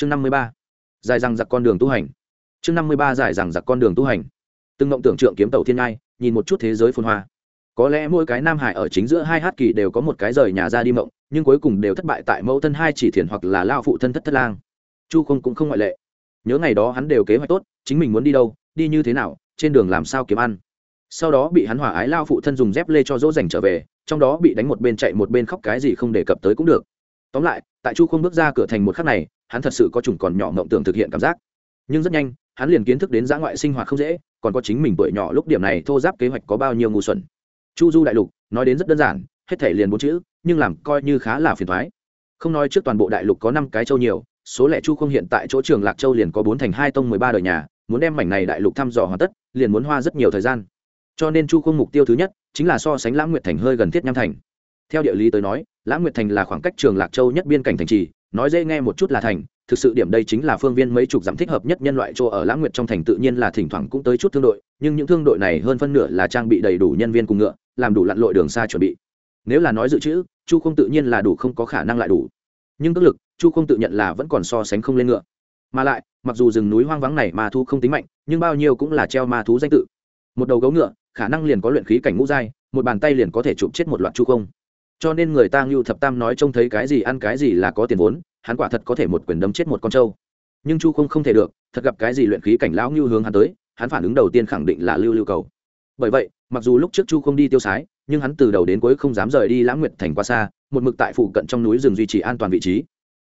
chương năm mươi ba. Dài rằng giặc con đường tu hành. Chương năm mươi ba dài rằng giặc con đường tu hành. Từng mộng tưởng trượng kiếm tàu thiên ngai, nhìn một chút thế giới phồn hoa. Có lẽ mỗi cái nam hải ở chính giữa hai hát kỳ đều có một cái rời nhà ra đi mộng, nhưng cuối cùng đều thất bại tại mẫu thân hai chỉ thiền hoặc là lao phụ thân thất thất lang. Chu không cũng không ngoại lệ. Nhớ ngày đó hắn đều kế hoạch tốt, chính mình muốn đi đâu, đi như thế nào, trên đường làm sao kiếm ăn. Sau đó bị hắn hỏa ái lao phụ thân dùng dép lê cho dỗ dành trở về, trong đó bị đánh một bên chạy một bên khóc cái gì không đề cập tới cũng được tóm lại, tại chu không bước ra cửa thành một khắc này, hắn thật sự có chủng còn nhỏ mộng tưởng thực hiện cảm giác. Nhưng rất nhanh, hắn liền kiến thức đến giã ngoại sinh hoạt không dễ, còn có chính mình tuổi nhỏ lúc điểm này thô giáp kế hoạch có bao nhiêu ngu xuẩn. Chu du đại lục, nói đến rất đơn giản, hết thể liền bốn chữ, nhưng làm coi như khá là phiền thoái không nói trước toàn bộ đại lục có năm cái châu nhiều, số lẻ chu không hiện tại chỗ trường lạc châu liền có bốn thành hai tông mười ba đời nhà, muốn đem mảnh này đại lục thăm dò hoàn tất, liền muốn hoa rất nhiều thời gian. Cho nên chu không mục tiêu thứ nhất, chính là so sánh lãng nguyệt thành hơi gần thiết nham thành theo địa lý tới nói lãng nguyệt thành là khoảng cách trường lạc châu nhất biên cảnh thành trì, nói dễ nghe một chút là thành, thực sự điểm đây chính là phương viên mấy chục dặm thích hợp nhất nhân loại chỗ ở lãng nguyệt trong thành tự nhiên là thỉnh thoảng cũng tới chút thương đội, nhưng những thương đội này hơn phân nửa là trang bị đầy đủ nhân viên cùng ngựa, làm đủ lặn lội đường xa chuẩn bị. Nếu là nói dự trữ, chu không tự nhiên là đủ không có khả năng lại đủ. Nhưng tức lực, chu không tự nhận là vẫn còn so sánh không lên ngựa. Mà lại, mặc dù rừng núi hoang vắng này ma thu không tính mạnh, nhưng bao nhiêu cũng là treo ma thú danh tự. Một đầu gấu ngựa, khả năng liền có luyện khí cảnh ngũ giai, một bàn tay liền có thể chụp chết một loạt chu không cho nên người ta ngưu thập tam nói trông thấy cái gì ăn cái gì là có tiền vốn, hắn quả thật có thể một quyền đấm chết một con trâu. Nhưng chu không không thể được, thật gặp cái gì luyện khí cảnh lão ngưu hướng hắn tới, hắn phản ứng đầu tiên khẳng định là lưu lưu cầu. Bởi vậy, mặc dù lúc trước chu không đi tiêu sái, nhưng hắn từ đầu đến cuối không dám rời đi lãng nguyệt thành qua xa, một mực tại phụ cận trong núi rừng duy trì an toàn vị trí.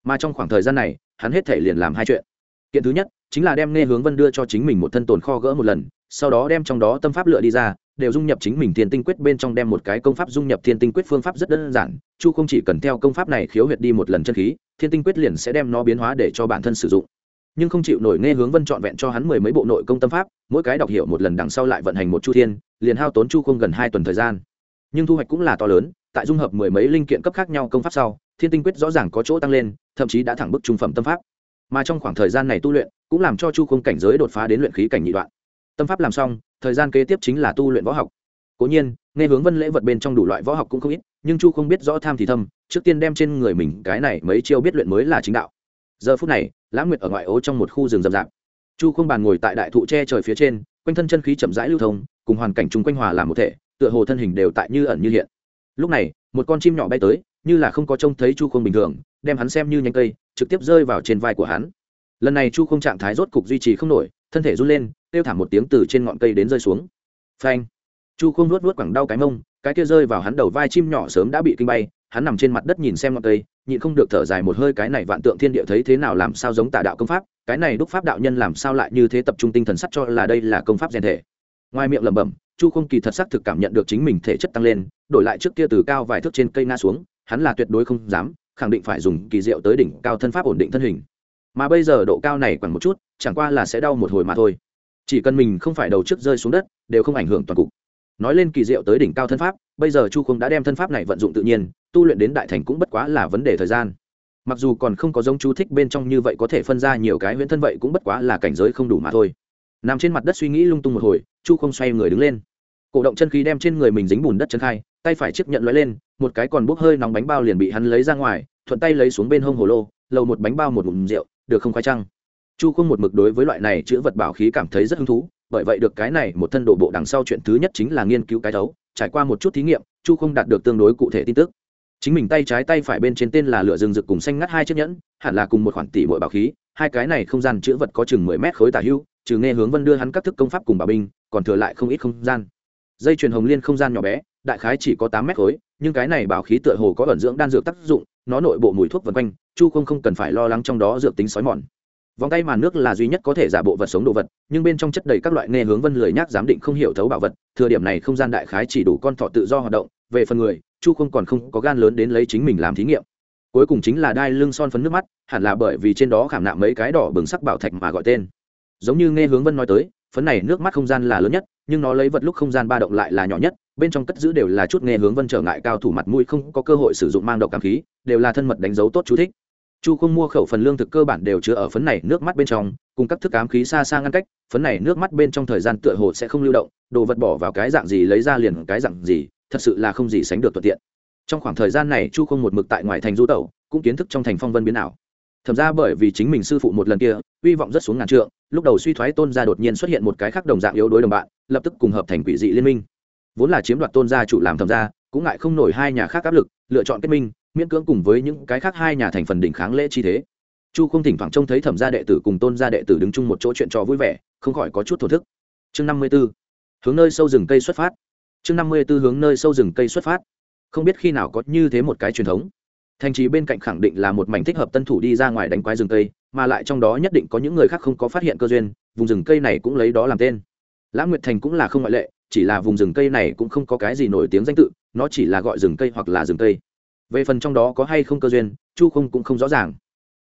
Mà trong khoảng thời gian này, hắn hết thể liền làm hai chuyện. Kiện thứ nhất, chính là đem nghe hướng vân đưa cho chính mình một thân tồn kho gỡ một lần, sau đó đem trong đó tâm pháp lựa đi ra đều dung nhập chính mình thiên tinh quyết bên trong đem một cái công pháp dung nhập thiên tinh quyết phương pháp rất đơn giản, chu không chỉ cần theo công pháp này khiếu huyệt đi một lần chân khí, thiên tinh quyết liền sẽ đem nó biến hóa để cho bản thân sử dụng. Nhưng không chịu nổi nghe hướng vân trọn vẹn cho hắn mười mấy bộ nội công tâm pháp, mỗi cái đọc hiểu một lần đằng sau lại vận hành một chu thiên, liền hao tốn chu không gần hai tuần thời gian. Nhưng thu hoạch cũng là to lớn, tại dung hợp mười mấy linh kiện cấp khác nhau công pháp sau, thiên tinh quyết rõ ràng có chỗ tăng lên, thậm chí đã thẳng bức trung phẩm tâm pháp. Mà trong khoảng thời gian này tu luyện, cũng làm cho chu không cảnh giới đột phá đến luyện khí cảnh nhị đoạn. Tâm pháp làm xong thời gian kế tiếp chính là tu luyện võ học. Cố nhiên, nghe hướng vân lễ vật bên trong đủ loại võ học cũng không ít, nhưng chu không biết rõ tham thì thâm, trước tiên đem trên người mình cái này mấy chiêu biết luyện mới là chính đạo. Giờ phút này, lãng nguyệt ở ngoại ố trong một khu rừng rậm rạp. Chu không bàn ngồi tại đại thụ tre trời phía trên, quanh thân chân khí chậm rãi lưu thông, cùng hoàn cảnh chung quanh hòa làm một thể, tựa hồ thân hình đều tại như ẩn như hiện. Lúc này, một con chim nhỏ bay tới, như là không có trông thấy chu không bình thường, đem hắn xem như nhánh cây, trực tiếp rơi vào trên vai của hắn. Lần này chu không trạng thái rốt cục duy trì không nổi, thân thể run lên kêu thảm một tiếng từ trên ngọn cây đến rơi xuống. Phanh. Chu không nuốt nuốt quẳng đau cái mông, cái kia rơi vào hắn đầu vai chim nhỏ sớm đã bị kinh bay, hắn nằm trên mặt đất nhìn xem ngọn cây, nhịn không được thở dài một hơi, cái này vạn tượng thiên địa thấy thế nào làm sao giống tà đạo công pháp, cái này đúc pháp đạo nhân làm sao lại như thế tập trung tinh thần sắt cho là đây là công pháp rèn thể. Ngoài miệng lẩm bẩm, chu không kỳ thật sắc thực cảm nhận được chính mình thể chất tăng lên, đổi lại trước kia từ cao vài thước trên cây na xuống, hắn là tuyệt đối không dám, khẳng định phải dùng kỳ diệu tới đỉnh cao thân pháp ổn định thân hình. Mà bây giờ độ cao này khoảng một chút, chẳng qua là sẽ đau một hồi mà thôi chỉ cần mình không phải đầu trước rơi xuống đất, đều không ảnh hưởng toàn cục. Nói lên kỳ diệu tới đỉnh cao thân pháp, bây giờ chu không đã đem thân pháp này vận dụng tự nhiên, tu luyện đến đại thành cũng bất quá là vấn đề thời gian. Mặc dù còn không có giống chú thích bên trong như vậy có thể phân ra nhiều cái huyễn thân vậy cũng bất quá là cảnh giới không đủ mà thôi. Nằm trên mặt đất suy nghĩ lung tung một hồi, chu không xoay người đứng lên. Cổ động chân khí đem trên người mình dính bùn đất chân khai, tay phải chiếc nhận l lên, một cái còn bốc hơi nóng bánh bao liền bị hắn lấy ra ngoài, thuận tay lấy xuống bên hông hồ lô, lầu một bánh bao một ngụm rượu, được không khoai trăng chu không một mực đối với loại này chữ vật bảo khí cảm thấy rất hứng thú, bởi vậy được cái này một thân đổ bộ đằng sau chuyện thứ nhất chính là nghiên cứu cái thấu, trải qua một chút thí nghiệm, chu không đạt được tương đối cụ thể tin tức. Chính mình tay trái tay phải bên trên tên là lửa rừng rực cùng xanh ngắt hai chiếc nhẫn, hẳn là cùng một khoản tỷ mỗi bảo khí, hai cái này không gian chữ vật có chừng mười mét khối tà hưu, trừ nghe hướng vân đưa hắn các thức công pháp cùng bảo binh, còn thừa lại không ít không gian. Dây chuyền hồng liên không gian nhỏ bé, đại khái chỉ có tám mét khối, nhưng cái này bảo khí tựa hồ có ẩn dưỡng đan dược tác dụng, nó nội bộ mùi thuốc vân quanh, chu không không cần phải lo lắng trong đó dược tính sói mòn vòng tay màn nước là duy nhất có thể giả bộ vật sống đồ vật, nhưng bên trong chất đầy các loại nghe hướng vân lười nhác giám định không hiểu thấu bảo vật, thừa điểm này không gian đại khái chỉ đủ con thọ tự do hoạt động, về phần người, chu không còn không có gan lớn đến lấy chính mình làm thí nghiệm. Cuối cùng chính là đai lưng son phấn nước mắt, hẳn là bởi vì trên đó khảm nạm mấy cái đỏ bừng sắc bảo thạch mà gọi tên. Giống như nghe hướng vân nói tới, phấn này nước mắt không gian là lớn nhất, nhưng nó lấy vật lúc không gian ba động lại là nhỏ nhất, bên trong cất giữ đều là chút nghe hướng vân trở ngại cao thủ mặt mũi không có cơ hội sử dụng mang độc cảm khí, đều là thân mật đánh dấu tốt chú thích chu không mua khẩu phần lương thực cơ bản đều chứa ở phấn này nước mắt bên trong, cùng các thức ám khí xa xa ngăn cách, phấn này nước mắt bên trong thời gian tựa hồ sẽ không lưu động, đồ vật bỏ vào cái dạng gì lấy ra liền cái dạng gì, thật sự là không gì sánh được thuận tiện. Trong khoảng thời gian này, chu không một mực tại ngoài thành du tẩu, cũng kiến thức trong thành phong vân biến ảo. Thẩm ra bởi vì chính mình sư phụ một lần kia, hy vọng rất xuống ngàn trượng, lúc đầu suy thoái tôn gia đột nhiên xuất hiện một cái khác đồng dạng yếu đối đồng bạn, lập tức cùng hợp thành quỷ dị liên minh. Vốn là chiếm đoạt tôn gia chủ làm thẩm ra, cũng ngại không nổi hai nhà khác áp lực, lựa chọn kết minh miễn cưỡng cùng với những cái khác hai nhà thành phần đỉnh kháng lễ chi thế. Chu không thỉnh thoảng trông thấy thẩm gia đệ tử cùng tôn gia đệ tử đứng chung một chỗ chuyện trò vui vẻ, không khỏi có chút thổ thức. Chương năm mươi b ố hướng nơi sâu rừng cây xuất phát. Chương năm mươi b ố hướng nơi sâu rừng cây xuất phát. Không biết khi nào có như thế một cái truyền thống. Thành trì bên cạnh khẳng định là một mảnh thích hợp tân thủ đi ra ngoài đánh quái rừng cây, mà lại trong đó nhất định có những người khác không có phát hiện cơ duyên, vùng rừng cây này cũng lấy đó làm tên. Lãng nguyệt thành cũng là không ngoại lệ, chỉ là vùng rừng cây này cũng không có cái gì nổi tiếng danh tự, nó chỉ là gọi rừng cây hoặc là rừng cây về phần trong đó có hay không cơ duyên, chu không cũng không rõ ràng.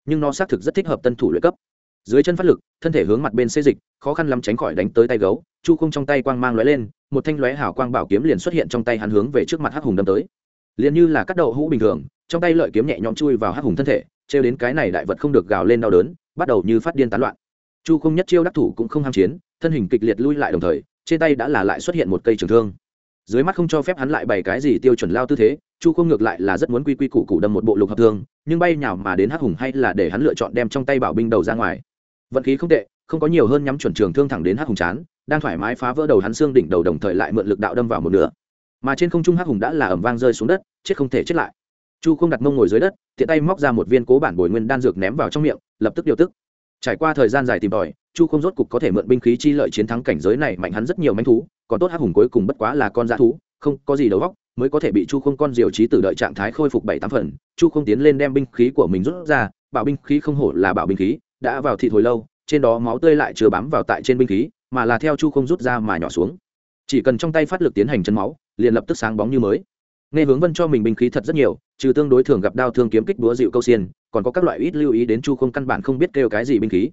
Nhưng nó xác thực rất thích hợp tân thủ luyện cấp. Dưới chân phát lực, thân thể hướng mặt bên xê dịch, khó khăn lắm tránh khỏi đánh tới tay gấu, chu không trong tay quang mang lóe lên, một thanh lóe hào quang bảo kiếm liền xuất hiện trong tay hắn hướng về trước mặt hắc hùng đâm tới. Liền như là cắt đậu hũ bình thường, trong tay lợi kiếm nhẹ nhõm chui vào hắc hùng thân thể, trêu đến cái này đại vật không được gào lên đau đớn, bắt đầu như phát điên tán loạn. Chu không nhất chiêu đắc thủ cũng không ham chiến, thân hình kịch liệt lui lại đồng thời, trên tay đã là lại xuất hiện một cây trường thương. Dưới mắt không cho phép hắn lại bày cái gì tiêu chuẩn lao tư thế chu không ngược lại là rất muốn quy quy củ củ đâm một bộ lục hợp thương, nhưng bay nhào mà đến hắc hùng hay là để hắn lựa chọn đem trong tay bảo binh đầu ra ngoài. Vận khí không tệ, không có nhiều hơn nhắm chuẩn trường thương thẳng đến hắc hùng chán, đang thoải mái phá vỡ đầu hắn xương đỉnh đầu đồng thời lại mượn lực đạo đâm vào một nửa. Mà trên không trung hắc hùng đã là ẩm vang rơi xuống đất, chết không thể chết lại. Chu không đặt mông ngồi dưới đất, tiện tay móc ra một viên cố bản bồi nguyên đan dược ném vào trong miệng, lập tức điều tức. Trải qua thời gian dài tìm tòi, chu không rốt cục có thể mượn binh khí chi lợi chiến thắng cảnh giới này mạnh hắn rất nhiều manh thú, còn tốt hắc hùng cuối cùng bất quá là con dã thú không có gì đầu góc mới có thể bị chu không con diều trí tử đợi trạng thái khôi phục bảy tám phần. Chu không tiến lên đem binh khí của mình rút ra, bảo binh khí không hổ là bảo binh khí, đã vào thịt hồi lâu, trên đó máu tươi lại chưa bám vào tại trên binh khí, mà là theo chu không rút ra mà nhỏ xuống. Chỉ cần trong tay phát lực tiến hành chân máu, liền lập tức sáng bóng như mới. Nghe hướng vân cho mình binh khí thật rất nhiều, trừ tương đối thường gặp đao thương kiếm kích búa dịu câu xiên, còn có các loại ít lưu ý đến chu không căn bản không biết kêu cái gì binh khí.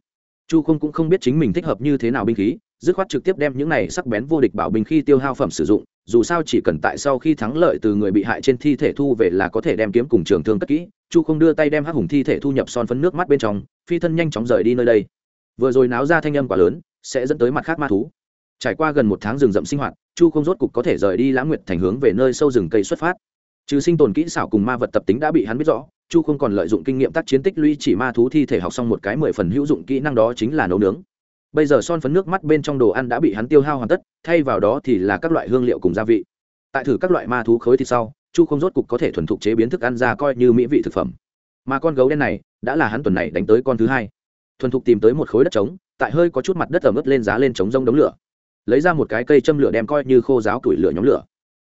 Chu không cũng không biết chính mình thích hợp như thế nào binh khí, dứt khoát trực tiếp đem những này sắc bén vô địch bảo binh khi tiêu hao phẩm sử dụng dù sao chỉ cần tại sau khi thắng lợi từ người bị hại trên thi thể thu về là có thể đem kiếm cùng trường thương cất kỹ, chu không đưa tay đem hắc hùng thi thể thu nhập son phấn nước mắt bên trong, phi thân nhanh chóng rời đi nơi đây. Vừa rồi náo ra thanh âm quá lớn, sẽ dẫn tới mặt khác ma thú. Trải qua gần một tháng rừng rậm sinh hoạt, chu không rốt cục có thể rời đi lãng nguyệt thành hướng về nơi sâu rừng cây xuất phát. Trừ sinh tồn kỹ xảo cùng ma vật tập tính đã bị hắn biết rõ, chu không còn lợi dụng kinh nghiệm tác chiến tích lũy chỉ ma thú thi thể học xong một cái mười phần hữu dụng kỹ năng đó chính là nấu nướng bây giờ son phấn nước mắt bên trong đồ ăn đã bị hắn tiêu hao hoàn tất, thay vào đó thì là các loại hương liệu cùng gia vị. Tại thử các loại ma thú khối thì sau, chu không rốt cục có thể thuần thục chế biến thức ăn ra coi như mỹ vị thực phẩm. Mà con gấu đen này, đã là hắn tuần này đánh tới con thứ hai. Thuần thục tìm tới một khối đất trống, tại hơi có chút mặt đất ẩm ướt lên giá lên trống rông đống lửa. Lấy ra một cái cây châm lửa đem coi như khô giáo củi lửa nhóm lửa.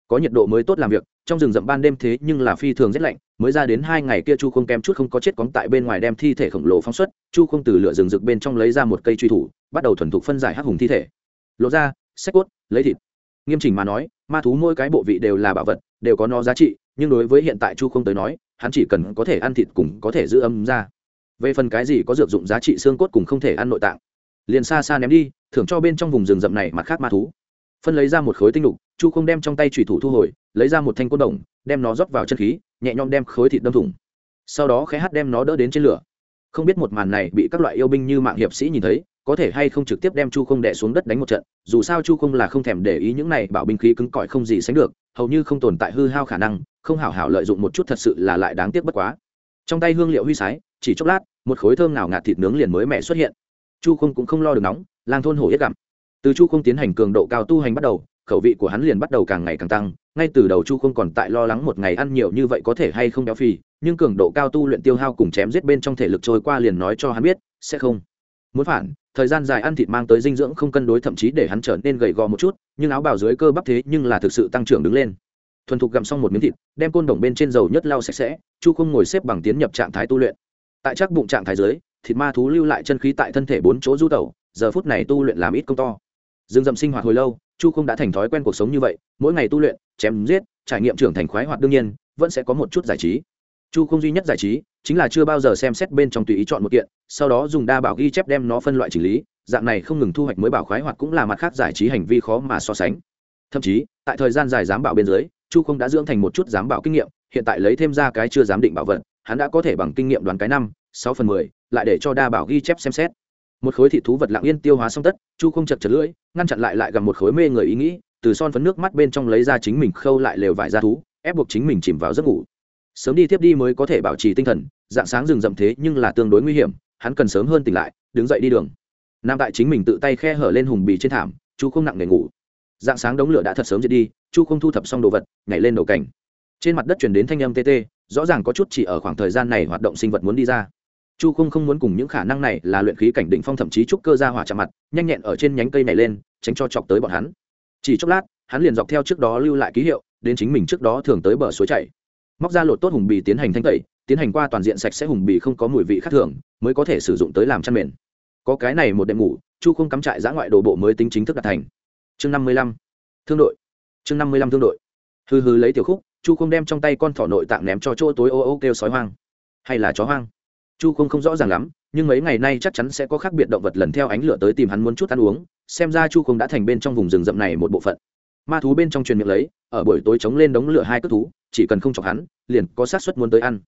Có nhiệt độ mới tốt làm việc, trong rừng rậm ban đêm thế nhưng là phi thường rét lạnh, mới ra đến hai ngày kia chu không kém chút không có chết cóng tại bên ngoài đem thi thể khổng lồ phóng xuất, chu không từ lửa rừng rực bên trong lấy ra một cây truy thủ bắt đầu thuần thục phân giải hắc hùng thi thể. Lộ ra sách cốt, lấy thịt. Nghiêm chỉnh mà nói, ma thú mỗi cái bộ vị đều là bảo vật, đều có nó giá trị, nhưng đối với hiện tại chu không tới nói, hắn chỉ cần có thể ăn thịt cùng có thể giữ âm ra. Về phần cái gì có dược dụng giá trị xương cốt cùng không thể ăn nội tạng, liền xa xa ném đi, thưởng cho bên trong vùng rừng rậm này mặt khác ma thú. Phân lấy ra một khối tinh lục, chu không đem trong tay thủy thủ thu hồi, lấy ra một thanh côn đồng, đem nó rót vào chân khí, nhẹ nhõm đem khối thịt đâm thủng. Sau đó khé hát đem nó đỡ đến trên lửa. Không biết một màn này bị các loại yêu binh như mạng hiệp sĩ nhìn thấy có thể hay không trực tiếp đem chu không đẻ xuống đất đánh một trận, dù sao chu không là không thèm để ý những này bảo binh khí cứng cỏi không gì sánh được, hầu như không tồn tại hư hao khả năng, không hảo hảo lợi dụng một chút thật sự là lại đáng tiếc bất quá. Trong tay hương liệu huy sái, chỉ chốc lát, một khối thơm nào ngạt thịt nướng liền mới mẹ xuất hiện. Chu không cũng không lo được nóng, lang thôn hổ yết gặm. Từ chu không tiến hành cường độ cao tu hành bắt đầu, khẩu vị của hắn liền bắt đầu càng ngày càng tăng, ngay từ đầu chu không còn tại lo lắng một ngày ăn nhiều như vậy có thể hay không béo phì, nhưng cường độ cao tu luyện tiêu hao cùng chém giết bên trong thể lực trôi qua liền nói cho hắn biết, sẽ không muốn phản, thời gian dài ăn thịt mang tới dinh dưỡng không cân đối, thậm chí để hắn trở nên gầy gò một chút, nhưng áo bào dưới cơ bắp thế nhưng là thực sự tăng trưởng đứng lên. Thuần thục gặm xong một miếng thịt, đem côn đồng bên trên dầu nhất lau sạch sẽ, chu không ngồi xếp bằng tiến nhập trạng thái tu luyện. Tại chắc bụng trạng thái dưới, thịt ma thú lưu lại chân khí tại thân thể bốn chỗ du tẩu, giờ phút này tu luyện làm ít công to. Dương dậm sinh hoạt hồi lâu, chu không đã thành thói quen cuộc sống như vậy, mỗi ngày tu luyện, chém giết, trải nghiệm trưởng thành khoái hoạt đương nhiên, vẫn sẽ có một chút giải trí. Chu không duy nhất giải trí chính là chưa bao giờ xem xét bên trong tùy ý chọn một kiện, sau đó dùng đa bảo ghi chép đem nó phân loại chỉnh lý, dạng này không ngừng thu hoạch mới bảo khoái hoặc cũng là mặt khác giải trí hành vi khó mà so sánh. Thậm chí, tại thời gian dài giám bảo bên dưới, chu không đã dưỡng thành một chút giám bảo kinh nghiệm, hiện tại lấy thêm ra cái chưa giám định bảo vật, hắn đã có thể bằng kinh nghiệm đoán cái năm, sáu phần mười, lại để cho đa bảo ghi chép xem xét. Một khối thị thú vật lặng yên tiêu hóa xong tất, chu không chật chật lưỡi, ngăn chặn lại lại gặp một khối mê người ý nghĩ, từ son phấn nước mắt bên trong lấy ra chính mình khâu lại lều vải ra thú, ép buộc chính mình chìm vào giấc ngủ sớm đi tiếp đi mới có thể bảo trì tinh thần, dạng sáng rừng rậm thế nhưng là tương đối nguy hiểm, hắn cần sớm hơn tỉnh lại, đứng dậy đi đường. Nam tại chính mình tự tay khe hở lên hùng bì trên thảm, chu không nặng nề ngủ. Dạng sáng đống lửa đã thật sớm dậy đi, chu không thu thập xong đồ vật, nhảy lên đầu cảnh. Trên mặt đất chuyển đến thanh âm tt rõ ràng có chút chỉ ở khoảng thời gian này hoạt động sinh vật muốn đi ra. Chu không không muốn cùng những khả năng này là luyện khí cảnh định phong thậm chí trúc cơ ra hỏa chạm mặt, nhanh nhẹn ở trên nhánh cây này lên, tránh cho chọc tới bọn hắn. Chỉ chốc lát, hắn liền dọc theo trước đó lưu lại ký hiệu, đến chính mình trước đó thường tới bờ suối chảy móc ra lột tốt hùng bì tiến hành thanh tẩy, tiến hành qua toàn diện sạch sẽ hùng bì không có mùi vị khác thường, mới có thể sử dụng tới làm chăn mền. Có cái này một đêm ngủ, chu không cắm trại giã ngoại đồ bộ mới tính chính thức đạt thành. Chương năm mươi lăm. Thương đội. Chương năm mươi lăm thương đội. Hư hư lấy tiểu khúc, chu không đem trong tay con thỏ nội tạng ném cho chỗ tối ô ô kêu sói hoang. Hay là chó hoang? Chu không không rõ ràng lắm, nhưng mấy ngày nay chắc chắn sẽ có khác biệt động vật lần theo ánh lửa tới tìm hắn muốn chút ăn uống, xem ra chu không đã thành bên trong vùng rừng rậm này một bộ phận. Ma thú bên trong truyền miệng lấy, ở buổi tối chống lên đống lửa hai cất thú chỉ cần không chọc hắn, liền có sát suất muốn tới ăn.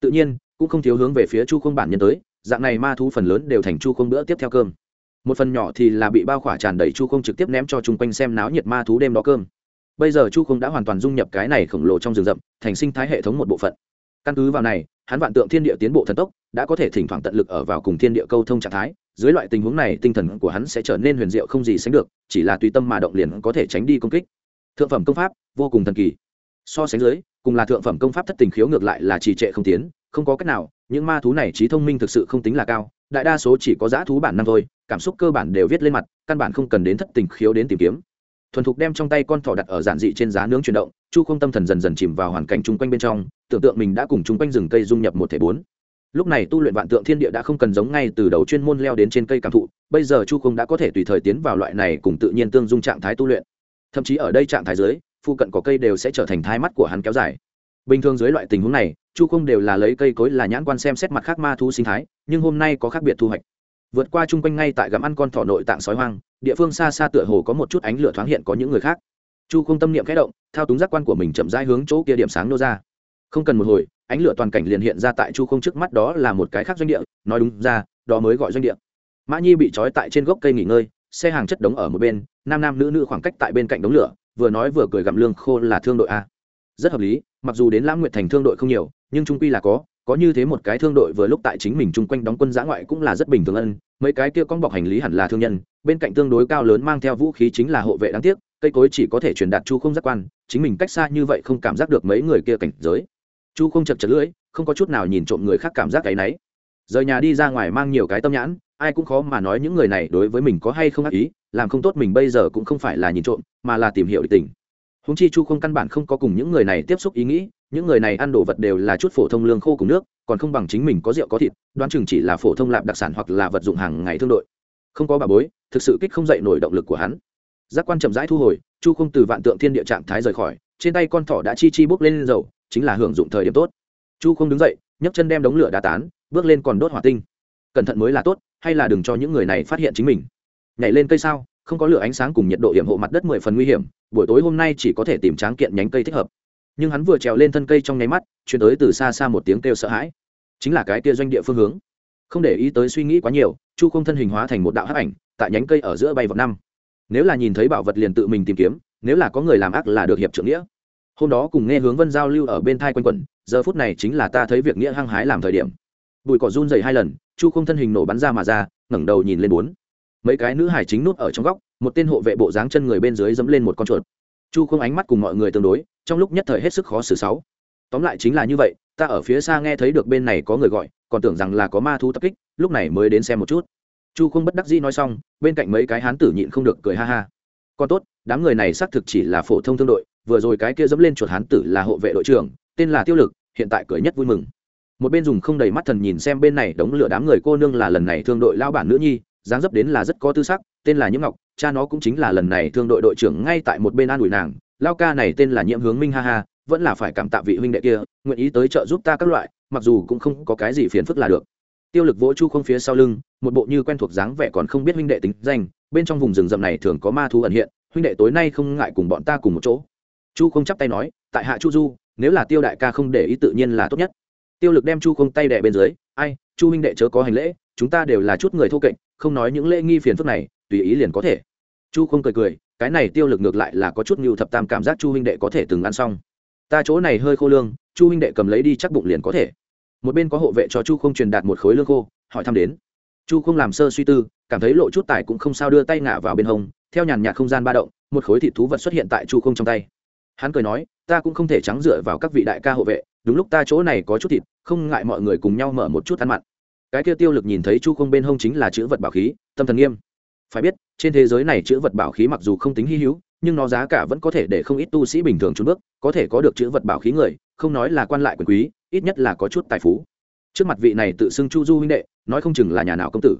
Tự nhiên, cũng không thiếu hướng về phía chu không bản nhân tới, dạng này ma thú phần lớn đều thành chu không bữa tiếp theo cơm. Một phần nhỏ thì là bị bao khỏa tràn đầy chu không trực tiếp ném cho chung quanh xem náo nhiệt ma thú đêm đó cơm. Bây giờ chu không đã hoàn toàn dung nhập cái này khổng lồ trong rừng rậm, thành sinh thái hệ thống một bộ phận. Căn cứ vào này, hắn vạn tượng thiên địa tiến bộ thần tốc, đã có thể thỉnh thoảng tận lực ở vào cùng thiên địa câu thông trạng thái, dưới loại tình huống này, tinh thần của hắn sẽ trở nên huyền diệu không gì sánh được, chỉ là tùy tâm mà động liền có thể tránh đi công kích. Thượng phẩm công pháp, vô cùng thần kỳ. So sánh dưới cùng là thượng phẩm công pháp thất tình khiếu ngược lại là trì trệ không tiến, không có cách nào, những ma thú này trí thông minh thực sự không tính là cao, đại đa số chỉ có giã thú bản năng thôi, cảm xúc cơ bản đều viết lên mặt, căn bản không cần đến thất tình khiếu đến tìm kiếm. Thuần thục đem trong tay con thỏ đặt ở giản dị trên giá nướng chuyển động, chu không tâm thần dần dần chìm vào hoàn cảnh chung quanh bên trong, tưởng tượng mình đã cùng chung quanh rừng cây dung nhập một thể bốn. Lúc này tu luyện vạn tượng thiên địa đã không cần giống ngay từ đầu chuyên môn leo đến trên cây cảm thụ, bây giờ chu không đã có thể tùy thời tiến vào loại này cùng tự nhiên tương dung trạng thái tu luyện. Thậm chí ở đây trạng thái dưới phụ cận có cây đều sẽ trở thành thai mắt của hắn kéo dài. Bình thường dưới loại tình huống này, chu không đều là lấy cây cối là nhãn quan xem xét mặt khác ma thu sinh thái, nhưng hôm nay có khác biệt thu hoạch. Vượt qua chung quanh ngay tại gặm ăn con thỏ nội tạng sói hoang, địa phương xa xa tựa hồ có một chút ánh lửa thoáng hiện có những người khác. Chu không tâm niệm khẽ động, thao túng giác quan của mình chậm rãi hướng chỗ kia điểm sáng nô ra. Không cần một hồi, ánh lửa toàn cảnh liền hiện ra tại chu không trước mắt đó là một cái khác doanh địa, nói đúng ra, đó mới gọi doanh địa. Mã nhi bị trói tại trên gốc cây nghỉ ngơi, xe hàng chất đống ở một bên, nam nam nữ nữ khoảng cách tại bên cạnh đống lửa vừa nói vừa cười gặm lương khô là thương đội a. Rất hợp lý, mặc dù đến lãng nguyệt thành thương đội không nhiều, nhưng trung quy là có có như thế một cái thương đội vừa lúc tại chính mình chung quanh đóng quân giã ngoại cũng là rất bình thường ân, mấy cái kia con bọc hành lý hẳn là thương nhân, bên cạnh tương đối cao lớn mang theo vũ khí chính là hộ vệ đáng tiếc, cây cối chỉ có thể truyền đạt chu không giác quan, chính mình cách xa như vậy không cảm giác được mấy người kia cảnh giới. Chu không chật chật lưỡi, không có chút nào nhìn trộm người khác cảm giác cái náy rời nhà đi ra ngoài mang nhiều cái tâm nhãn, ai cũng khó mà nói những người này đối với mình có hay không ác ý làm không tốt mình bây giờ cũng không phải là nhìn trộm, mà là tìm hiểu địch tình. Húng chi chu không căn bản không có cùng những người này tiếp xúc ý nghĩ, những người này ăn đồ vật đều là chút phổ thông lương khô cùng nước, còn không bằng chính mình có rượu có thịt, đoán chừng chỉ là phổ thông lạp đặc sản hoặc là vật dụng hàng ngày thương đội. Không có bà bối, thực sự kích không dậy nổi động lực của hắn. Giác quan chậm rãi thu hồi, chu không từ vạn tượng thiên địa trạng thái rời khỏi, trên tay con thỏ đã chi chi bốc lên dầu, chính là hưởng dụng thời điểm tốt. Chu không đứng dậy, nhấc chân đem đống lửa đá tán, bước lên còn đốt hỏa tinh. Cẩn thận mới là tốt, hay là đừng cho những người này phát hiện chính mình nhảy lên cây sao, không có lửa ánh sáng cùng nhiệt độ hiểm hộ mặt đất mười phần nguy hiểm, buổi tối hôm nay chỉ có thể tìm tráng kiện nhánh cây thích hợp. Nhưng hắn vừa trèo lên thân cây trong nháy mắt, chuyển tới từ xa xa một tiếng kêu sợ hãi. Chính là cái kia doanh địa phương hướng. Không để ý tới suy nghĩ quá nhiều, chu không thân hình hóa thành một đạo hắc ảnh, tại nhánh cây ở giữa bay vào năm. Nếu là nhìn thấy bảo vật liền tự mình tìm kiếm, nếu là có người làm ác là được hiệp trưởng nghĩa. Hôm đó cùng nghe hướng vân giao lưu ở bên thai quanh quẩn, giờ phút này chính là ta thấy việc nghĩa hăng hái làm thời điểm. Bụi cỏ run dày hai lần, chu không thân hình nổ bắn ra mà ra, ngẩng đầu nhìn lên bốn mấy cái nữ hải chính nút ở trong góc, một tên hộ vệ bộ dáng chân người bên dưới dẫm lên một con chuột. Chu không ánh mắt cùng mọi người tương đối, trong lúc nhất thời hết sức khó xử sáu. Tóm lại chính là như vậy, ta ở phía xa nghe thấy được bên này có người gọi, còn tưởng rằng là có ma thu tập kích, lúc này mới đến xem một chút. Chu không bất đắc dĩ nói xong, bên cạnh mấy cái hán tử nhịn không được cười ha ha. Còn tốt, đám người này xác thực chỉ là phổ thông thương đội, vừa rồi cái kia dẫm lên chuột hán tử là hộ vệ đội trưởng, tên là tiêu lực, hiện tại cười nhất vui mừng. Một bên dùng không đầy mắt thần nhìn xem bên này đống lửa đám người cô nương là lần này thương đội lao bản nữ nhi dáng dấp đến là rất có tư sắc, tên là nhiễm ngọc, cha nó cũng chính là lần này thương đội đội trưởng ngay tại một bên an ủi nàng, lao ca này tên là nhiễm hướng minh ha ha, vẫn là phải cảm tạ vị huynh đệ kia, nguyện ý tới trợ giúp ta các loại, mặc dù cũng không có cái gì phiền phức là được. Tiêu lực vỗ chu không phía sau lưng, một bộ như quen thuộc dáng vẻ còn không biết huynh đệ tính danh, bên trong vùng rừng rậm này thường có ma thú ẩn hiện, huynh đệ tối nay không ngại cùng bọn ta cùng một chỗ. Chu không chắp tay nói, tại hạ chu du, nếu là tiêu đại ca không để ý tự nhiên là tốt nhất. Tiêu lực đem chu không tay đẻ bên dưới, ai, chu huynh đệ chớ có hành lễ, chúng ta đều là chút người thô kệch không nói những lễ nghi phiền phức này, tùy ý liền có thể. Chu không cười cười, cái này tiêu lực ngược lại là có chút ngưu thập tam cảm giác chu huynh đệ có thể từng ăn xong. Ta chỗ này hơi khô lương, chu huynh đệ cầm lấy đi chắc bụng liền có thể. Một bên có hộ vệ cho chu không truyền đạt một khối lương khô, hỏi thăm đến. Chu không làm sơ suy tư, cảm thấy lộ chút tài cũng không sao đưa tay ngả vào bên hông, theo nhàn nhạt không gian ba động, một khối thịt thú vật xuất hiện tại chu không trong tay. Hắn cười nói, ta cũng không thể trắng dựa vào các vị đại ca hộ vệ, đúng lúc ta chỗ này có chút thịt, không ngại mọi người cùng nhau mở một chút ăn mặn cái kia tiêu lực nhìn thấy chu không bên hông chính là chữ vật bảo khí, tâm thần nghiêm. Phải biết, trên thế giới này chữ vật bảo khí mặc dù không tính hy hữu, nhưng nó giá cả vẫn có thể để không ít tu sĩ bình thường trốn bước, có thể có được chữ vật bảo khí người, không nói là quan lại quyền quý, ít nhất là có chút tài phú. Trước mặt vị này tự xưng chu du huynh đệ, nói không chừng là nhà nào công tử.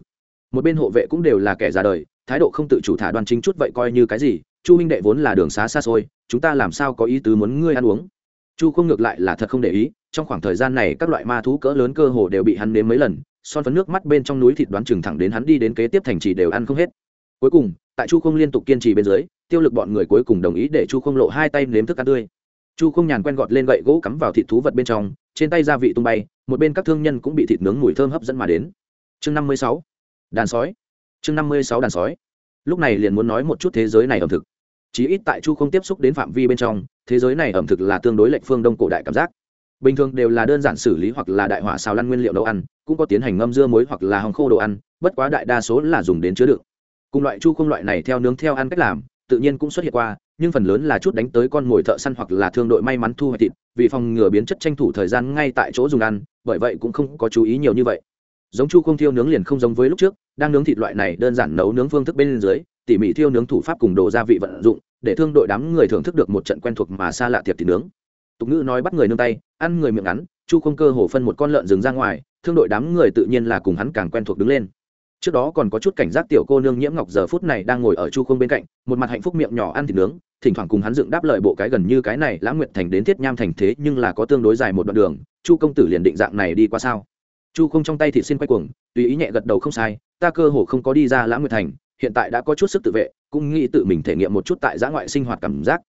Một bên hộ vệ cũng đều là kẻ già đời, thái độ không tự chủ thả đoan chính chút vậy coi như cái gì, chu huynh đệ vốn là đường xá xa xôi, chúng ta làm sao có ý tứ muốn ngươi ăn uống? Chu không ngược lại là thật không để ý, trong khoảng thời gian này các loại ma thú cỡ lớn cơ hồ đều bị hắn nếm mấy lần son phấn nước mắt bên trong núi thịt đoán chừng thẳng đến hắn đi đến kế tiếp thành trì đều ăn không hết. Cuối cùng, tại chu không liên tục kiên trì bên dưới, tiêu lực bọn người cuối cùng đồng ý để chu không lộ hai tay nếm thức ăn tươi. Chu không nhàn quen gọt lên gậy gỗ cắm vào thịt thú vật bên trong, trên tay gia vị tung bay, một bên các thương nhân cũng bị thịt nướng mùi thơm hấp dẫn mà đến. Chương năm mươi sáu, đàn sói. Chương năm mươi sáu, đàn sói. Lúc này liền muốn nói một chút thế giới này ẩm thực. Chí ít tại chu không tiếp xúc đến phạm vi bên trong, thế giới này ẩm thực là tương đối lệnh phương đông cổ đại cảm giác bình thường đều là đơn giản xử lý hoặc là đại hỏa xào lăn nguyên liệu nấu ăn, cũng có tiến hành ngâm dưa muối hoặc là hồng khô đồ ăn, bất quá đại đa số là dùng đến chứa đựng. Cùng loại chu không loại này theo nướng theo ăn cách làm, tự nhiên cũng xuất hiện qua, nhưng phần lớn là chút đánh tới con mồi thợ săn hoặc là thương đội may mắn thu hoạch thịt, vì phòng ngừa biến chất tranh thủ thời gian ngay tại chỗ dùng ăn, bởi vậy cũng không có chú ý nhiều như vậy. Giống chu không thiêu nướng liền không giống với lúc trước, đang nướng thịt loại này đơn giản nấu nướng phương thức bên dưới, tỉ mỉ thiêu nướng thủ pháp cùng đồ gia vị vận dụng, để thương đội đám người thưởng thức được một trận quen thuộc mà xa lạ thiệp thịt nướng tục ngữ nói bắt người nương tay, ăn người miệng ngắn, chu không cơ hồ phân một con lợn rừng ra ngoài, thương đội đám người tự nhiên là cùng hắn càng quen thuộc đứng lên. Trước đó còn có chút cảnh giác tiểu cô nương nhiễm ngọc giờ phút này đang ngồi ở chu không bên cạnh, một mặt hạnh phúc miệng nhỏ ăn thịt nướng, thỉnh thoảng cùng hắn dựng đáp lời bộ cái gần như cái này, lãng nguyện thành đến thiết nham thành thế nhưng là có tương đối dài một đoạn đường, chu công tử liền định dạng này đi qua sao? Chu không trong tay thịt xin quay cuồng, tùy ý nhẹ gật đầu không sai, ta cơ hồ không có đi ra lãng nguyện thành, hiện tại đã có chút sức tự vệ, cũng nghĩ tự mình thể nghiệm một chút tại giã ngoại sinh hoạt cảm giác.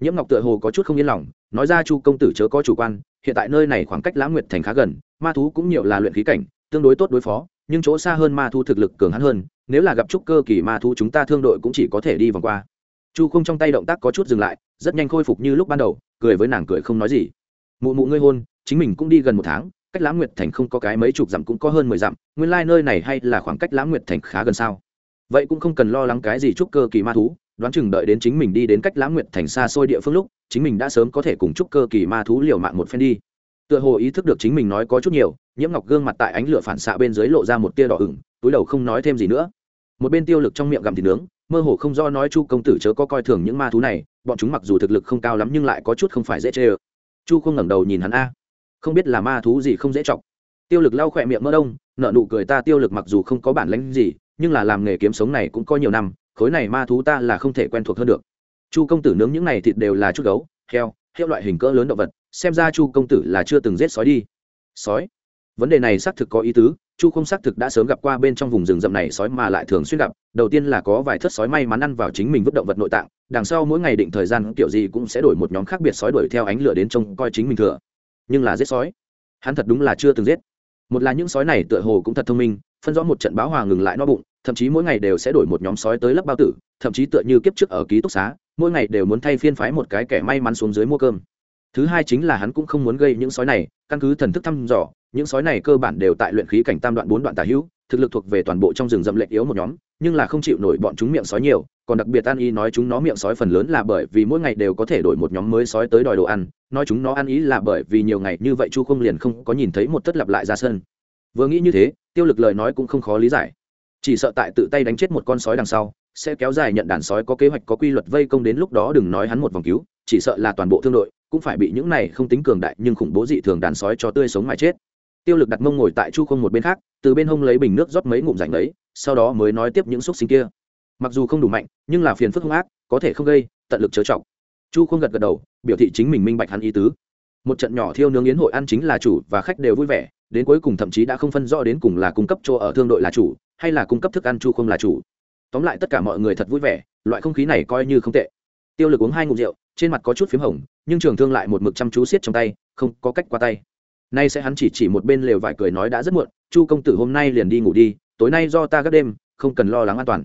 Nhiễm ngọc tựa hồ có chút không yên lòng nói ra chu công tử chớ có chủ quan, hiện tại nơi này khoảng cách lãng nguyệt thành khá gần, ma thú cũng nhiều là luyện khí cảnh, tương đối tốt đối phó, nhưng chỗ xa hơn ma thú thực lực cường hắn hơn, nếu là gặp trúc cơ kỳ ma thú chúng ta thương đội cũng chỉ có thể đi vòng qua. Chu không trong tay động tác có chút dừng lại, rất nhanh khôi phục như lúc ban đầu, cười với nàng cười không nói gì. Mụ mụ ngươi hôn, chính mình cũng đi gần một tháng, cách lãng nguyệt thành không có cái mấy chục dặm cũng có hơn mười dặm, nguyên lai、like、nơi này hay là khoảng cách lãng nguyệt thành khá gần sao? Vậy cũng không cần lo lắng cái gì trúc cơ kỳ ma thú, đoán chừng đợi đến chính mình đi đến cách lãng nguyệt thành xa xôi địa phương lúc chính mình đã sớm có thể cùng trúc cơ kỳ ma thú liều mạng một phen đi. Tựa hồ ý thức được chính mình nói có chút nhiều, nhiễm ngọc gương mặt tại ánh lửa phản xạ bên dưới lộ ra một tia đỏ ửng, túi đầu không nói thêm gì nữa. Một bên tiêu lực trong miệng gặm thịt nướng, mơ hồ không do nói chu công tử chớ có coi thường những ma thú này, bọn chúng mặc dù thực lực không cao lắm nhưng lại có chút không phải dễ chê ơ. Chu không ngẩng đầu nhìn hắn a. Không biết là ma thú gì không dễ chọc. Tiêu lực lau khỏe miệng mỡ đông nợ nụ cười ta tiêu lực mặc dù không có bản lánh gì, nhưng là làm nghề kiếm sống này cũng có nhiều năm, khối này ma thú ta là không thể quen thuộc hơn được chu công tử nướng những này thịt đều là chút gấu, heo, hiệu loại hình cỡ lớn động vật, xem ra chu công tử là chưa từng giết sói đi. Sói? Vấn đề này xác thực có ý tứ, chu không xác thực đã sớm gặp qua bên trong vùng rừng rậm này sói mà lại thường xuyên gặp, đầu tiên là có vài thất sói may mắn ăn vào chính mình vứt động vật nội tạng, đằng sau mỗi ngày định thời gian kiểu gì cũng sẽ đổi một nhóm khác biệt sói đuổi theo ánh lửa đến trông coi chính mình thừa. Nhưng là giết sói? Hắn thật đúng là chưa từng giết. Một là những sói này tựa hồ cũng thật thông minh, phân rõ một trận báo hòa ngừng lại no bụng, thậm chí mỗi ngày đều sẽ đổi một nhóm sói tới lấp bao tử, thậm chí tựa như kiếp trước ở ký túc xá mỗi ngày đều muốn thay phiên phái một cái kẻ may mắn xuống dưới mua cơm. Thứ hai chính là hắn cũng không muốn gây những sói này, căn cứ thần thức thăm dò, những sói này cơ bản đều tại luyện khí cảnh tam đoạn bốn đoạn tả hữu, thực lực thuộc về toàn bộ trong rừng rậm lệch yếu một nhóm, nhưng là không chịu nổi bọn chúng miệng sói nhiều, còn đặc biệt an y nói chúng nó miệng sói phần lớn là bởi vì mỗi ngày đều có thể đổi một nhóm mới sói tới đòi đồ ăn, nói chúng nó ăn ý là bởi vì nhiều ngày như vậy chu không liền không có nhìn thấy một tất lặp lại ra sân. Vừa nghĩ như thế, tiêu lực lời nói cũng không khó lý giải. Chỉ sợ tại tự tay đánh chết một con sói đằng sau sẽ kéo dài nhận đàn sói có kế hoạch có quy luật vây công đến lúc đó đừng nói hắn một vòng cứu, chỉ sợ là toàn bộ thương đội cũng phải bị những này không tính cường đại nhưng khủng bố dị thường đàn sói cho tươi sống mà chết. Tiêu lực đặt mông ngồi tại chu không một bên khác, từ bên hông lấy bình nước rót mấy ngụm rảnh ấy, sau đó mới nói tiếp những xúc sinh kia. Mặc dù không đủ mạnh, nhưng là phiền phức hung ác, có thể không gây, tận lực chớ trọng chu không gật gật đầu, biểu thị chính mình minh bạch hắn ý tứ. Một trận nhỏ thiêu nướng yến hội ăn chính là chủ và khách đều vui vẻ, đến cuối cùng thậm chí đã không phân rõ đến cùng là cung cấp chỗ ở thương đội là chủ, hay là cung cấp thức ăn chu không là chủ tóm lại tất cả mọi người thật vui vẻ, loại không khí này coi như không tệ. Tiêu lực uống hai ngụm rượu, trên mặt có chút p h í m hồng, nhưng trường thương lại một mực chăm chú siết trong tay, không có cách qua tay. Nay sẽ hắn chỉ chỉ một bên lều vải cười nói đã rất muộn, chu công tử hôm nay liền đi ngủ đi, tối nay do ta gác đêm, không cần lo lắng an toàn.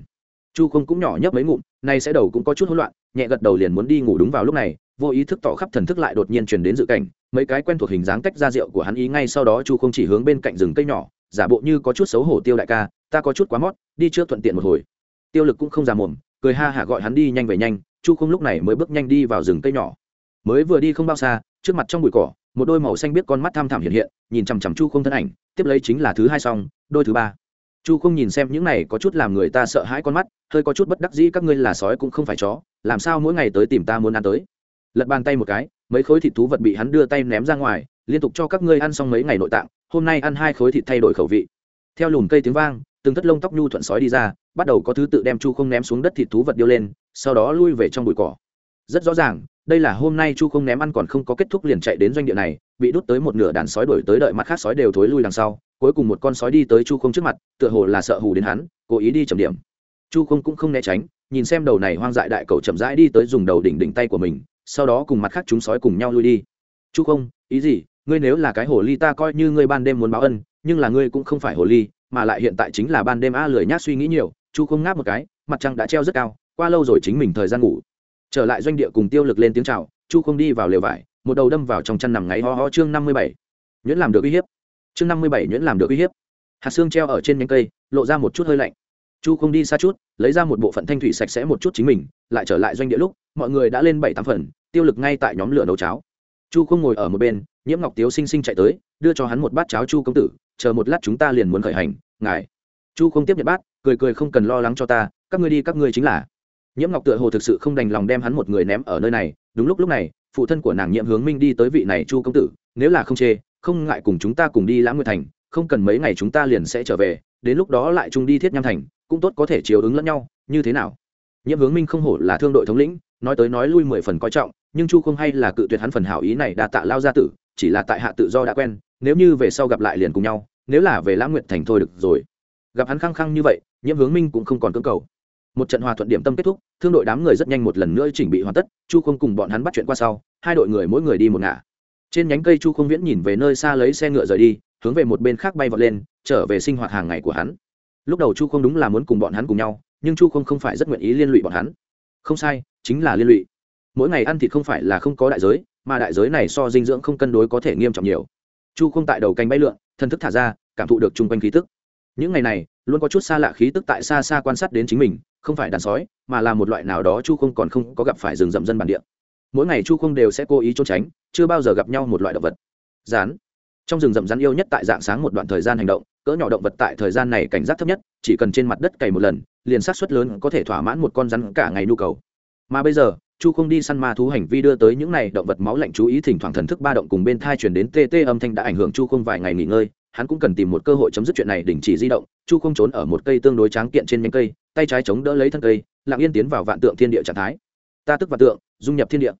Chu không cũng nhỏ nhấp mấy ngụm, nay sẽ đầu cũng có chút hỗn loạn, nhẹ gật đầu liền muốn đi ngủ đúng vào lúc này, vô ý thức tỏ khắp thần thức lại đột nhiên chuyển đến dự cảnh, mấy cái quen thuộc hình dáng cách ra rượu của hắn ý ngay sau đó chu không chỉ hướng bên cạnh rừng cây nhỏ, giả bộ như có chút xấu hổ tiêu đại ca, ta có chút quá mót, đi trước thuận tiện một hồi tiêu lực cũng không già mồm, cười ha hả gọi hắn đi nhanh về nhanh, chu không lúc này mới bước nhanh đi vào rừng cây nhỏ. Mới vừa đi không bao xa, trước mặt trong bụi cỏ, một đôi màu xanh biết con mắt tham thảm hiện hiện, nhìn chằm chằm chu không thân ảnh, tiếp lấy chính là thứ hai xong, đôi thứ ba. Chu không nhìn xem những này có chút làm người ta sợ hãi con mắt, hơi có chút bất đắc dĩ, các ngươi là sói cũng không phải chó, làm sao mỗi ngày tới tìm ta muốn ăn tới? Lật bàn tay một cái, mấy khối thịt thú vật bị hắn đưa tay ném ra ngoài, liên tục cho các ngươi ăn xong mấy ngày nội tạng, hôm nay ăn hai khối thịt thay đổi khẩu vị. Theo lùm cây tiếng vang từng thất lông tóc nhu thuận sói đi ra, bắt đầu có thứ tự đem chu không ném xuống đất thịt thú vật điêu lên, sau đó lui về trong bụi cỏ. Rất rõ ràng, đây là hôm nay chu không ném ăn còn không có kết thúc liền chạy đến doanh địa này, bị đút tới một nửa đàn sói đổi tới đợi mặt khác sói đều thối lui đằng sau, cuối cùng một con sói đi tới chu không trước mặt, tựa hồ là sợ hù đến hắn, cố ý đi chậm điểm. Chu không cũng không né tránh, nhìn xem đầu này hoang dại đại cầu chậm rãi đi tới dùng đầu đỉnh đỉnh tay của mình, sau đó cùng mặt khác chúng sói cùng nhau lui đi. Chu không, ý gì? Ngươi nếu là cái hồ ly ta coi như ngươi ban đêm muốn báo ân, nhưng là ngươi cũng không phải hồ ly mà lại hiện tại chính là ban đêm a lười nhác suy nghĩ nhiều, chu không ngáp một cái, mặt trăng đã treo rất cao, qua lâu rồi chính mình thời gian ngủ. Trở lại doanh địa cùng tiêu lực lên tiếng chào, chu không đi vào lều vải, một đầu đâm vào trong chăn nằm ngáy ho ho chương năm mươi bảy. Nhuyễn làm được uy hiếp. Chương năm mươi bảy nhuyễn làm được uy hiếp. Hạt xương treo ở trên nhánh cây, lộ ra một chút hơi lạnh. Chu không đi xa chút, lấy ra một bộ phận thanh thủy sạch sẽ một chút chính mình, lại trở lại doanh địa lúc, mọi người đã lên bảy tám phần, tiêu lực ngay tại nhóm lửa nấu cháo. Chu không ngồi ở một bên nhiễm ngọc tiếu xinh xinh chạy tới, đưa cho hắn một bát cháo chu công tử, chờ một lát chúng ta liền muốn khởi hành, ngài. Chu không tiếp nhận bát, cười cười không cần lo lắng cho ta, các ngươi đi các ngươi chính là. Nhiễm ngọc tựa hồ thực sự không đành lòng đem hắn một người ném ở nơi này, đúng lúc lúc này, phụ thân của nàng nhiễm hướng minh đi tới vị này chu công tử, nếu là không chê, không ngại cùng chúng ta cùng đi lãng nguyệt thành, không cần mấy ngày chúng ta liền sẽ trở về, đến lúc đó lại chung đi thiết nham thành, cũng tốt có thể chiếu ứng lẫn nhau, như thế nào? Nhiễm hướng minh không hổ là thương đội thống lĩnh, nói tới nói lui mười phần coi trọng, nhưng chu không hay là cự tuyệt hắn phần hảo ý này đã tạ lao gia tử chỉ là tại hạ tự do đã quen, nếu như về sau gặp lại liền cùng nhau, nếu là về lãng nguyện thành thôi được rồi. Gặp hắn khăng khăng như vậy, nhiễm hướng minh cũng không còn cưỡng cầu. Một trận hòa thuận điểm tâm kết thúc, thương đội đám người rất nhanh một lần nữa chỉnh bị hoàn tất, chu không cùng bọn hắn bắt chuyện qua sau, hai đội người mỗi người đi một ngả. Trên nhánh cây chu không viễn nhìn về nơi xa lấy xe ngựa rời đi, hướng về một bên khác bay vọt lên, trở về sinh hoạt hàng ngày của hắn. Lúc đầu chu không đúng là muốn cùng bọn hắn cùng nhau, nhưng chu không không phải rất nguyện ý liên lụy bọn hắn. Không sai, chính là liên lụy. Mỗi ngày ăn thịt không phải là không có đại giới mà đại giới này so dinh dưỡng không cân đối có thể nghiêm trọng nhiều. Chu không tại đầu canh bay lượn, thân thức thả ra, cảm thụ được chung quanh khí tức. Những ngày này, luôn có chút xa lạ khí tức tại xa xa quan sát đến chính mình, không phải đàn sói, mà là một loại nào đó chu không còn không có gặp phải rừng rậm dân bản địa. Mỗi ngày chu không đều sẽ cố ý trốn tránh, chưa bao giờ gặp nhau một loại động vật. Rán. Trong rừng rậm rắn yêu nhất tại dạng sáng một đoạn thời gian hành động, cỡ nhỏ động vật tại thời gian này cảnh giác thấp nhất, chỉ cần trên mặt đất cày một lần, liền sát xuất lớn có thể thỏa mãn một con rắn cả ngày nhu cầu. Mà bây giờ chu không đi săn ma thú hành vi đưa tới những này động vật máu lạnh chú ý thỉnh thoảng thần thức ba động cùng bên thai chuyển đến tê tê âm thanh đã ảnh hưởng chu không vài ngày nghỉ ngơi, hắn cũng cần tìm một cơ hội chấm dứt chuyện này, đình chỉ di động. Chu không trốn ở một cây tương đối tráng kiện trên nhánh cây, tay trái chống đỡ lấy thân cây, lặng yên tiến vào vạn tượng thiên địa trạng thái. Ta tức vạn tượng, dung nhập thiên địa.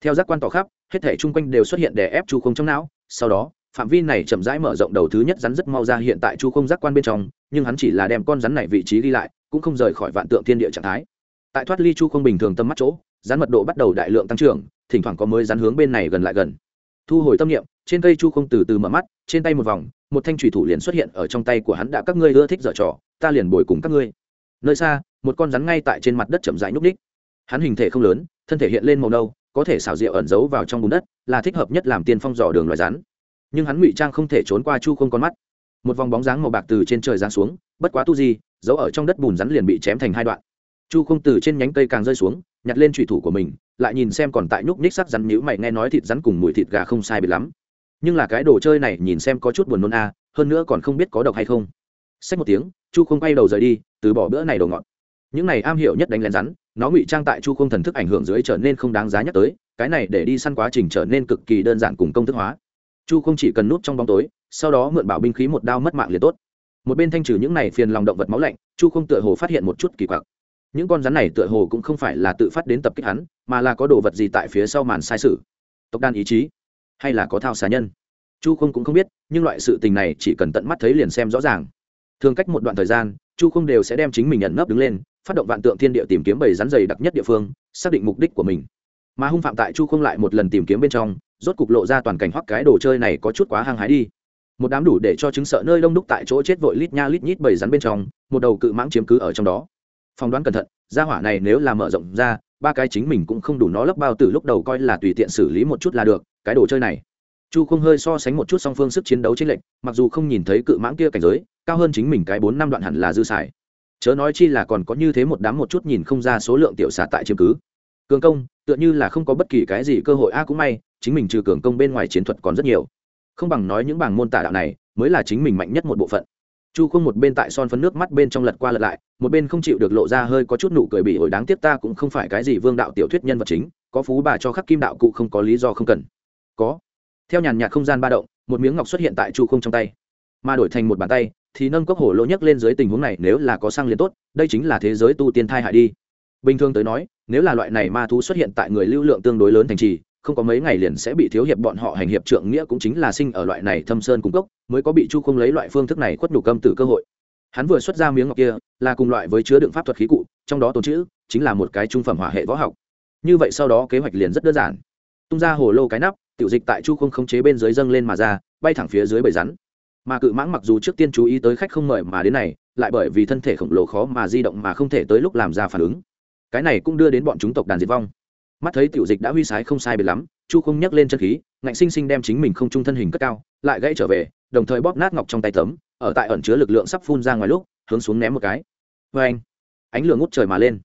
Theo giác quan tỏ khắp, hết thể chung quanh đều xuất hiện để ép chu không trong não. Sau đó, phạm vi này chậm rãi mở rộng đầu thứ nhất rắn rất mau ra hiện tại chu không giác quan bên trong, nhưng hắn chỉ là đem con rắn này vị trí đi lại, cũng không rời khỏi vạn tượng thiên địa trạng thái. Tại thoát ly chu không bình thường tâm mắt chỗ rắn mật độ bắt đầu đại lượng tăng trưởng, thỉnh thoảng có mới rắn hướng bên này gần lại gần. Thu hồi tâm niệm, trên cây chu không từ từ mở mắt, trên tay một vòng, một thanh thủy thủ liền xuất hiện ở trong tay của hắn đã các ngươi ưa thích dở trò, ta liền bồi cùng các ngươi. Nơi xa, một con rắn ngay tại trên mặt đất chậm rãi nhúc ních hắn hình thể không lớn, thân thể hiện lên màu nâu, có thể xảo diệu ẩn giấu vào trong bùn đất, là thích hợp nhất làm tiên phong dò đường loài rắn. Nhưng hắn ngụy trang không thể trốn qua chu không con mắt. Một vòng bóng dáng màu bạc từ trên trời giáng xuống, bất quá tu gì giấu ở trong đất bùn rắn liền bị chém thành hai đoạn chu không từ trên nhánh cây càng rơi xuống, nhặt lên trùy thủ của mình, lại nhìn xem còn tại nhúc ních sắc rắn nhữ mày nghe nói thịt rắn cùng mùi thịt gà không sai biệt lắm. Nhưng là cái đồ chơi này nhìn xem có chút buồn nôn a, hơn nữa còn không biết có độc hay không. Xách một tiếng, chu không quay đầu rời đi, từ bỏ bữa này đồ ngọt. Những này am hiểu nhất đánh lén rắn, nó ngụy trang tại chu không thần thức ảnh hưởng dưới trở nên không đáng giá nhắc tới, cái này để đi săn quá trình trở nên cực kỳ đơn giản cùng công thức hóa. Chu không chỉ cần núp trong bóng tối, sau đó mượn bảo binh khí một đao mất mạng liền tốt. Một bên thanh trừ những này phiền lòng động vật máu lạnh, chu không tựa hồ phát hiện một chút kỳ quặc những con rắn này tựa hồ cũng không phải là tự phát đến tập kích hắn, mà là có đồ vật gì tại phía sau màn sai sự. Tộc đan ý chí, hay là có thao xà nhân? Chu không cũng không biết, nhưng loại sự tình này chỉ cần tận mắt thấy liền xem rõ ràng. Thường cách một đoạn thời gian, chu không đều sẽ đem chính mình nhận nấp đứng lên, phát động vạn tượng thiên địa tìm kiếm bầy rắn dày đặc nhất địa phương, xác định mục đích của mình. Mà hung phạm tại chu không lại một lần tìm kiếm bên trong, rốt cục lộ ra toàn cảnh hoắc cái đồ chơi này có chút quá hăng hái đi. Một đám đủ để cho chứng sợ nơi đông đúc tại chỗ chết vội lít nha lít nhít bầy rắn bên trong, một đầu cự mãng chiếm cứ ở trong đó phỏng đoán cẩn thận, gia hỏa này nếu là mở rộng ra, ba cái chính mình cũng không đủ nó lấp bao từ lúc đầu coi là tùy tiện xử lý một chút là được, cái đồ chơi này. Chu không hơi so sánh một chút song phương sức chiến đấu trên lệnh mặc dù không nhìn thấy cự mãng kia cảnh giới, cao hơn chính mình cái bốn năm đoạn hẳn là dư xài. Chớ nói chi là còn có như thế một đám một chút nhìn không ra số lượng tiểu xà tại chiếm cứ. Cường công, tựa như là không có bất kỳ cái gì cơ hội, a à cũng may, chính mình trừ cường công bên ngoài chiến thuật còn rất nhiều. Không bằng nói những bảng môn tả đạo này, mới là chính mình mạnh nhất một bộ phận chu không một bên tại son phấn nước mắt bên trong lật qua lật lại, một bên không chịu được lộ ra hơi có chút nụ cười bị ổi đáng tiếc ta cũng không phải cái gì vương đạo tiểu thuyết nhân vật chính, có phú bà cho khắc kim đạo cụ không có lý do không cần. Có. Theo nhàn nhạt không gian ba động, một miếng ngọc xuất hiện tại chu không trong tay. Mà đổi thành một bàn tay, thì nâng cốc hổ lỗ nhấc lên dưới tình huống này nếu là có sang liền tốt, đây chính là thế giới tu tiên thai hại đi. Bình thường tới nói, nếu là loại này ma thú xuất hiện tại người lưu lượng tương đối lớn thành trì không có mấy ngày liền sẽ bị thiếu hiệp bọn họ hành hiệp trượng nghĩa cũng chính là sinh ở loại này thâm sơn cung cốc, mới có bị chu không lấy loại phương thức này khuất nhục âm tử cơ hội. Hắn vừa xuất ra miếng ngọc kia, là cùng loại với chứa đựng pháp thuật khí cụ, trong đó tồn chữ, chính là một cái trung phẩm hỏa hệ võ học. Như vậy sau đó kế hoạch liền rất đơn giản. Tung ra hồ lô cái nắp, tiểu dịch tại chu không khống chế bên dưới dâng lên mà ra, bay thẳng phía dưới bầy rắn. Mà cự mãng mặc dù trước tiên chú ý tới khách không mời mà đến này, lại bởi vì thân thể khổng lồ khó mà di động mà không thể tới lúc làm ra phản ứng. Cái này cũng đưa đến bọn chúng tộc đàn diệt vong mắt thấy tiểu dịch đã huy sái không sai biệt lắm, chu không nhắc lên chân khí, ngạnh sinh sinh đem chính mình không trung thân hình cất cao, lại gãy trở về, đồng thời bóp nát ngọc trong tay tấm, ở tại ẩn chứa lực lượng sắp phun ra ngoài lúc, hướng xuống ném một cái. Vê anh, ánh lửa ngút trời mà lên.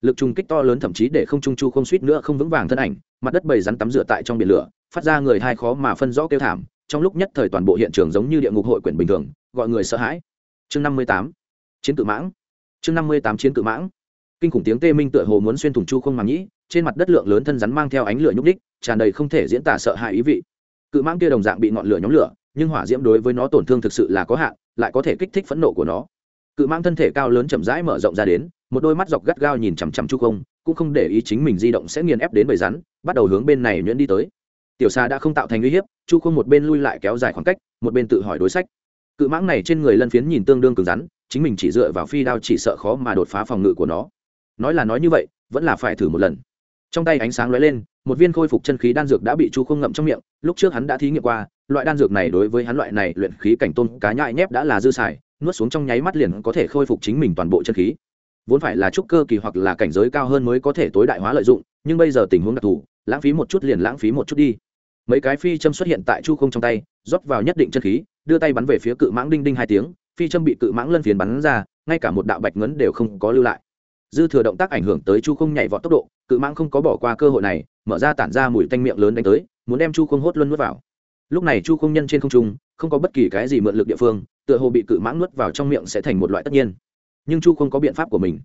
Lực trùng kích to lớn thậm chí để không trung chu không suýt nữa không vững vàng thân ảnh, mặt đất bầy rắn tắm rửa tại trong biển lửa, phát ra người hai khó mà phân rõ kêu thảm, trong lúc nhất thời toàn bộ hiện trường giống như địa ngục hội quyển bình thường, gọi người sợ hãi. Chương năm mươi tám, chiến cự mãng. Chương năm mươi tám, chiến cự mãng kinh khủng tiếng tê minh tựa hồ muốn xuyên thủng chu không màng nhĩ, trên mặt đất lượng lớn thân rắn mang theo ánh lửa nhúc đích tràn đầy không thể diễn tả sợ hãi ý vị. Cự mãng kia đồng dạng bị ngọn lửa nhóm lửa, nhưng hỏa diễm đối với nó tổn thương thực sự là có hạn, lại có thể kích thích phẫn nộ của nó. Cự mãng thân thể cao lớn chậm rãi mở rộng ra đến, một đôi mắt dọc gắt gao nhìn chằm chằm chu không, cũng không để ý chính mình di động sẽ nghiền ép đến bầy rắn, bắt đầu hướng bên này nhuyễn đi tới. Tiểu xa đã không tạo thành uy hiếp, chu không một bên lui lại kéo dài khoảng cách, một bên tự hỏi đối sách. Cự mãng này trên người lân phiến nhìn tương đương cứng rắn, chính mình chỉ dựa vào phi đao chỉ sợ khó mà đột phá phòng ngự của nó nói là nói như vậy, vẫn là phải thử một lần. Trong tay ánh sáng lóe lên, một viên khôi phục chân khí đan dược đã bị chu không ngậm trong miệng, lúc trước hắn đã thí nghiệm qua, loại đan dược này đối với hắn loại này luyện khí cảnh tôn cá nhại nhép đã là dư xài, nuốt xuống trong nháy mắt liền có thể khôi phục chính mình toàn bộ chân khí. Vốn phải là trúc cơ kỳ hoặc là cảnh giới cao hơn mới có thể tối đại hóa lợi dụng, nhưng bây giờ tình huống đặc thù, lãng phí một chút liền lãng phí một chút đi. Mấy cái phi châm xuất hiện tại chu không trong tay, rót vào nhất định chân khí, đưa tay bắn về phía cự mãng đinh đinh hai tiếng, phi châm bị cự mãng lân phiền bắn ra, ngay cả một đạo bạch ngấn đều không có lưu lại dư thừa động tác ảnh hưởng tới chu không nhảy vọt tốc độ, cự mãng không có bỏ qua cơ hội này, mở ra tản ra mùi tanh miệng lớn đánh tới, muốn đem chu không hốt luôn nuốt vào. Lúc này chu không nhân trên không trung, không có bất kỳ cái gì mượn lực địa phương, tựa hồ bị cự mãng nuốt vào trong miệng sẽ thành một loại tất nhiên. Nhưng chu không có biện pháp của mình.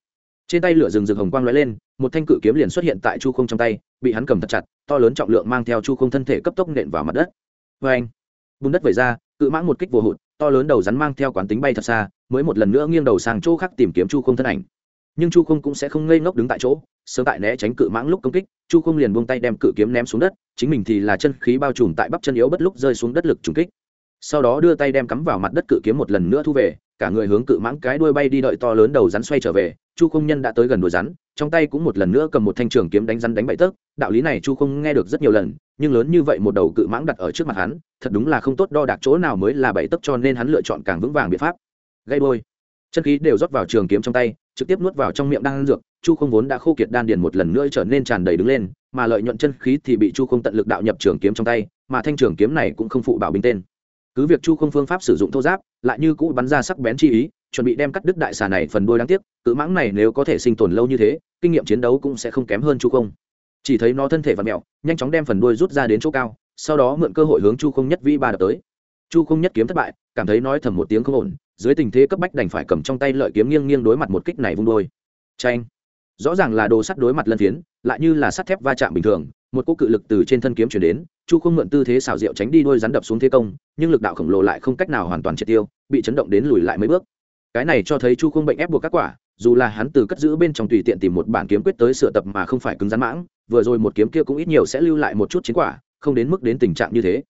Trên tay lửa rừng rừng hồng quang lóe lên, một thanh cự kiếm liền xuất hiện tại chu không trong tay, bị hắn cầm thật chặt, to lớn trọng lượng mang theo chu không thân thể cấp tốc nện vào mặt đất. Vê anh bùn đất vẩy ra, cự mãng một kích vô hụt, to lớn đầu rắn mang theo quán tính bay thật xa, mới một lần nữa nghiêng đầu sang chỗ khác tìm kiếm chu không thân ảnh nhưng chu không cũng sẽ không ngây ngốc đứng tại chỗ, sớm tại né tránh cự mãng lúc công kích, chu không liền buông tay đem cự kiếm ném xuống đất, chính mình thì là chân khí bao trùm tại bắp chân yếu bất lúc rơi xuống đất lực trùng kích. Sau đó đưa tay đem cắm vào mặt đất cự kiếm một lần nữa thu về, cả người hướng cự mãng cái đuôi bay đi đợi to lớn đầu rắn xoay trở về, chu không nhân đã tới gần đuôi rắn, trong tay cũng một lần nữa cầm một thanh trường kiếm đánh rắn đánh bậy tớp đạo lý này chu không nghe được rất nhiều lần, nhưng lớn như vậy một đầu cự mãng đặt ở trước mặt hắn, thật đúng là không tốt đo đạc chỗ nào mới là bậy tớp cho nên hắn lựa chọn càng vững vàng biện pháp. Gây đôi chân khí đều rót vào trường kiếm trong tay, trực tiếp nuốt vào trong miệng đan dược, chu không vốn đã khô kiệt đan điền một lần nữa trở nên tràn đầy đứng lên, mà lợi nhuận chân khí thì bị chu không tận lực đạo nhập trường kiếm trong tay, mà thanh trường kiếm này cũng không phụ bảo binh tên. Cứ việc chu không phương pháp sử dụng thô giáp, lại như cũ bắn ra sắc bén chi ý, chuẩn bị đem cắt đứt đại xà này phần đuôi đáng tiếc, cự mãng này nếu có thể sinh tồn lâu như thế, kinh nghiệm chiến đấu cũng sẽ không kém hơn chu không. Chỉ thấy nó thân thể và mẹo nhanh chóng đem phần đuôi rút ra đến chỗ cao, sau đó mượn cơ hội hướng chu không nhất vĩ ba đập tới. Chu không nhất kiếm thất bại, cảm thấy nói thầm một tiếng không ổn dưới tình thế cấp bách đành phải cầm trong tay lợi kiếm nghiêng nghiêng đối mặt một kích này vung đôi. Tranh rõ ràng là đồ sắt đối mặt lân phiến, lại như là sắt thép va chạm bình thường, một cỗ cự lực từ trên thân kiếm chuyển đến, chu không mượn tư thế xảo diệu tránh đi đôi rắn đập xuống thế công, nhưng lực đạo khổng lồ lại không cách nào hoàn toàn triệt tiêu, bị chấn động đến lùi lại mấy bước. Cái này cho thấy chu không bệnh ép buộc các quả, dù là hắn từ cất giữ bên trong tùy tiện tìm một bản kiếm quyết tới sửa tập mà không phải cứng rắn mãng, vừa rồi một kiếm kia cũng ít nhiều sẽ lưu lại một chút chiến quả, không đến mức đến tình trạng như thế.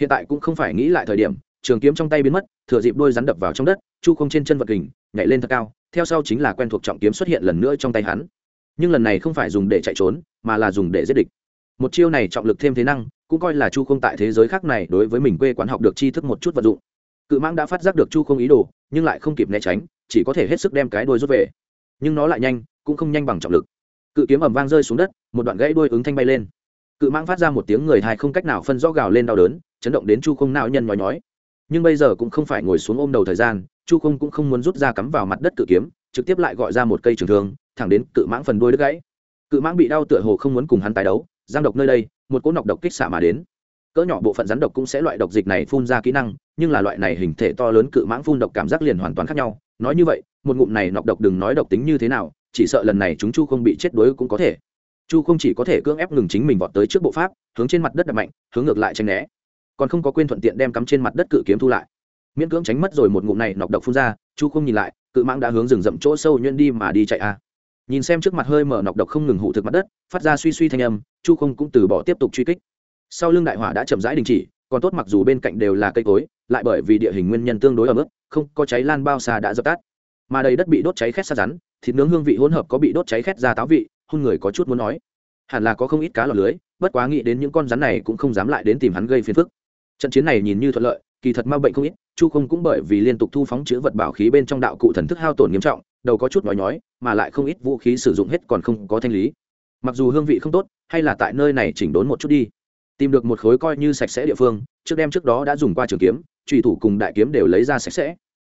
Hiện tại cũng không phải nghĩ lại thời điểm trường kiếm trong tay biến mất, thừa dịp đôi rắn đập vào trong đất, chu không trên chân vật kình, nhảy lên thật cao, theo sau chính là quen thuộc trọng kiếm xuất hiện lần nữa trong tay hắn. Nhưng lần này không phải dùng để chạy trốn, mà là dùng để giết địch. Một chiêu này trọng lực thêm thế năng, cũng coi là chu không tại thế giới khác này đối với mình quê quán học được tri thức một chút vật dụng. Cự mãng đã phát giác được chu không ý đồ, nhưng lại không kịp né tránh, chỉ có thể hết sức đem cái đuôi rút về. Nhưng nó lại nhanh, cũng không nhanh bằng trọng lực. Cự kiếm ầm vang rơi xuống đất, một đoạn gãy đuôi ứng thanh bay lên. Cự mãng phát ra một tiếng người thai không cách nào phân rõ gào lên đau đớn, chấn động đến chu không não nhân nhói nhói nhưng bây giờ cũng không phải ngồi xuống ôm đầu thời gian, chu không cũng không muốn rút ra cắm vào mặt đất cự kiếm, trực tiếp lại gọi ra một cây trường thương, thẳng đến cự mãng phần đuôi đứt gãy. Cự mãng bị đau tựa hồ không muốn cùng hắn tái đấu, giang độc nơi đây, một cỗ nọc độc kích xạ mà đến. Cỡ nhỏ bộ phận rắn độc cũng sẽ loại độc dịch này phun ra kỹ năng, nhưng là loại này hình thể to lớn cự mãng phun độc cảm giác liền hoàn toàn khác nhau. Nói như vậy, một ngụm này nọc độc đừng nói độc tính như thế nào, chỉ sợ lần này chúng chu không bị chết đuối cũng có thể. Chu không chỉ có thể cưỡng ép ngừng chính mình vọt tới trước bộ pháp, hướng trên mặt đất đập mạnh, hướng ngược lại tranh né còn không có quên thuận tiện đem cắm trên mặt đất cự kiếm thu lại. Miễn cưỡng tránh mất rồi một ngụm này nọc độc phun ra, chu không nhìn lại, cự mãng đã hướng rừng rậm chỗ sâu nhuyễn đi mà đi chạy a. Nhìn xem trước mặt hơi mở nọc độc không ngừng hụ thực mặt đất, phát ra suy suy thanh âm, chu không cũng từ bỏ tiếp tục truy kích. Sau lưng đại hỏa đã chậm rãi đình chỉ, còn tốt mặc dù bên cạnh đều là cây cối, lại bởi vì địa hình nguyên nhân tương đối ở mức không có cháy lan bao xa đã dập tắt. Mà đầy đất bị đốt cháy khét xa rắn, thịt nướng hương vị hỗn hợp có bị đốt cháy khét ra táo vị hôn người có chút muốn nói. Hẳn là có không ít cá lọt lưới, bất quá nghĩ đến những con rắn này cũng không dám lại đến tìm hắn gây phiền phức trận chiến này nhìn như thuận lợi, kỳ thật ma bệnh không ít, chu không cũng bởi vì liên tục thu phóng chữ vật bảo khí bên trong đạo cụ thần thức hao tổn nghiêm trọng, đầu có chút nói nhói, mà lại không ít vũ khí sử dụng hết còn không có thanh lý. Mặc dù hương vị không tốt, hay là tại nơi này chỉnh đốn một chút đi. Tìm được một khối coi như sạch sẽ địa phương, trước đêm trước đó đã dùng qua trường kiếm trùy thủ cùng đại kiếm đều lấy ra sạch sẽ.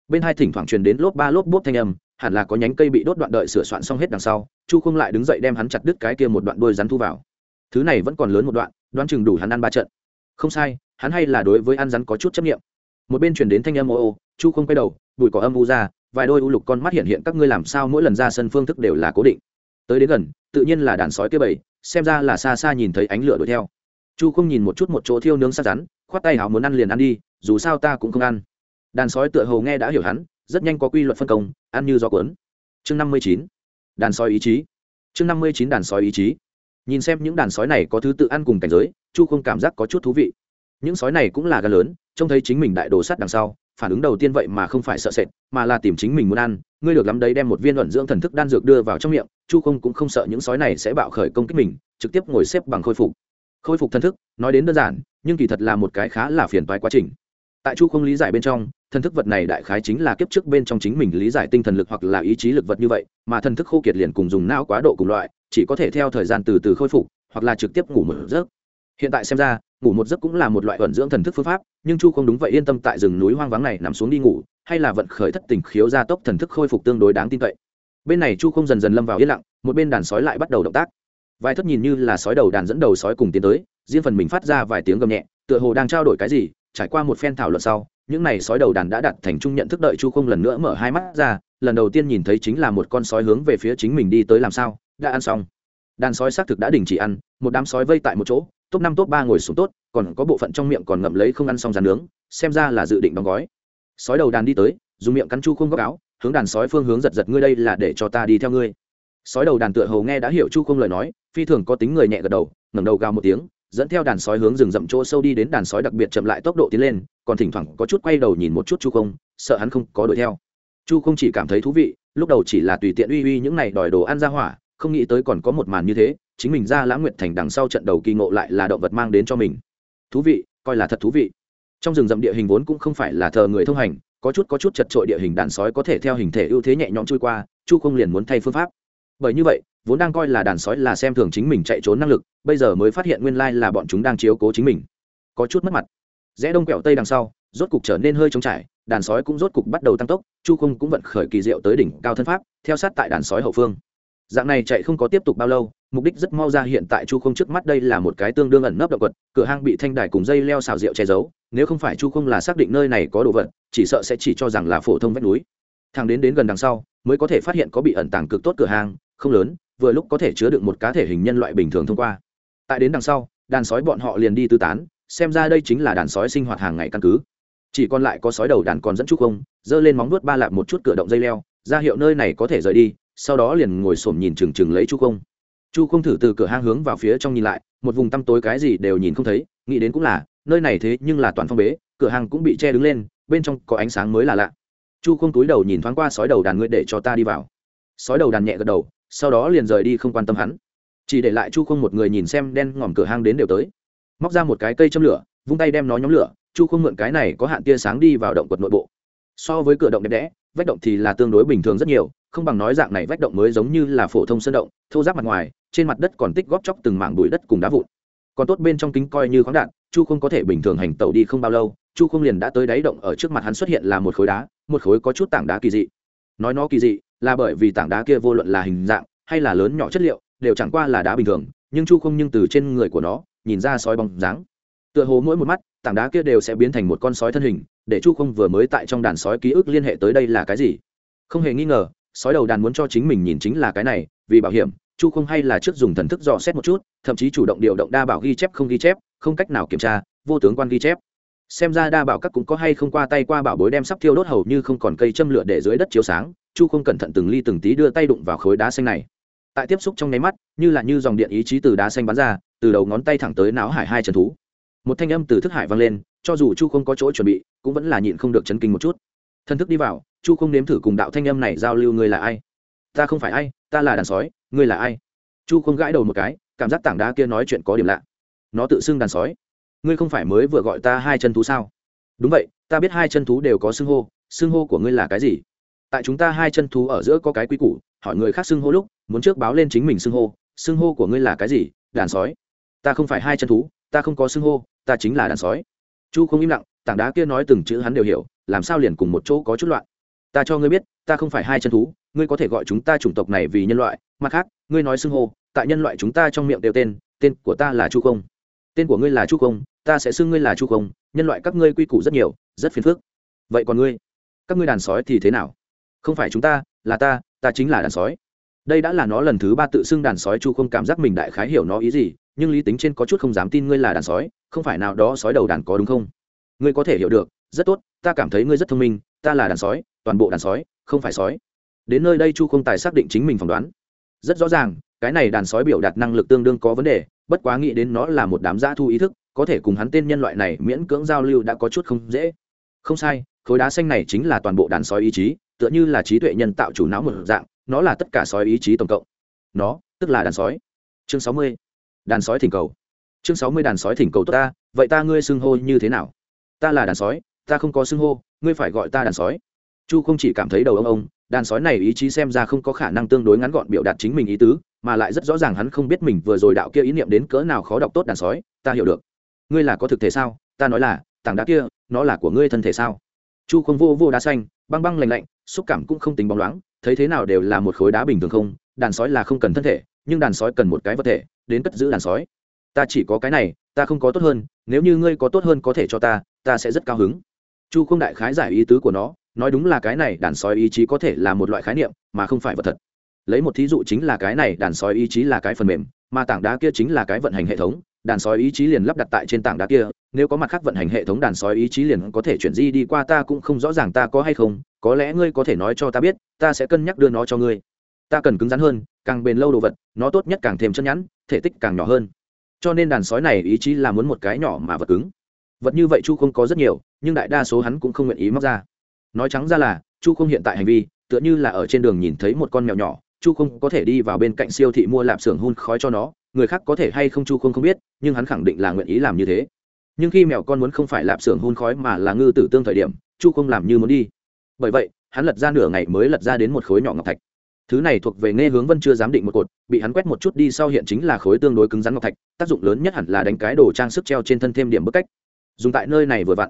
Bên hai thỉnh thoảng truyền đến lốp ba lốp bốp thanh âm, hẳn là có nhánh cây bị đốt đoạn đợi sửa soạn xong hết đằng sau, chu không lại đứng dậy đem hắn chặt đứt cái kia một đoạn đôi rắn thu vào. Thứ này vẫn còn lớn một đoạn, đoán chừng đủ hắn ăn ba trận. Không sai hắn hay là đối với ăn rắn có chút chấp nghiệm. Một bên chuyển đến thanh âm, ô ô, chu không quay đầu, bụi cỏ âm u ra, vài đôi u lục con mắt hiện hiện các ngươi làm sao mỗi lần ra sân phương thức đều là cố định. Tới đến gần, tự nhiên là đàn sói kia bầy, xem ra là xa xa nhìn thấy ánh lửa đuổi theo. Chu không nhìn một chút một chỗ thiêu nướng sát rắn, khoát tay hào muốn ăn liền ăn đi, dù sao ta cũng không ăn. Đàn sói tựa hồ nghe đã hiểu hắn, rất nhanh có quy luật phân công, ăn như gió cuốn. Chương năm mươi chín, đàn sói ý chí. Chương năm mươi chín đàn sói ý chí. Nhìn xem những đàn sói này có thứ tự ăn cùng cảnh giới, chu không cảm giác có chút thú vị những sói này cũng là gan lớn, trông thấy chính mình đại đồ sắt đằng sau, phản ứng đầu tiên vậy mà không phải sợ sệt, mà là tìm chính mình muốn ăn. Ngươi được lắm đấy đem một viên luận dưỡng thần thức đan dược đưa vào trong miệng, chu không cũng không sợ những sói này sẽ bạo khởi công kích mình, trực tiếp ngồi xếp bằng khôi phục. Khôi phục thần thức, nói đến đơn giản, nhưng kỳ thật là một cái khá là phiền toái quá trình. Tại chu không lý giải bên trong, thần thức vật này đại khái chính là kiếp trước bên trong chính mình lý giải tinh thần lực hoặc là ý chí lực vật như vậy, mà thần thức khô kiệt liền cùng dùng não quá độ cùng loại, chỉ có thể theo thời gian từ từ khôi phục, hoặc là trực tiếp ngủ mở giấc. Hiện tại xem ra ngủ một giấc cũng là một loại vận dưỡng thần thức phương pháp, nhưng chu không đúng vậy yên tâm tại rừng núi hoang vắng này nằm xuống đi ngủ, hay là vận khởi thất tình khiếu gia tốc thần thức khôi phục tương đối đáng tin cậy. Bên này chu không dần dần lâm vào yên lặng, một bên đàn sói lại bắt đầu động tác. Vài thất nhìn như là sói đầu đàn dẫn đầu sói cùng tiến tới, riêng phần mình phát ra vài tiếng gầm nhẹ, tựa hồ đang trao đổi cái gì, trải qua một phen thảo luận sau, những này sói đầu đàn đã đặt thành trung nhận thức đợi chu không lần nữa mở hai mắt ra, lần đầu tiên nhìn thấy chính là một con sói hướng về phía chính mình đi tới làm sao, đã ăn xong. Đàn sói xác thực đã đình chỉ ăn, một đám sói vây tại một chỗ top năm, top ba ngồi xuống tốt, còn có bộ phận trong miệng còn ngậm lấy không ăn xong rán nướng, xem ra là dự định đóng gói. Sói đầu đàn đi tới, dùng miệng cắn chu không góc áo, hướng đàn sói phương hướng giật giật ngươi đây là để cho ta đi theo ngươi. Sói đầu đàn tựa hầu nghe đã hiểu chu không lời nói, phi thường có tính người nhẹ gật đầu, ngẩng đầu gào một tiếng, dẫn theo đàn sói hướng rừng rậm chỗ sâu đi đến đàn sói đặc biệt chậm lại tốc độ tiến lên, còn thỉnh thoảng có chút quay đầu nhìn một chút chu không sợ hắn không có đuổi theo. Chu không chỉ cảm thấy thú vị, lúc đầu chỉ là tùy tiện uy uy những này đòi đồ ăn ra hỏa không nghĩ tới còn có một màn như thế, chính mình ra lãng nguyệt thành đằng sau trận đầu kỳ ngộ lại là động vật mang đến cho mình. Thú vị, coi là thật thú vị. Trong rừng rậm địa hình vốn cũng không phải là thờ người thông hành, có chút có chút chật trội địa hình đàn sói có thể theo hình thể ưu thế nhẹ nhõm trôi qua, chu không liền muốn thay phương pháp. Bởi như vậy, vốn đang coi là đàn sói là xem thường chính mình chạy trốn năng lực, bây giờ mới phát hiện nguyên lai là bọn chúng đang chiếu cố chính mình. Có chút mất mặt. Rẽ đông quẹo tây đằng sau, rốt cục trở nên hơi trống trải, đàn sói cũng rốt cục bắt đầu tăng tốc, chu không cũng vận khởi kỳ diệu tới đỉnh cao thân pháp, theo sát tại đàn sói hậu phương dạng này chạy không có tiếp tục bao lâu, mục đích rất mau ra hiện tại chu không trước mắt đây là một cái tương đương ẩn nấp động vật, cửa hang bị thanh đài cùng dây leo xào rượu che giấu, nếu không phải chu không là xác định nơi này có đồ vật, chỉ sợ sẽ chỉ cho rằng là phổ thông vách núi. Thằng đến đến gần đằng sau, mới có thể phát hiện có bị ẩn tàng cực tốt cửa hang, không lớn, vừa lúc có thể chứa được một cá thể hình nhân loại bình thường thông qua. Tại đến đằng sau, đàn sói bọn họ liền đi tư tán, xem ra đây chính là đàn sói sinh hoạt hàng ngày căn cứ. Chỉ còn lại có sói đầu đàn còn dẫn chu không, giơ lên móng nuốt ba lạp một chút cửa động dây leo, ra hiệu nơi này có thể rời đi sau đó liền ngồi xổm nhìn chừng chừng lấy chu không chu không thử từ cửa hang hướng vào phía trong nhìn lại, một vùng tăm tối cái gì đều nhìn không thấy, nghĩ đến cũng là, nơi này thế nhưng là toàn phong bế, cửa hàng cũng bị che đứng lên, bên trong có ánh sáng mới là lạ. Chu không túi đầu nhìn thoáng qua sói đầu đàn ngươi để cho ta đi vào. Sói đầu đàn nhẹ gật đầu, sau đó liền rời đi không quan tâm hắn. Chỉ để lại chu không một người nhìn xem đen ngòm cửa hang đến đều tới. Móc ra một cái cây châm lửa, vung tay đem nó nhóm lửa, chu không mượn cái này có hạn tia sáng đi vào động quật nội bộ. So với cửa động đẹp đẽ vách động thì là tương đối bình thường rất nhiều, không bằng nói dạng này vách động mới giống như là phổ thông sơn động, thô giáp mặt ngoài, trên mặt đất còn tích góp chóc từng mảng bụi đất cùng đá vụn. Còn tốt bên trong kính coi như khoáng đạn, chu không có thể bình thường hành tẩu đi không bao lâu, chu không liền đã tới đáy động ở trước mặt hắn xuất hiện là một khối đá, một khối có chút tảng đá kỳ dị. Nói nó kỳ dị, là bởi vì tảng đá kia vô luận là hình dạng hay là lớn nhỏ chất liệu, đều chẳng qua là đá bình thường, nhưng chu không nhưng từ trên người của nó, nhìn ra sói bóng dáng. Tựa hồ mỗi một mắt tảng đá kia đều sẽ biến thành một con sói thân hình, để chu không vừa mới tại trong đàn sói ký ức liên hệ tới đây là cái gì? Không hề nghi ngờ, sói đầu đàn muốn cho chính mình nhìn chính là cái này, vì bảo hiểm, chu không hay là trước dùng thần thức dò xét một chút, thậm chí chủ động điều động đa bảo ghi chép không ghi chép, không cách nào kiểm tra, vô tướng quan ghi chép. Xem ra đa bảo các cũng có hay không qua tay qua bảo bối đem sắp thiêu đốt hầu như không còn cây châm lửa để dưới đất chiếu sáng, chu không cẩn thận từng ly từng tí đưa tay đụng vào khối đá xanh này. Tại tiếp xúc trong nháy mắt, như là như dòng điện ý chí từ đá xanh bắn ra, từ đầu ngón tay thẳng tới não hải hai trần thú một thanh âm từ thức hải vang lên, cho dù chu không có chỗ chuẩn bị, cũng vẫn là nhịn không được chấn kinh một chút. Thân thức đi vào, chu không nếm thử cùng đạo thanh âm này giao lưu ngươi là ai. Ta không phải ai, ta là đàn sói ngươi là ai? Chu không gãi đầu một cái, cảm giác tảng đá kia nói chuyện có điểm lạ. Nó tự xưng đàn sói. Ngươi không phải mới vừa gọi ta hai chân thú sao? Đúng vậy, ta biết hai chân thú đều có xưng hô xưng hô của ngươi là cái gì? Tại chúng ta hai chân thú ở giữa có cái quy củ, hỏi người khác xưng hô lúc, muốn trước báo lên chính mình xưng hô xưng hô của ngươi là cái gì, đàn sói? Ta không phải hai chân thú ta không có xưng hô, ta chính là đàn sói. Chu không im lặng, tảng đá kia nói từng chữ hắn đều hiểu, làm sao liền cùng một chỗ có chút loạn. Ta cho ngươi biết, ta không phải hai chân thú, ngươi có thể gọi chúng ta chủng tộc này vì nhân loại, mặt khác, ngươi nói xưng hô, tại nhân loại chúng ta trong miệng đều tên tên của ta là chu không. Tên của ngươi là chu không, ta sẽ xưng ngươi là chu không, nhân loại các ngươi quy củ rất nhiều, rất phiền phức. Vậy còn ngươi? Các ngươi đàn sói thì thế nào? Không phải chúng ta, là ta ta chính là đàn sói. Đây đã là nó lần thứ ba tự xưng đàn sói, chu không cảm giác mình đại khái hiểu nó ý gì nhưng lý tính trên có chút không dám tin ngươi là đàn sói, không phải nào đó sói đầu đàn có đúng không? Ngươi có thể hiểu được, rất tốt, ta cảm thấy ngươi rất thông minh, ta là đàn sói, toàn bộ đàn sói, không phải sói. Đến nơi đây chu không tài xác định chính mình phỏng đoán. Rất rõ ràng, cái này đàn sói biểu đạt năng lực tương đương có vấn đề, bất quá nghĩ đến nó là một đám g thu ý thức, có thể cùng hắn tên nhân loại này miễn cưỡng giao lưu đã có chút không dễ. Không sai, khối đá xanh này chính là toàn bộ đàn sói ý chí, tựa như là trí tuệ nhân tạo chủ não một dạng, nó là tất cả sói ý chí tổng cộng. Nó, tức là đàn sói. Chương sáu mươi đàn sói thỉnh cầu. Chương sáu mươi đàn sói thỉnh cầu tốt ta, vậy ta ngươi xưng hô như thế nào? Ta là đàn sói, ta không có xưng hô, ngươi phải gọi ta đàn sói. Chu không chỉ cảm thấy đầu ông ông, đàn sói này ý chí xem ra không có khả năng tương đối ngắn gọn biểu đạt chính mình ý tứ, mà lại rất rõ ràng hắn không biết mình vừa rồi đạo kia ý niệm đến cỡ nào khó đọc tốt đàn sói, ta hiểu được. Ngươi là có thực thể sao? Ta nói là, tảng đá kia, nó là của ngươi thân thể sao? Chu không vô vô đá xanh, băng băng lành lạnh, xúc cảm cũng không tính bóng loáng, thấy thế nào đều là một khối đá bình thường không, đàn sói là không cần thân thể nhưng đàn sói cần một cái vật thể, đến cất giữ đàn sói. Ta chỉ có cái này, ta không có tốt hơn, nếu như ngươi có tốt hơn có thể cho ta ta sẽ rất cao hứng. Chu không đại khái giải ý tứ của nó, nói đúng là cái này đàn sói ý chí có thể là một loại khái niệm, mà không phải vật thật. Lấy một thí dụ chính là cái này đàn sói ý chí là cái phần mềm, mà tảng đá kia chính là cái vận hành hệ thống, đàn sói ý chí liền lắp đặt tại trên tảng đá kia, nếu có mặt khác vận hành hệ thống đàn sói ý chí liền có thể chuyển di đi qua, ta cũng không rõ ràng ta có hay không, có lẽ ngươi có thể nói cho ta biết, ta sẽ cân nhắc đưa nó cho ngươi. Ta cần cứng rắn hơn càng bền lâu đồ vật, nó tốt nhất càng thêm chân nhẵn, thể tích càng nhỏ hơn. Cho nên đàn sói này ý chí là muốn một cái nhỏ mà vật cứng. Vật như vậy chu không có rất nhiều, nhưng đại đa số hắn cũng không nguyện ý móc ra. Nói trắng ra là, chu không hiện tại hành vi, tựa như là ở trên đường nhìn thấy một con mèo nhỏ, chu không có thể đi vào bên cạnh siêu thị mua lạp xưởng hun khói cho nó, người khác có thể hay không chu không không biết, nhưng hắn khẳng định là nguyện ý làm như thế. Nhưng khi mèo con muốn không phải lạp xưởng hun khói mà là ngư tử tương thời điểm, chu không làm như muốn đi. Bởi vậy, hắn lật ra nửa ngày mới lật ra đến một khối nhỏ ngọc thạch thứ này thuộc về nghe hướng vân chưa dám định một cột, bị hắn quét một chút đi sau hiện chính là khối tương đối cứng rắn ngọc thạch, tác dụng lớn nhất hẳn là đánh cái đồ trang sức treo trên thân thêm điểm bức cách. Dùng tại nơi này vừa vặn.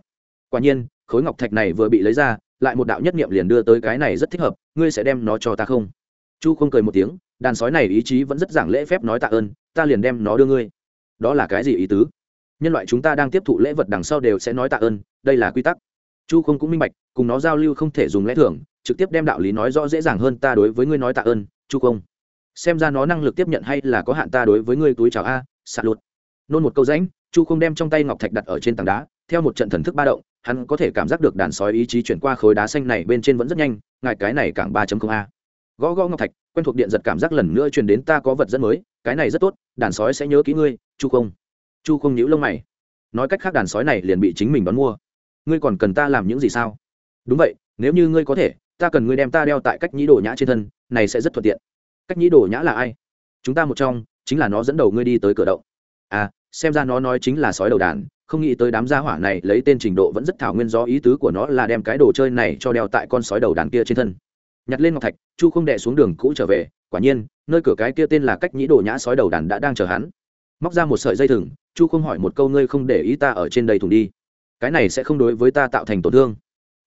Quả nhiên, khối ngọc thạch này vừa bị lấy ra, lại một đạo nhất niệm liền đưa tới cái này rất thích hợp, ngươi sẽ đem nó cho ta không? Chu không cười một tiếng, đàn sói này ý chí vẫn rất giảng lễ phép nói tạ ơn, ta liền đem nó đưa ngươi. Đó là cái gì ý tứ? Nhân loại chúng ta đang tiếp thụ lễ vật đằng sau đều sẽ nói tạ ơn, đây là quy tắc. Chu không cũng minh bạch, cùng nó giao lưu không thể dùng lẽ thường trực tiếp đem đạo lý nói rõ dễ dàng hơn ta đối với ngươi nói tạ ơn, chu công. xem ra nó năng lực tiếp nhận hay là có hạn ta đối với ngươi túi chào a, xạ lụt. Nôn một câu rãnh, chu không đem trong tay ngọc thạch đặt ở trên tảng đá, theo một trận thần thức ba động, hắn có thể cảm giác được đàn sói ý chí chuyển qua khối đá xanh này bên trên vẫn rất nhanh, ngài cái này càng ba a. Gõ gõ ngọc thạch, quen thuộc điện giật cảm giác lần nữa truyền đến ta có vật dẫn mới, cái này rất tốt, đàn sói sẽ nhớ kỹ ngươi, chu không. Chu không nhíu lông mày. Nói cách khác đàn sói này liền bị chính mình đón mua. Ngươi còn cần ta làm những gì sao? Đúng vậy, nếu như ngươi có thể ta cần ngươi đem ta đeo tại cách nhĩ đồ nhã trên thân, này sẽ rất thuận tiện. Cách nhĩ đồ nhã là ai? Chúng ta một trong, chính là nó dẫn đầu ngươi đi tới cửa động. À xem ra nó nói chính là sói đầu đàn, không nghĩ tới đám gia hỏa này lấy tên trình độ vẫn rất thảo nguyên do ý tứ của nó là đem cái đồ chơi này cho đeo tại con sói đầu đàn kia trên thân. Nhặt lên ngọc thạch, chu không đệ xuống đường cũ trở về, quả nhiên, nơi cửa cái kia tên là cách nhĩ đồ nhã sói đầu đàn đã đang chờ hắn. Móc ra một sợi dây thừng, chu không hỏi một câu, ngươi không để ý ta ở trên đầy thùng đi. Cái này sẽ không đối với ta tạo thành tổn thương.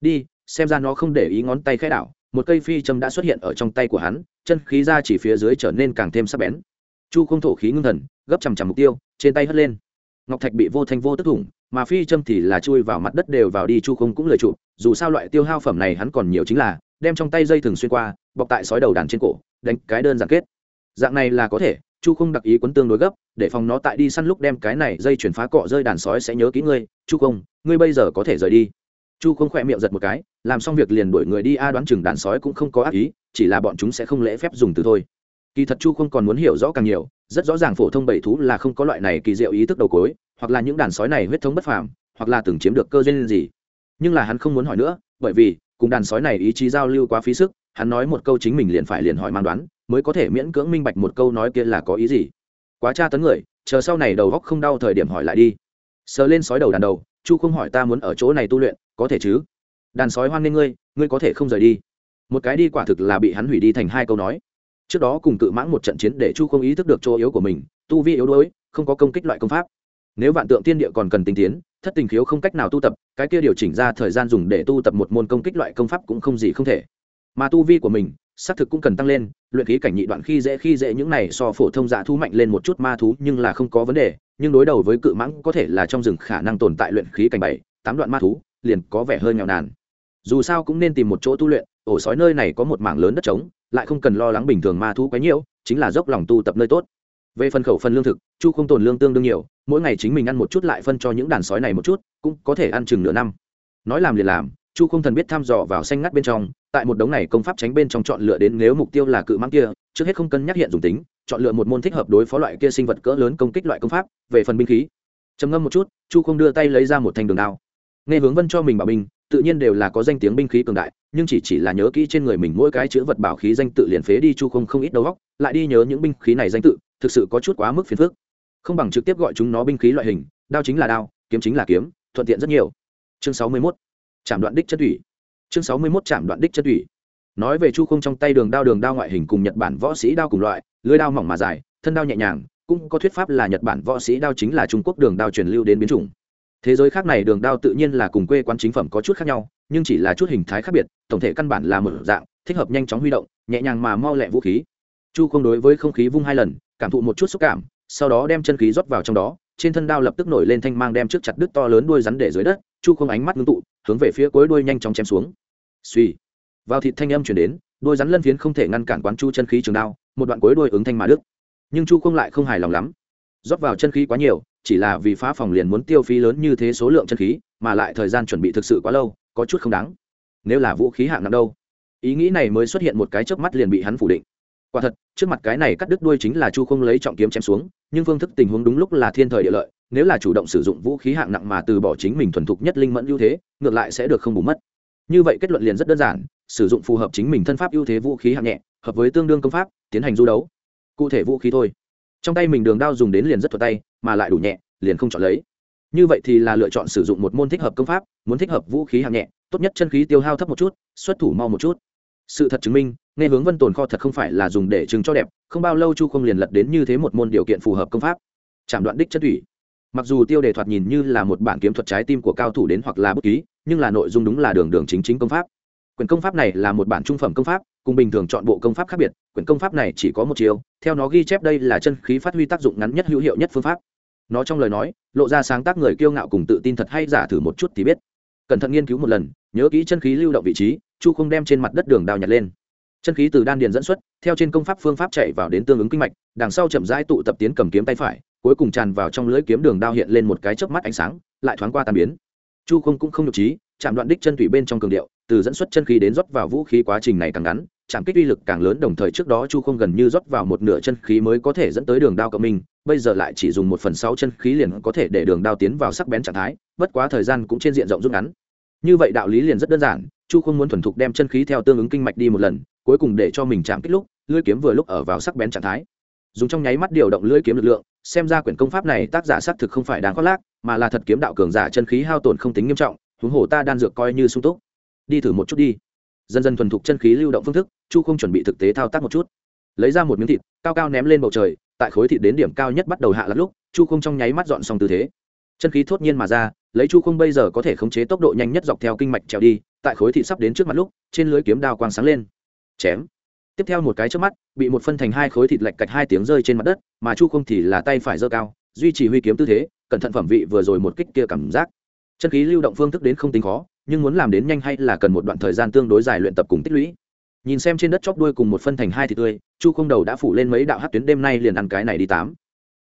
Đi xem ra nó không để ý ngón tay khẽ đảo, một cây phi châm đã xuất hiện ở trong tay của hắn, chân khí ra chỉ phía dưới trở nên càng thêm sắc bén. Chu không thổ khí ngưng thần, gấp chằm chằm mục tiêu, trên tay hất lên. Ngọc thạch bị vô thanh vô tức thủng, mà phi châm thì là chui vào mặt đất đều vào đi, chu không cũng lời chụp dù sao loại tiêu hao phẩm này hắn còn nhiều chính là, đem trong tay dây thường xuyên qua, bọc tại sói đầu đàn trên cổ, đánh cái đơn giản kết. Dạng này là có thể, chu không đặc ý quấn tương đối gấp, để phòng nó tại đi săn lúc đem cái này dây chuyển phá cọ rơi đàn sói sẽ nhớ kỹ ngươi. Chu không, ngươi bây giờ có thể rời đi. Chu không khỏe miệng giật một cái làm xong việc liền đuổi người đi, a đoán chừng đàn sói cũng không có ác ý, chỉ là bọn chúng sẽ không lễ phép dùng từ thôi. Kỳ thật chu không còn muốn hiểu rõ càng nhiều, rất rõ ràng phổ thông bảy thú là không có loại này kỳ diệu ý thức đầu cối hoặc là những đàn sói này huyết thống bất phàm, hoặc là từng chiếm được cơ duyên gì. Nhưng là hắn không muốn hỏi nữa, bởi vì, cùng đàn sói này ý chí giao lưu quá phí sức, hắn nói một câu chính mình liền phải liền hỏi mang đoán, mới có thể miễn cưỡng minh bạch một câu nói kia là có ý gì. Quá tra tấn người, chờ sau này đầu góc không đau thời điểm hỏi lại đi. Sờ lên sói đầu đàn đầu, chu không hỏi ta muốn ở chỗ này tu luyện, có thể chứ? Đàn sói hoan nghênh ngươi ngươi có thể không rời đi. Một cái đi quả thực là bị hắn hủy đi thành hai câu nói. Trước đó cùng cự mãng một trận chiến để chu không ý thức được chỗ yếu của mình, tu vi yếu đuối, không có công kích loại công pháp. Nếu vạn tượng tiên địa còn cần tinh tiến, thất tình khiếu không cách nào tu tập, cái kia điều chỉnh ra thời gian dùng để tu tập một môn công kích loại công pháp cũng không gì không thể. Mà tu vi của mình, xác thực cũng cần tăng lên, luyện khí cảnh nhị đoạn khi dễ khi dễ những này so phổ thông dạ thu mạnh lên một chút ma thú nhưng là không có vấn đề, nhưng đối đầu với cự mãng có thể là trong rừng khả năng tồn tại luyện khí cảnh bảy, tám đoạn ma thú, liền có vẻ hơi nghèo nàn dù sao cũng nên tìm một chỗ tu luyện, ổ sói nơi này có một mảng lớn đất trống, lại không cần lo lắng bình thường ma thú quá nhiều chính là dốc lòng tu tập nơi tốt. Về phần khẩu phần lương thực, chu không tồn lương tương đương nhiều, mỗi ngày chính mình ăn một chút lại phân cho những đàn sói này một chút, cũng có thể ăn chừng nửa năm. Nói làm liền làm, chu không thần biết thăm dò vào xanh ngắt bên trong, tại một đống này công pháp tránh bên trong chọn lựa đến nếu mục tiêu là cự mãng kia, trước hết không cân nhắc hiện dùng tính, chọn lựa một môn thích hợp đối phó loại kia sinh vật cỡ lớn công kích loại công pháp, về phần binh khí. Trầm ngâm một chút, chu không đưa tay lấy ra một thanh đường đao. Nghe hướng vân cho mình bảo binh tự nhiên đều là có danh tiếng binh khí cường đại, nhưng chỉ chỉ là nhớ kỹ trên người mình mỗi cái chữ vật bảo khí danh tự liền phế đi chu không không ít đầu góc lại đi nhớ những binh khí này danh tự, thực sự có chút quá mức phiền phức. Không bằng trực tiếp gọi chúng nó binh khí loại hình, đao chính là đao, kiếm chính là kiếm, thuận tiện rất nhiều. Chương sáu mươi 61. chạm đoạn đích chất thủy. Chương sáu mươi 61 chạm đoạn đích chất thủy. Nói về chu không trong tay đường đao đường đao ngoại hình cùng nhật bản võ sĩ đao cùng loại, lưới đao mỏng mà dài, thân đao nhẹ nhàng, cũng có thuyết pháp là nhật bản võ sĩ đao chính là trung quốc đường đao truyền lưu đến biến chủng thế giới khác này đường đao tự nhiên là cùng quê quán chính phẩm có chút khác nhau, nhưng chỉ là chút hình thái khác biệt, tổng thể căn bản là một dạng, thích hợp nhanh chóng huy động, nhẹ nhàng mà mau lẹ vũ khí. Chu không đối với không khí vung hai lần, cảm thụ một chút xúc cảm, sau đó đem chân khí rót vào trong đó, trên thân đao lập tức nổi lên thanh mang đem trước chặt đứt to lớn đuôi rắn để dưới đất, chu không ánh mắt ngưng tụ, hướng về phía cuối đuôi nhanh chóng chém xuống. Suy vào thịt thanh âm chuyển đến, đuôi rắn lân phiến không thể ngăn cản quán chu chân khí trường đao, một đoạn cuối đuôi ứng thanh mà đức nhưng chu không lại không hài lòng lắm. Rót vào chân khí quá nhiều chỉ là vì phá phòng liền muốn tiêu phí lớn như thế số lượng chân khí, mà lại thời gian chuẩn bị thực sự quá lâu, có chút không đáng. Nếu là vũ khí hạng nặng đâu? Ý nghĩ này mới xuất hiện một cái chớp mắt liền bị hắn phủ định. Quả thật, trước mặt cái này cắt đứt đuôi chính là chu không lấy trọng kiếm chém xuống, nhưng phương thức tình huống đúng lúc là thiên thời địa lợi, nếu là chủ động sử dụng vũ khí hạng nặng mà từ bỏ chính mình thuần thục nhất linh mẫn ưu thế, ngược lại sẽ được không bù mất. Như vậy kết luận liền rất đơn giản, sử dụng phù hợp chính mình thân pháp ưu thế vũ khí hạng nhẹ, hợp với tương đương công pháp, tiến hành du đấu. Cụ thể vũ khí thôi trong tay mình đường đao dùng đến liền rất thuật tay, mà lại đủ nhẹ, liền không chọn lấy. Như vậy thì là lựa chọn sử dụng một môn thích hợp công pháp, muốn thích hợp vũ khí hạng nhẹ, tốt nhất chân khí tiêu hao thấp một chút, xuất thủ mau một chút. Sự thật chứng minh, nghe hướng vân tồn kho thật không phải là dùng để chứng cho đẹp, không bao lâu chu không liền lật đến như thế một môn điều kiện phù hợp công pháp. Chạm đoạn đích chất thủy. Mặc dù tiêu đề thoạt nhìn như là một bản kiếm thuật trái tim của cao thủ đến hoặc là bút ký, nhưng là nội dung đúng là đường đường chính chính công pháp quyển công pháp này là một bản trung phẩm công pháp, cùng bình thường chọn bộ công pháp khác biệt quyển công pháp này chỉ có một chiều theo nó ghi chép đây là chân khí phát huy tác dụng ngắn nhất hữu hiệu nhất phương pháp. Nó trong lời nói, lộ ra sáng tác người kiêu ngạo cùng tự tin thật hay giả thử một chút thì biết. Cẩn thận nghiên cứu một lần, nhớ kỹ chân khí lưu động vị trí, chu không đem trên mặt đất đường đào nhặt lên. Chân khí từ đan điền dẫn xuất, theo trên công pháp phương pháp chạy vào đến tương ứng kinh mạch, đằng sau chậm rãi tụ tập tiến cầm kiếm tay phải, cuối cùng tràn vào trong lưỡi kiếm đường đao hiện lên một cái chớp mắt ánh sáng, lại thoáng qua tan biến chu không cũng không nhục trí chạm đoạn đích chân thủy bên trong cường điệu, từ dẫn xuất chân khí đến rót vào vũ khí quá trình này càng ngắn, chạm kích uy lực càng lớn, đồng thời trước đó chu không gần như rót vào một nửa chân khí mới có thể dẫn tới đường đao cộng minh, bây giờ lại chỉ dùng một phần sáu chân khí liền có thể để đường đao tiến vào sắc bén trạng thái, bất quá thời gian cũng trên diện rộng rút ngắn. Như vậy đạo lý liền rất đơn giản, chu không muốn thuần thục đem chân khí theo tương ứng kinh mạch đi một lần, cuối cùng để cho mình chạm kích lúc, lưỡi kiếm vừa lúc ở vào sắc bén trạng thái dùng trong nháy mắt điều động lưỡi kiếm lực lượng, xem ra quyển công pháp này tác giả xác thực không phải đáng khoác lác, mà là thật kiếm đạo cường giả chân khí hao tổn không tính nghiêm trọng, huống hồ ta đan dược coi như sung túc. Đi thử một chút đi. Dần dần thuần thục chân khí lưu động phương thức, chu không chuẩn bị thực tế thao tác một chút. Lấy ra một miếng thịt, cao cao ném lên bầu trời, tại khối thịt đến điểm cao nhất bắt đầu hạ lắm lúc, chu không trong nháy mắt dọn xong tư thế. Chân khí thốt nhiên mà ra, lấy chu không bây giờ có thể khống chế tốc độ nhanh nhất dọc theo kinh mạch trèo đi, tại khối thịt sắp đến trước mặt lúc, trên lưới kiếm đao quang sáng lên. Chém tiếp theo một cái trước mắt, bị một phân thành hai khối thịt lạch cạch hai tiếng rơi trên mặt đất, mà chu không thì là tay phải giơ cao, duy trì huy kiếm tư thế, cẩn thận phẩm vị vừa rồi một kích kia cảm giác. Chân khí lưu động phương thức đến không tính khó, nhưng muốn làm đến nhanh hay là cần một đoạn thời gian tương đối dài luyện tập cùng tích lũy. Nhìn xem trên đất chóc đuôi cùng một phân thành hai thịt tươi, chu không đầu đã phủ lên mấy đạo hát tuyến đêm nay liền ăn cái này đi tám.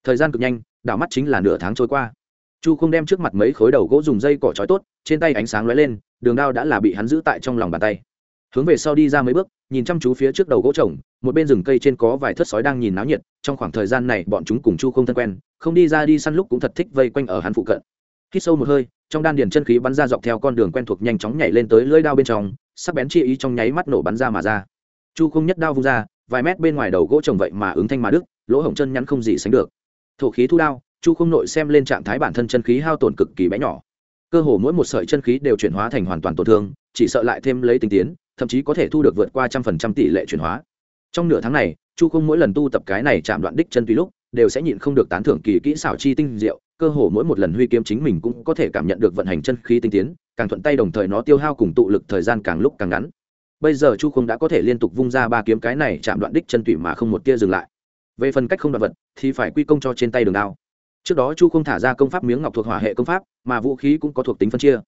Thời gian cực nhanh đạo mắt chính là nửa tháng trôi qua. Chu không đem trước mặt mấy khối đầu gỗ dùng dây cỏ trói tốt, trên tay ánh sáng lóe lên, đường đao đã là bị hắn giữ tại trong lòng bàn tay hướng về sau đi ra mấy bước, nhìn chăm chú phía trước đầu gỗ trồng, một bên rừng cây trên có vài thất sói đang nhìn náo nhiệt, trong khoảng thời gian này bọn chúng cùng chu không thân quen, không đi ra đi săn lúc cũng thật thích vây quanh ở hắn phụ cận. Hít sâu một hơi, trong đan điền chân khí bắn ra dọc theo con đường quen thuộc nhanh chóng nhảy lên tới lưỡi đao bên trong, sắc bén chi ý trong nháy mắt nổ bắn ra mà ra. Chu không nhất đao vung ra, vài mét bên ngoài đầu gỗ trồng vậy mà ứng thanh mà đức lỗ hổng chân nhắn không gì sánh được. Thổ khí thu đao, chu không nội xem lên trạng thái bản thân chân khí hao tổn cực kỳ bé nhỏ. Cơ hồ mỗi một sợi chân khí đều chuyển hóa thành hoàn toàn tổn thương, chỉ sợ lại thêm lấy tình tiến thậm chí có thể thu được vượt qua trăm phần trăm tỷ lệ chuyển hóa. Trong nửa tháng này, chu không mỗi lần tu tập cái này chạm đoạn đích chân tùy lúc, đều sẽ nhịn không được tán thưởng kỳ kỹ xảo chi tinh diệu, cơ hồ mỗi một lần huy kiếm chính mình cũng có thể cảm nhận được vận hành chân khí tinh tiến, càng thuận tay đồng thời nó tiêu hao cùng tụ lực thời gian càng lúc càng ngắn. Bây giờ chu không đã có thể liên tục vung ra ba kiếm cái này chạm đoạn đích chân tùy mà không một tia dừng lại. Về phần cách không đoạn vật, thì phải quy công cho trên tay đường đao. Trước đó chu không thả ra công pháp miếng ngọc thuộc hỏa hệ công pháp, mà vũ khí cũng có thuộc tính phân chia.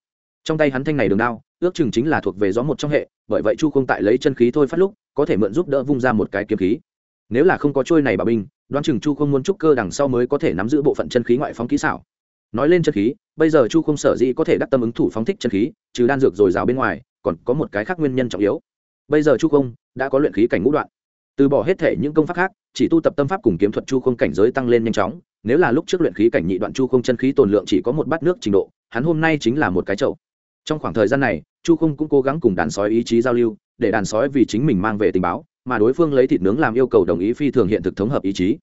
Trong tay hắn thanh này đường đao ước chừng chính là thuộc về gió một trong hệ, bởi vậy chu không tại lấy chân khí thôi phát lúc, có thể mượn giúp đỡ vung ra một cái kiếm khí. Nếu là không có trôi này bà binh, đoán chừng chu không muốn trúc cơ đằng sau mới có thể nắm giữ bộ phận chân khí ngoại phóng kỹ xảo. Nói lên chân khí, bây giờ chu không sở dĩ có thể đắc tâm ứng thủ phóng thích chân khí, trừ đan dược dồi dào bên ngoài, còn có một cái khác nguyên nhân trọng yếu. Bây giờ chu không đã có luyện khí cảnh ngũ đoạn. Từ bỏ hết thể những công pháp khác, chỉ tu tập tâm pháp cùng kiếm thuật chu không cảnh giới tăng lên nhanh chóng. Nếu là lúc trước luyện khí cảnh nhị đoạn chu không chân khí tồn lượng chỉ có một bát nước trình độ, hắn hôm nay chính là một cái chậu trong khoảng thời gian này, chu không cũng cố gắng cùng đàn sói ý chí giao lưu, để đàn sói vì chính mình mang về tình báo, mà đối phương lấy thịt nướng làm yêu cầu đồng ý phi thường hiện thực thống hợp ý chí.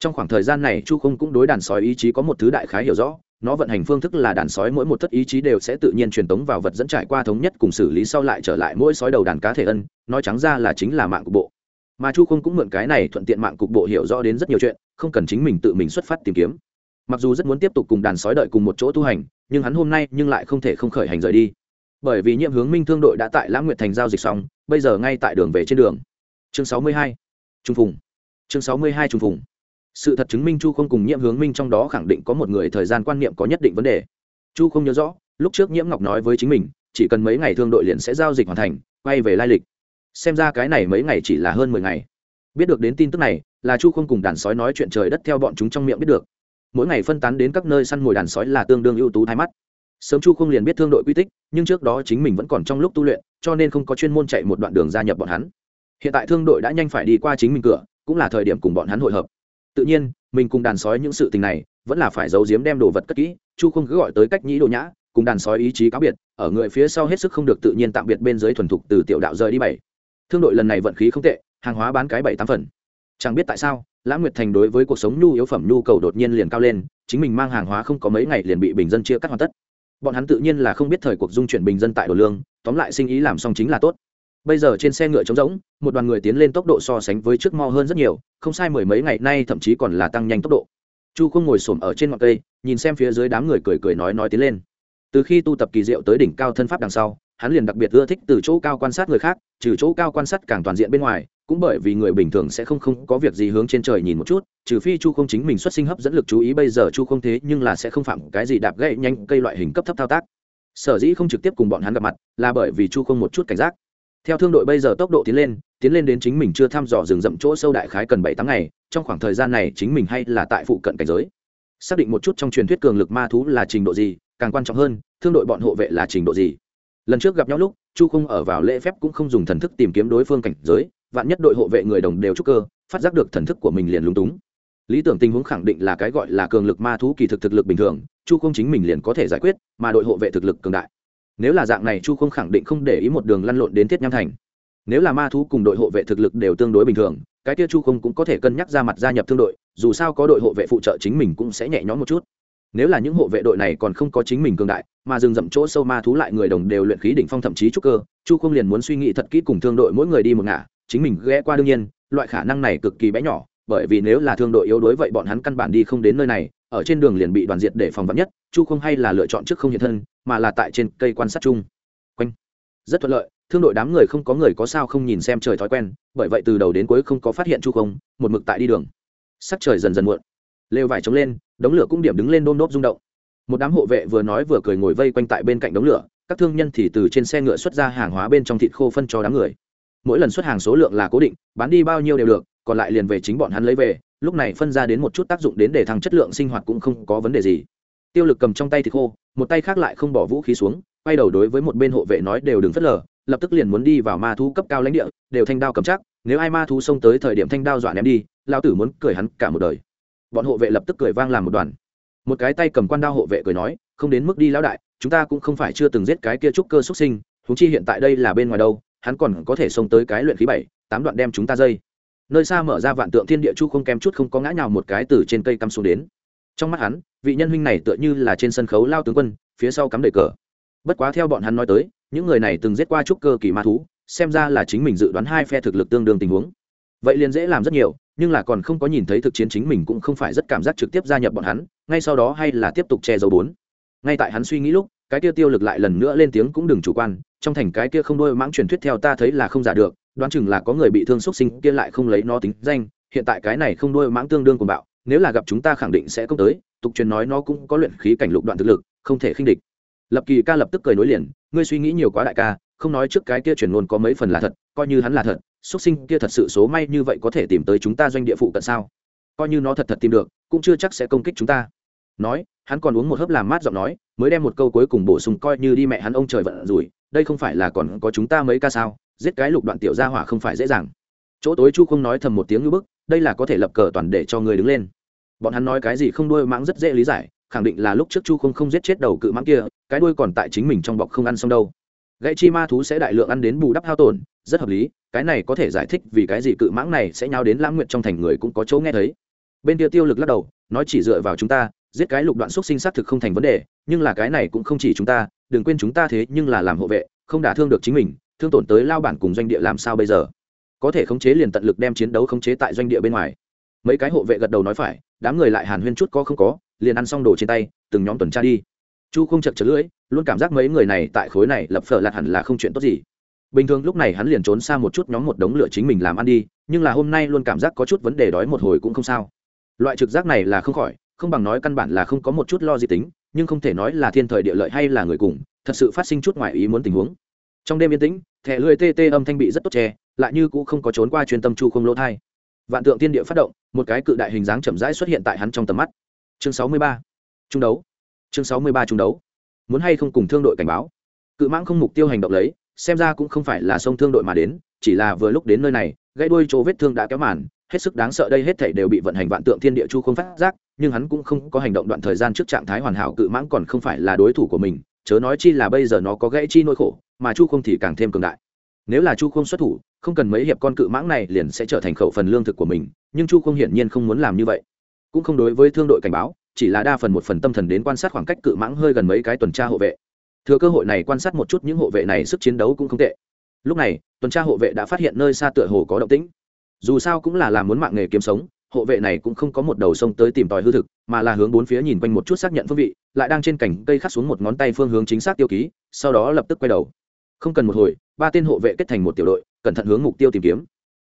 Trong khoảng thời gian này, chu không cũng đối đàn sói ý chí có một thứ đại khái hiểu rõ, nó vận hành phương thức là đàn sói mỗi một thất ý chí đều sẽ tự nhiên truyền tống vào vật dẫn trải qua thống nhất cùng xử lý sau lại trở lại mỗi sói đầu đàn cá thể ân, nói trắng ra là chính là mạng cục bộ. Mà chu không cũng mượn cái này thuận tiện mạng cục bộ hiểu rõ đến rất nhiều chuyện, không cần chính mình tự mình xuất phát tìm kiếm mặc dù rất muốn tiếp tục cùng đàn sói đợi cùng một chỗ tu hành, nhưng hắn hôm nay nhưng lại không thể không khởi hành rời đi. Bởi vì nhiệm hướng minh thương đội đã tại lãng nguyệt thành giao dịch xong, bây giờ ngay tại đường về trên đường. Chương sáu mươi hai, trung phùng. Chương sáu mươi hai, trung phùng. Sự thật chứng minh chu không cùng nhiễm hướng minh trong đó khẳng định có một người thời gian quan niệm có nhất định vấn đề. Chu không nhớ rõ, lúc trước nhiễm ngọc nói với chính mình, chỉ cần mấy ngày thương đội liền sẽ giao dịch hoàn thành, quay về lai lịch. Xem ra cái này mấy ngày chỉ là hơn mười ngày. Biết được đến tin tức này, là chu không cùng đàn sói nói chuyện trời đất theo bọn chúng trong miệng biết được mỗi ngày phân tán đến các nơi săn mồi đàn sói là tương đương ưu tú thái mắt. Sớm chu không liền biết thương đội quy tích, nhưng trước đó chính mình vẫn còn trong lúc tu luyện, cho nên không có chuyên môn chạy một đoạn đường gia nhập bọn hắn. Hiện tại thương đội đã nhanh phải đi qua chính mình cửa, cũng là thời điểm cùng bọn hắn hội hợp. Tự nhiên, mình cùng đàn sói những sự tình này, vẫn là phải giấu giếm đem đồ vật cất kỹ, chu không cứ gọi tới cách nhĩ đồ nhã, cùng đàn sói ý chí cáo biệt, ở người phía sau hết sức không được tự nhiên tạm biệt bên dưới thuần thục từ tiểu đạo rời đi bảy. Thương đội lần này vận khí không tệ, hàng hóa bán cái bảy tám phần. Chẳng biết tại sao lãng nguyệt thành đối với cuộc sống nhu yếu phẩm nhu cầu đột nhiên liền cao lên, chính mình mang hàng hóa không có mấy ngày liền bị bình dân chia cắt hoàn tất. Bọn hắn tự nhiên là không biết thời cuộc dung chuyển bình dân tại đồ lương, tóm lại sinh ý làm xong chính là tốt. Bây giờ trên xe ngựa trống rỗng, một đoàn người tiến lên tốc độ so sánh với trước mo hơn rất nhiều, không sai mười mấy ngày nay thậm chí còn là tăng nhanh tốc độ. Chu không ngồi xổm ở trên ngọn cây, nhìn xem phía dưới đám người cười cười nói nói tiến lên. Từ khi tu tập kỳ diệu tới đỉnh cao thân pháp đằng sau hắn liền đặc biệt ưa thích từ chỗ cao quan sát người khác, trừ chỗ cao quan sát càng toàn diện bên ngoài, cũng bởi vì người bình thường sẽ không không có việc gì hướng trên trời nhìn một chút, trừ phi chu không chính mình xuất sinh hấp dẫn lực chú ý bây giờ chu không thế nhưng là sẽ không phạm cái gì đạp gậy nhanh cây loại hình cấp thấp thao tác. Sở dĩ không trực tiếp cùng bọn hắn gặp mặt, là bởi vì chu không một chút cảnh giác. Theo thương đội bây giờ tốc độ tiến lên tiến lên đến chính mình chưa thăm dò rừng rậm chỗ sâu đại khái cần bảy tháng ngày, trong khoảng thời gian này chính mình hay là tại phụ cận cảnh giới. Xác định một chút trong truyền thuyết cường lực ma thú là trình độ gì, càng quan trọng hơn, thương đội bọn hộ vệ là trình độ gì lần trước gặp nhau lúc, chu không ở vào lễ phép cũng không dùng thần thức tìm kiếm đối phương cảnh giới, vạn nhất đội hộ vệ người đồng đều trúc cơ, phát giác được thần thức của mình liền lúng túng. Lý tưởng tình huống khẳng định là cái gọi là cường lực ma thú kỳ thực thực lực bình thường, chu không chính mình liền có thể giải quyết, mà đội hộ vệ thực lực cường đại. Nếu là dạng này chu không khẳng định không để ý một đường lăn lộn đến thiết nham thành. Nếu là ma thú cùng đội hộ vệ thực lực đều tương đối bình thường, cái kia chu không cũng có thể cân nhắc ra mặt gia nhập thương đội, dù sao có đội hộ vệ phụ trợ chính mình cũng sẽ nhẹ nhõm một chút nếu là những hộ vệ đội này còn không có chính mình cường đại, mà dừng dậm chỗ sâu ma thú lại người đồng đều luyện khí đỉnh phong thậm chí trúc cơ, chu không liền muốn suy nghĩ thật kỹ cùng thương đội mỗi người đi một ngả, chính mình ghé qua đương nhiên, loại khả năng này cực kỳ bé nhỏ, bởi vì nếu là thương đội yếu đuối vậy bọn hắn căn bản đi không đến nơi này, ở trên đường liền bị đoàn diệt để phòng vắn nhất, chu không hay là lựa chọn trước không hiện thân, mà là tại trên cây quan sát chung. Quanh. Rất thuận lợi, thương đội đám người không có người có sao không nhìn xem trời thói quen, bởi vậy từ đầu đến cuối không có phát hiện chu không, một mực tại đi đường. Sắc trời dần dần muộn. Lều vải trống lên đống lửa cũng điểm đứng lên đôm đốp rung động. Một đám hộ vệ vừa nói vừa cười ngồi vây quanh tại bên cạnh đống lửa, các thương nhân thì từ trên xe ngựa xuất ra hàng hóa bên trong thịt khô phân cho đám người. Mỗi lần xuất hàng số lượng là cố định, bán đi bao nhiêu đều được, còn lại liền về chính bọn hắn lấy về, lúc này phân ra đến một chút tác dụng đến để thăng chất lượng sinh hoạt cũng không có vấn đề gì. Tiêu lực cầm trong tay thịt khô, một tay khác lại không bỏ vũ khí xuống, quay đầu đối với một bên hộ vệ nói đều đừng phớt lờ, lập tức liền muốn đi vào ma thú cấp cao lãnh địa, đều thanh đao cầm chắc, nếu ai ma thú xông tới thời điểm thanh đao dọa ném đi lao tử muốn cười hắn cả một đời bọn hộ vệ lập tức cười vang làm một đoàn. Một cái tay cầm quan đao hộ vệ cười nói, không đến mức đi lão đại, chúng ta cũng không phải chưa từng giết cái kia trúc cơ xuất sinh thúng chi hiện tại đây là bên ngoài đâu, hắn còn có thể xông tới cái luyện khí bảy, tám đoạn đem chúng ta dây. Nơi xa mở ra vạn tượng thiên địa chu không kém chút không có ngã nhào một cái từ trên cây cắm xuống đến. Trong mắt hắn, vị nhân huynh này tựa như là trên sân khấu lao tướng quân, phía sau cắm đầy cờ. Bất quá theo bọn hắn nói tới, những người này từng giết qua trúc cơ kỳ ma thú, xem ra là chính mình dự đoán hai phe thực lực tương đương tình huống. Vậy liền dễ làm rất nhiều nhưng là còn không có nhìn thấy thực chiến chính mình cũng không phải rất cảm giác trực tiếp gia nhập bọn hắn, ngay sau đó hay là tiếp tục che giấu bốn. Ngay tại hắn suy nghĩ lúc, cái kia tiêu lực lại lần nữa lên tiếng cũng đừng chủ quan, trong thành cái kia không đôi mãng truyền thuyết theo ta thấy là không giả được, đoán chừng là có người bị thương xúc sinh, kia lại không lấy nó tính danh, hiện tại cái này không đôi mãng tương đương của bạo, nếu là gặp chúng ta khẳng định sẽ công tới, tục truyền nói nó cũng có luyện khí cảnh lục đoạn thực lực, không thể khinh địch. Lập kỳ ca lập tức cười nối liền, ngươi suy nghĩ nhiều quá đại ca, không nói trước cái kia truyền ngôn có mấy phần là thật, coi như hắn là thật xuất sinh kia thật sự số may như vậy có thể tìm tới chúng ta doanh địa phụ cận sao? Coi như nó thật thật tìm được, cũng chưa chắc sẽ công kích chúng ta. Nói, hắn còn uống một hớp làm mát giọng nói, mới đem một câu cuối cùng bổ sung coi như đi mẹ hắn ông trời vận rủi, đây không phải là còn có chúng ta mấy ca sao? Giết cái lục đoạn tiểu gia hỏa không phải dễ dàng. Chỗ tối chu không nói thầm một tiếng như bức, đây là có thể lập cờ toàn để cho người đứng lên. Bọn hắn nói cái gì không đuôi mãng rất dễ lý giải, khẳng định là lúc trước chu không không giết chết đầu cự mãng kia, cái đuôi còn tại chính mình trong bọc không ăn xong đâu. Gãy chi ma thú sẽ đại lượng ăn đến bù đắp hao tổn, rất hợp lý cái này có thể giải thích vì cái gì cự mãng này sẽ nhau đến lãng nguyện trong thành người cũng có chỗ nghe thấy. Bên kia tiêu lực lắc đầu, nói chỉ dựa vào chúng ta, giết cái lục đoạn xúc sinh xác thực không thành vấn đề, nhưng là cái này cũng không chỉ chúng ta, đừng quên chúng ta thế nhưng là làm hộ vệ, không đả thương được chính mình, thương tổn tới lao bản cùng doanh địa làm sao bây giờ? Có thể khống chế liền tận lực đem chiến đấu khống chế tại doanh địa bên ngoài. Mấy cái hộ vệ gật đầu nói phải, đám người lại hàn huyên chút có không có, liền ăn xong đồ trên tay, từng nhóm tuần tra đi. Chu không chật chật lưỡi, luôn cảm giác mấy người này tại khối này lập phở lạt hẳn là không chuyện tốt gì bình thường lúc này hắn liền trốn xa một chút nhóm một đống lửa chính mình làm ăn đi, nhưng là hôm nay luôn cảm giác có chút vấn đề đói một hồi cũng không sao. Loại trực giác này là không khỏi, không bằng nói căn bản là không có một chút lo gì tính, nhưng không thể nói là thiên thời địa lợi hay là người cùng, thật sự phát sinh chút ngoài ý muốn tình huống. Trong đêm yên tĩnh, thẻ lưỡi tê tê âm thanh bị rất tốt che, lại như cũng không có trốn qua chuyên tâm chu không lỗ thai. Vạn tượng tiên địa phát động, một cái cự đại hình dáng chậm rãi xuất hiện tại hắn trong tầm mắt. Chương sáu mươi ba, trung đấu. Chương sáu mươi ba trung đấu. Muốn hay không cùng thương đội cảnh báo. Cự mãng không mục tiêu hành động lấy xem ra cũng không phải là sông thương đội mà đến, chỉ là vừa lúc đến nơi này, gãy đuôi chỗ vết thương đã kéo màn, hết sức đáng sợ đây hết thảy đều bị vận hành vạn tượng thiên địa chu không phát giác, nhưng hắn cũng không có hành động đoạn thời gian trước trạng thái hoàn hảo cự mãng còn không phải là đối thủ của mình, chớ nói chi là bây giờ nó có gãy chi nỗi khổ, mà chu không thì càng thêm cường đại. Nếu là chu không xuất thủ, không cần mấy hiệp con cự mãng này liền sẽ trở thành khẩu phần lương thực của mình, nhưng chu không hiển nhiên không muốn làm như vậy. Cũng không đối với thương đội cảnh báo, chỉ là đa phần một phần tâm thần đến quan sát khoảng cách cự mãng hơi gần mấy cái tuần tra hộ vệ thừa cơ hội này quan sát một chút những hộ vệ này sức chiến đấu cũng không tệ. Lúc này, tuần tra hộ vệ đã phát hiện nơi xa tựa hồ có động tĩnh. Dù sao cũng là làm muốn mạng nghề kiếm sống, hộ vệ này cũng không có một đầu sông tới tìm tòi hư thực, mà là hướng bốn phía nhìn quanh một chút xác nhận phương vị, lại đang trên cành cây khắc xuống một ngón tay phương hướng chính xác tiêu ký, sau đó lập tức quay đầu. Không cần một hồi, ba tên hộ vệ kết thành một tiểu đội, cẩn thận hướng mục tiêu tìm kiếm.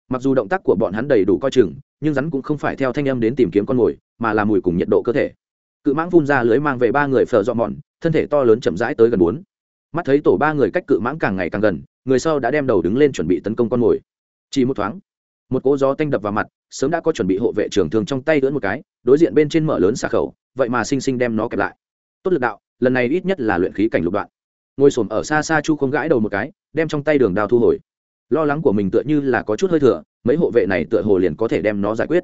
Mặc dù động tác của bọn hắn đầy đủ coi chừng, nhưng rắn cũng không phải theo thanh âm đến tìm kiếm con mồi, mà là mùi cùng nhiệt độ cơ thể. Cự mãng phun ra lưới mang về ba người phở dọn mòn thân thể to lớn chậm rãi tới gần bốn. Mắt thấy tổ ba người cách cự mãng càng ngày càng gần, người sau đã đem đầu đứng lên chuẩn bị tấn công con mồi. Chỉ một thoáng, một cỗ gió tanh đập vào mặt, sớm đã có chuẩn bị hộ vệ trưởng thường trong tay lưỡn một cái, đối diện bên trên mở lớn xà khẩu, vậy mà sinh sinh đem nó kẹp lại. Tốt lực đạo, lần này ít nhất là luyện khí cảnh lục đoạn. Ngồi xổm ở xa xa chu không gãi đầu một cái, đem trong tay đường đao thu hồi. Lo lắng của mình tựa như là có chút hơi thừa, mấy hộ vệ này tựa hồ liền có thể đem nó giải quyết.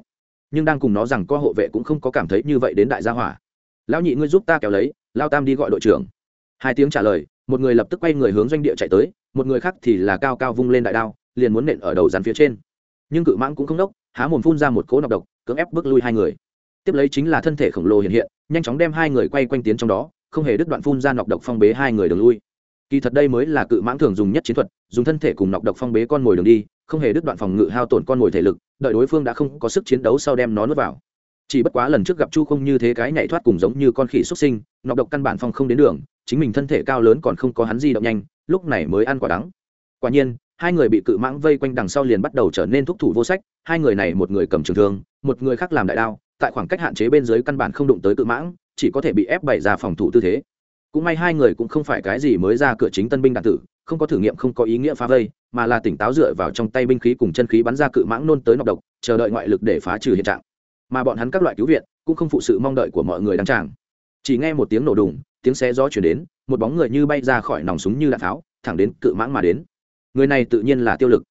Nhưng đang cùng nó rằng co hộ vệ cũng không có cảm thấy như vậy đến đại gia hỏa. Lão nhị ngươi giúp ta kéo lấy lao tam đi gọi đội trưởng. Hai tiếng trả lời, một người lập tức quay người hướng doanh địa chạy tới, một người khác thì là cao cao vung lên đại đao, liền muốn nện ở đầu rắn phía trên. Nhưng cự mãng cũng không đốc, há mồm phun ra một cỗ nọc độc, cưỡng ép bước lui hai người. Tiếp lấy chính là thân thể khổng lồ hiện hiện, nhanh chóng đem hai người quay quanh tiến trong đó, không hề đứt đoạn phun ra nọc độc phong bế hai người đường lui. Kỳ thật đây mới là cự mãng thường dùng nhất chiến thuật, dùng thân thể cùng nọc độc phong bế con mồi đường đi, không hề đứt đoạn phòng ngự hao tổn con mồi thể lực, đợi đối phương đã không có sức chiến đấu sau đem nó nuốt vào chỉ bất quá lần trước gặp chu không như thế cái nhảy thoát cùng giống như con khỉ xuất sinh, nọc độc căn bản phong không đến đường, chính mình thân thể cao lớn còn không có hắn di động nhanh, lúc này mới ăn quả đắng. Quả nhiên, hai người bị cự mãng vây quanh đằng sau liền bắt đầu trở nên thúc thủ vô sách, hai người này một người cầm trường thương, một người khác làm đại đao, tại khoảng cách hạn chế bên dưới căn bản không đụng tới cự mãng, chỉ có thể bị ép bày ra phòng thủ tư thế. Cũng may hai người cũng không phải cái gì mới ra cửa chính tân binh đạn tử, không có thử nghiệm không có ý nghĩa phá vây, mà là tỉnh táo dựa vào trong tay binh khí cùng chân khí bắn ra cự mãng nôn tới nọc độc, chờ đợi ngoại lực để phá trừ hiện trạng mà bọn hắn các loại cứu viện cũng không phụ sự mong đợi của mọi người đăng tràng. Chỉ nghe một tiếng nổ đùng, tiếng xe gió chuyển đến, một bóng người như bay ra khỏi nòng súng như đạn tháo, thẳng đến cự mãng mà đến. Người này tự nhiên là tiêu lực.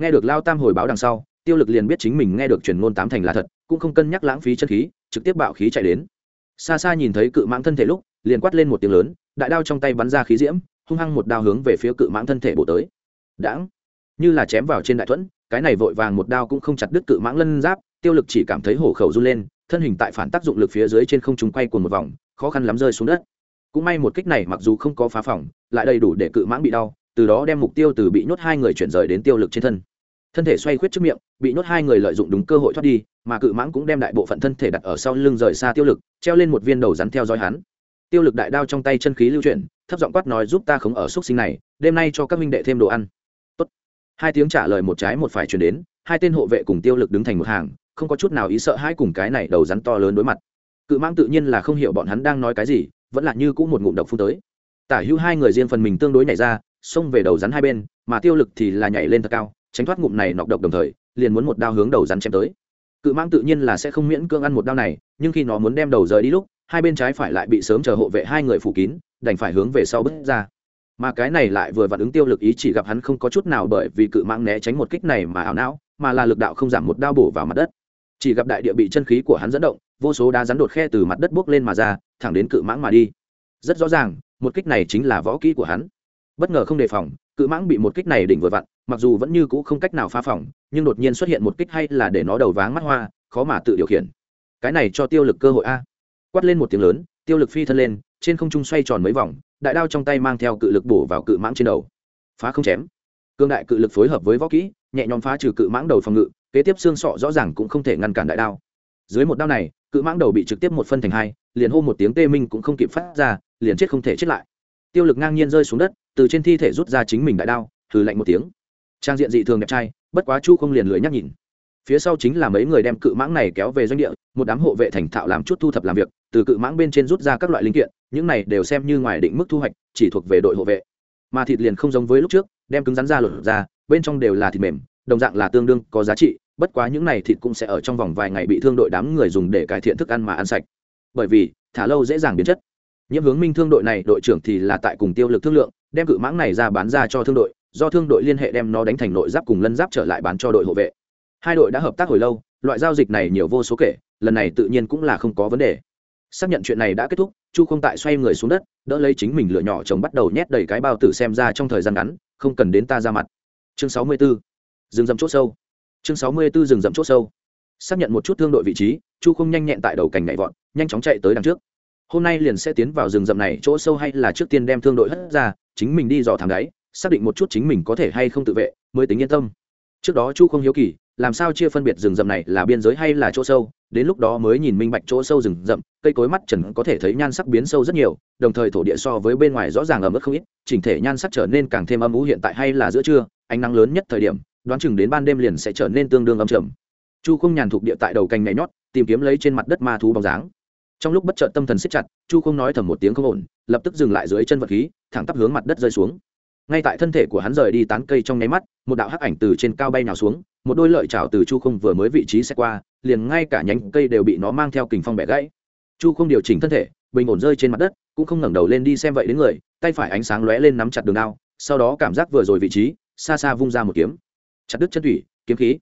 Nghe được lao tam hồi báo đằng sau, tiêu lực liền biết chính mình nghe được truyền ngôn tám thành là thật, cũng không cân nhắc lãng phí chân khí, trực tiếp bạo khí chạy đến. Xa xa nhìn thấy cự mãng thân thể lúc, liền quát lên một tiếng lớn, đại đao trong tay bắn ra khí diễm, hung hăng một đao hướng về phía cự mãng thân thể bổ tới. Đãng! Như là chém vào trên đại thuẫn, cái này vội vàng một đao cũng không chặt đứt cự mãng lân giáp tiêu lực chỉ cảm thấy hổ khẩu run lên, thân hình tại phản tác dụng lực phía dưới trên không trung quay cuồng một vòng, khó khăn lắm rơi xuống đất. Cũng may một kích này mặc dù không có phá phòng, lại đầy đủ để cự mãng bị đau, từ đó đem mục tiêu từ bị nhốt hai người chuyển rời đến tiêu lực trên thân. Thân thể xoay khuyết trước miệng, bị nhốt hai người lợi dụng đúng cơ hội thoát đi, mà cự mãng cũng đem đại bộ phận thân thể đặt ở sau lưng rời xa tiêu lực, treo lên một viên đầu rắn theo dõi hắn. Tiêu lực đại đao trong tay chân khí lưu chuyển, thấp giọng quát nói giúp ta khống ở xúc sinh này, đêm nay cho các minh đệ thêm đồ ăn. Tốt. hai tiếng trả lời một trái một phải chuyển đến, hai tên hộ vệ cùng tiêu lực đứng thành một hàng không có chút nào ý sợ hai cùng cái này đầu rắn to lớn đối mặt. Cự mãng tự nhiên là không hiểu bọn hắn đang nói cái gì, vẫn là như cũng một ngụm độc phun tới. Tả hữu hai người riêng phần mình tương đối nhảy ra, xông về đầu rắn hai bên, mà tiêu lực thì là nhảy lên thật cao, tránh thoát ngụm này nọc độc đồng thời, liền muốn một đao hướng đầu rắn chém tới. Cự mãng tự nhiên là sẽ không miễn cưỡng ăn một đao này, nhưng khi nó muốn đem đầu rời đi lúc, hai bên trái phải lại bị sớm chờ hộ vệ hai người phủ kín, đành phải hướng về sau bước ra. Mà cái này lại vừa vặn ứng tiêu lực ý chỉ gặp hắn không có chút nào bởi vì cự mãng né tránh một kích này mà ảo não, mà là lực đạo không giảm một đao bổ vào mặt đất chỉ gặp đại địa bị chân khí của hắn dẫn động, vô số đá rắn đột khe từ mặt đất buốc lên mà ra, thẳng đến cự mãng mà đi. Rất rõ ràng, một kích này chính là võ kỹ của hắn. Bất ngờ không đề phòng, cự mãng bị một kích này đỉnh vừa vặn, mặc dù vẫn như cũ không cách nào phá phòng, nhưng đột nhiên xuất hiện một kích hay là để nó đầu váng mắt hoa, khó mà tự điều khiển. Cái này cho tiêu lực cơ hội a. Quát lên một tiếng lớn, tiêu lực phi thân lên, trên không trung xoay tròn mấy vòng, đại đao trong tay mang theo cự lực bổ vào cự mãng trên đầu. Phá không chém. Cương đại cự lực phối hợp với võ kỹ nhẹ nhõm phá trừ cự mãng đầu phòng ngự, kế tiếp xương sọ rõ ràng cũng không thể ngăn cản đại đao. Dưới một đao này, cự mãng đầu bị trực tiếp một phân thành hai, liền hô một tiếng tê minh cũng không kịp phát ra, liền chết không thể chết lại. Tiêu lực ngang nhiên rơi xuống đất, từ trên thi thể rút ra chính mình đại đao thử lạnh một tiếng. Trang diện dị thường đẹp trai, bất quá chu không liền lưỡi nhắc nhìn. Phía sau chính là mấy người đem cự mãng này kéo về doanh địa, một đám hộ vệ thành thạo làm chút thu thập làm việc, từ cự mãng bên trên rút ra các loại linh kiện, những này đều xem như ngoài định mức thu hoạch, chỉ thuộc về đội hộ vệ. Mà thịt liền không giống với lúc trước đem cứng rắn ra lột ra, bên trong đều là thịt mềm, đồng dạng là tương đương có giá trị, bất quá những này thịt cũng sẽ ở trong vòng vài ngày bị thương đội đám người dùng để cải thiện thức ăn mà ăn sạch. Bởi vì, thả lâu dễ dàng biến chất. Nhiễm hướng minh thương đội này, đội trưởng thì là tại cùng tiêu lực thương lượng, đem cự mãng này ra bán ra cho thương đội, do thương đội liên hệ đem nó đánh thành nội giáp cùng lân giáp trở lại bán cho đội hộ vệ. Hai đội đã hợp tác hồi lâu, loại giao dịch này nhiều vô số kể, lần này tự nhiên cũng là không có vấn đề xác nhận chuyện này đã kết thúc, chu không tại xoay người xuống đất, đỡ lấy chính mình lửa nhỏ chồng bắt đầu nhét đầy cái bao tử xem ra trong thời gian ngắn, không cần đến ta ra mặt. Chương sáu mươi 64. rừng rậm c h ỗ sâu. Chương sáu mươi 64 rừng rậm c h ỗ sâu. Xác nhận một chút thương đội vị trí, chu không nhanh nhẹn tại đầu cành nhảy vọt, nhanh chóng chạy tới đằng trước. Hôm nay liền sẽ tiến vào rừng rậm này, chỗ sâu hay là trước tiên đem thương đội hất ra, chính mình đi dò thẳng đáy, xác định một chút chính mình có thể hay không tự vệ, mới tính yên tâm. Trước đó chu không hiếu kỳ, làm sao chia phân biệt rừng rậm này là biên giới hay là chỗ sâu đến lúc đó mới nhìn minh bạch chỗ sâu rừng rậm, cây cối mắt trần có thể thấy nhan sắc biến sâu rất nhiều, đồng thời thổ địa so với bên ngoài rõ ràng ẩm ướt không ít, chỉnh thể nhan sắc trở nên càng thêm âm ú hiện tại hay là giữa trưa, ánh nắng lớn nhất thời điểm, đoán chừng đến ban đêm liền sẽ trở nên tương đương âm trầm. Chu không nhàn thuộc địa tại đầu cành nhảy nhót, tìm kiếm lấy trên mặt đất ma thú bóng dáng. Trong lúc bất chợt tâm thần siết chặt, chu không nói thầm một tiếng không ổn, lập tức dừng lại dưới chân vật khí, thẳng tắp hướng mặt đất rơi xuống. Ngay tại thân thể của hắn rời đi tán cây trong nháy mắt, một đạo hắc ảnh từ trên cao bay nào xuống, một đôi lợi chảo từ chu không vừa mới vị trí xét qua liền ngay cả nhánh cây đều bị nó mang theo kình phong bẻ gãy. Chu không điều chỉnh thân thể, bình ổn rơi trên mặt đất, cũng không ngẩng đầu lên đi xem vậy đến người, tay phải ánh sáng lóe lên nắm chặt đường đao, sau đó cảm giác vừa rồi vị trí, xa xa vung ra một kiếm. Chặt đứt chân thủy, kiếm khí.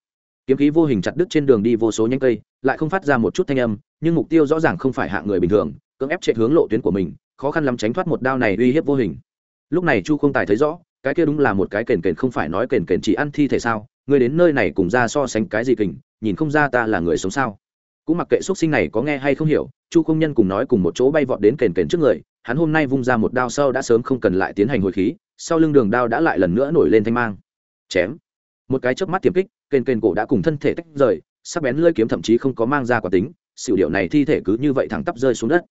Kiếm khí vô hình chặt đứt trên đường đi vô số nhánh cây, lại không phát ra một chút thanh âm, nhưng mục tiêu rõ ràng không phải hạ người bình thường, cưỡng ép chạy hướng lộ tuyến của mình, khó khăn lắm tránh thoát một đao này uy hiếp vô hình. Lúc này chu không tài thấy rõ, cái kia đúng là một cái kền kền không phải nói kền kền chỉ ăn thi thể sao, người đến nơi này cùng ra so sánh cái gì kình nhìn không ra ta là người sống sao? Cũng mặc kệ x u ấ t sinh này có nghe hay không hiểu, chu công nhân cùng nói cùng một chỗ bay vọt đến kền kền trước người, hắn hôm nay vung ra một đao sâu đã sớm không cần lại tiến hành hồi khí, sau lưng đường đao đã lại lần nữa nổi lên thanh mang. Chém. Một cái chớp mắt tiềm kích, kền kền cổ đã cùng thân thể tách rời, sắc bén lơi kiếm thậm chí không có mang ra quả tính, xỉu điệu này thi thể cứ như vậy thẳng tắp rơi xuống đất.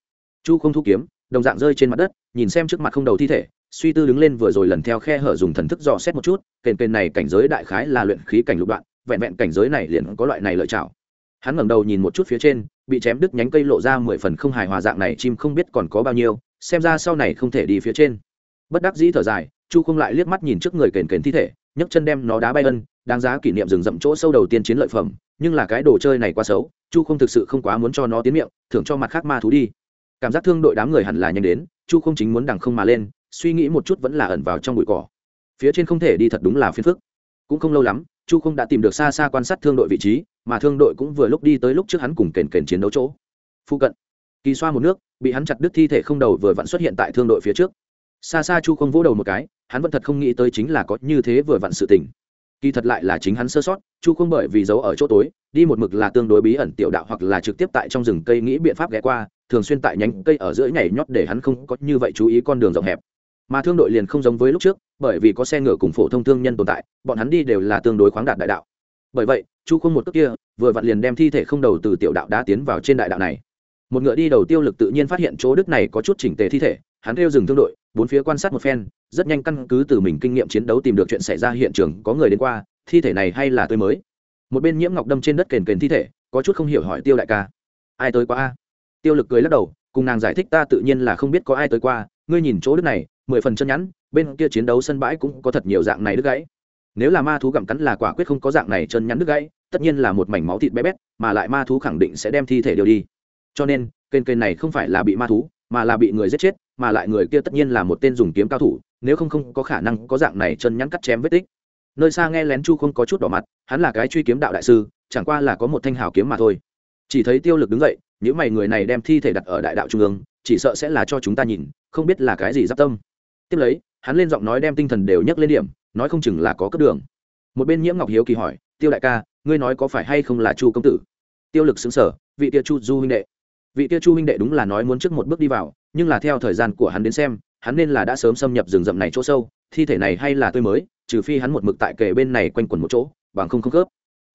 Chu không thu kiếm, đồng dạng rơi trên mặt đất, nhìn xem trước mặt không đầu thi thể, suy tư đứng lên vừa rồi lần theo khe hở dùng thần thức dò xét một chút, kền kền này cảnh giới đại khái là luyện khí cảnh lục đoạn vẹn vẹn cảnh giới này liền có loại này lợi chảo. Hắn ngẩng đầu nhìn một chút phía trên, bị chém đứt nhánh cây lộ ra mười phần không hài hòa dạng này, chim không biết còn có bao nhiêu, xem ra sau này không thể đi phía trên. Bất đắc dĩ thở dài, chu không lại liếc mắt nhìn trước người kền kền thi thể, nhấc chân đem nó đá bay ân, đáng giá kỷ niệm rừng rậm chỗ sâu đầu tiên chiến lợi phẩm, nhưng là cái đồ chơi này quá xấu, chu không thực sự không quá muốn cho nó tiến miệng, thưởng cho mặt khác ma thú đi. Cảm giác thương đội đám người hẳn là nhanh đến, chu không chính muốn đằng không mà lên, suy nghĩ một chút vẫn là ẩn vào trong bụi cỏ. Phía trên không thể đi thật đúng là phiền phức. Cũng không lâu lắm chu không đã tìm được xa xa quan sát thương đội vị trí, mà thương đội cũng vừa lúc đi tới lúc trước hắn cùng kền kền chiến đấu chỗ. Phụ cận, kỳ xoa một nước, bị hắn chặt đứt thi thể không đầu vừa vặn xuất hiện tại thương đội phía trước. Xa xa chu không vỗ đầu một cái, hắn vẫn thật không nghĩ tới chính là có như thế vừa vặn sự tình. Kỳ thật lại là chính hắn sơ sót, chu không bởi vì giấu ở chỗ tối, đi một mực là tương đối bí ẩn tiểu đạo hoặc là trực tiếp tại trong rừng cây nghĩ biện pháp ghé qua, thường xuyên tại nhánh cây ở giữa nhảy nhót để hắn không có như vậy chú ý con đường rộng hẹp mà thương đội liền không giống với lúc trước, bởi vì có xe ngựa cùng phổ thông thương nhân tồn tại, bọn hắn đi đều là tương đối khoáng đạt đại đạo. Bởi vậy, chu không một cước kia, vừa vặn liền đem thi thể không đầu từ tiểu đạo đã tiến vào trên đại đạo này. Một ngựa đi đầu tiêu lực tự nhiên phát hiện chỗ đức này có chút chỉnh tề thi thể, hắn kêu dừng thương đội, bốn phía quan sát một phen, rất nhanh căn cứ từ mình kinh nghiệm chiến đấu tìm được chuyện xảy ra hiện trường, có người đến qua, thi thể này hay là tươi mới? Một bên nhiễm ngọc đâm trên đất kền kền thi thể, có chút không hiểu hỏi tiêu đại ca. Ai tới qua? A tiêu lực cười lắc đầu, cùng nàng giải thích ta tự nhiên là không biết có ai tới qua, ngươi nhìn chỗ đức này mười phần chân nhắn, bên kia chiến đấu sân bãi cũng có thật nhiều dạng này đứt gãy. Nếu là ma thú gặm cắn là quả quyết không có dạng này chân nhắn đứt gãy, tất nhiên là một mảnh máu thịt bé bét, mà lại ma thú khẳng định sẽ đem thi thể đều đi. Cho nên, kênh kênh này không phải là bị ma thú, mà là bị người giết chết, mà lại người kia tất nhiên là một tên dùng kiếm cao thủ, nếu không không có khả năng có dạng này chân nhắn cắt chém vết tích. Nơi xa nghe lén chu không có chút đỏ mặt, hắn là cái truy kiếm đạo đại sư, chẳng qua là có một thanh hào kiếm mà thôi. Chỉ thấy tiêu lực đứng dậy những mày người này đem thi thể đặt ở đại đạo trung ương, chỉ sợ sẽ là cho chúng ta nhìn, không biết là cái gì giáp tâm tiếp lấy, hắn lên giọng nói đem tinh thần đều nhấc lên điểm, nói không chừng là có cấp đường. Một bên nhiễm ngọc hiếu kỳ hỏi, tiêu đại ca, ngươi nói có phải hay không là chu công tử? Tiêu lực xứng sở vị tia chu du huynh đệ. Vị tia chu huynh đệ đúng là nói muốn trước một bước đi vào, nhưng là theo thời gian của hắn đến xem, hắn nên là đã sớm xâm nhập rừng rậm này chỗ sâu, thi thể này hay là tươi mới, trừ phi hắn một mực tại kề bên này quanh quẩn một chỗ, bằng không không khớp.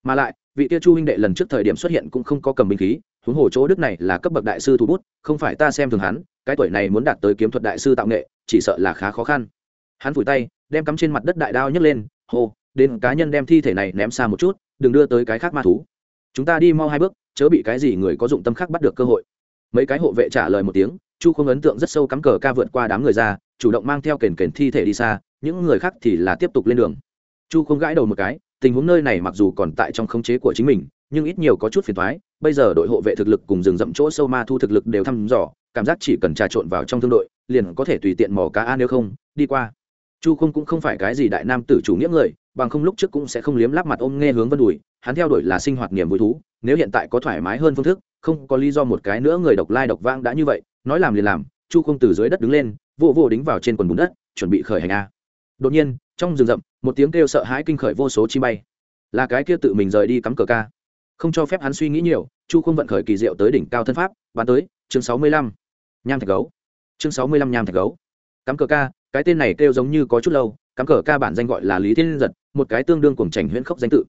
Mà lại, vị tia chu huynh đệ lần trước thời điểm xuất hiện cũng không có cầm binh khí, huống hồ chỗ đức này là cấp bậc đại sư thủ bút, không phải ta xem thường hắn, cái tuổi này muốn đạt tới kiếm thuật đại sư tạo nghệ chỉ sợ là khá khó khăn. Hắn vùi tay, đem cắm trên mặt đất đại đao nhấc lên, hô, đến cá nhân đem thi thể này ném xa một chút, đừng đưa tới cái khác ma thú. Chúng ta đi mau hai bước, chớ bị cái gì người có dụng tâm khác bắt được cơ hội. Mấy cái hộ vệ trả lời một tiếng, chu không ấn tượng rất sâu cắm cờ ca vượt qua đám người ra, chủ động mang theo kền kền thi thể đi xa, những người khác thì là tiếp tục lên đường. Chu không gãi đầu một cái, tình huống nơi này mặc dù còn tại trong khống chế của chính mình, nhưng ít nhiều có chút phiền thoái bây giờ đội hộ vệ thực lực cùng rừng rậm chỗ sâu ma thu thực lực đều thăm dò cảm giác chỉ cần trà trộn vào trong thương đội, liền có thể tùy tiện mò cá a nếu không, đi qua. Chu không cũng không phải cái gì đại nam tử chủ nghĩa người, bằng không lúc trước cũng sẽ không liếm láp mặt ôm nghe hướng vân đùi, hắn theo đuổi là sinh hoạt niềm vui thú, nếu hiện tại có thoải mái hơn phương thức, không có lý do một cái nữa người độc lai độc vang đã như vậy, nói làm liền làm, chu không từ dưới đất đứng lên vô vô đính vào trên quần bùn đất, chuẩn bị khởi hành a. Đột nhiên, trong rừng rậm, một tiếng kêu sợ hãi kinh khởi vô số chi bay. Là cái kia tự mình rời đi cắm cờ ca. Không cho phép hắn suy nghĩ nhiều, chu không vận khởi kỳ diệu tới đỉnh cao thân pháp bán tới, chương sáu mươi lăm nham thạch gấu. Chương sáu mươi lăm nham thạch gấu. Cắm cờ ca, cái tên này kêu giống như có chút lâu, cắm cờ ca bản danh gọi là lý thiên giật, một cái tương đương cùng trành huyễn khốc danh tự.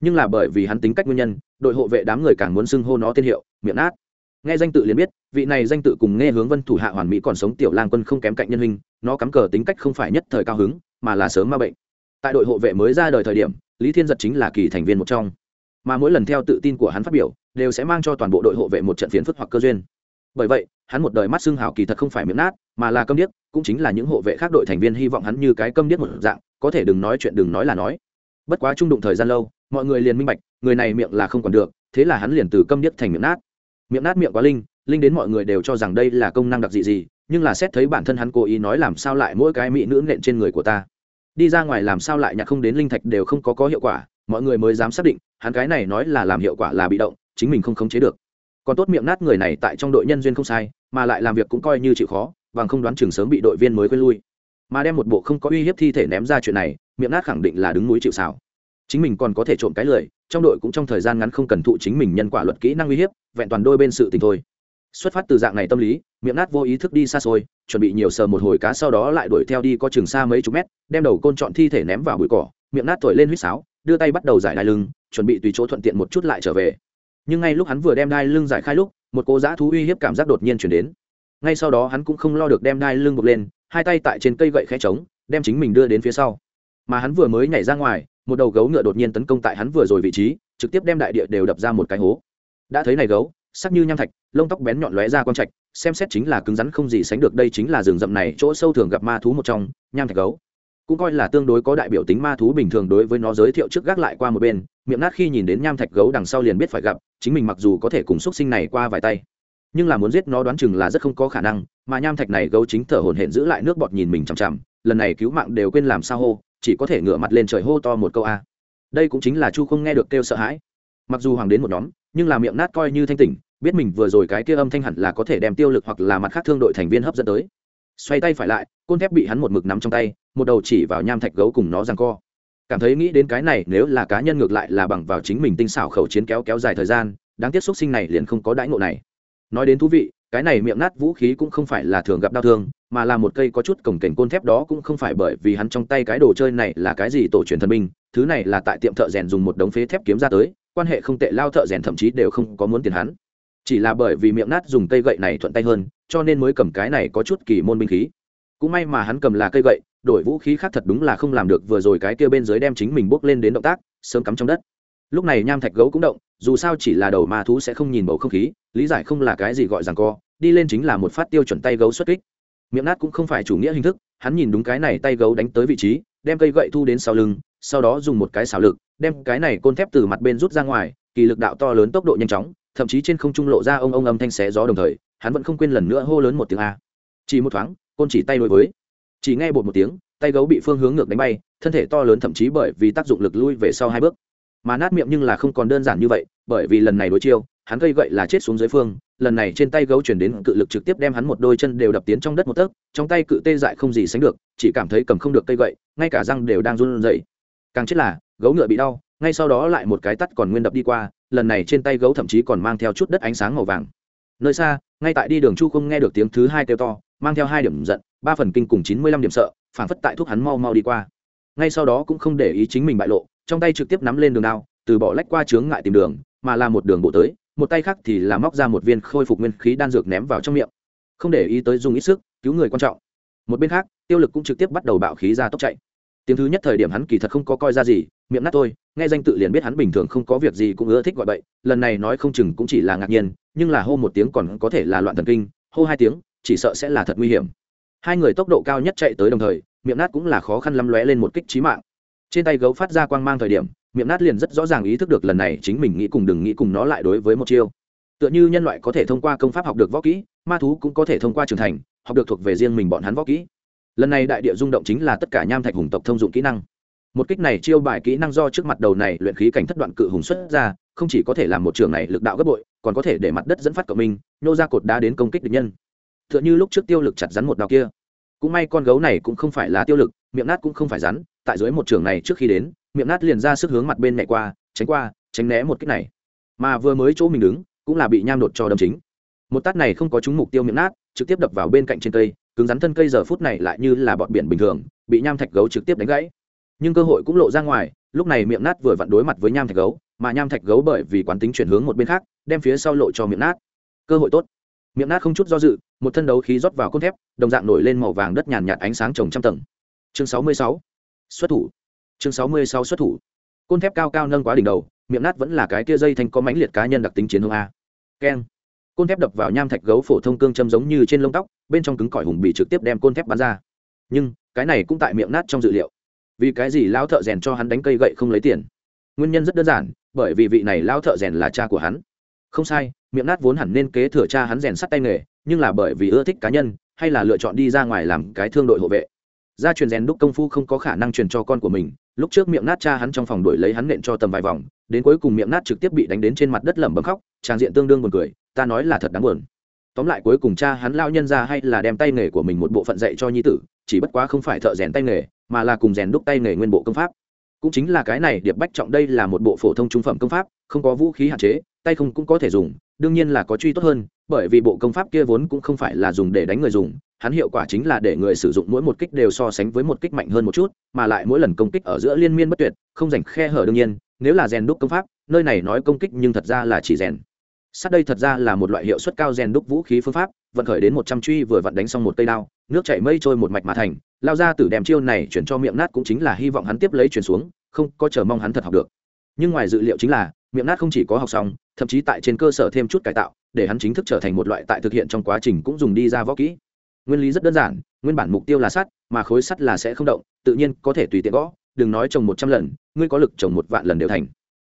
Nhưng là bởi vì hắn tính cách nguyên nhân, đội hộ vệ đám người càng muốn xưng hô nó tên hiệu, miệng nát. Nghe danh tự liền biết, vị này danh tự cùng nghe hướng vân thủ hạ hoàn mỹ còn sống tiểu lang quân không kém cạnh nhân hình, nó cắm cờ tính cách không phải nhất thời cao hứng, mà là sớm ma bệnh. Tại đội hộ vệ mới ra đời thời điểm, lý thiên giật chính là kỳ thành viên một trong. Mà mỗi lần theo tự tin của hắn phát biểu, đều sẽ mang cho toàn bộ đội hộ vệ một trận phiến phức hoặc cơ duyên bởi vậy, hắn một đời mắt xương hào kỳ thật không phải miệng nát, mà là câm điếc, cũng chính là những hộ vệ khác đội thành viên hy vọng hắn như cái câm điếc một dạng, có thể đừng nói chuyện đừng nói là nói. Bất quá trung đụng thời gian lâu, mọi người liền minh bạch, người này miệng là không còn được, thế là hắn liền từ câm điếc thành miệng nát. Miệng nát miệng quá linh linh đến mọi người đều cho rằng đây là công năng đặc dị gì, nhưng là xét thấy bản thân hắn cố ý nói làm sao lại mỗi cái mỹ nữ nện trên người của ta. Đi ra ngoài làm sao lại nhặt không đến linh thạch đều không có có hiệu quả, mọi người mới dám xác định, hắn cái này nói là làm hiệu quả là bị động, chính mình không khống chế được còn tốt miệng nát người này tại trong đội nhân duyên không sai, mà lại làm việc cũng coi như chịu khó, bằng không đoán chừng sớm bị đội viên mới quên lui. Mà đem một bộ không có uy hiếp thi thể ném ra chuyện này, miệng nát khẳng định là đứng núi chịu xảo chính mình còn có thể trộm cái lời trong đội cũng trong thời gian ngắn không cần thụ chính mình nhân quả luật kỹ năng uy hiếp, vẹn toàn đôi bên sự tình thôi. Xuất phát từ dạng này tâm lý, miệng nát vô ý thức đi xa xôi, chuẩn bị nhiều sờ một hồi cá sau đó lại đuổi theo đi có chừng xa mấy chục mét, đem đầu côn chọn thi thể ném vào bụi cỏ, miệng nát thổi lên huýt sáo, đưa tay bắt đầu giải đai lưng, chuẩn bị tùy chỗ thuận tiện một chút lại trở về nhưng ngay lúc hắn vừa đem đai lưng giải khai lúc, một cô giã thú uy hiếp cảm giác đột nhiên chuyển đến. Ngay sau đó hắn cũng không lo được đem đai lưng buộc lên, hai tay tại trên cây gậy khẽ trống, đem chính mình đưa đến phía sau. Mà hắn vừa mới nhảy ra ngoài, một đầu gấu ngựa đột nhiên tấn công tại hắn vừa rồi vị trí, trực tiếp đem đại địa đều đập ra một cái hố. Đã thấy này gấu, sắc như nham thạch, lông tóc bén nhọn lóe ra quang trạch, xem xét chính là cứng rắn không gì sánh được, đây chính là rừng rậm này chỗ sâu thường gặp ma thú một trong, nham thạch gấu. Cũng coi là tương đối có đại biểu tính ma thú bình thường đối với nó giới thiệu trước gác lại qua một bên miệng nát khi nhìn đến nham thạch gấu đằng sau liền biết phải gặp, chính mình mặc dù có thể cùng x u ấ t sinh này qua vài tay, nhưng là muốn giết nó đoán chừng là rất không có khả năng, mà nham thạch này gấu chính thở hồn hển giữ lại nước bọt nhìn mình chằm chằm, lần này cứu mạng đều quên làm sao hô, chỉ có thể ngửa mặt lên trời hô to một câu a. Đây cũng chính là chu không nghe được kêu sợ hãi. Mặc dù hoàng đến một nhóm, nhưng là miệng nát coi như thanh tỉnh, biết mình vừa rồi cái kia âm thanh hẳn là có thể đem tiêu lực hoặc là mặt khác thương đội thành viên hấp dẫn tới. Xoay tay phải lại, côn thép bị hắn một mực nắm trong tay, một đầu chỉ vào nham thạch gấu cùng nó rằng co cảm thấy nghĩ đến cái này nếu là cá nhân ngược lại là bằng vào chính mình tinh xảo khẩu chiến kéo kéo dài thời gian, đáng tiếc xúc sinh này liền không có đãi ngộ này. Nói đến thú vị, cái này miệng nát vũ khí cũng không phải là thường gặp đau thương, mà là một cây có chút cổng cảnh côn thép đó cũng không phải bởi vì hắn trong tay cái đồ chơi này là cái gì tổ truyền thần binh, thứ này là tại tiệm thợ rèn dùng một đống phế thép kiếm ra tới, quan hệ không tệ lao thợ rèn thậm chí đều không có muốn tiền hắn. Chỉ là bởi vì miệng nát dùng cây gậy này thuận tay hơn, cho nên mới cầm cái này có chút kỳ môn binh khí. Cũng may mà hắn cầm là cây gậy đổi vũ khí khác thật đúng là không làm được, vừa rồi cái kia bên dưới đem chính mình bốc lên đến động tác, sớm cắm trong đất. Lúc này nham thạch gấu cũng động, dù sao chỉ là đầu ma thú sẽ không nhìn bầu không khí, lý giải không là cái gì gọi rằng co, đi lên chính là một phát tiêu chuẩn tay gấu xuất kích. Miệng nát cũng không phải chủ nghĩa hình thức, hắn nhìn đúng cái này tay gấu đánh tới vị trí, đem cây gậy thu đến sau lưng, sau đó dùng một cái xảo lực, đem cái này côn thép từ mặt bên rút ra ngoài, kỳ lực đạo to lớn tốc độ nhanh chóng, thậm chí trên không trung lộ ra ông ông âm thanh xé gió đồng thời, hắn vẫn không quên lần nữa hô lớn một tiếng a. Chỉ một thoáng, côn chỉ tay đối với chỉ nghe bột một tiếng, tay gấu bị phương hướng ngược đánh bay, thân thể to lớn thậm chí bởi vì tác dụng lực lui về sau hai bước. Mà nát miệng nhưng là không còn đơn giản như vậy, bởi vì lần này đối chiêu, hắn gây gậy là chết xuống dưới phương, lần này trên tay gấu chuyển đến cự lực trực tiếp đem hắn một đôi chân đều đập tiến trong đất một tấc, trong tay cự tê dại không gì sánh được, chỉ cảm thấy cầm không được cây gậy, ngay cả răng đều đang run rẩy. Càng chết là, gấu ngựa bị đau, ngay sau đó lại một cái tắt còn nguyên đập đi qua, lần này trên tay gấu thậm chí còn mang theo chút đất ánh sáng màu vàng. Nơi xa, ngay tại đi đường chu không nghe được tiếng thứ hai kêu to, mang theo hai điểm giận ba phần kinh cùng chín mươi lăm điểm sợ phản phất tại thuốc hắn mau mau đi qua. Ngay sau đó cũng không để ý chính mình bại lộ, trong tay trực tiếp nắm lên đường đao, từ bỏ lách qua chướng ngại tìm đường, mà là một đường bộ tới, một tay khác thì là móc ra một viên khôi phục nguyên khí đan dược ném vào trong miệng. Không để ý tới dùng ít sức, cứu người quan trọng. Một bên khác, tiêu lực cũng trực tiếp bắt đầu bạo khí ra tốc chạy. Tiếng thứ nhất thời điểm hắn kỳ thật không có coi ra gì, miệng nát tôi nghe danh tự liền biết hắn bình thường không có việc gì cũng ưa thích gọi bậy, lần này nói không chừng cũng chỉ là ngạc nhiên, nhưng là hô một tiếng còn có thể là loạn thần kinh, hô hai tiếng, chỉ sợ sẽ là thật nguy hiểm hai người tốc độ cao nhất chạy tới đồng thời, miệng nát cũng là khó khăn lắm lóe lên một kích trí mạng. Trên tay gấu phát ra quang mang thời điểm, miệng nát liền rất rõ ràng ý thức được lần này chính mình nghĩ cùng đừng nghĩ cùng nó lại đối với một chiêu. Tựa như nhân loại có thể thông qua công pháp học được võ kỹ, ma thú cũng có thể thông qua trưởng thành, học được thuộc về riêng mình bọn hắn võ kỹ. Lần này đại địa rung động chính là tất cả nham thạch hùng tộc thông dụng kỹ năng. Một kích này chiêu bài kỹ năng do trước mặt đầu này luyện khí cảnh thất đoạn cự hùng xuất ra, không chỉ có thể làm một trường này lực đạo gấp bội, còn có thể để mặt đất dẫn phát cộng minh nhô ra cột đá đến công kích địch nhân. Tựa như lúc trước tiêu lực chặt rắn một đao kia. Cũng may con gấu này cũng không phải là tiêu lực, miệng nát cũng không phải rắn, tại dưới một trường này trước khi đến, miệng nát liền ra sức hướng mặt bên mẹ qua, tránh qua, tránh né một kích này. Mà vừa mới chỗ mình đứng, cũng là bị nham đột cho đâm chính. Một tát này không có trúng mục tiêu miệng nát, trực tiếp đập vào bên cạnh trên cây, cứng rắn thân cây giờ phút này lại như là bọn biển bình thường, bị nham thạch gấu trực tiếp đánh gãy. Nhưng cơ hội cũng lộ ra ngoài, lúc này miệng nát vừa vặn đối mặt với nham thạch gấu, mà nham thạch gấu bởi vì quán tính chuyển hướng một bên khác, đem phía sau lộ cho miệng nát. Cơ hội tốt miệng nát không chút do dự, một thân đấu khí rót vào cốt thép, đồng dạng nổi lên màu vàng đất nhàn nhạt ánh sáng trồng trăm tầng. Chương sáu mươi sáu, xuất thủ. Chương sáu mươi sáu xuất thủ. Côn thép cao cao nâng quá đỉnh đầu, miệng nát vẫn là cái kia dây thanh có mãnh liệt cá nhân đặc tính chiến hương a. Keng. Côn thép đập vào nham thạch gấu phổ thông cương châm giống như trên lông tóc, bên trong cứng cỏi hùng bị trực tiếp đem côn thép bắn ra. Nhưng, cái này cũng tại miệng nát trong dự liệu. Vì cái gì lão thợ rèn cho hắn đánh cây gậy không lấy tiền? Nguyên nhân rất đơn giản, bởi vì vị này lao thợ rèn là cha của hắn. Không sai miệng nát vốn hẳn nên kế thừa cha hắn rèn sắt tay nghề, nhưng là bởi vì ưa thích cá nhân, hay là lựa chọn đi ra ngoài làm cái thương đội hộ vệ. Gia truyền rèn đúc công phu không có khả năng truyền cho con của mình, lúc trước miệng nát cha hắn trong phòng đuổi lấy hắn nện cho tầm vài vòng, đến cuối cùng miệng nát trực tiếp bị đánh đến trên mặt đất lẩm bẩm khóc trang diện tương đương buồn cười, ta nói là thật đáng buồn. Tóm lại cuối cùng cha hắn lao nhân ra hay là đem tay nghề của mình một bộ phận dạy cho nhi tử, chỉ bất quá không phải thợ rèn tay nghề, mà là cùng rèn đúc tay nghề nguyên bộ công pháp. Cũng chính là cái này điệp bách trọng đây là một bộ phổ thông trung phẩm công pháp, không có vũ khí hạn chế, tay không cũng có thể dùng đương nhiên là có truy tốt hơn, bởi vì bộ công pháp kia vốn cũng không phải là dùng để đánh người dùng, hắn hiệu quả chính là để người sử dụng mỗi một kích đều so sánh với một kích mạnh hơn một chút, mà lại mỗi lần công kích ở giữa liên miên bất tuyệt, không dành khe hở đương nhiên, nếu là rèn đúc công pháp, nơi này nói công kích nhưng thật ra là chỉ rèn. Sát đây thật ra là một loại hiệu suất cao rèn đúc vũ khí phương pháp, vận khởi đến một trăm truy vừa vặn đánh xong một cây đao, nước chảy mây trôi một mạch mà thành, lao ra từ đem chiêu này chuyển cho miệng nát cũng chính là hy vọng hắn tiếp lấy chuyển xuống, không có chờ mong hắn thật học được. Nhưng ngoài dự liệu chính là miệng nát không chỉ có học xong, thậm chí tại trên cơ sở thêm chút cải tạo, để hắn chính thức trở thành một loại tại thực hiện trong quá trình cũng dùng đi ra võ kỹ. Nguyên lý rất đơn giản, nguyên bản mục tiêu là sắt, mà khối sắt là sẽ không động, tự nhiên có thể tùy tiện gõ, đừng nói trồng một trăm lần, ngươi có lực trồng một vạn lần đều thành.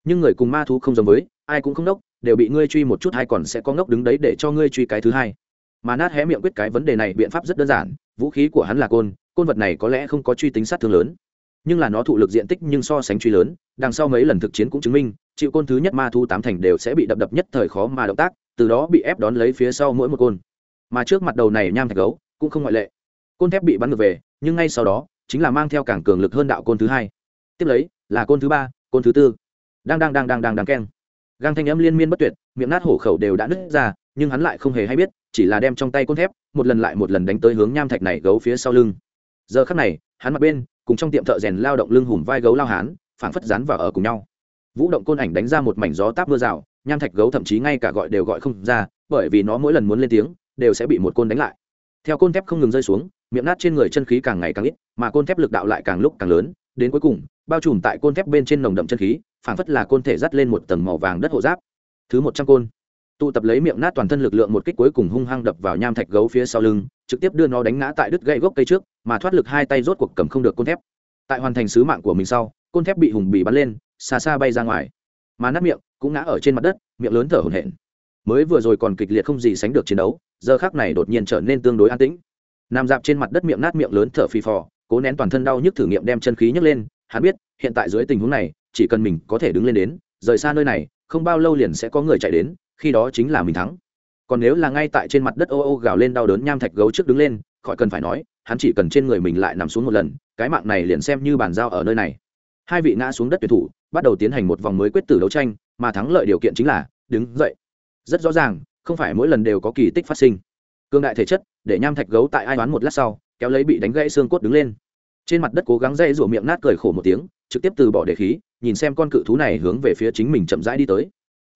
Nhưng người cùng ma thú không giống với, ai cũng không đốc, đều bị ngươi truy một chút hay còn sẽ có ngốc đứng đấy để cho ngươi truy cái thứ hai. Mà nát hé miệng quyết cái vấn đề này biện pháp rất đơn giản, vũ khí của hắn là côn côn vật này có lẽ không có truy tính sát thương lớn. Nhưng là nó thụ lực diện tích nhưng so sánh truy lớn, đằng sau mấy lần thực chiến cũng chứng minh chịu côn thứ nhất ma thu tám thành đều sẽ bị đập đập nhất thời khó mà động tác, từ đó bị ép đón lấy phía sau mỗi một côn. Mà trước mặt đầu này nham thạch gấu cũng không ngoại lệ. Côn thép bị bắn ngược về, nhưng ngay sau đó, chính là mang theo càng cường lực hơn đạo côn thứ hai. Tiếp lấy, là côn thứ ba, côn thứ tư. Đang đang đang đang đang đang keng. Gang thanh âm liên miên bất tuyệt, miệng nát hổ khẩu đều đã nứt ra, nhưng hắn lại không hề hay biết, chỉ là đem trong tay côn thép, một lần lại một lần đánh tới hướng nham thạch này gấu phía sau lưng. Giờ khắc này, hắn mặt bên, cùng trong tiệm thợ rèn lao động lưng hùm vai gấu lao hán, phảng phất rán vào ở cùng nhau vũ động côn ảnh đánh ra một mảnh gió táp mưa rào, nham thạch gấu thậm chí ngay cả gọi đều gọi không ra, bởi vì nó mỗi lần muốn lên tiếng, đều sẽ bị một côn đánh lại. Theo côn thép không ngừng rơi xuống, miệng nát trên người chân khí càng ngày càng ít, mà côn thép lực đạo lại càng lúc càng lớn, đến cuối cùng, bao trùm tại côn thép bên trên nồng đậm chân khí, phảng phất là côn thể dắt lên một tầng màu vàng đất hộ giáp. Thứ một trăm côn. Tụ tập lấy miệng nát toàn thân lực lượng một kích cuối cùng hung hăng đập vào nham thạch gấu phía sau lưng, trực tiếp đưa nó đánh ngã tại đứt gãy gốc cây trước, mà thoát lực hai tay rốt cuộc cầm không được côn thép. Tại hoàn thành sứ mạng của mình sau, côn thép bị hùng bị bắn lên xa xa bay ra ngoài. Mà nát miệng, cũng ngã ở trên mặt đất, miệng lớn thở hổn hển. Mới vừa rồi còn kịch liệt không gì sánh được chiến đấu, giờ khác này đột nhiên trở nên tương đối an tĩnh. Nằm dạp trên mặt đất miệng nát miệng lớn thở phì phò, cố nén toàn thân đau nhức thử nghiệm đem chân khí nhấc lên, hắn biết, hiện tại dưới tình huống này, chỉ cần mình có thể đứng lên đến, rời xa nơi này, không bao lâu liền sẽ có người chạy đến, khi đó chính là mình thắng. Còn nếu là ngay tại trên mặt đất ô ô gào lên đau đớn nham thạch gấu trước đứng lên, khỏi cần phải nói, hắn chỉ cần trên người mình lại nằm xuống một lần, cái mạng này liền xem như bàn giao ở nơi này hai vị ngã xuống đất tuyển thủ bắt đầu tiến hành một vòng mới quyết tử đấu tranh, mà thắng lợi điều kiện chính là đứng dậy. Rất rõ ràng, không phải mỗi lần đều có kỳ tích phát sinh. Cương đại thể chất, để nham thạch gấu tại ai đoán một lát sau, kéo lấy bị đánh gãy xương cốt đứng lên. Trên mặt đất cố gắng dây rủa miệng nát cười khổ một tiếng, trực tiếp từ bỏ đề khí, nhìn xem con cự thú này hướng về phía chính mình chậm rãi đi tới.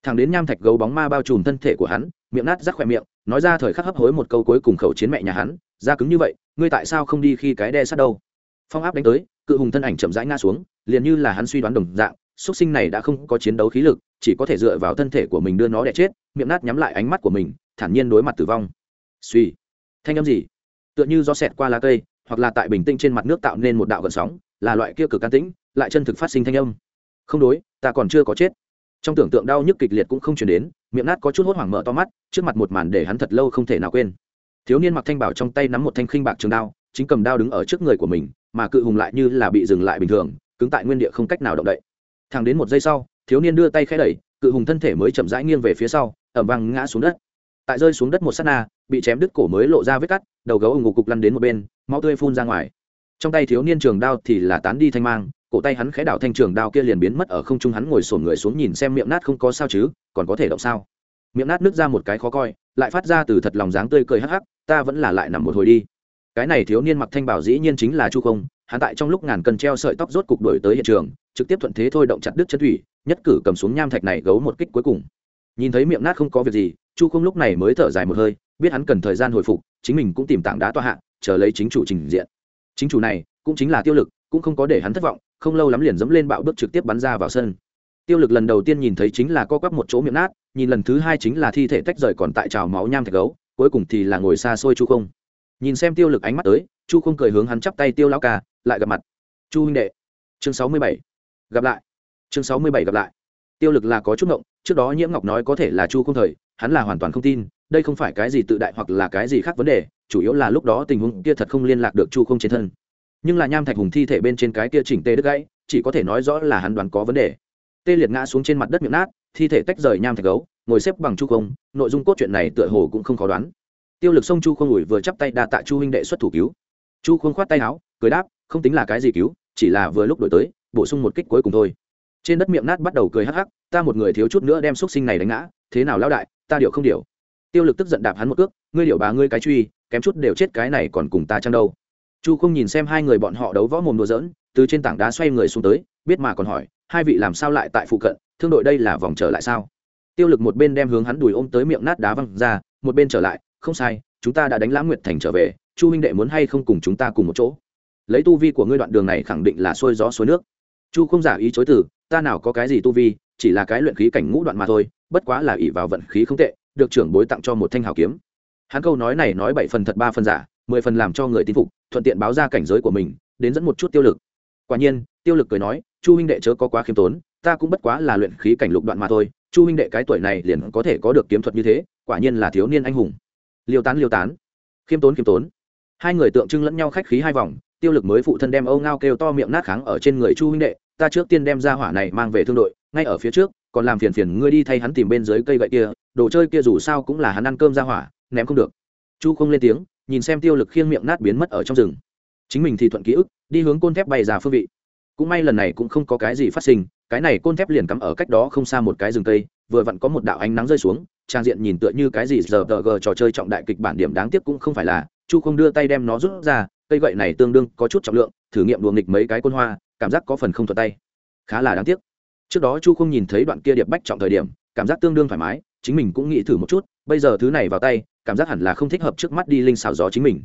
Thằng đến nham thạch gấu bóng ma bao trùm thân thể của hắn, miệng nát rắc khỏe miệng, nói ra thời khắc hấp hối một câu cuối cùng khẩu chiến mẹ nhà hắn, ra cứng như vậy, ngươi tại sao không đi khi cái đe sát đâu? Phong áp đánh tới, cự hùng thân ảnh chậm rãi ngã xuống liền như là hắn suy đoán đồng dạng xuất sinh này đã không có chiến đấu khí lực, chỉ có thể dựa vào thân thể của mình đưa nó đẻ chết, miệng nát nhắm lại ánh mắt của mình, thản nhiên đối mặt tử vong. Suy. Thanh âm gì? Tựa như do xẹt qua lá cây, hoặc là tại bình tĩnh trên mặt nước tạo nên một đạo gần sóng, là loại kia cực can tĩnh, lại chân thực phát sinh thanh âm. Không đối, ta còn chưa có chết. Trong tưởng tượng đau nhức kịch liệt cũng không chuyển đến, miệng nát có chút hốt hoảng mở to mắt, trước mặt một màn để hắn thật lâu không thể nào quên. Thiếu niên mặc thanh bảo trong tay nắm một thanh khinh bạc trường đao, chính cầm đao đứng ở trước người của mình, mà cự hùng lại như là bị dừng lại bình thường cứng tại nguyên địa không cách nào động đậy. Thẳng đến một giây sau, thiếu niên đưa tay khẽ đẩy, cự hùng thân thể mới chậm rãi nghiêng về phía sau ẩm văng ngã xuống đất. Tại rơi xuống đất một s á t na, bị chém đứt cổ mới lộ ra vết cắt, đầu gấu ủng ngục cục lăn đến một bên, máu tươi phun ra ngoài. Trong tay thiếu niên trường đao thì là tán đi thanh mang, cổ tay hắn khẽ đảo thanh trường đao kia liền biến mất ở không trung hắn ngồi sổn người xuống nhìn xem miệng nát không có sao chứ, còn có thể động sao? Miệng nát nứt ra một cái khó coi, lại phát ra từ thật lòng dáng tươi cười hắc hắc, ta vẫn là lại nằm một hồi đi. Cái này thiếu niên mặc thanh bảo dĩ nhiên chính là chu không hắn tại trong lúc ngàn cần treo sợi tóc rốt cục đổi tới hiện trường, trực tiếp thuận thế thôi động chặt đứt chân thủy, nhất cử cầm xuống nham thạch này gấu một kích cuối cùng. Nhìn thấy miệng nát không có việc gì, chu không lúc này mới thở dài một hơi, biết hắn cần thời gian hồi phục, chính mình cũng tìm tảng đá toa hạ, chờ lấy chính chủ trình diện. Chính chủ này cũng chính là tiêu lực, cũng không có để hắn thất vọng, không lâu lắm liền dẫm lên bạo bước trực tiếp bắn ra vào sân. Tiêu lực lần đầu tiên nhìn thấy chính là co quắp một chỗ miệng nát, nhìn lần thứ hai chính là thi thể tách rời còn tại trào máu nham thạch gấu, cuối cùng thì là ngồi xa xôi chu không. Nhìn xem tiêu lực ánh mắt tới chu không cười hướng hắn chắp tay tiêu lão ca, lại gặp mặt. Chu huynh đệ, chương sáu mươi bảy, gặp lại. Chương sáu mươi bảy gặp lại. Tiêu lực là có chút ngộng, trước đó nhiễm ngọc nói có thể là chu không thời, hắn là hoàn toàn không tin, đây không phải cái gì tự đại hoặc là cái gì khác vấn đề, chủ yếu là lúc đó tình huống kia thật không liên lạc được chu không trên thân. Nhưng là nham thạch hùng thi thể bên trên cái kia chỉnh tê đứt gãy, chỉ có thể nói rõ là hắn đoán có vấn đề. Tê liệt ngã xuống trên mặt đất miệng nát, thi thể tách rời nham thạch gấu, ngồi xếp bằng chu không nội dung cốt truyện này tựa hồ cũng không khó đoán. Tiêu lực sông chu không ủi vừa chắp tay đa tạ chu huynh đệ xuất thủ cứu chu không khoát tay áo, cười đáp, không tính là cái gì cứu, chỉ là vừa lúc đổi tới, bổ sung một kích cuối cùng thôi. Trên đất miệng nát bắt đầu cười hắc hắc, ta một người thiếu chút nữa đem xúc sinh này đánh ngã, thế nào lão đại, ta điệu không điệu. Tiêu lực tức giận đạp hắn một cước, ngươi điệu bà ngươi cái truy, kém chút đều chết cái này còn cùng ta chăng đâu. Chu không nhìn xem hai người bọn họ đấu võ mồm đùa giỡn, từ trên tảng đá xoay người xuống tới, biết mà còn hỏi, hai vị làm sao lại tại phụ cận, thương đội đây là vòng trở lại sao? Tiêu lực một bên đem hướng hắn đùi ôm tới miệng nát đá văng ra, một bên trở lại, không sai, chúng ta đã đánh lãng nguyệt thành trở về chu huynh đệ muốn hay không cùng chúng ta cùng một chỗ? Lấy tu vi của ngươi đoạn đường này khẳng định là xuôi gió xuôi nước. Chu không giả ý chối từ, ta nào có cái gì tu vi, chỉ là cái luyện khí cảnh ngũ đoạn mà thôi, bất quá là ỷ vào vận khí không tệ, được trưởng bối tặng cho một thanh hào kiếm. Hắn câu nói này nói bảy phần thật ba phần giả, mười phần làm cho người tin phục, thuận tiện báo ra cảnh giới của mình, đến dẫn một chút tiêu lực. Quả nhiên, tiêu lực cười nói, chu huynh đệ chớ có quá khiêm tốn, ta cũng bất quá là luyện khí cảnh lục đoạn mà thôi, chu huynh đệ cái tuổi này liền có thể có được kiếm thuật như thế, quả nhiên là thiếu niên anh hùng. Liêu tán liêu tán. Khiêm tốn khiêm tốn hai người tượng trưng lẫn nhau khách khí hai vòng, tiêu lực mới phụ thân đem âu ngao kêu to miệng nát kháng ở trên người chu huynh đệ, ta trước tiên đem ra hỏa này mang về thương đội, ngay ở phía trước, còn làm phiền phiền ngươi đi thay hắn tìm bên dưới cây gậy kia, đồ chơi kia dù sao cũng là hắn ăn cơm ra hỏa, ném không được. Chu không lên tiếng, nhìn xem tiêu lực khiêng miệng nát biến mất ở trong rừng. Chính mình thì thuận ký ức, đi hướng côn thép bay ra phương vị. Cũng may lần này cũng không có cái gì phát sinh, cái này côn thép liền cắm ở cách đó không xa một cái rừng cây, vừa vặn có một đạo ánh nắng rơi xuống, trang diện nhìn tựa như cái gì giờ tờ gờ trò chơi trọng đại kịch bản điểm đáng tiếc cũng không phải là chu không đưa tay đem nó rút ra, cây gậy này tương đương có chút trọng lượng, thử nghiệm đùa nghịch mấy cái côn hoa, cảm giác có phần không thuận tay. Khá là đáng tiếc. Trước đó chu không nhìn thấy đoạn kia điệp bách trọng thời điểm, cảm giác tương đương thoải mái, chính mình cũng nghĩ thử một chút, bây giờ thứ này vào tay, cảm giác hẳn là không thích hợp trước mắt đi linh xào gió chính mình.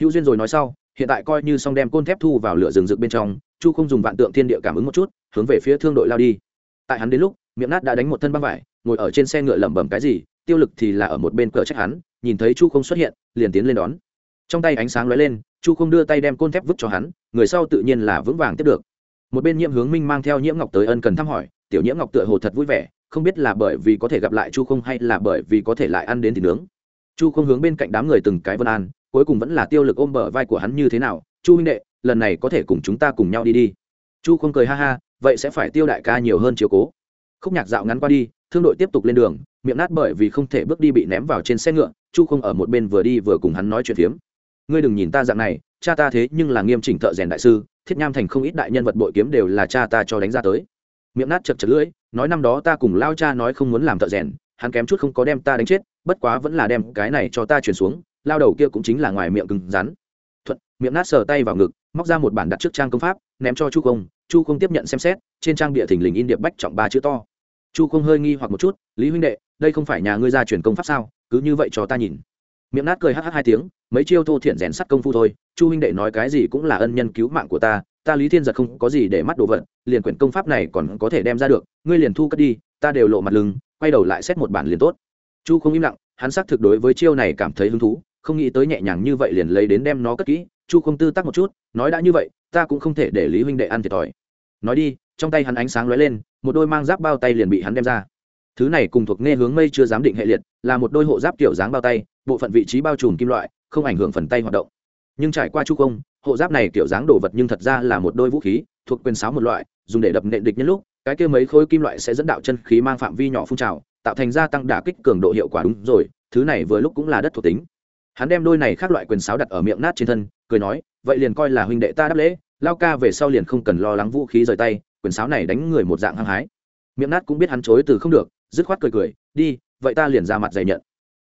Hữu duyên rồi nói sau, hiện tại coi như xong đem côn thép thu vào lửa rừng rực bên trong, chu không dùng vạn tượng thiên địa cảm ứng một chút, hướng về phía thương đội lao đi. Tại hắn đến lúc, miệng nát đã đánh một thân băng vải, ngồi ở trên xe ngựa lẩm bẩm cái gì, tiêu lực thì là ở một bên cờ trách hắn, nhìn thấy chu không xuất hiện, liền tiến lên đón trong tay ánh sáng lóe lên, chu không đưa tay đem côn thép vứt cho hắn, người sau tự nhiên là vững vàng tiếp được. Một bên nhiễm hướng minh mang theo nhiễm ngọc tới ân cần thăm hỏi, tiểu nhiễm ngọc tựa hồ thật vui vẻ, không biết là bởi vì có thể gặp lại chu không hay là bởi vì có thể lại ăn đến thịt nướng. Chu không hướng bên cạnh đám người từng cái vân an, cuối cùng vẫn là tiêu lực ôm bờ vai của hắn như thế nào, chu huynh đệ, lần này có thể cùng chúng ta cùng nhau đi đi. Chu không cười ha ha, vậy sẽ phải tiêu đại ca nhiều hơn chiếu cố. Khúc nhạc dạo ngắn qua đi, thương đội tiếp tục lên đường, miệng nát bởi vì không thể bước đi bị ném vào trên xe ngựa, chu không ở một bên vừa đi vừa cùng hắn nói chuyện phiếm ngươi đừng nhìn ta dạng này, cha ta thế nhưng là nghiêm chỉnh thợ rèn đại sư, thiết nham thành không ít đại nhân vật bội kiếm đều là cha ta cho đánh ra tới. Miệng nát chật chật lưỡi, nói năm đó ta cùng lao cha nói không muốn làm thợ rèn, hắn kém chút không có đem ta đánh chết, bất quá vẫn là đem cái này cho ta chuyển xuống, lao đầu kia cũng chính là ngoài miệng cứng rắn. Thuận, miệng nát sờ tay vào ngực, móc ra một bản đặt trước trang công pháp, ném cho chu công, chu không tiếp nhận xem xét, trên trang địa thình lình in điệp bách trọng ba chữ to. Chu không hơi nghi hoặc một chút, lý huynh đệ, đây không phải nhà ngươi ra truyền công pháp sao? Cứ như vậy cho ta nhìn miệng nát cười hh hai tiếng, mấy chiêu thô thiện rèn sắt công phu thôi, chu huynh đệ nói cái gì cũng là ân nhân cứu mạng của ta ta lý thiên giật không có gì để mắt đồ vật, liền quyển công pháp này còn có thể đem ra được, ngươi liền thu cất đi, ta đều lộ mặt lưng, quay đầu lại xét một bản liền tốt. Chu không im lặng, hắn xác thực đối với chiêu này cảm thấy hứng thú, không nghĩ tới nhẹ nhàng như vậy liền lấy đến đem nó cất kỹ, chu không tư tắc một chút, nói đã như vậy, ta cũng không thể để lý huynh đệ ăn thiệt thòi. Nói đi, trong tay hắn ánh sáng lóe lên, một đôi mang giáp bao tay liền bị hắn đem ra thứ này cùng thuộc nghe hướng mây chưa dám định hệ liệt, là một đôi hộ giáp kiểu dáng bao tay, bộ phận vị trí bao trùm kim loại, không ảnh hưởng phần tay hoạt động. Nhưng trải qua chu công hộ giáp này kiểu dáng đồ vật nhưng thật ra là một đôi vũ khí, thuộc quyền sáo một loại, dùng để đập nện địch nhân lúc, cái kia mấy khối kim loại sẽ dẫn đạo chân khí mang phạm vi nhỏ phun trào, tạo thành gia tăng đả kích cường độ hiệu quả đúng rồi, thứ này vừa lúc cũng là đất thuộc tính. Hắn đem đôi này khác loại quyền sáo đặt ở miệng nát trên thân, cười nói, vậy liền coi là huynh đệ ta đáp lễ, lao ca về sau liền không cần lo lắng vũ khí rời tay, quyền sáo này đánh người một dạng hăng hái. Miệng nát cũng biết hắn chối từ không được dứt khoát cười cười, đi, vậy ta liền ra mặt dày nhận.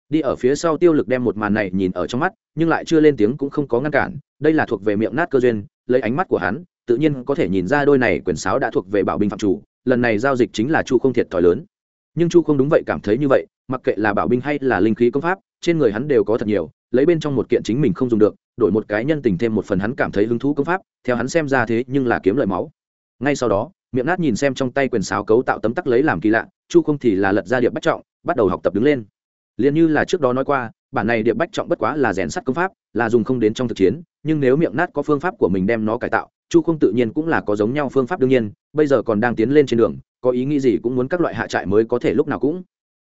Đi ở phía sau tiêu lực đem một màn này nhìn ở trong mắt, nhưng lại chưa lên tiếng cũng không có ngăn cản, đây là thuộc về miệng nát cơ duyên, lấy ánh mắt của hắn, tự nhiên có thể nhìn ra đôi này quyền sáo đã thuộc về bảo binh phạm chủ, lần này giao dịch chính là chu không thiệt thòi lớn. Nhưng chu không đúng vậy cảm thấy như vậy, mặc kệ là bảo binh hay là linh khí công pháp, trên người hắn đều có thật nhiều, lấy bên trong một kiện chính mình không dùng được, đổi một cái nhân tình thêm một phần hắn cảm thấy hứng thú công pháp, theo hắn xem ra thế nhưng là kiếm lợi máu. Ngay sau đó miệng nát nhìn xem trong tay quyền sáo cấu tạo tấm tắc lấy làm kỳ lạ, chu không thì là lật ra điệp bách trọng, bắt đầu học tập đứng lên. Liền như là trước đó nói qua, bản này điệp bách trọng bất quá là rèn sắt công pháp, là dùng không đến trong thực chiến, nhưng nếu miệng nát có phương pháp của mình đem nó cải tạo, chu không tự nhiên cũng là có giống nhau phương pháp đương nhiên, bây giờ còn đang tiến lên trên đường, có ý nghĩ gì cũng muốn các loại hạ trại mới có thể lúc nào cũng.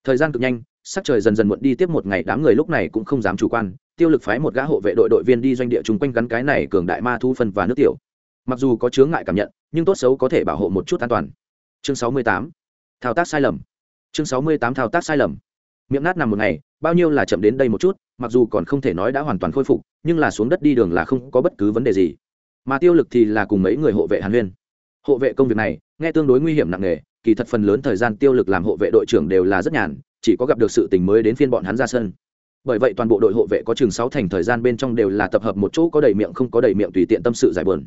Thời gian cực nhanh, sắc trời dần dần muộn đi tiếp một ngày, đám người lúc này cũng không dám chủ quan, tiêu lực phái một gã hộ vệ đội đội viên đi doanh địa chung quanh gắn cái này cường đại ma thu phân và nước tiểu mặc dù có chướng ngại cảm nhận, nhưng tốt xấu có thể bảo hộ một chút an toàn. Chương sáu mươi tám. Thao tác sai lầm. Chương sáu mươi tám thao tác sai lầm. Miệng nát nằm một ngày, bao nhiêu là chậm đến đây một chút, mặc dù còn không thể nói đã hoàn toàn khôi phục, nhưng là xuống đất đi đường là không có bất cứ vấn đề gì. Mà tiêu lực thì là cùng mấy người hộ vệ hàn huyên. Hộ vệ công việc này, nghe tương đối nguy hiểm nặng nề, kỳ thật phần lớn thời gian tiêu lực làm hộ vệ đội trưởng đều là rất nhàn, chỉ có gặp được sự tình mới đến phiên bọn hắn ra sân. Bởi vậy toàn bộ đội hộ vệ có chừng sáu thành thời gian bên trong đều là tập hợp một chỗ có đầy miệng không có đầy miệng tùy tiện tâm sự giải bờn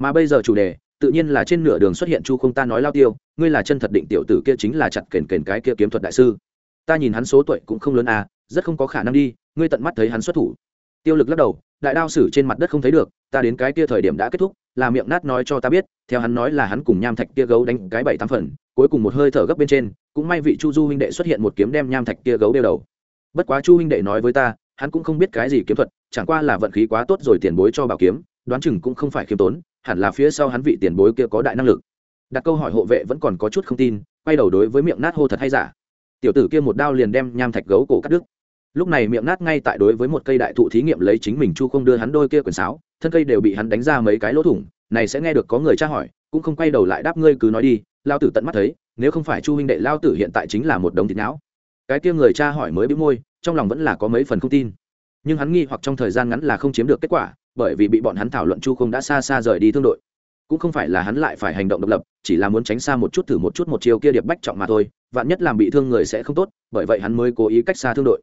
mà bây giờ chủ đề, tự nhiên là trên nửa đường xuất hiện chu không ta nói lao tiêu, ngươi là chân thật định tiểu tử kia chính là chặt kền kền cái kia kiếm thuật đại sư. Ta nhìn hắn số tuổi cũng không lớn à rất không có khả năng đi, ngươi tận mắt thấy hắn xuất thủ. Tiêu lực lắc đầu, đại đao sử trên mặt đất không thấy được, ta đến cái kia thời điểm đã kết thúc, là miệng nát nói cho ta biết, theo hắn nói là hắn cùng nham thạch kia gấu đánh cái bảy tám phần, cuối cùng một hơi thở gấp bên trên, cũng may vị chu du huynh đệ xuất hiện một kiếm đem nham thạch kia gấu đeo đầu. Bất quá chu huynh đệ nói với ta, hắn cũng không biết cái gì kiếm thuật, chẳng qua là vận khí quá tốt rồi tiền bối cho bảo kiếm đoán chừng cũng không phải khiêm tốn, hẳn là phía sau hắn vị tiền bối kia có đại năng lực. Đặt câu hỏi hộ vệ vẫn còn có chút không tin, quay đầu đối với miệng nát hô thật hay giả. Tiểu tử kia một đao liền đem nham thạch gấu cổ cắt đứt. Lúc này miệng nát ngay tại đối với một cây đại thụ thí nghiệm lấy chính mình chu không đưa hắn đôi kia quyển sáo, thân cây đều bị hắn đánh ra mấy cái lỗ thủng, này sẽ nghe được có người tra hỏi, cũng không quay đầu lại đáp ngươi cứ nói đi, lao tử tận mắt thấy, nếu không phải chu huynh đệ lao tử hiện tại chính là một đống thịt não. Cái kia người cha hỏi mới bị môi, trong lòng vẫn là có mấy phần không tin. Nhưng hắn nghi hoặc trong thời gian ngắn là không chiếm được kết quả bởi vì bị bọn hắn thảo luận chu không đã xa xa rời đi thương đội. Cũng không phải là hắn lại phải hành động độc lập, chỉ là muốn tránh xa một chút thử một chút một chiều kia điệp bách trọng mà thôi, vạn nhất làm bị thương người sẽ không tốt, bởi vậy hắn mới cố ý cách xa thương đội.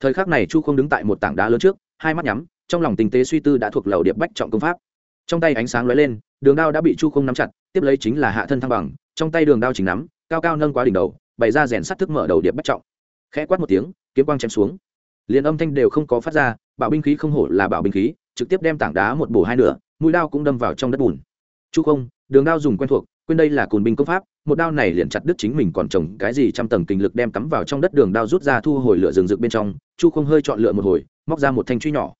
Thời khắc này chu không đứng tại một tảng đá lớn trước, hai mắt nhắm, trong lòng tình tế suy tư đã thuộc lầu điệp bách trọng công pháp. Trong tay ánh sáng lóe lên, đường đao đã bị chu không nắm chặt, tiếp lấy chính là hạ thân thăng bằng, trong tay đường đao chính nắm, cao cao nâng quá đỉnh đầu, bày ra rèn sắt thức mở đầu điệp bách trọng. Khẽ quát một tiếng, kiếm quang chém xuống. Liền âm thanh đều không có phát ra bảo binh khí không hổ là bảo binh khí, trực tiếp đem tảng đá một bổ hai nửa, mũi đao cũng đâm vào trong đất bùn. Chu không, đường đao dùng quen thuộc, quên đây là cùn binh công pháp, một đao này liền chặt đứt chính mình còn trồng cái gì trăm tầng kinh lực đem cắm vào trong đất đường đao rút ra thu hồi lửa rừng rực bên trong, chu không hơi chọn lựa một hồi, móc ra một thanh truy nhỏ.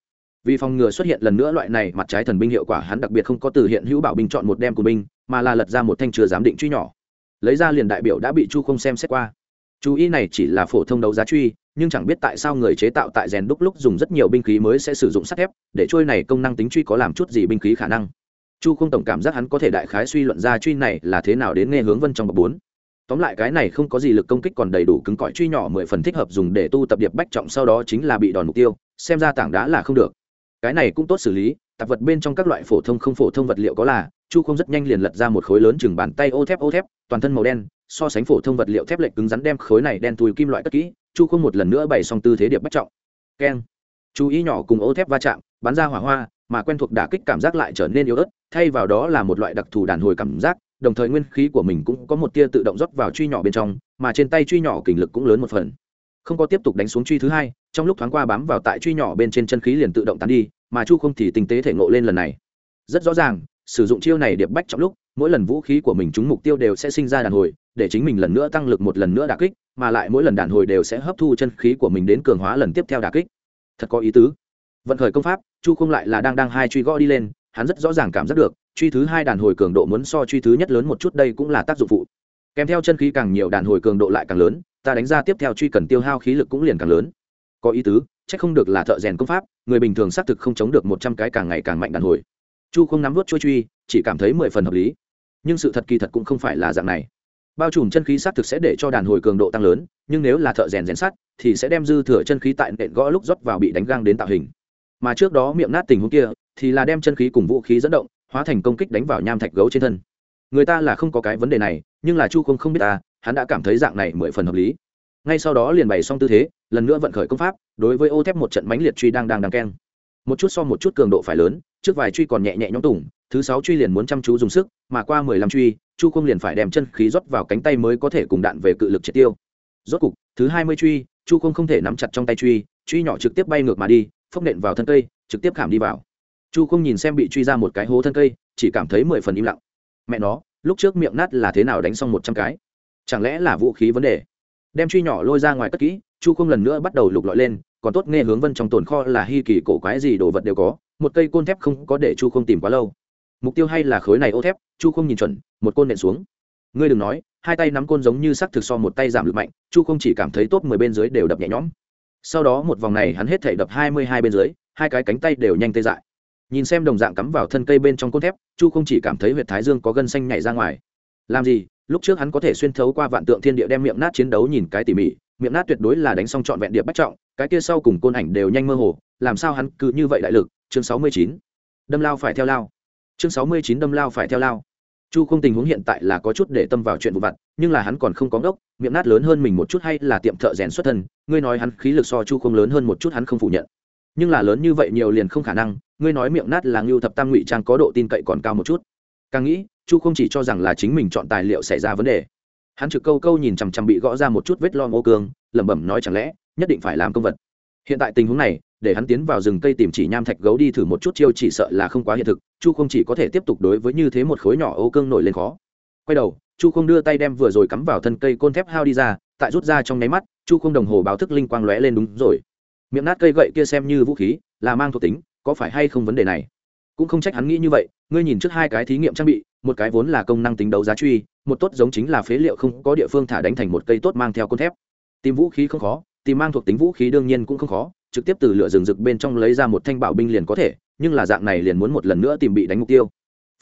Vì phòng ngừa xuất hiện lần nữa loại này mặt trái thần binh hiệu quả, hắn đặc biệt không có từ hiện hữu bảo binh chọn một đem của binh, mà là lật ra một thanh chưa giám định truy nhỏ. Lấy ra liền đại biểu đã bị chu không xem xét qua chú ý này chỉ là phổ thông đấu giá truy, nhưng chẳng biết tại sao người chế tạo tại rèn đúc lúc dùng rất nhiều binh khí mới sẽ sử dụng sắt thép, để trôi này công năng tính truy có làm chút gì binh khí khả năng. Chu không tổng cảm giác hắn có thể đại khái suy luận ra truy này là thế nào đến nghe hướng vân trong bậc bốn. Tóm lại cái này không có gì lực công kích còn đầy đủ cứng cỏi truy nhỏ mười phần thích hợp dùng để tu tập điệp bách trọng sau đó chính là bị đòn mục tiêu, xem ra tảng đá là không được. Cái này cũng tốt xử lý, tạp vật bên trong các loại phổ thông không phổ thông vật liệu có là chu không rất nhanh liền lật ra một khối lớn chừng bàn tay ô thép ô thép, toàn thân màu đen, so sánh phổ thông vật liệu thép lệch cứng rắn đem khối này đen tùi kim loại cất kỹ, chu không một lần nữa bày xong tư thế điệp bất trọng. Keng. Chú ý nhỏ cùng ô thép va chạm, bắn ra hỏa hoa, mà quen thuộc đả kích cảm giác lại trở nên yếu ớt, thay vào đó là một loại đặc thù đàn hồi cảm giác, đồng thời nguyên khí của mình cũng có một tia tự động rót vào truy nhỏ bên trong, mà trên tay truy nhỏ kình lực cũng lớn một phần. Không có tiếp tục đánh xuống truy thứ hai, trong lúc thoáng qua bám vào tại truy nhỏ bên trên chân khí liền tự động tán đi, mà chu không thì tinh tế thể ngộ lên lần này. Rất rõ ràng sử dụng chiêu này điệp bách trong lúc, mỗi lần vũ khí của mình trúng mục tiêu đều sẽ sinh ra đàn hồi, để chính mình lần nữa tăng lực một lần nữa đà kích, mà lại mỗi lần đàn hồi đều sẽ hấp thu chân khí của mình đến cường hóa lần tiếp theo đà kích. Thật có ý tứ. Vận khởi công pháp, chu không lại là đang đang hai truy gõ đi lên, hắn rất rõ ràng cảm giác được, truy thứ hai đàn hồi cường độ muốn so truy thứ nhất lớn một chút đây cũng là tác dụng phụ. Kèm theo chân khí càng nhiều đàn hồi cường độ lại càng lớn, ta đánh ra tiếp theo truy cần tiêu hao khí lực cũng liền càng lớn. Có ý tứ c h ắ c không được là thợ rèn công pháp, người bình thường xác thực không chống được một trăm cái càng ngày càng mạnh đàn hồi chu không nắm vút chui truy, chỉ cảm thấy mười phần hợp lý. Nhưng sự thật kỳ thật cũng không phải là dạng này. Bao trùm chân khí xác thực sẽ để cho đàn hồi cường độ tăng lớn, nhưng nếu là thợ rèn rèn sắt, thì sẽ đem dư thừa chân khí tại nện gõ lúc rót vào bị đánh gang đến tạo hình. Mà trước đó miệng nát tình huống kia, thì là đem chân khí cùng vũ khí dẫn động, hóa thành công kích đánh vào nham thạch gấu trên thân. Người ta là không có cái vấn đề này, nhưng là chu không không biết ta hắn đã cảm thấy dạng này mười phần hợp lý. Ngay sau đó liền bày xong tư thế, lần nữa vận khởi công pháp, đối với ô thép một trận mánh liệt truy đang đang đang keng. Một chút so một chút cường độ phải lớn trước vài truy còn nhẹ nhẹ nhõm tủng thứ sáu truy liền muốn chăm chú dùng sức, mà qua mười lăm truy, chu không liền phải đem chân khí rót vào cánh tay mới có thể cùng đạn về cự lực triệt tiêu. Rốt cục, thứ hai mươi truy, chu không không thể nắm chặt trong tay truy truy nhỏ trực tiếp bay ngược mà đi, phốc nện vào thân cây, trực tiếp khảm đi vào. Chu không nhìn xem bị truy ra một cái hố thân cây, chỉ cảm thấy mười phần im lặng. Mẹ nó, lúc trước miệng nát là thế nào đánh xong một trăm cái? Chẳng lẽ là vũ khí vấn đề? Đem truy nhỏ lôi ra ngoài cất kỹ, chu không lần nữa bắt đầu lục lọi lên còn tốt nghe hướng vân trong tồn kho là hy kỳ cổ quái gì đồ vật đều có, một cây côn thép không có để chu không tìm quá lâu. Mục tiêu hay là khối này ô thép, chu không nhìn chuẩn, một côn nện xuống. Ngươi đừng nói, hai tay nắm côn giống như sắc thực so một tay giảm lực mạnh, chu không chỉ cảm thấy tốt mười bên dưới đều đập nhẹ nhõm. Sau đó một vòng này hắn hết thể đập hai mươi hai bên dưới, hai cái cánh tay đều nhanh tê dại. Nhìn xem đồng dạng cắm vào thân cây bên trong côn thép, chu không chỉ cảm thấy huyệt thái dương có gân xanh nhảy ra ngoài. Làm gì? Lúc trước hắn có thể xuyên thấu qua vạn tượng thiên địa đem miệng nát chiến đấu nhìn cái tỉ mỉ, miệng nát tuyệt đối là đánh xong trọn vẹn điệp bách trọng cái kia sau cùng côn ảnh đều nhanh mơ hồ, làm sao hắn cứ như vậy đại lực? Chương sáu mươi chín, đâm lao phải theo lao. Chương sáu mươi chín, đâm lao phải theo lao. Chu không tình huống hiện tại là có chút để tâm vào chuyện vụ vặt, nhưng là hắn còn không có ngốc, miệng nát lớn hơn mình một chút hay là tiệm thợ rèn xuất thân, ngươi nói hắn khí lực so chu không lớn hơn một chút hắn không phủ nhận. Nhưng là lớn như vậy nhiều liền không khả năng, ngươi nói miệng nát là ngưu thập tam ngụy trang có độ tin cậy còn cao một chút. Càng nghĩ, chu không chỉ cho rằng là chính mình chọn tài liệu xảy ra vấn đề. Hắn trực câu câu nhìn chằm chằm bị gõ ra một chút vết lo ngô cương, lẩm bẩm nói chẳng lẽ nhất định phải làm công vật. Hiện tại tình huống này, để hắn tiến vào rừng cây tìm chỉ nham thạch gấu đi thử một chút chiêu chỉ sợ là không quá hiện thực, chu không chỉ có thể tiếp tục đối với như thế một khối nhỏ ô cương nổi lên khó. Quay đầu, chu không đưa tay đem vừa rồi cắm vào thân cây côn thép hao đi ra, tại rút ra trong nháy mắt, chu không đồng hồ báo thức linh quang lóe lên đúng rồi. Miệng nát cây gậy kia xem như vũ khí, là mang thuộc tính, có phải hay không vấn đề này? Cũng không trách hắn nghĩ như vậy, ngươi nhìn trước hai cái thí nghiệm trang bị, một cái vốn là công năng tính đấu giá truy, một tốt giống chính là phế liệu không có địa phương thả đánh thành một cây tốt mang theo côn thép. Tìm vũ khí không khó tìm mang thuộc tính vũ khí đương nhiên cũng không khó, trực tiếp từ lửa rừng rực bên trong lấy ra một thanh bảo binh liền có thể, nhưng là dạng này liền muốn một lần nữa tìm bị đánh mục tiêu.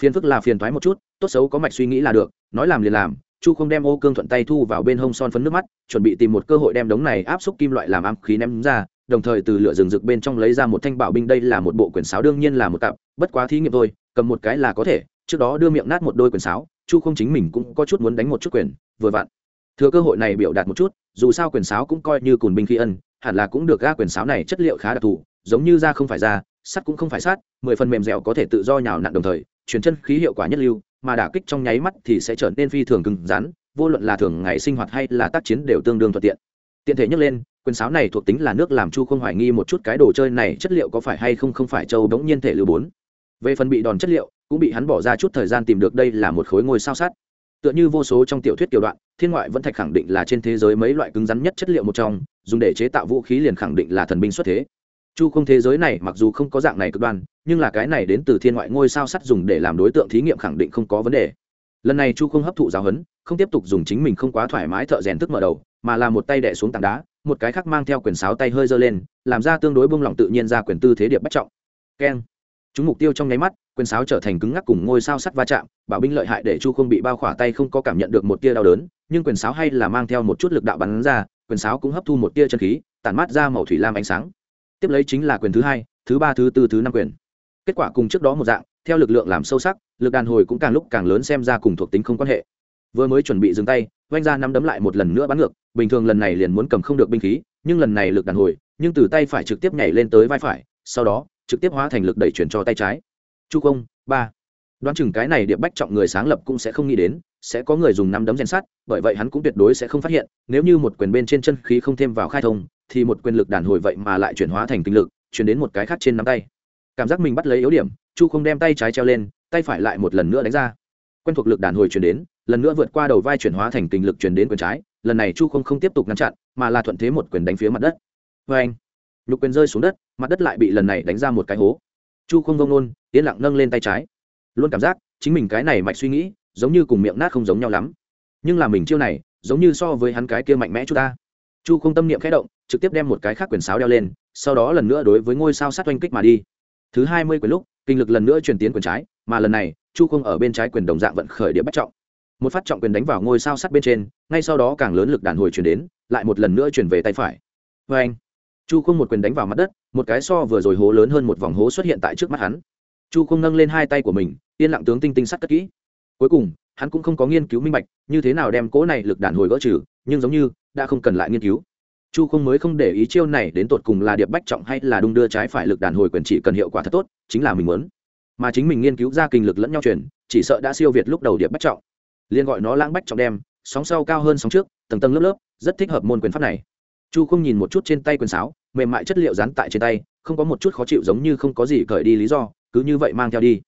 Phiền phức là phiền thoái một chút, tốt xấu có mạch suy nghĩ là được, nói làm liền làm, chu không đem ô cương thuận tay thu vào bên hông son phấn nước mắt, chuẩn bị tìm một cơ hội đem đống này áp xúc kim loại làm ám khí ném ra, đồng thời từ lửa rừng rực bên trong lấy ra một thanh bảo binh, đây là một bộ quyển sáo đương nhiên là một cặp, bất quá thí nghiệm thôi, cầm một cái là có thể, trước đó đưa miệng nát một đôi quyển sáo, chu không chính mình cũng có chút muốn đánh một chút quyền, vừa vặn thừa cơ hội này biểu đạt một chút, dù sao quyền sáo cũng coi như cùn binh khi ân, hẳn là cũng được, ga quyền sáo này chất liệu khá đặc thù, giống như da không phải da, sắt cũng không phải sắt, mười phần mềm dẻo có thể tự do nhào nặn đồng thời, chuyển chân khí hiệu quả nhất lưu, mà đả kích trong nháy mắt thì sẽ trở nên phi thường cứng rắn, vô luận là thường ngày sinh hoạt hay là tác chiến đều tương đương thuận tiện. Tiện thể nhắc lên, quyền sáo này thuộc tính là nước làm chu không hoài nghi một chút cái đồ chơi này chất liệu có phải hay không không phải châu bỗng nhiên thể lưu bốn. Về phần bị đòn chất liệu, cũng bị hắn bỏ ra chút thời gian tìm được đây là một khối ngôi sao sắt tựa như vô số trong tiểu thuyết kiểu đoạn, thiên ngoại vẫn thạch khẳng định là trên thế giới mấy loại cứng rắn nhất chất liệu một trong, dùng để chế tạo vũ khí liền khẳng định là thần binh xuất thế. Chu không thế giới này mặc dù không có dạng này cực đoan, nhưng là cái này đến từ thiên ngoại ngôi sao sắt dùng để làm đối tượng thí nghiệm khẳng định không có vấn đề. Lần này chu không hấp thụ giáo huấn, không tiếp tục dùng chính mình không quá thoải mái thợ rèn thức mở đầu, mà là một tay đẻ xuống tảng đá, một cái khác mang theo quyền sáo tay hơi giơ lên, làm ra tương đối bông lỏng tự nhiên ra quyền tư thế điệp bất trọng. Keng chúng mục tiêu trong nháy mắt, quyền sáo trở thành cứng ngắc cùng ngôi sao sắt va chạm, bảo binh lợi hại để chu không bị bao khỏa tay không có cảm nhận được một tia đau đớn, nhưng quyền sáo hay là mang theo một chút lực đạo bắn ra, quyền sáo cũng hấp thu một tia chân khí, tản mát ra màu thủy lam ánh sáng. Tiếp lấy chính là quyền thứ hai, thứ ba, thứ tư, thứ năm quyền. Kết quả cùng trước đó một dạng, theo lực lượng làm sâu sắc, lực đàn hồi cũng càng lúc càng lớn xem ra cùng thuộc tính không quan hệ. Vừa mới chuẩn bị dừng tay vanh ra nắm đấm lại một lần nữa bắn ngược, bình thường lần này liền muốn cầm không được binh khí, nhưng lần này lực đàn hồi, nhưng từ tay phải trực tiếp nhảy lên tới vai phải, sau đó trực tiếp hóa thành lực đẩy chuyển cho tay trái. Chu công, ba. Đoán chừng cái này điệp bách trọng người sáng lập cũng sẽ không nghĩ đến, sẽ có người dùng nắm đấm rèn sắt, bởi vậy hắn cũng tuyệt đối sẽ không phát hiện, nếu như một quyền bên trên chân khí không thêm vào khai thông, thì một quyền lực đàn hồi vậy mà lại chuyển hóa thành tinh lực, chuyển đến một cái khác trên nắm tay. Cảm giác mình bắt lấy yếu điểm, chu không đem tay trái treo lên, tay phải lại một lần nữa đánh ra. Quen thuộc lực đàn hồi chuyển đến, lần nữa vượt qua đầu vai chuyển hóa thành tình lực chuyển đến quyền trái, lần này chu không không tiếp tục ngăn chặn, mà là thuận thế một quyền đánh phía mặt đất. Vê anh nhục quyền rơi xuống đất, mặt đất lại bị lần này đánh ra một cái hố. Chu không vông nôn, yên lặng nâng lên tay trái. Luôn cảm giác, chính mình cái này mạch suy nghĩ, giống như cùng miệng nát không giống nhau lắm. Nhưng là mình chiêu này, giống như so với hắn cái kia mạnh mẽ chúng ta. Chu không tâm niệm khẽ động, trực tiếp đem một cái khác quyền sáo đeo lên, sau đó lần nữa đối với ngôi sao sát oanh kích mà đi. Thứ hai mươi quyền lúc, kinh lực lần nữa truyền tiến quyền trái, mà lần này, chu không ở bên trái quyền đồng dạng vận khởi địa bắt trọng. Một phát trọng quyền đánh vào ngôi sao sắt bên trên, ngay sau đó càng lớn lực đàn hồi chuyển đến, lại một lần nữa chuyển về tay phải. Vê anh chu không một quyền đánh vào mặt đất, một cái so vừa rồi hố lớn hơn một vòng hố xuất hiện tại trước mắt hắn. Chu không nâng lên hai tay của mình, yên lặng tướng tinh tinh sắt cất kỹ. Cuối cùng, hắn cũng không có nghiên cứu minh bạch, như thế nào đem cỗ này lực đàn hồi gỡ trừ, nhưng giống như, đã không cần lại nghiên cứu. Chu không mới không để ý chiêu này đến tột cùng là điệp bách trọng hay là đung đưa trái phải lực đàn hồi quyền chỉ cần hiệu quả thật tốt, chính là mình muốn. Mà chính mình nghiên cứu ra kinh lực lẫn nhau truyền, chỉ sợ đã siêu việt lúc đầu điệp bách trọng. Liên gọi nó lãng bách trọng đem, sóng sau cao hơn sóng trước, tầng tầng lớp lớp, rất thích hợp môn quyền pháp này. Chu không nhìn một chút trên tay quyền sáo mềm mại chất liệu dán tại trên tay, không có một chút khó chịu giống như không có gì cởi đi lý do, cứ như vậy mang theo đi.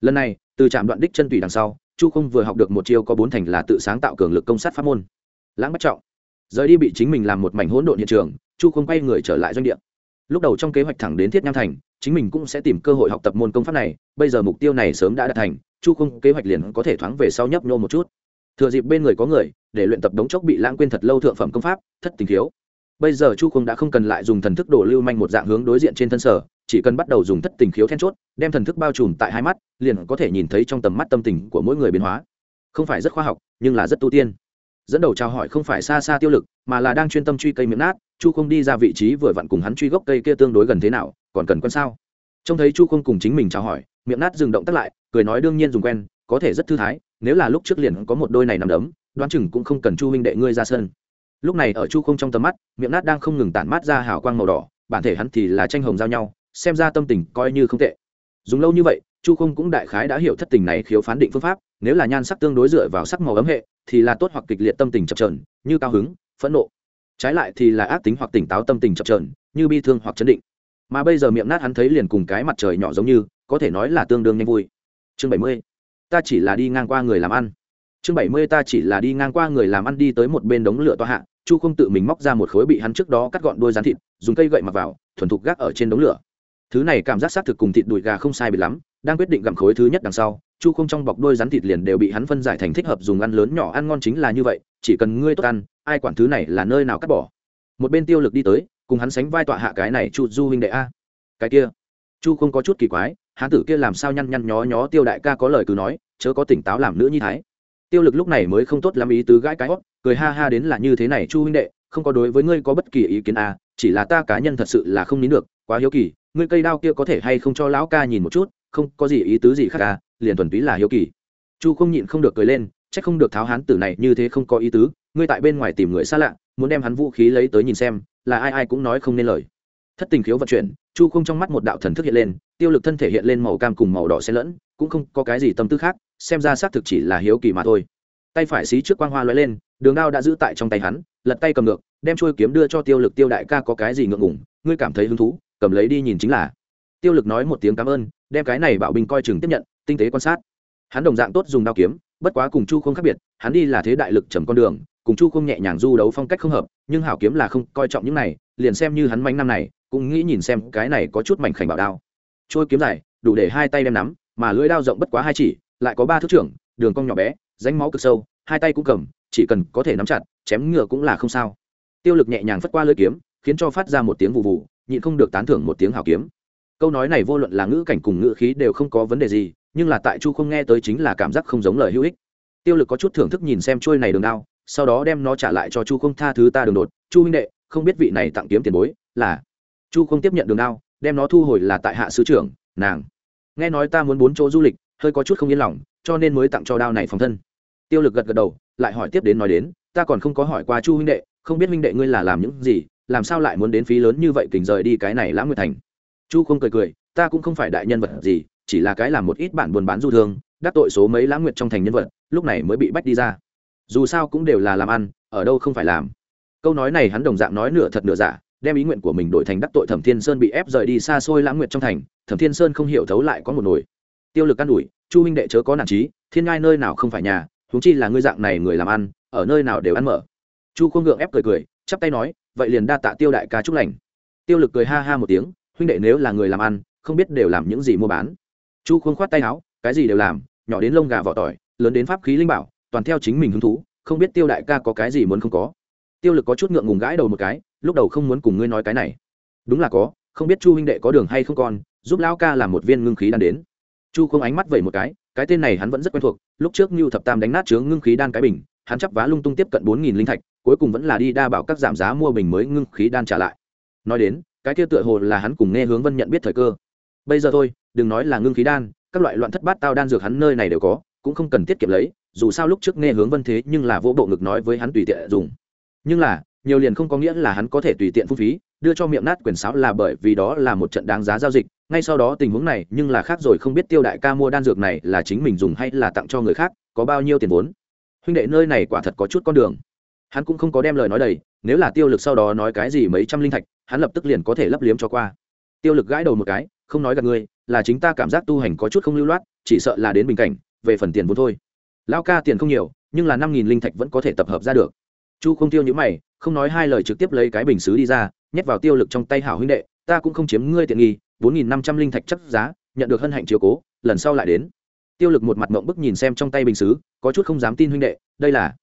Lần này, từ trạm đoạn đích chân tùy đằng sau, chu không vừa học được một chiêu có bốn thành là tự sáng tạo cường lực công sát pháp môn. Lãng bất trọng. Rời đi bị chính mình làm một mảnh hỗn độn hiện trường, chu không quay người trở lại doanh địa. Lúc đầu trong kế hoạch thẳng đến thiết nham thành, chính mình cũng sẽ tìm cơ hội học tập môn công pháp này, bây giờ mục tiêu này sớm đã đạt thành, chu không kế hoạch liền có thể thoáng về sau nhấp nhô một chút. Thừa dịp bên người có người, để luyện tập đống chốc bị lãng quên thật lâu thượng phẩm công pháp, thất tình thiếu bây giờ chu không đã không cần lại dùng thần thức đổ lưu manh một dạng hướng đối diện trên thân sở, chỉ cần bắt đầu dùng thất tình khiếu then chốt, đem thần thức bao trùm tại hai mắt, liền có thể nhìn thấy trong tầm mắt tâm tình của mỗi người biến hóa. Không phải rất khoa học, nhưng là rất tu tiên. Dẫn đầu chào hỏi không phải xa xa tiêu lực, mà là đang chuyên tâm truy cây miệng nát, chu không đi ra vị trí vừa vặn cùng hắn truy gốc cây kia tương đối gần thế nào, còn cần quan sao? Trông thấy chu không cùng chính mình chào hỏi, miệng nát dừng động tắt lại, cười nói đương nhiên dùng quen, có thể rất thư thái, nếu là lúc trước liền có một đôi này nằm đấm, đoán chừng cũng không cần chu huynh đệ ngươi ra sân lúc này ở chu không trong tầm mắt, miệng nát đang không ngừng tản mát ra hào quang màu đỏ, bản thể hắn thì là tranh hồng giao nhau, xem ra tâm tình coi như không tệ. Dùng lâu như vậy, chu không cũng đại khái đã hiểu thất tình này khiếu phán định phương pháp, nếu là nhan sắc tương đối dựa vào sắc màu ấm hệ, thì là tốt hoặc kịch liệt tâm tình chập trờn như cao hứng, phẫn nộ. Trái lại thì là ác tính hoặc tỉnh táo tâm tình chập trờn như bi thương hoặc chấn định. Mà bây giờ miệng nát hắn thấy liền cùng cái mặt trời nhỏ giống như, có thể nói là tương đương nhanh vui. Chương bảy mươi, ta chỉ là đi ngang qua người làm ăn chương bảy mươi ta chỉ là đi ngang qua người làm ăn đi tới một bên đống lửa toa hạ, chu không tự mình móc ra một khối bị hắn trước đó cắt gọn đôi rán thịt, dùng cây gậy mặc vào, thuần thục gác ở trên đống lửa. Thứ này cảm giác xác thực cùng thịt đùi gà không sai bị lắm, đang quyết định gặm khối thứ nhất đằng sau, chu không trong bọc đôi rắn thịt liền đều bị hắn phân giải thành thích hợp dùng ăn lớn nhỏ ăn ngon chính là như vậy, chỉ cần ngươi tốt ăn, ai quản thứ này là nơi nào cắt bỏ. Một bên tiêu lực đi tới, cùng hắn sánh vai tọa hạ cái này chu du huynh đệ a. Cái kia. Chu không có chút kỳ quái, hán tử kia làm sao nhăn nhăn nhó nhó tiêu đại ca có lời cứ nói, chớ có tỉnh táo làm nữ như thái tiêu lực lúc này mới không tốt lắm ý tứ gãi cái hót, cười ha ha đến là như thế này chu huynh đệ, không có đối với ngươi có bất kỳ ý kiến à chỉ là ta cá nhân thật sự là không nín được, quá hiếu kỳ, ngươi cây đao kia có thể hay không cho lão ca nhìn một chút, không có gì ý tứ gì khác à liền thuần túy là hiếu kỳ. Chu không nhịn không được cười lên trách không được tháo hán tử này như thế không có ý tứ, ngươi tại bên ngoài tìm người xa lạ, muốn đem hắn vũ khí lấy tới nhìn xem, là ai ai cũng nói không nên lời. Thất tình khiếu vận chuyển, chu không trong mắt một đạo thần thức hiện lên, tiêu lực thân thể hiện lên màu cam cùng màu đỏ xen lẫn, cũng không có cái gì tâm tư khác xem ra xác thực chỉ là hiếu kỳ mà thôi. Tay phải xí trước quang hoa lóe lên, đường đao đã giữ tại trong tay hắn, lật tay cầm ngược, đem chuôi kiếm đưa cho tiêu lực. Tiêu đại ca có cái gì ngượng ngủng ngươi cảm thấy hứng thú, cầm lấy đi nhìn chính là. Tiêu lực nói một tiếng cảm ơn, đem cái này bảo bình coi chừng tiếp nhận, tinh tế quan sát. Hắn đồng dạng tốt dùng đao kiếm, bất quá cùng chu không khác biệt, hắn đi là thế đại lực trầm con đường, cùng chu không nhẹ nhàng du đấu phong cách không hợp, nhưng hảo kiếm là không coi trọng những này, liền xem như hắn manh năm này, cũng nghĩ nhìn xem cái này có chút mảnh khảnh bảo đao. Trôi kiếm dài, đủ để hai tay đem nắm, mà lưỡi đao rộng bất quá hai chỉ lại có ba thước trưởng, đường cong nhỏ bé ránh máu cực sâu, hai tay cũng cầm, chỉ cần có thể nắm chặt, chém ngựa cũng là không sao. Tiêu lực nhẹ nhàng phất qua lưỡi kiếm, khiến cho phát ra một tiếng vụ vụ nhịn không được tán thưởng một tiếng hào kiếm. Câu nói này vô luận là ngữ cảnh cùng ngữ khí đều không có vấn đề gì, nhưng là tại chu không nghe tới chính là cảm giác không giống lời hữu ích. Tiêu lực có chút thưởng thức nhìn xem trôi này đường đao, sau đó đem nó trả lại cho chu không tha thứ ta đường đột. Chu huynh đệ, không biết vị này tặng kiếm tiền bối là? Chu không tiếp nhận đường đao, đem nó thu hồi là tại hạ sứ trưởng, nàng. Nghe nói ta muốn bốn chỗ du lịch hơi có chút không yên lòng, cho nên mới tặng cho đao này phòng thân. Tiêu lực gật gật đầu, lại hỏi tiếp đến nói đến, ta còn không có hỏi qua chu huynh đệ, không biết huynh đệ ngươi là làm những gì, làm sao lại muốn đến phí lớn như vậy kình rời đi cái này lãng nguyệt thành? Chu không cười cười, ta cũng không phải đại nhân vật gì, chỉ là cái làm một ít bản buôn bán du thương, đắc tội số mấy lãng nguyệt trong thành nhân vật, lúc này mới bị bách đi ra. Dù sao cũng đều là làm ăn, ở đâu không phải làm. Câu nói này hắn đồng dạng nói nửa thật nửa giả, đem ý nguyện của mình đổi thành đắc tội thẩm thiên sơn bị ép rời đi xa xôi lãng nguyệt trong thành, thẩm thiên sơn không hiểu thấu lại có một nỗi tiêu lực an ủi, chu huynh đệ chớ có nản trí, thiên ngai nơi nào không phải nhà, huống chi là ngươi dạng này người làm ăn, ở nơi nào đều ăn mở. Chu không ngượng ép cười cười, chắp tay nói, vậy liền đa tạ tiêu đại ca chúc lành. Tiêu lực cười ha ha một tiếng, huynh đệ nếu là người làm ăn, không biết đều làm những gì mua bán. Chu không khoát tay áo, cái gì đều làm, nhỏ đến lông gà vỏ tỏi, lớn đến pháp khí linh bảo, toàn theo chính mình hứng thú, không biết tiêu đại ca có cái gì muốn không có. Tiêu lực có chút ngượng ngùng gãi đầu một cái, lúc đầu không muốn cùng ngươi nói cái này. Đúng là có, không biết chu huynh đệ có đường hay không còn giúp lão ca làm một viên ngưng khí đan đến chu không ánh mắt vẩy một cái cái tên này hắn vẫn rất quen thuộc, lúc trước như thập tam đánh nát chướng ngưng khí đan cái bình, hắn chắp vá lung tung tiếp cận bốn nghìn linh thạch, cuối cùng vẫn là đi đa bảo các giảm giá mua bình mới ngưng khí đan trả lại. Nói đến, cái kia tựa hồ là hắn cùng nghe hướng vân nhận biết thời cơ. Bây giờ thôi, đừng nói là ngưng khí đan, các loại loạn thất bát tao đan dược hắn nơi này đều có, cũng không cần tiết kiệm lấy, dù sao lúc trước nghe hướng vân thế nhưng là vô bộ ngực nói với hắn tùy tiện dùng. Nhưng là, nhiều liền không có nghĩa là hắn có thể tùy tiện phung phí, đưa cho miệng nát quyển sáo là bởi vì đó là một trận đáng giá giao dịch ngay sau đó tình huống này, nhưng là khác rồi, không biết tiêu đại ca mua đan dược này là chính mình dùng hay là tặng cho người khác, có bao nhiêu tiền vốn. Huynh đệ nơi này quả thật có chút con đường. Hắn cũng không có đem lời nói đầy, nếu là tiêu lực sau đó nói cái gì mấy trăm linh thạch, hắn lập tức liền có thể lấp liếm cho qua. Tiêu lực gãi đầu một cái, không nói gặp ngươi là chính ta cảm giác tu hành có chút không lưu loát, chỉ sợ là đến bình cảnh, về phần tiền vốn thôi. Lao ca tiền không nhiều, nhưng là năm nghìn linh thạch vẫn có thể tập hợp ra được. Chu không tiêu nhữ mày, không nói hai lời trực tiếp lấy cái bình xứ đi ra, nhét vào tiêu lực trong tay hảo huynh đệ, ta cũng không chiếm ngươi tiện nghi bốn nghìn năm trăm linh thạch chấp giá, nhận được hân hạnh chiếu cố, lần sau lại đến. Tiêu lực một mặt mộng bức nhìn xem trong tay bình xứ, có chút không dám tin huynh đệ, đây là.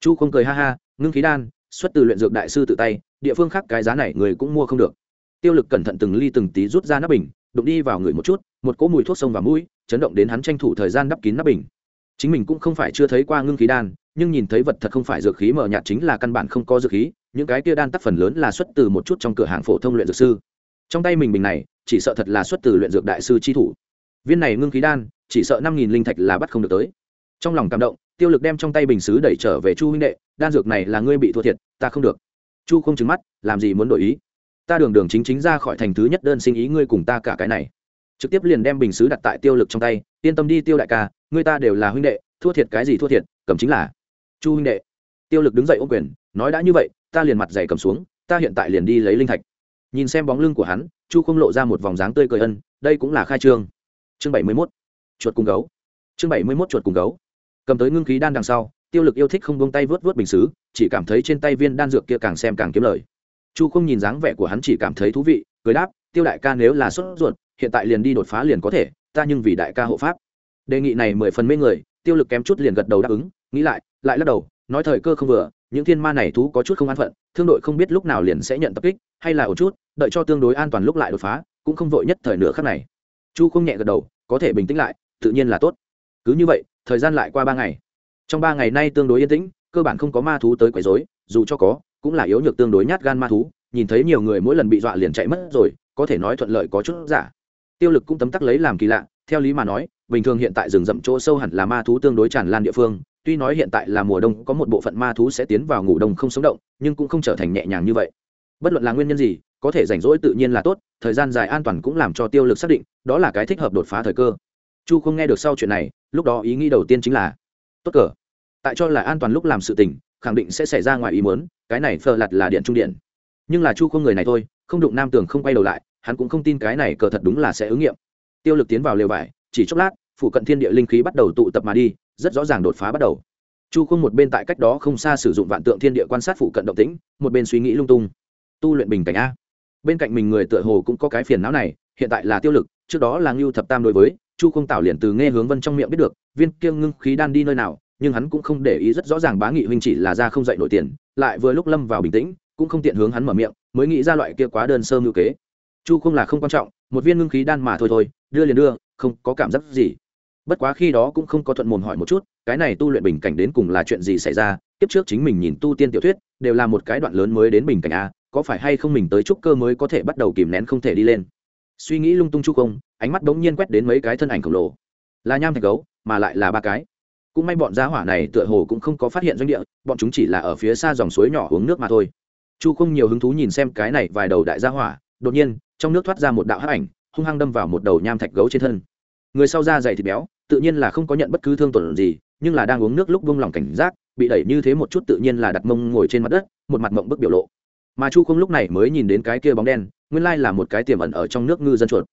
Chu không cười ha ha, ngưng khí đan, xuất từ luyện dược đại sư tự tay, địa phương khác cái giá này người cũng mua không được. Tiêu lực cẩn thận từng ly từng tí rút ra nắp bình, đụng đi vào người một chút, một cỗ mùi thuốc sông vào mũi, chấn động đến hắn tranh thủ thời gian đắp kín nắp bình. Chính mình cũng không phải chưa thấy qua ngưng khí đan, nhưng nhìn thấy vật thật không phải dược khí mờ nhạt chính là căn bản không có dược khí, những cái kia đan tác phần lớn là xuất từ một chút trong cửa hàng phổ thông luyện dược sư. Trong tay mình bình này chỉ sợ thật là xuất từ luyện dược đại sư chi thủ. Viên này ngưng khí đan, chỉ sợ năm nghìn linh thạch là bắt không được tới. Trong lòng cảm động, tiêu lực đem trong tay bình xứ đẩy trở về chu huynh đệ, đan dược này là ngươi bị thua thiệt, ta không được. Chu không trứng mắt, làm gì muốn đổi ý? Ta đường đường chính chính ra khỏi thành thứ nhất đơn sinh ý ngươi cùng ta cả cái này. Trực tiếp liền đem bình xứ đặt tại tiêu lực trong tay, yên tâm đi, tiêu đại ca, ngươi ta đều là huynh đệ, thua thiệt cái gì thua thiệt, cầm chính là. Chu huynh đệ, tiêu lực đứng dậy ô quyền, nói đã như vậy, ta liền mặt dày cầm xuống, ta hiện tại liền đi lấy linh thạch. Nhìn xem bóng lưng của hắn chu không lộ ra một vòng dáng tươi cười ân, đây cũng là khai trương. Chương bảy mươi mốt, chuột cùng gấu. Chương bảy mươi mốt, chuột cùng gấu. Cầm tới ngưng khí đan đằng sau, tiêu lực yêu thích không bông tay vớt vớt bình xứ, chỉ cảm thấy trên tay viên đan dược kia càng xem càng kiếm lời. Chu không nhìn dáng vẻ của hắn chỉ cảm thấy thú vị, cười đáp, tiêu đại ca nếu là sốt ruột, hiện tại liền đi đột phá liền có thể, ta nhưng vì đại ca hộ pháp. Đề nghị này mười phần mê người, tiêu lực kém chút liền gật đầu đáp ứng, nghĩ lại lại lắc đầu, nói thời cơ không vừa, những thiên ma này thú có chút không an phận, thương đội không biết lúc nào liền sẽ nhận tập kích, hay là một chút đợi cho tương đối an toàn lúc lại đột phá, cũng không vội nhất thời nửa khắc này. Chu không nhẹ gật đầu, có thể bình tĩnh lại, tự nhiên là tốt. Cứ như vậy, thời gian lại qua ba ngày. Trong ba ngày nay tương đối yên tĩnh, cơ bản không có ma thú tới quấy rối, dù cho có, cũng là yếu nhược tương đối nhát gan ma thú, nhìn thấy nhiều người mỗi lần bị dọa liền chạy mất rồi, có thể nói thuận lợi có chút giả. Tiêu lực cũng tấm tắc lấy làm kỳ lạ, theo lý mà nói, bình thường hiện tại rừng rậm chỗ sâu hẳn là ma thú tương đối tràn lan địa phương, tuy nói hiện tại là mùa đông, có một bộ phận ma thú sẽ tiến vào ngủ đông không sống động, nhưng cũng không trở thành nhẹ nhàng như vậy. Bất luận là nguyên nhân gì có thể rảnh rỗi tự nhiên là tốt, thời gian dài an toàn cũng làm cho tiêu lực xác định, đó là cái thích hợp đột phá thời cơ. Chu không nghe được sau chuyện này, lúc đó ý nghĩ đầu tiên chính là, tốt cờ, tại cho là an toàn lúc làm sự tình, khẳng định sẽ xảy ra ngoài ý muốn, cái này phờ lặt là điện trung điện. Nhưng là chu không người này thôi, không đụng nam tường không quay đầu lại, hắn cũng không tin cái này cờ thật đúng là sẽ ứng nghiệm. Tiêu lực tiến vào lều vải, chỉ chốc lát phụ cận thiên địa linh khí bắt đầu tụ tập mà đi, rất rõ ràng đột phá bắt đầu. Chu không một bên tại cách đó không xa sử dụng vạn tượng thiên địa quan sát phụ cận động tĩnh, một bên suy nghĩ lung tung. Tu luyện bình cảnh a bên cạnh mình người tựa hồ cũng có cái phiền não này, hiện tại là tiêu lực, trước đó là ngưu thập tam đối với, chu không tạo liền từ nghe hướng vân trong miệng biết được, viên kiêng ngưng khí đan đi nơi nào, nhưng hắn cũng không để ý rất rõ ràng bá nghị huynh chỉ là ra không dạy nổi tiền, lại vừa lúc lâm vào bình tĩnh, cũng không tiện hướng hắn mở miệng, mới nghĩ ra loại kia quá đơn sơ ngữ kế. Chu không là không quan trọng, một viên ngưng khí đan mà thôi thôi, đưa liền đưa, không có cảm giác gì. Bất quá khi đó cũng không có thuận mồm hỏi một chút, cái này tu luyện bình cảnh đến cùng là chuyện gì xảy ra tiếp trước chính mình nhìn tu tiên tiểu thuyết, đều là một cái đoạn lớn mới đến bình cảnh a có phải hay không mình tới trúc cơ mới có thể bắt đầu kìm nén không thể đi lên? Suy nghĩ lung tung chu không, ánh mắt bỗng nhiên quét đến mấy cái thân ảnh khổng lồ. Là nham thạch gấu, mà lại là ba cái. Cũng may bọn gia hỏa này tựa hồ cũng không có phát hiện doanh địa, bọn chúng chỉ là ở phía xa dòng suối nhỏ uống nước mà thôi. Chu không nhiều hứng thú nhìn xem cái này vài đầu đại gia hỏa, đột nhiên, trong nước thoát ra một đạo hắc ảnh, hung hăng đâm vào một đầu nham thạch gấu trên thân. Người sau da dày thịt béo, tự nhiên là không có nhận bất cứ thương tổn gì, nhưng là đang uống nước lúc vung lòng cảnh giác, bị đẩy như thế một chút tự nhiên là đặt mông ngồi trên mặt đất, một mặt mộng bức biểu lộ mà chu không lúc này mới nhìn đến cái kia bóng đen, nguyên lai là một cái tiềm ẩn ở trong nước ngư dân chuột.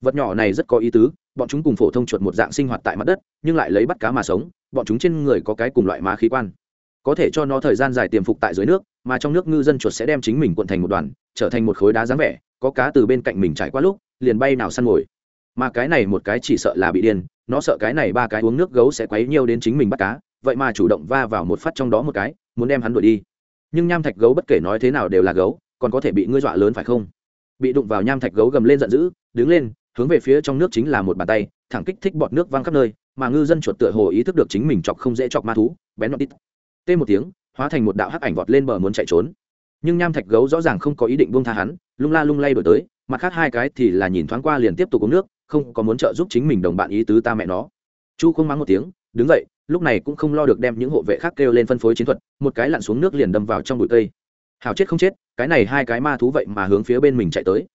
Vật nhỏ này rất có ý tứ, bọn chúng cùng phổ thông chuột một dạng sinh hoạt tại mặt đất, nhưng lại lấy bắt cá mà sống, bọn chúng trên người có cái cùng loại má khí quan. Có thể cho nó thời gian dài tiềm phục tại dưới nước, mà trong nước ngư dân chuột sẽ đem chính mình cuộn thành một đoàn, trở thành một khối đá dáng vẻ, có cá từ bên cạnh mình trải qua lúc, liền bay nào săn ngồi. Mà cái này một cái chỉ sợ là bị điên, nó sợ cái này ba cái uống nước gấu sẽ quấy nhiều đến chính mình bắt cá, vậy mà chủ động va vào một phát trong đó một cái, muốn đem hắn đuổi đi nhưng nham thạch gấu bất kể nói thế nào đều là gấu, còn có thể bị ngươi dọa lớn phải không? Bị đụng vào nham thạch gấu gầm lên giận dữ, đứng lên, hướng về phía trong nước chính là một bàn tay, thẳng kích thích bọt nước văng khắp nơi, mà ngư dân chuột tựa hồ ý thức được chính mình chọc không dễ chọc ma thú, bén nọt đít tê một tiếng, hóa thành một đạo hắc ảnh vọt lên bờ muốn chạy trốn. Nhưng nham thạch gấu rõ ràng không có ý định buông tha hắn, lung la lung lay đổi tới, mặt khác hai cái thì là nhìn thoáng qua liền tiếp tục uống nước, không có muốn trợ giúp chính mình đồng bạn ý tứ ta mẹ nó. Chu không mắng một tiếng, đứng dậy lúc này cũng không lo được đem những hộ vệ khác kêu lên phân phối chiến thuật, một cái lặn xuống nước liền đâm vào trong bụi cây. Hào chết không chết, cái này hai cái ma thú vậy mà hướng phía bên mình chạy tới.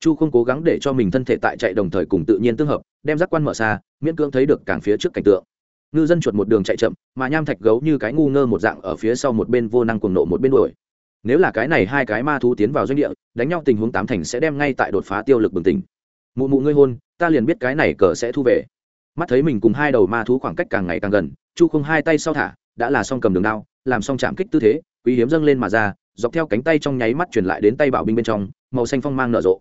Chu không cố gắng để cho mình thân thể tại chạy đồng thời cùng tự nhiên tương hợp, đem giác quan mở xa miễn cưỡng thấy được càng phía trước cảnh tượng. Ngư dân chuột một đường chạy chậm, mà nham thạch gấu như cái ngu ngơ một dạng ở phía sau một bên vô năng cuồng nộ một bên đuổi. Nếu là cái này hai cái ma thú tiến vào doanh địa, đánh nhau tình huống tám thành sẽ đem ngay tại đột phá tiêu lực bừng tỉnh. Mụ mụ ngươi hôn, ta liền biết cái này cờ sẽ thu về mắt thấy mình cùng hai đầu ma thú khoảng cách càng ngày càng gần, chu không hai tay sau thả, đã là xong cầm đường đao, làm xong chạm kích tư thế, quý hiếm dâng lên mà ra, dọc theo cánh tay trong nháy mắt truyền lại đến tay bảo binh bên trong, màu xanh phong mang nở rộ.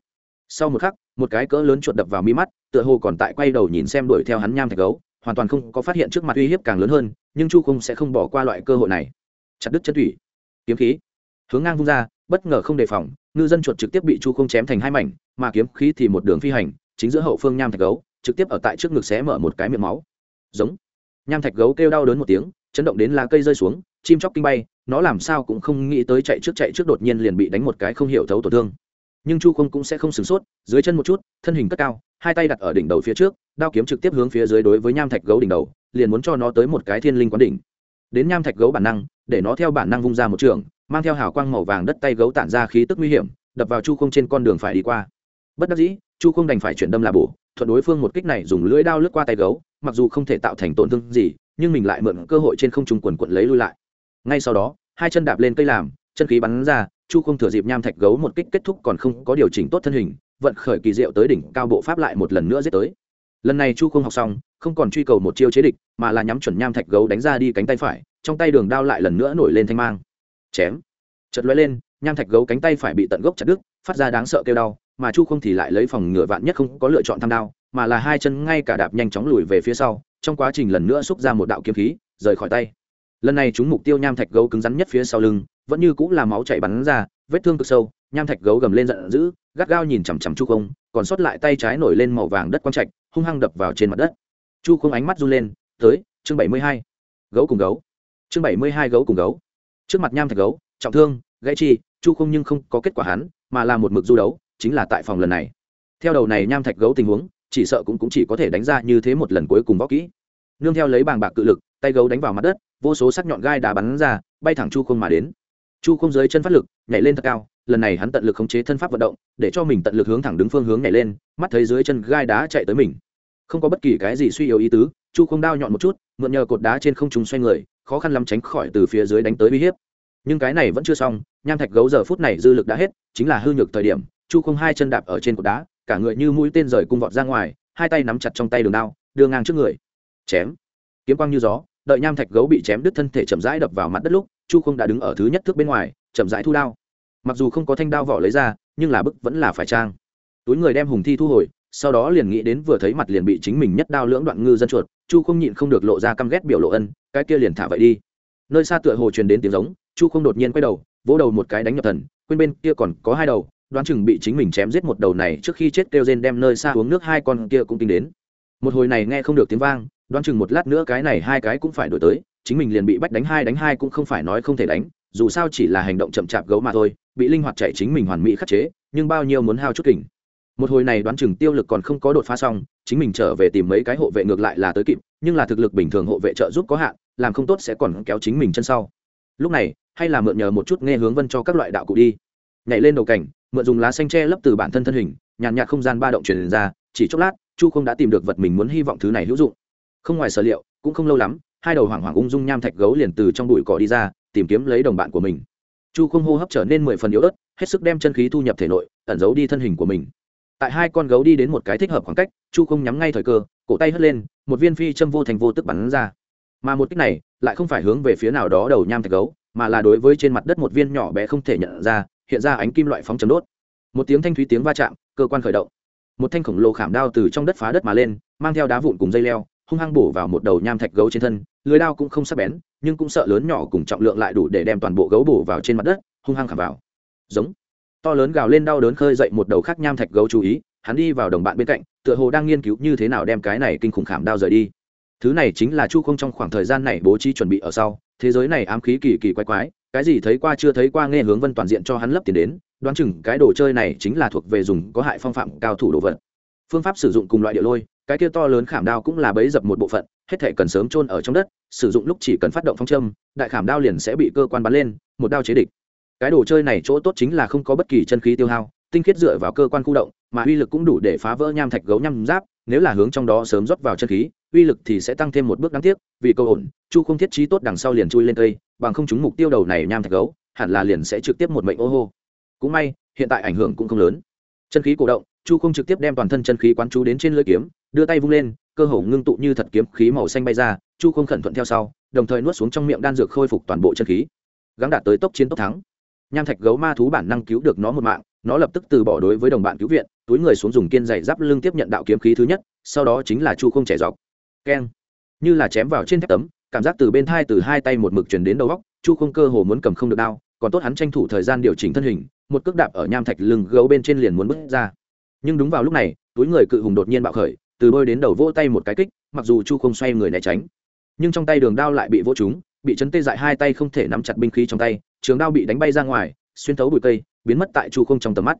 Sau một khắc, một cái cỡ lớn chuột đập vào mi mắt, tựa hồ còn tại quay đầu nhìn xem đuổi theo hắn nham thạch gấu, hoàn toàn không có phát hiện trước mặt uy hiếp càng lớn hơn, nhưng chu không sẽ không bỏ qua loại cơ hội này. Chặt đứt chân thủy, kiếm khí. Hướng ngang vung ra, bất ngờ không đề phòng, ngư dân chuột trực tiếp bị chu không chém thành hai mảnh, mà kiếm khí thì một đường phi hành, chính giữa hậu phương nham thạch gấu trực tiếp ở tại trước ngực xé mở một cái miệng máu. Giống. Nham thạch gấu kêu đau đớn một tiếng, chấn động đến lá cây rơi xuống, chim chóc kinh bay, nó làm sao cũng không nghĩ tới chạy trước chạy trước đột nhiên liền bị đánh một cái không hiểu thấu tổn thương. Nhưng chu không cũng sẽ không sửng sốt, dưới chân một chút, thân hình cất cao, hai tay đặt ở đỉnh đầu phía trước, đao kiếm trực tiếp hướng phía dưới đối với nham thạch gấu đỉnh đầu, liền muốn cho nó tới một cái thiên linh quán đỉnh. Đến nham thạch gấu bản năng, để nó theo bản năng vung ra một trường, mang theo hào quang màu vàng đất tay gấu tản ra khí tức nguy hiểm, đập vào chu không trên con đường phải đi qua. Bất đắc dĩ chu không đành phải chuyển đâm là bổ, thuận đối phương một kích này dùng lưỡi đao lướt qua tay gấu, mặc dù không thể tạo thành tổn thương gì, nhưng mình lại mượn cơ hội trên không trung quần quận lấy lui lại. Ngay sau đó, hai chân đạp lên cây làm, chân khí bắn ra, chu không thừa dịp nham thạch gấu một kích kết thúc còn không có điều chỉnh tốt thân hình, vận khởi kỳ diệu tới đỉnh cao bộ pháp lại một lần nữa giết tới. Lần này chu không học xong, không còn truy cầu một chiêu chế địch, mà là nhắm chuẩn nham thạch gấu đánh ra đi cánh tay phải, trong tay đường đao lại lần nữa nổi lên thanh mang. Chém. Chật lóe lên, nham thạch gấu cánh tay phải bị tận gốc chặt đứt, phát ra đáng sợ kêu đau mà chu không thì lại lấy phòng ngựa vạn nhất không có lựa chọn tham đao, mà là hai chân ngay cả đạp nhanh chóng lùi về phía sau, trong quá trình lần nữa xúc ra một đạo kiếm khí, rời khỏi tay. Lần này chúng mục tiêu nham thạch gấu cứng rắn nhất phía sau lưng, vẫn như cũng là máu chảy bắn ra, vết thương cực sâu, nham thạch gấu gầm lên giận dữ, gắt gao nhìn chằm chằm chu không, còn sót lại tay trái nổi lên màu vàng đất quang trạch, hung hăng đập vào trên mặt đất. Chu không ánh mắt run lên, tới, chương bảy mươi hai. Gấu cùng gấu. Chương bảy mươi hai gấu cùng gấu. Trước mặt nham thạch gấu, trọng thương, gãy chi, chu không nhưng không có kết quả hắn, mà là một mực du đấu chính là tại phòng lần này. Theo đầu này nham thạch gấu tình huống chỉ sợ cũng, cũng chỉ có thể đánh ra như thế một lần cuối cùng võ kỹ. Nương theo lấy bàng bạc cự lực tay gấu đánh vào mặt đất vô số sắc nhọn gai đá bắn ra bay thẳng chu không mà đến. Chu không dưới chân phát lực nhảy lên thật cao lần này hắn tận lực khống chế thân pháp vận động để cho mình tận lực hướng thẳng đứng phương hướng nhảy lên mắt thấy dưới chân gai đá chạy tới mình. Không có bất kỳ cái gì suy yếu ý tứ chu không đao nhọn một chút mượn nhờ cột đá trên không trung xoay người khó khăn lắm tránh khỏi từ phía dưới đánh tới uy hiếp. Nhưng cái này vẫn chưa xong nham thạch gấu giờ phút này dư lực đã hết chính là hư nhược thời điểm chu không hai chân đạp ở trên cột đá, cả người như mũi tên rời cung vọt ra ngoài, hai tay nắm chặt trong tay đường đao, đưa ngang trước người. Chém. Kiếm quang như gió, đợi nham thạch gấu bị chém đứt thân thể chậm rãi đập vào mặt đất lúc, chu không đã đứng ở thứ nhất thước bên ngoài, chậm rãi thu đao. Mặc dù không có thanh đao vỏ lấy ra, nhưng là bức vẫn là phải trang. Túi người đem hùng thi thu hồi, sau đó liền nghĩ đến vừa thấy mặt liền bị chính mình nhất đao lưỡng đoạn ngư dân chuột, chu không nhịn không được lộ ra căm ghét biểu lộ ân, cái kia liền thả vậy đi. Nơi xa tựa hồ truyền đến tiếng giống, chu không đột nhiên quay đầu, vỗ đầu một cái đánh nhập thần, quên bên kia còn có hai đầu đoán chừng bị chính mình chém giết một đầu này trước khi chết kêu rên đem nơi xa uống nước hai con kia cũng tính đến. Một hồi này nghe không được tiếng vang, đoán chừng một lát nữa cái này hai cái cũng phải đổi tới, chính mình liền bị bách đánh hai đánh hai cũng không phải nói không thể đánh, dù sao chỉ là hành động chậm chạp gấu mà thôi, bị linh hoạt chạy chính mình hoàn mỹ khắc chế, nhưng bao nhiêu muốn hao chút kỉnh một hồi này đoán chừng tiêu lực còn không có đột phá xong, chính mình trở về tìm mấy cái hộ vệ ngược lại là tới kịp, nhưng là thực lực bình thường hộ vệ trợ giúp có hạn, làm không tốt sẽ còn kéo chính mình chân sau. Lúc này, hay là mượn nhờ một chút nghe hướng vân cho các loại đạo cụ đi. Nhảy lên đầu cảnh mượn dùng lá xanh tre lấp từ bản thân thân hình, nhàn nhạt không gian ba động truyền ra, chỉ chốc lát, chu không đã tìm được vật mình muốn hy vọng thứ này hữu dụng. Không ngoài sở liệu, cũng không lâu lắm, hai đầu hoảng hoảng ung dung nham thạch gấu liền từ trong bụi cỏ đi ra, tìm kiếm lấy đồng bạn của mình. Chu không hô hấp trở nên mười phần yếu ớt, hết sức đem chân khí thu nhập thể nội, ẩn giấu đi thân hình của mình. Tại hai con gấu đi đến một cái thích hợp khoảng cách, chu không nhắm ngay thời cơ, cổ tay hất lên, một viên phi châm vô thành vô tức bắn ra. Mà một cách này, lại không phải hướng về phía nào đó đầu nham thạch gấu, mà là đối với trên mặt đất một viên nhỏ bé không thể nhận ra hiện ra ánh kim loại phóng chấm đốt. Một tiếng thanh thúy tiếng va chạm, cơ quan khởi động. Một thanh khổng lồ khảm đao từ trong đất phá đất mà lên, mang theo đá vụn cùng dây leo, hung hăng bổ vào một đầu nham thạch gấu trên thân, lưới đao cũng không sắc bén, nhưng cũng sợ lớn nhỏ cùng trọng lượng lại đủ để đem toàn bộ gấu bổ vào trên mặt đất, hung hăng khảm vào. Giống. To lớn gào lên đau đớn khơi dậy một đầu khác nham thạch gấu chú ý, hắn đi vào đồng bạn bên cạnh, tựa hồ đang nghiên cứu như thế nào đem cái này kinh khủng khảm đao rời đi. Thứ này chính là chu không trong khoảng thời gian này bố trí chuẩn bị ở sau, thế giới này ám khí kỳ kỳ quái quái cái gì thấy qua chưa thấy qua nghe hướng vân toàn diện cho hắn lấp tiền đến, đoán chừng cái đồ chơi này chính là thuộc về dùng có hại phong phạm cao thủ đồ vật. Phương pháp sử dụng cùng loại địa lôi, cái kia to lớn khảm đao cũng là bấy dập một bộ phận, hết thể cần sớm chôn ở trong đất, sử dụng lúc chỉ cần phát động phong châm, đại khảm đao liền sẽ bị cơ quan bắn lên, một đao chế địch. Cái đồ chơi này chỗ tốt chính là không có bất kỳ chân khí tiêu hao, tinh khiết dựa vào cơ quan khu động, mà uy lực cũng đủ để phá vỡ nham thạch gấu nham giáp, nếu là hướng trong đó sớm rót vào chân khí uy lực thì sẽ tăng thêm một bước đáng tiếc, vì câu ổn, chu không thiết trí tốt đằng sau liền chui lên cây, bằng không chúng mục tiêu đầu này nham thạch gấu, hẳn là liền sẽ trực tiếp một mệnh ô hô. Cũng may, hiện tại ảnh hưởng cũng không lớn. Chân khí cổ động, chu không trực tiếp đem toàn thân chân khí quán chú đến trên lưỡi kiếm, đưa tay vung lên, cơ hồ ngưng tụ như thật kiếm khí màu xanh bay ra, chu không khẩn thuận theo sau, đồng thời nuốt xuống trong miệng đan dược khôi phục toàn bộ chân khí. Gắng đạt tới tốc chiến tốc thắng. Nham thạch gấu ma thú bản năng cứu được nó một mạng, nó lập tức từ bỏ đối với đồng bạn cứu viện, túi người xuống dùng kiên dày giáp lưng tiếp nhận đạo kiếm khí thứ nhất, sau đó chính là chu không trẻ dọc keng. Như là chém vào trên thép tấm, cảm giác từ bên thai từ hai tay một mực chuyển đến đầu góc chu không cơ hồ muốn cầm không được đao, còn tốt hắn tranh thủ thời gian điều chỉnh thân hình, một cước đạp ở nham thạch lưng gấu bên trên liền muốn bước ra. Nhưng đúng vào lúc này, túi người cự hùng đột nhiên bạo khởi, từ đôi đến đầu vỗ tay một cái kích, mặc dù chu không xoay người né tránh, nhưng trong tay đường đao lại bị vỗ trúng, bị chấn tê dại hai tay không thể nắm chặt binh khí trong tay, trường đao bị đánh bay ra ngoài, xuyên thấu bụi cây, biến mất tại chu không trong tầm mắt.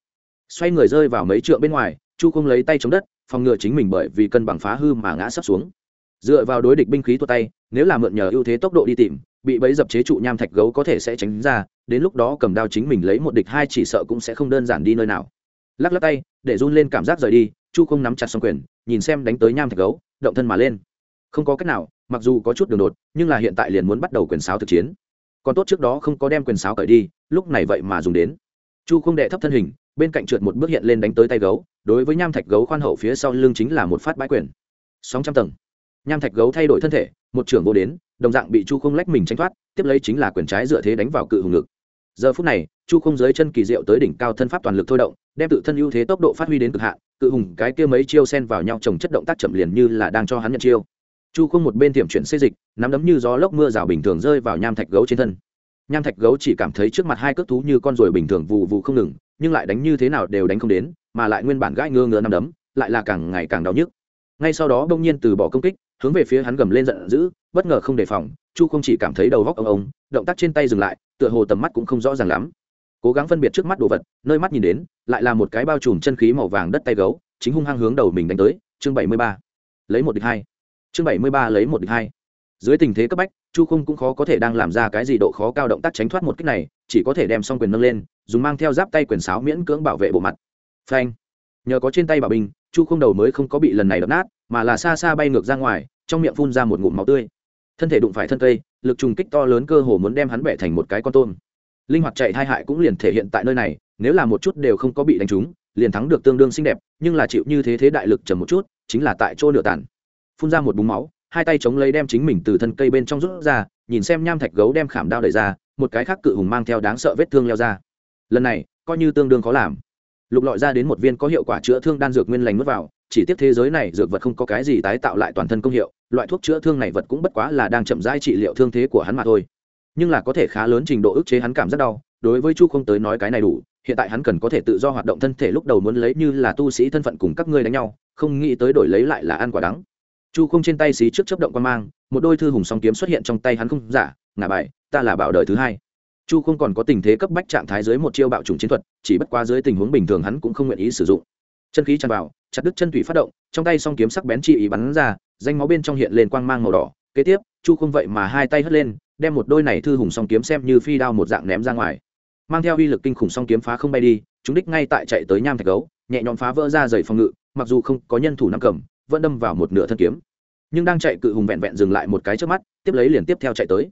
Xoay người rơi vào mấy trượng bên ngoài, chu không lấy tay chống đất, phòng ngừa chính mình bởi vì cân bằng phá hư mà ngã sắp xuống dựa vào đối địch binh khí tuột tay, nếu là mượn nhờ ưu thế tốc độ đi tìm, bị bẫy dập chế trụ nham thạch gấu có thể sẽ tránh ra, đến lúc đó cầm đao chính mình lấy một địch hai chỉ sợ cũng sẽ không đơn giản đi nơi nào. Lắc lắc tay, để run lên cảm giác rời đi, chu không nắm chặt xong quyền, nhìn xem đánh tới nham thạch gấu, động thân mà lên. Không có cách nào, mặc dù có chút đường đột, nhưng là hiện tại liền muốn bắt đầu quyền sáo thực chiến. Còn tốt trước đó không có đem quyền sáo cởi đi, lúc này vậy mà dùng đến. Chu không đệ thấp thân hình, bên cạnh trượt một bước hiện lên đánh tới tay gấu, đối với nham thạch gấu khoan hậu phía sau lưng chính là một phát bãi quyền. Sóng trăm tầng nham thạch gấu thay đổi thân thể, một trưởng vô đến, đồng dạng bị chu không lách mình tranh thoát, tiếp lấy chính là quyền trái dựa thế đánh vào cự hùng ngực. Giờ phút này, chu không dưới chân kỳ diệu tới đỉnh cao thân pháp toàn lực thôi động, đem tự thân ưu thế tốc độ phát huy đến cực hạn, cự hùng cái kia mấy chiêu sen vào nhau trồng chất động tác chậm liền như là đang cho hắn nhận chiêu. Chu không một bên tiệm chuyển xê dịch, nắm đấm như gió lốc mưa rào bình thường rơi vào nham thạch gấu trên thân. Nham thạch gấu chỉ cảm thấy trước mặt hai cước thú như con ruồi bình thường vụ vụ không ngừng, nhưng lại đánh như thế nào đều đánh không đến, mà lại nguyên bản gãi ngơ ngơ nằm đấm, lại là càng ngày càng đau nhức ngay sau đó bỗng nhiên từ bỏ công kích, hướng về phía hắn gầm lên giận dữ, bất ngờ không đề phòng, chu không chỉ cảm thấy đầu góc ông ông, động tác trên tay dừng lại, tựa hồ tầm mắt cũng không rõ ràng lắm. Cố gắng phân biệt trước mắt đồ vật, nơi mắt nhìn đến, lại là một cái bao trùm chân khí màu vàng đất tay gấu, chính hung hăng hướng đầu mình đánh tới, chương bảy mươi ba. Lấy một địch hai. Chương bảy mươi ba lấy một địch hai. Dưới tình thế cấp bách, chu không cũng khó có thể đang làm ra cái gì độ khó cao động tác tránh thoát một cách này, chỉ có thể đem xong quyền nâng lên, dùng mang theo giáp tay quyền sáo miễn cưỡng bảo vệ bộ mặt. Phanh. Nhờ có trên tay bảo binh chu không đầu mới không có bị lần này đập nát, mà là xa xa bay ngược ra ngoài, trong miệng phun ra một ngụm máu tươi. Thân thể đụng phải thân cây, lực trùng kích to lớn cơ hồ muốn đem hắn bẻ thành một cái con tôm. Linh hoạt chạy hai hại cũng liền thể hiện tại nơi này, nếu là một chút đều không có bị đánh trúng, liền thắng được tương đương xinh đẹp, nhưng là chịu như thế thế đại lực trầm một chút, chính là tại chỗ nửa tàn phun ra một búng máu, hai tay chống lấy đem chính mình từ thân cây bên trong rút ra, nhìn xem nham thạch gấu đem khảm đao đẩy ra, một cái khác cự hùng mang theo đáng sợ vết thương leo ra. Lần này, coi như tương đương khó làm lục lọi ra đến một viên có hiệu quả chữa thương đan dược nguyên lành mất vào, chỉ tiếp thế giới này dược vật không có cái gì tái tạo lại toàn thân công hiệu, loại thuốc chữa thương này vật cũng bất quá là đang chậm rãi trị liệu thương thế của hắn mà thôi. Nhưng là có thể khá lớn trình độ ức chế hắn cảm rất đau, đối với chu không tới nói cái này đủ, hiện tại hắn cần có thể tự do hoạt động thân thể lúc đầu muốn lấy như là tu sĩ thân phận cùng các ngươi đánh nhau, không nghĩ tới đổi lấy lại là ăn quả đắng. Chu không trên tay xí trước chấp động quan mang, một đôi thư hùng song kiếm xuất hiện trong tay hắn không giả ngả bài, ta là bảo đời thứ hai chu không còn có tình thế cấp bách trạng thái dưới một chiêu bạo trùng chiến thuật, chỉ bất quá dưới tình huống bình thường hắn cũng không nguyện ý sử dụng. Chân khí tràn vào, chặt đứt chân thủy phát động, trong tay song kiếm sắc bén chi ý bắn ra, danh máu bên trong hiện lên quang mang màu đỏ. Kế tiếp, chu không vậy mà hai tay hất lên, đem một đôi này thư hùng song kiếm xem như phi đao một dạng ném ra ngoài. Mang theo uy lực kinh khủng song kiếm phá không bay đi, chúng đích ngay tại chạy tới nham thạch gấu, nhẹ nhõm phá vỡ ra dày phòng ngự, mặc dù không có nhân thủ nắm cầm, vẫn đâm vào một nửa thân kiếm. Nhưng đang chạy cự hùng vẹn vẹn dừng lại một cái trước mắt, tiếp lấy liền tiếp theo chạy tới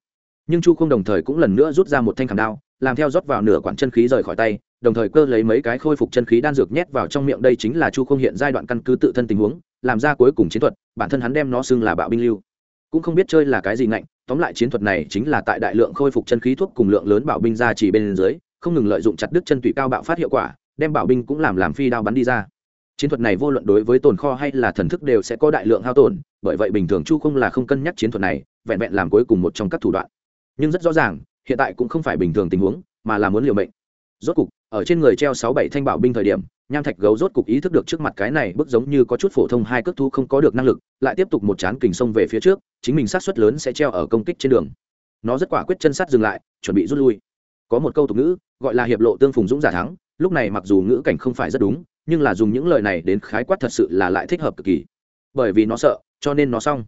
nhưng chu không đồng thời cũng lần nữa rút ra một thanh khảm đao, làm theo rót vào nửa quản chân khí rời khỏi tay, đồng thời cơ lấy mấy cái khôi phục chân khí đan dược nhét vào trong miệng đây chính là chu không hiện giai đoạn căn cứ tự thân tình huống, làm ra cuối cùng chiến thuật, bản thân hắn đem nó xưng là bạo binh lưu. Cũng không biết chơi là cái gì ngạnh, tóm lại chiến thuật này chính là tại đại lượng khôi phục chân khí thuốc cùng lượng lớn bảo binh ra chỉ bên dưới, không ngừng lợi dụng chặt đứt chân tụy cao bạo phát hiệu quả, đem bảo binh cũng làm làm phi đao bắn đi ra. Chiến thuật này vô luận đối với tồn kho hay là thần thức đều sẽ có đại lượng hao tổn, bởi vậy bình thường chu không là không cân nhắc chiến thuật này, vẹn vẹn làm cuối cùng một trong các thủ đoạn nhưng rất rõ ràng, hiện tại cũng không phải bình thường tình huống, mà là muốn liều mệnh. Rốt cục, ở trên người treo sáu bảy thanh bảo binh thời điểm, nham thạch gấu rốt cục ý thức được trước mặt cái này bức giống như có chút phổ thông hai cước thu không có được năng lực, lại tiếp tục một chán kình sông về phía trước, chính mình sát suất lớn sẽ treo ở công kích trên đường. Nó rất quả quyết chân sát dừng lại, chuẩn bị rút lui. Có một câu tục ngữ, gọi là hiệp lộ tương phùng dũng giả thắng, lúc này mặc dù ngữ cảnh không phải rất đúng, nhưng là dùng những lời này đến khái quát thật sự là lại thích hợp cực kỳ. Bởi vì nó sợ, cho nên nó xong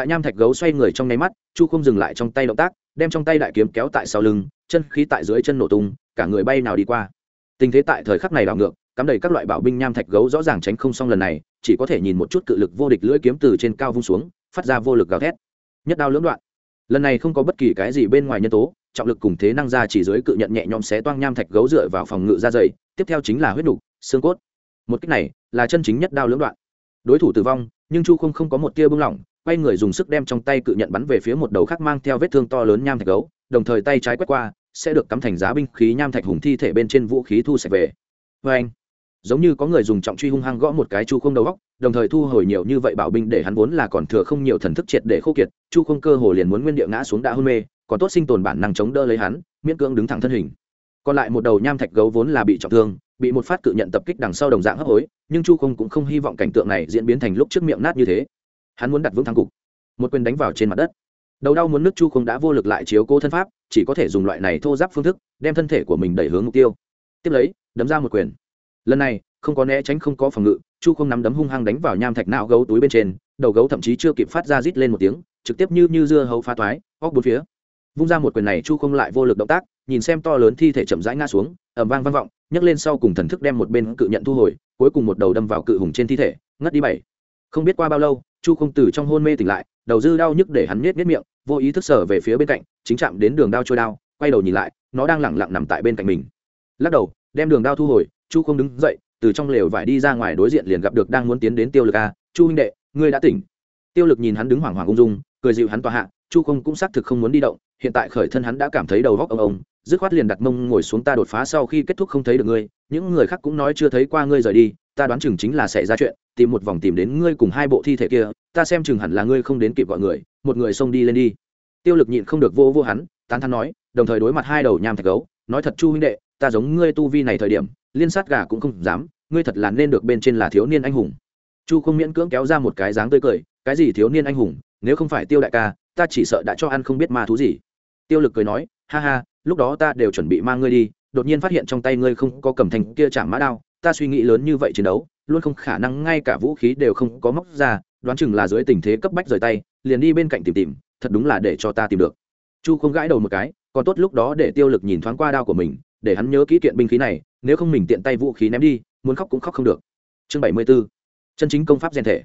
tại nham thạch gấu xoay người trong nháy mắt, chu không dừng lại trong tay động tác, đem trong tay đại kiếm kéo tại sau lưng, chân khí tại dưới chân nổ tung, cả người bay nào đi qua. Tình thế tại thời khắc này đảo ngược, cắm đầy các loại bảo binh nham thạch gấu rõ ràng tránh không xong lần này, chỉ có thể nhìn một chút cự lực vô địch lưỡi kiếm từ trên cao vung xuống, phát ra vô lực gào thét. Nhất đao lưỡng đoạn. Lần này không có bất kỳ cái gì bên ngoài nhân tố, trọng lực cùng thế năng ra chỉ dưới cự nhận nhẹ nhõm xé toang nham thạch gấu dựa vào phòng ngự ra dày, tiếp theo chính là huyết nục, xương cốt. Một cách này là chân chính nhất đao lưỡng đoạn. Đối thủ tử vong, nhưng chu không không có một tia bưng lỏng quay người dùng sức đem trong tay cự nhận bắn về phía một đầu khác mang theo vết thương to lớn nham thạch gấu, đồng thời tay trái quét qua, sẽ được cắm thành giá binh khí nham thạch hùng thi thể bên trên vũ khí thu sạch về. Vê anh, giống như có người dùng trọng truy hung hăng gõ một cái chu không đầu góc đồng thời thu hồi nhiều như vậy bảo binh để hắn vốn là còn thừa không nhiều thần thức triệt để khô kiệt, chu không cơ hồ liền muốn nguyên địa ngã xuống đã hôn mê, còn tốt sinh tồn bản năng chống đỡ lấy hắn, miễn cưỡng đứng thẳng thân hình. Còn lại một đầu nham thạch gấu vốn là bị trọng thương, bị một phát cự nhận tập kích đằng sau đồng dạng hấp hối, nhưng chu không cũng không hy vọng cảnh tượng này diễn biến thành lúc trước miệng nát như thế hắn muốn đặt vững thắng cục. Một quyền đánh vào trên mặt đất. Đầu đau muốn nước chu không đã vô lực lại chiếu cố thân pháp, chỉ có thể dùng loại này thô giáp phương thức, đem thân thể của mình đẩy hướng mục tiêu. Tiếp lấy, đấm ra một quyền. Lần này, không có né tránh không có phòng ngự, chu không nắm đấm hung hăng đánh vào nham thạch não gấu túi bên trên, đầu gấu thậm chí chưa kịp phát ra rít lên một tiếng, trực tiếp như như dưa hấu phá toái, óc bốn phía. Vung ra một quyền này, chu không lại vô lực động tác, nhìn xem to lớn thi thể chậm rãi ngã xuống ẩm vang vang vọng, nhấc lên sau cùng thần thức đem một bên cự nhận thu hồi, cuối cùng một đầu đâm vào cự hùng trên thi thể, ngất đi bảy. Không biết qua bao lâu chu không từ trong hôn mê tỉnh lại, đầu dư đau nhức để hắn nết nết miệng, vô ý thức sở về phía bên cạnh, chính chạm đến đường đao trôi đao, quay đầu nhìn lại, nó đang lẳng lặng nằm tại bên cạnh mình. Lắc đầu, đem đường đao thu hồi, chu không đứng dậy, từ trong lều vải đi ra ngoài đối diện liền gặp được đang muốn tiến đến tiêu lực a, chu huynh đệ, ngươi đã tỉnh. Tiêu lực nhìn hắn đứng hoảng hoảng ung dung, cười dịu hắn tòa hạ, chu không cũng xác thực không muốn đi động, hiện tại khởi thân hắn đã cảm thấy đầu góc ông ông dứt khoát liền đặt mông ngồi xuống ta đột phá sau khi kết thúc không thấy được ngươi, những người khác cũng nói chưa thấy qua ngươi rời đi, ta đoán chừng chính là xảy ra chuyện, tìm một vòng tìm đến ngươi cùng hai bộ thi thể kia, ta xem chừng hẳn là ngươi không đến kịp gọi người, một người xông đi lên đi. Tiêu lực nhịn không được vô vô hắn, tán thắn nói, đồng thời đối mặt hai đầu nham thạch gấu, nói thật chu huynh đệ, ta giống ngươi tu vi này thời điểm, liên sát gà cũng không dám, ngươi thật là nên được bên trên là thiếu niên anh hùng. Chu không miễn cưỡng kéo ra một cái dáng tươi cười, cái gì thiếu niên anh hùng, nếu không phải tiêu đại ca, ta chỉ sợ đã cho ăn không biết ma thú gì. Tiêu lực cười nói, ha ha lúc đó ta đều chuẩn bị mang ngươi đi, đột nhiên phát hiện trong tay ngươi không có cầm thành kia chạm mã đao, ta suy nghĩ lớn như vậy chiến đấu, luôn không khả năng ngay cả vũ khí đều không có móc ra, đoán chừng là dưới tình thế cấp bách rời tay, liền đi bên cạnh tìm tìm, thật đúng là để cho ta tìm được chu không gãi đầu một cái, còn tốt lúc đó để tiêu lực nhìn thoáng qua đao của mình, để hắn nhớ kỹ kiện binh khí này, nếu không mình tiện tay vũ khí ném đi, muốn khóc cũng khóc không được chương bảy mươi 74. chân chính công pháp rèn thể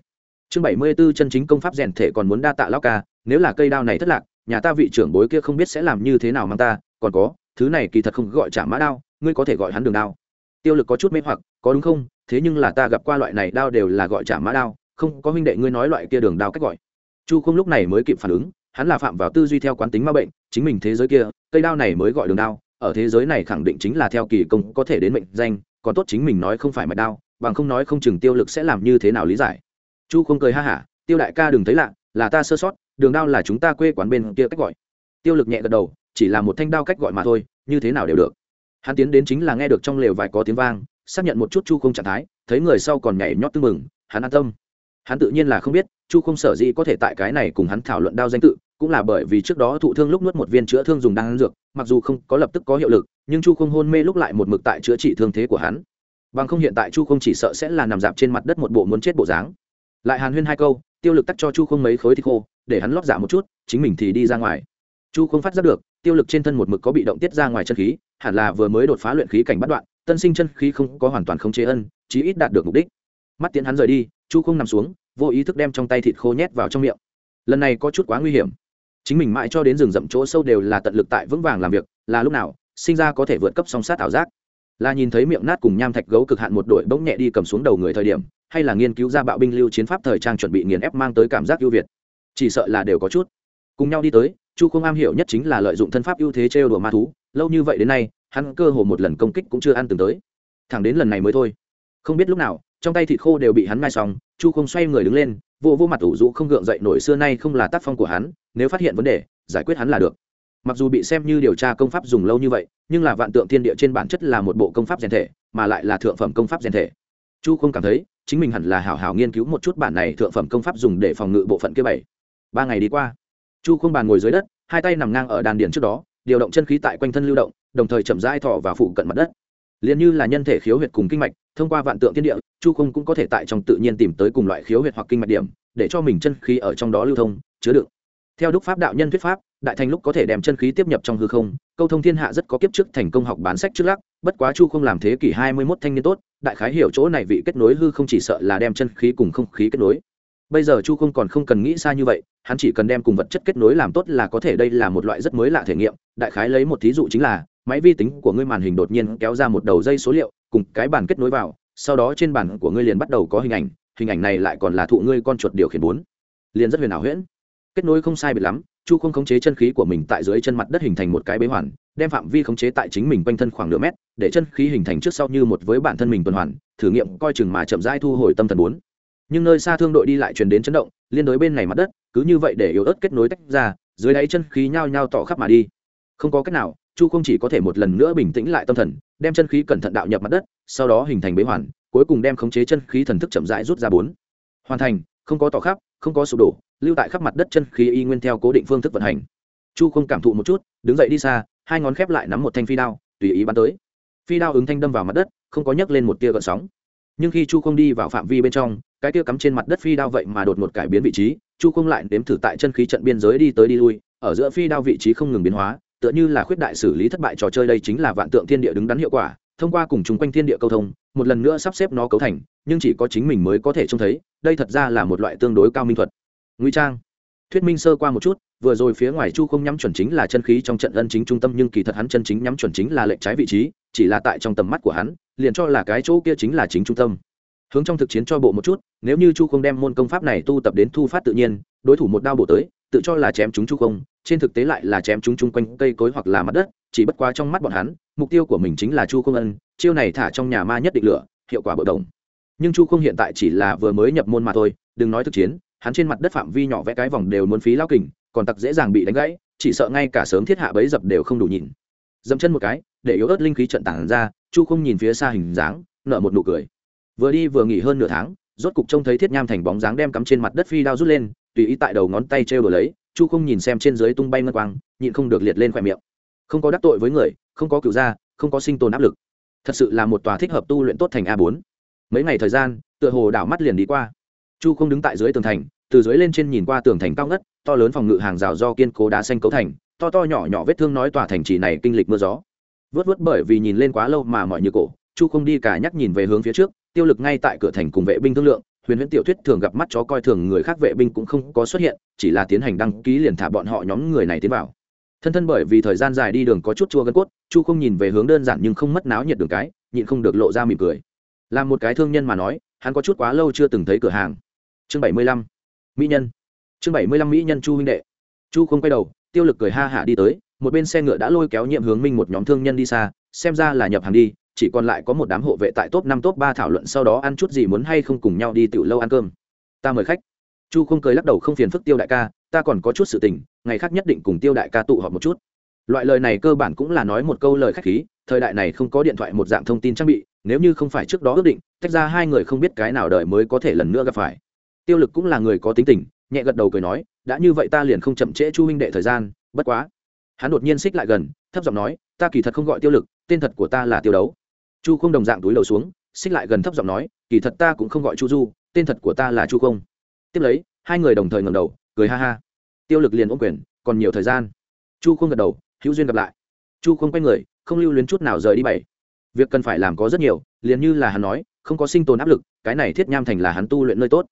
chương bảy mươi 74 chân chính công pháp rèn thể còn muốn đa tạ lão ca, nếu là cây đao này thất lạc nhà ta vị trưởng bối kia không biết sẽ làm như thế nào mang ta, còn có, thứ này kỳ thật không gọi trả mã đao, ngươi có thể gọi hắn đường đao. Tiêu lực có chút mê hoặc, có đúng không? Thế nhưng là ta gặp qua loại này đao đều là gọi trả mã đao, không, có huynh đệ ngươi nói loại kia đường đao cách gọi. Chu không lúc này mới kịp phản ứng, hắn là phạm vào tư duy theo quán tính ma bệnh, chính mình thế giới kia, cây đao này mới gọi đường đao, ở thế giới này khẳng định chính là theo kỳ công có thể đến mệnh danh, còn tốt chính mình nói không phải mạch đao, bằng không nói không chừng tiêu lực sẽ làm như thế nào lý giải. Chu không cười ha hả, tiêu đại ca đừng thấy lạ, là ta sơ sót đường đao là chúng ta quê quán bên kia cách gọi. Tiêu lực nhẹ gật đầu, chỉ là một thanh đao cách gọi mà thôi, như thế nào đều được. Hắn tiến đến chính là nghe được trong lều vài có tiếng vang, xác nhận một chút chu không trạng thái, thấy người sau còn nhảy nhót tư mừng hắn an tâm. Hắn tự nhiên là không biết, chu không sở dĩ có thể tại cái này cùng hắn thảo luận đao danh tự, cũng là bởi vì trước đó thụ thương lúc nuốt một viên chữa thương dùng đan dược, mặc dù không có lập tức có hiệu lực, nhưng chu không hôn mê lúc lại một mực tại chữa trị thương thế của hắn. Bằng không hiện tại chu không chỉ sợ sẽ là nằm dạp trên mặt đất một bộ muốn chết bộ dáng. Lại hàn huyên hai câu tiêu lực tắt cho chu không mấy khối thịt khô, để hắn lót giả một chút, chính mình thì đi ra ngoài. Chu không phát giác được, tiêu lực trên thân một mực có bị động tiết ra ngoài chân khí, hẳn là vừa mới đột phá luyện khí cảnh bắt đoạn, tân sinh chân khí không có hoàn toàn không chế ân, chí ít đạt được mục đích. Mắt tiến hắn rời đi, chu không nằm xuống, vô ý thức đem trong tay thịt khô nhét vào trong miệng. Lần này có chút quá nguy hiểm. Chính mình mãi cho đến rừng rậm chỗ sâu đều là tận lực tại vững vàng làm việc, là lúc nào, sinh ra có thể vượt cấp song sát ảo giác. Là nhìn thấy miệng nát cùng nham thạch gấu cực hạn một đội bỗng nhẹ đi cầm xuống đầu người thời điểm hay là nghiên cứu ra bạo binh lưu chiến pháp thời trang chuẩn bị nghiền ép mang tới cảm giác ưu việt. Chỉ sợ là đều có chút. Cùng nhau đi tới, chu không am hiểu nhất chính là lợi dụng thân pháp ưu thế trêu đùa ma thú, lâu như vậy đến nay, hắn cơ hồ một lần công kích cũng chưa ăn từng tới. Thẳng đến lần này mới thôi. Không biết lúc nào, trong tay thịt khô đều bị hắn mai xong, chu không xoay người đứng lên, vô vô mặt ủ rũ không gượng dậy nổi xưa nay không là tác phong của hắn, nếu phát hiện vấn đề, giải quyết hắn là được. Mặc dù bị xem như điều tra công pháp dùng lâu như vậy, nhưng là vạn tượng thiên địa trên bản chất là một bộ công pháp rèn thể, mà lại là thượng phẩm công pháp rèn thể. Chu không cảm thấy chính mình hẳn là hảo hảo nghiên cứu một chút bản này thượng phẩm công pháp dùng để phòng ngự bộ phận kia bảy. Ba ngày đi qua, chu không bàn ngồi dưới đất, hai tay nằm ngang ở đàn điền trước đó, điều động chân khí tại quanh thân lưu động, đồng thời chậm rãi thọ vào phụ cận mặt đất. Liền như là nhân thể khiếu huyệt cùng kinh mạch, thông qua vạn tượng thiên địa, chu không cũng có thể tại trong tự nhiên tìm tới cùng loại khiếu huyệt hoặc kinh mạch điểm, để cho mình chân khí ở trong đó lưu thông, chứa đựng. Theo đúc pháp đạo nhân thuyết pháp, đại thành lúc có thể đem chân khí tiếp nhập trong hư không, câu thông thiên hạ rất có kiếp trước thành công học bán sách trước lắc, bất quá chu không làm thế kỷ hai mươi 21 thanh niên tốt đại khái hiểu chỗ này vị kết nối hư không chỉ sợ là đem chân khí cùng không khí kết nối. Bây giờ chu không còn không cần nghĩ xa như vậy, hắn chỉ cần đem cùng vật chất kết nối làm tốt là có thể, đây là một loại rất mới lạ thể nghiệm. Đại khái lấy một thí dụ chính là, máy vi tính của ngươi màn hình đột nhiên kéo ra một đầu dây số liệu, cùng cái bản kết nối vào, sau đó trên bản của ngươi liền bắt đầu có hình ảnh hình ảnh này lại còn là thụ ngươi con chuột điều khiển bốn. Liền rất huyền ảo huyễn. Kết nối không sai biệt lắm chu không khống chế chân khí của mình tại dưới chân mặt đất hình thành một cái bế hoàn, đem phạm vi khống chế tại chính mình quanh thân khoảng nửa mét, để chân khí hình thành trước sau như một với bản thân mình tuần hoàn, thử nghiệm coi chừng mà chậm rãi thu hồi tâm thần bốn. Nhưng nơi xa thương đội đi lại truyền đến chấn động, liên đối bên này mặt đất, cứ như vậy để yếu ớt kết nối tách ra, dưới đáy chân khí nhao nhao tỏ khắp mà đi. Không có cách nào, chu không chỉ có thể một lần nữa bình tĩnh lại tâm thần, đem chân khí cẩn thận đạo nhập mặt đất, sau đó hình thành bế hoàn, cuối cùng đem khống chế chân khí thần thức chậm rãi rút ra bốn. Hoàn thành, không có tỏ khắp không có sụp đổ, lưu tại khắp mặt đất chân khí y nguyên theo cố định phương thức vận hành. Chu không cảm thụ một chút, đứng dậy đi xa, hai ngón khép lại nắm một thanh phi đao, tùy ý bắn tới. Phi đao ứng thanh đâm vào mặt đất, không có nhấc lên một tia gợn sóng. Nhưng khi chu không đi vào phạm vi bên trong, cái tia cắm trên mặt đất phi đao vậy mà đột một cải biến vị trí, chu không lại nếm thử tại chân khí trận biên giới đi tới đi lui, ở giữa phi đao vị trí không ngừng biến hóa, tựa như là khuyết đại xử lý thất bại trò chơi đây chính là vạn tượng thiên địa đứng đắn hiệu quả thông qua cùng chung quanh thiên địa câu thông, một lần nữa sắp xếp nó cấu thành, nhưng chỉ có chính mình mới có thể trông thấy, đây thật ra là một loại tương đối cao minh thuật. Ngụy trang, thuyết minh sơ qua một chút, vừa rồi phía ngoài chu không nhắm chuẩn chính là chân khí trong trận ân chính trung tâm, nhưng kỳ thật hắn chân chính nhắm chuẩn chính là lệnh trái vị trí, chỉ là tại trong tầm mắt của hắn, liền cho là cái chỗ kia chính là chính trung tâm. Hướng trong thực chiến cho bộ một chút, nếu như chu không đem môn công pháp này tu tập đến thu phát tự nhiên, đối thủ một đao bổ tới, tự cho là chém chúng chu không trên thực tế lại là chém chúng chung quanh cây cối hoặc là mặt đất, chỉ bất quá trong mắt bọn hắn, mục tiêu của mình chính là chu không ân, chiêu này thả trong nhà ma nhất định lửa, hiệu quả bạo động nhưng chu không hiện tại chỉ là vừa mới nhập môn mà thôi, đừng nói thực chiến, hắn trên mặt đất phạm vi nhỏ vẽ cái vòng đều muốn phí lao kình, còn tặc dễ dàng bị đánh gãy, chỉ sợ ngay cả sớm thiết hạ bấy dập đều không đủ nhìn dẫm chân một cái, để yếu ớt linh khí trận tản ra, chu không nhìn phía xa hình dáng, nở một nụ cười. Vừa đi vừa nghỉ hơn nửa tháng, rốt cục trông thấy thiết nham thành bóng dáng đem cắm trên mặt đất phi đao rút lên, tùy ý tại đầu ngón tay trêu đồ lấy chu không nhìn xem trên dưới tung bay ngân quang, nhịn không được liệt lên khoe miệng. Không có đắc tội với người, không có cựu gia, không có sinh tồn áp lực. Thật sự là một tòa thích hợp tu luyện tốt thành a bốn. Mấy ngày thời gian, tựa hồ đảo mắt liền đi qua. Chu không đứng tại dưới tường thành, từ dưới lên trên nhìn qua tường thành cao ngất, to lớn phòng ngự hàng rào do kiên cố đá xanh cấu thành, to to nhỏ nhỏ vết thương nói tòa thành trì này kinh lịch mưa gió. Vớt vớt bởi vì nhìn lên quá lâu mà mọi như cổ, chu không đi cả nhắc nhìn về hướng phía trước, tiêu lực ngay tại cửa thành cùng vệ binh thương lượng huyền huyễn tiểu thuyết thường gặp mắt chó coi thường người khác vệ binh cũng không có xuất hiện, chỉ là tiến hành đăng ký liền thả bọn họ nhóm người này tiến vào. Thân thân bởi vì thời gian dài đi đường có chút chua gân cốt, chu không nhìn về hướng đơn giản nhưng không mất náo nhiệt đường cái, nhịn không được lộ ra mỉm cười. Là một cái thương nhân mà nói, hắn có chút quá lâu chưa từng thấy cửa hàng. Chương bảy mươi lăm, mỹ nhân. Chương bảy mươi lăm, mỹ nhân chu huynh đệ. Chu không quay đầu, tiêu lực cười ha hả đi tới, một bên xe ngựa đã lôi kéo nhiệm hướng minh một nhóm thương nhân đi xa, xem ra là nhập hàng đi chỉ còn lại có một đám hộ vệ tại top năm, top ba thảo luận sau đó ăn chút gì muốn hay không cùng nhau đi tiểu lâu ăn cơm. Ta mời khách. Chu không cười lắc đầu không phiền phức tiêu đại ca, ta còn có chút sự tình, ngày khác nhất định cùng tiêu đại ca tụ họp một chút. Loại lời này cơ bản cũng là nói một câu lời khách khí, thời đại này không có điện thoại một dạng thông tin trang bị, nếu như không phải trước đó ước định, tách ra hai người không biết cái nào đợi mới có thể lần nữa gặp phải. Tiêu lực cũng là người có tính tình, nhẹ gật đầu cười nói, đã như vậy ta liền không chậm trễ chu huynh đệ thời gian, bất quá. Hắn đột nhiên xích lại gần, thấp giọng nói, ta kỳ thật không gọi tiêu lực, tên thật của ta là tiêu đấu chu không đồng dạng túi đầu xuống, xích lại gần thấp giọng nói, kỳ thật ta cũng không gọi chu du, tên thật của ta là chu không. Tiếp lấy, hai người đồng thời ngầm đầu, cười ha ha. Tiêu lực liền ôm quyền, còn nhiều thời gian. Chu không gật đầu, hữu duyên gặp lại. Chu không quay người, không lưu luyến chút nào rời đi bảy. Việc cần phải làm có rất nhiều, liền như là hắn nói, không có sinh tồn áp lực, cái này thiết nham thành là hắn tu luyện nơi tốt.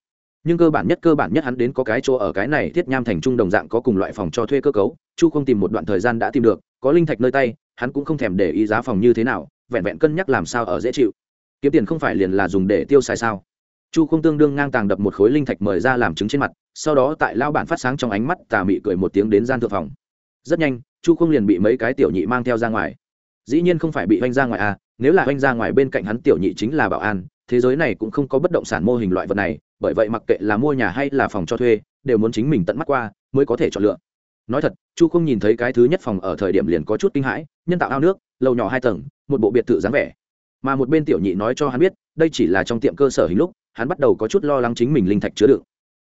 Nhưng cơ bản nhất, cơ bản nhất hắn đến có cái chỗ ở cái này thiết nham thành trung đồng dạng có cùng loại phòng cho thuê cơ cấu, chu không tìm một đoạn thời gian đã tìm được, có linh thạch nơi tay, hắn cũng không thèm để ý giá phòng như thế nào vẹn vẹn cân nhắc làm sao ở dễ chịu. Kiếm tiền không phải liền là dùng để tiêu xài sao? Chu không tương đương ngang tàng đập một khối linh thạch mời ra làm chứng trên mặt, sau đó tại lao bản phát sáng trong ánh mắt tà mị cười một tiếng đến gian thượng phòng. Rất nhanh, chu không liền bị mấy cái tiểu nhị mang theo ra ngoài. Dĩ nhiên không phải bị oanh ra ngoài à nếu là oanh ra ngoài bên cạnh hắn tiểu nhị chính là bảo an, thế giới này cũng không có bất động sản mô hình loại vật này, bởi vậy mặc kệ là mua nhà hay là phòng cho thuê, đều muốn chính mình tận mắt qua, mới có thể chọn lựa nói thật, chu không nhìn thấy cái thứ nhất phòng ở thời điểm liền có chút kinh hãi, nhân tạo ao nước, lầu nhỏ hai tầng, một bộ biệt thự dáng vẻ. Mà một bên tiểu nhị nói cho hắn biết, đây chỉ là trong tiệm cơ sở hình lúc, hắn bắt đầu có chút lo lắng chính mình linh thạch chứa đựng.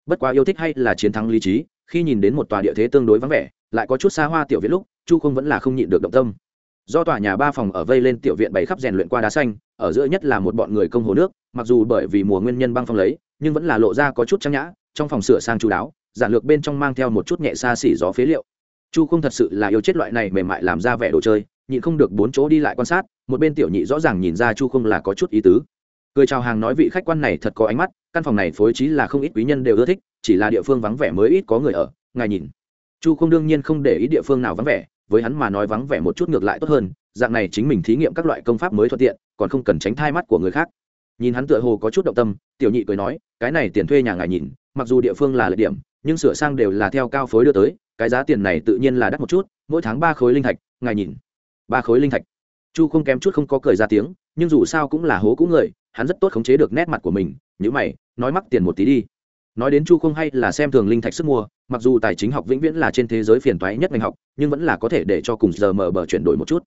Bất quá yêu thích hay là chiến thắng lý trí, khi nhìn đến một tòa địa thế tương đối vắng vẻ, lại có chút xa hoa tiểu viện lúc, chu không vẫn là không nhịn được động tâm. Do tòa nhà ba phòng ở vây lên tiểu viện bày khắp rèn luyện qua đá xanh, ở giữa nhất là một bọn người công hồ nước, mặc dù bởi vì mùa nguyên nhân băng phong lấy, nhưng vẫn là lộ ra có chút trang nhã, trong phòng sửa sang chú đáo giản lược bên trong mang theo một chút nhẹ xa xỉ gió phế liệu. Chu không thật sự là yêu chết loại này mềm mại làm ra vẻ đồ chơi, nhịn không được bốn chỗ đi lại quan sát, một bên tiểu nhị rõ ràng nhìn ra chu không là có chút ý tứ. Cười chào hàng nói vị khách quan này thật có ánh mắt, căn phòng này phối trí là không ít quý nhân đều ưa thích, chỉ là địa phương vắng vẻ mới ít có người ở, ngài nhìn. Chu không đương nhiên không để ý địa phương nào vắng vẻ, với hắn mà nói vắng vẻ một chút ngược lại tốt hơn, dạng này chính mình thí nghiệm các loại công pháp mới thuận tiện, còn không cần tránh thai mắt của người khác. Nhìn hắn tựa hồ có chút động tâm, tiểu nhị cười nói, cái này tiền thuê nhà ngài nhìn, mặc dù địa phương là lợi điểm nhưng sửa sang đều là theo cao phối đưa tới, cái giá tiền này tự nhiên là đắt một chút, mỗi tháng ba khối linh thạch, ngài nhìn. Ba khối linh thạch. Chu không kém chút không có cười ra tiếng, nhưng dù sao cũng là hố cũ người, hắn rất tốt khống chế được nét mặt của mình nhữ mày, nói mắc tiền một tí đi. Nói đến chu không hay là xem thường linh thạch sức mua, mặc dù tài chính học vĩnh viễn là trên thế giới phiền toái nhất ngành học, nhưng vẫn là có thể để cho cùng giờ mở bờ chuyển đổi một chút.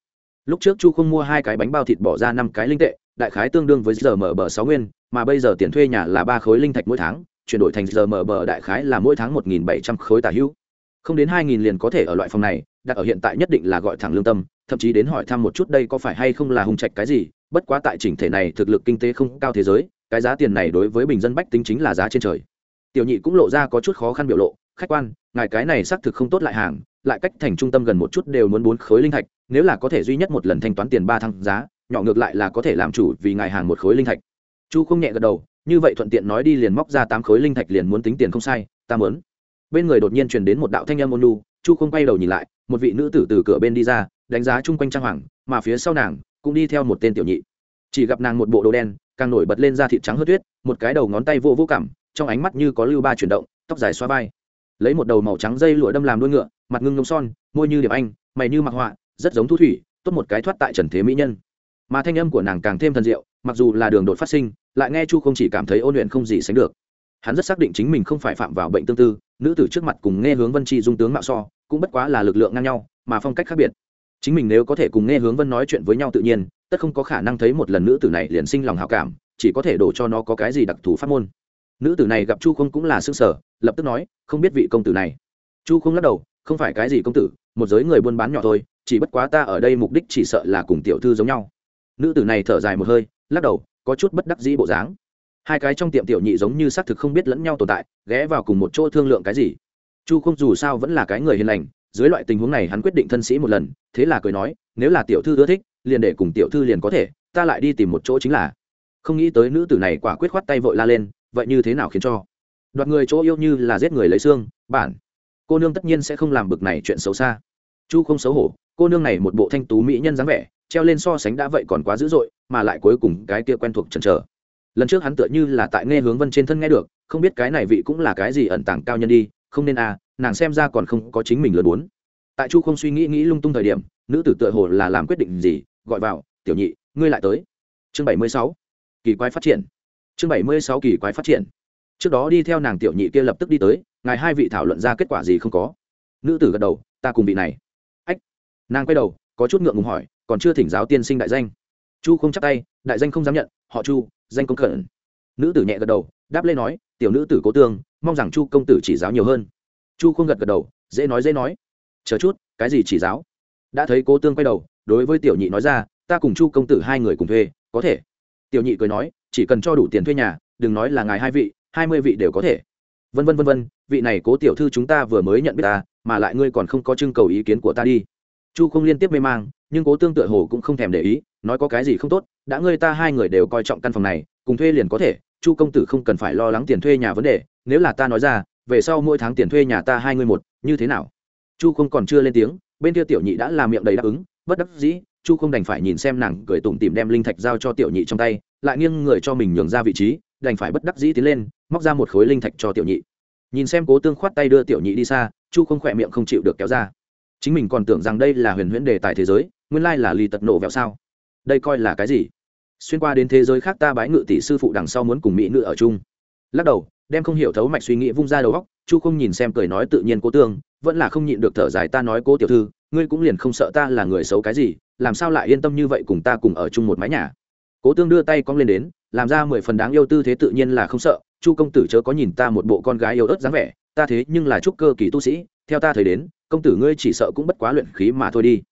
Lúc trước chu không mua hai cái bánh bao thịt bỏ ra năm cái linh tệ, đại khái tương đương với giờ mở bờ sáu nguyên, mà bây giờ tiền thuê nhà là ba khối linh thạch mỗi tháng chuyển đổi thành giờ mở bờ đại khái là mỗi tháng một nghìn bảy trăm khối tả hữu. Không đến hai nghìn liền có thể ở loại phòng này, đặt ở hiện tại nhất định là gọi thẳng lương tâm, thậm chí đến hỏi thăm một chút đây có phải hay không là hung trạch cái gì, bất quá tại chỉnh thể này thực lực kinh tế không cao thế giới, cái giá tiền này đối với bình dân bách tính chính là giá trên trời. Tiểu nhị cũng lộ ra có chút khó khăn biểu lộ, khách quan, ngài cái này xác thực không tốt lại hàng, lại cách thành trung tâm gần một chút đều muốn bốn khối linh thạch, nếu là có thể duy nhất một lần thanh toán tiền ba thăng giá, nhỏ ngược lại là có thể làm chủ vì ngài hàng một khối linh thạch. Chu không nhẹ gật đầu như vậy thuận tiện nói đi liền móc ra tám khối linh thạch liền muốn tính tiền không sai, ta mớn bên người đột nhiên truyền đến một đạo thanh âm ôn lu chu không quay đầu nhìn lại, một vị nữ tử từ cửa bên đi ra, đánh giá chung quanh trang hoàng, mà phía sau nàng cũng đi theo một tên tiểu nhị. Chỉ gặp nàng một bộ đồ đen, càng nổi bật lên da thịt trắng hớt tuyết, một cái đầu ngón tay vô vô cảm trong ánh mắt như có lưu ba chuyển động, tóc dài xoa vai. Lấy một đầu màu trắng dây lụa đâm làm đuôi ngựa, mặt ngưng ngông son, môi như điệp anh, mày như mặc họa, rất giống thu thủy, tốt một cái thoát tại trần thế mỹ nhân mà thanh âm của nàng càng thêm thần diệu, mặc dù là đường đột phát sinh, lại nghe chu không chỉ cảm thấy ôn luyện không gì sánh được. Hắn rất xác định chính mình không phải phạm vào bệnh tương tư, nữ tử trước mặt cùng nghe hướng vân chi dung tướng mạo so, cũng bất quá là lực lượng ngang nhau, mà phong cách khác biệt. Chính mình nếu có thể cùng nghe hướng vân nói chuyện với nhau tự nhiên, tất không có khả năng thấy một lần nữ tử này liền sinh lòng hào cảm, chỉ có thể đổ cho nó có cái gì đặc thù phát môn. Nữ tử này gặp chu không cũng là s ư ơ n g sở lập tức nói, không biết vị công tử này. Chu không lắc đầu, không phải cái gì công tử, một giới người buôn bán nhỏ thôi, chỉ bất quá ta ở đây mục đích chỉ sợ là cùng tiểu thư giống nhau nữ tử này thở dài một hơi, lắc đầu, có chút bất đắc dĩ bộ dáng. Hai cái trong tiệm tiểu nhị giống như xác thực không biết lẫn nhau tồn tại, ghé vào cùng một chỗ thương lượng cái gì. Chu không dù sao vẫn là cái người hiền lành, dưới loại tình huống này hắn quyết định thân sĩ một lần, thế là cười nói, nếu là tiểu thư ưa thích, liền để cùng tiểu thư liền có thể, ta lại đi tìm một chỗ chính là. Không nghĩ tới nữ tử này quả quyết khoát tay vội la lên, vậy như thế nào khiến cho? Đoạt người chỗ yêu như là giết người lấy xương, bản. Cô nương tất nhiên sẽ không làm bực này chuyện xấu xa. Chu không xấu hổ, cô nương này một bộ thanh tú mỹ nhân dáng vẻ treo lên so sánh đã vậy còn quá dữ dội, mà lại cuối cùng cái kia quen thuộc chần chờ. Lần trước hắn tựa như là tại nghe hướng vân trên thân nghe được, không biết cái này vị cũng là cái gì ẩn tàng cao nhân đi, không nên à nàng xem ra còn không có chính mình lớn bốn tại chu không suy nghĩ nghĩ lung tung thời điểm, nữ tử tựa hồ là làm quyết định gì, gọi vào, tiểu nhị, ngươi lại tới. Chương bảy mươi sáu, kỳ quái phát triển. Chương bảy mươi sáu, kỳ quái phát triển. Trước đó đi theo nàng tiểu nhị kia lập tức đi tới, ngài hai vị thảo luận ra kết quả gì không có. Nữ tử gật đầu, ta cùng vị này. Ách, nàng quay đầu, có chút ngượng ngùng hỏi còn chưa thỉnh giáo tiên sinh đại danh. Chu không chắc tay, đại danh không dám nhận, họ chu, danh công cẩn nữ tử nhẹ gật đầu, đáp lên nói, tiểu nữ tử cố tương, mong rằng chu công tử chỉ giáo nhiều hơn. Chu không gật gật đầu, dễ nói dễ nói. Chờ chút, cái gì chỉ giáo? Đã thấy cố tương quay đầu, đối với tiểu nhị nói ra, ta cùng chu công tử hai người cùng thuê, có thể. Tiểu nhị cười nói, chỉ cần cho đủ tiền thuê nhà, đừng nói là ngài hai vị, hai mươi vị đều có thể. Vân vân vân vân, vị này cố tiểu thư chúng ta vừa mới nhận biết ta, mà lại ngươi còn không có trưng cầu ý kiến của ta đi chu không liên tiếp mê mang, nhưng cố tương tựa hồ cũng không thèm để ý, nói có cái gì không tốt, đã ngươi ta hai người đều coi trọng căn phòng này, cùng thuê liền có thể, chu công tử không cần phải lo lắng tiền thuê nhà vấn đề, nếu là ta nói ra, về sau mỗi tháng tiền thuê nhà ta hai người một, như thế nào? Chu không còn chưa lên tiếng, bên kia tiểu nhị đã làm miệng đầy đáp ứng, bất đắc dĩ, chu không đành phải nhìn xem nàng, cười tủm tìm đem linh thạch giao cho tiểu nhị trong tay, lại nghiêng người cho mình nhường ra vị trí, đành phải bất đắc dĩ tiến lên, móc ra một khối linh thạch cho tiểu nhị. Nhìn xem cố tương khoát tay đưa tiểu nhị đi xa, chu không khỏe miệng không chịu được kéo ra chính mình còn tưởng rằng đây là huyền huyễn đề tài thế giới, nguyên lai là lì tật nổ vẹo sao? Đây coi là cái gì? Xuyên qua đến thế giới khác ta bái ngự tỷ sư phụ đằng sau muốn cùng mỹ nữ ở chung. Lắc đầu, đem không hiểu thấu mạch suy nghĩ vung ra đầu góc chu không nhìn xem cười nói tự nhiên cố tương, vẫn là không nhịn được thở dài ta nói cố tiểu thư, ngươi cũng liền không sợ ta là người xấu cái gì, làm sao lại yên tâm như vậy cùng ta cùng ở chung một mái nhà? Cố tương đưa tay cong lên đến, làm ra mười phần đáng yêu tư thế tự nhiên là không sợ, chu công tử chớ có nhìn ta một bộ con gái yêu ớt dáng vẻ ta thế nhưng là trúc cơ kỳ tu sĩ, theo ta thấy đến, công tử ngươi chỉ sợ cũng bất quá luyện khí mà thôi đi.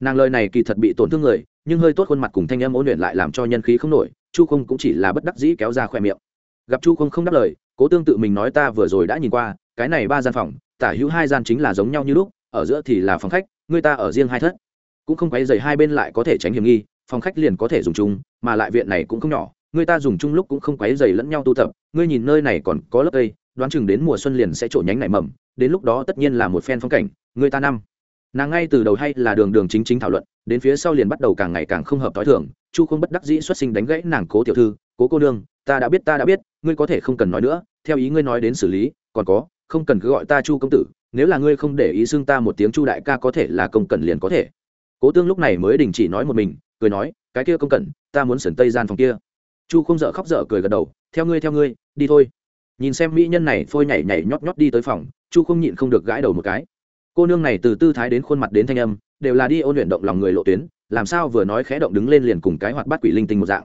Nàng lời này kỳ thật bị tổn thương người, nhưng hơi tốt khuôn mặt cùng thanh âm ôn luyện lại làm cho nhân khí không nổi, chu không cũng chỉ là bất đắc dĩ kéo ra khỏe miệng. Gặp chu không không đáp lời, cố tương tự mình nói ta vừa rồi đã nhìn qua, cái này ba gian phòng, tả hữu hai gian chính là giống nhau như lúc, ở giữa thì là phòng khách, người ta ở riêng hai thất. Cũng không quấy dày hai bên lại có thể tránh hiểm nghi, phòng khách liền có thể dùng chung, mà lại viện này cũng không nhỏ, người ta dùng chung lúc cũng không quấy dày lẫn nhau tu tập, ngươi nhìn nơi này còn có lớp cây đoán chừng đến mùa xuân liền sẽ trổ nhánh nảy mầm, đến lúc đó tất nhiên là một phen phong cảnh, người ta năm. Nàng ngay từ đầu hay là đường đường chính chính thảo luận, đến phía sau liền bắt đầu càng ngày càng không hợp t h o i thường, chu không bất đắc dĩ xuất sinh đánh gãy nàng cố tiểu thư, cố cô nương, ta đã biết, ta đã biết, ngươi có thể không cần nói nữa, theo ý ngươi nói đến xử lý, còn có, không cần cứ gọi ta chu công tử, nếu là ngươi không để ý xưng ta một tiếng chu đại ca có thể là công cần liền có thể. Cố tương lúc này mới đình chỉ nói một mình, cười nói, cái kia công cần, ta muốn sườn tây gian phòng kia. Chu không dợ khóc dở cười gật đầu, theo ngươi theo ngươi, đi thôi nhìn xem mỹ nhân này phôi nhảy nhảy nhót nhót đi tới phòng, chu không nhịn không được gãi đầu một cái. Cô nương này từ tư thái đến khuôn mặt đến thanh âm, đều là đi ôn luyện động lòng người lộ tuyến, làm sao vừa nói khẽ động đứng lên liền cùng cái hoạt bát quỷ linh tinh một dạng.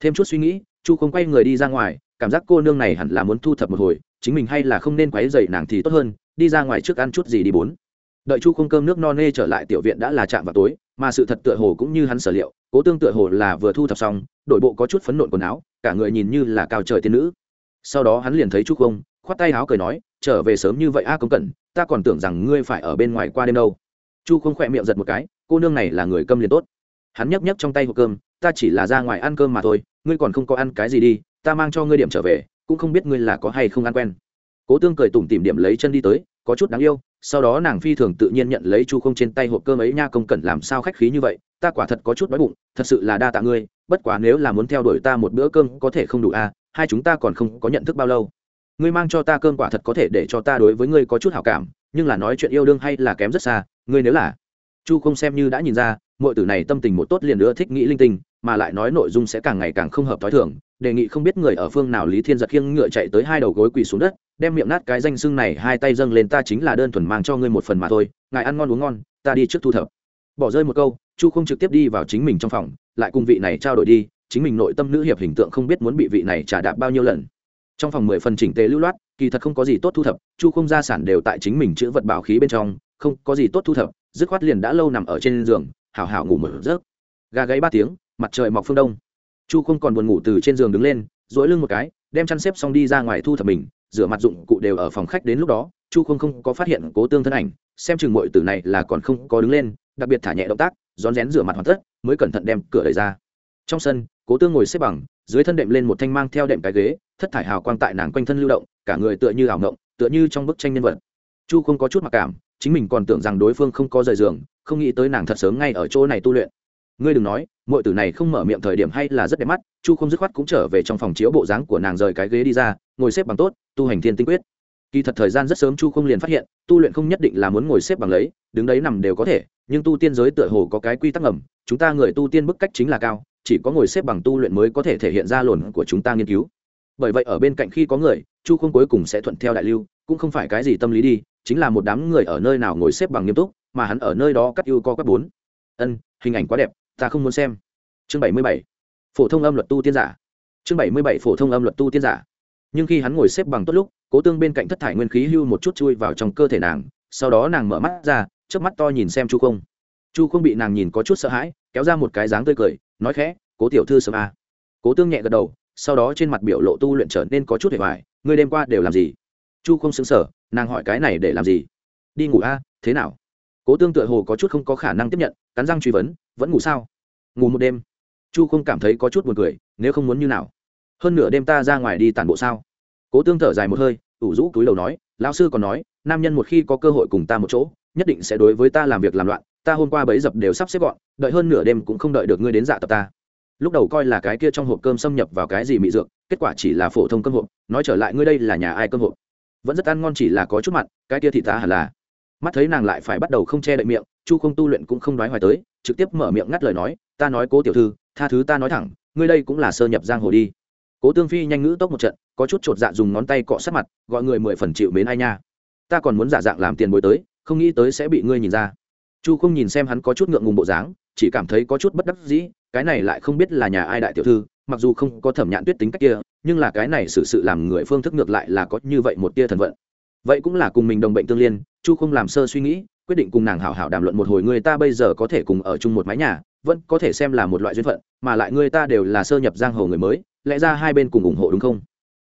Thêm chút suy nghĩ, chu không quay người đi ra ngoài, cảm giác cô nương này hẳn là muốn thu thập một hồi, chính mình hay là không nên quấy dậy nàng thì tốt hơn, đi ra ngoài trước ăn chút gì đi bốn. Đợi chu không cơm nước no nê trở lại tiểu viện đã là chạm vào tối, mà sự thật tựa hồ cũng như hắn sở liệu, cố tương tựa hồ là vừa thu thập xong đội bộ có chút phấn nộn quần áo, cả người nhìn như là cao trời tiên nữ sau đó hắn liền thấy chu không khoát tay áo cười nói, trở về sớm như vậy a công cẩn, ta còn tưởng rằng ngươi phải ở bên ngoài qua đêm đâu. Chu không khỏe miệng giật một cái, cô nương này là người câm liền tốt. Hắn nhấp nhấp trong tay hộp cơm, ta chỉ là ra ngoài ăn cơm mà thôi, ngươi còn không có ăn cái gì đi, ta mang cho ngươi điểm trở về, cũng không biết ngươi là có hay không ăn quen. Cố tương cười tủm tìm điểm lấy chân đi tới, có chút đáng yêu. Sau đó nàng phi thường tự nhiên nhận lấy chu không trên tay hộp cơm ấy nha công cẩn, làm sao khách khí như vậy, ta quả thật có chút đói bụng, thật sự là đa tạ ngươi, bất quá nếu là muốn theo đuổi ta một bữa cơm có thể không đủ à hai chúng ta còn không có nhận thức bao lâu. Ngươi mang cho ta cơm quả thật có thể để cho ta đối với ngươi có chút hảo cảm, nhưng là nói chuyện yêu đương hay là kém rất xa, ngươi nếu là chu không xem như đã nhìn ra mọi tử này tâm tình một tốt liền nữa thích nghĩ linh tinh, mà lại nói nội dung sẽ càng ngày càng không hợp thói thường, đề nghị không biết người ở phương nào lý thiên giật khiêng ngựa chạy tới hai đầu gối quỳ xuống đất, đem miệng nát cái danh xưng này hai tay dâng lên ta chính là đơn thuần mang cho ngươi một phần mà thôi, ngài ăn ngon uống ngon, ta đi trước thu thập. Bỏ rơi một câu, chu không trực tiếp đi vào chính mình trong phòng, lại cùng vị này trao đổi đi chính mình nội tâm nữ hiệp hình tượng không biết muốn bị vị này trả đạp bao nhiêu lần. Trong phòng mười phần chỉnh tế lưu loát, kỳ thật không có gì tốt thu thập, chu không gia sản đều tại chính mình chữ vật bảo khí bên trong, không có gì tốt thu thập, dứt khoát liền đã lâu nằm ở trên giường, hảo hảo ngủ mở giấc. Gà gáy ba tiếng, mặt trời mọc phương đông. Chu không còn buồn ngủ từ trên giường đứng lên dỗi lưng một cái, đem chăn xếp xong đi ra ngoài thu thập mình, rửa mặt dụng cụ đều ở phòng khách đến lúc đó, chu không không có phát hiện cố tương thân ảnh, xem chừng mọi từ này là còn không có đứng lên, đặc biệt thả nhẹ động tác, rón rén rửa mặt hoàn tất, mới cẩn thận đem cửa đẩy ra. Trong sân cố tương ngồi xếp bằng, dưới thân đệm lên một thanh mang theo đệm cái ghế, thất thải hào quang tại nàng quanh thân lưu động, cả người tựa như ảo ngộng, tựa như trong bức tranh nhân vật. Chu không có chút mặc cảm, chính mình còn tưởng rằng đối phương không có rời giường, không nghĩ tới nàng thật sớm ngay ở chỗ này tu luyện. Ngươi đừng nói mọi tử này không mở miệng thời điểm hay là rất đẹp mắt, chu không dứt khoát cũng trở về trong phòng chiếu bộ dáng của nàng rời cái ghế đi ra, ngồi xếp bằng tốt, tu hành thiên tinh quyết. Kỳ thật thời gian rất sớm chu không liền phát hiện, tu luyện không nhất định là muốn ngồi xếp bằng lấy, đứng đấy nằm đều có thể, nhưng tu tiên giới tựa hồ có cái quy tắc ngầm, chúng ta người tu tiên bức cách chính là cao chỉ có ngồi xếp bằng tu luyện mới có thể thể hiện ra lồn của chúng ta nghiên cứu. Bởi vậy ở bên cạnh khi có người, chu không cuối cùng sẽ thuận theo đại lưu, cũng không phải cái gì tâm lý đi, chính là một đám người ở nơi nào ngồi xếp bằng nghiêm túc, mà hắn ở nơi đó cắt ưu co các bốn. Ân, hình ảnh quá đẹp, ta không muốn xem. Chương bảy mươi bảy, phổ thông âm luật tu tiên giả. Chương bảy mươi bảy, phổ thông âm luật tu tiên giả. Nhưng khi hắn ngồi xếp bằng tốt lúc, cố tương bên cạnh thất thải nguyên khí hưu một chút chui vào trong cơ thể nàng, sau đó nàng mở mắt ra trước mắt to nhìn xem chu không chu không bị nàng nhìn có chút sợ hãi, kéo ra một cái dáng tươi cười nói khẽ, cố tiểu thư sớm a. Cố tương nhẹ gật đầu, sau đó trên mặt biểu lộ tu luyện trở nên có chút hề hoài, ngươi đêm qua đều làm gì? Chu không xứng sở nàng hỏi cái này để làm gì? Đi ngủ a, thế nào? Cố tương tựa hồ có chút không có khả năng tiếp nhận, cắn răng truy vấn, vẫn ngủ sao? Ngủ một đêm. Chu không cảm thấy có chút buồn cười, nếu không muốn như nào? Hơn nửa đêm ta ra ngoài đi tản bộ sao? Cố tương thở dài một hơi, ủ rũ túi đầu nói, lão sư còn nói, nam nhân một khi có cơ hội cùng ta một chỗ, nhất định sẽ đối với ta làm việc làm loạn ta hôm qua bấy dập đều sắp xếp gọn, đợi hơn nửa đêm cũng không đợi được ngươi đến dạ tập ta. Lúc đầu coi là cái kia trong hộp cơm xâm nhập vào cái gì mị dược, kết quả chỉ là phổ thông cơm hộp, nói trở lại ngươi đây là nhà ai cơm hộp? Vẫn rất ăn ngon chỉ là có chút mặt cái kia thì ta hẳn là. Mắt thấy nàng lại phải bắt đầu không che đậy miệng, chu không tu luyện cũng không nói hoài tới, trực tiếp mở miệng ngắt lời nói, ta nói cố tiểu thư, tha thứ ta nói thẳng, ngươi đây cũng là sơ nhập giang hồ đi. Cố tương phi nhanh ngữ tốc một trận, có chút chột dạ dùng ngón tay cọ sát mặt, gọi người mười phần chịu mến ai nha. Ta còn muốn giả dạng làm tiền bối tới, không nghĩ tới sẽ bị ngươi nhìn ra chu không nhìn xem hắn có chút ngượng ngùng bộ dáng chỉ cảm thấy có chút bất đắc dĩ cái này lại không biết là nhà ai đại tiểu thư mặc dù không có thẩm nhạn tuyết tính cách kia nhưng là cái này xử sự, sự làm người phương thức ngược lại là có như vậy một tia thần vận. Vậy cũng là cùng mình đồng bệnh tương liên chu không làm sơ suy nghĩ quyết định cùng nàng hảo hảo đàm luận một hồi người ta bây giờ có thể cùng ở chung một mái nhà vẫn có thể xem là một loại duyên phận mà lại người ta đều là sơ nhập giang hồ người mới lẽ ra hai bên cùng ủng hộ đúng không?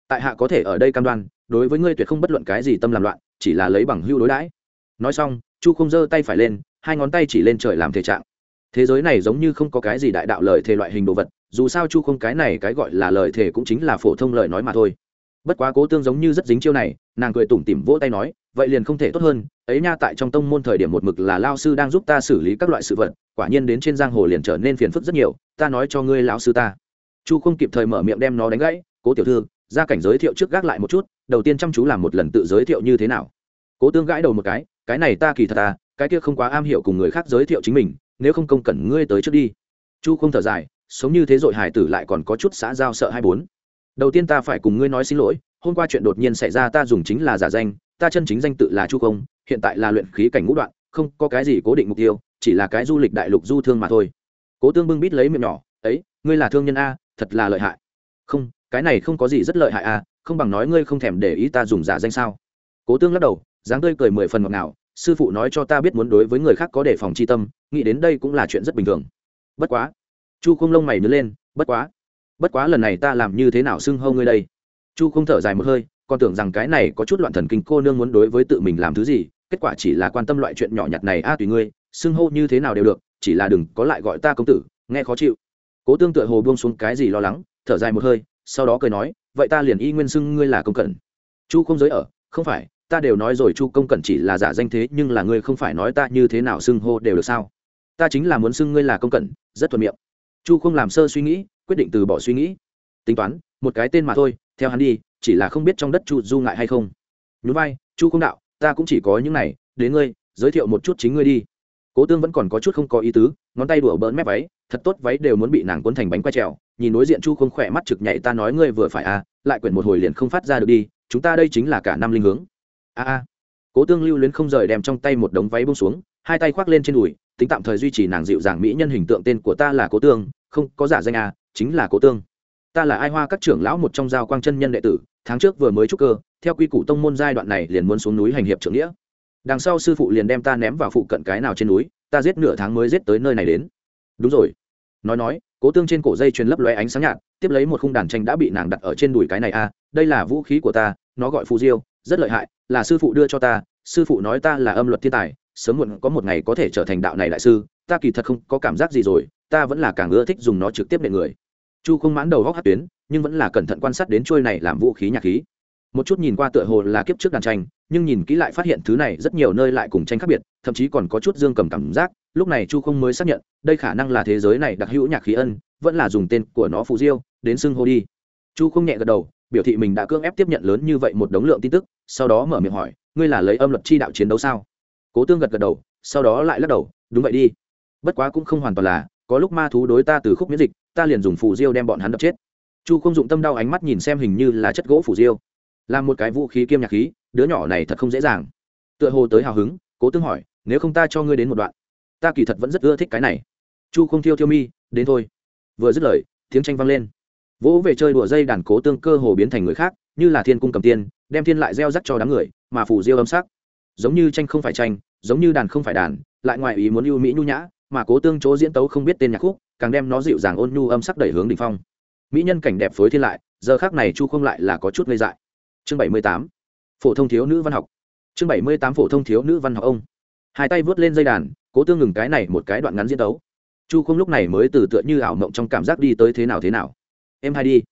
Tại hạ có thể ở đây cam đoan đối với ngươi tuyệt không bất luận cái gì tâm làm loạn chỉ là lấy bằng hưu đối đãi. Nói xong chu không giơ tay phải lên hai ngón tay chỉ lên trời làm thể trạng. Thế giới này giống như không có cái gì đại đạo lời thề loại hình đồ vật, dù sao chu không cái này cái gọi là lời thề cũng chính là phổ thông lời nói mà thôi. Bất quá cố tương giống như rất dính chiêu này, nàng cười tủm tỉm vỗ tay nói, vậy liền không thể tốt hơn, ấy nha tại trong tông môn thời điểm một mực là lao sư đang giúp ta xử lý các loại sự vật, quả nhiên đến trên giang hồ liền trở nên phiền phức rất nhiều, ta nói cho ngươi lão sư ta. Chu không kịp thời mở miệng đem nó đánh gãy, cố tiểu thư, ra cảnh giới thiệu trước gác lại một chút, đầu tiên chăm chú làm một lần tự giới thiệu như thế nào. Cố tương gãi đầu một cái cái này ta kỳ thật ta cái kia không quá am hiểu cùng người khác giới thiệu chính mình, nếu không công cần ngươi tới trước đi. Chu không thở dài, sống như thế rồi hải tử lại còn có chút xã giao sợ hai bốn. Đầu tiên ta phải cùng ngươi nói xin lỗi, hôm qua chuyện đột nhiên xảy ra ta dùng chính là giả danh, ta chân chính danh tự là chu công hiện tại là luyện khí cảnh ngũ đoạn, không có cái gì cố định mục tiêu, chỉ là cái du lịch đại lục du thương mà thôi. Cố tương bưng bít lấy miệng nhỏ, ấy, ngươi là thương nhân a, thật là lợi hại. Không, cái này không có gì rất lợi hại a, không bằng nói ngươi không thèm để ý ta dùng giả danh sao. Cố tương lắc đầu, dáng tươi cười mười phần ngọt ngào sư phụ nói cho ta biết muốn đối với người khác có đề phòng chi tâm, nghĩ đến đây cũng là chuyện rất bình thường. Bất quá. Chu không lông mày nứt lên, bất quá. Bất quá lần này ta làm như thế nào xưng hâu ngươi đây? Chu không thở dài một hơi, còn tưởng rằng cái này có chút loạn thần kinh cô nương muốn đối với tự mình làm thứ gì, kết quả chỉ là quan tâm loại chuyện nhỏ nhặt này, a, tùy ngươi, xưng hô như thế nào đều được, chỉ là đừng có lại gọi ta công tử, nghe khó chịu. Cố tương tựa hồ buông xuống cái gì lo lắng, thở dài một hơi, sau đó cười nói, vậy ta liền y nguyên xưng ngươi là công cẩn. Chu không giới ở, không phải ta đều nói rồi chu công cẩn chỉ là giả danh thế nhưng là ngươi không phải nói ta như thế nào xưng hô đều được sao? Ta chính là muốn xưng ngươi là công cẩn, rất thuận miệng. Chu không làm sơ suy nghĩ, quyết định từ bỏ suy nghĩ. Tính toán, một cái tên mà thôi, theo hắn đi, chỉ là không biết trong đất chu du ngại hay không. Nhún vai, chu không đạo, ta cũng chỉ có những này, đến ngươi, giới thiệu một chút chính ngươi đi. Cố tương vẫn còn có chút không có ý tứ, ngón tay đùa bỡn mép váy, thật tốt váy đều muốn bị nàng cuốn thành bánh quay trèo. Nhìn đối diện chu không khỏe mắt trực nhảy, ta nói ngươi vừa phải à lại quyển một hồi liền không phát ra được đi, chúng ta đây chính là cả năm linh hướng a a. Cố tương lưu luyến không rời đem trong tay một đống váy bông xuống hai tay khoác lên trên đùi tính tạm thời duy trì nàng dịu dàng mỹ nhân hình tượng tên của ta là cố tương không có giả danh à chính là cố tương. Ta là ai hoa các trưởng lão một trong giao quang chân nhân đệ tử tháng trước vừa mới trúc cơ theo quy củ tông môn giai đoạn này liền muốn xuống núi hành hiệp trưởng nghĩa. Đằng sau sư phụ liền đem ta ném vào phụ cận cái nào trên núi ta giết nửa tháng mới giết tới nơi này đến. Đúng rồi. Nói nói cố tương trên cổ dây truyền lấp lóe ánh sáng nhạt tiếp lấy một khung đàn tranh đã bị nàng đặt ở trên đùi cái này a à, đây là vũ khí của ta nó gọi phù diêu rất lợi hại là sư phụ đưa cho ta, sư phụ nói ta là âm luật thiên tài, sớm muộn có một ngày có thể trở thành đạo này đại sư, ta kỳ thật không có cảm giác gì rồi, ta vẫn là càng ưa thích dùng nó trực tiếp để người. Chu không mãn đầu góc hát tuyến, nhưng vẫn là cẩn thận quan sát đến trôi này làm vũ khí nhạc khí. Một chút nhìn qua tựa hồ là kiếp trước đàn tranh, nhưng nhìn kỹ lại phát hiện thứ này rất nhiều nơi lại cùng tranh khác biệt, thậm chí còn có chút dương cầm cảm giác, lúc này chu không mới xác nhận, đây khả năng là thế giới này đặc hữu nhạc khí ân, vẫn là dùng tên của nó phù diêu, đến xưng hô đi. Chu không nhẹ gật đầu biểu thị mình đã cưỡng ép tiếp nhận lớn như vậy một đống lượng tin tức, sau đó mở miệng hỏi, ngươi là lấy âm luật chi đạo chiến đấu sao? Cố tương gật gật đầu, sau đó lại lắc đầu, đúng vậy đi. Bất quá cũng không hoàn toàn là, có lúc ma thú đối ta từ khúc miễn dịch, ta liền dùng phù diêu đem bọn hắn đập chết. Chu không dụng tâm đau ánh mắt nhìn xem hình như là chất gỗ phù diêu. Là một cái vũ khí kiêm nhạc khí, đứa nhỏ này thật không dễ dàng. Tựa hồ tới hào hứng, cố tương hỏi, nếu không ta cho ngươi đến một đoạn, ta kỳ thật vẫn rất ưa thích cái này. Chu không thiêu thiêu mi, đến thôi. Vừa dứt lời, tiếng tranh vang lên vỗ về chơi đùa dây đàn cố tương cơ hồ biến thành người khác, như là thiên cung cầm tiên, đem thiên lại gieo rắc cho đám người, mà phủ diêu âm sắc. Giống như tranh không phải tranh, giống như đàn không phải đàn, lại ngoài ý muốn ưu mỹ nhu nhã, mà cố tương chỗ diễn tấu không biết tên nhạc khúc, càng đem nó dịu dàng ôn nhu âm sắc đẩy hướng đ ỉ n h phong. Mỹ nhân cảnh đẹp phối thiên lại, giờ khác này chu không lại là có chút gây dại. Chương bảy mươi tám, phổ thông thiếu nữ văn học. Chương bảy mươi tám, phổ thông thiếu nữ văn học ông. Hai tay vớt lên dây đàn, cố tương ngừng cái này một cái đoạn ngắn diễn tấu. Chu không lúc này mới từ tựa như ảo mộng trong cảm giác đi tới thế nào thế nào em hai đi.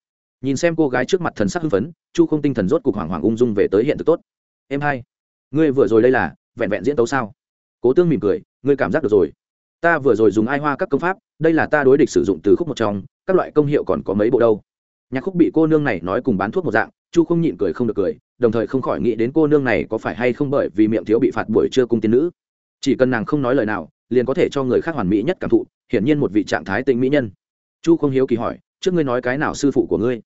Nhìn xem cô gái trước mặt thần sắc hưng phấn, chu không tinh thần rốt cục hoảng hoảng ung dung về tới hiện thực tốt. Em hai, ngươi vừa rồi đây là vẹn vẹn diễn tấu sao? Cố tương mỉm cười, ngươi cảm giác được rồi. Ta vừa rồi dùng ai hoa các công pháp, đây là ta đối địch sử dụng từ khúc một trong, các loại công hiệu còn có mấy bộ đâu. Nhạc khúc bị cô nương này nói cùng bán thuốc một dạng, chu không nhịn cười không được cười, đồng thời không khỏi nghĩ đến cô nương này có phải hay không bởi vì miệng thiếu bị phạt buổi trưa cung tiên nữ. Chỉ cần nàng không nói lời nào, liền có thể cho người khác hoàn mỹ nhất cảm thụ, hiển nhiên một vị trạng thái tình mỹ nhân. Chu không hiếu kỳ hỏi trước ngươi nói cái nào sư phụ của ngươi?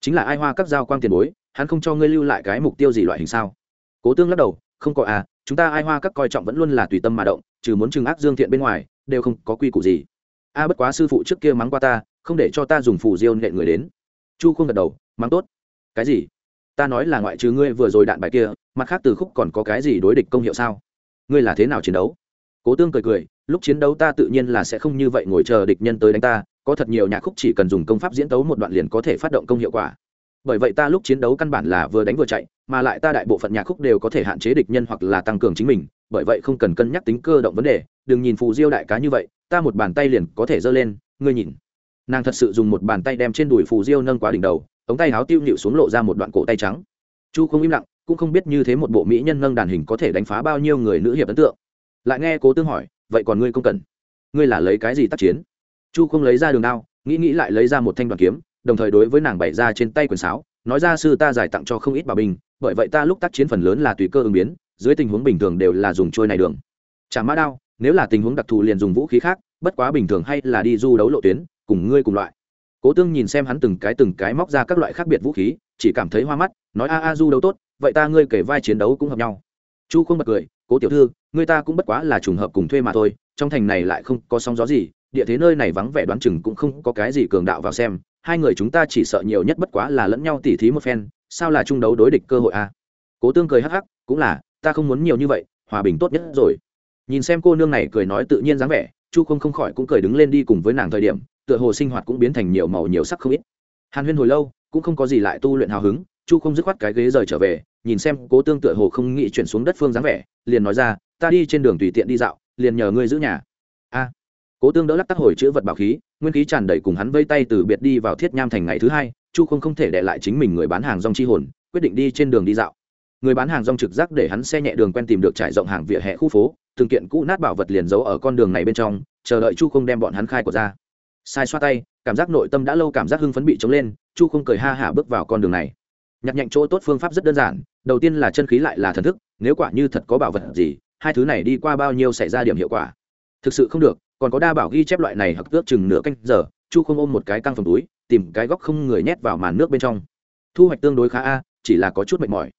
Chính là ai hoa các giao quang tiền bối, hắn không cho ngươi lưu lại cái mục tiêu gì loại hình sao? Cố tương lắc đầu, không có à chúng ta ai hoa các coi trọng vẫn luôn là tùy tâm mà động, trừ muốn trừng ác dương thiện bên ngoài, đều không có quy củ gì. A bất quá sư phụ trước kia mắng qua ta, không để cho ta dùng phù diêu nện người đến. Chu không gật đầu, mắng tốt. Cái gì? Ta nói là ngoại trừ ngươi vừa rồi đạn bài kia, mặt khác từ khúc còn có cái gì đối địch công hiệu sao? Ngươi là thế nào chiến đấu? Cố tương cười cười, lúc chiến đấu ta tự nhiên là sẽ không như vậy ngồi chờ địch nhân tới đánh ta có thật nhiều nhạc khúc chỉ cần dùng công pháp diễn tấu một đoạn liền có thể phát động công hiệu quả. Bởi vậy ta lúc chiến đấu căn bản là vừa đánh vừa chạy, mà lại ta đại bộ phận nhạc khúc đều có thể hạn chế địch nhân hoặc là tăng cường chính mình, bởi vậy không cần cân nhắc tính cơ động vấn đề, đừng nhìn phù diêu đại cá như vậy, ta một bàn tay liền có thể giơ lên, ngươi nhìn. Nàng thật sự dùng một bàn tay đem trên đùi phù diêu nâng quá đỉnh đầu, ống tay áo tiêu nhịu xuống lộ ra một đoạn cổ tay trắng. Chu không im lặng, cũng không biết như thế một bộ mỹ nhân nâng đàn hình có thể đánh phá bao nhiêu người nữ hiệp ấn tượng. Lại nghe cố tương hỏi, vậy còn ngươi không cần? Ngươi là lấy cái gì tác chiến? Chu không lấy ra đường đao, nghĩ nghĩ lại lấy ra một thanh đoàn kiếm, đồng thời đối với nàng bày ra trên tay quần sáo, nói ra sư ta giải tặng cho không ít bà bình bởi vậy ta lúc tác chiến phần lớn là tùy cơ ứng biến, dưới tình huống bình thường đều là dùng trôi này đường. Chả mã đao, nếu là tình huống đặc thù liền dùng vũ khí khác, bất quá bình thường hay là đi du đấu lộ tuyến, cùng ngươi cùng loại. Cố tương nhìn xem hắn từng cái từng cái móc ra các loại khác biệt vũ khí, chỉ cảm thấy hoa mắt, nói a a du đấu tốt, vậy ta ngươi kể vai chiến đấu cũng hợp nhau. Chu không bật cười, cố tiểu thư, ngươi ta cũng bất quá là trùng hợp cùng thuê mà thôi, trong thành này lại không có sóng gió gì địa thế nơi này vắng vẻ đoán chừng cũng không có cái gì cường đạo vào xem, hai người chúng ta chỉ sợ nhiều nhất bất quá là lẫn nhau tỉ thí một phen, sao là chung đấu đối địch cơ hội a? À? cố tương cười hắc hắc, cũng là, ta không muốn nhiều như vậy, hòa bình tốt nhất rồi. Nhìn xem cô nương này cười nói tự nhiên dáng vẻ, chu không không khỏi cũng cười đứng lên đi cùng với nàng thời điểm, tựa hồ sinh hoạt cũng biến thành nhiều màu nhiều sắc không ít. Hàn huyên hồi lâu, cũng không có gì lại tu luyện hào hứng, chu không dứt khoát cái ghế rời trở về, nhìn xem cố tương tựa hồ không nghĩ chuyển xuống đất phương dáng vẻ, liền nói ra, ta đi trên đường tùy tiện đi dạo, liền nhờ ngươi giữ nhà. A cố tương đỡ lắc tắc hồi chữ vật bảo khí, nguyên khí tràn đầy cùng hắn vây tay từ biệt đi vào thiết nham thành ngày thứ hai, chu không không thể để lại chính mình người bán hàng rong chi hồn, quyết định đi trên đường đi dạo. Người bán hàng rong trực giác để hắn xe nhẹ đường quen tìm được trải rộng hàng vỉa hè khu phố thường kiện cũ nát bảo vật liền giấu ở con đường này bên trong, chờ đợi chu không đem bọn hắn khai của ra. Sai xoa tay, cảm giác nội tâm đã lâu cảm giác hưng phấn bị chống lên, chu không cười ha hả bước vào con đường này. Nhặt nhạnh chỗ tốt phương pháp rất đơn giản, đầu tiên là chân khí lại là thần thức, nếu quả như thật có bảo vật gì, hai thứ này đi qua bao nhiêu xảy ra điểm hiệu quả. Thực sự không được còn có đa bảo ghi chép loại này hoặc ước chừng nửa canh giờ, chu không ôm một cái căng phòng túi, tìm cái góc không người nhét vào màn nước bên trong. Thu hoạch tương đối khá a, chỉ là có chút mệt mỏi.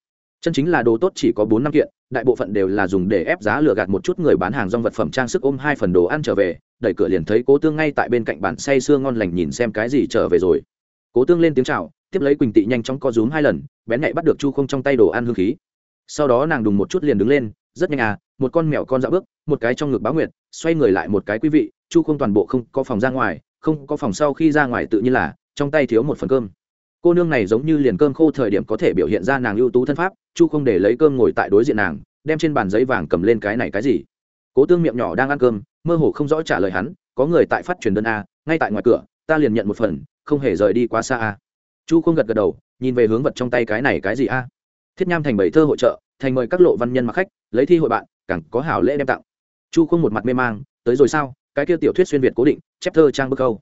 Chân chính là đồ tốt chỉ có bốn năm kiện, đại bộ phận đều là dùng để ép giá lừa gạt một chút người bán hàng rong vật phẩm trang sức ôm hai phần đồ ăn trở về, đẩy cửa liền thấy cố tương ngay tại bên cạnh bàn say sưa ngon lành nhìn xem cái gì trở về rồi. Cố tương lên tiếng chào, tiếp lấy quỳnh tị nhanh chóng co rúm hai lần, bén nhạy bắt được chu không trong tay đồ ăn hương khí. Sau đó nàng đùng một chút liền đứng lên, rất nhanh à một con mèo con dạo bước, một cái trong ngực báo nguyệt xoay người lại một cái quý vị, chu không toàn bộ không có phòng ra ngoài, không có phòng sau khi ra ngoài tự nhiên là, trong tay thiếu một phần cơm. Cô nương này giống như liền cơm khô thời điểm có thể biểu hiện ra nàng ưu tú thân pháp, chu không để lấy cơm ngồi tại đối diện nàng, đem trên bàn giấy vàng cầm lên cái này cái gì. Cố tương miệng nhỏ đang ăn cơm, mơ hồ không rõ trả lời hắn, có người tại phát truyền đơn a, ngay tại ngoài cửa, ta liền nhận một phần, không hề rời đi quá xa a. Chu không gật gật đầu, nhìn về hướng vật trong tay cái này cái gì a? Thiết nham thành bảy thơ hội trợ, thành mời các lộ văn nhân mặc khách, lấy thi hội bạn, càng có hảo lễ đem tặng chu không một mặt mê mang, tới rồi sao? Cái kia tiểu thuyết xuyên việt cố định, chép thơ trang bức câu.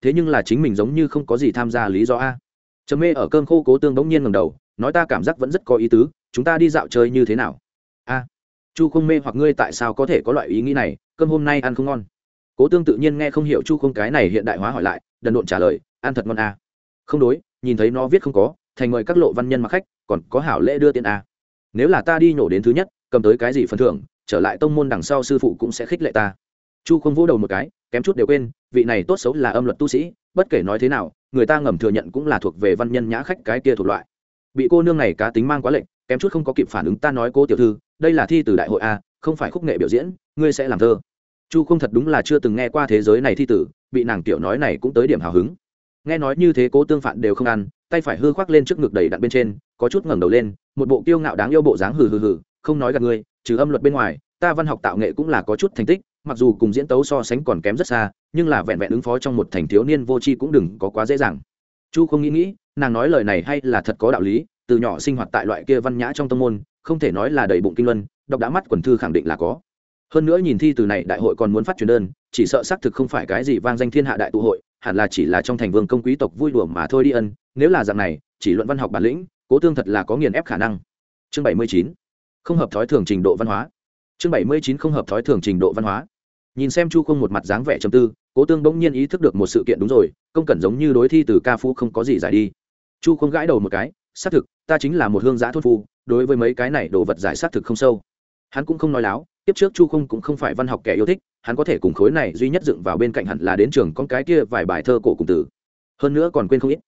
Thế nhưng là chính mình giống như không có gì tham gia lý do a. Trầm mê ở cơm khô cố tương bỗng nhiên ngầm đầu, nói ta cảm giác vẫn rất có ý tứ, chúng ta đi dạo chơi như thế nào? A. Chu không mê hoặc ngươi tại sao có thể có loại ý nghĩ này, cơm hôm nay ăn không ngon. Cố tương tự nhiên nghe không hiểu chu không cái này hiện đại hóa hỏi lại, đần độn trả lời, ăn thật ngon a. Không đối, nhìn thấy nó viết không có, thành mời các lộ văn nhân mặc khách, còn có hảo lễ đưa tiền a. Nếu là ta đi nhổ đến thứ nhất, cầm tới cái gì phần thưởng trở lại tông môn đằng sau sư phụ cũng sẽ khích lệ ta. Chu không vỗ đầu một cái, kém chút đều quên, vị này tốt xấu là âm luật tu sĩ, bất kể nói thế nào, người ta ngầm thừa nhận cũng là thuộc về văn nhân nhã khách cái kia thuộc loại. Bị cô nương này cá tính mang quá lệnh, kém chút không có kịp phản ứng ta nói cô tiểu thư, đây là thi từ đại hội a, không phải khúc nghệ biểu diễn, ngươi sẽ làm thơ. Chu không thật đúng là chưa từng nghe qua thế giới này thi tử, bị nàng tiểu nói này cũng tới điểm hào hứng. Nghe nói như thế cố tương phản đều không ăn, tay phải hư khoác lên trước ngực đầy đặn bên trên, có chút ngẩng đầu lên, một bộ kiêu ngạo đáng yêu bộ dáng hừ hừ hừ, không nói gặp ngươi trừ âm luật bên ngoài, ta văn học tạo nghệ cũng là có chút thành tích, mặc dù cùng diễn tấu so sánh còn kém rất xa, nhưng là vẹn vẹn ứng phó trong một thành thiếu niên vô tri cũng đừng có quá dễ dàng. Chu không nghĩ nghĩ, nàng nói lời này hay là thật có đạo lý, từ nhỏ sinh hoạt tại loại kia văn nhã trong tâm môn, không thể nói là đầy bụng kinh luân đọc đã mắt quần thư khẳng định là có. Hơn nữa nhìn thi từ này, đại hội còn muốn phát truyền đơn, chỉ sợ xác thực không phải cái gì vang danh thiên hạ đại tụ hội, hẳn là chỉ là trong thành vương công quý tộc vui đùa mà thôi đi ân, nếu là dạng này, chỉ luận văn học bản lĩnh, cố tương thật là có nghiền ép khả năng. Chương bảy mươi chín không hợp thói thường trình độ văn hóa. Chương bảy mươi chín không hợp thói thường trình độ văn hóa. Nhìn xem chu không một mặt dáng vẻ chầm tư, cố tương bỗng nhiên ý thức được một sự kiện đúng rồi, công cẩn giống như đối thi từ ca phú không có gì giải đi. Chu không gãi đầu một cái, xác thực, ta chính là một hương giã thôn phu, đối với mấy cái này đồ vật giải xác thực không sâu. Hắn cũng không nói láo, tiếp trước chu không cũng không phải văn học kẻ yêu thích, hắn có thể cùng khối này duy nhất dựng vào bên cạnh hẳn là đến trường con cái kia vài bài thơ cổ cùng tử hơn nữa còn quên không ít.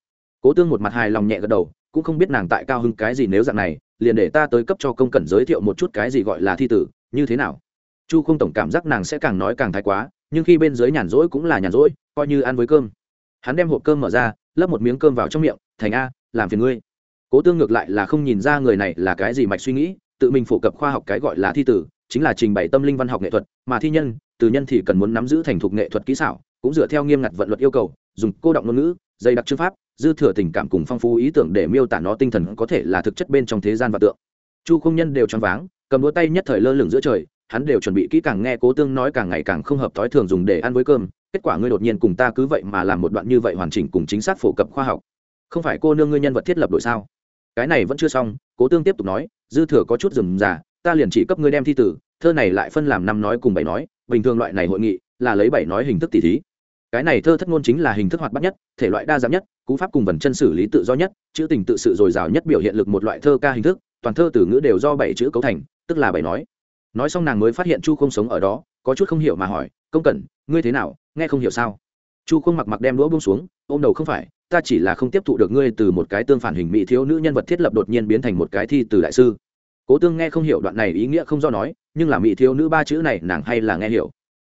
Cố tương một mặt hài lòng nhẹ gật đầu cũng không biết nàng tại cao hưng cái gì nếu dạng này, liền để ta tới cấp cho công cẩn giới thiệu một chút cái gì gọi là thi tử, như thế nào? Chu không tổng cảm giác nàng sẽ càng nói càng thái quá, nhưng khi bên dưới nhàn rỗi cũng là nhàn rỗi, coi như ăn với cơm. Hắn đem hộp cơm mở ra, lấp một miếng cơm vào trong miệng, thành a, làm phiền ngươi. Cố tương ngược lại là không nhìn ra người này là cái gì mạch suy nghĩ, tự mình phổ cập khoa học cái gọi là thi tử, chính là trình bày tâm linh văn học nghệ thuật, mà thi nhân, từ nhân thì cần muốn nắm giữ thành thục nghệ thuật kỹ xảo, cũng dựa theo nghiêm ngặt vận luật yêu cầu, dùng cô động ngôn ngữ, dày đặc chữ pháp dư thừa tình cảm cùng phong phú ý tưởng để miêu tả nó tinh thần có thể là thực chất bên trong thế gian và tượng. Chu không nhân đều choáng váng, cầm đũa tay nhất thời lơ lửng giữa trời, hắn đều chuẩn bị kỹ càng nghe cố tương nói càng ngày càng không hợp thói thường dùng để ăn với cơm, kết quả ngươi đột nhiên cùng ta cứ vậy mà làm một đoạn như vậy hoàn chỉnh cùng chính xác phổ cập khoa học. Không phải cô nương ngươi nhân vật thiết lập đội sao? Cái này vẫn chưa xong, cố tương tiếp tục nói, dư thừa có chút rừng rà, ta liền chỉ cấp ngươi đem thi tử, thơ này lại phân làm năm nói cùng bảy nói, bình thường loại này hội nghị là lấy bảy nói hình thức tỷ thí cái này thơ thất ngôn chính là hình thức hoạt bát nhất, thể loại đa dạng nhất, cú pháp cùng vần chân xử lý tự do nhất, chữ tình tự sự dồi dào nhất biểu hiện lực một loại thơ ca hình thức, toàn thơ từ ngữ đều do bảy chữ cấu thành, tức là bảy nói. Nói xong nàng mới phát hiện chu không sống ở đó, có chút không hiểu mà hỏi, công cẩn, ngươi thế nào? Nghe không hiểu sao? Chu không mặc mặc đem đũa bông xuống, ôm đầu không phải, ta chỉ là không tiếp thụ được ngươi từ một cái tương phản hình mỹ thiếu nữ nhân vật thiết lập đột nhiên biến thành một cái thi từ đại sư. Cố tương nghe không hiểu đoạn này ý nghĩa không do nói, nhưng là mỹ thiếu nữ ba chữ này nàng hay là nghe hiểu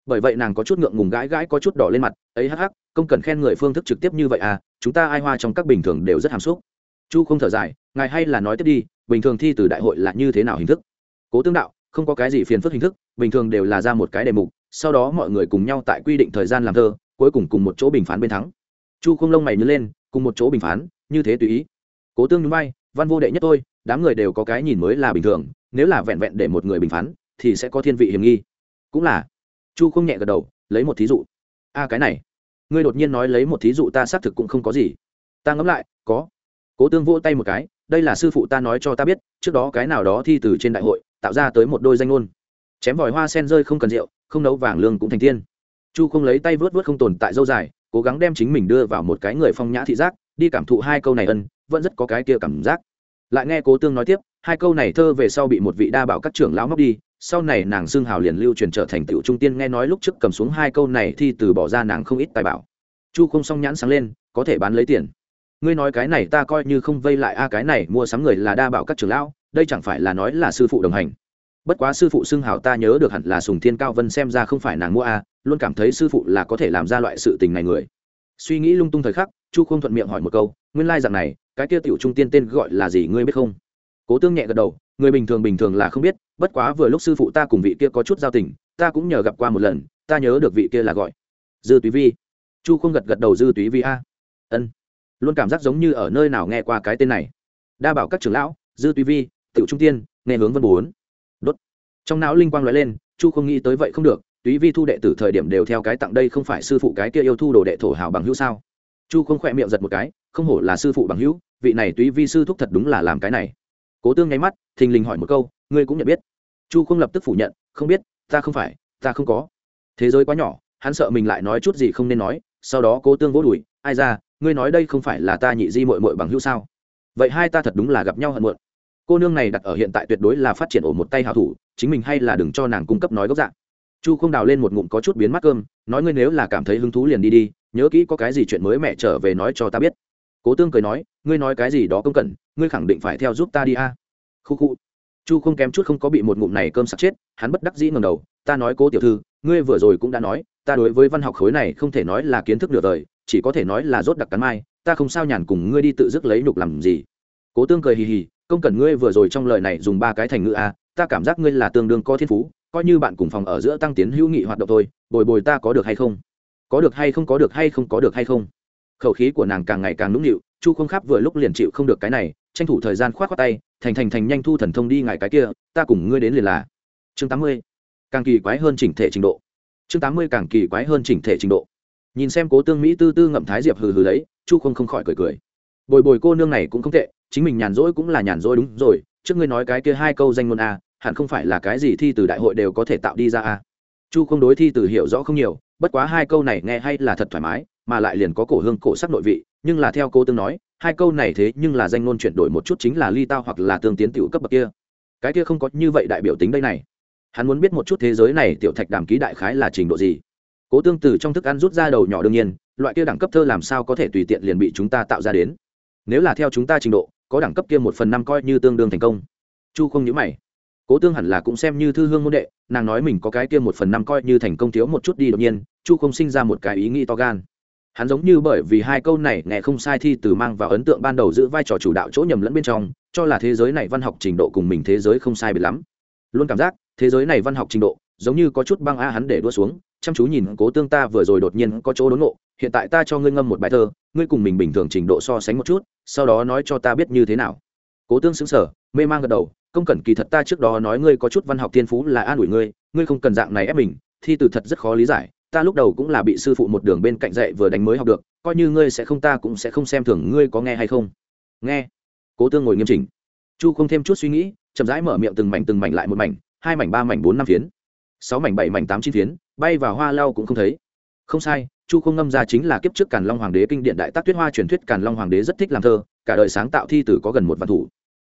bởi vậy nàng có chút ngượng ngùng gãi gãi có chút đỏ lên mặt, ấy hắc hắc, không cần khen người phương thức trực tiếp như vậy à chúng ta ai hoa trong các bình thường đều rất hàm xúc. Chu không thở dài, ngài hay là nói tiếp đi, bình thường thi từ đại hội là như thế nào hình thức? Cố tương đạo, không có cái gì phiền phức hình thức, bình thường đều là ra một cái đề mục, sau đó mọi người cùng nhau tại quy định thời gian làm thơ, cuối cùng cùng một chỗ bình phán bên thắng. Chu không lông mày nhớ lên, cùng một chỗ bình phán, như thế tùy ý. Cố tương núi bay văn vô đệ nhất tôi, đám người đều có cái nhìn mới là bình thường, nếu là vẹn vẹn để một người bình phán, thì sẽ có thiên vị hiểm nghi. Cũng là chu không nhẹ gật đầu, lấy một thí dụ. A cái này. Ngươi đột nhiên nói lấy một thí dụ ta xác thực cũng không có gì. Ta ngẫm lại, có. Cố tương vỗ tay một cái, đây là sư phụ ta nói cho ta biết, trước đó cái nào đó thi từ trên đại hội, tạo ra tới một đôi danh ngôn. Chém vòi hoa sen rơi không cần rượu, không nấu vàng lương cũng thành tiên. Chu không lấy tay vớt vớt không tồn tại dâu dài, cố gắng đem chính mình đưa vào một cái người phong nhã thị giác, đi cảm thụ hai câu này ân, vẫn rất có cái kia cảm giác. Lại nghe cố tương nói tiếp, hai câu này thơ về sau bị một vị đa bảo các trưởng lão móc đi sau này nàng xương hào liền lưu truyền trở thành tiểu trung tiên, nghe nói lúc trước cầm xuống hai câu này thì từ bỏ ra nàng không ít tài bảo. Chu không song nhãn sáng lên, có thể bán lấy tiền. Ngươi nói cái này ta coi như không vây lại, a, cái này mua sắm người là đa bảo các trưởng lão, đây chẳng phải là nói là sư phụ đồng hành. Bất quá sư phụ xưng hào ta nhớ được hẳn là sùng thiên cao vân xem ra không phải nàng mua, a, luôn cảm thấy sư phụ là có thể làm ra loại sự tình này người. Suy nghĩ lung tung thời khắc, chu không thuận miệng hỏi một câu, nguyên lai rằng này, cái kia tiểu trung tiên tên gọi là gì, ngươi biết không? Cố tương nhẹ gật đầu, người bình thường bình thường là không biết bất quá vừa lúc sư phụ ta cùng vị kia có chút giao tình, ta cũng nhờ gặp qua một lần, ta nhớ được vị kia là gọi. Dư túy vi. Chu không gật gật đầu dư túy vi a. Ân. Luôn cảm giác giống như ở nơi nào nghe qua cái tên này. Đa bảo các trưởng lão, dư túy vi, tiểu trung tiên, nghe hướng vân bốn. Đốt. Trong não linh quang nói lên, chu không nghĩ tới vậy không được, túy vi thu đệ tử thời điểm đều theo cái tặng đây không phải sư phụ cái kia yêu thu đồ đệ thổ hào bằng hữu sao? Chu không khỏe miệng giật một cái, không hổ là sư phụ bằng hữu, vị này túy vi sư thúc thật đúng là làm cái này. Cố tương nháy mắt, thình lình hỏi một câu, ngươi cũng nhận biết chu không lập tức phủ nhận không biết ta không phải ta không có. Thế giới quá nhỏ hắn sợ mình lại nói chút gì không nên nói sau đó cố tương vỗ đùi ai ra ngươi nói đây không phải là ta nhị di mội mội bằng hữu sao? Vậy hai ta thật đúng là gặp nhau hận muộn. Cô nương này đặt ở hiện tại tuyệt đối là phát triển ổ một tay hào thủ chính mình hay là đừng cho nàng cung cấp nói gốc dạng. Chu không đào lên một ngụm có chút biến mắt cơm nói ngươi nếu là cảm thấy hứng thú liền đi đi nhớ kỹ có cái gì chuyện mới mẹ trở về nói cho ta biết. Cố tương cười nói ngươi nói cái gì đó công cần, ngươi khẳng định phải theo giúp ta đi a. Khu khu chu không kém chút không có bị một ngụm này cơm sặc chết, hắn bất đắc dĩ ngầm đầu, ta nói cố tiểu thư, ngươi vừa rồi cũng đã nói, ta đối với văn học khối này không thể nói là kiến thức nửa đời chỉ có thể nói là rốt đặc cắn mai, ta không sao nhàn cùng ngươi đi tự dứt lấy nhục làm gì. Cố tương cười hì hì, công cần ngươi vừa rồi trong lời này dùng ba cái thành ngữ a ta cảm giác ngươi là tương đương có thiên phú, coi như bạn cùng phòng ở giữa tăng tiến hữu nghị hoạt động thôi, bồi bồi ta có được hay không? Có được hay không, có được hay không, có được hay không? Khẩu khí của nàng càng ngày càng nũng nịu, chu không khắp vừa lúc liền chịu không được cái này, tranh thủ thời gian k h o tay thành thành thành nhanh thu thần thông đi ngại cái kia, ta cùng ngươi đến liền là. Chương tám mươi. Càng kỳ quái hơn chỉnh thể trình độ. Chương tám mươi càng kỳ quái hơn chỉnh thể trình độ. Nhìn xem cố tương mỹ tư tư ngậm thái diệp hừ hừ đấy chu không không khỏi cười cười. Bồi bồi cô nương này cũng không tệ, chính mình nhàn rỗi cũng là nhàn rỗi đúng rồi, trước ngươi nói cái kia hai câu danh ngôn a, hẳn không phải là cái gì thi từ đại hội đều có thể tạo đi ra a. Chu không đối thi từ hiểu rõ không nhiều, bất quá hai câu này nghe hay là thật thoải mái, mà lại liền có cổ hương, cổ sắc nội vị nhưng là theo cô tương nói, hai câu này thế nhưng là danh ngôn chuyển đổi một chút chính là ly tao hoặc là tương tiến tiểu cấp bậc kia. Cái kia không có như vậy đại biểu tính đây này. Hắn muốn biết một chút thế giới này tiểu thạch đàm ký đại khái là trình độ gì. Cố tương từ trong thức ăn rút ra đầu nhỏ đương nhiên, loại kia đẳng cấp thơ làm sao có thể tùy tiện liền bị chúng ta tạo ra đến. Nếu là theo chúng ta trình độ, có đẳng cấp kia một phần năm coi như tương đương thành công. Chu không nhớ mày. Cố tương hẳn là cũng xem như thư hương môn đệ, nàng nói mình có cái kia một phần năm coi như thành công thiếu một chút đi đột nhiên, chu không sinh ra một cái ý nghĩ to gan hắn giống như bởi vì hai câu này nghe không sai thi từ mang vào ấn tượng ban đầu giữ vai trò chủ đạo chỗ nhầm lẫn bên trong, cho là thế giới này văn học trình độ cùng mình thế giới không sai biệt lắm. Luôn cảm giác, thế giới này văn học trình độ, giống như có chút băng a hắn để đua xuống, chăm chú nhìn cố tương ta vừa rồi đột nhiên có chỗ đốn ngộ, hiện tại ta cho ngươi ngâm một bài thơ, ngươi cùng mình bình thường trình độ so sánh một chút, sau đó nói cho ta biết như thế nào. Cố tương xứng sở mê mang gật đầu, công cẩn kỳ thật ta trước đó nói ngươi có chút văn học thiên phú là an ủi ngươi ngươi không cần dạng này ép mình, thi từ thật rất khó lý giải ta lúc đầu cũng là bị sư phụ một đường bên cạnh dạy vừa đánh mới học được, coi như ngươi sẽ không ta cũng sẽ không xem thường ngươi có nghe hay không. Nghe. Cố tương ngồi nghiêm chỉnh. Chu không thêm chút suy nghĩ, chậm rãi mở miệng từng mảnh từng mảnh lại một mảnh, hai mảnh, ba mảnh, bốn, năm phiến. Sáu mảnh, bảy mảnh, tám, chín phiến, bay vào hoa lau cũng không thấy. Không sai, chu không ngâm ra chính là kiếp trước càn long hoàng đế kinh điện đại tác tuyết hoa truyền thuyết càn long hoàng đế rất thích làm thơ, cả đời sáng tạo thi tử có gần một vạn thủ.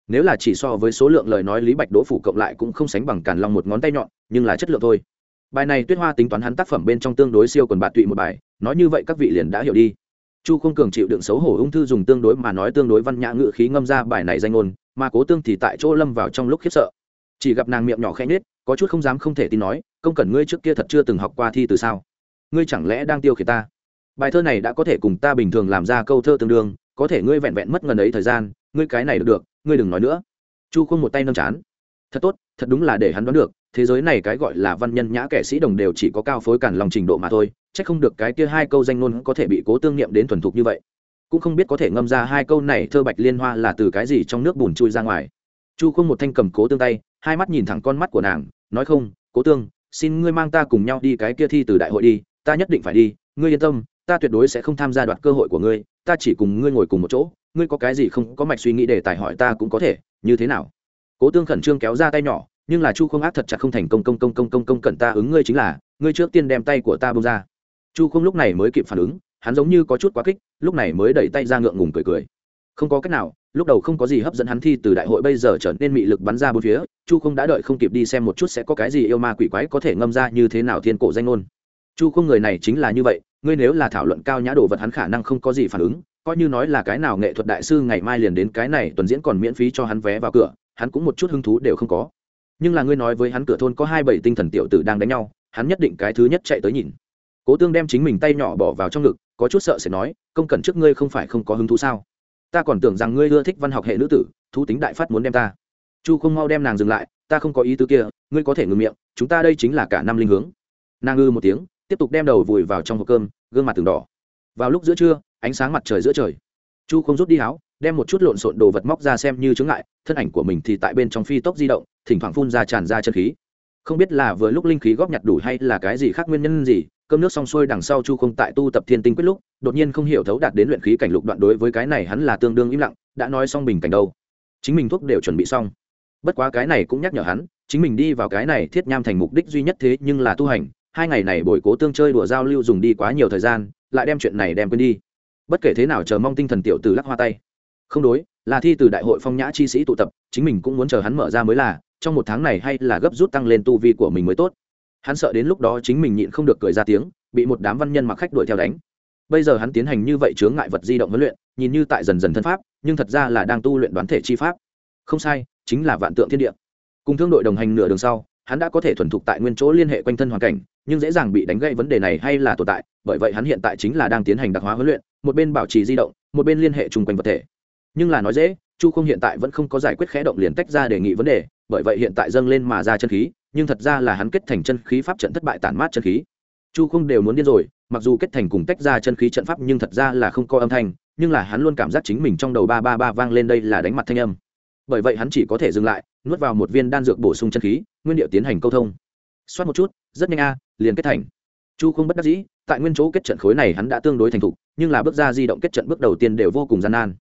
Nếu là chỉ so với số lượng lời nói lý bạch đỗ phủ cộng lại cũng không sánh bằng càn long một ngón tay nhọn, nhưng là chất lượng thôi bài này tuyết hoa tính toán hắn tác phẩm bên trong tương đối siêu quần bạt tụy một bài, nói như vậy các vị liền đã hiểu đi. Chu không cường chịu đựng xấu hổ ung thư dùng tương đối mà nói tương đối văn nhã ngự khí ngâm ra bài này danh ngôn, mà cố tương thì tại chỗ lâm vào trong lúc khiếp sợ. Chỉ gặp nàng miệng nhỏ khẽ nhết có chút không dám không thể tin nói, công cẩn ngươi trước kia thật chưa từng học qua thi từ sao? Ngươi chẳng lẽ đang tiêu khiển ta? Bài thơ này đã có thể cùng ta bình thường làm ra câu thơ tương đương, có thể ngươi vẹn vẹn mất ngần ấy thời gian, ngươi cái này được được, ngươi đừng nói nữa. Chu không một tay nâng chán thật tốt, thật đúng là để hắn đoán được, thế giới này cái gọi là văn nhân nhã kẻ sĩ đồng đều chỉ có cao phối cản lòng trình độ mà thôi c h ắ c không được cái kia hai câu danh ngôn có thể bị cố tương niệm đến thuần thục như vậy. Cũng không biết có thể ngâm ra hai câu này thơ bạch liên hoa là từ cái gì trong nước bùn chui ra ngoài. Chu không một thanh cầm cố tương tay, hai mắt nhìn thẳng con mắt của nàng, nói không, cố tương, xin ngươi mang ta cùng nhau đi cái kia thi từ đại hội đi, ta nhất định phải đi, ngươi yên tâm, ta tuyệt đối sẽ không tham gia đoạt cơ hội của ngươi, ta chỉ cùng ngươi ngồi cùng một chỗ, ngươi có cái gì không, có mạch suy nghĩ để tài hỏi ta cũng có thể, như thế nào? Cố tương khẩn trương kéo ra tay nhỏ, nhưng là chu không ác thật chặt không thành công công công công công công cần ta ứng ngươi chính là, ngươi trước tiên đem tay của ta bông ra. Chu không lúc này mới kịp phản ứng, hắn giống như có chút quá kích, lúc này mới đẩy tay ra ngượng ngùng cười cười. Không có cách nào, lúc đầu không có gì hấp dẫn hắn thi từ đại hội bây giờ trở nên mị lực bắn ra bốn phía, chu không đã đợi không kịp đi xem một chút sẽ có cái gì yêu ma quỷ quái có thể ngâm ra như thế nào thiên cổ danh ngôn. Chu không người này chính là như vậy, ngươi nếu là thảo luận cao nhã đồ vật hắn khả năng không có gì phản ứng, coi như nói là cái nào nghệ thuật đại sư ngày mai liền đến cái này, tuần diễn còn miễn phí cho hắn vé vào cửa hắn cũng một chút hứng thú đều không có. Nhưng là ngươi nói với hắn cửa thôn có hai bảy tinh thần tiểu tử đang đánh nhau, hắn nhất định cái thứ nhất chạy tới nhìn. Cố tương đem chính mình tay nhỏ bỏ vào trong ngực, có chút sợ sẽ nói, công cần trước ngươi không phải không có hứng thú sao? Ta còn tưởng rằng ngươi ưa thích văn học hệ nữ tử, thú tính đại phát muốn đem ta. Chu không mau đem nàng dừng lại, ta không có ý tứ kia, ngươi có thể ngừng miệng, chúng ta đây chính là cả năm linh hướng. Nàng ư một tiếng, tiếp tục đem đầu vùi vào trong hộp cơm, gương mặt từng đỏ. Vào lúc giữa trưa, ánh sáng mặt trời giữa trời. Chu không rút đi áo đem một chút lộn xộn đồ vật móc ra xem như chướng ngại, thân ảnh của mình thì tại bên trong phi tốc di động, thỉnh thoảng phun ra tràn ra chân khí. Không biết là vừa lúc linh khí góp nhặt đủ hay là cái gì khác nguyên nhân gì, cơm nước xong xuôi đằng sau chu không tại tu tập thiên tinh quyết lúc, đột nhiên không hiểu thấu đạt đến luyện khí cảnh lục đoạn đối với cái này hắn là tương đương im lặng, đã nói xong bình cảnh đâu. Chính mình thuốc đều chuẩn bị xong. Bất quá cái này cũng nhắc nhở hắn, chính mình đi vào cái này thiết nham thành mục đích duy nhất thế nhưng là tu hành, hai ngày này bồi cố tương chơi đùa giao lưu dùng đi quá nhiều thời gian, lại đem chuyện này đem quên đi. Bất kể thế nào, chờ mong tinh thần tiểu từ lắc hoa tay không đối, là thi từ đại hội phong nhã chi sĩ tụ tập, chính mình cũng muốn chờ hắn mở ra mới là, trong một tháng này hay là gấp rút tăng lên tu vi của mình mới tốt. Hắn sợ đến lúc đó chính mình nhịn không được cười ra tiếng, bị một đám văn nhân mặc khách đuổi theo đánh. Bây giờ hắn tiến hành như vậy chướng ngại vật di động huấn luyện, nhìn như tại dần dần thân pháp, nhưng thật ra là đang tu luyện đoán thể chi pháp. Không sai, chính là vạn tượng thiên địa. Cùng thương đội đồng hành nửa đường sau, hắn đã có thể thuần thục tại nguyên chỗ liên hệ quanh thân hoàn cảnh, nhưng dễ dàng bị đánh gãy vấn đề này hay là tồn tại, bởi vậy hắn hiện tại chính là đang tiến hành đặc hóa huấn luyện, một bên bảo trì di động, một bên liên hệ chung quanh vật thể nhưng là nói dễ, chu không hiện tại vẫn không có giải quyết khẽ động liền tách ra đề nghị vấn đề, bởi vậy hiện tại dâng lên mà ra chân khí, nhưng thật ra là hắn kết thành chân khí pháp trận thất bại tản mát chân khí. Chu không đều muốn điên rồi, mặc dù kết thành cùng tách ra chân khí trận pháp nhưng thật ra là không có âm thanh, nhưng là hắn luôn cảm giác chính mình trong đầu ba ba ba vang lên đây là đánh mặt thanh âm. Bởi vậy hắn chỉ có thể dừng lại, nuốt vào một viên đan dược bổ sung chân khí, nguyên điệu tiến hành câu thông. Xoát một chút, rất nhanh a, liền kết thành. Chu không bất đắc dĩ, tại nguyên chỗ kết trận khối này hắn đã tương đối thành thục, nhưng là bước ra di động kết trận bước đầu tiên đều vô cùng gian nan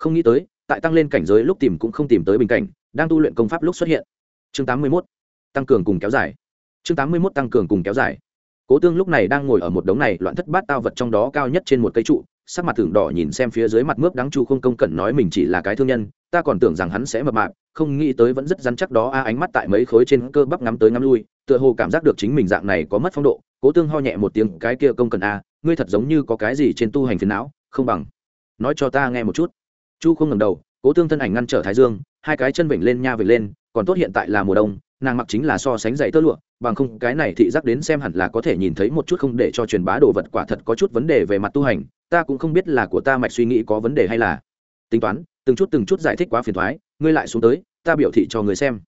không nghĩ tới tại tăng lên cảnh giới lúc tìm cũng không tìm tới bình cảnh đang tu luyện công pháp lúc xuất hiện. Chương tám mươi 81, tăng cường cùng kéo dài. Chương tám mươi 81 tăng cường cùng kéo dài. Cố tương lúc này đang ngồi ở một đống này loạn thất bát tao vật trong đó cao nhất trên một cây trụ sắc mặt tưởng đỏ nhìn xem phía dưới mặt mướp đáng chu không công cẩn nói mình chỉ là cái thương nhân ta còn tưởng rằng hắn sẽ mập mạp không nghĩ tới vẫn rất rắn chắc đó a ánh mắt tại mấy khối trên cơ bắp ngắm tới ngắm lui tựa hồ cảm giác được chính mình dạng này có mất phong độ. Cố tương ho nhẹ một tiếng cái kia công cần a ngươi thật giống như có cái gì trên tu hành phiền não không bằng. Nói cho ta nghe một chút chu không ngầm đầu, cố tương thân ảnh ngăn trở thái dương, hai cái chân vểnh lên nha vểnh lên, còn tốt hiện tại là mùa đông, nàng mặc chính là so sánh dày tơ lụa, bằng không cái này thị giác đến xem hẳn là có thể nhìn thấy một chút không để cho truyền bá đồ vật quả thật có chút vấn đề về mặt tu hành, ta cũng không biết là của ta mạch suy nghĩ có vấn đề hay là. Tính toán, từng chút từng chút giải thích quá phiền thoái, ngươi lại xuống tới, ta biểu thị cho người xem.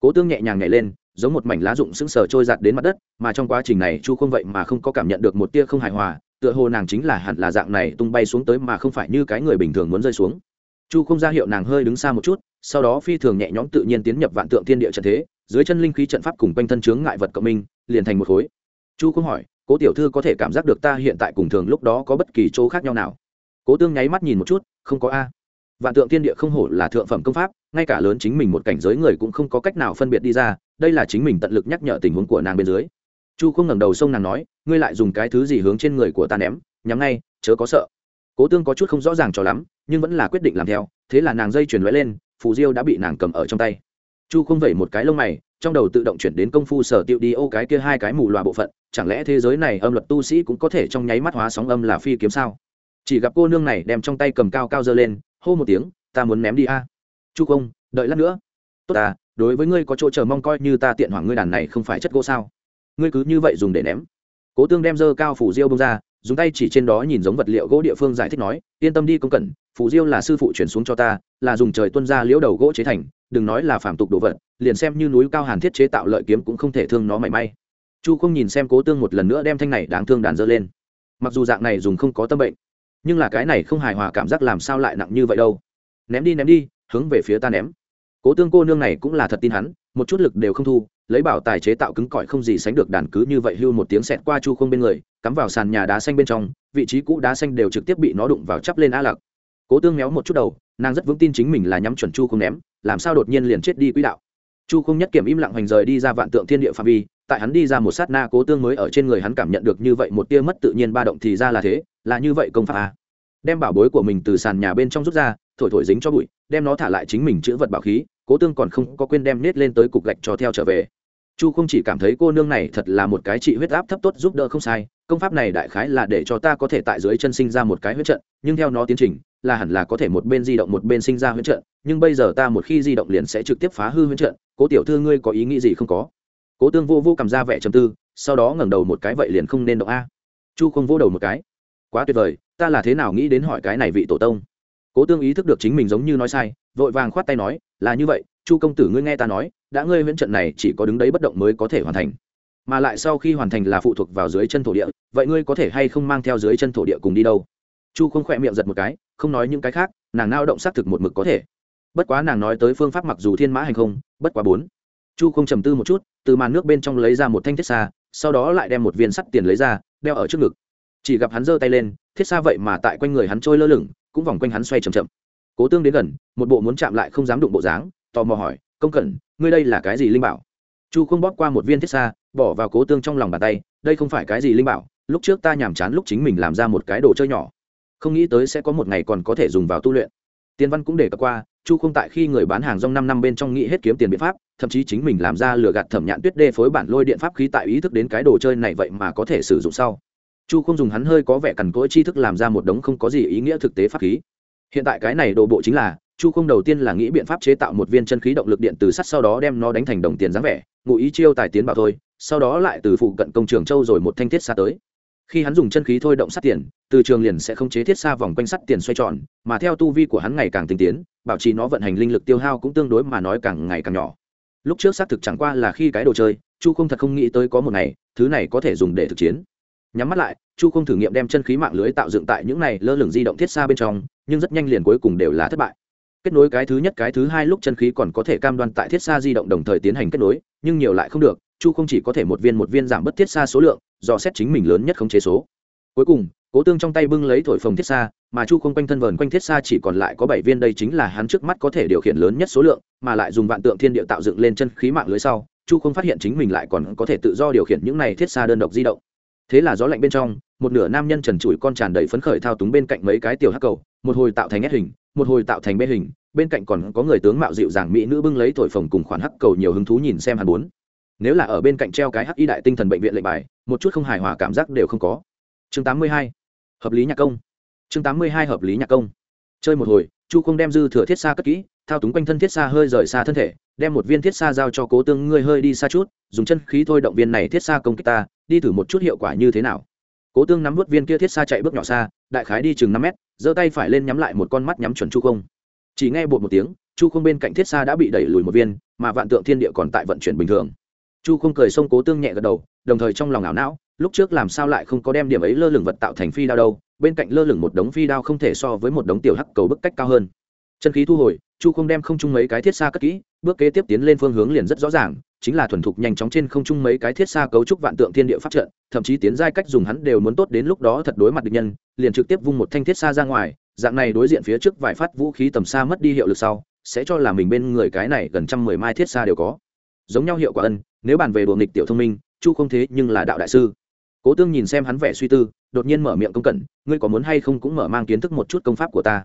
Cố tương nhẹ nhàng nhảy lên, giống một mảnh lá rụng sững sờ trôi giạt đến mặt đất, mà trong quá trình này chu không vậy mà không có cảm nhận được một tia không hài hòa, tựa hồ nàng chính là hẳn là dạng này tung bay xuống tới mà không phải như cái người bình thường muốn rơi xuống chu không ra hiệu nàng hơi đứng xa một chút, sau đó phi thường nhẹ nhõm tự nhiên tiến nhập vạn tượng thiên địa trận thế, dưới chân linh khí trận pháp cùng quanh thân chướng ngại vật cộng minh, liền thành một khối. Chu không hỏi, cố tiểu thư có thể cảm giác được ta hiện tại cùng thường lúc đó có bất kỳ chỗ khác nhau nào? Cố tương nháy mắt nhìn một chút, không có a. Vạn tượng thiên địa không hổ là thượng phẩm công pháp, ngay cả lớn chính mình một cảnh giới người cũng không có cách nào phân biệt đi ra, đây là chính mình tận lực nhắc nhở tình huống của nàng bên dưới. Chu không ngẩng đầu sông nàng nói, ngươi lại dùng cái thứ gì hướng trên người của ta ném? Nhắm ngay, chớ có sợ cố tương có chút không rõ ràng cho lắm, nhưng vẫn là quyết định làm theo, thế là nàng dây chuyển lóe lên, phù diêu đã bị nàng cầm ở trong tay. Chu không vẩy một cái lông mày, trong đầu tự động chuyển đến công phu sở tiệu đi ô cái kia hai cái mù loà bộ phận, chẳng lẽ thế giới này âm luật tu sĩ cũng có thể trong nháy mắt hóa sóng âm là phi kiếm sao? Chỉ gặp cô nương này đem trong tay cầm cao cao giơ lên, hô một tiếng, ta muốn ném đi a. Chu không, đợi lát nữa. Tốt ta, đối với ngươi có chỗ chờ mong coi như ta tiện hoàng ngươi đàn này không phải chất gỗ sao? Ngươi cứ như vậy dùng để ném. Cố tương đem dơ cao phủ diêu bông ra dùng tay chỉ trên đó nhìn giống vật liệu gỗ địa phương giải thích nói, yên tâm đi công cẩn, phù diêu là sư phụ chuyển xuống cho ta, là dùng trời tuân ra liễu đầu gỗ chế thành, đừng nói là phản tục đồ vật, liền xem như núi cao hàn thiết chế tạo lợi kiếm cũng không thể thương nó mảy may. Chu không nhìn xem cố tương một lần nữa đem thanh này đáng thương đàn dơ lên. Mặc dù dạng này dùng không có tâm bệnh, nhưng là cái này không hài hòa cảm giác làm sao lại nặng như vậy đâu. Ném đi ném đi, hướng về phía ta ném. Cố tương cô nương này cũng là thật tin hắn, một chút lực đều không thu lấy bảo tài chế tạo cứng cỏi không gì sánh được đàn cứ như vậy hưu một tiếng xẹt qua chu không bên người, cắm vào sàn nhà đá xanh bên trong, vị trí cũ đá xanh đều trực tiếp bị nó đụng vào chắp lên a lạc. Cố tương méo một chút đầu, nàng rất vững tin chính mình là nhắm chuẩn chu không ném, làm sao đột nhiên liền chết đi quỹ đạo. Chu không nhất kiểm im lặng hoành rời đi ra vạn tượng thiên địa phạm vi, tại hắn đi ra một sát na cố tương mới ở trên người hắn cảm nhận được như vậy một tia mất tự nhiên ba động thì ra là thế, là như vậy công pháp a. Đem bảo bối của mình từ sàn nhà bên trong rút ra, thổi thổi dính cho bụi, đem nó thả lại chính mình chữ vật bảo khí, cố tương còn không có quên đem nết lên tới cục gạch cho theo trở về chu không chỉ cảm thấy cô nương này thật là một cái trị huyết áp thấp tốt giúp đỡ không sai, công pháp này đại khái là để cho ta có thể tại dưới chân sinh ra một cái huyết trận, nhưng theo nó tiến trình, là hẳn là có thể một bên di động một bên sinh ra huyết trận, nhưng bây giờ ta một khi di động liền sẽ trực tiếp phá hư huyết trận, cố tiểu thư ngươi có ý nghĩ gì không có? Cố tương vô vô cầm ra vẻ trầm tư, sau đó ngẩng đầu một cái vậy liền không nên động a. Chu không vô đầu một cái. Quá tuyệt vời, ta là thế nào nghĩ đến hỏi cái này vị tổ tông? Cố tương ý thức được chính mình giống như nói sai, vội vàng khoát tay nói, là như vậy chu công tử ngươi nghe ta nói, đã ngươi viễn trận này chỉ có đứng đấy bất động mới có thể hoàn thành. Mà lại sau khi hoàn thành là phụ thuộc vào dưới chân thổ địa, vậy ngươi có thể hay không mang theo dưới chân thổ địa cùng đi đâu? Chu không khỏe miệng giật một cái, không nói những cái khác, nàng nao động xác thực một mực có thể. Bất quá nàng nói tới phương pháp mặc dù thiên mã hành không, bất quá bốn. Chu không trầm tư một chút, từ màn nước bên trong lấy ra một thanh thiết xa sau đó lại đem một viên sắt tiền lấy ra, đeo ở trước ngực. Chỉ gặp hắn giơ tay lên, thiết xa vậy mà tại quanh người hắn trôi lơ lửng, cũng vòng quanh hắn xoay chậm chậm. Cố tương đến gần, một bộ muốn chạm lại không dám đụng bộ dáng tò mò hỏi, công cẩn, ngươi đây là cái gì linh bảo? Chu không bóp qua một viên thiết xa bỏ vào cố tương trong lòng bàn tay, đây không phải cái gì linh bảo, lúc trước ta nhàm chán lúc chính mình làm ra một cái đồ chơi nhỏ. Không nghĩ tới sẽ có một ngày còn có thể dùng vào tu luyện. Tiên văn cũng để cập qua, chu không tại khi người bán hàng rong năm năm bên trong nghĩ hết kiếm tiền biện pháp, thậm chí chính mình làm ra lừa gạt thẩm nhạn tuyết đê phối bản lôi điện pháp khí tại ý thức đến cái đồ chơi này vậy mà có thể sử dụng sau. Chu không dùng hắn hơi có vẻ cằn cỗi tri thức làm ra một đống không có gì ý nghĩa thực tế pháp khí. Hiện tại cái này đồ bộ chính là chu không đầu tiên là nghĩ biện pháp chế tạo một viên chân khí động lực điện từ sắt sau đó đem nó đánh thành đồng tiền dáng vẻ, ngụ ý chiêu tài tiến bảo thôi, sau đó lại từ phụ cận công trường châu rồi một thanh thiết xa tới. Khi hắn dùng chân khí thôi động sắt tiền, từ trường liền sẽ không chế thiết xa vòng quanh sắt tiền xoay tròn, mà theo tu vi của hắn ngày càng tinh tiến, bảo trì nó vận hành linh lực tiêu hao cũng tương đối mà nói càng ngày càng nhỏ. Lúc trước xác thực chẳng qua là khi cái đồ chơi, chu không thật không nghĩ tới có một ngày, thứ này có thể dùng để thực chiến. Nhắm mắt lại, chu không thử nghiệm đem chân khí mạng lưới tạo dựng tại những này lơ lửng di động thiết xa bên trong, nhưng rất nhanh liền cuối cùng đều là thất bại kết nối cái thứ nhất cái thứ hai lúc chân khí còn có thể cam đoan tại thiết xa di động đồng thời tiến hành kết nối, nhưng nhiều lại không được, chu không chỉ có thể một viên một viên giảm bớt thiết xa số lượng, do xét chính mình lớn nhất không chế số. Cuối cùng, cố tương trong tay bưng lấy thổi phồng thiết xa mà chu không quanh thân vờn quanh thiết xa chỉ còn lại có bảy viên, đây chính là hắn trước mắt có thể điều khiển lớn nhất số lượng, mà lại dùng vạn tượng thiên địa tạo dựng lên chân khí mạng lưới sau, chu không phát hiện chính mình lại còn có thể tự do điều khiển những này thiết xa đơn độc di động thế là gió lạnh bên trong, một nửa nam nhân trần trụi con tràn đầy phấn khởi thao túng bên cạnh mấy cái tiểu hắc cầu, một hồi tạo thành ép hình, một hồi tạo thành bê hình, bên cạnh còn có người tướng mạo dịu dàng mỹ nữ bưng lấy thổi phồng cùng khoản hắc cầu nhiều hứng thú nhìn xem hắn bốn. Nếu là ở bên cạnh treo cái hắc y đại tinh thần bệnh viện lệnh bài, một chút không hài hòa cảm giác đều không có. Chương 82. hợp lý nhạc công. Chương 82 hợp lý nhạc công. Chơi một hồi, chu không đem dư thừa thiết xa cất kỹ, thao túng quanh thân thiết xa hơi rời xa thân thể, đem một viên thiết xa giao cho cố tương ngươi hơi đi xa chút, dùng chân khí thôi động viên này thiết xa công kích ta đi thử một chút hiệu quả như thế nào. Cố tương nắm vút viên kia thiết xa chạy bước nhỏ xa, đại khái đi chừng năm mét, giơ tay phải lên nhắm lại một con mắt nhắm chuẩn chu không. Chỉ nghe bột một tiếng, chu không bên cạnh thiết xa đã bị đẩy lùi một viên, mà vạn tượng thiên địa còn tại vận chuyển bình thường. Chu không cười xông cố tương nhẹ gật đầu, đồng thời trong lòng ảo não, lúc trước làm sao lại không có đem điểm ấy lơ lửng vật tạo thành phi đao đâu, bên cạnh lơ lửng một đống phi đao không thể so với một đống tiểu hắc cầu bức cách cao hơn. Chân khí thu hồi, chu không đem không chung mấy cái thiết xa cất kỹ bước kế tiếp tiến lên phương hướng liền rất rõ ràng, chính là thuần thục nhanh chóng trên không trung mấy cái thiết xa cấu trúc vạn tượng thiên địa pháp trận, thậm chí tiến giai cách dùng hắn đều muốn tốt đến lúc đó thật đối mặt địch nhân, liền trực tiếp vung một thanh thiết xa ra ngoài, dạng này đối diện phía trước vài phát vũ khí tầm xa mất đi hiệu lực sau, sẽ cho là mình bên người cái này gần trăm mười mai thiết xa đều có. Giống nhau hiệu quả ân, nếu bàn về đùa nghịch tiểu thông minh, chu không thế nhưng là đạo đại sư. Cố tương nhìn xem hắn vẻ suy tư, đột nhiên mở miệng công cẩn, ngươi có muốn hay không cũng mở mang kiến thức một chút công pháp của ta?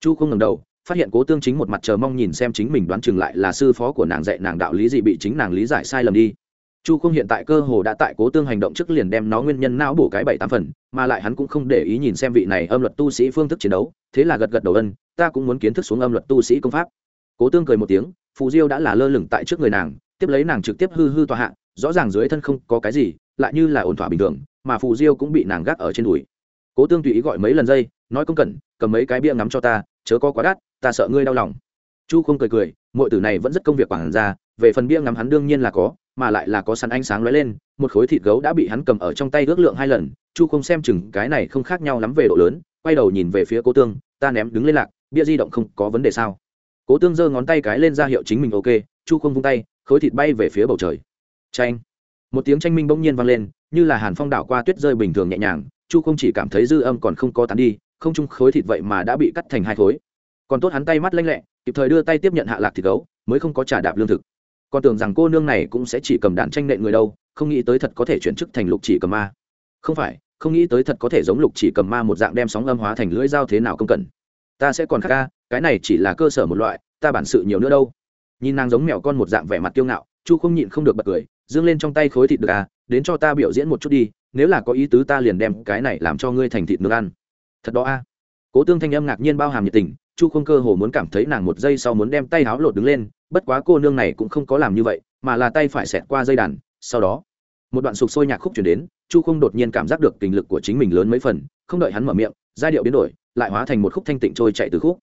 Chu không ngẩng đầu phát hiện cố tương chính một mặt chờ mong nhìn xem chính mình đoán chừng lại là sư phó của nàng dạy nàng đạo lý gì bị chính nàng lý giải sai lầm đi. Chu không hiện tại cơ hồ đã tại cố tương hành động trước liền đem nó nguyên nhân não bổ cái bảy tám phần, mà lại hắn cũng không để ý nhìn xem vị này âm luật tu sĩ phương thức chiến đấu, thế là gật gật đầu ân, ta cũng muốn kiến thức xuống âm luật tu sĩ công pháp. Cố tương cười một tiếng, phù diêu đã là lơ lửng tại trước người nàng, tiếp lấy nàng trực tiếp hư hư tòa hạ, rõ ràng dưới thân không có cái gì, lại như là ổn thỏa bình thường, mà phù diêu cũng bị nàng gác ở trên đùi. Cố tương tùy ý gọi mấy lần dây, nói công cẩn cầm mấy cái bia ngắm cho ta, chớ có quá đắt ta sợ ngươi đau lòng. Chu không cười cười mọi tử này vẫn rất công việc quản ra về phần bia ngắm hắn đương nhiên là có, mà lại là có sẵn ánh sáng lóe lên, một khối thịt gấu đã bị hắn cầm ở trong tay ước lượng hai lần. Chu không xem chừng cái này không khác nhau lắm về độ lớn, quay đầu nhìn về phía cố tương, ta ném đứng lên lạc, bia di động không có vấn đề sao? Cố tương giơ ngón tay cái lên ra hiệu chính mình ok, chu không vung tay, khối thịt bay về phía bầu trời. Tranh một tiếng tranh minh bỗng nhiên vang lên, như là hàn phong đảo qua tuyết rơi bình thường nhẹ nhàng, chu không chỉ cảm thấy dư âm còn không có tán đi, không chung khối thịt vậy mà đã bị cắt thành hai khối còn tốt hắn tay mắt lanh lẹ, kịp thời đưa tay tiếp nhận hạ lạc thịt gấu, mới không có trả đạp lương thực. Còn tưởng rằng cô nương này cũng sẽ chỉ cầm đạn tranh nện người đâu, không nghĩ tới thật có thể chuyển chức thành lục chỉ cầm ma. Không phải, không nghĩ tới thật có thể giống lục chỉ cầm ma một dạng đem sóng âm hóa thành lưỡi dao thế nào không cần. Ta sẽ còn khác ca, cái này chỉ là cơ sở một loại, ta bản sự nhiều nữa đâu. Nhìn nàng giống mèo con một dạng vẻ mặt kiêu ngạo, chu không nhịn không được bật cười, dương lên trong tay khối thịt được à đến cho ta biểu diễn một chút đi, nếu là có ý tứ ta liền đem cái này làm cho ngươi thành thịt nướng ăn. Thật đó a. À. cố tương thanh âm ngạc nhiên bao hàm nhiệt tình chu không cơ hồ muốn cảm thấy nàng một giây sau muốn đem tay háo lột đứng lên, bất quá cô nương này cũng không có làm như vậy, mà là tay phải xẹt qua dây đàn, sau đó, một đoạn sục sôi nhạc khúc chuyển đến, chu không đột nhiên cảm giác được tình lực của chính mình lớn mấy phần, không đợi hắn mở miệng, giai điệu biến đổi, lại hóa thành một khúc thanh tịnh trôi chạy từ khúc.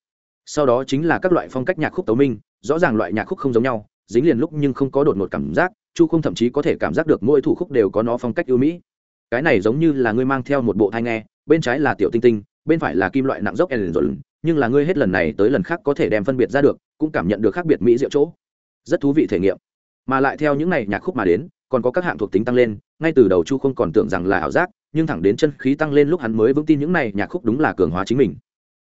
Sau đó chính là các loại phong cách nhạc khúc tấu minh, rõ ràng loại nhạc khúc không giống nhau, dính liền lúc nhưng không có đột ngột cảm giác, chu không thậm chí có thể cảm giác được mỗi thủ khúc đều có nó phong cách ưu mỹ. Cái này giống như là ngươi mang theo một bộ thai nghe, bên trái là tiểu tinh tinh, bên phải là kim loại nặng dốc ellen rồi nhưng là ngươi hết lần này tới lần khác có thể đem phân biệt ra được, cũng cảm nhận được khác biệt mỹ diệu chỗ. Rất thú vị thể nghiệm. Mà lại theo những này nhạc khúc mà đến, còn có các hạng thuộc tính tăng lên, ngay từ đầu chu không còn tưởng rằng là ảo giác, nhưng thẳng đến chân khí tăng lên lúc hắn mới vững tin những này nhạc khúc đúng là cường hóa chính mình.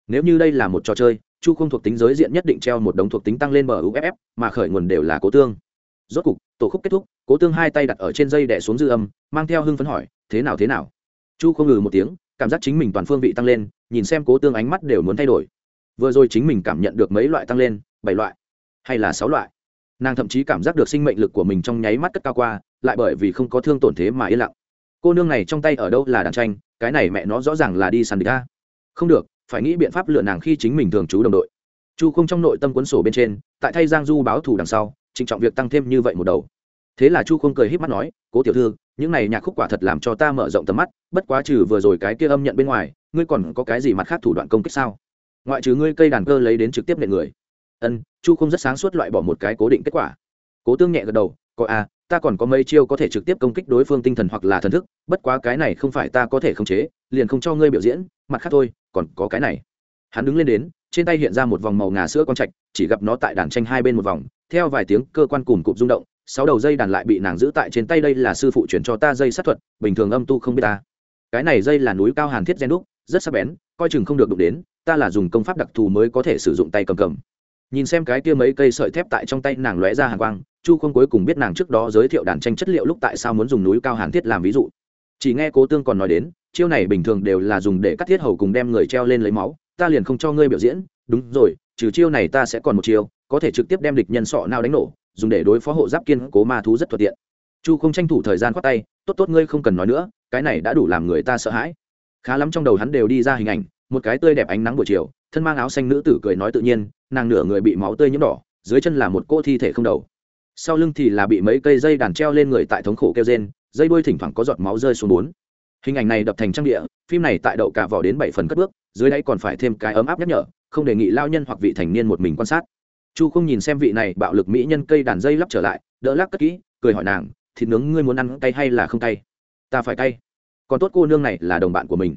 Nếu như đây là một trò chơi, chu không thuộc tính giới diện nhất định treo một đống thuộc tính tăng lên bờ uff mà khởi nguồn đều là cố tương. Rốt cục, tổ khúc kết thúc, cố tương hai tay đặt ở trên dây đẻ xuống dư âm, mang theo hưng phấn hỏi, thế nào thế nào? Chu không ngừ một tiếng cảm giác chính mình toàn phương vị tăng lên, nhìn xem cố tương ánh mắt đều muốn thay đổi. Vừa rồi chính mình cảm nhận được mấy loại tăng lên, bảy loại, hay là sáu loại. Nàng thậm chí cảm giác được sinh mệnh lực của mình trong nháy mắt cất cao qua, lại bởi vì không có thương tổn thế mà yên lặng. Cô nương này trong tay ở đâu là đàn tranh, cái này mẹ nó rõ ràng là đi sàn địch a. Không được, phải nghĩ biện pháp lựa nàng khi chính mình thường trú đồng đội. Chu không trong nội tâm cuốn sổ bên trên, tại thay giang du báo thù đằng sau, trịnh trọng việc tăng thêm như vậy một đầu. Thế là chu không cười h í p mắt nói, cố tiểu thư những này nhạc khúc quả thật làm cho ta mở rộng tầm mắt bất quá trừ vừa rồi cái kia âm nhận bên ngoài ngươi còn có cái gì mặt khác thủ đoạn công kích sao? Ngoại trừ ngươi cây đàn cơ lấy đến trực tiếp nệ người. Ân chu không rất sáng suốt loại bỏ một cái cố định kết quả. Cố tương nhẹ gật đầu có a à, ta còn có mấy chiêu có thể trực tiếp công kích đối phương tinh thần hoặc là thần thức bất quá cái này không phải ta có thể khống chế liền không cho ngươi biểu diễn mặt khác thôi còn có cái này. Hắn đứng lên đến trên tay hiện ra một vòng màu ngà sữa con trạch chỉ gặp nó tại đàn tranh hai bên một vòng theo vài tiếng cơ quan cùng cụm rung động sáu đầu dây đàn lại bị nàng giữ tại trên tay, đây là sư phụ chuyển cho ta dây sát thuật, bình thường âm tu không biết ta. Cái này dây là núi cao hàn thiết gen đúc, rất sắc bén, coi chừng không được đụng đến, ta là dùng công pháp đặc thù mới có thể sử dụng tay cầm cầm. Nhìn xem cái kia mấy cây sợi thép tại trong tay nàng lóe ra hàng quang, chu không cuối cùng biết nàng trước đó giới thiệu đàn tranh chất liệu lúc tại sao muốn dùng núi cao hàn thiết làm ví dụ. Chỉ nghe cố tương còn nói đến, chiêu này bình thường đều là dùng để cắt thiết hầu cùng đem người treo lên lấy máu, ta liền không cho ngươi biểu diễn. Đúng rồi, trừ chiêu này ta sẽ còn một chiêu, có thể trực tiếp đem địch nhân sọ nào đánh nổ dùng để đối phó hộ giáp kiên cố ma thú rất thuận tiện. Chu không tranh thủ thời gian khoát tay, tốt tốt, ngươi không cần nói nữa, cái này đã đủ làm người ta sợ hãi. Khá lắm trong đầu hắn đều đi ra hình ảnh, một cái tươi đẹp ánh nắng buổi chiều, thân mang áo xanh nữ tử cười nói tự nhiên, nàng nửa người bị máu tươi nhiễm đỏ, dưới chân là một cô thi thể không đầu. Sau lưng thì là bị mấy cây dây đàn treo lên người tại thống khổ kêu rên, dây đuôi thỉnh thoảng có giọt máu rơi xuống bốn. Hình ảnh này đập thành trang địa, phim này tại đậu cả vỏ đến bảy phần cất bước, dưới đáy còn phải thêm cái ấm áp nhắc nhở, không đề nghị lao nhân hoặc vị thành niên một mình quan sát chu không nhìn xem vị này bạo lực mỹ nhân cây đàn dây lắp trở lại, đỡ lắc cất kỹ, cười hỏi nàng, thịt nướng ngươi muốn ăn cay hay là không cay? Ta phải cay. Còn tốt cô nương này là đồng bạn của mình.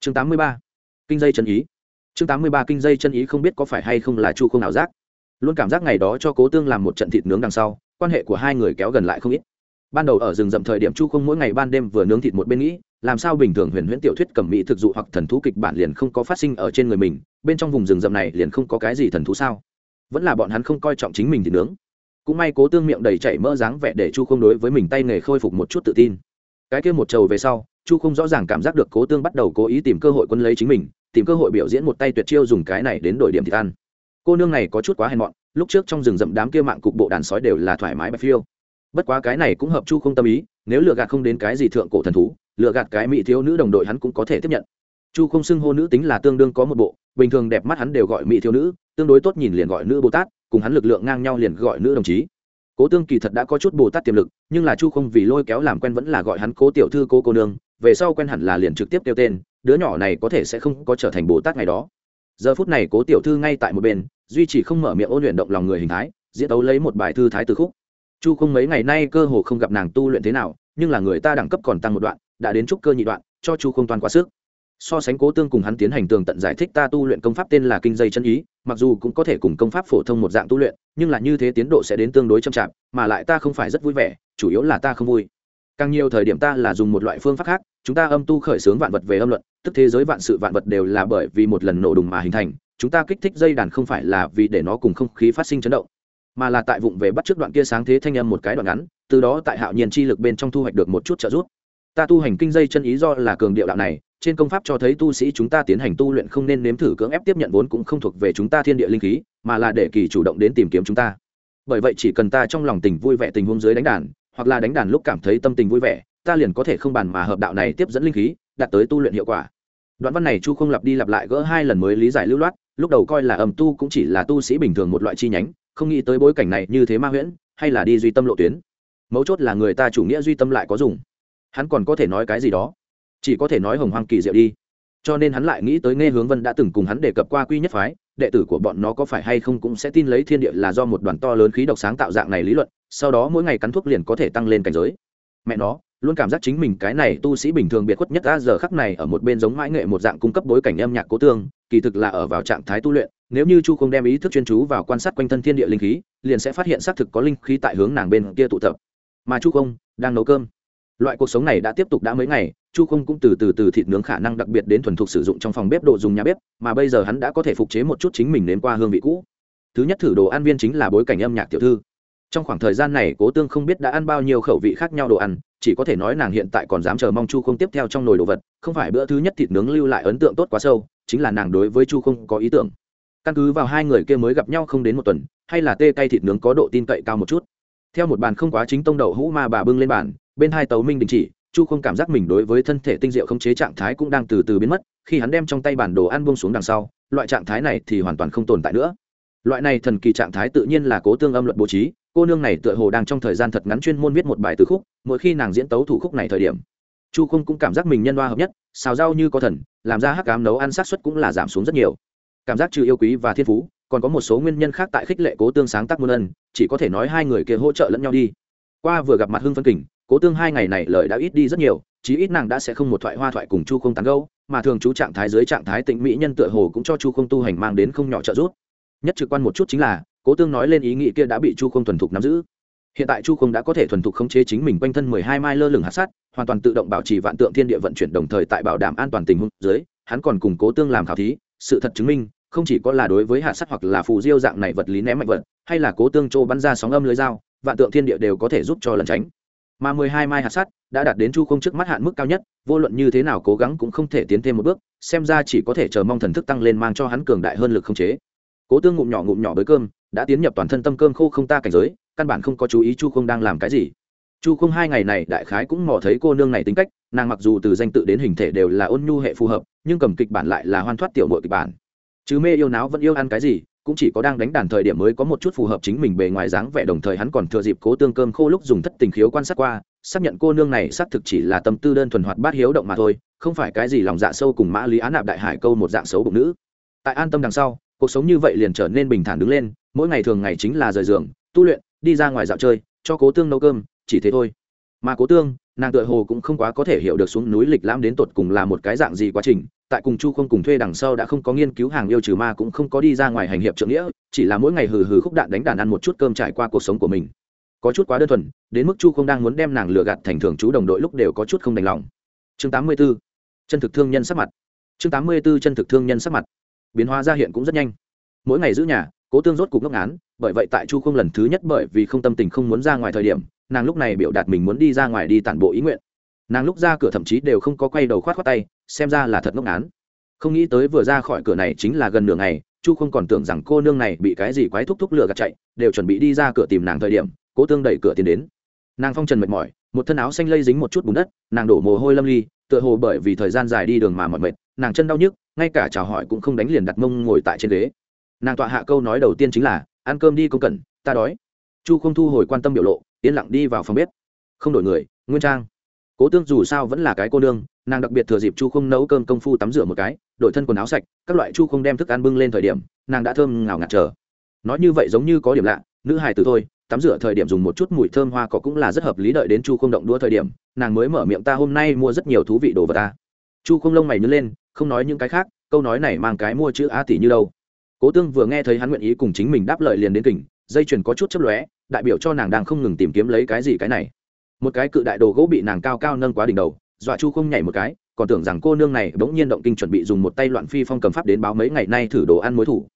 Chương tám mươi ba, kinh dây chân ý. Chương tám mươi ba, kinh dây chân ý không biết có phải hay không là chu không nào giác. Luôn cảm giác ngày đó cho cố tương làm một trận thịt nướng đằng sau, quan hệ của hai người kéo gần lại không ít. Ban đầu ở rừng rậm thời điểm chu không mỗi ngày ban đêm vừa nướng thịt một bên nghĩ, làm sao bình thường huyền huyễn tiểu thuyết cầm mỹ thực dụ hoặc thần thú kịch bản liền không có phát sinh ở trên người mình, bên trong vùng rừng rậm này liền không có cái gì thần thú sao? Vẫn là bọn hắn không coi trọng chính mình thì nướng. Cũng may cố tương miệng đầy chảy mỡ dáng vẻ để chu không đối với mình tay nghề khôi phục một chút tự tin. Cái kia một trầu về sau, chu không rõ ràng cảm giác được cố tương bắt đầu cố ý tìm cơ hội quân lấy chính mình, tìm cơ hội biểu diễn một tay tuyệt chiêu dùng cái này đến đổi điểm thịt ăn. Cô nương này có chút quá hèn mọn, lúc trước trong rừng rậm đám kia mạng cục bộ đàn sói đều là thoải mái bạch phiêu. Bất quá cái này cũng hợp chu không tâm ý, nếu lựa gạt không đến cái gì thượng cổ thần thú lựa gạt cái mỹ thiếu nữ đồng đội hắn cũng có thể tiếp nhận. Chu không xưng hô nữ tính là tương đương có một bộ, bình thường đẹp mắt hắn đều gọi mỹ thiếu nữ tương đối tốt nhìn liền gọi nữ bồ tát, cùng hắn lực lượng ngang nhau liền gọi nữ đồng chí. Cố tương kỳ thật đã có chút bồ tát tiềm lực, nhưng là chu không vì lôi kéo làm quen vẫn là gọi hắn cố tiểu thư, cố cô nương, về sau quen hẳn là liền trực tiếp kêu tên, đứa nhỏ này có thể sẽ không có trở thành bồ tát ngày đó. Giờ phút này cố tiểu thư ngay tại một bên, duy trì không mở miệng ôn luyện động lòng người hình thái, diễn tấu lấy một bài thư thái từ khúc. Chu không mấy ngày nay cơ hồ không gặp nàng tu luyện thế nào, nhưng là người ta đẳng cấp còn tăng một đoạn, đã đến trúc cơ nhị đoạn, cho chu không toàn quá sức so sánh cố tương cùng hắn tiến hành tường tận giải thích ta tu luyện công pháp tên là kinh dây chân ý, mặc dù cũng có thể cùng công pháp phổ thông một dạng tu luyện, nhưng là như thế tiến độ sẽ đến tương đối chậm chạp, mà lại ta không phải rất vui vẻ, chủ yếu là ta không vui. Càng nhiều thời điểm ta là dùng một loại phương pháp khác, chúng ta âm tu khởi xướng vạn vật về âm luận, tức thế giới vạn sự vạn vật đều là bởi vì một lần nổ đùng mà hình thành, chúng ta kích thích dây đàn không phải là vì để nó cùng không khí phát sinh chấn động, mà là tại vụng về bắt trước đoạn kia sáng thế thanh âm một cái đoạn ngắn, từ đó tại hạo nhiên chi lực bên trong thu hoạch được một chút trợ giúp. Ta tu hành kinh dây chân ý do là cường điệu đạo này trên công pháp cho thấy tu sĩ chúng ta tiến hành tu luyện không nên nếm thử cưỡng ép tiếp nhận vốn cũng không thuộc về chúng ta thiên địa linh khí, mà là để kỳ chủ động đến tìm kiếm chúng ta. Bởi vậy chỉ cần ta trong lòng tình vui vẻ tình huống dưới đánh đàn, hoặc là đánh đàn lúc cảm thấy tâm tình vui vẻ, ta liền có thể không bàn mà hợp đạo này tiếp dẫn linh khí, đạt tới tu luyện hiệu quả. Đoạn văn này chu không lặp đi lặp lại gỡ hai lần mới lý giải lưu loát, lúc đầu coi là âm tu cũng chỉ là tu sĩ bình thường một loại chi nhánh, không nghĩ tới bối cảnh này như thế ma huyễn, hay là đi duy tâm lộ tuyến. Mấu chốt là người ta chủ nghĩa duy tâm lại có dùng. Hắn còn có thể nói cái gì đó? Chỉ có thể nói hồng hoang kỳ diệu đi. Cho nên hắn lại nghĩ tới nghe hướng vân đã từng cùng hắn đề cập qua quy nhất phái, đệ tử của bọn nó có phải hay không cũng sẽ tin lấy thiên địa là do một đoàn to lớn khí độc sáng tạo dạng này lý luận, sau đó mỗi ngày cắn thuốc liền có thể tăng lên cảnh giới. Mẹ nó, luôn cảm giác chính mình cái này tu sĩ bình thường biệt khuất nhất ra giờ khắc này ở một bên giống mãi nghệ một dạng cung cấp bối cảnh âm nhạc cố tương, kỳ thực là ở vào trạng thái tu luyện, nếu như chu không đem ý thức chuyên chú vào quan sát quanh thân thiên địa linh khí, liền sẽ phát hiện xác thực có linh khí tại hướng nàng bên kia tụ tập. Mà chu không đang nấu cơm loại cuộc sống này đã tiếp tục đã mấy ngày, chu không cũng từ từ từ thịt nướng khả năng đặc biệt đến thuần thục sử dụng trong phòng bếp đồ dùng nhà bếp, mà bây giờ hắn đã có thể phục chế một chút chính mình đến qua hương vị cũ. Thứ nhất thử đồ ăn viên chính là bối cảnh âm nhạc tiểu thư. Trong khoảng thời gian này, cố tương không biết đã ăn bao nhiêu khẩu vị khác nhau đồ ăn, chỉ có thể nói nàng hiện tại còn dám chờ mong chu không tiếp theo trong nồi đồ vật, không phải bữa thứ nhất thịt nướng lưu lại ấn tượng tốt quá sâu, chính là nàng đối với chu không có ý tưởng. Căn cứ vào hai người kia mới gặp nhau không đến một tuần, hay là tê cay thịt nướng có độ tin cậy cao một chút. Theo một bàn không quá chính tông đậu hũ ma bà bưng lên bàn bên hai tấu minh đình chỉ, chu không cảm giác mình đối với thân thể tinh diệu không chế trạng thái cũng đang từ từ biến mất, khi hắn đem trong tay bản đồ ăn buông xuống đằng sau, loại trạng thái này thì hoàn toàn không tồn tại nữa. Loại này thần kỳ trạng thái tự nhiên là cố tương âm luật bố trí, cô nương này tựa hồ đang trong thời gian thật ngắn chuyên môn viết một bài từ khúc, mỗi khi nàng diễn tấu thủ khúc này thời điểm, chu không cũng cảm giác mình nhân hoa hợp nhất, xào rau như có thần, làm ra hắc cám nấu ăn sát xuất cũng là giảm xuống rất nhiều. Cảm giác trừ yêu quý và thiên phú, còn có một số nguyên nhân khác tại khích lệ cố tương sáng tác muôn ân, chỉ có thể nói hai người kia hỗ trợ lẫn nhau đi. Qua vừa gặp mặt hưng phân kình cố tương hai ngày này lời đã ít đi rất nhiều, chí ít nàng đã sẽ không một thoại hoa thoại cùng chu không tán gâu mà thường chú trạng thái dưới trạng thái tịnh mỹ nhân tựa hồ cũng cho chu không tu hành mang đến không nhỏ trợ giúp. Nhất trực quan một chút chính là, cố tương nói lên ý nghĩ kia đã bị chu không thuần thục nắm giữ. Hiện tại chu không đã có thể thuần thục khống chế chính mình quanh thân mười hai mai lơ lửng hạt sát hoàn toàn tự động bảo trì vạn tượng thiên địa vận chuyển đồng thời tại bảo đảm an toàn tình huống dưới, hắn còn cùng cố tương làm khảo thí, sự thật chứng minh, không chỉ có là đối với hạt sắt hoặc là phù diêu dạng này vật lý ném mạnh vật, hay là cố tương trô bắn ra sóng âm lưới dao, vạn tượng thiên địa đều có thể giúp cho lần tránh mà mười hai mai hạt sắt đã đạt đến chu không trước mắt hạn mức cao nhất, vô luận như thế nào cố gắng cũng không thể tiến thêm một bước, xem ra chỉ có thể chờ mong thần thức tăng lên mang cho hắn cường đại hơn lực không chế. Cố tương ngụm nhỏ ngụm nhỏ bới cơm, đã tiến nhập toàn thân tâm cơm khô không ta cảnh giới, căn bản không có chú ý chu không đang làm cái gì. Chu không hai ngày này đại khái cũng mò thấy cô nương này tính cách, nàng mặc dù từ danh tự đến hình thể đều là ôn nhu hệ phù hợp, nhưng cầm kịch bản lại là hoan thoát tiểu nội kịch bản. Chứ mê yêu náo vẫn yêu ăn cái gì cũng chỉ có đang đánh đàn thời điểm mới có một chút phù hợp chính mình bề ngoài dáng vẻ, đồng thời hắn còn thừa dịp cố tương cơm khô lúc dùng thất tình khiếu quan sát qua, xác nhận cô nương này xác thực chỉ là tâm tư đơn thuần hoạt bát hiếu động mà thôi, không phải cái gì lòng dạ sâu cùng mã lý án nạp đại hải câu một dạng xấu bụng nữ. Tại an tâm đằng sau, cuộc sống như vậy liền trở nên bình thản đứng lên, mỗi ngày thường ngày chính là rời giường, tu luyện, đi ra ngoài dạo chơi, cho cố tương nấu cơm, chỉ thế thôi mà cố tương, nàng tựa hồ cũng không quá có thể hiểu được xuống núi lịch lãm đến tột cùng là một cái dạng gì quá trình, tại cùng chu không cùng thuê đằng sau đã không có nghiên cứu hàng yêu trừ ma cũng không có đi ra ngoài hành hiệp trượng nghĩa, chỉ là mỗi ngày hừ hừ khúc đạn đánh đàn ăn một chút cơm trải qua cuộc sống của mình. Có chút quá đơn thuần, đến mức chu không đang muốn đem nàng lừa gạt thành thường chú đồng đội lúc đều có chút không đành lòng. Chương 84. chân thực thương nhân sắc mặt. Chương 84 chân thực thương nhân sắc mặt. Biến hóa ra hiện cũng rất nhanh. Mỗi ngày giữ nhà, cố tương rốt cục ngốc án bởi vậy tại chu không lần thứ nhất bởi vì không tâm tình không muốn ra ngoài thời điểm nàng lúc này biểu đạt mình muốn đi ra ngoài đi tản bộ ý nguyện. Nàng lúc ra cửa thậm chí đều không có quay đầu khoát khoát tay xem ra là thật ngốc án không nghĩ tới vừa ra khỏi cửa này chính là gần nửa ngày chu không còn tưởng rằng cô nương này bị cái gì quái thúc thúc lừa gạt chạy đều chuẩn bị đi ra cửa tìm nàng thời điểm cố tương đẩy cửa tiến đến. Nàng phong trần mệt mỏi một thân áo xanh lây dính một chút bùn đất nàng đổ mồ hôi lâm ly tựa hồ bởi vì thời gian dài đi đường mà mỏi mệt nàng chân đau nhức ngay cả chào hỏi cũng không đánh liền đặt mông ngồi tại trên ghế. Nàng tọa hạ câu nói đầu tiên chính là ăn cơm đi công cần, ta đói. Chu không thu hồi quan tâm biểu lộ yên lặng đi vào phòng bếp. Không đổi người, nguyên trang. Cố tương dù sao vẫn là cái cô nương, nàng đặc biệt thừa dịp chu không nấu cơm công phu tắm rửa một cái, đổi thân quần áo sạch, các loại chu không đem thức ăn bưng lên thời điểm, nàng đã thơm ngào ngạt chờ nói như vậy giống như có điểm lạ, nữ hài từ thôi, tắm rửa thời điểm dùng một chút mùi thơm hoa cỏ cũng là rất hợp lý đợi đến chu không động đua thời điểm, nàng mới mở miệng ta hôm nay mua rất nhiều thú vị đồ vật ta. Chu không lông mày nhớ lên, không nói những cái khác, câu nói này mang cái mua chữ a tỷ như đâu. Cố tương vừa nghe thấy hắn nguyện ý cùng chính mình đáp lời liền đến kỉnh, dây chuyền có chút chấp lóe đại biểu cho nàng đang không ngừng tìm kiếm lấy cái gì cái này. Một cái cự đại đồ gỗ bị nàng cao cao nâng quá đỉnh đầu, dọa chu không nhảy một cái, còn tưởng rằng cô nương này bỗng nhiên động kinh chuẩn bị dùng một tay loạn phi phong cầm pháp đến báo mấy ngày nay thử đồ ăn mối thủ.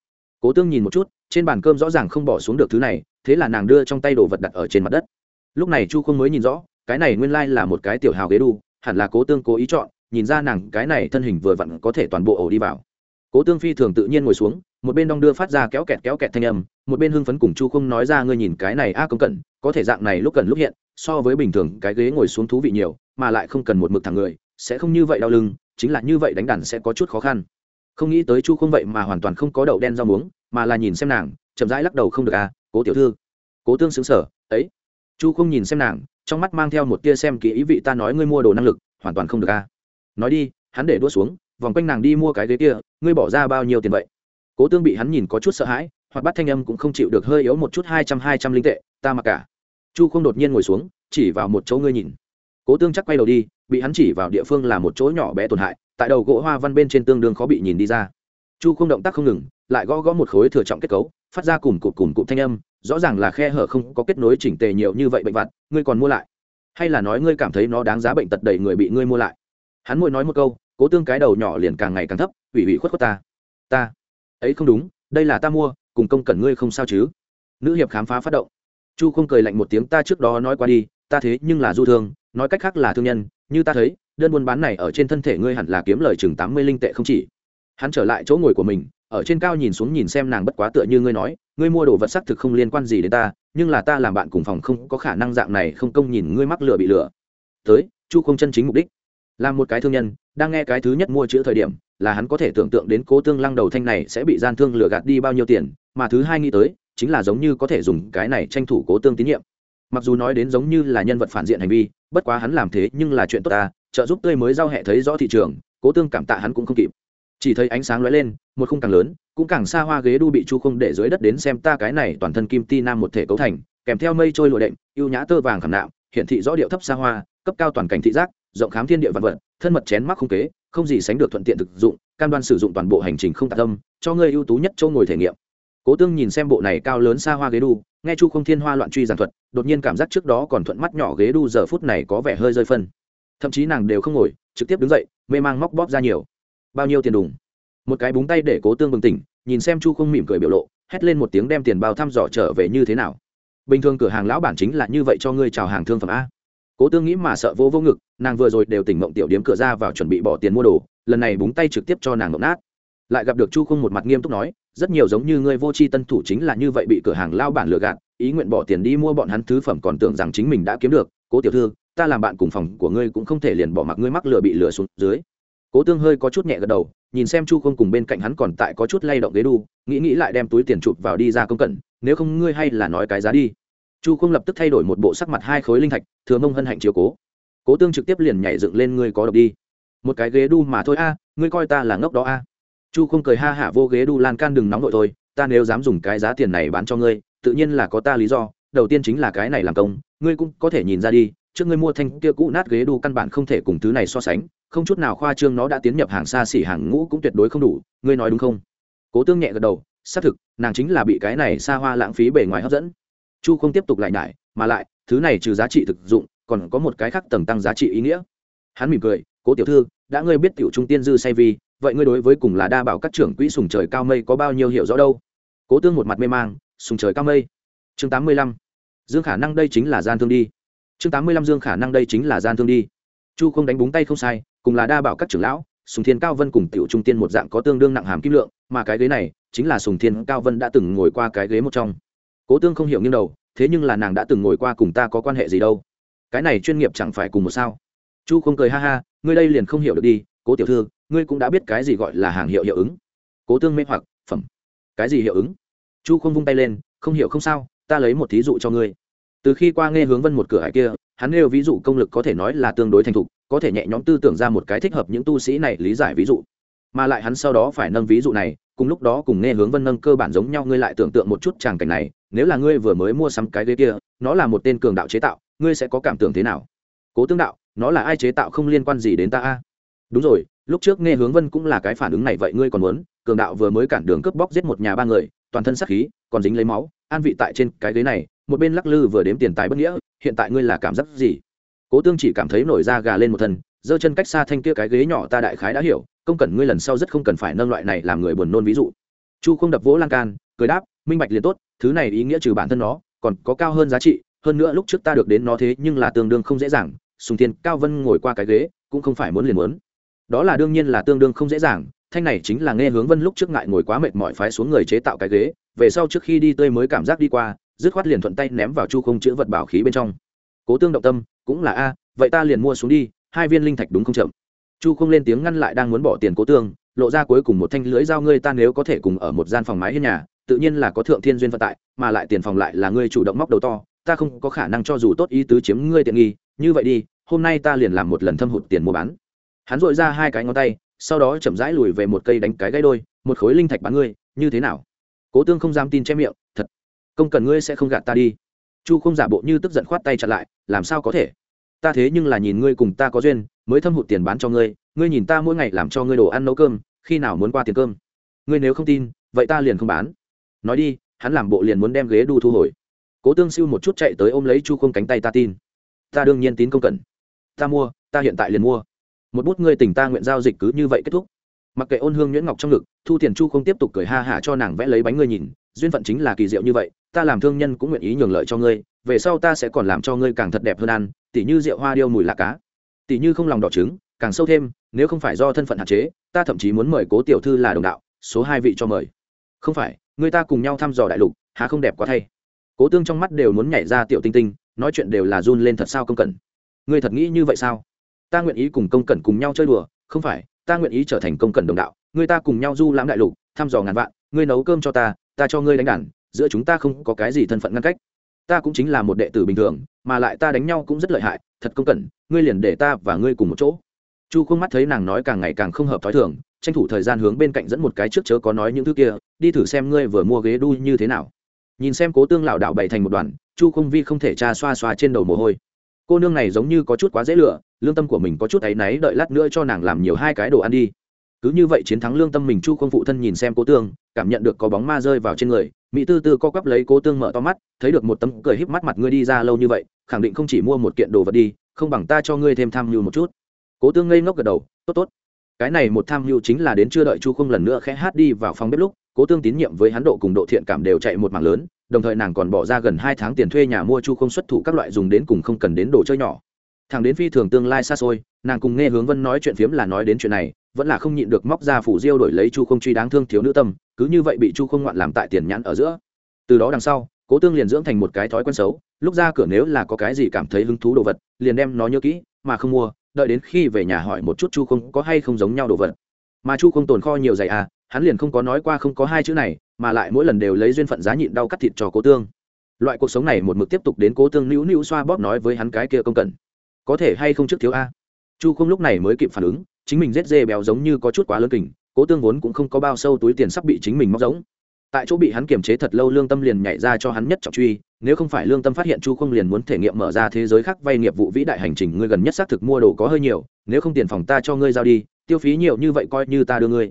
Cố tương nhìn một chút, trên bàn cơm rõ ràng không bỏ xuống được thứ này, thế là nàng đưa trong tay đồ vật đặt ở trên mặt đất. Lúc này chu không mới nhìn rõ, cái này nguyên lai là một cái tiểu hào ghế đu, hẳn là cố tương cố ý chọn, nhìn ra nàng cái này thân hình vừa vặn có thể toàn bộ ổ đi vào. Cố tương phi thường tự nhiên ngồi xuống, một bên đong đưa phát ra kéo kẹt kéo kẹt thanh âm một bên hưng phấn cùng chu không nói ra ngươi nhìn cái này a công cận có thể dạng này lúc cần lúc hiện, so với bình thường cái ghế ngồi xuống thú vị nhiều, mà lại không cần một mực thẳng người, sẽ không như vậy đau lưng, chính là như vậy đánh đàn sẽ có chút khó khăn. Không nghĩ tới chu không vậy mà hoàn toàn không có đậu đen rau muống, mà là nhìn xem nàng, chậm rãi lắc đầu không được à cố tiểu thư. Cố tương xứng sở, ấy. Chu không nhìn xem nàng, trong mắt mang theo một tia xem kỹ ý vị ta nói ngươi mua đồ năng lực, hoàn toàn không được à. Nói đi, hắn để đua xuống, vòng quanh nàng đi mua cái ghế kia, ngươi bỏ ra bao nhiêu tiền vậy? Cố tương bị hắn nhìn có chút sợ hãi hoặc bắt thanh âm cũng không chịu được hơi yếu một chút hai trăm hai trăm linh tệ, ta mặc cả. Chu không đột nhiên ngồi xuống, chỉ vào một chỗ ngươi nhìn. Cố tương chắc quay đầu đi, bị hắn chỉ vào địa phương là một chỗ nhỏ bé tổn hại, tại đầu gỗ hoa văn bên trên tương đương khó bị nhìn đi ra. Chu không động tác không ngừng, lại gõ gõ một khối thừa trọng kết cấu, phát ra cùng cụt cùng cụt thanh âm, rõ ràng là khe hở không có kết nối chỉnh tề nhiều như vậy bệnh vặt, ngươi còn mua lại. Hay là nói ngươi cảm thấy nó đáng giá bệnh tật đầy người bị ngươi mua lại? Hắn mỗi nói một câu, cố tương cái đầu nhỏ liền càng ngày càng thấp, ủy ủy khuất khuất ta. Ta. Ấy không đúng, đây là ta mua cùng công cẩn ngươi không sao chứ? Nữ hiệp khám phá phát động. Chu không cười lạnh một tiếng, ta trước đó nói qua đi, ta thế nhưng là du thương, nói cách khác là thương nhân, như ta thấy, đơn buôn bán này ở trên thân thể ngươi hẳn là kiếm lời chừng tám mươi linh tệ không chỉ. Hắn trở lại chỗ ngồi của mình, ở trên cao nhìn xuống nhìn xem nàng bất quá tựa như ngươi nói, ngươi mua đồ vật xác thực không liên quan gì đến ta, nhưng là ta làm bạn cùng phòng không có khả năng dạng này không công nhìn ngươi mắc lửa bị lửa tới, chu không chân chính mục đích. Là một cái thương nhân, đang nghe cái thứ nhất mua chữ thời điểm, là hắn có thể tưởng tượng đến cố tương lăng đầu thanh này sẽ bị gian thương lừa gạt đi bao nhiêu tiền mà thứ hai nghĩ tới, chính là giống như có thể dùng cái này tranh thủ cố tương tín nhiệm. Mặc dù nói đến giống như là nhân vật phản diện hành vi, bất quá hắn làm thế nhưng là chuyện tốt ta, trợ giúp tươi mới giao hệ thấy rõ thị trường, cố tương cảm tạ hắn cũng không kịp. Chỉ thấy ánh sáng lóe lên, một khung càng lớn, cũng càng xa hoa ghế đu bị chu không để dưới đất đến xem ta cái này toàn thân kim ti nam một thể cấu thành, kèm theo mây trôi lụa đệm, ưu nhã tơ vàng khảm nạm hiện thị rõ điệu thấp xa hoa, cấp cao toàn cảnh thị giác, rộng khám thiên địa vạn vật, thân mật chén mắc không kế, không gì sánh được thuận tiện thực dụng, cam đoan sử dụng toàn bộ hành trình không tạ tâm, cho người ưu tú nhất châu ngồi thể nghiệm cố tương nhìn xem bộ này cao lớn xa hoa ghế đu, nghe chu không thiên hoa loạn truy giàn thuật, đột nhiên cảm giác trước đó còn thuận mắt nhỏ ghế đu giờ phút này có vẻ hơi rơi phân. Thậm chí nàng đều không ngồi, trực tiếp đứng dậy, mê mang móc bóp ra nhiều. Bao nhiêu tiền đùng? Một cái búng tay để cố tương bừng tỉnh, nhìn xem chu không mỉm cười biểu lộ, hét lên một tiếng đem tiền bao thăm dò trở về như thế nào. Bình thường cửa hàng lão bản chính là như vậy cho ngươi chào hàng thương phẩm a. Cố tương nghĩ mà sợ vô vô ngực, nàng vừa rồi đều tỉnh mộng tiểu điếm cửa ra vào chuẩn bị bỏ tiền mua đồ, lần này búng tay trực tiếp cho nàng ngộng nát lại gặp được chu không một mặt nghiêm túc nói, rất nhiều giống như ngươi vô tri tân thủ chính là như vậy bị cửa hàng lao bản lừa gạt, ý nguyện bỏ tiền đi mua bọn hắn thứ phẩm còn tưởng rằng chính mình đã kiếm được. Cố tiểu thư, ta làm bạn cùng phòng của ngươi cũng không thể liền bỏ mặc ngươi mắc lừa bị lừa xuống dưới. Cố tương hơi có chút nhẹ gật đầu, nhìn xem chu không cùng bên cạnh hắn còn tại có chút lay động ghế đu, nghĩ nghĩ lại đem túi tiền chụp vào đi ra công cận nếu không ngươi hay là nói cái giá đi. Chu không lập tức thay đổi một bộ sắc mặt hai khối linh thạch, thừa mông hân hạnh chiều cố. Cố tương trực tiếp liền nhảy dựng lên, ngươi có độc đi. Một cái ghế đu mà thôi a, ngươi coi ta là ngốc đó a chu không cười ha hả vô ghế đu lan can đừng nóng nội thôi, ta nếu dám dùng cái giá tiền này bán cho ngươi, tự nhiên là có ta lý do, đầu tiên chính là cái này làm công, ngươi cũng có thể nhìn ra đi, trước ngươi mua thanh kia cũ nát ghế đu căn bản không thể cùng thứ này so sánh, không chút nào khoa trương nó đã tiến nhập hàng xa xỉ hàng ngũ cũng tuyệt đối không đủ, ngươi nói đúng không? Cố tương nhẹ gật đầu, xác thực, nàng chính là bị cái này xa hoa lãng phí bề ngoài hấp dẫn. Chu không tiếp tục lại nhải, mà lại, thứ này trừ giá trị thực dụng, còn có một cái khác tầng tăng giá trị ý nghĩa. Hắn mỉm cười, cố tiểu thư, đã ngươi biết tiểu trung tiên dư say vi vậy ngươi đối với cùng là đa bảo các trưởng quỹ sùng trời cao mây có bao nhiêu hiểu rõ đâu? Cố tương một mặt mê mang, sùng trời cao mây. Chương tám mươi lăm, dương khả năng đây chính là gian thương đi. Chương tám mươi lăm, dương khả năng đây chính là gian thương đi. Chu không đánh búng tay không sai, cùng là đa bảo các trưởng lão, sùng thiên cao vân cùng tiểu trung tiên một dạng có tương đương nặng hàm kim lượng, mà cái ghế này chính là sùng thiên cao vân đã từng ngồi qua cái ghế một trong. Cố tương không hiểu nghiêng đầu, thế nhưng là nàng đã từng ngồi qua cùng ta có quan hệ gì đâu? Cái này chuyên nghiệp chẳng phải cùng một sao? Chu không cười ha ha, ngươi đây liền không hiểu được đi cố tiểu thư, ngươi cũng đã biết cái gì gọi là hàng hiệu hiệu ứng. Cố tương mê hoặc, phẩm. Cái gì hiệu ứng? Chu không vung tay lên, không hiểu không sao, ta lấy một thí dụ cho ngươi. Từ khi qua nghe hướng vân một cửa hải kia, hắn nêu ví dụ công lực có thể nói là tương đối thành thục, có thể nhẹ nhõm tư tưởng ra một cái thích hợp những tu sĩ này lý giải ví dụ. Mà lại hắn sau đó phải nâng ví dụ này, cùng lúc đó cùng nghe hướng vân nâng cơ bản giống nhau, ngươi lại tưởng tượng một chút tràng cảnh này, nếu là ngươi vừa mới mua sắm cái ghế kia, nó là một tên cường đạo chế tạo, ngươi sẽ có cảm tưởng thế nào? Cố tương đạo, nó là ai chế tạo không liên quan gì đến ta a? Đúng rồi, lúc trước nghe hướng vân cũng là cái phản ứng này vậy ngươi còn muốn, cường đạo vừa mới cản đường cướp bóc giết một nhà ba người, toàn thân sát khí, còn dính lấy máu, an vị tại trên cái ghế này, một bên lắc lư vừa đếm tiền tài bất nghĩa, hiện tại ngươi là cảm giác gì? Cố tương chỉ cảm thấy nổi da gà lên một thân giơ chân cách xa thanh kia cái ghế nhỏ ta đại khái đã hiểu, công cần ngươi lần sau rất không cần phải nâng loại này làm người buồn nôn ví dụ. Chu không đập vỗ lan can, cười đáp, minh bạch liền tốt, thứ này ý nghĩa trừ bản thân nó, còn có cao hơn giá trị, hơn nữa lúc trước ta được đến nó thế nhưng là tương đương không dễ dàng, sùng thiên, cao vân ngồi qua cái ghế, cũng không phải muốn liền muốn đó là đương nhiên là tương đương không dễ dàng, thanh này chính là nghe hướng vân lúc trước ngại ngồi quá mệt mỏi phái xuống người chế tạo cái ghế, về sau trước khi đi tươi mới cảm giác đi qua, dứt khoát liền thuận tay ném vào chu không chữ vật bảo khí bên trong. Cố tương động tâm, cũng là, a, vậy ta liền mua xuống đi, hai viên linh thạch đúng không chậm? Chu không lên tiếng ngăn lại đang muốn bỏ tiền cố tương, lộ ra cuối cùng một thanh lưới dao, ngươi ta nếu có thể cùng ở một gian phòng mái hiên nhà, tự nhiên là có thượng thiên duyên vận tại, mà lại tiền phòng lại là ngươi chủ động móc đầu to, ta không có khả năng cho dù tốt ý tứ chiếm ngươi tiện nghi, như vậy đi, hôm nay ta liền làm một lần thâm hụt tiền mua bán hắn dội ra hai cái ngón tay, sau đó chậm rãi lùi về một cây đánh cái gãy đôi, một khối linh thạch bán ngươi, như thế nào? Cố tương không dám tin che miệng, thật, công cần ngươi sẽ không gạt ta đi. Chu không giả bộ như tức giận khoát tay chặt lại, làm sao có thể? Ta thế nhưng là nhìn ngươi cùng ta có duyên, mới thâm hụt tiền bán cho ngươi ngươi nhìn ta mỗi ngày làm cho ngươi đồ ăn nấu cơm, khi nào muốn qua tiền cơm? Ngươi nếu không tin, vậy ta liền không bán. Nói đi, hắn làm bộ liền muốn đem ghế đu thu hồi. Cố tương siêu một chút chạy tới ôm lấy chu không cánh tay ta tin. Ta đương nhiên tín công cần. Ta mua, ta hiện tại liền mua một bút ngươi tình ta nguyện giao dịch cứ như vậy kết thúc. Mặc kệ ôn hương nhuyễn ngọc trong ngực, thu tiền chu không tiếp tục cười ha hả cho nàng vẽ lấy bánh ngươi nhìn, duyên phận chính là kỳ diệu như vậy, ta làm thương nhân cũng nguyện ý nhường lợi cho ngươi, về sau ta sẽ còn làm cho ngươi càng thật đẹp hơn ăn, tỉ như rượu hoa điêu mùi lạc cá. Tỉ như không lòng đỏ trứng, càng sâu thêm, nếu không phải do thân phận hạn chế, ta thậm chí muốn mời cố tiểu thư là đồng đạo, số hai vị cho mời. Không phải, người ta cùng nhau thăm dò đại lục, há không đẹp quá thay. Cố tương trong mắt đều muốn nhảy ra tiểu tinh tinh, nói chuyện đều là run lên thật sao công cẩn ngươi thật nghĩ như vậy sao? Ta nguyện ý cùng công cẩn cùng nhau chơi đùa, không phải, ta nguyện ý trở thành công cẩn đồng đạo, người ta cùng nhau du lãm đại lục, thăm dò ngàn vạn, ngươi nấu cơm cho ta ta cho ngươi đánh đàn, giữa chúng ta không có cái gì thân phận ngăn cách. Ta cũng chính là một đệ tử bình thường, mà lại ta đánh nhau cũng rất lợi hại, thật công cẩn, ngươi liền để ta và ngươi cùng một chỗ. Chu không mắt thấy nàng nói càng ngày càng không hợp t h ó i thường, tranh thủ thời gian hướng bên cạnh dẫn một cái trước chớ có nói những thứ kia, đi thử xem ngươi vừa mua ghế đu như thế nào. Nhìn xem cố tương lảo đạo bày thành một đoàn, chu không vi không thể tra xoa xoa trên đầu mồ hôi. Cô nương này giống như có chút quá dễ lựa lương tâm của mình có chút áy náy, đợi lát nữa cho nàng làm nhiều hai cái đồ ăn đi. Cứ như vậy chiến thắng lương tâm mình, chu không phụ thân nhìn xem cố tương, cảm nhận được có bóng ma rơi vào trên người. Mỹ tư tư co quắp lấy cố tương mở to mắt, thấy được một tấm cười híp mắt mặt ngươi đi ra lâu như vậy, khẳng định không chỉ mua một kiện đồ vật đi, không bằng ta cho ngươi thêm tham mưu một chút. Cố tương ngây ngốc gật đầu, tốt tốt. Cái này một tham mưu chính là đến chưa đợi chu không lần nữa khẽ hát đi vào phòng bếp lúc, cố tương tín nhiệm với hắn độ cùng độ thiện cảm đều chạy một mảng lớn, đồng thời nàng còn bỏ ra gần hai tháng tiền thuê nhà mua chu không xuất thủ các loại dùng đến cùng không cần đến đồ chơi nhỏ thằng đến phi thường tương lai xa xôi, nàng cùng nghe hướng vân nói chuyện phiếm là nói đến chuyện này, vẫn là không nhịn được móc ra phủ diêu đổi lấy chu không truy đáng thương thiếu nữ tâm, cứ như vậy bị chu không ngoạn làm tại tiền nhãn ở giữa. Từ đó đằng sau, cố tương liền dưỡng thành một cái thói quen xấu, lúc ra cửa nếu là có cái gì cảm thấy hứng thú đồ vật, liền đem nó nhớ kỹ, mà không mua, đợi đến khi về nhà hỏi một chút chu không có hay không giống nhau đồ vật. Mà chu không tồn kho nhiều giày à hắn liền không có nói qua không có hai chữ này, mà lại mỗi lần đều lấy duyên phận giá nhịn đau cắt thịt cho cố tương. Loại cuộc sống này một mực tiếp tục đến cố tương nữu nữu xoa bóp nói với hắn cái kia công cần có thể hay không trước thiếu a? Chu không lúc này mới kịp phản ứng, chính mình rết dê béo giống như có chút quá lớn kình, cố tương vốn cũng không có bao sâu túi tiền sắp bị chính mình móc giống. Tại chỗ bị hắn kiềm chế thật lâu lương tâm liền nhảy ra cho hắn nhất trọng truy, nếu không phải lương tâm phát hiện chu không liền muốn thể nghiệm mở ra thế giới khác vay nghiệp vụ vĩ đại hành trình, ngươi gần nhất xác thực mua đồ có hơi nhiều, nếu không tiền phòng ta cho ngươi giao đi, tiêu phí nhiều như vậy coi như ta đưa ngươi.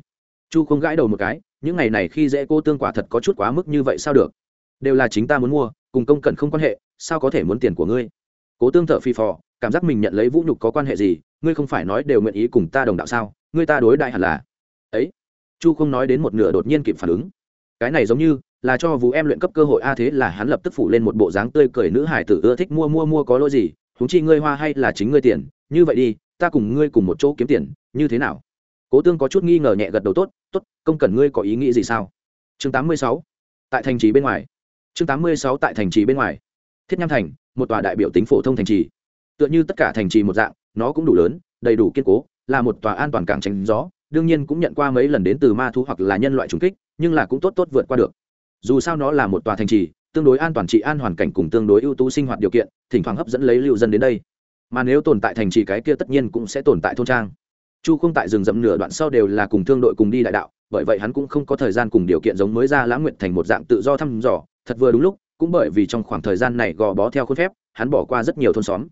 Chu không gãi đầu một cái, những ngày này khi dễ cô tương quả thật có chút quá mức như vậy sao được? Đều là chính ta muốn mua, cùng công cận không quan hệ, sao có thể muốn tiền của ngươi? Cố tương thợ phi phò cảm giác mình nhận lấy vũ nhục có quan hệ gì, ngươi không phải nói đều nguyện ý cùng ta đồng đạo sao? Ngươi ta đối đại hẳn là. Ấy, chu không nói đến một nửa đột nhiên kịp phản ứng. Cái này giống như là cho vũ em luyện cấp cơ hội a thế là hắn lập tức phủ lên một bộ dáng tươi cười nữ hải tử ưa thích mua mua mua có lỗi gì húng chi ngươi hoa hay là chính ngươi tiền, như vậy đi, ta cùng ngươi cùng một chỗ kiếm tiền, như thế nào? Cố tương có chút nghi ngờ nhẹ gật đầu tốt tốt, công cần ngươi có ý nghĩ gì sao? Chương 86. tại thành trì bên ngoài. Chương 86 tại thành trì bên ngoài. Thiết nham thành, một tòa đại biểu tính phổ thông thành trì tựa như tất cả thành trì một dạng, nó cũng đủ lớn, đầy đủ kiên cố, là một tòa an toàn cảng tránh gió, đương nhiên cũng nhận qua mấy lần đến từ ma thú hoặc là nhân loại trùng kích, nhưng là cũng tốt tốt vượt qua được. Dù sao nó là một tòa thành trì, tương đối an toàn trị an hoàn cảnh cùng tương đối ưu tú sinh hoạt điều kiện, thỉnh thoảng hấp dẫn lấy lưu dân đến đây. Mà nếu tồn tại thành trì cái kia tất nhiên cũng sẽ tồn tại thôn trang. Chu không tại rừng rậm nửa đoạn sau đều là cùng thương đội cùng đi đại đạo, bởi vậy hắn cũng không có thời gian cùng điều kiện giống mới ra lãng nguyện thành một dạng tự do thăm dò, thật vừa đúng lúc, cũng bởi vì trong khoảng thời gian này gò bó theo khuôn phép, hắn bỏ qua rất nhiều thôn xóm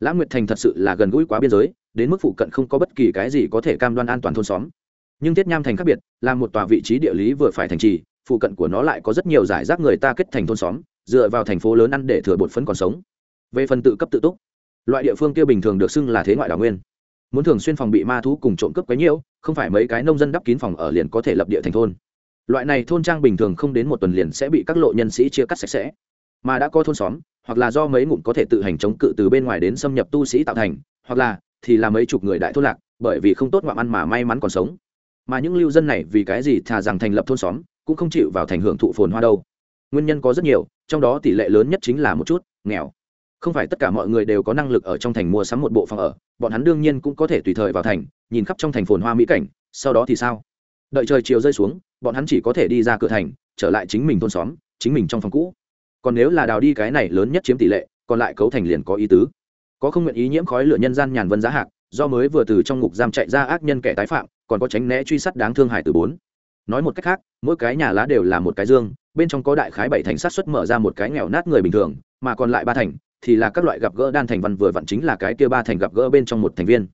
lãng nguyệt thành thật sự là gần gũi quá biên giới, đến mức phụ cận không có bất kỳ cái gì có thể cam đoan an toàn thôn xóm. Nhưng tiết nham thành khác biệt, là một tòa vị trí địa lý vừa phải thành trì, phụ cận của nó lại có rất nhiều giải rác người ta kết thành thôn xóm, dựa vào thành phố lớn ăn để thừa bột phấn còn sống. Về phần tự cấp tự túc, loại địa phương kia bình thường được xưng là thế ngoại đảo nguyên. Muốn thường xuyên phòng bị ma thú cùng trộm cướp quấy nhiễu, không phải mấy cái nông dân đắp kín phòng ở liền có thể lập địa thành thôn. Loại này thôn trang bình thường không đến một tuần liền sẽ bị các lộ nhân sĩ chia cắt sạch sẽ. Mà đã có thôn xóm hoặc là do mấy ngụm có thể tự hành chống cự từ bên ngoài đến xâm nhập tu sĩ tạo thành, hoặc là thì là mấy chục người đại thôn lạc, bởi vì không tốt ngoạm ăn mà may mắn còn sống. Mà những lưu dân này vì cái gì thà rằng thành lập thôn xóm, cũng không chịu vào thành hưởng thụ phồn hoa đâu. Nguyên nhân có rất nhiều, trong đó tỷ lệ lớn nhất chính là một chút, nghèo. Không phải tất cả mọi người đều có năng lực ở trong thành mua sắm một bộ phòng ở, bọn hắn đương nhiên cũng có thể tùy thời vào thành, nhìn khắp trong thành phồn hoa mỹ cảnh, sau đó thì sao? Đợi trời chiều rơi xuống, bọn hắn chỉ có thể đi ra cửa thành, trở lại chính mình thôn xóm, chính mình trong phòng cũ còn nếu là đào đi cái này lớn nhất chiếm tỷ lệ, còn lại cấu thành liền có ý tứ. Có không nguyện ý nhiễm khói lửa nhân gian nhàn vân giá hạc, do mới vừa từ trong ngục giam chạy ra ác nhân kẻ tái phạm, còn có tránh né truy sát đáng thương hải từ bốn. Nói một cách khác, mỗi cái nhà lá đều là một cái dương, bên trong có đại khái bảy thành sát xuất mở ra một cái nghèo nát người bình thường, mà còn lại ba thành thì là các loại gặp gỡ đan thành văn vừa vặn chính là cái kia ba thành gặp gỡ bên trong một thành viên.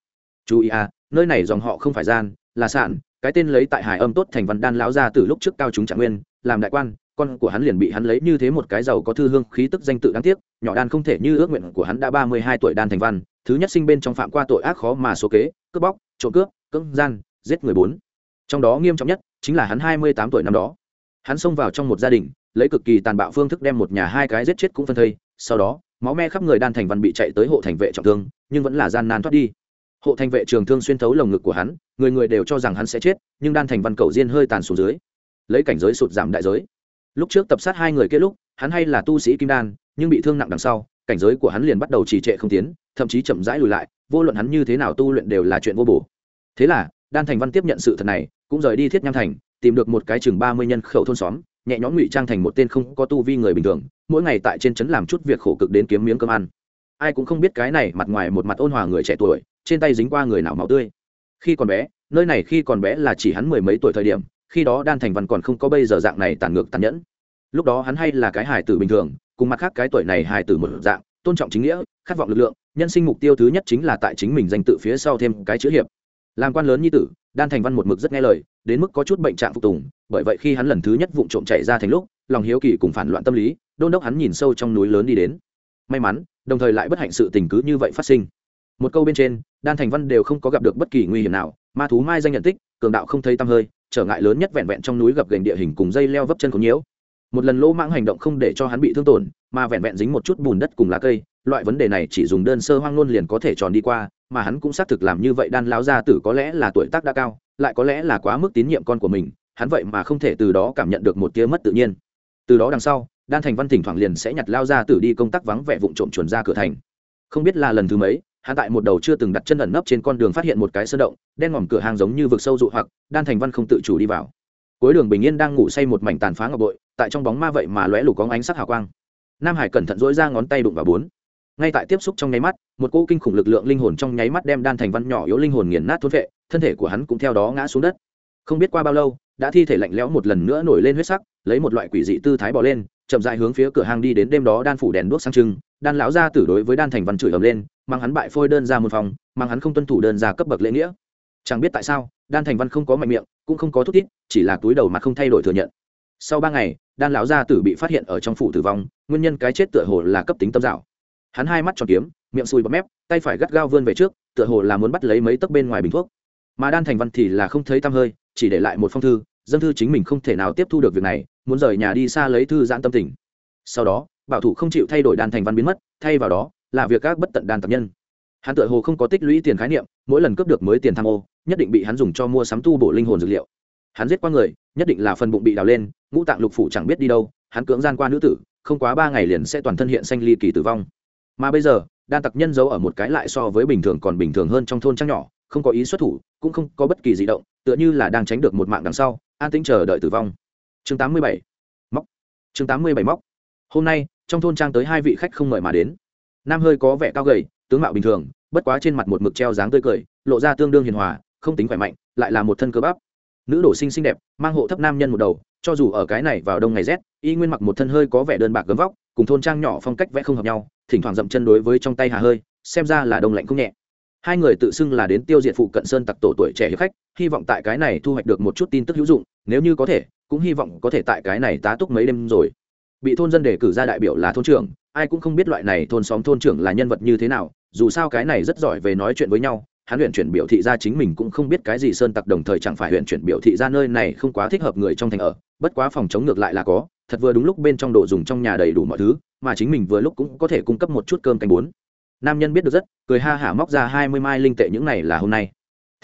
Chú ý à nơi này dòng họ không phải gian, là sản cái tên lấy tại hải âm tốt thành văn đan lão ra từ lúc trước cao chúng trạng nguyên, làm đại quan con của hắn liền bị hắn lấy như thế một cái giàu có thư hương khí tức danh tự đáng tiếc, nhỏ đan không thể như ước nguyện của hắn đã ba mươi hai tuổi đan thành văn, thứ nhất sinh bên trong phạm qua tội ác khó mà số kế, cướp bóc, trộm cướp, cưỡng gian, giết người bốn. Trong đó nghiêm trọng nhất chính là hắn hai mươi tám tuổi năm đó. Hắn xông vào trong một gia đình, lấy cực kỳ tàn bạo phương thức đem một nhà hai cái giết chết cũng phân thây, sau đó, máu me khắp người đan thành văn bị chạy tới hộ thành vệ trọng thương, nhưng vẫn là gian nan thoát đi. Hộ thành vệ trường thương xuyên thấu lồng ngực của hắn, người người đều cho rằng hắn sẽ chết, nhưng đan thành văn cầu diên hơi tàn xuống dưới. Lấy cảnh giới sụt giảm đại giới lúc trước tập sát hai người kia lúc, hắn hay là tu sĩ kim đan, nhưng bị thương nặng đằng sau, cảnh giới của hắn liền bắt đầu trì trệ không tiến, thậm chí chậm rãi lùi lại, vô luận hắn như thế nào tu luyện đều là chuyện vô bổ. Thế là, đan thành văn tiếp nhận sự thật này, cũng rời đi thiết nham thành, tìm được một cái chừng ba mươi nhân khẩu thôn xóm, nhẹ nhõm ngụy trang thành một tên không có tu vi người bình thường, mỗi ngày tại trên trấn làm chút việc khổ cực đến kiếm miếng cơm ăn. Ai cũng không biết cái này mặt ngoài một mặt ôn hòa người trẻ tuổi, trên tay dính qua người nào máu tươi. Khi còn bé, nơi này khi còn bé là chỉ hắn mười mấy tuổi thời điểm khi đó đan thành văn còn không có bây giờ dạng này tàn ngược tàn nhẫn. Lúc đó hắn hay là cái hài tử bình thường, cùng mặt khác cái tuổi này hài tử một dạng, tôn trọng chính nghĩa, khát vọng lực lượng, nhân sinh mục tiêu thứ nhất chính là tại chính mình danh tự phía sau thêm cái chữ hiệp. Làm quan lớn như tử, đan thành văn một mực rất nghe lời, đến mức có chút bệnh trạng phục tùng, bởi vậy khi hắn lần thứ nhất vụng trộm chạy ra thành lúc, lòng hiếu kỳ cùng phản loạn tâm lý, đôn đốc hắn nhìn sâu trong núi lớn đi đến. May mắn, đồng thời lại bất hạnh sự tình cứ như vậy phát sinh. Một câu bên trên, đan thành văn đều không có gặp được bất kỳ nguy hiểm nào, ma thú mai danh nhận tích, cường đạo không thấy tăm hơi trở ngại lớn nhất vẹn vẹn trong núi gặp gành địa hình cùng dây leo vấp chân có nhiễu. Một lần lỗ mãng hành động không để cho hắn bị thương tổn, mà vẹn vẹn dính một chút bùn đất cùng lá cây, loại vấn đề này chỉ dùng đơn sơ hoang luôn liền có thể tròn đi qua, mà hắn cũng xác thực làm như vậy, đan lão gia tử có lẽ là tuổi tác đã cao, lại có lẽ là quá mức tín nhiệm con của mình, hắn vậy mà không thể từ đó cảm nhận được một tia mất tự nhiên. Từ đó đằng sau, đan thành văn thỉnh thoảng liền sẽ nhặt lao gia tử đi công tác vắng vẻ vụng trộm chuồn ra cửa thành. Không biết là lần thứ mấy hắn tại một đầu chưa từng đặt chân ẩn nấp trên con đường phát hiện một cái sơn động, đen ngòm cửa hàng giống như vực sâu dụ hoặc, đan thành văn không tự chủ đi vào. Cuối đường bình yên đang ngủ say một mảnh tàn phá ngọc bội, tại trong bóng ma vậy mà lóe lục có ánh sắc hào quang. Nam hải cẩn thận dỗi ra ngón tay đụng vào bốn. Ngay tại tiếp xúc trong nháy mắt, một cỗ kinh khủng lực lượng linh hồn trong nháy mắt đem đan thành văn nhỏ yếu linh hồn nghiền nát thốt vệ, thân thể của hắn cũng theo đó ngã xuống đất. Không biết qua bao lâu, đã thi thể lạnh lẽo một lần nữa nổi lên huyết sắc, lấy một loại quỷ dị tư thái bỏ lên, chậm dại hướng phía cửa hàng đi đến đêm đó đan phủ đèn đuốc sang trưng, đan lão ra tử đối với đan thành văn chửi ầm lên mang hắn bại phôi đơn ra một phòng, mang hắn không tuân thủ đơn ra cấp bậc lễ nghĩa. Chẳng biết tại sao, đan thành văn không có mạnh miệng, cũng không có thúc tít chỉ là túi đầu mà không thay đổi thừa nhận. Sau ba ngày, đan lão gia tử bị phát hiện ở trong phủ tử vong, nguyên nhân cái chết tựa hồ là cấp tính tâm dạo. Hắn hai mắt tròn kiếm, miệng sùi bọt mép, tay phải gắt gao vươn về trước, tựa hồ là muốn bắt lấy mấy tấc bên ngoài bình thuốc. Mà đan thành văn thì là không thấy tăm hơi, chỉ để lại một phong thư dân thư chính mình không thể nào tiếp thu được việc này, muốn rời nhà đi xa lấy thư giãn tâm tình. Sau đó, bảo thủ không chịu thay đổi đan thành văn biến mất, thay vào đó là việc các bất tận đan tập nhân. Hắn tựa hồ không có tích lũy tiền khái niệm, mỗi lần cướp được mới tiền tham ô, nhất định bị hắn dùng cho mua sắm tu bổ linh hồn dược liệu. Hắn giết qua người, nhất định là phần bụng bị đào lên, ngũ tạng lục phủ chẳng biết đi đâu, hắn cưỡng gian qua nữ tử, không quá ba ngày liền sẽ toàn thân hiện xanh ly kỳ tử vong. Mà bây giờ, đan tặc nhân giấu ở một cái lại so với bình thường còn bình thường hơn trong thôn trang nhỏ, không có ý xuất thủ, cũng không có bất kỳ di động, tựa như là đang tránh được một mạng đằng sau, an tĩnh chờ đợi tử vong. Chương 87. móc. Chương 87 móc. Hôm nay, trong thôn trang tới hai vị khách không mời mà đến nam hơi có vẻ cao gầy, tướng mạo bình thường, bất quá trên mặt một mực treo dáng tươi cười, lộ ra tương đương hiền hòa, không tính khỏe mạnh, lại là một thân cơ bắp. Nữ đổ sinh xinh đẹp, mang hộ thấp nam nhân một đầu, cho dù ở cái này vào đông ngày rét, y nguyên mặc một thân hơi có vẻ đơn bạc gấm vóc, cùng thôn trang nhỏ phong cách vẽ không hợp nhau, thỉnh thoảng dậm chân đối với trong tay hà hơi, xem ra là đông lạnh không nhẹ. Hai người tự xưng là đến tiêu diệt phụ cận sơn tặc tổ tuổi trẻ hiệp khách, hy vọng tại cái này thu hoạch được một chút tin tức hữu dụng, nếu như có thể, cũng hy vọng có thể tại cái này tá túc mấy đêm rồi. Bị thôn dân đề cử ra đại biểu là thôn trưởng ai cũng không biết loại này thôn xóm thôn trưởng là nhân vật như thế nào, dù sao cái này rất giỏi về nói chuyện với nhau, hắn huyện chuyển biểu thị ra chính mình cũng không biết cái gì sơn tặc đồng thời chẳng phải huyện chuyển biểu thị ra nơi này không quá thích hợp người trong thành ở, bất quá phòng chống ngược lại là có, thật vừa đúng lúc bên trong đồ dùng trong nhà đầy đủ mọi thứ, mà chính mình vừa lúc cũng có thể cung cấp một chút cơm canh bốn nam nhân biết được rất, cười ha hả móc ra hai mươi mai linh tệ những này là hôm nay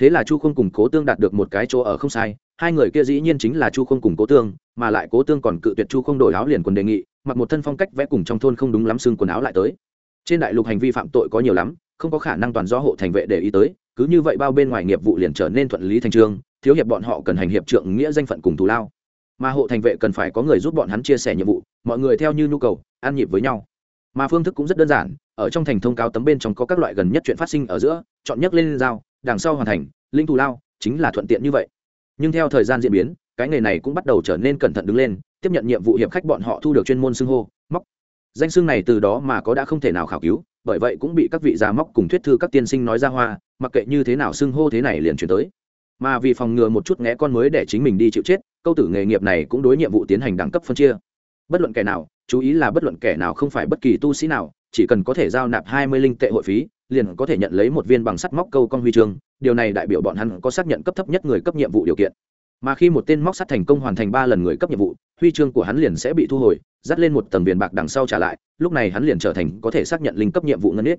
thế là chu không cùng cố tương đạt được một cái chỗ ở không sai, hai người kia dĩ nhiên chính là chu không cùng cố tương, mà lại cố tương còn cự tuyệt chu không đổi áo liền quần đề nghị, mặc một thân phong cách vẽ cùng trong thôn không đúng lắm xương quần áo lại tới. Trên đại lục hành vi phạm tội có nhiều lắm, không có khả năng toàn do hộ thành vệ để ý tới, cứ như vậy bao bên ngoài nghiệp vụ liền trở nên thuận lý thành trương, thiếu hiệp bọn họ cần hành hiệp trượng nghĩa danh phận cùng thù lao. Mà hộ thành vệ cần phải có người giúp bọn hắn chia sẻ nhiệm vụ, mọi người theo như nhu cầu an nhịp với nhau. Mà phương thức cũng rất đơn giản, ở trong thành thông cáo tấm bên trong có các loại gần nhất chuyện phát sinh ở giữa, chọn nhấc lên giao đằng sau hoàn thành, linh thù lao chính là thuận tiện như vậy. Nhưng theo thời gian diễn biến, cái nghề này cũng bắt đầu trở nên cẩn thận đứng lên, tiếp nhận nhiệm vụ hiệp khách bọn họ thu được chuyên môn xưng hô, móc. Danh xưng này từ đó mà có đã không thể nào khảo cứu, bởi vậy cũng bị các vị già móc cùng thuyết thư các tiên sinh nói ra hoa, mặc kệ như thế nào xưng hô thế này liền chuyển tới. Mà vì phòng ngừa một chút ngẽ con mới để chính mình đi chịu chết, câu tử nghề nghiệp này cũng đối nhiệm vụ tiến hành đẳng cấp phân chia. Bất luận kẻ nào, chú ý là bất luận kẻ nào không phải bất kỳ tu sĩ nào, chỉ cần có thể giao nạp hai mươi linh tệ hội phí liền có thể nhận lấy một viên bằng sắt móc câu con huy chương, điều này đại biểu bọn hắn có xác nhận cấp thấp nhất người cấp nhiệm vụ điều kiện. Mà khi một tên móc sắt thành công hoàn thành ba lần người cấp nhiệm vụ, huy chương của hắn liền sẽ bị thu hồi, dắt lên một tầng viền bạc đằng sau trả lại, lúc này hắn liền trở thành có thể xác nhận linh cấp nhiệm vụ ngân ít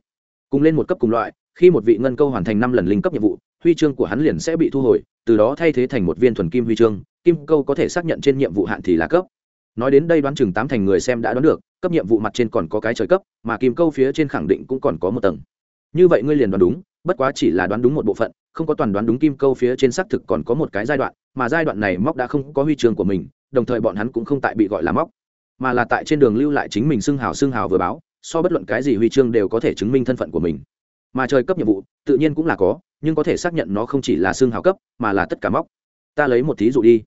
cùng lên một cấp cùng loại, khi một vị ngân câu hoàn thành năm lần linh cấp nhiệm vụ, huy chương của hắn liền sẽ bị thu hồi, từ đó thay thế thành một viên thuần kim huy chương, kim câu có thể xác nhận trên nhiệm vụ hạn thì là cấp. Nói đến đây đoán chừng tám thành người xem đã đoán được, cấp nhiệm vụ mặt trên còn có cái trời cấp, mà kim câu phía trên khẳng định cũng còn có một tầng như vậy ngươi liền đoán đúng, bất quá chỉ là đoán đúng một bộ phận, không có toàn đoán đúng kim câu phía trên xác thực còn có một cái giai đoạn, mà giai đoạn này móc đã không có huy chương của mình, đồng thời bọn hắn cũng không tại bị gọi là móc, mà là tại trên đường lưu lại chính mình xưng hào xưng hào vừa báo, so bất luận cái gì huy chương đều có thể chứng minh thân phận của mình. Mà trời cấp nhiệm vụ, tự nhiên cũng là có, nhưng có thể xác nhận nó không chỉ là xương hào cấp, mà là tất cả móc. Ta lấy một thí dụ đi.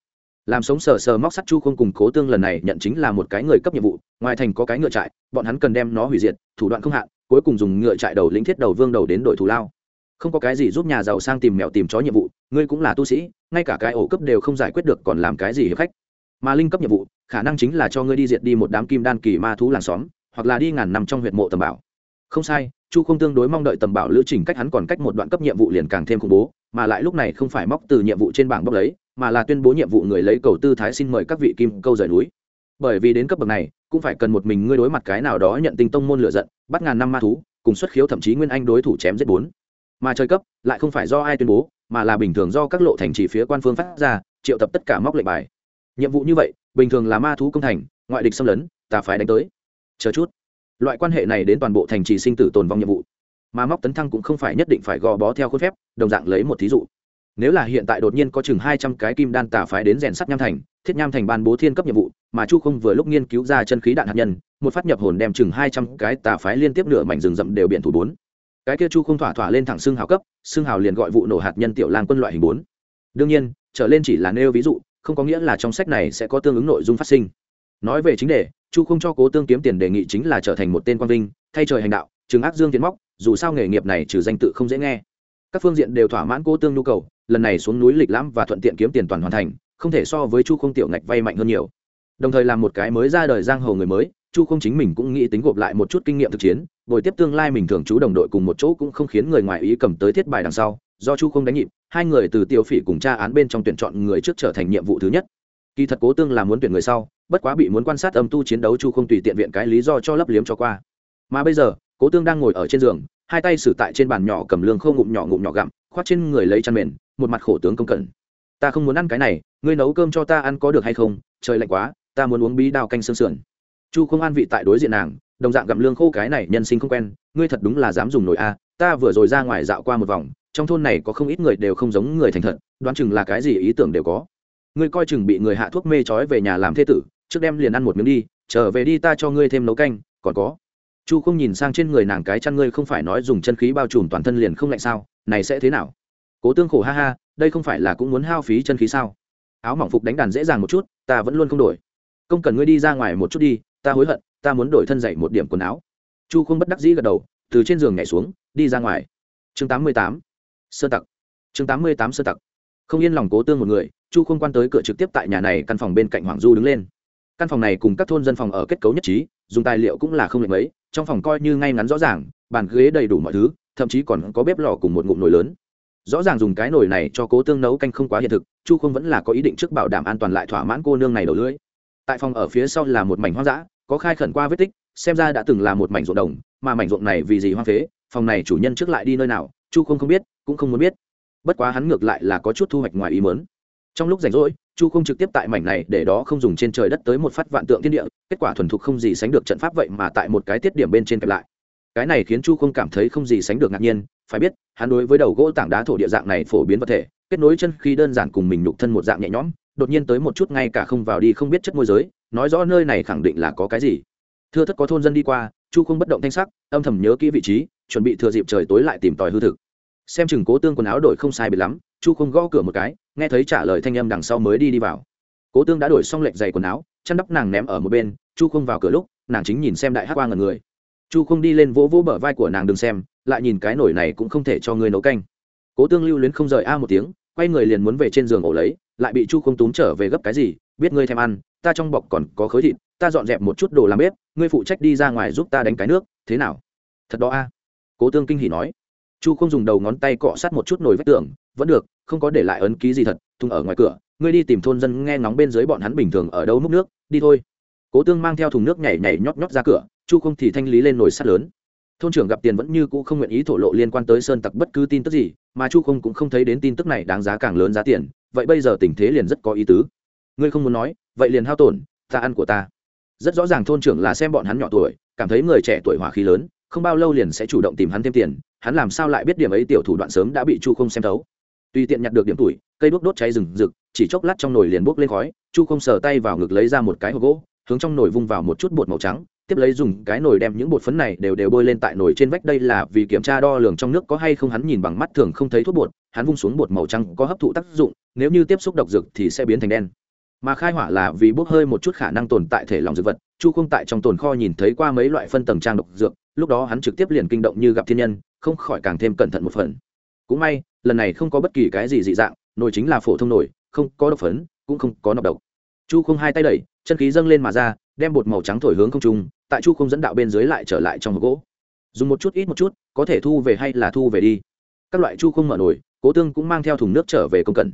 Làm sống sờ sờ móc sắt chu không cùng cố tương lần này nhận chính là một cái người cấp nhiệm vụ, ngoài thành có cái ngựa trại, bọn hắn cần đem nó hủy diệt, thủ đoạn không hạn cuối cùng dùng ngựa chạy đầu lĩnh thiết đầu vương đầu đến đội thù lao. Không có cái gì giúp nhà giàu sang tìm mẹo tìm chó nhiệm vụ, ngươi cũng là tu sĩ, ngay cả cái ổ cấp đều không giải quyết được còn làm cái gì hiệp khách. Mà linh cấp nhiệm vụ, khả năng chính là cho ngươi đi diệt đi một đám kim đan kỳ ma thú làng xóm, hoặc là đi ngàn năm trong huyệt mộ tầm bảo. Không sai, chu không tương đối mong đợi tầm bảo lữ trình cách hắn còn cách một đoạn cấp nhiệm vụ liền càng thêm khủng bố, mà lại lúc này không phải móc từ nhiệm vụ trên bảng bốc lấy, mà là tuyên bố nhiệm vụ người lấy cầu tư thái xin mời các vị kim câu rời núi bởi vì đến cấp bậc này, cũng phải cần một mình ngươi đối mặt cái nào đó nhận tinh tông môn lựa giận, bắt ngàn năm ma thú, cùng xuất khiếu thậm chí nguyên anh đối thủ chém giết bốn. Mà trời cấp, lại không phải do ai tuyên bố, mà là bình thường do các lộ thành trì phía quan phương phát ra, triệu tập tất cả móc lệnh bài. Nhiệm vụ như vậy, bình thường là ma thú công thành, ngoại địch xâm lấn, ta phải đánh tới. Chờ chút. Loại quan hệ này đến toàn bộ thành trì sinh tử tồn vong nhiệm vụ. Mà móc tấn thăng cũng không phải nhất định phải gò bó theo khuôn phép, đồng dạng lấy một thí dụ. Nếu là hiện tại đột nhiên có chừng hai trăm cái kim đan tà phái đến rèn sắt nham thành thiết nham thành ban bố thiên cấp nhiệm vụ, mà chu không vừa lúc nghiên cứu ra chân khí đạn hạt nhân, một phát nhập hồn đem chừng hai trăm cái tà phái liên tiếp nửa mảnh rừng rậm đều biển thủ bốn. Cái kia chu không thỏa thỏa lên thẳng xương hào cấp, xương hào liền gọi vụ nổ hạt nhân tiểu lang quân loại hình bốn. Đương nhiên, trở lên chỉ là nêu ví dụ, không có nghĩa là trong sách này sẽ có tương ứng nội dung phát sinh. Nói về chính đề, chu không cho cố tương kiếm tiền đề nghị chính là trở thành một tên quan vinh, thay trời hành đạo, chừng ác dương tiến móc, dù sao nghề nghiệp này trừ danh tự không dễ nghe. Các phương diện đều thỏa mãn cố tương nhu cầu, lần này xuống núi lịch lãm và thuận tiện kiếm tiền toàn hoàn thành không thể so với chu không tiểu ngạch vay mạnh hơn nhiều. Đồng thời làm một cái mới ra đời giang hồ người mới, chu không chính mình cũng nghĩ tính gộp lại một chút kinh nghiệm thực chiến, bồi tiếp tương lai mình thường trú đồng đội cùng một chỗ cũng không khiến người ngoài ý cầm tới thiết bài đằng sau, do chu không đánh nhịp, hai người từ tiêu phỉ cùng tra án bên trong tuyển chọn người trước trở thành nhiệm vụ thứ nhất. Kỳ thật cố tương là muốn tuyển người sau, bất quá bị muốn quan sát âm tu chiến đấu chu không tùy tiện viện cái lý do cho lấp liếm cho qua. Mà bây giờ, cố tương đang ngồi ở trên giường, hai tay xử tại trên bàn nhỏ cầm lương không ngụm nhỏ ngụm nhỏ gặm, khoác trên người lấy chăn mền, một mặt khổ tướng công cẩn. Ta không muốn ăn cái này ngươi nấu cơm cho ta ăn có được hay không? Trời lạnh quá, ta muốn uống bí đao canh xương sườn. Chu không an vị tại đối diện nàng, đồng dạng gặm lương khô cái này nhân sinh không quen, ngươi thật đúng là dám dùng nồi a, ta vừa rồi ra ngoài dạo qua một vòng, trong thôn này có không ít người đều không giống người thành thật, đoán chừng là cái gì ý tưởng đều có. Ngươi coi chừng bị người hạ thuốc mê trói về nhà làm thế tử, trước đem liền ăn một miếng đi, trở về đi ta cho ngươi thêm nấu canh, còn có. Chu không nhìn sang trên người nàng cái chăn ngươi không phải nói dùng chân khí bao trùm toàn thân liền không lạnh sao, này sẽ thế nào? Cố tương khổ ha ha, đây không phải là cũng muốn hao phí chân khí sao? Áo mỏng phục đánh đàn dễ dàng một chút, ta vẫn luôn không đổi. Không cần ngươi đi ra ngoài một chút đi, ta hối hận, ta muốn đổi thân dậy một điểm quần áo. Chu không bất đắc dĩ gật đầu, từ trên giường nhảy xuống, đi ra ngoài. Chương tám mươi tám, sơ tặc. Chương tám mươi tám, sơ tặc. Không yên lòng cố tương một người, chu không quan tới cửa trực tiếp tại nhà này căn phòng bên cạnh hoàng du đứng lên. Căn phòng này cùng các thôn dân phòng ở kết cấu nhất trí, dùng tài liệu cũng là không lệch mấy, trong phòng coi như ngay ngắn rõ ràng, bàn ghế đầy đủ mọi thứ, thậm chí còn có bếp lò cùng một ngụm nồi lớn rõ ràng dùng cái nồi này cho cố tương nấu canh không quá hiện thực, chu không vẫn là có ý định trước bảo đảm an toàn lại thỏa mãn cô nương này đầu lưỡi. Tại phòng ở phía sau là một mảnh hoang dã, có khai khẩn qua vết tích, xem ra đã từng là một mảnh ruộng đồng, mà mảnh ruộng này vì gì hoang phế, phòng này chủ nhân trước lại đi nơi nào, chu không không biết, cũng không muốn biết. Bất quá hắn ngược lại là có chút thu hoạch ngoài ý mớn trong lúc rảnh rỗi, chu không trực tiếp tại mảnh này để đó không dùng trên trời đất tới một phát vạn tượng thiên địa, kết quả thuần thục không gì sánh được trận pháp vậy mà tại một cái tiết điểm bên trên kẹp lại cái này khiến chu không cảm thấy không gì sánh được ngạc nhiên, phải biết, hắn đối với đầu gỗ tảng đá thổ địa dạng này phổ biến vật thể, kết nối chân khi đơn giản cùng mình nhục thân một dạng nhẹ nhõm, đột nhiên tới một chút ngay cả không vào đi không biết chất môi giới, nói rõ nơi này khẳng định là có cái gì. Thưa thất có thôn dân đi qua, chu không bất động thanh sắc, âm thầm nhớ kỹ vị trí, chuẩn bị thừa dịp trời tối lại tìm tòi hư thực. Xem chừng cố tương quần áo đổi không sai bị lắm, chu không gõ cửa một cái, nghe thấy trả lời thanh âm đằng sau mới đi đi vào. Cố tương đã đổi xong lệnh giày quần áo, chăn đắp nàng ném ở một bên, chu không vào cửa lúc, nàng chính nhìn xem đại hát qua ngần người chu không đi lên vỗ vỗ bờ vai của nàng đừng xem, lại nhìn cái nổi này cũng không thể cho ngươi nấu canh. Cố tương lưu luyến không rời a một tiếng, quay người liền muốn về trên giường ổ lấy, lại bị chu không túm trở về gấp cái gì, biết ngươi thèm ăn, ta trong bọc còn có khối thịt, ta dọn dẹp một chút đồ làm bếp, ngươi phụ trách đi ra ngoài giúp ta đánh cái nước, thế nào? Thật đó a. Cố tương kinh hỉ nói. Chu không dùng đầu ngón tay cọ sát một chút nồi vách tường, vẫn được, không có để lại ấn ký gì thật, thùng ở ngoài cửa, ngươi đi tìm thôn dân nghe ngóng bên dưới bọn hắn bình thường ở đâu múc nước, đi thôi cố tương mang theo thùng nước nhảy nhảy nhót nhót ra cửa, chu không thì thanh lý lên nồi sắt lớn. Thôn trưởng gặp tiền vẫn như cũ không nguyện ý thổ lộ liên quan tới sơn tặc bất cứ tin tức gì, mà chu không cũng không thấy đến tin tức này đáng giá càng lớn giá tiền, vậy bây giờ tình thế liền rất có ý tứ. Ngươi không muốn nói, vậy liền hao tổn, ta ăn của ta. Rất rõ ràng thôn trưởng là xem bọn hắn nhỏ tuổi, cảm thấy người trẻ tuổi hỏa khí lớn, không bao lâu liền sẽ chủ động tìm hắn thêm tiền, hắn làm sao lại biết điểm ấy tiểu thủ đoạn sớm đã bị chu không xem thấu. Tùy tiện nhặt được điểm tuổi, cây đuốc đốt cháy rừng rực, chỉ chốc lát trong nồi liền bốc lên khói, chu không sờ tay vào ngực lấy ra một cái hộp gỗ hướng trong nồi vung vào một chút bột màu trắng, tiếp lấy dùng cái nồi đem những bột phấn này đều đều bôi lên tại nồi trên vách. Đây là vì kiểm tra đo lường trong nước có hay không hắn nhìn bằng mắt thường không thấy thuốc bột, hắn vung xuống bột màu trắng có hấp thụ tác dụng, nếu như tiếp xúc độc dược thì sẽ biến thành đen. Mà khai hỏa là vì bốc hơi một chút khả năng tồn tại thể lòng dược vật, chu không tại trong tồn kho nhìn thấy qua mấy loại phân tầng trang độc dược, lúc đó hắn trực tiếp liền kinh động như gặp thiên nhân, không khỏi càng thêm cẩn thận một phần. Cũng may, lần này không có bất kỳ cái gì dị dạng, nồi chính là phổ thông nồi, không có độc phấn, cũng không có nọc độc chu không hai tay đẩy, chân khí dâng lên mà ra, đem bột màu trắng thổi hướng không trung, tại chu không dẫn đạo bên dưới lại trở lại trong hộp gỗ. Dùng một chút ít một chút, có thể thu về hay là thu về đi. Các loại chu không mở nổi cố tương cũng mang theo thùng nước trở về công cần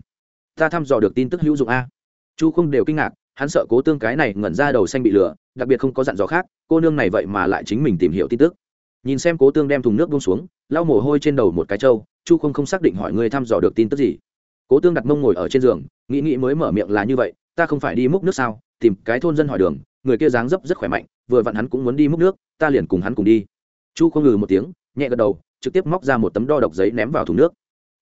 ta thăm dò được tin tức hữu dụng a. Chu không đều kinh ngạc, hắn sợ cố tương cái này ngẩn ra đầu xanh bị lửa, đặc biệt không có dặn dò khác, cô nương này vậy mà lại chính mình tìm hiểu tin tức. Nhìn xem cố tương đem thùng nước bông xuống, lau mồ hôi trên đầu một cái trâu, chu không không xác định hỏi ngươi thăm dò được tin tức gì. Cố tương đặt mông ngồi ở trên giường, nghĩ nghĩ mới mở miệng là như vậy ta không phải đi múc nước sao? Tìm cái thôn dân hỏi đường, người kia dáng dấp rất khỏe mạnh, vừa vặn hắn cũng muốn đi múc nước, ta liền cùng hắn cùng đi. Chu không ngừ một tiếng, nhẹ gật đầu, trực tiếp móc ra một tấm đo độc giấy ném vào thùng nước.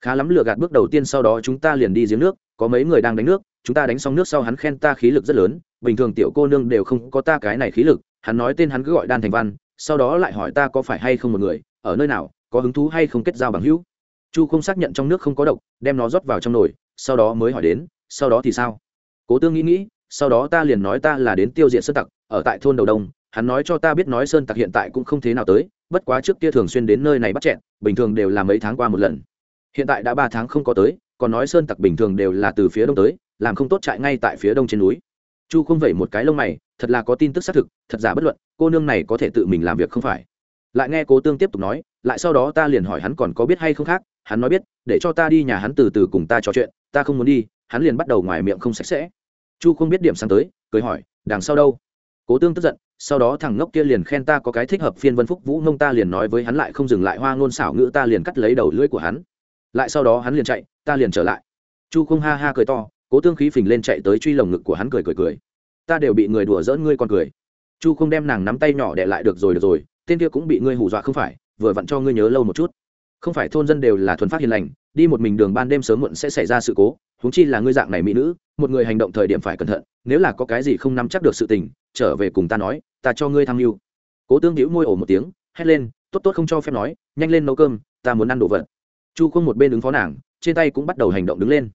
Khá lắm lựa gạt bước đầu tiên sau đó chúng ta liền đi giếng nước, có mấy người đang đánh nước, chúng ta đánh xong nước sau hắn khen ta khí lực rất lớn, bình thường tiểu cô nương đều không có ta cái này khí lực, hắn nói tên hắn cứ gọi đan thành văn, sau đó lại hỏi ta có phải hay không một người, ở nơi nào, có hứng thú hay không kết giao bằng hữu. Chu không xác nhận trong nước không có độc, đem nó rót vào trong nồi, sau đó mới hỏi đến, sau đó thì sao? Cố tương nghĩ nghĩ, sau đó ta liền nói ta là đến tiêu diệt sơn tặc, ở tại thôn đầu đông, hắn nói cho ta biết nói sơn tặc hiện tại cũng không thế nào tới, bất quá trước kia thường xuyên đến nơi này bắt chẹn, bình thường đều là mấy tháng qua một lần. Hiện tại đã ba tháng không có tới, còn nói sơn tặc bình thường đều là từ phía đông tới, làm không tốt chạy ngay tại phía đông trên núi. Chu không vẩy một cái lông mày, thật là có tin tức xác thực, thật giả bất luận, cô nương này có thể tự mình làm việc không phải. Lại nghe cố tương tiếp tục nói, lại sau đó ta liền hỏi hắn còn có biết hay không khác, hắn nói biết, để cho ta đi nhà hắn từ từ cùng ta trò chuyện, ta không muốn đi hắn liền bắt đầu ngoài miệng không sạch sẽ. Chu không biết điểm sáng tới, cười hỏi, đằng sau đâu? Cố tương tức giận, sau đó thằng ngốc kia liền khen ta có cái thích hợp phiên vân phúc vũ nông ta liền nói với hắn lại không dừng lại, hoa ngôn xảo ngữ ta liền cắt lấy đầu lưỡi của hắn. Lại sau đó hắn liền chạy, ta liền trở lại. Chu không ha ha cười to, cố tương khí phình lên chạy tới truy lồng ngực của hắn cười cười cười. Ta đều bị người đùa dỡn ngươi còn cười. Chu không đem nàng nắm tay nhỏ để lại, được rồi được rồi, tên kia cũng bị ngươi hù dọa không phải, vừa vặn cho ngươi nhớ lâu một chút. Không phải thôn dân đều là thuần phát hiền lành, đi một mình đường ban đêm sớm muộn sẽ xảy ra sự cố huống chi là ngươi dạng này mỹ nữ một người hành động thời điểm phải cẩn thận nếu là có cái gì không nắm chắc được sự tình trở về cùng ta nói ta cho ngươi tham mưu. Cố tương hữu môi ổ một tiếng hét lên tốt tốt không cho phép nói nhanh lên nấu cơm ta muốn ăn đồ vật. Chu không một bên ứng phó nàng trên tay cũng bắt đầu hành động đứng lên.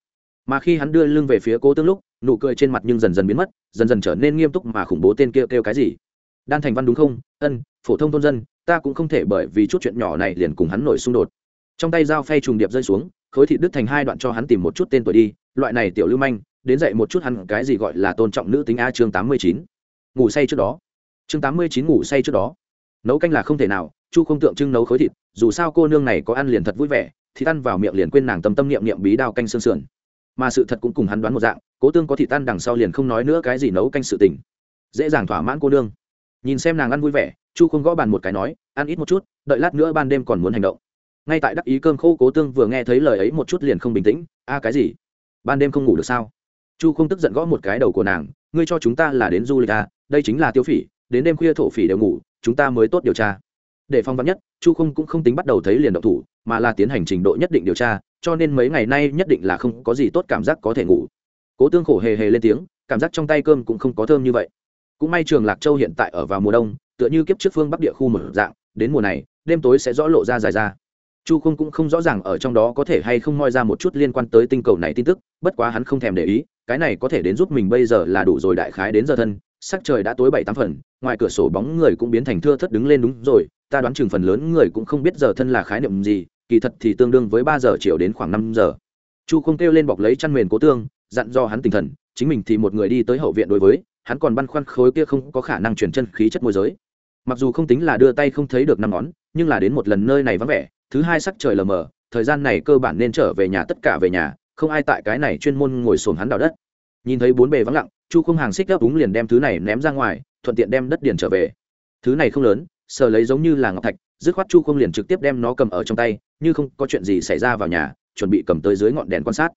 Mà khi hắn đưa lưng về phía cố tương lúc nụ cười trên mặt nhưng dần dần biến mất dần dần trở nên nghiêm túc mà khủng bố tên kia kêu, kêu cái gì. Đan thành văn đúng không? Ân phổ thông thôn dân ta cũng không thể bởi vì chút chuyện nhỏ này liền cùng hắn nổi xung đột. Trong tay dao phay trùng điệp rơi xuống khối thịt đứt thành hai đoạn cho hắn tìm một chút tên tuổi đi, loại này tiểu lưu manh, đến dậy một chút hắn cái gì gọi là tôn trọng nữ tính a chương tám mươi chín. Ngủ say trước đó. Chương tám mươi chín ngủ say trước đó. Nấu canh là không thể nào, chu không tượng trưng nấu khối thịt, dù sao cô nương này có ăn liền thật vui vẻ thì ăn vào miệng liền quên nàng tâm tâm niệm niệm bí đao canh xương sườn. Mà sự thật cũng cùng hắn đoán một dạng, cố tương có thịt ăn đằng sau liền không nói nữa cái gì nấu canh sự tình. Dễ dàng thỏa mãn cô nương. Nhìn xem nàng ăn vui vẻ, chu không gõ bàn một cái nói, ăn ít một chút, đợi lát nữa ban đêm còn muốn hành động ngay tại đắc ý cơm khô cố tương vừa nghe thấy lời ấy một chút liền không bình tĩnh, a, cái gì? Ban đêm không ngủ được sao? Chu không tức giận gõ một cái đầu của nàng, ngươi cho chúng ta là đến du lịch à đây chính là tiêu phỉ, đến đêm khuya thổ phỉ đều ngủ, chúng ta mới tốt điều tra. Để phong vắn nhất, chu không cũng không tính bắt đầu thấy liền động thủ, mà là tiến hành trình độ nhất định điều tra, cho nên mấy ngày nay nhất định là không có gì tốt cảm giác có thể ngủ. Cố tương khổ hề hề lên tiếng, cảm giác trong tay cơm cũng không có thơm như vậy. Cũng may trường lạc châu hiện tại ở vào mùa đông, tựa như kiếp trước phương bắc địa khu mở dạng, đến mùa này, đêm tối sẽ rõ lộ ra dài ra chu không cũng không rõ ràng ở trong đó có thể hay không moi ra một chút liên quan tới tinh cầu này tin tức, bất quá hắn không thèm để ý, cái này có thể đến giúp mình bây giờ là đủ rồi đại khái đến giờ thân, sắc trời đã tối bảy tám phần, ngoài cửa sổ bóng người cũng biến thành thưa thất đứng lên đúng rồi, ta đoán chừng phần lớn người cũng không biết giờ thân là khái niệm gì, kỳ thật thì tương đương với ba giờ chiều đến khoảng năm giờ. Chu không kêu lên bọc lấy chăn mền cố tương, dặn do hắn tinh thần, chính mình thì một người đi tới hậu viện đối với, hắn còn băn khoăn khối kia không có khả năng chuyển chân khí chất môi giới. Mặc dù không tính là đưa tay không thấy được năm ngón, nhưng là đến một lần nơi này vắng vẻ thứ hai sắc trời lờ mờ, thời gian này cơ bản nên trở về nhà tất cả về nhà, không ai tại cái này chuyên môn ngồi xổm hắn đào đất. Nhìn thấy bốn bề vắng lặng, chu không hàng xích gấp đúng liền đem thứ này ném ra ngoài, thuận tiện đem đất điền trở về. Thứ này không lớn, sờ lấy giống như là ngọc thạch, dứt khoát chu không liền trực tiếp đem nó cầm ở trong tay, như không có chuyện gì xảy ra vào nhà, chuẩn bị cầm tới dưới ngọn đèn quan sát.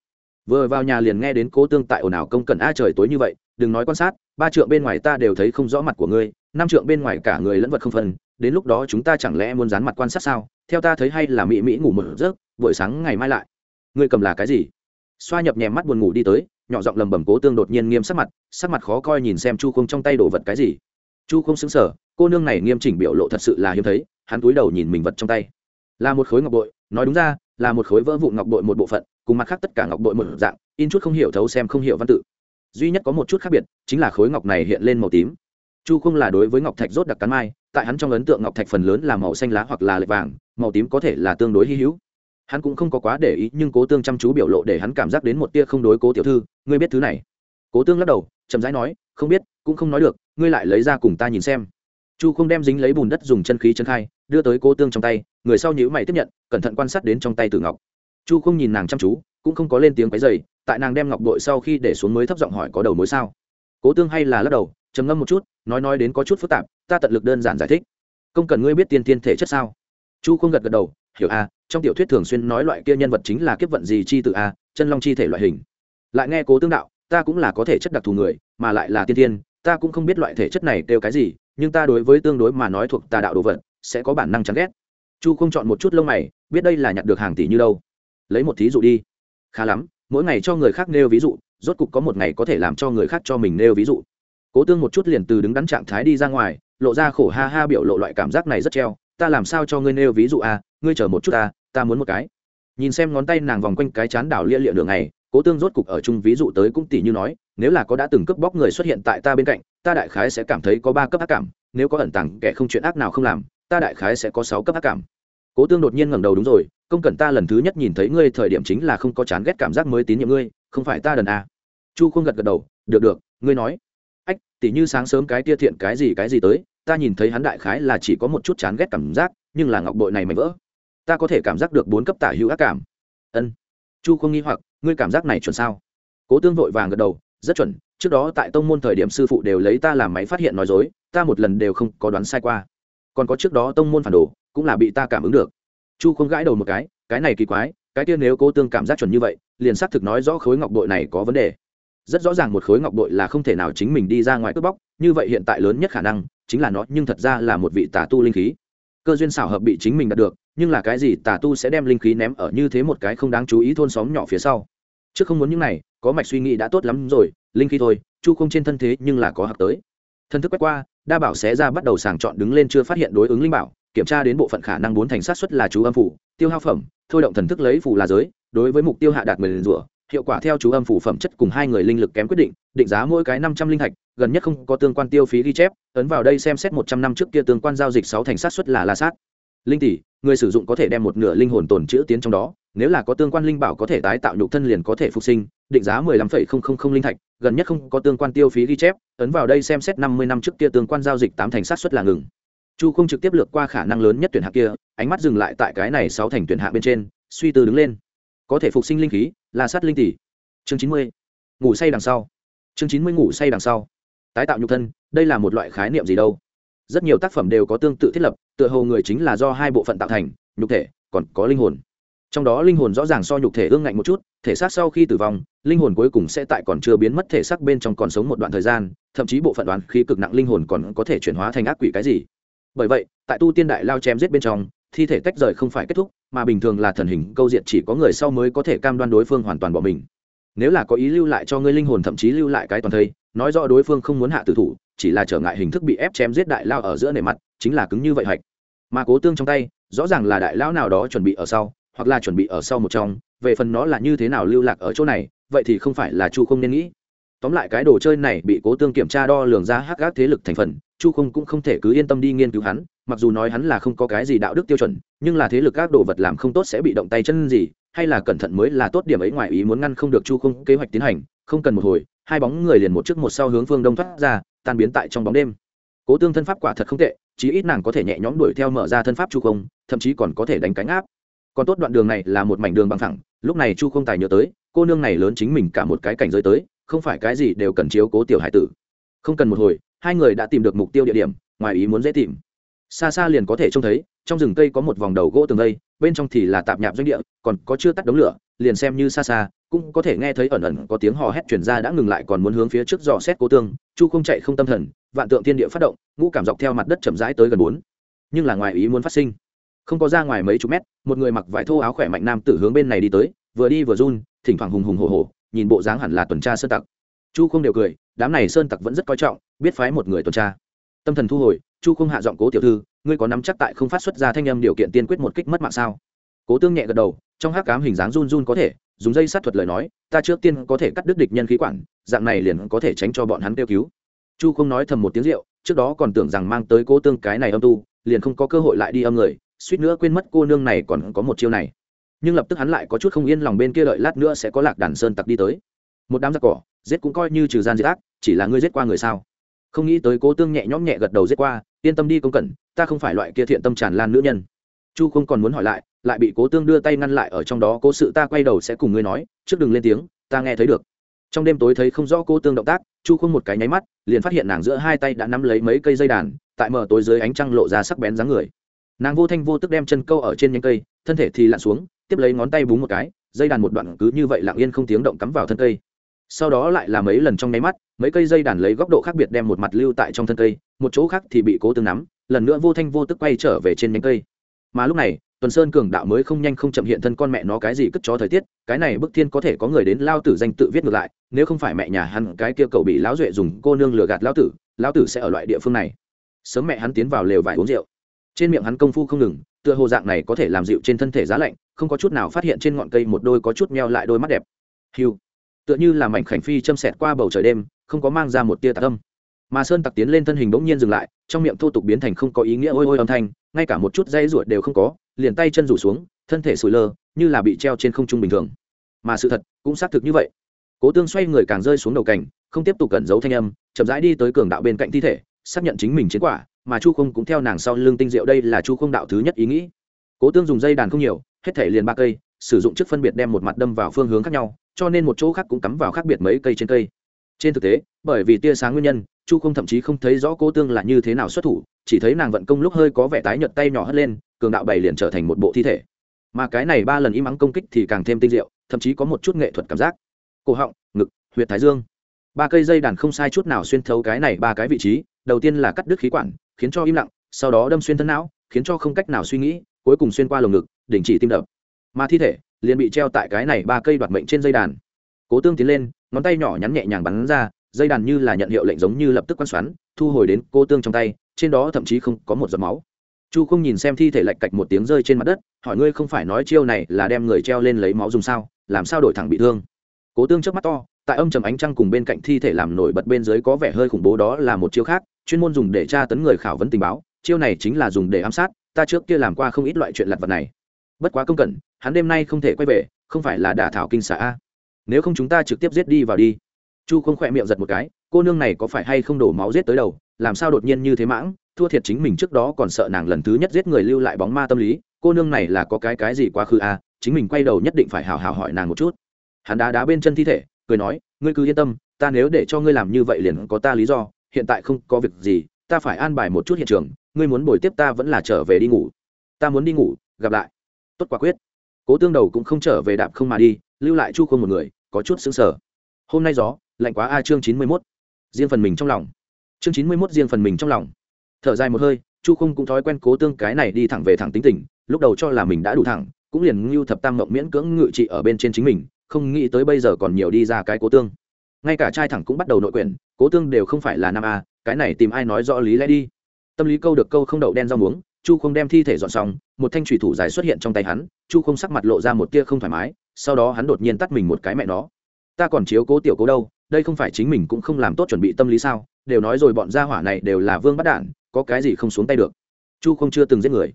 Vừa vào nhà liền nghe đến cố tương tại ồn ào công cần a trời tối như vậy, đừng nói quan sát, ba trượng bên ngoài ta đều thấy không rõ mặt của ngươi, năm trượng bên ngoài cả người lẫn vật không phân, đến lúc đó chúng ta chẳng lẽ muốn dán mặt quan sát sao? Theo ta thấy hay là mỹ mỹ ngủ một giấc, buổi sáng ngày mai lại. Ngươi cầm là cái gì? Xoa nhập nhèm mắt buồn ngủ đi tới, nhỏ giọng lầm bầm cố tương đột nhiên nghiêm sắc mặt sắc mặt khó coi nhìn xem chu không trong tay đổ vật cái gì. Chu không xứng sở cô nương này nghiêm chỉnh biểu lộ thật sự là hiếm thấy, hắn túi đầu nhìn mình vật trong tay. Là một khối ngọc bội, nói đúng ra, là một khối vỡ vụn ngọc bội một bộ phận, cùng mặt khác tất cả ngọc bội một dạng, in chút không hiểu thấu xem không hiểu văn tự. Duy nhất có một chút khác biệt, chính là khối ngọc này hiện lên màu tím. Chu không là đối với ngọc thạch rốt đặc cắn mai, tại hắn trong ấn tượng ngọc thạch phần lớn là màu xanh lá hoặc là lệch vàng màu tím có thể là tương đối hy hữu. Hắn cũng không có quá để ý, nhưng cố tương chăm chú biểu lộ để hắn cảm giác đến một tia không đối cố tiểu thư, ngươi biết thứ này. Cố tương lắc đầu, chậm rãi nói, không biết, cũng không nói được, ngươi lại lấy ra cùng ta nhìn xem. Chu không đem dính lấy bùn đất dùng chân khí chân khai, đưa tới cố tương trong tay, người sau nhữ mày tiếp nhận, cẩn thận quan sát đến trong tay tử ngọc. Chu không nhìn nàng chăm chú, cũng không có lên tiếng cái dày tại nàng đem ngọc bội sau khi để xuống mới thấp giọng hỏi có đầu mối sao. Cố tương hay là lắc đầu, trầm ngâm một chút, nói nói đến có chút phức tạp, ta tận lực đơn giản giải thích. Không cần ngươi biết tiên tiên thể chất sao? Chu không gật gật đầu, hiểu a, trong tiểu thuyết thường xuyên nói loại kia nhân vật chính là kiếp vận gì chi tự a, chân long chi thể loại hình. Lại nghe cố tương đạo, ta cũng là có thể chất đặc thù người, mà lại là tiên tiên ta cũng không biết loại thể chất này kêu cái gì, nhưng ta đối với tương đối mà nói thuộc tà đạo đồ vật, sẽ có bản năng chán ghét. Chu không chọn một chút lông mày, biết đây là nhặt được hàng tỷ như đâu? Lấy một thí dụ đi. Khá lắm, mỗi ngày cho người khác nêu ví dụ, rốt cục có một ngày có thể làm cho người khác cho mình nêu ví dụ. Cố tương một chút liền từ đứng đắn trạng thái đi ra ngoài, lộ ra khổ ha ha biểu lộ loại cảm giác này rất treo ta làm sao cho ngươi nêu ví dụ à ngươi chờ một chút ta ta muốn một cái. Nhìn xem ngón tay nàng vòng quanh cái chán đảo lia lịa đường này cố tương rốt cục ở chung ví dụ tới cũng tỷ như nói, nếu là có đã từng cướp bóc người xuất hiện tại ta bên cạnh, ta đại khái sẽ cảm thấy có ba cấp ác cảm, nếu có ẩn tàng kẻ không chuyện ác nào không làm, ta đại khái sẽ có sáu cấp ác cảm. Cố tương đột nhiên ngẩng đầu đúng rồi, công cần ta lần thứ nhất nhìn thấy ngươi thời điểm chính là không có chán ghét cảm giác mới tín nhiệm ngươi, không phải ta đần à. chu không gật gật đầu, được được, ngươi nói. Ách tỷ như sáng sớm cái tia thiện cái gì cái gì tới ta nhìn thấy hắn đại khái là chỉ có một chút chán ghét cảm giác, nhưng là ngọc bội này mày vỡ. Ta có thể cảm giác được bốn cấp tả hữu ác cảm. Ân. Chu không nghi hoặc, ngươi cảm giác này chuẩn sao? Cố tương vội vàng gật đầu, rất chuẩn, trước đó tại tông môn thời điểm sư phụ đều lấy ta làm máy phát hiện nói dối, ta một lần đều không có đoán sai qua. Còn có trước đó tông môn phản đồ, cũng là bị ta cảm ứng được. Chu không gãi đầu một cái cái này kỳ quái, cái kia nếu cố tương cảm giác chuẩn như vậy, liền xác thực nói rõ khối ngọc bội này có vấn đề. Rất rõ ràng một khối ngọc bội là không thể nào chính mình đi ra ngoài cướp bóc, như vậy hiện tại lớn nhất khả năng chính là nó, nhưng thật ra là một vị tà tu linh khí. Cơ duyên xảo hợp bị chính mình đạt được, nhưng là cái gì tà tu sẽ đem linh khí ném ở như thế một cái không đáng chú ý thôn xóm nhỏ phía sau? Trước không muốn những này, có mạch suy nghĩ đã tốt lắm rồi, linh khí thôi, chu không trên thân thế nhưng là có học tới. Thân thức quét qua, đa bảo xé ra bắt đầu sàng chọn đứng lên chưa phát hiện đối ứng linh bảo, kiểm tra đến bộ phận khả năng bốn thành sát xuất là chú âm phủ, tiêu hao phẩm, thôi động thần thức lấy phủ là giới, đối với mục tiêu hạ đạt mười lần rủa hiệu quả theo chú âm phủ phẩm chất cùng hai người linh lực kém quyết định định giá mỗi cái năm trăm linh thạch, gần nhất không có tương quan tiêu phí ghi chép, ấn vào đây xem xét một trăm năm trước kia tương quan giao dịch sáu thành sát xuất là la sát. Linh tỷ, người sử dụng có thể đem một nửa linh hồn tồn chữ tiến trong đó, nếu là có tương quan linh bảo có thể tái tạo nhục thân liền có thể phục sinh, định giá mười lăm phẩy không không không linh thạch, gần nhất không có tương quan tiêu phí ghi chép, ấn vào đây xem xét năm mươi năm trước kia tương quan giao dịch tám thành sát xuất là ngừng. Chu không trực tiếp lược qua khả năng lớn nhất tuyển hạng kia, ánh mắt dừng lại tại cái này sáu thành tuyển hạng bên trên, suy tư đứng lên. Có thể phục sinh linh khí là sát linh tỷ. Chương chín mươi. Ngủ say đằng sau. Chương chín mươi ngủ say đằng sau. Tái tạo nhục thân, đây là một loại khái niệm gì đâu? Rất nhiều tác phẩm đều có tương tự thiết lập, tựa hồ người chính là do hai bộ phận tạo thành, nhục thể, còn có linh hồn. Trong đó linh hồn rõ ràng so nhục thể ương ngạnh một chút, thể xác sau khi tử vong, linh hồn cuối cùng sẽ tại còn chưa biến mất thể xác bên trong còn sống một đoạn thời gian, thậm chí bộ phận đoán khí cực nặng linh hồn còn có thể chuyển hóa thành ác quỷ cái gì. Bởi vậy, tại tu tiên đại lao chém giết bên trong thi thể tách rời không phải kết thúc, mà bình thường là thần hình câu diện chỉ có người sau mới có thể cam đoan đối phương hoàn toàn bỏ mình. Nếu là có ý lưu lại cho ngươi linh hồn thậm chí lưu lại cái toàn thây, nói rõ đối phương không muốn hạ tử thủ, chỉ là trở ngại hình thức bị ép chém giết đại lao ở giữa nề mặt, chính là cứng như vậy hạch. Mà cố tương trong tay, rõ ràng là đại lão nào đó chuẩn bị ở sau, hoặc là chuẩn bị ở sau một trong, về phần nó là như thế nào lưu lạc ở chỗ này, vậy thì không phải là chu không nên nghĩ. Tóm lại cái đồ chơi này bị cố tương kiểm tra đo lường ra hắc gác thế lực thành phần, chu không cũng không thể cứ yên tâm đi nghiên cứu hắn mặc dù nói hắn là không có cái gì đạo đức tiêu chuẩn, nhưng là thế lực các đồ vật làm không tốt sẽ bị động tay chân gì, hay là cẩn thận mới là tốt điểm ấy ngoài ý muốn ngăn không được chu không kế hoạch tiến hành, không cần một hồi, hai bóng người liền một trước một sau hướng phương đông thoát ra, tan biến tại trong bóng đêm. Cố tương thân pháp quả thật không tệ, chí ít nàng có thể nhẹ nhõm đuổi theo mở ra thân pháp chu không thậm chí còn có thể đánh cánh áp. Còn tốt đoạn đường này là một mảnh đường bằng thẳng lúc này chu không tài nhớ tới, cô nương này lớn chính mình cả một cái cảnh giới tới, không phải cái gì đều cần chiếu cố tiểu hải tử. Không cần một hồi, hai người đã tìm được mục tiêu địa điểm, ngoài ý muốn dễ tìm xa xa liền có thể trông thấy, trong rừng cây có một vòng đầu gỗ tường cây bên trong thì là tạp nhạp doanh địa, còn có chưa tắt đống lửa, liền xem như xa xa, cũng có thể nghe thấy ẩn ẩn có tiếng hò hét chuyển ra đã ngừng lại còn muốn hướng phía trước dò xét cố tương, chu không chạy không tâm thần, vạn tượng thiên địa phát động, ngũ cảm dọc theo mặt đất chậm rãi tới gần bốn. Nhưng là ngoài ý muốn phát sinh. Không có ra ngoài mấy chục mét, một người mặc vải thô áo khỏe mạnh nam tử hướng bên này đi tới, vừa đi vừa run, thỉnh thoảng hùng hùng hổ hổ, nhìn bộ dáng hẳn là tuần tra sơn tặc. Chu không đều cười, đám này sơn tặc vẫn rất coi trọng, biết phái một người tuần tra. Tâm thần thu hồi chu không hạ giọng cố tiểu thư, ngươi có nắm chắc tại không phát xuất ra thanh âm điều kiện tiên quyết một kích mất mạng sao? Cố tương nhẹ gật đầu, trong hát cám hình dáng run run có thể, dùng dây sát thuật lời nói, ta trước tiên có thể cắt đứt địch nhân khí quản, dạng này liền có thể tránh cho bọn hắn kêu cứu. Chu không nói thầm một tiếng rượu, trước đó còn tưởng rằng mang tới cố tương cái này âm tu, liền không có cơ hội lại đi âm người, suýt nữa quên mất cô nương này còn có một chiêu này. Nhưng lập tức hắn lại có chút không yên lòng bên kia đợi lát nữa sẽ có lạc đàn sơn tặc đi tới. Một đám giặc cỏ, giết cũng coi như trừ gian giết ác, chỉ là ngươi giết qua người sao? Không nghĩ tới cố tương nhẹ nhõm nhẹ gật đầu giết qua yên tâm đi công cẩn, ta không phải loại kia thiện tâm tràn lan nữ nhân. Chu không còn muốn hỏi lại lại bị cố tương đưa tay ngăn lại ở trong đó, cố sự ta quay đầu sẽ cùng ngươi nói, trước đừng lên tiếng, ta nghe thấy được. Trong đêm tối thấy không rõ cố tương động tác, chu không một cái nháy mắt, liền phát hiện nàng giữa hai tay đã nắm lấy mấy cây dây đàn, tại mở tối dưới ánh trăng lộ ra sắc bén dáng người. Nàng vô thanh vô tức đem chân câu ở trên nhánh cây, thân thể thì lặn xuống, tiếp lấy ngón tay búng một cái, dây đàn một đoạn cứ như vậy lặng yên không tiếng động cắm vào thân cây. Sau đó lại là mấy lần trong nháy mắt, mấy cây dây đàn lấy góc độ khác biệt đem một mặt lưu tại trong thân cây một chỗ khác thì bị cố tương nắm, lần nữa vô thanh vô tức quay trở về trên nhánh cây. Mà lúc này, tuần sơn cường đạo mới không nhanh không chậm hiện thân con mẹ nó cái gì cất chó thời tiết, cái này bức thiên có thể có người đến lao tử danh tự viết ngược lại, nếu không phải mẹ nhà hắn, cái kia cậu bị lão duệ dùng cô nương lừa gạt lão tử lão tử sẽ ở loại địa phương này. Sớm mẹ hắn tiến vào lều vải uống rượu. Trên miệng hắn công phu không ngừng, tựa hồ dạng này có thể làm dịu trên thân thể giá lạnh, không có chút nào phát hiện trên ngọn cây một đôi có chút meo lại đôi mắt đẹp. Hiu. Tựa như là mảnh khảnh phi châm xẹt qua bầu trời đêm, không có mang ra một tia tạc âm mà sơn tặc tiến lên thân hình bỗng nhiên dừng lại, trong miệng thô tục biến thành không có ý nghĩa ôi ôi âm thanh, ngay cả một chút dây ruột đều không có, liền tay chân rủ xuống, thân thể sủi lơ, như là bị treo trên không trung bình thường. Mà sự thật cũng xác thực như vậy. Cố tương xoay người càng rơi xuống đầu cảnh, không tiếp tục cẩn giấu thanh âm, chậm rãi đi tới cường đạo bên cạnh thi thể, xác nhận chính mình chiến quả, mà chu không cũng theo nàng sau lưng tinh diệu đây là chu không đạo thứ nhất ý nghĩ. Cố tương dùng dây đàn không nhiều, hết thể liền ba cây, sử dụng chức phân biệt đem một mặt đâm vào phương hướng khác nhau, cho nên một chỗ khác cũng cắm vào khác biệt mấy cây trên cây. Trên thực tế, bởi vì tia sáng nguyên nhân chu không thậm chí không thấy rõ cố tương là như thế nào xuất thủ, chỉ thấy nàng vận công lúc hơi có vẻ tái nhợt tay nhỏ hất lên, cường đạo bảy liền trở thành một bộ thi thể. Mà cái này ba lần im ắng công kích thì càng thêm tinh diệu, thậm chí có một chút nghệ thuật cảm giác. Cổ họng, ngực, huyệt thái dương. Ba cây dây đàn không sai chút nào xuyên thấu cái này ba cái vị trí, đầu tiên là cắt đứt khí quản, khiến cho im lặng, sau đó đâm xuyên thân não, khiến cho không cách nào suy nghĩ, cuối cùng xuyên qua lồng ngực, đình chỉ tim đập. Mà thi thể liền bị treo tại cái này ba cây đoạt mệnh trên dây đàn. Cố tương tiến lên, ngón tay nhỏ nhắn nhẹ nhàng bắn ra dây đàn như là nhận hiệu lệnh giống như lập tức quan xoắn, thu hồi đến cô tương trong tay, trên đó thậm chí không có một giọt máu. Chu không nhìn xem thi thể lạch cạch một tiếng rơi trên mặt đất, hỏi ngươi không phải nói chiêu này là đem người treo lên lấy máu dùng sao, làm sao đổi thẳng bị thương? Cố tương trước mắt to, tại ông trầm ánh trăng cùng bên cạnh thi thể làm nổi bật bên dưới có vẻ hơi khủng bố đó là một chiêu khác, chuyên môn dùng để tra tấn người khảo vấn tình báo, chiêu này chính là dùng để ám sát, ta trước kia làm qua không ít loại chuyện lặt vật này. Bất quá công cẩn, hắn đêm nay không thể quay về, không phải là đả thảo kinh xả a. Nếu không chúng ta trực tiếp giết đi vào đi chu không khỏe miệng giật một cái, cô nương này có phải hay không đổ máu giết tới đầu, làm sao đột nhiên như thế mãng, thua thiệt chính mình trước đó còn sợ nàng lần thứ nhất giết người lưu lại bóng ma tâm lý, cô nương này là có cái cái gì quá khứ à? chính mình quay đầu nhất định phải hào hào hỏi nàng một chút. Hắn đá đá bên chân thi thể, cười nói, ngươi cứ yên tâm, ta nếu để cho ngươi làm như vậy liền có ta lý do, hiện tại không có việc gì, ta phải an bài một chút hiện trường, ngươi muốn bồi tiếp ta vẫn là trở về đi ngủ. Ta muốn đi ngủ, gặp lại. Tốt quả quyết. Cố tương đầu cũng không trở về đạp không mà đi, lưu lại chu không một người, có chút xứng sở hôm nay gió lạnh quá a, chương chín mươi mốt. Riêng phần mình trong lòng. Chương chín mươi mốt riêng phần mình trong lòng. Thở dài một hơi, chu không cũng thói quen cố tương cái này đi thẳng về thẳng tính tình, lúc đầu cho là mình đã đủ thẳng, cũng liền ngưu thập tam mộng miễn cưỡng ngự trị ở bên trên chính mình, không nghĩ tới bây giờ còn nhiều đi ra cái cố tương. Ngay cả trai thẳng cũng bắt đầu nội quyển cố tương đều không phải là nam a, cái này tìm ai nói rõ lý lẽ đi. Tâm lý câu được câu không đậu đen rau muống, chu không đem thi thể dọn xong, một thanh thủy thủ dài xuất hiện trong tay hắn, chu không sắc mặt lộ ra một tia không thoải mái, sau đó hắn đột nhiên tắt mình một cái mẹ nó. Ta còn chiếu cố tiểu cố đâu đây không phải chính mình cũng không làm tốt chuẩn bị tâm lý sao? Đều nói rồi bọn gia hỏa này đều là vương bắt đản, có cái gì không xuống tay được? Chu không chưa từng giết người.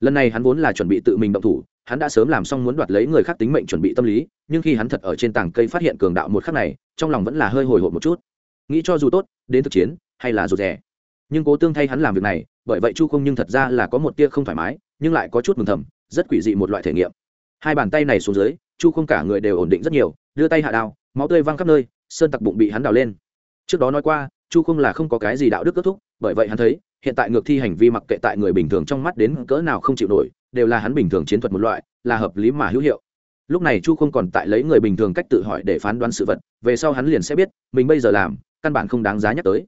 Lần này hắn vốn là chuẩn bị tự mình động thủ, hắn đã sớm làm xong muốn đoạt lấy người khác tính mệnh chuẩn bị tâm lý, nhưng khi hắn thật ở trên tảng cây phát hiện cường đạo một khắc này, trong lòng vẫn là hơi hồi hộp một chút. Nghĩ cho dù tốt, đến thực chiến, hay là rụt rè. Nhưng cố tương thay hắn làm việc này, bởi vậy chu không nhưng thật ra là có một tia không thoải mái, nhưng lại có chút mừng thầm, rất quỷ dị một loại thể nghiệm. Hai bàn tay này xuống dưới, chu không cả người đều ổn định rất nhiều, đưa tay hạ đao, máu tươi văng khắp nơi sơn tặc bụng bị hắn đào lên. Trước đó nói qua, chu không là không có cái gì đạo đức kết thúc, bởi vậy hắn thấy, hiện tại ngược thi hành vi mặc kệ tại người bình thường trong mắt đến cỡ nào không chịu nổi, đều là hắn bình thường chiến thuật một loại, là hợp lý mà hữu hiệu. Lúc này chu không còn tại lấy người bình thường cách tự hỏi để phán đoán sự vật, về sau hắn liền sẽ biết, mình bây giờ làm, căn bản không đáng giá nhắc tới.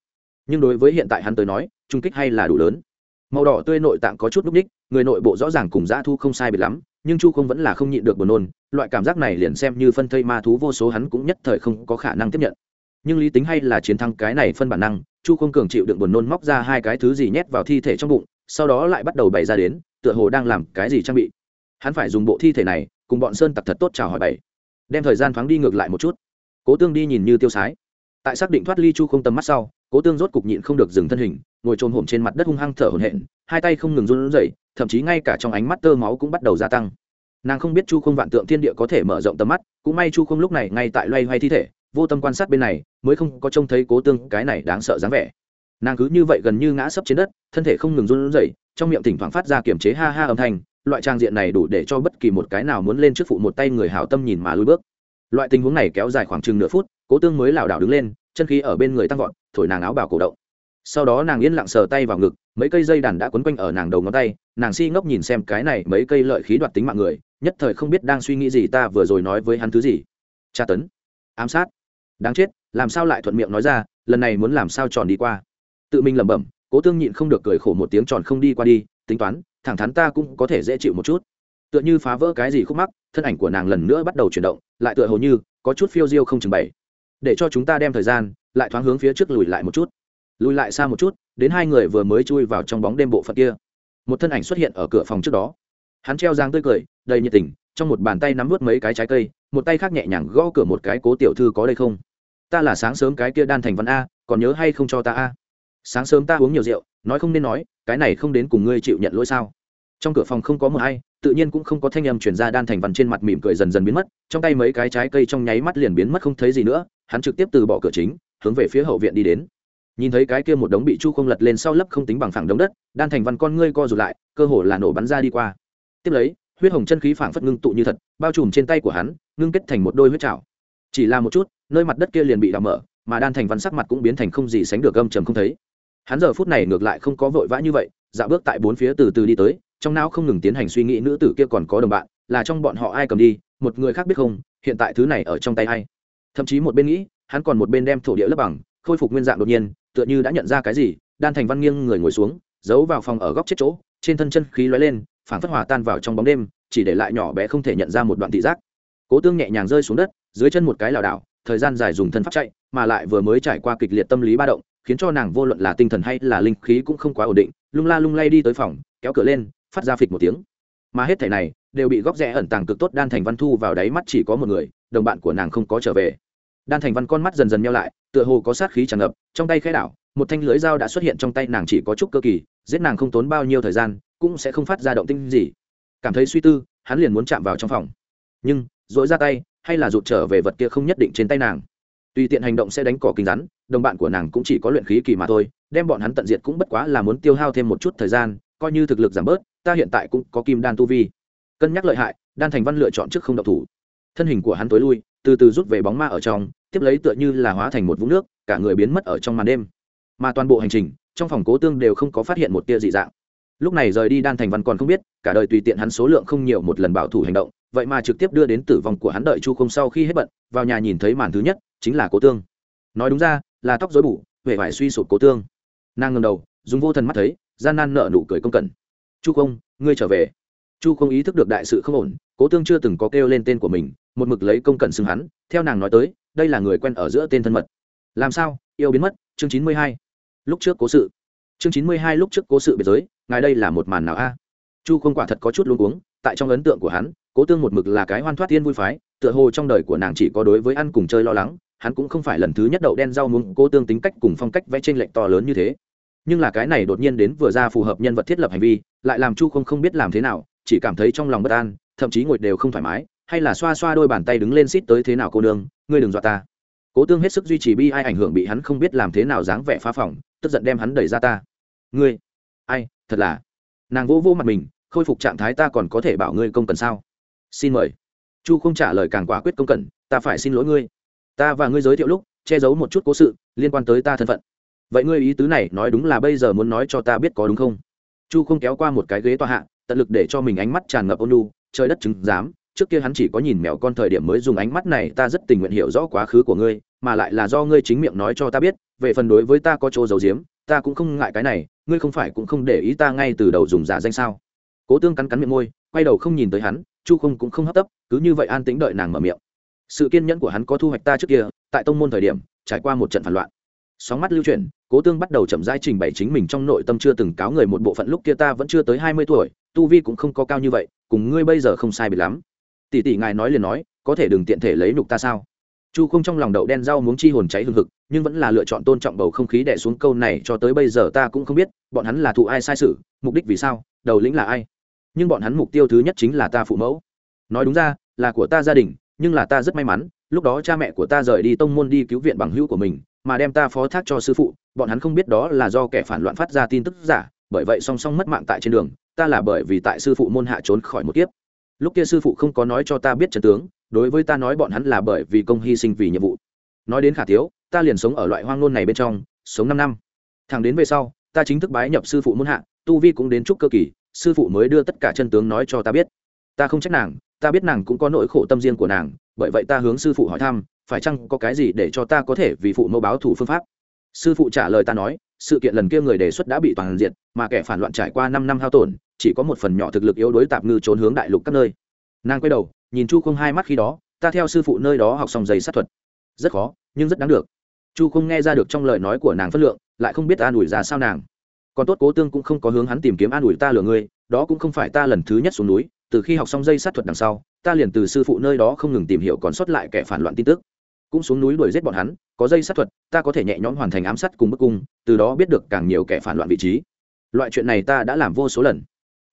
Nhưng đối với hiện tại hắn tới nói, trung kích hay là đủ lớn. Màu đỏ tươi nội tạng có chút núp ních, người nội bộ rõ ràng cùng dã thu không sai biệt lắm nhưng chu không vẫn là không nhịn được buồn nôn, loại cảm giác này liền xem như phân thây ma thú vô số hắn cũng nhất thời không có khả năng tiếp nhận. Nhưng lý tính hay là chiến thắng cái này phân bản năng, chu không cường chịu đựng buồn nôn móc ra hai cái thứ gì nhét vào thi thể trong bụng, sau đó lại bắt đầu bày ra đến, tựa hồ đang làm cái gì trang bị. Hắn phải dùng bộ thi thể này, cùng bọn sơn tặc thật tốt chào hỏi bảy đem thời gian thoáng đi ngược lại một chút. Cố tương đi nhìn như tiêu sái. Tại xác định thoát ly chu không tầm mắt sau, cố tương rốt cục nhịn không được dừng thân hình, ngồi trôn hổm trên mặt đất hung hăng thở hổn hển, hai tay không ngừng run rẩy thậm chí ngay cả trong ánh mắt tơ máu cũng bắt đầu gia tăng. Nàng không biết chu không vạn tượng thiên địa có thể mở rộng tầm mắt, cũng may chu không lúc này ngay tại loay hoay thi thể, vô tâm quan sát bên này, mới không có trông thấy cố tương cái này đáng sợ dáng vẻ. Nàng cứ như vậy gần như ngã sấp trên đất, thân thể không ngừng run rẩy, trong miệng thỉnh thoảng phát ra kiểm chế ha ha âm thanh, loại trang diện này đủ để cho bất kỳ một cái nào muốn lên trước phụ một tay người hảo tâm nhìn mà lùi bước. Loại tình huống này kéo dài khoảng chừng nửa phút, cố tương mới lảo đảo đứng lên, chân khí ở bên người tăng vọt, thổi nàng áo bào cổ động sau đó nàng yên lặng sờ tay vào ngực, mấy cây dây đàn đã quấn quanh ở nàng đầu ngón tay, nàng si ngốc nhìn xem cái này mấy cây lợi khí đoạt tính mạng người, nhất thời không biết đang suy nghĩ gì ta vừa rồi nói với hắn thứ gì. Tra tấn. Ám sát. Đáng chết, làm sao lại thuận miệng nói ra, lần này muốn làm sao tròn đi qua. Tự mình lẩm bẩm, cố tương nhịn không được cười khổ một tiếng tròn không đi qua đi, tính toán, thẳng thắn ta cũng có thể dễ chịu một chút. Tựa như phá vỡ cái gì khúc mắc, thân ảnh của nàng lần nữa bắt đầu chuyển động, lại tựa hồ như có chút phiêu diêu không chừng bày để cho chúng ta đem thời gian, lại thoáng hướng phía trước lùi lại một chút lùi lại xa một chút, đến hai người vừa mới chui vào trong bóng đêm bộ phận kia. Một thân ảnh xuất hiện ở cửa phòng trước đó. Hắn treo giang tươi cười, đầy nhiệt tình, trong một bàn tay nắm vút mấy cái trái cây, một tay khác nhẹ nhàng gõ cửa một cái cố tiểu thư có đây không? Ta là sáng sớm cái kia đan thành văn a, còn nhớ hay không cho ta a? Sáng sớm ta uống nhiều rượu, nói không nên nói, cái này không đến cùng ngươi chịu nhận lỗi sao? Trong cửa phòng không có một ai, tự nhiên cũng không có thanh âm chuyển ra đan thành văn trên mặt mỉm cười dần dần biến mất, trong tay mấy cái trái cây trong nháy mắt liền biến mất không thấy gì nữa, hắn trực tiếp từ bỏ cửa chính, hướng về phía hậu viện đi đến nhìn thấy cái kia một đống bị chu không lật lên sau lấp không tính bằng phẳng đống đất, đan thành văn con ngươi co rụt lại, cơ hồ là nổ bắn ra đi qua. Tiếp lấy, huyết hồng chân khí phảng phất ngưng tụ như thật, bao trùm trên tay của hắn, ngưng kết thành một đôi huyết trào chỉ là một chút, nơi mặt đất kia liền bị đào mở, mà đan thành văn sắc mặt cũng biến thành không gì sánh được gâm trầm không thấy. Hắn giờ phút này ngược lại không có vội vã như vậy dạo bước tại bốn phía từ từ đi tới, trong não không ngừng tiến hành suy nghĩ nữ tử kia còn có đồng bạn, là trong bọn họ ai cầm đi, một người khác biết không, hiện tại thứ này ở trong tay hay thậm chí một bên nghĩ, hắn còn một bên đem thổ địa lấp bằng, khôi phục nguyên dạng đột nhiên tựa như đã nhận ra cái gì, đan thành văn nghiêng người ngồi xuống, giấu vào phòng ở góc chết chỗ, trên thân chân khí lóe lên, phảng phất hòa tan vào trong bóng đêm, chỉ để lại nhỏ bé không thể nhận ra một đoạn thị giác. Cố tương nhẹ nhàng rơi xuống đất, dưới chân một cái lảo đảo, thời gian dài dùng thân pháp chạy, mà lại vừa mới trải qua kịch liệt tâm lý ba động, khiến cho nàng vô luận là tinh thần hay là linh khí cũng không quá ổn định, lung la lung lay đi tới phòng, kéo cửa lên, phát ra phịch một tiếng. Mà hết thẻ này, đều bị góc rẽ ẩn tàng cực tốt đan thành văn thu vào đáy mắt chỉ có một người, đồng bạn của nàng không có trở về đan thành văn con mắt dần dần nhau lại, tựa hồ có sát khí tràn ngập, trong tay khai đảo, một thanh lưới dao đã xuất hiện trong tay nàng chỉ có chút cơ kỳ, giết nàng không tốn bao nhiêu thời gian, cũng sẽ không phát ra động tinh gì. Cảm thấy suy tư, hắn liền muốn chạm vào trong phòng. Nhưng dỗi ra tay, hay là rụt trở về vật kia không nhất định trên tay nàng. Tùy tiện hành động sẽ đánh cỏ kinh rắn, đồng bạn của nàng cũng chỉ có luyện khí kỳ mà thôi, đem bọn hắn tận diệt cũng bất quá là muốn tiêu hao thêm một chút thời gian, coi như thực lực giảm bớt, ta hiện tại cũng có kim đan tu vi. Cân nhắc lợi hại, đan thành văn lựa chọn trước không độc thủ. Thân hình của hắn tối lui từ từ rút về bóng ma ở trong, tiếp lấy tựa như là hóa thành một vũng nước, cả người biến mất ở trong màn đêm. Mà toàn bộ hành trình, trong phòng cố tương đều không có phát hiện một tia dị dạng. Lúc này rời đi đan thành văn còn không biết, cả đời tùy tiện hắn số lượng không nhiều một lần bảo thủ hành động, vậy mà trực tiếp đưa đến tử vong của hắn đợi chu không sau khi hết bận, vào nhà nhìn thấy màn thứ nhất, chính là cố tương. Nói đúng ra, là tóc dối bụ huệ vải suy sụp cố tương. Nàng ngầm đầu, dùng vô thần mắt thấy, gian nan nợ nụ cười công cẩn. Chu không, ngươi trở về. Chu không ý thức được đại sự không ổn, cố tương chưa từng có kêu lên tên của mình một mực lấy công cẩn xưng hắn, theo nàng nói tới, đây là người quen ở giữa tên thân mật. Làm sao? Yêu biến mất. Chương chín mươi hai. Lúc trước cố sự. Chương chín mươi hai lúc trước cố sự biệt giới, ngài đây là một màn nào a? Chu không quả thật có chút luôn uống tại trong ấn tượng của hắn, cố tương một mực là cái hoan thoát tiên vui phái, tựa hồ trong đời của nàng chỉ có đối với ăn cùng chơi lo lắng, hắn cũng không phải lần thứ nhất đậu đen rau muống, cố tương tính cách cùng phong cách vẽ t r ê n lệch to lớn như thế. Nhưng là cái này đột nhiên đến vừa ra phù hợp nhân vật thiết lập hành vi, lại làm chu không không biết làm thế nào, chỉ cảm thấy trong lòng bất an, thậm chí ngồi đều không thoải mái hay là xoa xoa đôi bàn tay đứng lên xít tới thế nào cô nương, ngươi đừng dọa ta. Cố tương hết sức duy trì bi ai ảnh hưởng bị hắn không biết làm thế nào dáng vẻ phá phỏng, tức giận đem hắn đẩy ra ta. Ngươi? Ai, thật là. Nàng vô vô mặt mình, khôi phục trạng thái ta còn có thể bảo ngươi công cần sao? Xin mời. Chu không trả lời càng quả quyết công cần, ta phải xin lỗi ngươi. Ta và ngươi giới thiệu lúc, che giấu một chút cố sự, liên quan tới ta thân phận. Vậy ngươi ý tứ này nói đúng là bây giờ muốn nói cho ta biết có đúng không? Chu không kéo qua một cái ghế tòa hạ, tận lực để cho mình ánh mắt tràn ngập ôn lu trời đất chứng giám trước kia hắn chỉ có nhìn mèo con thời điểm mới dùng ánh mắt này, ta rất tình nguyện hiểu rõ quá khứ của ngươi, mà lại là do ngươi chính miệng nói cho ta biết, về phần đối với ta có chỗ giấu giếm, ta cũng không ngại cái này, ngươi không phải cũng không để ý ta ngay từ đầu dùng giả danh sao? Cố tương cắn cắn miệng môi, quay đầu không nhìn tới hắn, chu không cũng không hấp tấp, cứ như vậy an tĩnh đợi nàng mở miệng. Sự kiên nhẫn của hắn có thu hoạch ta trước kia, tại tông môn thời điểm, trải qua một trận phản loạn. Sóng mắt lưu chuyển, cố tương bắt đầu chậm rãi trình bày chính mình trong nội tâm chưa từng cáo người một bộ phận, lúc kia ta vẫn chưa tới hai mươi tuổi, tu vi cũng không có cao như vậy, cùng ngươi bây giờ không sai bị lắm tỷ tỷ ngài nói liền nói, có thể đừng tiện thể lấy nục ta sao? Chu không trong lòng đậu đen rau muốn chi hồn cháy hừng hực, nhưng vẫn là lựa chọn tôn trọng bầu không khí đẻ xuống câu này cho tới bây giờ ta cũng không biết, bọn hắn là thụ ai sai sự, mục đích vì sao, đầu lĩnh là ai? Nhưng bọn hắn mục tiêu thứ nhất chính là ta phụ mẫu. Nói đúng ra, là của ta gia đình, nhưng là ta rất may mắn, lúc đó cha mẹ của ta rời đi tông môn đi cứu viện bằng hữu của mình, mà đem ta phó thác cho sư phụ, bọn hắn không biết đó là do kẻ phản loạn phát ra tin tức giả, bởi vậy song song mất mạng tại trên đường, ta là bởi vì tại sư phụ môn hạ trốn khỏi một kiếp lúc kia sư phụ không có nói cho ta biết trần tướng, đối với ta nói bọn hắn là bởi vì công hy sinh vì nhiệm vụ. Nói đến khả thiếu ta liền sống ở loại hoang nôn này bên trong, sống năm năm. Thằng đến về sau, ta chính thức bái nhập sư phụ muôn hạ, tu vi cũng đến chúc cơ kỳ, sư phụ mới đưa tất cả chân tướng nói cho ta biết. Ta không trách nàng, ta biết nàng cũng có nỗi khổ tâm riêng của nàng, bởi vậy ta hướng sư phụ hỏi thăm, phải chăng có cái gì để cho ta có thể vì phụ mẫu báo thủ phương pháp? Sư phụ trả lời ta nói, sự kiện lần kia người đề xuất đã bị toàn diện, mà kẻ phản loạn trải qua năm năm hao tổn, chỉ có một phần nhỏ thực lực yếu đối tạp ngư trốn hướng đại lục các nơi. Nàng quay đầu, nhìn chu không hai mắt khi đó, ta theo sư phụ nơi đó học xong giấy sát thuật. Rất khó, nhưng rất đáng được. Chu không nghe ra được trong lời nói của nàng phất lượng, lại không biết an ủi ra sao nàng. Còn tốt cố tương cũng không có hướng hắn tìm kiếm an ủi ta lừa ngươi, đó cũng không phải ta lần thứ nhất xuống núi, từ khi học xong dây sát thuật đằng sau, ta liền từ sư phụ nơi đó không ngừng tìm hiểu còn sót lại kẻ phản loạn tin tức cũng xuống núi đuổi giết bọn hắn, có dây sát thuật, ta có thể nhẹ nhõm hoàn thành ám sát cùng bức cung, từ đó biết được càng nhiều kẻ phản loạn vị trí. Loại chuyện này ta đã làm vô số lần.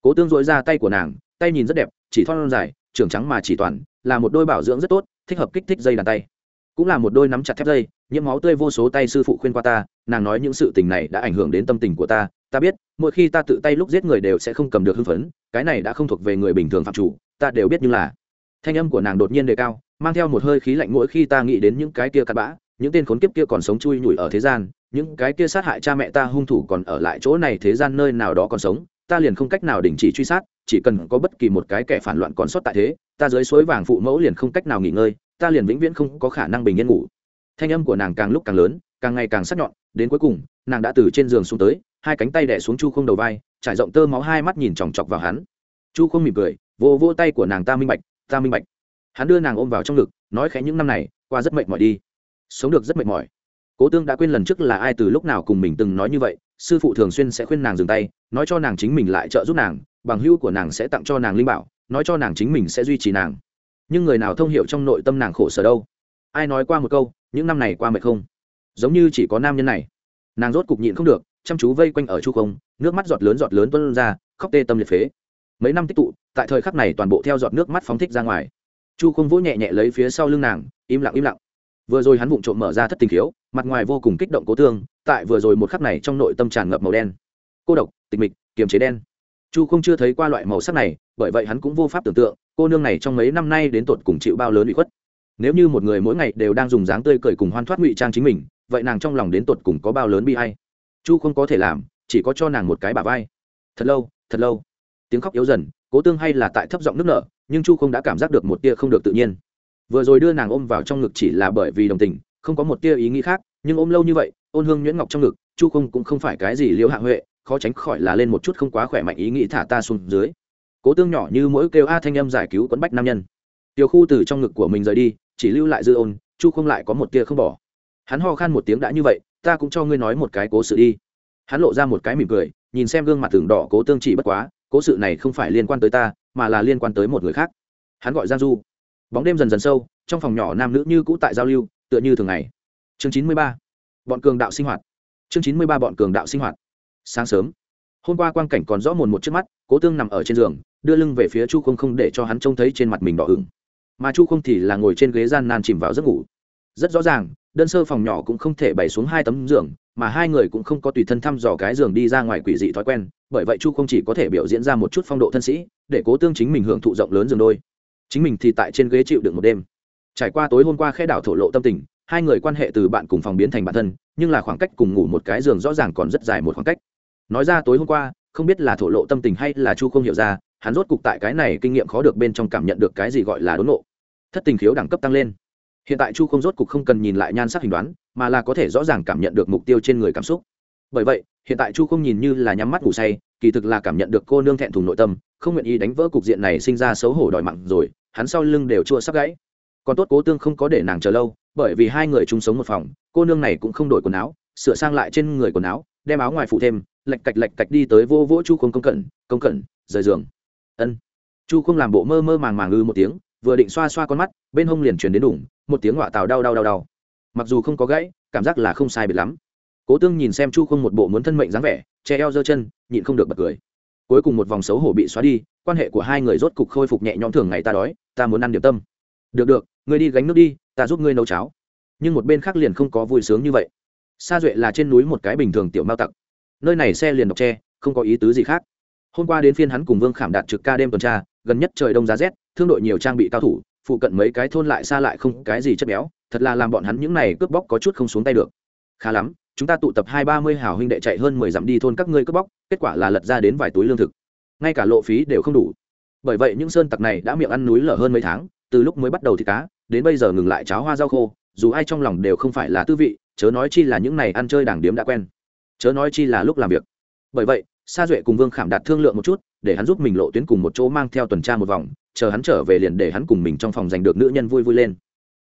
Cố tương dội ra tay của nàng, tay nhìn rất đẹp, chỉ thon dài trưởng trắng mà chỉ toàn, là một đôi bảo dưỡng rất tốt, thích hợp kích thích dây đàn tay. Cũng là một đôi nắm chặt thép dây, nhiễm máu tươi vô số tay sư phụ khuyên qua ta, nàng nói những sự tình này đã ảnh hưởng đến tâm tình của ta ta biết, mỗi khi ta tự tay lúc giết người đều sẽ không cầm được hưng phấn, cái này đã không thuộc về người bình thường phạm chủ, ta đều biết như là. Thanh âm của nàng đột nhiên đề cao mang theo một hơi khí lạnh mỗi khi ta nghĩ đến những cái kia cặn bã, những tên khốn kiếp kia còn sống chui nhủi ở thế gian, những cái kia sát hại cha mẹ ta hung thủ còn ở lại chỗ này thế gian nơi nào đó còn sống, ta liền không cách nào đình chỉ truy sát, chỉ cần có bất kỳ một cái kẻ phản loạn còn sót tại thế, ta dưới suối vàng phụ mẫu liền không cách nào nghỉ ngơi, ta liền vĩnh viễn không có khả năng bình yên ngủ. Thanh âm của nàng càng lúc càng lớn, càng ngày càng sắc nhọn, đến cuối cùng, nàng đã từ trên giường xuống tới, hai cánh tay đẻ xuống chu không đầu vai, trải rộng tơ máu hai mắt nhìn chòng chọc vào hắn. Chu không mỉm cười vô vô tay của nàng, ta minh bạch, ta minh bạch hắn đưa nàng ôm vào trong ngực, nói khẽ những năm này, qua rất mệt mỏi đi. Sống được rất mệt mỏi. Cố tương đã quên lần trước là ai từ lúc nào cùng mình từng nói như vậy, sư phụ thường xuyên sẽ khuyên nàng dừng tay, nói cho nàng chính mình lại trợ giúp nàng, bằng hữu của nàng sẽ tặng cho nàng linh bảo, nói cho nàng chính mình sẽ duy trì nàng. Nhưng người nào thông hiểu trong nội tâm nàng khổ sở đâu? Ai nói qua một câu, những năm này qua mệt không? Giống như chỉ có nam nhân này. Nàng rốt cục nhịn không được, chăm chú vây quanh ở chu không, nước mắt giọt lớn giọt lớn tuân ra, khóc tê tâm liệt phế. Mấy năm tích tụ, tại thời khắc này toàn bộ theo giọt nước mắt phóng thích ra ngoài chu không vỗ nhẹ nhẹ lấy phía sau lưng nàng, im lặng im lặng. Vừa rồi hắn vụng trộm mở ra thất tình khiếu, mặt ngoài vô cùng kích động cố tương tại vừa rồi một khắc này trong nội tâm tràn ngập màu đen. Cô độc, tịch mịch, kiềm chế đen. Chu không chưa thấy qua loại màu sắc này, bởi vậy hắn cũng vô pháp tưởng tượng, cô nương này trong mấy năm nay đến tột cùng chịu bao lớn bị khuất. Nếu như một người mỗi ngày đều đang dùng dáng tươi cười cùng hoan thoát ngụy trang chính mình, vậy nàng trong lòng đến tột cùng có bao lớn bi hay chu không có thể làm, chỉ có cho nàng một cái bà vai. Thật lâu thật lâu. Tiếng khóc yếu dần, cố tương hay là tại thấp giọng nước nở nhưng chu không đã cảm giác được một tia không được tự nhiên. Vừa rồi đưa nàng ôm vào trong ngực chỉ là bởi vì đồng tình, không có một tia ý nghĩ khác, nhưng ôm lâu như vậy, ôn hương nhuyễn ngọc trong ngực, chu không cũng không phải cái gì liễu hạ huệ, khó tránh khỏi là lên một chút không quá khỏe mạnh ý nghĩ thả ta xuống dưới. Cố tương nhỏ như mỗi kêu a thanh âm giải cứu quấn bách nam nhân. Tiểu khu từ trong ngực của mình rời đi, chỉ lưu lại dư ôn, chu không lại có một tia không bỏ. Hắn ho khan một tiếng đã như vậy, ta cũng cho ngươi nói một cái cố sự đi. Hắn lộ ra một cái mỉm cười, nhìn xem gương mặt tường đỏ cố tương chỉ bất quá, cố sự này không phải liên quan tới ta mà là liên quan tới một người khác. Hắn gọi giang du. Bóng đêm dần dần sâu, trong phòng nhỏ nam nữ như cũ tại giao lưu, tựa như thường ngày. Chương chín mươi ba, bọn cường đạo sinh hoạt. Chương chín mươi ba bọn cường đạo sinh hoạt. Sáng sớm, hôm qua quang cảnh còn rõ mồn một trước mắt, cố tương nằm ở trên giường, đưa lưng về phía chu không không để cho hắn trông thấy trên mặt mình đỏ ửng. Mà chu không thì là ngồi trên ghế gian nan chìm vào giấc ngủ. Rất rõ ràng, đơn sơ phòng nhỏ cũng không thể bày xuống hai tấm giường mà hai người cũng không có tùy thân thăm dò cái giường đi ra ngoài quỷ dị thói quen, bởi vậy chu không chỉ có thể biểu diễn ra một chút phong độ thân sĩ, để cố tương chính mình hưởng thụ rộng lớn giường đôi. Chính mình thì tại trên ghế chịu được một đêm. Trải qua tối hôm qua khe đảo thổ lộ tâm tình, hai người quan hệ từ bạn cùng phòng biến thành bạn thân, nhưng là khoảng cách cùng ngủ một cái giường rõ ràng còn rất dài một khoảng cách. Nói ra tối hôm qua, không biết là thổ lộ tâm tình hay là chu không hiểu ra, hắn rốt cục tại cái này kinh nghiệm khó được bên trong cảm nhận được cái gì gọi là đốn nộ. Thất tình khiếu đẳng cấp tăng lên. Hiện tại chu không rốt cục không cần nhìn lại nhan sắc hình đoán mà là có thể rõ ràng cảm nhận được mục tiêu trên người cảm xúc. Bởi vậy, hiện tại chu không nhìn như là nhắm mắt ngủ say, kỳ thực là cảm nhận được cô nương thẹn thùng nội tâm, không nguyện ý đánh vỡ cục diện này sinh ra xấu hổ đòi mặn rồi, hắn sau lưng đều chua sắp gãy. Còn tốt cố tương không có để nàng chờ lâu, bởi vì hai người chung sống một phòng, cô nương này cũng không đổi quần áo, sửa sang lại trên người quần áo, đem áo ngoài phụ thêm lạch cạch lạch cạch đi tới vô vỗ chu không công cẩn công cẩn rời giường. Ân. Chu không làm bộ mơ mơ màng màng ư một tiếng, vừa định xoa xoa con mắt, bên hông liền truyền đến đủng một tiếng họa tào đau đau đau đau mặc dù không có gãy, cảm giác là không sai biệt lắm. Cố tương nhìn xem chu không một bộ muốn thân mệnh dáng vẻ, che eo giơ chân, nhịn không được bật cười. Cuối cùng một vòng xấu hổ bị xóa đi, quan hệ của hai người rốt cục khôi phục nhẹ nhõm thường ngày ta đói, ta muốn ăn điểm tâm. Được được, ngươi đi gánh nước đi, ta giúp ngươi nấu cháo. Nhưng một bên khác liền không có vui sướng như vậy. Sa duệ là trên núi một cái bình thường tiểu mao tặc. Nơi này xe liền độc tre, không có ý tứ gì khác. Hôm qua đến phiên hắn cùng vương khảm đạt trực ca đêm tuần tra, gần nhất trời đông giá rét, thương đội nhiều trang bị cao thủ phụ cận mấy cái thôn lại xa lại không cái gì chất béo, thật là làm bọn hắn những này cướp bóc có chút không xuống tay được. Khá lắm, chúng ta tụ tập hai ba mươi hào huynh đệ chạy hơn mười dặm đi thôn các ngươi cướp bóc, kết quả là lật ra đến vài túi lương thực. Ngay cả lộ phí đều không đủ. Bởi vậy những sơn tặc này đã miệng ăn núi lở hơn mấy tháng, từ lúc mới bắt đầu thì cá, đến bây giờ ngừng lại cháo hoa rau khô, dù ai trong lòng đều không phải là tư vị, chớ nói chi là những này ăn chơi đảng điếm đã quen. Chớ nói chi là lúc làm việc. Bởi vậy, sa duệ cùng vương khảm đạt thương lượng một chút, để hắn giúp mình lộ tuyến cùng một chỗ mang theo tuần tra một vòng chờ hắn trở về liền để hắn cùng mình trong phòng giành được nữ nhân vui vui lên.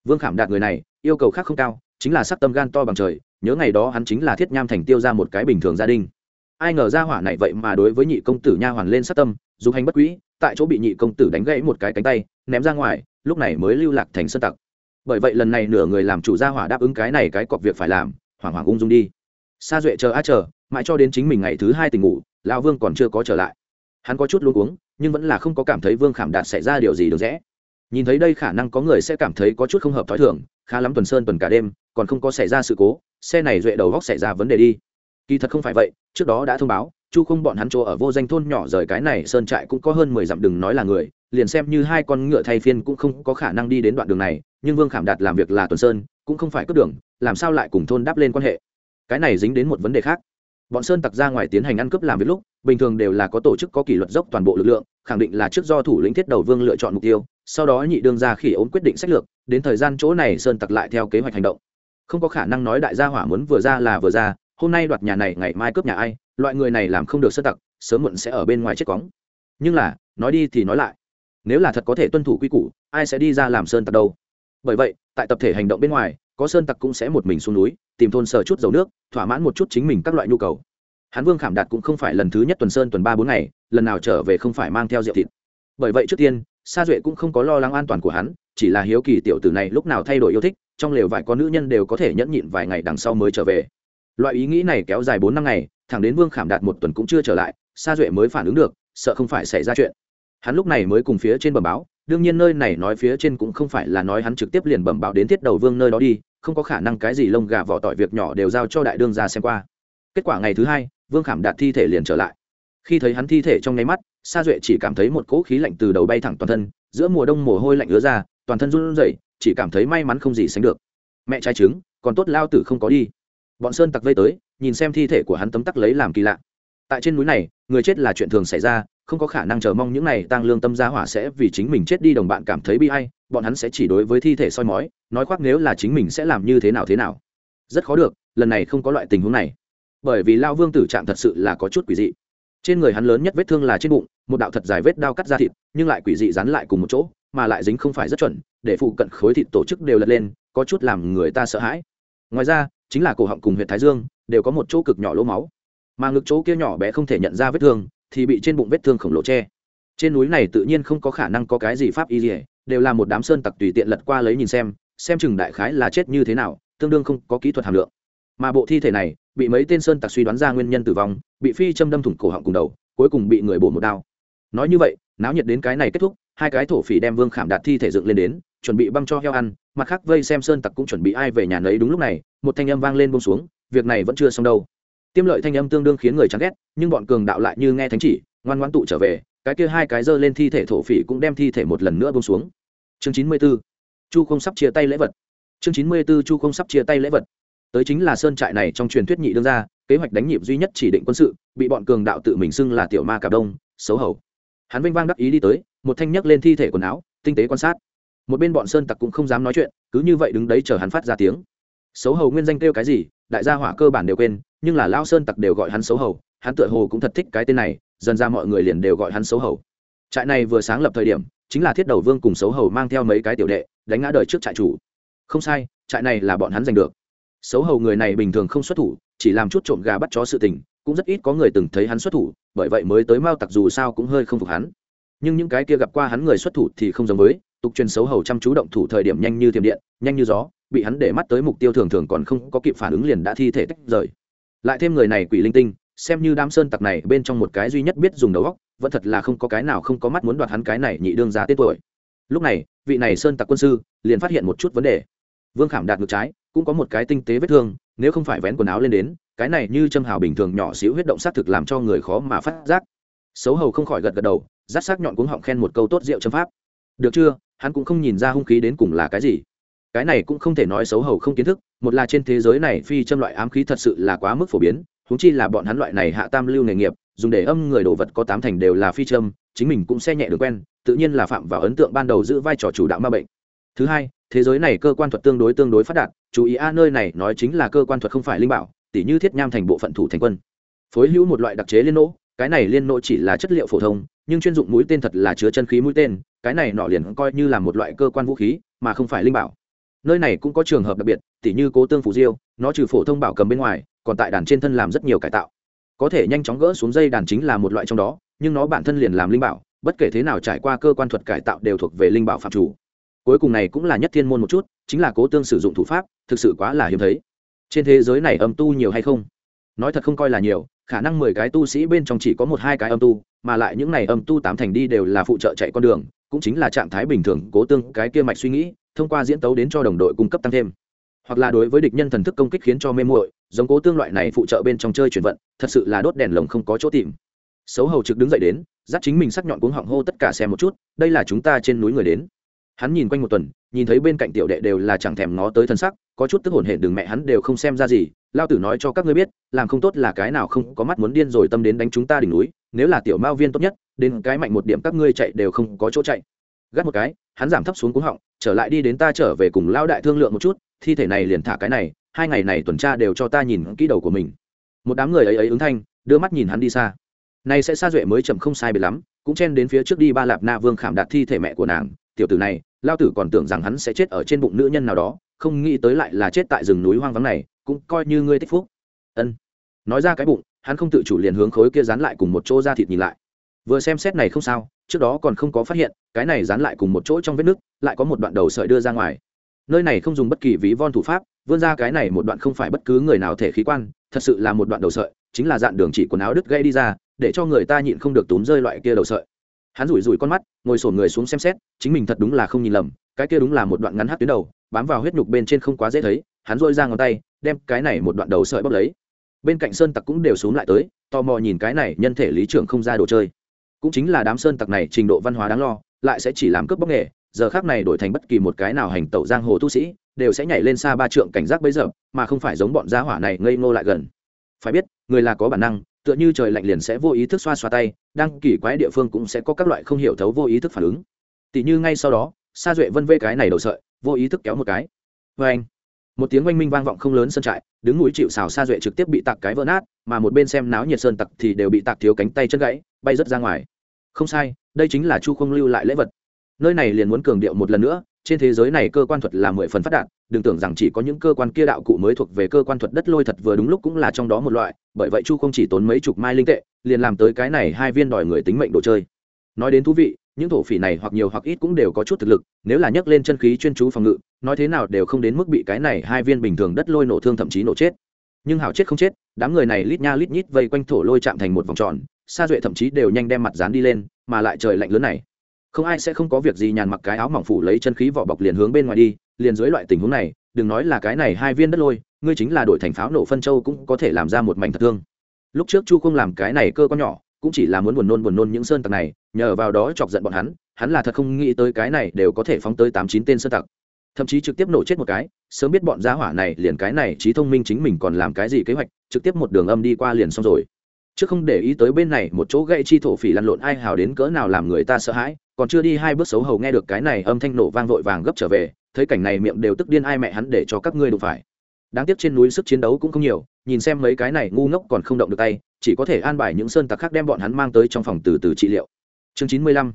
Vương khảm đạt người này, yêu cầu khác không cao, chính là sắc tâm gan to bằng trời, nhớ ngày đó hắn chính là thiết nham thành tiêu ra một cái bình thường gia đình. Ai ngờ ra hỏa này vậy mà đối với nhị công tử nha hoàn lên sắc tâm dù hành bất quỹ tại chỗ bị nhị công tử đánh gãy một cái cánh tay, ném ra ngoài, lúc này mới lưu lạc thành sơn tặc. Bởi vậy lần này nửa người làm chủ gia hỏa đáp ứng cái này cái cọc việc phải làm, hoảng hoảng ung dung đi. Sa duệ chờ a chờ, mãi cho đến chính mình ngày thứ hai tỉnh ngủ, lão vương còn chưa có trở lại hắn có chút luôn uống nhưng vẫn là không có cảm thấy vương khảm đạt xảy ra điều gì được rẽ. Nhìn thấy đây khả năng có người sẽ cảm thấy có chút không hợp t h ó i thưởng khá lắm tuần sơn tuần cả đêm, còn không có xảy ra sự cố, xe này duệ đầu góc xảy ra vấn đề đi. Kỳ thật không phải vậy, trước đó đã thông báo, chu không bọn hắn chỗ ở vô danh thôn nhỏ rời cái này sơn trại cũng có hơn mười dặm đừng nói là người, liền xem như hai con ngựa thay phiên cũng không có khả năng đi đến đoạn đường này, nhưng vương khảm đạt làm việc là tuần sơn, cũng không phải cướp đường, làm sao lại cùng thôn đáp lên quan hệ? Cái này dính đến một vấn đề khác bọn sơn tặc ra ngoài tiến hành ăn cướp làm việc lúc, bình thường đều là có tổ chức có kỷ luật dốc toàn bộ lực lượng, khẳng định là trước do thủ lĩnh thiết đầu vương lựa chọn mục tiêu, sau đó nhị đương ra khỉ ốm quyết định sách lược, đến thời gian chỗ này sơn tặc lại theo kế hoạch hành động. Không có khả năng nói đại gia hỏa muốn vừa ra là vừa ra, hôm nay đoạt nhà này, ngày mai cướp nhà ai, loại người này làm không được sơn tặc, sớm muộn sẽ ở bên ngoài chết cóng. Nhưng là, nói đi thì nói lại, nếu là thật có thể tuân thủ quy củ, ai sẽ đi ra làm sơn tặc đâu? Bởi vậy, tại tập thể hành động bên ngoài có sơn tặc cũng sẽ một mình xuống núi, tìm thôn sờ chút dầu nước, thỏa mãn một chút chính mình các loại nhu cầu. Hắn vương khảm đạt cũng không phải lần thứ nhất tuần sơn tuần ba bốn ngày, lần nào trở về không phải mang theo rượu thịt. Bởi vậy trước tiên, sa duệ cũng không có lo lắng an toàn của hắn, chỉ là hiếu kỳ tiểu tử này lúc nào thay đổi yêu thích, trong lều vài con nữ nhân đều có thể nhẫn nhịn vài ngày đằng sau mới trở về. Loại ý nghĩ này kéo dài bốn năm ngày, thẳng đến vương khảm đạt một tuần cũng chưa trở lại, sa duệ mới phản ứng được, sợ không phải xảy ra chuyện. Hắn lúc này mới cùng phía trên bẩm báo, đương nhiên nơi này nói phía trên cũng không phải là nói hắn trực tiếp liền bẩm báo đến thiết đầu vương nơi đó đi không có khả năng cái gì lông gà vỏ tỏi việc nhỏ đều giao cho đại đương ra xem qua. Kết quả ngày thứ hai, vương khảm đạt thi thể liền trở lại. Khi thấy hắn thi thể trong nháy mắt, sa duệ chỉ cảm thấy một cỗ khí lạnh từ đầu bay thẳng toàn thân, giữa mùa đông mồ hôi lạnh ứa ra, toàn thân run rẩy, chỉ cảm thấy may mắn không gì sánh được. Mẹ trai trứng, còn tốt lao tử không có đi. Bọn sơn tặc vây tới, nhìn xem thi thể của hắn tấm tắc lấy làm kỳ lạ. Tại trên núi này, người chết là chuyện thường xảy ra không có khả năng chờ mong những này tăng lương tâm gia hỏa sẽ vì chính mình chết đi, đồng bạn cảm thấy bi hay bọn hắn sẽ chỉ đối với thi thể soi mói, nói khoác nếu là chính mình sẽ làm như thế nào thế nào. Rất khó được, lần này không có loại tình huống này. Bởi vì lao vương tử trạng thật sự là có chút quỷ dị. Trên người hắn lớn nhất vết thương là trên bụng, một đạo thật dài vết đao cắt ra thịt, nhưng lại quỷ dị dán lại cùng một chỗ, mà lại dính không phải rất chuẩn, để phụ cận khối thịt tổ chức đều lật lên, có chút làm người ta sợ hãi. Ngoài ra, chính là cổ họng cùng huyện thái dương, đều có một chỗ cực nhỏ lỗ máu. Mà ngực chỗ kia nhỏ bé không thể nhận ra vết thương thì bị trên bụng vết thương khổng lồ che. Trên núi này tự nhiên không có khả năng có cái gì pháp y gì đều là một đám sơn tặc tùy tiện lật qua lấy nhìn xem xem chừng đại khái là chết như thế nào, tương đương không có kỹ thuật hàm lượng. Mà bộ thi thể này, bị mấy tên sơn tặc suy đoán ra nguyên nhân tử vong, bị phi châm đâm thủng cổ họng cùng đầu, cuối cùng bị người bổ một đao. Nói như vậy, náo nhiệt đến cái này kết thúc, hai cái thổ phỉ đem vương khảm đạt thi thể dựng lên đến, chuẩn bị băng cho heo ăn, mặt khác vây xem sơn tặc cũng chuẩn bị ai về nhà nấy đúng lúc này, một thanh âm vang lên bông xuống, việc này vẫn chưa xong đâu tiêm lợi thanh âm tương đương khiến người chán ghét, nhưng bọn cường đạo lại như nghe thánh chỉ, ngoan ngoan tụ trở về, cái kia hai cái dơ lên thi thể thổ phỉ cũng đem thi thể một lần nữa bông xuống. Chương chín mươi b ố chu không sắp chia tay lễ vật. Chương chín mươi b ố chu không sắp chia tay lễ vật. Tới chính là sơn trại này trong truyền thuyết nhị đương ra kế hoạch đánh nhịp duy nhất chỉ định quân sự, bị bọn cường đạo tự mình xưng là tiểu ma cà đông, xấu hầu. Hắn vinh vang đắc ý đi tới, một thanh nhấc lên thi thể quần áo, tinh tế quan sát. Một bên bọn sơn tặc cũng không dám nói chuyện, cứ như vậy đứng đấy chờ hắn phát ra tiếng. Xấu hầu nguyên danh kêu cái gì đại gia hỏa cơ bản đều quên, nhưng là lao sơn tặc đều gọi hắn xấu hầu, hắn tựa hồ cũng thật thích cái tên này, dần ra mọi người liền đều gọi hắn xấu hầu. Trại này vừa sáng lập thời điểm, chính là thiết đầu vương cùng xấu hầu mang theo mấy cái tiểu đệ, đánh ngã đời trước trại chủ. Không sai, trại này là bọn hắn giành được. Xấu hầu người này bình thường không xuất thủ, chỉ làm chút trộm gà bắt chó sự tình, cũng rất ít có người từng thấy hắn xuất thủ, bởi vậy mới tới mao tặc dù sao cũng hơi không phục hắn. Nhưng những cái kia gặp qua hắn người xuất thủ thì không giống với, tục truyền xấu hầu chăm chú động thủ thời điểm nhanh như thiểm điện, nhanh như gió bị hắn để mắt tới mục tiêu thường thường còn không có kịp phản ứng liền đã thi thể tách rời. Lại thêm người này quỷ linh tinh, xem như đám sơn tặc này bên trong một cái duy nhất biết dùng đầu góc vẫn thật là không có cái nào không có mắt muốn đoạt hắn cái này nhị đương giá tên tuổi. Lúc này, vị này sơn tặc quân sư liền phát hiện một chút vấn đề. Vương khảm đạt ngược trái, cũng có một cái tinh tế vết thương, nếu không phải vén quần áo lên đến, cái này như châm hào bình thường nhỏ xíu huyết động xác thực làm cho người khó mà phát giác. Xấu hầu không khỏi gật gật đầu, rát sắc nhọn cuống họng khen một câu tốt rượu châm pháp. Được chưa? Hắn cũng không nhìn ra hung khí đến cùng là cái gì cái này cũng không thể nói xấu hầu không kiến thức, một là trên thế giới này phi châm loại ám khí thật sự là quá mức phổ biến húng chi là bọn hắn loại này hạ tam lưu nghề nghiệp, dùng để âm người đồ vật có tám thành đều là phi châm, chính mình cũng sẽ nhẹ được quen, tự nhiên là phạm vào ấn tượng ban đầu giữ vai trò chủ đạo ma bệnh. Thứ hai, thế giới này cơ quan thuật tương đối tương đối phát đạt, chú ý a, nơi này nói chính là cơ quan thuật không phải linh bảo, tỉ như thiết nham thành bộ phận thủ thành quân. Phối hữu một loại đặc chế liên nỗ, cái này liên nỗ chỉ là chất liệu phổ thông, nhưng chuyên dụng mũi tên thật là chứa chân khí mũi tên, cái này nọ liền coi như là một loại cơ quan vũ khí, mà không phải linh bảo nơi này cũng có trường hợp đặc biệt, tỉ như cố tương phủ diêu, nó trừ phổ thông bảo cầm bên ngoài, còn tại đàn trên thân làm rất nhiều cải tạo. Có thể nhanh chóng gỡ xuống dây đàn chính là một loại trong đó, nhưng nó bản thân liền làm linh bảo, bất kể thế nào trải qua cơ quan thuật cải tạo đều thuộc về linh bảo phạm chủ. Cuối cùng này cũng là nhất thiên môn một chút, chính là cố tương sử dụng thủ pháp, thực sự quá là hiếm thấy. Trên thế giới này âm tu nhiều hay không? Nói thật không coi là nhiều, khả năng mười cái tu sĩ bên trong chỉ có một hai cái âm tu, mà lại những này âm tu tám thành đi đều là phụ trợ chạy con đường, cũng chính là trạng thái bình thường, cố tương cái kia mạch suy nghĩ thông qua diễn tấu đến cho đồng đội cung cấp tăng thêm. Hoặc là đối với địch nhân thần thức công kích khiến cho mê muội, giống cố tương loại này phụ trợ bên trong chơi chuyển vận, thật sự là đốt đèn lồng không có chỗ tìm. Xấu hầu trực đứng dậy đến, dắt chính mình sắc nhọn cuống họng hô tất cả xem một chút, đây là chúng ta trên núi người đến. Hắn nhìn quanh một tuần, nhìn thấy bên cạnh tiểu đệ đều là chẳng thèm ngó tới thân sắc, có chút tức hổn hển đường mẹ hắn đều không xem ra gì, lao tử nói cho các ngươi biết, làm không tốt là cái nào không có mắt muốn điên rồi tâm đến đánh chúng ta đỉnh núi, nếu là tiểu mao viên tốt nhất, đến cái mạnh một điểm các ngươi chạy đều không có chỗ chạy. Gắt một cái, hắn giảm thấp xuống cuống họng trở lại đi đến ta trở về cùng lao đại thương lượng một chút, thi thể này liền thả cái này, hai ngày này tuần tra đều cho ta nhìn kỹ đầu của mình. Một đám người ấy ấy ứng thanh, đưa mắt nhìn hắn đi xa. Này sẽ xa duệ mới chậm không sai biệt lắm, cũng chen đến phía trước đi ba lạp na vương khảm đạt thi thể mẹ của nàng. Tiểu tử này lao tử còn tưởng rằng hắn sẽ chết ở trên bụng nữ nhân nào đó, không nghĩ tới lại là chết tại rừng núi hoang vắng này, cũng coi như ngươi tích phúc. Ân. Nói ra cái bụng, hắn không tự chủ liền hướng khối kia dán lại cùng một chỗ ra thịt nhìn lại vừa xem xét này không sao, trước đó còn không có phát hiện, cái này dán lại cùng một chỗ trong vết nước, lại có một đoạn đầu sợi đưa ra ngoài. Nơi này không dùng bất kỳ ví von thủ pháp, vươn ra cái này một đoạn không phải bất cứ người nào thể khí quan, thật sự là một đoạn đầu sợi, chính là dạn đường chỉ quần áo đứt gây đi ra, để cho người ta nhịn không được túm rơi loại kia đầu sợi. Hắn rủi rủi con mắt, ngồi sổn người xuống xem xét, chính mình thật đúng là không nhìn lầm, cái kia đúng là một đoạn ngắn hát tuyến đầu, bám vào huyết nhục bên trên không quá dễ thấy, hắn dôi ra ngón tay, đem cái này một đoạn đầu sợi bóp lấy. Bên cạnh sơn tặc cũng đều xuống lại tới, tò mò nhìn cái này nhân thể lý trưởng không ra đồ chơi cũng chính là đám sơn tặc này trình độ văn hóa đáng lo, lại sẽ chỉ làm cướp bóc nghề, giờ khác này đổi thành bất kỳ một cái nào hành tẩu giang hồ tu sĩ, đều sẽ nhảy lên xa ba trượng cảnh giác bấy giờ, mà không phải giống bọn gia hỏa này ngây ngô lại gần. Phải biết, người là có bản năng, tựa như trời lạnh liền sẽ vô ý thức xoa xoa tay, đang kỳ quái địa phương cũng sẽ có các loại không hiểu thấu vô ý thức phản ứng. Tỷ như ngay sau đó, sa duệ vân vê cái này đầu sợi, vô ý thức kéo một cái. Vê anh. Một tiếng oanh minh vang vọng không lớn sân trại, đứng núi chịu xào sa duệ trực tiếp bị tạc cái vỡ nát, mà một bên xem náo nhiệt sơn tặc thì đều bị tạc thiếu cánh tay chân gãy, bay rớt ra ngoài không sai, đây chính là chu không lưu lại lễ vật. Nơi này liền muốn cường điệu một lần nữa, trên thế giới này cơ quan thuật là mười phần phát đạt, đừng tưởng rằng chỉ có những cơ quan kia đạo cụ mới thuộc về cơ quan thuật đất lôi thật vừa đúng lúc cũng là trong đó một loại, bởi vậy chu không chỉ tốn mấy chục mai linh tệ, liền làm tới cái này hai viên đòi người tính mệnh đồ chơi. Nói đến thú vị, những thổ phỉ này hoặc nhiều hoặc ít cũng đều có chút thực lực, nếu là nhấc lên chân khí chuyên chú phòng ngự, nói thế nào đều không đến mức bị cái này hai viên bình thường đất lôi nổ thương thậm chí nổ chết. Nhưng hảo chết không chết, đám người này lít nha lít nhít vây quanh thổ lôi chạm thành một vòng tròn sa duệ thậm chí đều nhanh đem mặt dán đi lên, mà lại trời lạnh lớn này. Không ai sẽ không có việc gì nhàn mặc cái áo mỏng phủ lấy chân khí vỏ bọc liền hướng bên ngoài đi, liền dưới loại tình huống này, đừng nói là cái này hai viên đất lôi, ngươi chính là đội thành pháo nổ phân châu cũng có thể làm ra một mảnh thật thương. Lúc trước chu không làm cái này cơ con nhỏ, cũng chỉ là muốn buồn nôn buồn nôn những sơn tặc này, nhờ vào đó chọc giận bọn hắn hắn là thật không nghĩ tới cái này đều có thể phóng tới tám chín tên sơn tặc. Thậm chí trực tiếp nổ chết một cái, sớm biết bọn giá hỏa này liền cái này trí thông minh chính mình còn làm cái gì kế hoạch, trực tiếp một đường âm đi qua liền xong rồi chứ không để ý tới bên này một chỗ gậy chi thổ phỉ lăn lộn, ai hào đến cỡ nào làm người ta sợ hãi, còn chưa đi hai bước xấu hầu nghe được cái này âm thanh nổ vang vội vàng gấp trở về, thấy cảnh này miệng đều tức điên ai mẹ hắn để cho các ngươi đụng phải. Đáng tiếc trên núi sức chiến đấu cũng không nhiều, nhìn xem mấy cái này ngu ngốc còn không động được tay, chỉ có thể an bài những sơn tặc khác đem bọn hắn mang tới trong phòng từ từ trị liệu. Chương chín mươi lăm.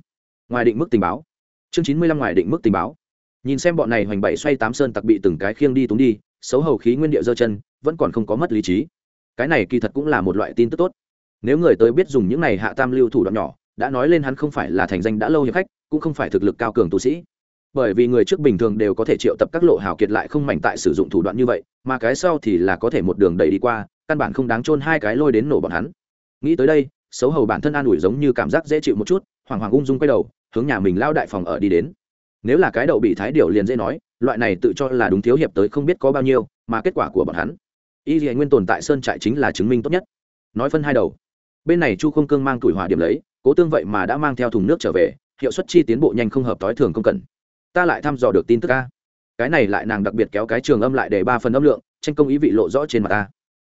Ngoài định mức tình báo. Chương chín mươi lăm ngoài định mức tình báo. Nhìn xem bọn này hoành bảy xoay tám sơn tặc bị từng cái khiêng đi túng đi, xấu hầu khí nguyên địa dơ chân, vẫn còn không có mất lý trí. Cái này kỳ thật cũng là một loại tin tức tốt nếu người tới biết dùng những này hạ tam lưu thủ đoạn nhỏ, đã nói lên hắn không phải là thành danh đã lâu hiệp khách, cũng không phải thực lực cao cường tu sĩ. Bởi vì người trước bình thường đều có thể triệu tập các lộ hào kiệt lại không mảnh tại sử dụng thủ đoạn như vậy, mà cái sau thì là có thể một đường đẩy đi qua, căn bản không đáng chôn hai cái lôi đến nổ bọn hắn. Nghĩ tới đây, xấu hầu bản thân an ủi giống như cảm giác dễ chịu một chút hoàng hoàng ung dung quay đầu, hướng nhà mình lao đại phòng ở đi đến. Nếu là cái đậu bị thái điều liền dễ nói, loại này tự cho là đúng thiếu hiệp tới không biết có bao nhiêu, mà kết quả của bọn hắn. Y dì nguyên tồn tại sơn trại chính là chứng minh tốt nhất. Nói phân hai đầu bên này chu không cương mang tuổi hỏa điểm lấy, cố tương vậy mà đã mang theo thùng nước trở về, hiệu suất chi tiến bộ nhanh không hợp t ố i thường không cần ta lại thăm dò được tin tức ca cái này lại nàng đặc biệt kéo cái trường âm lại để ba phần âm lượng, tranh công ý vị lộ rõ trên mặt ta.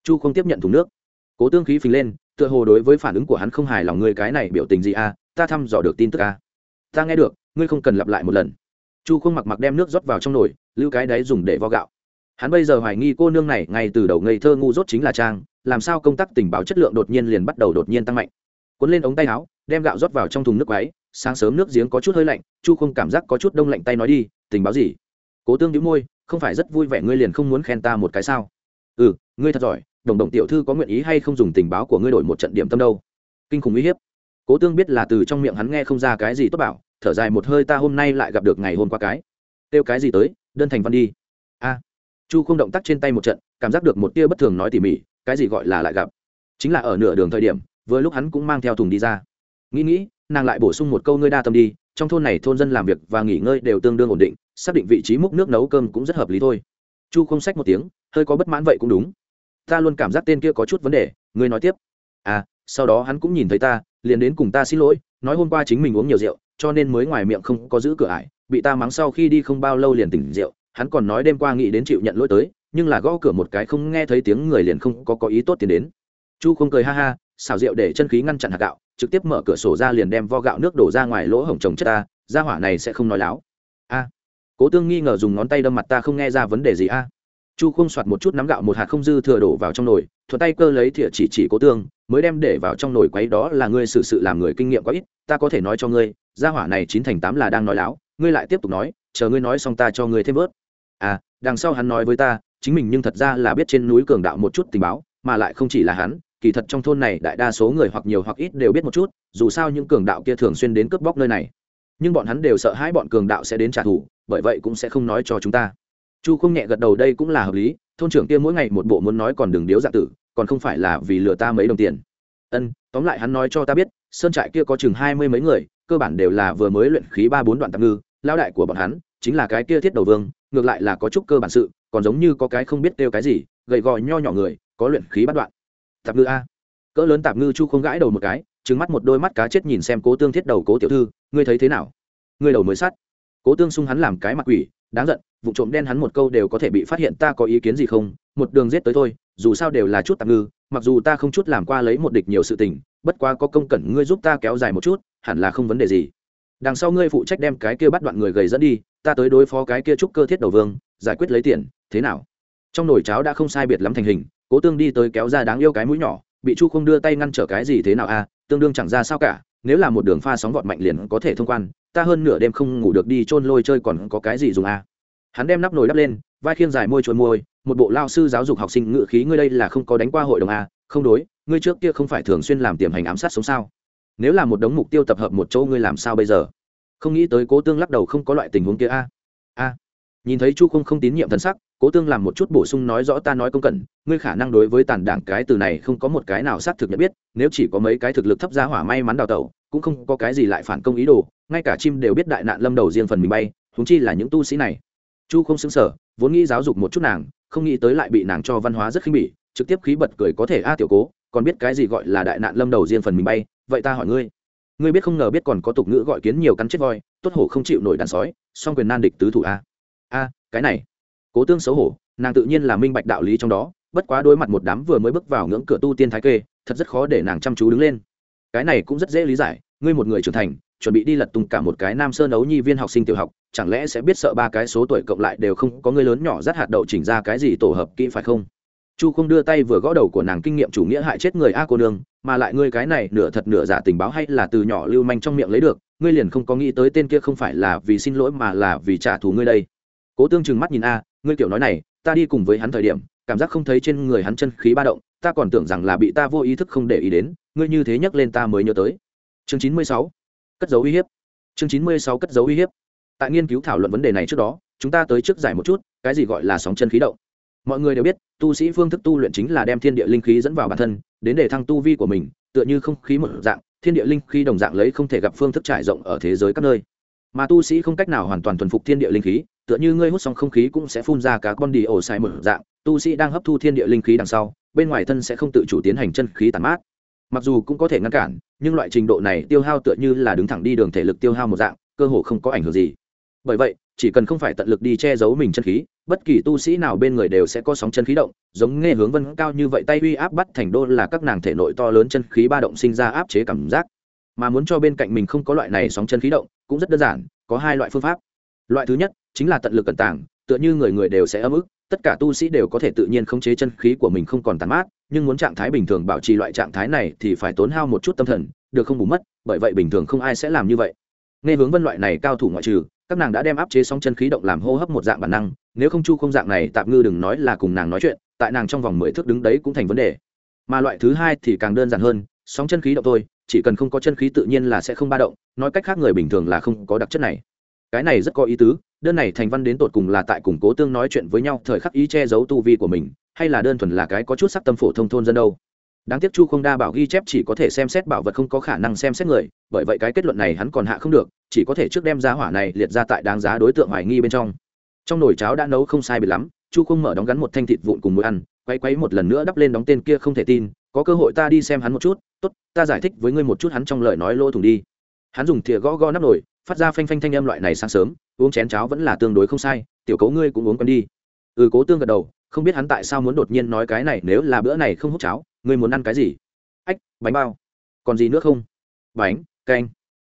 Chu không tiếp nhận thùng nước. Cố tương khí phình lên, tựa hồ đối với phản ứng của hắn không hài lòng ngươi cái này biểu tình gì a, ta thăm dò được tin tức a. Ta nghe được, ngươi không cần lặp lại một lần. Chu không mặc mặc đem nước rót vào trong nồi, lưu cái đáy dùng để vo gạo hắn bây giờ hoài nghi cô nương này ngay từ đầu ngây thơ ngu dốt chính là trang, làm sao công tác tình báo chất lượng đột nhiên liền bắt đầu đột nhiên tăng mạnh. Cuốn lên ống tay áo, đem gạo rót vào trong thùng nước máy sáng sớm nước giếng có chút hơi lạnh, chu không cảm giác có chút đông lạnh tay nói đi, tình báo gì? Cố tương đĩu môi, không phải rất vui vẻ ngươi liền không muốn khen ta một cái sao? Ừ ngươi thật giỏi, đồng đồng tiểu thư có nguyện ý hay không dùng tình báo của ngươi đổi một trận điểm tâm đâu? Kinh khủng uy hiếp. Cố tương biết là từ trong miệng hắn nghe không ra cái gì tốt bảo, thở dài một hơi ta hôm nay lại gặp được ngày hôm qua cái. Kêu cái gì tới, đơn thành văn đi. A chu không động tác trên tay một trận, cảm giác được một tia bất thường nói tỉ mỉ, cái gì gọi là lại gặp? Chính là ở nửa đường thời điểm, vừa lúc hắn cũng mang theo thùng đi ra. Nghĩ nghĩ, nàng lại bổ sung một câu ngươi đa tâm đi, trong thôn này thôn dân làm việc và nghỉ ngơi đều tương đương ổn định, xác định vị trí múc nước nấu cơm cũng rất hợp lý thôi. Chu không sách một tiếng, hơi có bất mãn vậy cũng đúng. Ta luôn cảm giác tên kia có chút vấn đề, ngươi nói tiếp. À sau đó hắn cũng nhìn thấy ta, liền đến cùng ta xin lỗi, nói hôm qua chính mình uống nhiều rượu, cho nên mới ngoài miệng không có giữ cửa ải, bị ta mắng sau khi đi không bao lâu liền tỉnh rượu hắn còn nói đêm qua nghĩ đến chịu nhận lỗi tới, nhưng là gõ cửa một cái không nghe thấy tiếng người liền không có có ý tốt tiến đến. Chu không cười ha ha, xào rượu để chân khí ngăn chặn hạt gạo, trực tiếp mở cửa sổ ra liền đem vo gạo nước đổ ra ngoài lỗ hổng trồng chất ta ra hỏa này sẽ không nói láo. A, cố tương nghi ngờ dùng ngón tay đâm mặt ta không nghe ra vấn đề gì a. Chu không soạt một chút nắm gạo một hạt không dư thừa đổ vào trong nồi thuật tay cơ lấy thìa chỉ chỉ cố tương, mới đem để vào trong nồi quấy đó là ngươi xử sự làm người kinh nghiệm có ít, ta có thể nói cho ngươi, gia hỏa này chín thành tám là đang nói láo, ngươi lại tiếp tục nói, chờ ngươi nói xong ta cho ngươi thêm bớt à đằng sau hắn nói với ta, chính mình nhưng thật ra là biết trên núi cường đạo một chút tình báo, mà lại không chỉ là hắn, kỳ thật trong thôn này đại đa số người hoặc nhiều hoặc ít đều biết một chút, dù sao những cường đạo kia thường xuyên đến cướp bóc nơi này. Nhưng bọn hắn đều sợ hãi bọn cường đạo sẽ đến trả thù, bởi vậy cũng sẽ không nói cho chúng ta. Chu không nhẹ gật đầu đây cũng là hợp lý, thôn trưởng kia mỗi ngày một bộ muốn nói còn đừng điếu dạ tử, còn không phải là vì lừa ta mấy đồng tiền. Ân, tóm lại hắn nói cho ta biết, sơn trại kia có chừng hai mươi mấy người, cơ bản đều là vừa mới luyện khí ba bốn đoạn tạm ngư lao đại của bọn hắn chính là cái kia thiết đầu vương, ngược lại là có chút cơ bản sự, còn giống như có cái không biết kêu cái gì gậy gò nho nhỏ người, có luyện khí bắt đoạn. Tạp ngư a. Cỡ lớn tạp ngư chu không gãi đầu một cái trứng mắt một đôi mắt cá chết nhìn xem cố tương thiết đầu cố tiểu thư, ngươi thấy thế nào? Ngươi đầu mới sắt. Cố tương sung hắn làm cái mặt quỷ, đáng giận, vụ trộm đen hắn một câu đều có thể bị phát hiện ta có ý kiến gì không? Một đường giết tới thôi, dù sao đều là chút tạm ngư, mặc dù ta không chút làm qua lấy một địch nhiều sự tình, bất quá có công cẩn ngươi giúp ta kéo dài một chút, hẳn là không vấn đề gì đằng sau ngươi phụ trách đem cái kia bắt đoạn người gầy dẫn đi, ta tới đối phó cái kia trúc cơ thiết đầu vương, giải quyết lấy tiền, thế nào? Trong nồi cháo đã không sai biệt lắm thành hình, cố tương đi tới kéo ra đáng yêu cái mũi nhỏ, bị chu không đưa tay ngăn trở cái gì thế nào a tương đương chẳng ra sao cả, nếu là một đường pha sóng vọt mạnh liền có thể thông quan, ta hơn nửa đêm không ngủ được đi chôn lôi chơi còn có cái gì dùng a hắn đem nắp nồi đắp lên, vai khiêng dài môi chuồn môi, một bộ lao sư giáo dục học sinh ngự khí ngươi đây là không có đánh qua hội đồng a không đối, ngươi trước kia không phải thường xuyên làm tiềm hành ám sát sống sao? Nếu là một đống mục tiêu tập hợp một chỗ ngươi làm sao bây giờ? Không nghĩ tới cố tương lắc đầu không có loại tình huống kia a. A. Nhìn thấy chu không không tín nhiệm thân sắc, cố tương làm một chút bổ sung nói rõ ta nói công cẩn, ngươi khả năng đối với tàn đảng cái từ này không có một cái nào xác thực nhận biết, nếu chỉ có mấy cái thực lực thấp giá hỏa may mắn đào tẩu, cũng không có cái gì lại phản công ý đồ, ngay cả chim đều biết đại nạn lâm đầu riêng phần mình bay húng chi là những tu sĩ này. Chu không xứng sở vốn nghĩ giáo dục một chút nàng, không nghĩ tới lại bị nàng cho văn hóa rất khinh bỉ, trực tiếp khí bật cười có thể a tiểu cố, còn biết cái gì gọi là đại nạn lâm đầu riêng phần mình bay vậy ta hỏi ngươi ngươi biết không ngờ biết còn có tục ngữ gọi kiến nhiều cắn chết voi, tốt hổ không chịu nổi đàn sói, song quyền nan địch tứ thủ a. A, cái này, cố tương xấu hổ, nàng tự nhiên là minh bạch đạo lý trong đó, bất quá đối mặt một đám vừa mới bước vào ngưỡng cửa tu tiên thái kê, thật rất khó để nàng chăm chú đứng lên. Cái này cũng rất dễ lý giải, ngươi một người trưởng thành, chuẩn bị đi lật tung cả một cái nam sơn ấu nhi viên học sinh tiểu học, chẳng lẽ sẽ biết sợ ba cái số tuổi cộng lại đều không có người lớn nhỏ rất hạt đậu chỉnh ra cái gì tổ hợp kỹ phải không? Chu không đưa tay vừa gõ đầu của nàng kinh nghiệm chủ nghĩa hại chết người a cô nương, mà lại ngươi cái này nửa thật nửa giả tình báo hay là từ nhỏ lưu manh trong miệng lấy được, ngươi liền không có nghĩ tới tên kia không phải là vì xin lỗi mà là vì trả thù ngươi đây. Cố tương chừng mắt nhìn a, ngươi kiểu nói này, ta đi cùng với hắn thời điểm, cảm giác không thấy trên người hắn chân khí ba động, ta còn tưởng rằng là bị ta vô ý thức không để ý đến, ngươi như thế nhắc lên ta mới nhớ tới. Chương chín mươi sáu, cất dấu uy hiếp. Chương chín mươi sáu, cất dấu uy hiếp. Tại nghiên cứu thảo luận vấn đề này trước đó, chúng ta tới trước giải một chút, cái gì gọi là sóng chân khí động mọi người đều biết, tu sĩ phương thức tu luyện chính là đem thiên địa linh khí dẫn vào bản thân, đến để thăng tu vi của mình, tựa như không khí một dạng, thiên địa linh khí đồng dạng lấy không thể gặp phương thức trải rộng ở thế giới các nơi. Mà tu sĩ không cách nào hoàn toàn thuần phục thiên địa linh khí, tựa như ngươi hút xong không khí cũng sẽ phun ra cả con đi ổ sai một dạng, tu sĩ đang hấp thu thiên địa linh khí đằng sau, bên ngoài thân sẽ không tự chủ tiến hành chân khí tàn mát. Mặc dù cũng có thể ngăn cản, nhưng loại trình độ này tiêu hao tựa như là đứng thẳng đi đường thể lực tiêu hao một dạng, cơ hồ không có ảnh hưởng gì. Bởi vậy, chỉ cần không phải tận lực đi che giấu mình chân khí bất kỳ tu sĩ nào bên người đều sẽ có sóng chân khí động, giống nghe hướng vân cao như vậy tay uy áp bắt thành đô là các nàng thể nội to lớn chân khí ba động sinh ra áp chế cảm giác. Mà muốn cho bên cạnh mình không có loại này sóng chân khí động, cũng rất đơn giản, có hai loại phương pháp. Loại thứ nhất, chính là tận lực cẩn tàng, tựa như người người đều sẽ ấm ức, tất cả tu sĩ đều có thể tự nhiên khống chế chân khí của mình không còn tàn mát, nhưng muốn trạng thái bình thường bảo trì loại trạng thái này thì phải tốn hao một chút tâm thần, được không bù mất, bởi vậy bình thường không ai sẽ làm như vậy. Nghe hướng vân loại này cao thủ ngoại trừ các nàng đã đem áp chế sóng chân khí động làm hô hấp một dạng bản năng, nếu không chu không dạng này tạm ngư đừng nói là cùng nàng nói chuyện, tại nàng trong vòng mười thước đứng đấy cũng thành vấn đề. Mà loại thứ hai thì càng đơn giản hơn, sóng chân khí động thôi, chỉ cần không có chân khí tự nhiên là sẽ không ba động, nói cách khác người bình thường là không có đặc chất này. Cái này rất có ý tứ, đơn này thành văn đến tột cùng là tại củng cố tương nói chuyện với nhau, thời khắc ý che giấu tu vi của mình, hay là đơn thuần là cái có chút sắc tâm phổ thông thôn dân đâu? Đáng tiếc chu không đa bảo ghi chép chỉ có thể xem xét bảo vật không có khả năng xem xét người, bởi vậy cái kết luận này hắn còn hạ không được, chỉ có thể trước đem giá hỏa này liệt ra tại đáng giá đối tượng hoài nghi bên trong. Trong nồi cháo đã nấu không sai bị lắm, chu không mở đóng gắn một thanh thịt vụn cùng mũi ăn, quay quay một lần nữa đắp lên đóng tên kia không thể tin, có cơ hội ta đi xem hắn một chút, tốt, ta giải thích với ngươi một chút hắn trong lời nói lỗ thủng đi. Hắn dùng thìa gõ gõ nắp nồi, phát ra phanh phanh thanh âm loại này sáng sớm, uống chén cháo vẫn là tương đối không sai, tiểu cấu ngươi cũng uống quen đi. Ừ cố tương gật đầu không biết hắn tại sao muốn đột nhiên nói cái này, nếu là bữa này không hút cháo, ngươi muốn ăn cái gì? Ách, bánh bao. Còn gì nữa không? Bánh, canh.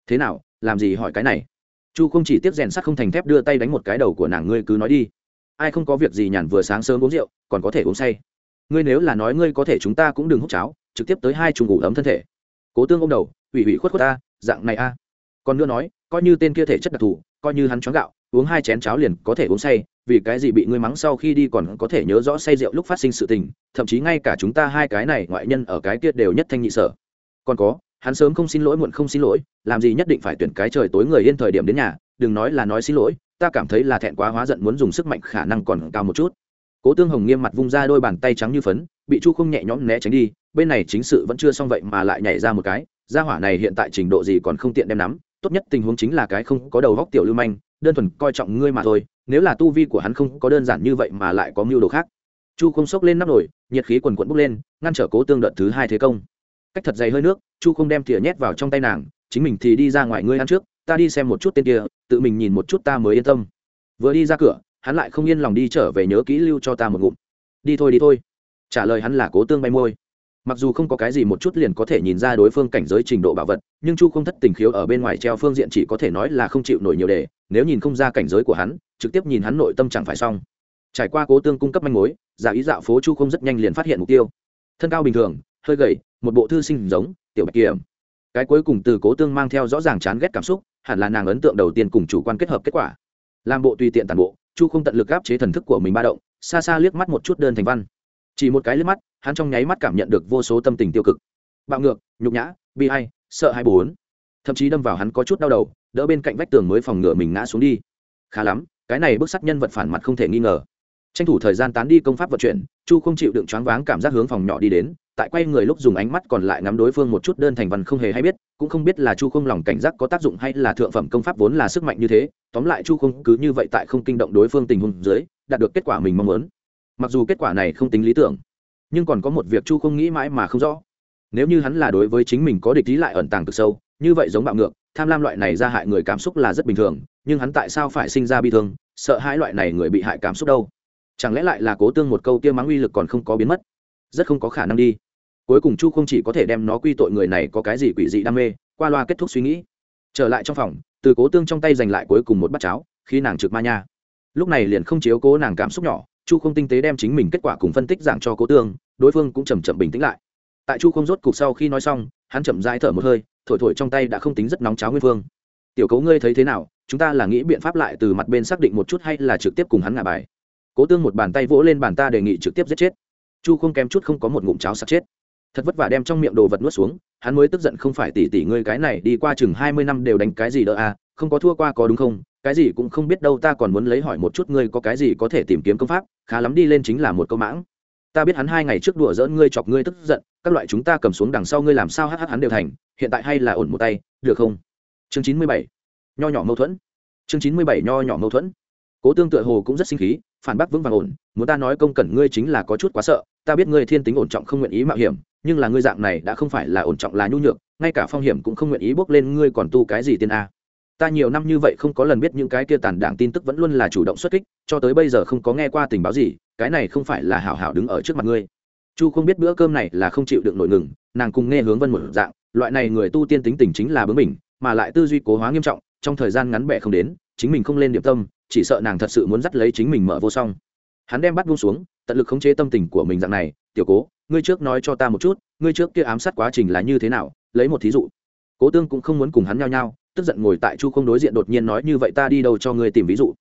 Thế nào, làm gì hỏi cái này? Chu không chỉ tiếp rèn sắt không thành thép đưa tay đánh một cái đầu của nàng, ngươi cứ nói đi. Ai không có việc gì nhàn vừa sáng sớm uống rượu, còn có thể uống say. Ngươi nếu là nói ngươi có thể chúng ta cũng đừng hút cháo, trực tiếp tới hai chung ngủ ấm thân thể. Cố tương ô m đầu, ủy ủy khuất khuất ta, dạng này a. Còn nữa nói, coi như tên kia thể chất đặc thù, coi như hắn chóng gạo uống hai chén cháo liền có thể uống say, vì cái gì bị ngươi mắng sau khi đi còn có thể nhớ rõ say rượu lúc phát sinh sự tình, thậm chí ngay cả chúng ta hai cái này ngoại nhân ở cái kia đều nhất thanh nhị sở. Còn có, hắn sớm không xin lỗi muộn không xin lỗi, làm gì nhất định phải tuyển cái trời tối người yên thời điểm đến nhà, đừng nói là nói xin lỗi, ta cảm thấy là thẹn quá hóa giận muốn dùng sức mạnh khả năng còn cao một chút. Cố tương hồng nghiêm mặt vung ra đôi bàn tay trắng như phấn, bị chu không nhẹ nhõm né tránh đi, bên này chính sự vẫn chưa xong vậy mà lại nhảy ra một cái, gia hỏa này hiện tại trình độ gì còn không tiện đem nắm, tốt nhất tình huống chính là cái không có đầu góc tiểu lưu manh đơn thuần coi trọng ngươi mà thôi, nếu là tu vi của hắn không có đơn giản như vậy mà lại có mưu đồ khác. Chu không sốc lên nắp nổi nhiệt khí quần quận bốc lên, ngăn trở cố tương đợt thứ hai thế công. Cách thật dày hơi nước, chu không đem thìa nhét vào trong tay nàng, chính mình thì đi ra ngoài ngươi ăn trước, ta đi xem một chút tên kia, tự mình nhìn một chút ta mới yên tâm. Vừa đi ra cửa, hắn lại không yên lòng đi trở về nhớ kỹ lưu cho ta một ngụm. Đi thôi đi thôi. Trả lời hắn là cố tương bay môi mặc dù không có cái gì một chút liền có thể nhìn ra đối phương cảnh giới trình độ bảo vật, nhưng chu không thất tình khiếu ở bên ngoài treo phương diện chỉ có thể nói là không chịu nổi nhiều đề, nếu nhìn không ra cảnh giới của hắn, trực tiếp nhìn hắn nội tâm chẳng phải xong. Trải qua cố tương cung cấp manh mối, giả ý dạo phố chu không rất nhanh liền phát hiện mục tiêu. Thân cao bình thường, hơi gầy, một bộ thư sinh giống, tiểu bạch kiểm. Cái cuối cùng từ cố tương mang theo rõ ràng chán ghét cảm xúc, hẳn là nàng ấn tượng đầu tiên cùng chủ quan kết hợp kết quả. Làm bộ tùy tiện tàn bộ, chu không tận lực áp chế thần thức của mình ba động, xa xa liếc mắt một chút đơn thành văn chỉ một cái liếc mắt, hắn trong nháy mắt cảm nhận được vô số tâm tình tiêu cực. Bạo ngược, nhục nhã, bi hay sợ hai bốn. Thậm chí đâm vào hắn có chút đau đầu, đỡ bên cạnh vách tường mới phòng ngựa mình ngã xuống đi. Khá lắm, cái này bức sắc nhân vật phản mặt không thể nghi ngờ. Tranh thủ thời gian tán đi công pháp vận chuyển, chu không chịu đựng choáng váng cảm giác hướng phòng nhỏ đi đến, tại quay người lúc dùng ánh mắt còn lại ngắm đối phương một chút đơn thành văn không hề hay biết, cũng không biết là chu không lòng cảnh giác có tác dụng hay là thượng phẩm công pháp vốn là sức mạnh như thế, tóm lại chu không cứ như vậy tại không kinh động đối phương tình huống dưới, đạt được kết quả mình mong muốn mặc dù kết quả này không tính lý tưởng, nhưng còn có một việc chu không nghĩ mãi mà không rõ. Nếu như hắn là đối với chính mình có địch ý lại ẩn tàng cực sâu, như vậy giống bạo ngược, tham lam loại này ra hại người cảm xúc là rất bình thường, nhưng hắn tại sao phải sinh ra bi thương, sợ hãi loại này người bị hại cảm xúc đâu? Chẳng lẽ lại là cố tương một câu kia mắng uy lực còn không có biến mất? Rất không có khả năng đi. Cuối cùng chu không chỉ có thể đem nó quy tội người này có cái gì quỷ dị đam mê, qua loa kết thúc suy nghĩ. Trở lại trong phòng, từ cố tương trong tay giành lại cuối cùng một bát cháo, khi nàng trực ma nha. Lúc này liền không chiếu cố nàng cảm xúc nhỏ chu không tinh tế đem chính mình kết quả cùng phân tích dạng cho cố tương, đối phương cũng chầm chậm bình tĩnh lại. Tại chu không rốt cục sau khi nói xong, hắn chậm dãi thở một hơi, thổi thổi trong tay đã không tính rất nóng cháo nguyên phương. Tiểu cấu ngươi thấy thế nào? Chúng ta là nghĩ biện pháp lại từ mặt bên xác định một chút hay là trực tiếp cùng hắn ngả bài? Cố tương một bàn tay vỗ lên bàn ta đề nghị trực tiếp giết chết. Chu không kém chút không có một ngụm cháo sặc chết. Thật vất vả đem trong miệng đồ vật nuốt xuống, hắn mới tức giận không phải tỉ tỉ ngươi cái này đi qua chừng hai mươi năm đều đánh cái gì đỡ à không có thua qua có đúng không? Cái gì cũng không biết đâu, ta còn muốn lấy hỏi một chút ngươi có cái gì có thể tìm kiếm công pháp, khá lắm đi lên chính là một câu mãng. Ta biết hắn hai ngày trước đùa dỡn ngươi, chọc ngươi tức giận, các loại chúng ta cầm xuống đằng sau ngươi làm sao hh hắn đều thành, hiện tại hay là ổn một tay, được không? Chương chín mươi bảy, nho nhỏ mâu thuẫn. Chương chín mươi bảy, nho nhỏ mâu thuẫn. Cố tương tựa hồ cũng rất sinh khí, phản bác vững vàng ổn, muốn ta nói công cẩn ngươi chính là có chút quá sợ, ta biết ngươi thiên tính ổn trọng không nguyện ý mạo hiểm, nhưng là ngươi dạng này đã không phải là ổn trọng là nhu nhược, ngay cả phong hiểm cũng không nguyện ý bước lên, ngươi còn tu cái gì tiên a? Ta nhiều năm như vậy không có lần biết những cái kia tàn đảng tin tức vẫn luôn là chủ động xuất kích, cho tới bây giờ không có nghe qua tình báo gì, cái này không phải là hảo hảo đứng ở trước mặt ngươi. Chu không biết bữa cơm này là không chịu được nổi ngừng, nàng cùng nghe hướng vân một dạng, loại này người tu tiên tính tình chính là bướng mình mà lại tư duy cố hóa nghiêm trọng, trong thời gian ngắn bẻ không đến, chính mình không lên điểm tâm, chỉ sợ nàng thật sự muốn dắt lấy chính mình mở vô song. Hắn đem bắt buông xuống, tận lực khống chế tâm tình của mình dạng này, tiểu cố, ngươi trước nói cho ta một chút, ngươi trước kia ám sát quá trình là như thế nào, lấy một thí dụ. Cố tương cũng không muốn cùng hắn nhao nhao tức giận ngồi tại chu không đối diện đột nhiên nói, như vậy ta đi đâu cho ngươi tìm ví dụ?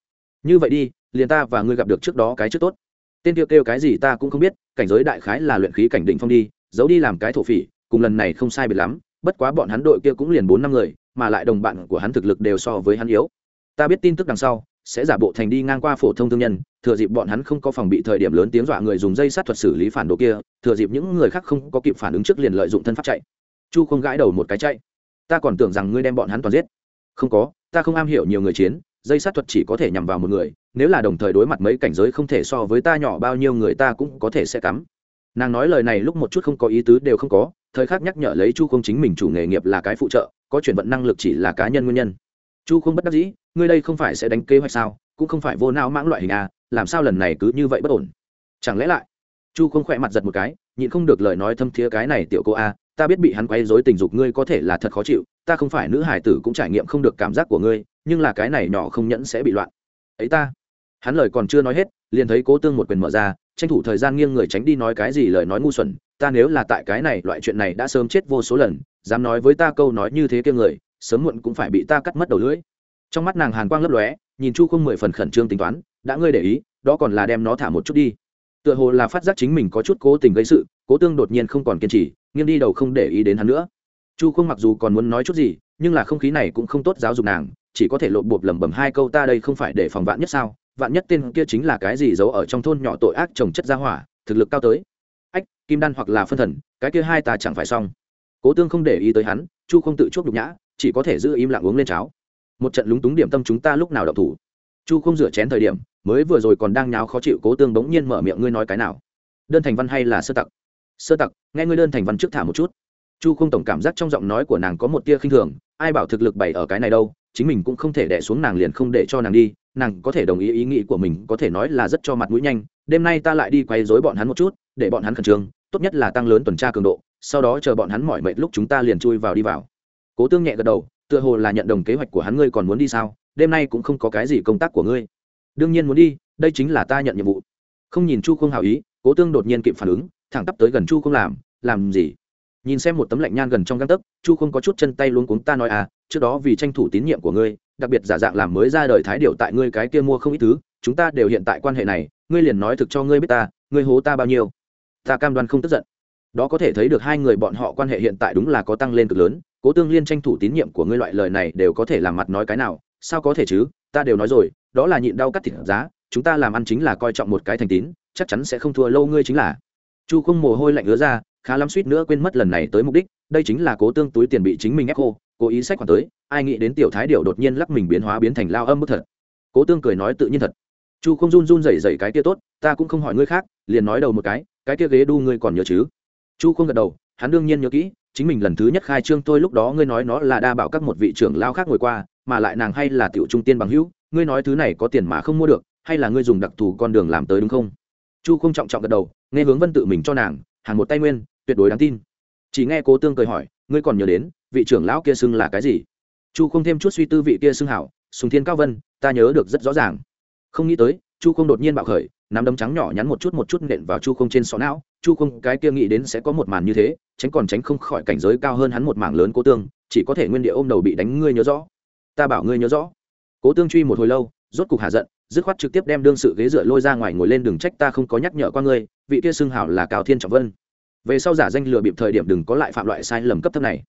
Như vậy đi, liền ta và ngươi gặp được trước đó cái trước tốt. Tên kêu kêu cái gì ta cũng không biết, cảnh giới đại khái là luyện khí cảnh định phong đi, giấu đi làm cái thổ phỉ, cùng lần này không sai biệt lắm, bất quá bọn hắn đội kia cũng liền bốn năm người, mà lại đồng bạn của hắn thực lực đều so với hắn yếu. Ta biết tin tức đằng sau, sẽ giả bộ thành đi ngang qua phổ thông thương nhân, thừa dịp bọn hắn không có phòng bị thời điểm lớn tiếng dọa người dùng dây sát thuật xử lý phản đồ kia, thừa dịp những người khác không có kịp phản ứng trước liền lợi dụng thân pháp chạy. Chu không gãi đầu một cái chạy ta còn tưởng rằng ngươi đem bọn hắn toàn giết. Không có, ta không am hiểu nhiều người chiến, dây sát thuật chỉ có thể nhằm vào một người, nếu là đồng thời đối mặt mấy cảnh giới không thể so với ta nhỏ bao nhiêu người ta cũng có thể sẽ cắm. Nàng nói lời này lúc một chút không có ý tứ đều không có, thời khắc nhắc nhở lấy chu không chính mình chủ nghề nghiệp là cái phụ trợ, có chuyển vận năng lực chỉ là cá nhân nguyên nhân. Chu không bất đắc dĩ, ngươi đây không phải sẽ đánh kế hoạch sao, cũng không phải vô não mãng loại hình a làm sao lần này cứ như vậy bất ổn? Chẳng lẽ lại? Chu không khỏe mặt giật một cái nhịn không được lời nói thâm thiế cái này tiểu cô a, ta biết bị hắn quấy dối tình dục ngươi có thể là thật khó chịu, ta không phải nữ hải tử cũng trải nghiệm không được cảm giác của ngươi, nhưng là cái này nhỏ không nhẫn sẽ bị loạn. Ấy ta. Hắn lời còn chưa nói hết, liền thấy cố tương một quyền mở ra, tranh thủ thời gian nghiêng người tránh đi nói cái gì lời nói ngu xuẩn, ta nếu là tại cái này, loại chuyện này đã sớm chết vô số lần, dám nói với ta câu nói như thế kia người, sớm muộn cũng phải bị ta cắt mất đầu lưỡi. Trong mắt nàng hàn quang lấp lóe, nhìn chu không mười phần khẩn trương tính toán, đã ngươi để ý, đó còn là đem nó thả một chút đi tựa hồ là phát giác chính mình có chút cố tình gây sự, cố tương đột nhiên không còn kiên trì, nghiêng đi đầu không để ý đến hắn nữa. Chu không mặc dù còn muốn nói chút gì, nhưng là không khí này cũng không tốt giáo dục nàng, chỉ có thể lộp bộp lẩm bẩm hai câu ta đây không phải để phòng vạn nhất sao, vạn nhất tên kia chính là cái gì giấu ở trong thôn nhỏ tội ác trồng chất gia hỏa, thực lực cao tới. Ách, kim đan hoặc là phân thần, cái kia hai ta chẳng phải xong. Cố tương không để ý tới hắn, chu không tự chuốc đục nhã, chỉ có thể giữ im lặng uống lên cháo. Một trận lúng túng điểm tâm chúng ta lúc nào đậu thủ. Chu không rửa chén thời điểm mới vừa rồi còn đang nháo khó chịu cố tương bỗng nhiên mở miệng ngươi nói cái nào? Đơn thành văn hay là sơ tặc? Sơ tặc, nghe ngươi đơn thành văn trước thả một chút. Chu không tổng cảm giác trong giọng nói của nàng có một tia khinh thường, ai bảo thực lực bày ở cái này đâu, chính mình cũng không thể đẻ xuống nàng liền không để cho nàng đi, nàng có thể đồng ý ý nghĩ của mình, có thể nói là rất cho mặt mũi nhanh, đêm nay ta lại đi quay dối bọn hắn một chút, để bọn hắn khẩn trương, tốt nhất là tăng lớn tuần tra cường độ, sau đó chờ bọn hắn mỏi mệt lúc chúng ta liền chui vào đi vào. Cố tương nhẹ gật đầu, tựa hồ là nhận đồng kế hoạch của hắn, ngươi còn muốn đi sao? Đêm nay cũng không có cái gì công tác của ngươi đương nhiên muốn đi, đây chính là ta nhận nhiệm vụ. Không nhìn chu không hào ý, cố tương đột nhiên kịp phản ứng, thẳng tắp tới gần chu không làm làm gì? Nhìn xem một tấm lạnh nhan gần trong găng tấc, chu không có chút chân tay luôn cuống, ta nói à trước đó vì tranh thủ tín nhiệm của ngươi, đặc biệt giả dạng làm mới ra đời thái điệu tại ngươi cái kia mua không ít thứ, chúng ta đều hiện tại quan hệ này, ngươi liền nói thực cho ngươi biết ta, ngươi hố ta bao nhiêu. Ta cam đoan không tức giận. Đó có thể thấy được hai người bọn họ quan hệ hiện tại đúng là có tăng lên cực lớn, cố tương liên tranh thủ tín nhiệm của ngươi loại lời này đều có thể làm mặt nói cái nào, sao có thể chứ? Ta đều nói rồi đó là nhịn đau cắt thịt giá, chúng ta làm ăn chính là coi trọng một cái thành tín, chắc chắn sẽ không thua lâu ngươi chính là. Chu không mồ hôi lạnh ứa ra, khá lắm suýt nữa quên mất lần này tới mục đích, đây chính là cố tương túi tiền bị chính mình ép khô, cố ý sách khoản tới, ai nghĩ đến tiểu thái điệu đột nhiên lắc mình biến hóa biến thành lao âm bức thật. Cố tương cười nói tự nhiên thật. Chu không run run rẩy rẩy cái kia tốt, ta cũng không hỏi ngươi khác, liền nói đầu một cái cái kia ghế đu ngươi còn nhớ chứ? Chu không gật đầu, hắn đương nhiên nhớ kỹ chính mình lần thứ nhất khai trương tôi lúc đó ngươi nói nó là đa bảo các một vị trưởng lao khác ngồi qua, mà lại nàng hay là tiểu trung tiên bằng hữu, ngươi nói thứ này có tiền mà không mua được, hay là ngươi dùng đặc thù con đường làm tới đúng không? Chu không trọng trọng gật đầu, nghe hướng vân tự mình cho nàng, hàng một tay nguyên, tuyệt đối đáng tin. Chỉ nghe cố tương cười hỏi, ngươi còn nhớ đến, vị trưởng lão kia xưng là cái gì? Chu không thêm chút suy tư vị kia xưng hảo, sùng thiên cao vân, ta nhớ được rất rõ ràng. Không nghĩ tới chu không đột nhiên bạo khởi, nắm đấm trắng nhỏ nhắn một chút một chút nện vào chu không trên sọ não. Chu không cái kia nghĩ đến sẽ có một màn như thế, tránh còn tránh không khỏi cảnh giới cao hơn hắn một mảng lớn cố tương, chỉ có thể nguyên địa ôm đầu bị đánh, ngươi nhớ rõ. Ta bảo ngươi nhớ rõ. Cố tương truy một hồi lâu, rốt cục hạ giận, dứt khoát trực tiếp đem đương sự ghế dựa lôi ra ngoài ngồi lên đừng trách ta không có nhắc nhở qua ngươi, vị kia xưng hảo là cao thiên trọng vân. Về sau giả danh lừa bịp thời điểm đừng có lại phạm loại sai lầm cấp thấp này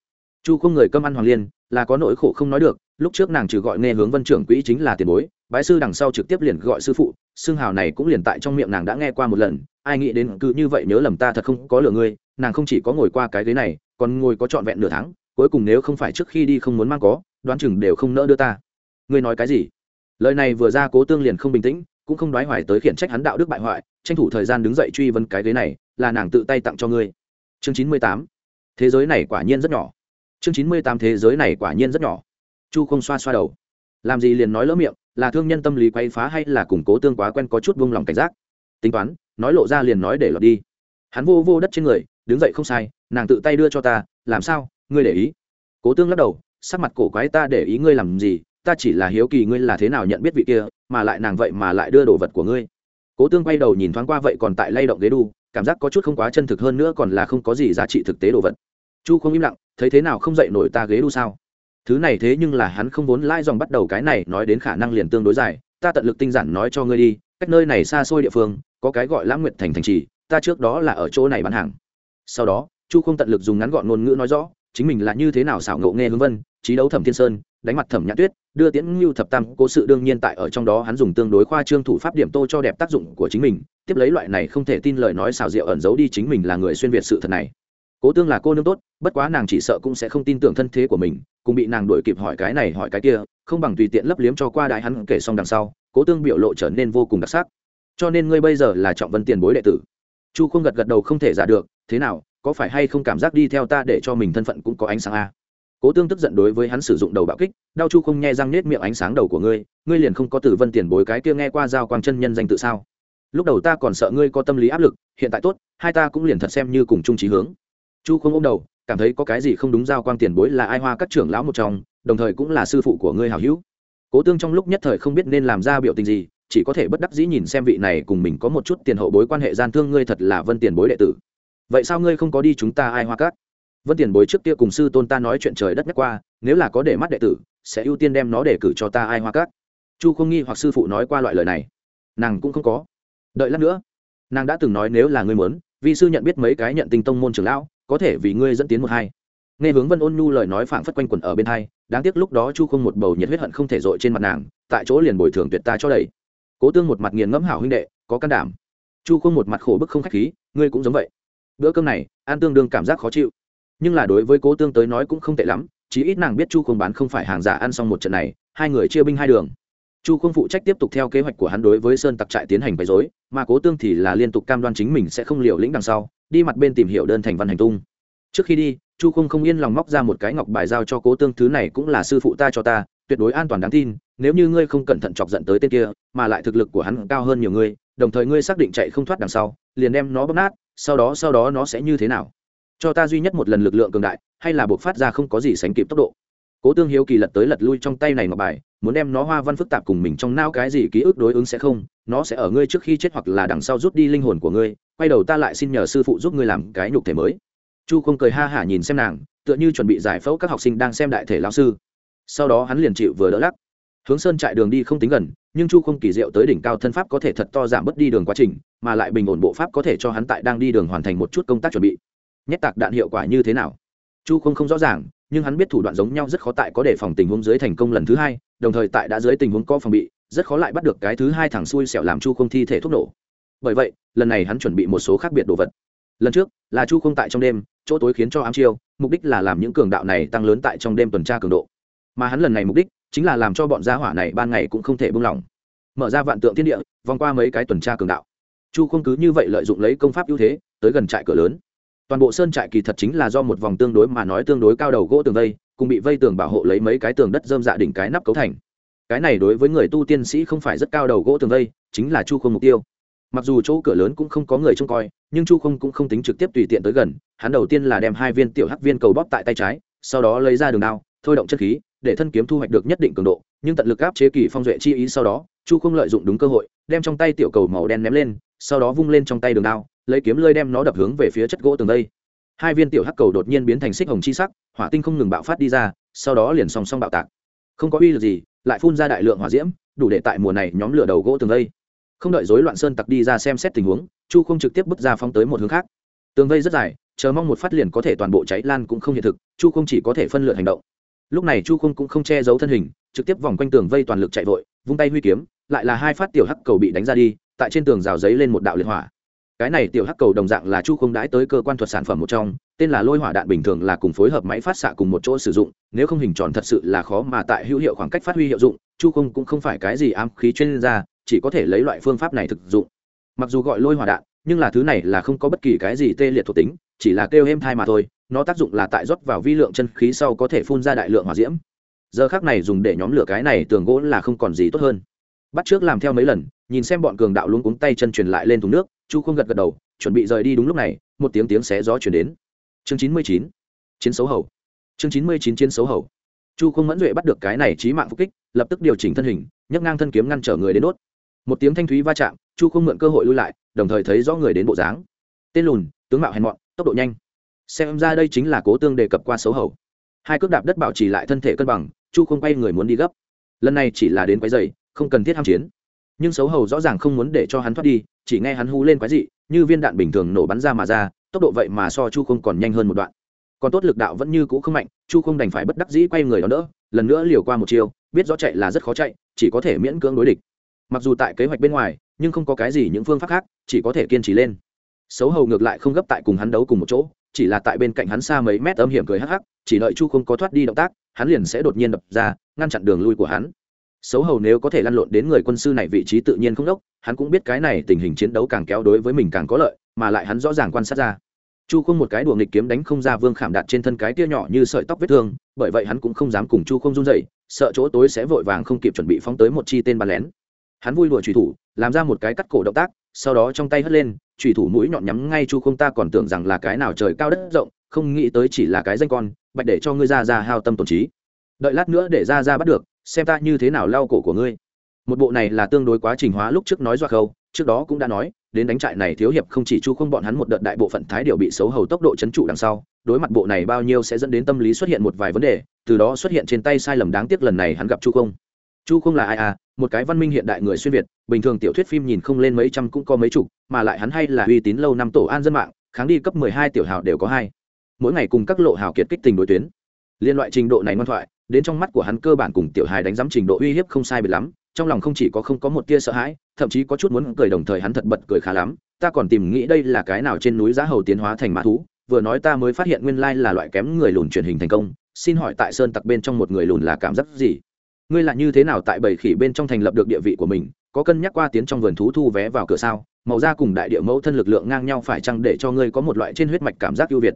chu không người cơm ăn hoàng liên, là có nỗi khổ không nói được, lúc trước nàng trừ gọi nghe hướng vân trưởng quỹ chính là tiền bối, bái sư đằng sau trực tiếp liền gọi sư phụ xương hào này cũng liền tại trong miệng nàng đã nghe qua một lần, ai nghĩ đến cứ như vậy nhớ lầm ta thật không có lừa ngươi, nàng không chỉ có ngồi qua cái ghế này, còn ngồi có trọn vẹn nửa tháng, cuối cùng nếu không phải trước khi đi không muốn mang có, đoán chừng đều không nỡ đưa ta. Ngươi nói cái gì? Lời này vừa ra cố tương liền không bình tĩnh, cũng không đoái hoài tới khiển trách hắn đạo đức bại hoại, tranh thủ thời gian đứng dậy truy vấn cái ghế này, là nàng tự tay tặng cho ngươi. Chương chín mươi tám. Thế giới này quả nhiên rất nhỏ chương chín mươi tám thế giới này quả nhiên rất nhỏ. Chu không xoa xoa đầu. Làm gì liền nói lỡ miệng, là thương nhân tâm lý quay phá hay là củng cố tương quá quen có chút buông lòng cảnh giác? Tính toán, nói lộ ra liền nói để lọt đi. Hắn vô vô đất trên người, đứng dậy không sai, nàng tự tay đưa cho ta, làm sao, ngươi để ý? Cố tương lắc đầu, sắc mặt cổ quái ta để ý ngươi làm gì, ta chỉ là hiếu kỳ ngươi là thế nào nhận biết vị kia, mà lại nàng vậy mà lại đưa đồ vật của ngươi. Cố tương quay đầu nhìn thoáng qua vậy còn tại lay động ghế đu, cảm giác có chút không quá chân thực hơn nữa còn là không có gì giá trị thực tế đồ vật chu không im lặng, thấy thế nào không dậy nổi ta ghế đu sao? Thứ này thế nhưng là hắn không vốn lai dòng bắt đầu cái này nói đến khả năng liền tương đối dài, ta tận lực tinh giản nói cho ngươi đi, cách nơi này xa xôi địa phương, có cái gọi lãng nguyện thành thành trì, ta trước đó là ở chỗ này bán hàng. Sau đó, chu không tận lực dùng ngắn gọn ngôn ngữ nói rõ, chính mình là như thế nào xảo ngộ nghe hướng vân trí đấu thẩm thiên sơn, đánh mặt thẩm nhã tuyết, đưa tiễn ngưu thập tam cố sự đương nhiên tại ở trong đó hắn dùng tương đối khoa trương thủ pháp điểm tô cho đẹp tác dụng của chính mình, tiếp lấy loại này không thể tin lời nói xảo diệu ẩn giấu đi chính mình là người xuyên việt sự thật này cố tương là cô nương tốt, bất quá nàng chỉ sợ cũng sẽ không tin tưởng thân thế của mình, cùng bị nàng đuổi kịp hỏi cái này hỏi cái kia, không bằng tùy tiện lấp liếm cho qua đại hắn kể xong đằng sau, cố tương biểu lộ trở nên vô cùng đặc sắc. Cho nên ngươi bây giờ là trọng vân tiền bối đệ tử. Chu không gật gật đầu không thể giả được, thế nào, có phải hay không cảm giác đi theo ta để cho mình thân phận cũng có ánh sáng a cố tương tức giận đối với hắn sử dụng đầu bạo kích, đau chu không nghe răng nết miệng ánh sáng đầu của ngươi ngươi liền không có tử vân tiền bối cái kia nghe qua giao quang chân nhân danh tự sao? Lúc đầu ta còn sợ ngươi có tâm lý áp lực, hiện tại tốt, hai ta cũng liền thật xem như cùng chung trí hướng chu không ôm đầu, cảm thấy có cái gì không đúng giao quang tiền bối là ai hoa các trưởng lão một trong, đồng thời cũng là sư phụ của ngươi hảo hữu. Cố tương trong lúc nhất thời không biết nên làm ra biểu tình gì, chỉ có thể bất đắc dĩ nhìn xem vị này cùng mình có một chút tiền hậu bối quan hệ gian thương ngươi thật là vân tiền bối đệ tử. Vậy sao ngươi không có đi chúng ta ai hoa các? Vân tiền bối trước kia cùng sư tôn ta nói chuyện trời đất nhắc qua, nếu là có để mắt đệ tử, sẽ ưu tiên đem nó để cử cho ta ai hoa cát chu không nghi hoặc sư phụ nói qua loại lời này. Nàng cũng không có. Đợi lát nữa, nàng đã từng nói nếu là ngươi muốn vì sư nhận biết mấy cái nhận tinh tông môn trưởng lão có thể vì ngươi dẫn tiến một hai. Nghe hướng vân ôn nhu lời nói phảng phất quanh quẩn ở bên hai, đáng tiếc lúc đó chu không một bầu nhiệt huyết hận không thể dội trên mặt nàng, tại chỗ liền bồi thường tuyệt ta cho đầy. Cố tương một mặt nghiền ngẫm hảo huynh đệ, có can đảm. Chu không một mặt khổ bức không khách khí, ngươi cũng giống vậy. Bữa cơm này, an tương đương cảm giác khó chịu. Nhưng là đối với cố tương tới nói cũng không tệ lắm, chí ít nàng biết chu không bán không phải hàng giả ăn xong một trận này, hai người chia binh hai đường. Chu không phụ trách tiếp tục theo kế hoạch của hắn đối với sơn tặc trại tiến hành bày dối mà cố tương thì là liên tục cam đoan chính mình sẽ không liều lĩnh đằng sau đi mặt bên tìm hiểu đơn thành văn hành tung. Trước khi đi, chu không không yên lòng móc ra một cái ngọc bài giao cho cố tương thứ này cũng là sư phụ ta cho ta, tuyệt đối an toàn đáng tin, nếu như ngươi không cẩn thận chọc giận tới tên kia, mà lại thực lực của hắn cao hơn nhiều ngươi, đồng thời ngươi xác định chạy không thoát đằng sau, liền đem nó bóp nát, sau đó sau đó nó sẽ như thế nào? Cho ta duy nhất một lần lực lượng cường đại, hay là buộc phát ra không có gì sánh kịp tốc độ? Cố tương hiếu kỳ lật tới lật lui trong tay này ngọc bài, muốn đem nó hoa văn phức tạp cùng mình trong nao cái gì ký ức đối ứng sẽ không, nó sẽ ở ngươi trước khi chết hoặc là đằng sau rút đi linh hồn của ngươi, quay đầu ta lại xin nhờ sư phụ giúp ngươi làm cái nhục thể mới. Chu không cười ha hả nhìn xem nàng, tựa như chuẩn bị giải phẫu các học sinh đang xem đại thể lao sư. Sau đó hắn liền chịu vừa đỡ lắc. Hướng sơn chạy đường đi không tính gần, nhưng chu không kỳ diệu tới đỉnh cao thân pháp có thể thật to giảm bớt đi đường quá trình, mà lại bình ổn bộ pháp có thể cho hắn tại đang đi đường hoàn thành một chút công tác chuẩn bị. Nhét tạc đạn hiệu quả như thế nào? Chu không không rõ ràng nhưng hắn biết thủ đoạn giống nhau rất khó tại có đề phòng tình huống dưới thành công lần thứ hai, đồng thời tại đã dưới tình huống có phòng bị, rất khó lại bắt được cái thứ hai thằng xui xẻo làm chu không thi thể thuốc nổ. Bởi vậy, lần này hắn chuẩn bị một số khác biệt đồ vật. Lần trước, là chu không tại trong đêm, chỗ tối khiến cho ám chiêu, mục đích là làm những cường đạo này tăng lớn tại trong đêm tuần tra cường độ. Mà hắn lần này mục đích, chính là làm cho bọn gia hỏa này ban ngày cũng không thể buông lỏng. Mở ra vạn tượng thiên địa, vòng qua mấy cái tuần tra cường đạo. Chu không cứ như vậy lợi dụng lấy công pháp ưu thế, tới gần trại cửa lớn toàn bộ sơn trại kỳ thật chính là do một vòng tương đối mà nói tương đối cao đầu gỗ tường vây, cùng bị vây tường bảo hộ lấy mấy cái tường đất dơm dạ đỉnh cái nắp cấu thành. Cái này đối với người tu tiên sĩ không phải rất cao đầu gỗ tường vây, chính là chu không mục tiêu. Mặc dù chỗ cửa lớn cũng không có người trông coi, nhưng chu không cũng không tính trực tiếp tùy tiện tới gần, hắn đầu tiên là đem hai viên tiểu hắc viên cầu bóp tại tay trái, sau đó lấy ra đường đao, thôi động chất khí, để thân kiếm thu hoạch được nhất định cường độ, nhưng tận lực áp chế kỳ phong duệ chi ý sau đó, chu không lợi dụng đúng cơ hội, đem trong tay tiểu cầu màu đen ném lên, sau đó vung lên trong tay đường đao lấy kiếm lơi đem nó đập hướng về phía chất gỗ tường đây. Hai viên tiểu hắc cầu đột nhiên biến thành xích hồng chi sắc, hỏa tinh không ngừng bạo phát đi ra, sau đó liền song song bạo tạc. Không có uy lực gì, lại phun ra đại lượng hỏa diễm, đủ để tại mùa này nhóm lửa đầu gỗ tường đây. Không đợi rối loạn sơn tặc đi ra xem xét tình huống, chu không trực tiếp bước ra phóng tới một hướng khác. Tường vây rất dài, chờ mong một phát liền có thể toàn bộ cháy lan cũng không hiện thực, chu không chỉ có thể phân lượt hành động. Lúc này chu không cũng không che giấu thân hình, trực tiếp vòng quanh tường vây toàn lực chạy vội, vung tay huy kiếm, lại là hai phát tiểu hắc cầu bị đánh ra đi, tại trên tường rào giấy lên một đạo liệt hỏa cái này tiểu hắc cầu đồng dạng là chu không đãi tới cơ quan thuật sản phẩm một trong, tên là lôi hỏa đạn bình thường là cùng phối hợp máy phát xạ cùng một chỗ sử dụng, nếu không hình tròn thật sự là khó mà tại hữu hiệu khoảng cách phát huy hiệu dụng, chu không cũng không phải cái gì ám khí chuyên gia, chỉ có thể lấy loại phương pháp này thực dụng. Mặc dù gọi lôi hỏa đạn, nhưng là thứ này là không có bất kỳ cái gì tê liệt thuộc tính, chỉ là kêu êm thai mà thôi, nó tác dụng là tại rót vào vi lượng chân khí sau có thể phun ra đại lượng hỏa diễm. Giờ khác này dùng để nhóm lửa cái này tường gỗ là không còn gì tốt hơn. Bắt trước làm theo mấy lần nhìn xem bọn cường đạo luôn cuống tay chân truyền lại lên thùng nước, chu không gật gật đầu, chuẩn bị rời đi đúng lúc này, một tiếng tiếng xé gió chuyển đến. Chương chín mươi chín, chiến xấu hầu. Chương chín mươi chín chiến xấu hầu. Chu không mẫn duệ bắt được cái này trí mạng phục kích, lập tức điều chỉnh thân hình, nhấc ngang thân kiếm ngăn trở người đến đốt một tiếng thanh thúy va chạm, chu không mượn cơ hội lui lại, đồng thời thấy rõ người đến bộ dáng. Tên lùn, tướng mạo hèn mọn, tốc độ nhanh. Xem ra đây chính là cố tương đề cập qua xấu hầu. Hai cước đạp đất bảo trì lại thân thể cân bằng, chu không quay người muốn đi gấp. Lần này chỉ là đến quái dày không cần thiết ham chiến nhưng xấu hầu rõ ràng không muốn để cho hắn thoát đi, chỉ nghe hắn hú lên quái dị, như viên đạn bình thường nổ bắn ra mà ra, tốc độ vậy mà so chu không còn nhanh hơn một đoạn. Còn tốt lực đạo vẫn như cũ không mạnh, chu không đành phải bất đắc dĩ quay người đó đỡ, lần nữa liều qua một chiều biết rõ chạy là rất khó chạy, chỉ có thể miễn cưỡng đối địch. Mặc dù tại kế hoạch bên ngoài, nhưng không có cái gì những phương pháp khác, chỉ có thể kiên trì lên. Xấu hầu ngược lại không gấp tại cùng hắn đấu cùng một chỗ, chỉ là tại bên cạnh hắn xa mấy mét âm hiểm cười hắc hắc, chỉ đợi chu không có thoát đi động tác, hắn liền sẽ đột nhiên đập ra, ngăn chặn đường lui của hắn xấu hầu nếu có thể lăn lộn đến người quân sư này vị trí tự nhiên không đốc, hắn cũng biết cái này tình hình chiến đấu càng kéo đối với mình càng có lợi, mà lại hắn rõ ràng quan sát ra. Chu không một cái đùa nghịch kiếm đánh không ra vương khảm đạt trên thân cái tia nhỏ như sợi tóc vết thương, bởi vậy hắn cũng không dám cùng chu không run dậy sợ chỗ tối sẽ vội vàng không kịp chuẩn bị phóng tới một chi tên bắn lén. Hắn vui đùa trùy thủ, làm ra một cái cắt cổ động tác, sau đó trong tay hất lên trùy thủ mũi nhọn nhắm ngay chu không ta còn tưởng rằng là cái nào trời cao đất rộng, không nghĩ tới chỉ là cái danh con, bạch để cho ngươi ra ra hao tâm tổn trí. Đợi lát nữa để ra ra bắt được xem ta như thế nào lau cổ của ngươi. Một bộ này là tương đối quá trình hóa lúc trước nói doa khâu, trước đó cũng đã nói, đến đánh trại này thiếu hiệp không chỉ chu không bọn hắn một đợt đại bộ phận thái điều bị xấu hầu tốc độ chấn trụ đằng sau, đối mặt bộ này bao nhiêu sẽ dẫn đến tâm lý xuất hiện một vài vấn đề, từ đó xuất hiện trên tay sai lầm đáng tiếc lần này hắn gặp chu không. Chu không là ai à? Một cái văn minh hiện đại người xuyên việt, bình thường tiểu thuyết phim nhìn không lên mấy trăm cũng có mấy chục, mà lại hắn hay là uy tín lâu năm tổ an dân mạng, kháng đi cấp mười hai tiểu hào đều có hai. Mỗi ngày cùng các lộ hào kiệt kích tình đối tuyến. Liên loại trình độ này ngoan thoại đến trong mắt của hắn cơ bản cùng tiểu hài đánh giám trình độ uy hiếp không sai biệt lắm, trong lòng không chỉ có không có một tia sợ hãi, thậm chí có chút muốn cười đồng thời hắn thật bật cười khá lắm, ta còn tìm nghĩ đây là cái nào trên núi giá hầu tiến hóa thành mã thú, vừa nói ta mới phát hiện nguyên lai là loại kém người lùn truyền hình thành công, xin hỏi tại sơn tặc bên trong một người lùn là cảm giác gì? Ngươi là như thế nào tại bầy khỉ bên trong thành lập được địa vị của mình, có cân nhắc qua tiến trong vườn thú thu vé vào cửa sao? Màu da cùng đại địa mẫu thân lực lượng ngang nhau phải chăng để cho ngươi có một loại trên huyết mạch cảm giác ưu việt?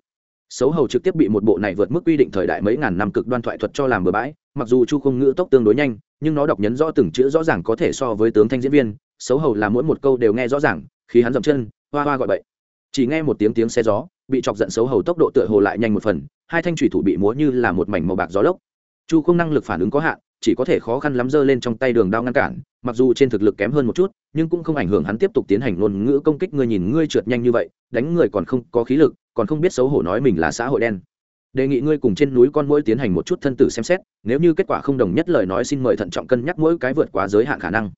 Xấu hầu trực tiếp bị một bộ này vượt mức quy định thời đại mấy ngàn năm cực đoan thoại thuật cho làm bừa bãi, mặc dù chu không ngữ tốc tương đối nhanh, nhưng nó đọc nhấn rõ từng chữ rõ ràng có thể so với tướng thanh diễn viên, xấu hầu là mỗi một câu đều nghe rõ ràng, khi hắn dậm chân, hoa hoa gọi bậy. Chỉ nghe một tiếng tiếng xe gió, bị chọc giận xấu hầu tốc độ tựa hồ lại nhanh một phần, hai thanh thủy thủ bị múa như là một mảnh màu bạc gió lốc. Chu không năng lực phản ứng có hạn, chỉ có thể khó khăn lắm giơ lên trong tay đường đao ngăn cản, mặc dù trên thực lực kém hơn một chút, nhưng cũng không ảnh hưởng hắn tiếp tục tiến hành ngôn ngữ công kích, ngươi nhìn ngươi trượt nhanh như vậy, đánh người còn không có khí lực còn không biết xấu hổ nói mình là xã hội đen. Đề nghị ngươi cùng trên núi con mũi tiến hành một chút thân tử xem xét, nếu như kết quả không đồng nhất lời nói xin mời thận trọng cân nhắc mỗi cái vượt quá giới hạn khả năng.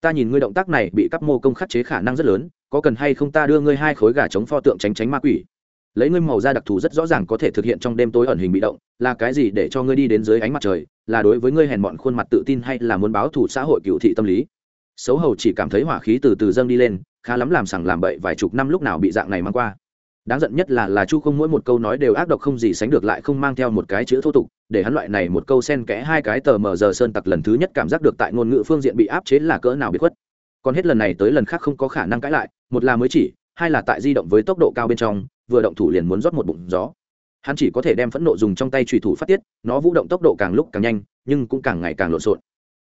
Ta nhìn ngươi động tác này bị các mô công khắc chế khả năng rất lớn, có cần hay không ta đưa ngươi hai khối gà chống pho tượng tránh tránh ma quỷ. Lấy ngươi màu da đặc thù rất rõ ràng có thể thực hiện trong đêm tối ẩn hình bị động, là cái gì để cho ngươi đi đến dưới ánh mặt trời, là đối với ngươi hèn mọn khuôn mặt tự tin hay là muốn báo thù xã hội cựu thị tâm lý? Xấu hầu chỉ cảm thấy hỏa khí từ từ dâng đi lên, khá lắm làm sằng làm bậy vài chục năm lúc nào bị dạng này mang qua đáng giận nhất là là chu không mỗi một câu nói đều ác độc không gì sánh được lại không mang theo một cái chữ thô tục, để hắn loại này một câu sen kẽ hai cái tờ mờ giờ sơn tặc lần thứ nhất cảm giác được tại ngôn ngữ phương diện bị áp chế là cỡ nào bị khuất. Còn hết lần này tới lần khác không có khả năng cãi lại, một là mới chỉ, hai là tại di động với tốc độ cao bên trong, vừa động thủ liền muốn rót một bụng gió. Hắn chỉ có thể đem phẫn nộ dùng trong tay trùy thủ phát tiết, nó vũ động tốc độ càng lúc càng nhanh, nhưng cũng càng ngày càng lộn xộn.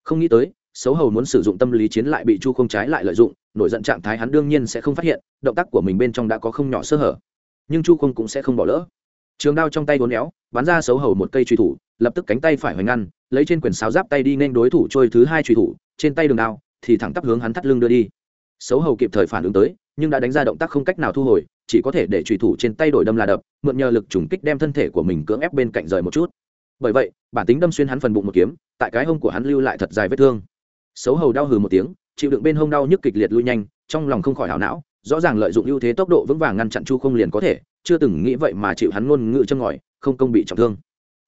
Không nghĩ tới, xấu hầu muốn sử dụng tâm lý chiến lại bị chu không trái lại lợi dụng, nổi giận trạng thái hắn đương nhiên sẽ không phát hiện, động tác của mình bên trong đã có không nhỏ sơ hở nhưng chu không cũng sẽ không bỏ lỡ. Trường đao trong tay vốn éo, bắn ra xấu hầu một cây truy thủ, lập tức cánh tay phải hoành ngăn, lấy trên quyền sáo giáp tay đi nên đối thủ trôi thứ hai truy thủ, trên tay đường đao thì thẳng tắp hướng hắn thắt lưng đưa đi. Xấu hầu kịp thời phản ứng tới, nhưng đã đánh ra động tác không cách nào thu hồi, chỉ có thể để truy thủ trên tay đổi đâm là đập, mượn nhờ lực trùng kích đem thân thể của mình cưỡng ép bên cạnh rời một chút. Bởi vậy, bản tính đâm xuyên hắn phần bụng một kiếm, tại cái hông của hắn lưu lại thật dài vết thương. Xấu hầu đau hừ một tiếng, chịu đựng bên hông đau nhức kịch liệt lui nhanh, trong lòng không khỏi hảo não rõ ràng lợi dụng ưu thế tốc độ vững vàng ngăn chặn chu không liền có thể, chưa từng nghĩ vậy mà chịu hắn ngôn ngữ chân ngòi, không công bị trọng thương.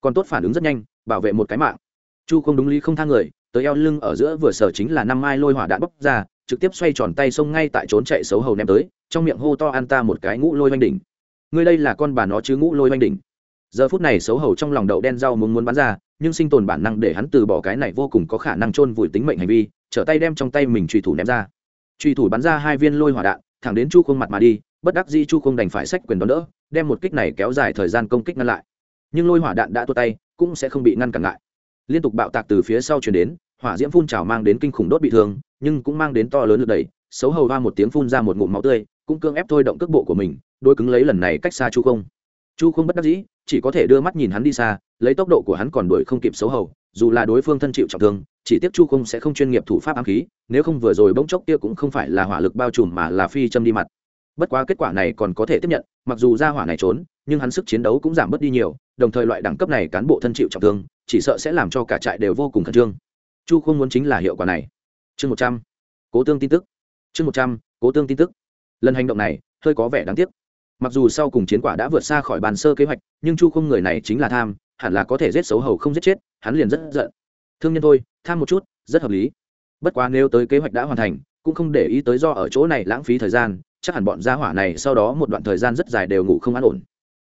Còn tốt phản ứng rất nhanh, bảo vệ một cái mạng. Chu không đúng lý không thang người, tới eo lưng ở giữa vừa sở chính là năm mai lôi hỏa đạn bóc ra, trực tiếp xoay tròn tay xông ngay tại trốn chạy xấu hầu ném tới, trong miệng hô to ăn ta một cái ngũ lôi oanh đỉnh. Ngươi đây là con bà nó chứ ngũ lôi oanh đỉnh. Giờ phút này xấu hầu trong lòng đậu đen rau muốn muốn bắn ra, nhưng sinh tồn bản năng để hắn từ bỏ cái này vô cùng có khả năng chôn vùi tính mệnh hành vi, trở tay đem trong tay mình truy thủ ném ra. Truy thủ bắn ra hai viên lôi hỏa đạn thẳng đến chu không mặt mà đi, bất đắc dĩ chu không đành phải sách quyền đón đỡ, đem một kích này kéo dài thời gian công kích ngăn lại. Nhưng lôi hỏa đạn đã tua tay, cũng sẽ không bị ngăn cản lại. Liên tục bạo tạc từ phía sau chuyển đến, hỏa diễm phun trào mang đến kinh khủng đốt bị thương, nhưng cũng mang đến to lớn lực đẩy, xấu hầu va một tiếng phun ra một ngụm máu tươi, cũng cương ép thôi động cước bộ của mình đôi cứng lấy lần này cách xa chu không chu không bất đắc dĩ, chỉ có thể đưa mắt nhìn hắn đi xa, lấy tốc độ của hắn còn đuổi không kịp xấu hầu dù là đối phương thân chịu trọng thương, chỉ tiếc chu không sẽ không chuyên nghiệp thủ pháp ám khí, nếu không vừa rồi bỗng chốc kia cũng không phải là hỏa lực bao trùm mà là phi châm đi mặt. Bất quá kết quả này còn có thể tiếp nhận, mặc dù ra hỏa này trốn, nhưng hắn sức chiến đấu cũng giảm bớt đi nhiều, đồng thời loại đẳng cấp này cán bộ thân chịu trọng thương, chỉ sợ sẽ làm cho cả trại đều vô cùng khẩn trương. Chu không muốn chính là hiệu quả này. Chương một trăm. Cố tương tin tức. Chương một trăm. Cố tương tin tức. Lần hành động này, hơi có vẻ đáng tiếc. Mặc dù sau cùng chiến quả đã vượt xa khỏi bàn sơ kế hoạch, nhưng chu không người này chính là tham hẳn là có thể giết xấu hầu không giết chết, hắn liền rất giận. Thương nhân thôi, tham một chút, rất hợp lý. Bất quá nếu tới kế hoạch đã hoàn thành, cũng không để ý tới do ở chỗ này lãng phí thời gian, chắc hẳn bọn gia hỏa này sau đó một đoạn thời gian rất dài đều ngủ không an ổn.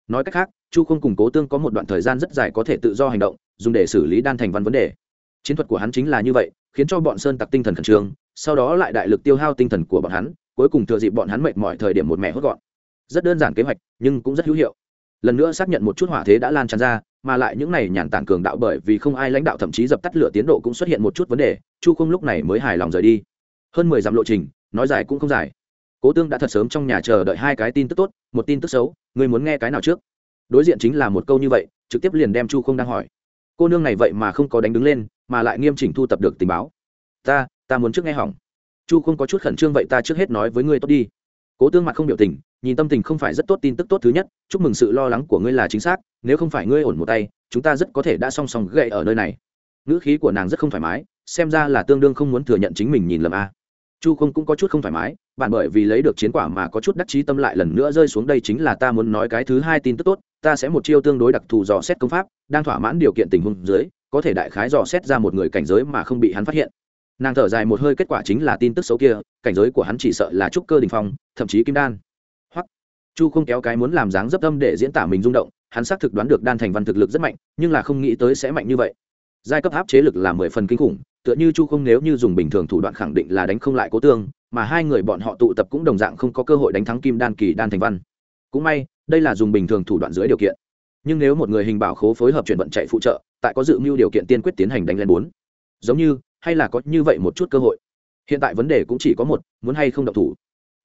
Nói cách khác, chu không củng cố tương có một đoạn thời gian rất dài có thể tự do hành động, dùng để xử lý đan thành văn vấn đề. Chiến thuật của hắn chính là như vậy, khiến cho bọn sơn tặc tinh thần khẩn trương, sau đó lại đại lực tiêu hao tinh thần của bọn hắn, cuối cùng thừa dịp bọn hắn mệt mỏi thời điểm một mẹ hốt gọn. Rất đơn giản kế hoạch, nhưng cũng rất hữu hiệu lần nữa xác nhận một chút hỏa thế đã lan tràn ra, mà lại những này nhàn tản cường đạo bởi vì không ai lãnh đạo thậm chí dập tắt lửa tiến độ cũng xuất hiện một chút vấn đề, chu không lúc này mới hài lòng rời đi. Hơn mười dặm lộ trình, nói dài cũng không dài. Cố tương đã thật sớm trong nhà chờ đợi hai cái tin tức tốt, một tin tức xấu người muốn nghe cái nào trước? Đối diện chính là một câu như vậy, trực tiếp liền đem chu không đang hỏi. Cô nương này vậy mà không có đánh đứng lên, mà lại nghiêm chỉnh thu tập được tình báo. Ta ta muốn trước nghe hỏng. Chu không có chút khẩn trương vậy ta trước hết nói với ngươi tốt đi. Cố tương mặt không biểu tình nhìn tâm tình không phải rất tốt tin tức tốt thứ nhất, chúc mừng sự lo lắng của ngươi là chính xác, nếu không phải ngươi ổn một tay, chúng ta rất có thể đã song song gậy ở nơi này. Ngữ khí của nàng rất không thoải mái, xem ra là tương đương không muốn thừa nhận chính mình nhìn lầm a. Chu không cũng có chút không thoải mái, bạn bởi vì lấy được chiến quả mà có chút đắc chí tâm lại lần nữa rơi xuống đây chính là ta muốn nói cái thứ hai tin tức tốt, ta sẽ một chiêu tương đối đặc thù dò xét công pháp, đang thỏa mãn điều kiện tình huống dưới, có thể đại khái dò xét ra một người cảnh giới mà không bị hắn phát hiện. Nàng thở dài một hơi, kết quả chính là tin tức xấu kia, cảnh giới của hắn chỉ sợ là trúc cơ đình phong, thậm chí kim đan chu không kéo cái muốn làm dáng dấp tâm để diễn tả mình rung động, hắn xác thực đoán được đan thành văn thực lực rất mạnh, nhưng là không nghĩ tới sẽ mạnh như vậy. Giai cấp áp chế lực là mười phần kinh khủng, tựa như chu không nếu như dùng bình thường thủ đoạn khẳng định là đánh không lại cố tương, mà hai người bọn họ tụ tập cũng đồng dạng không có cơ hội đánh thắng kim đan kỳ đan thành văn. Cũng may, đây là dùng bình thường thủ đoạn dưới điều kiện. Nhưng nếu một người hình bảo khố phối hợp chuyển vận chạy phụ trợ, tại có dự mưu điều kiện tiên quyết tiến hành đánh lên bốn. Giống như, hay là có như vậy một chút cơ hội. Hiện tại vấn đề cũng chỉ có một, muốn hay không động thủ?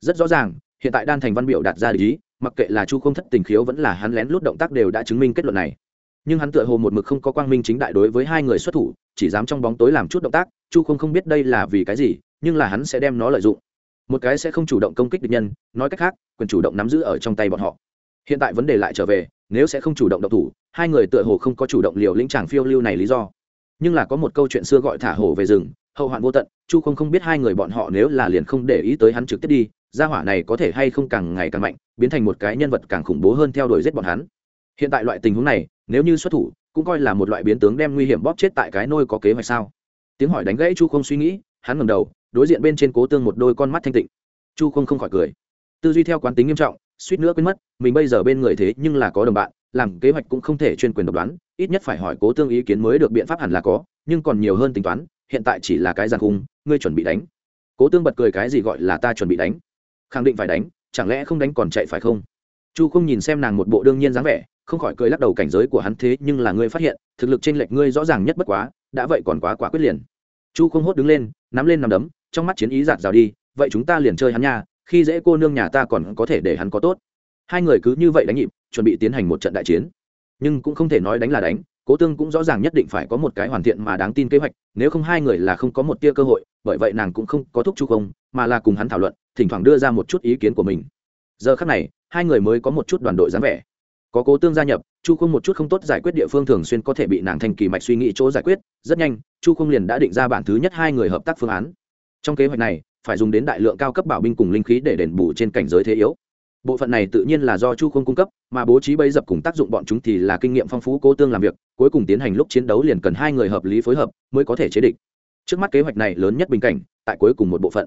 Rất rõ ràng hiện tại đan thành văn biểu đạt ra lý, mặc kệ là chu không thất tình khiếu vẫn là hắn lén lút động tác đều đã chứng minh kết luận này. Nhưng hắn tựa hồ một mực không có quang minh chính đại đối với hai người xuất thủ, chỉ dám trong bóng tối làm chút động tác, chu không không biết đây là vì cái gì, nhưng là hắn sẽ đem nó lợi dụng. Một cái sẽ không chủ động công kích địch nhân, nói cách khác, quyền chủ động nắm giữ ở trong tay bọn họ. Hiện tại vấn đề lại trở về, nếu sẽ không chủ động động thủ, hai người tựa hồ không có chủ động liều lĩnh tràng phiêu lưu này lý do. Nhưng là có một câu chuyện xưa gọi thả hổ về rừng, hậu hoạn vô tận, chu không không biết hai người bọn họ nếu là liền không để ý tới hắn trực tiếp đi gia hỏa này có thể hay không càng ngày càng mạnh, biến thành một cái nhân vật càng khủng bố hơn theo đuổi giết bọn hắn. Hiện tại loại tình huống này, nếu như xuất thủ, cũng coi là một loại biến tướng đem nguy hiểm bóp chết tại cái nôi có kế hoạch sao? Tiếng hỏi đánh gãy chu không suy nghĩ, hắn ngầm đầu, đối diện bên trên cố tương một đôi con mắt thanh tịnh. Chu không không khỏi cười. Tư duy theo quán tính nghiêm trọng, suýt nữa quên mất, mình bây giờ bên người thế nhưng là có đồng bạn, làm kế hoạch cũng không thể chuyên quyền độc đoán, ít nhất phải hỏi cố tương ý kiến mới được biện pháp hẳn là có, nhưng còn nhiều hơn tính toán, hiện tại chỉ là cái giàn khung, ngươi chuẩn bị đánh. Cố tương bật cười cái gì gọi là ta chuẩn bị đánh? Khẳng định phải đánh, chẳng lẽ không đánh còn chạy phải không? Chu không nhìn xem nàng một bộ đương nhiên dáng vẻ, không khỏi cười lắc đầu cảnh giới của hắn thế nhưng là ngươi phát hiện, thực lực trên lệch ngươi rõ ràng nhất bất quá, đã vậy còn quá quả quyết liền. Chu không hốt đứng lên, nắm lên nằm đấm, trong mắt chiến ý giạt rào đi, vậy chúng ta liền chơi hắn nha, khi dễ cô nương nhà ta còn có thể để hắn có tốt. Hai người cứ như vậy đánh nhịp, chuẩn bị tiến hành một trận đại chiến. Nhưng cũng không thể nói đánh là đánh, cố tương cũng rõ ràng nhất định phải có một cái hoàn thiện mà đáng tin kế hoạch, nếu không hai người là không có một tia cơ hội, bởi vậy nàng cũng không có thúc chu không, mà là cùng hắn thảo luận thỉnh thoảng đưa ra một chút ý kiến của mình. Giờ khác này, hai người mới có một chút đoàn đội dáng vẻ. Có cố tương gia nhập, chu không một chút không tốt giải quyết địa phương thường xuyên có thể bị nàng thành kỳ mạch suy nghĩ chỗ giải quyết. Rất nhanh, chu không liền đã định ra bản thứ nhất hai người hợp tác phương án. Trong kế hoạch này, phải dùng đến đại lượng cao cấp bảo binh cùng linh khí để đền bù trên cảnh giới thế yếu. Bộ phận này tự nhiên là do chu không cung cấp, mà bố trí bấy dập cùng tác dụng bọn chúng thì là kinh nghiệm phong phú cố tương làm việc, cuối cùng tiến hành lúc chiến đấu liền cần hai người hợp lý phối hợp mới có thể chế địch trước mắt kế hoạch này lớn nhất bình cảnh, tại cuối cùng một bộ phận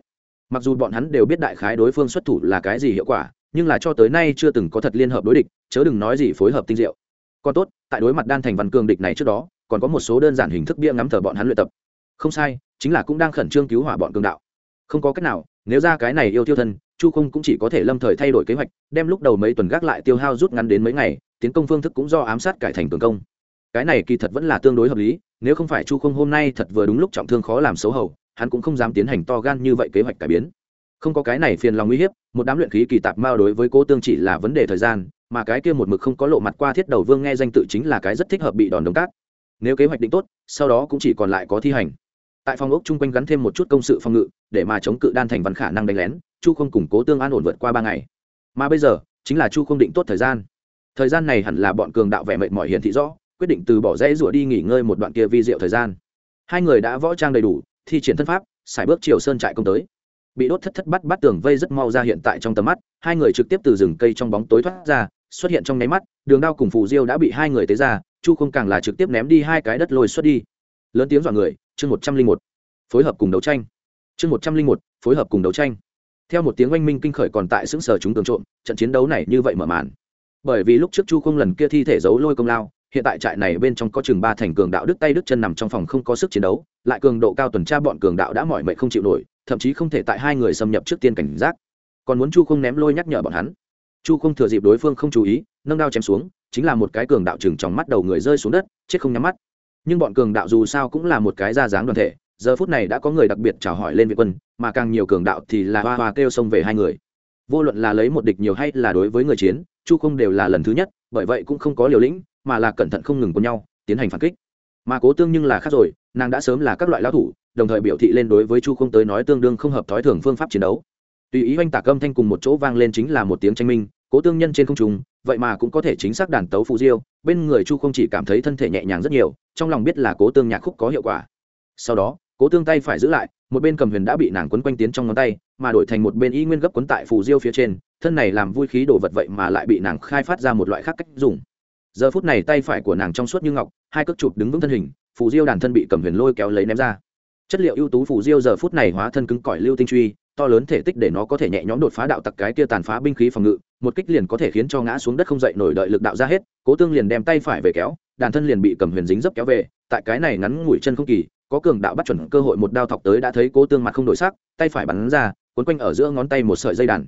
mặc dù bọn hắn đều biết đại khái đối phương xuất thủ là cái gì hiệu quả, nhưng là cho tới nay chưa từng có thật liên hợp đối địch, chớ đừng nói gì phối hợp tinh diệu. Còn tốt, tại đối mặt đan thành văn cường địch này trước đó, còn có một số đơn giản hình thức bia ngắm thờ bọn hắn luyện tập. Không sai, chính là cũng đang khẩn trương cứu hỏa bọn cường đạo. Không có cách nào, nếu ra cái này yêu tiêu thân, chu không cũng chỉ có thể lâm thời thay đổi kế hoạch, đem lúc đầu mấy tuần gác lại tiêu hao rút ngắn đến mấy ngày, tiến công phương thức cũng do ám sát cải thành cường công. Cái này kỳ thật vẫn là tương đối hợp lý, nếu không phải chu không hôm nay thật vừa đúng lúc trọng thương khó làm xấu hầu hắn cũng không dám tiến hành to gan như vậy kế hoạch cải biến. Không có cái này phiền lòng uy hiếp, một đám luyện khí kỳ tạp mao đối với cố tương chỉ là vấn đề thời gian, mà cái kia một mực không có lộ mặt qua thiết đầu vương nghe danh tự chính là cái rất thích hợp bị đòn đống cát. Nếu kế hoạch định tốt, sau đó cũng chỉ còn lại có thi hành. Tại phòng ốc chung quanh gắn thêm một chút công sự phòng ngự, để mà chống cự đan thành văn khả năng đánh lén, chu không củng cố tương an ổn vượt qua ba ngày. Mà bây giờ, chính là chu không định tốt thời gian. Thời gian này hẳn là bọn cường đạo vẻ mệt mỏi hiển thị rõ, quyết định từ bỏ rẽ rủa đi nghỉ ngơi một đoạn kia vi diệu thời gian. Hai người đã võ trang đầy đủ thi triển thân pháp xài bước chiều sơn trại công tới. Bị đốt thất thất bắt bắt tường vây rất mau ra hiện tại trong tầm mắt, hai người trực tiếp từ rừng cây trong bóng tối thoát ra, xuất hiện trong nháy mắt, đường đao cùng phù diêu đã bị hai người tế ra, chu không càng là trực tiếp ném đi hai cái đất lôi xuất đi. Lớn tiếng dọa người, chương một trăm linh một, phối hợp cùng đấu tranh. Chương một trăm linh một, phối hợp cùng đấu tranh. Theo một tiếng oanh minh kinh khởi còn tại xứng sở chúng tường trộm, trận chiến đấu này như vậy mở màn. Bởi vì lúc trước chu không lần kia thi thể giấu lôi công lao, hiện tại trại này bên trong có chừng ba thành cường đạo đứt tay đứt chân nằm trong phòng không có sức chiến đấu lại cường độ cao tuần tra bọn cường đạo đã mỏi mệt không chịu nổi, thậm chí không thể tại hai người xâm nhập trước tiên cảnh giác. Còn muốn chu không ném lôi nhắc nhở bọn hắn. Chu không thừa dịp đối phương không chú ý, nâng đao chém xuống, chính là một cái cường đạo chừng trong mắt đầu người rơi xuống đất, chết không nhắm mắt. Nhưng bọn cường đạo dù sao cũng là một cái ra dáng đoàn thể, giờ phút này đã có người đặc biệt chào hỏi lên vị quân, mà càng nhiều cường đạo thì là hoa hoa kêu xông về hai người. Vô luận là lấy một địch nhiều hay là đối với người chiến, chu không đều là lần thứ nhất, bởi vậy cũng không có liều lĩnh, mà là cẩn thận không ngừng cùng nhau, tiến hành phản kích mà cố tương nhưng là khác rồi, nàng đã sớm là các loại lao thủ, đồng thời biểu thị lên đối với chu không tới nói tương đương không hợp thói thường phương pháp chiến đấu. Tùy ý oanh tạc âm thanh cùng một chỗ vang lên chính là một tiếng tranh minh, cố tương nhân trên không trung, vậy mà cũng có thể chính xác đàn tấu phụ diêu, bên người chu không chỉ cảm thấy thân thể nhẹ nhàng rất nhiều, trong lòng biết là cố tương nhạc khúc có hiệu quả. Sau đó, cố tương tay phải giữ lại, một bên cầm huyền đã bị nàng quấn quanh tiến trong ngón tay, mà đổi thành một bên y nguyên gấp quấn tại phù diêu phía trên, thân này làm vui khí đồ vật vậy mà lại bị nàng khai phát ra một loại khác cách dùng giờ phút này tay phải của nàng trong suốt như ngọc, hai cước chụp đứng vững thân hình, phù diêu đàn thân bị cầm huyền lôi kéo lấy ném ra. Chất liệu ưu tú phù diêu giờ phút này hóa thân cứng cỏi lưu tinh truy, to lớn thể tích để nó có thể nhẹ nhõm đột phá đạo tặc cái kia tàn phá binh khí phòng ngự, một kích liền có thể khiến cho ngã xuống đất không dậy nổi đợi lực đạo ra hết, cố tương liền đem tay phải về kéo, đàn thân liền bị cầm huyền dính dấp kéo về, tại cái này ngắn ngủi chân không kỳ, có cường đạo bắt chuẩn cơ hội một đao thọc tới đã thấy cố tương mặt không đổi sắc, tay phải bắn ra, cuốn quanh ở giữa ngón tay một sợi dây đàn.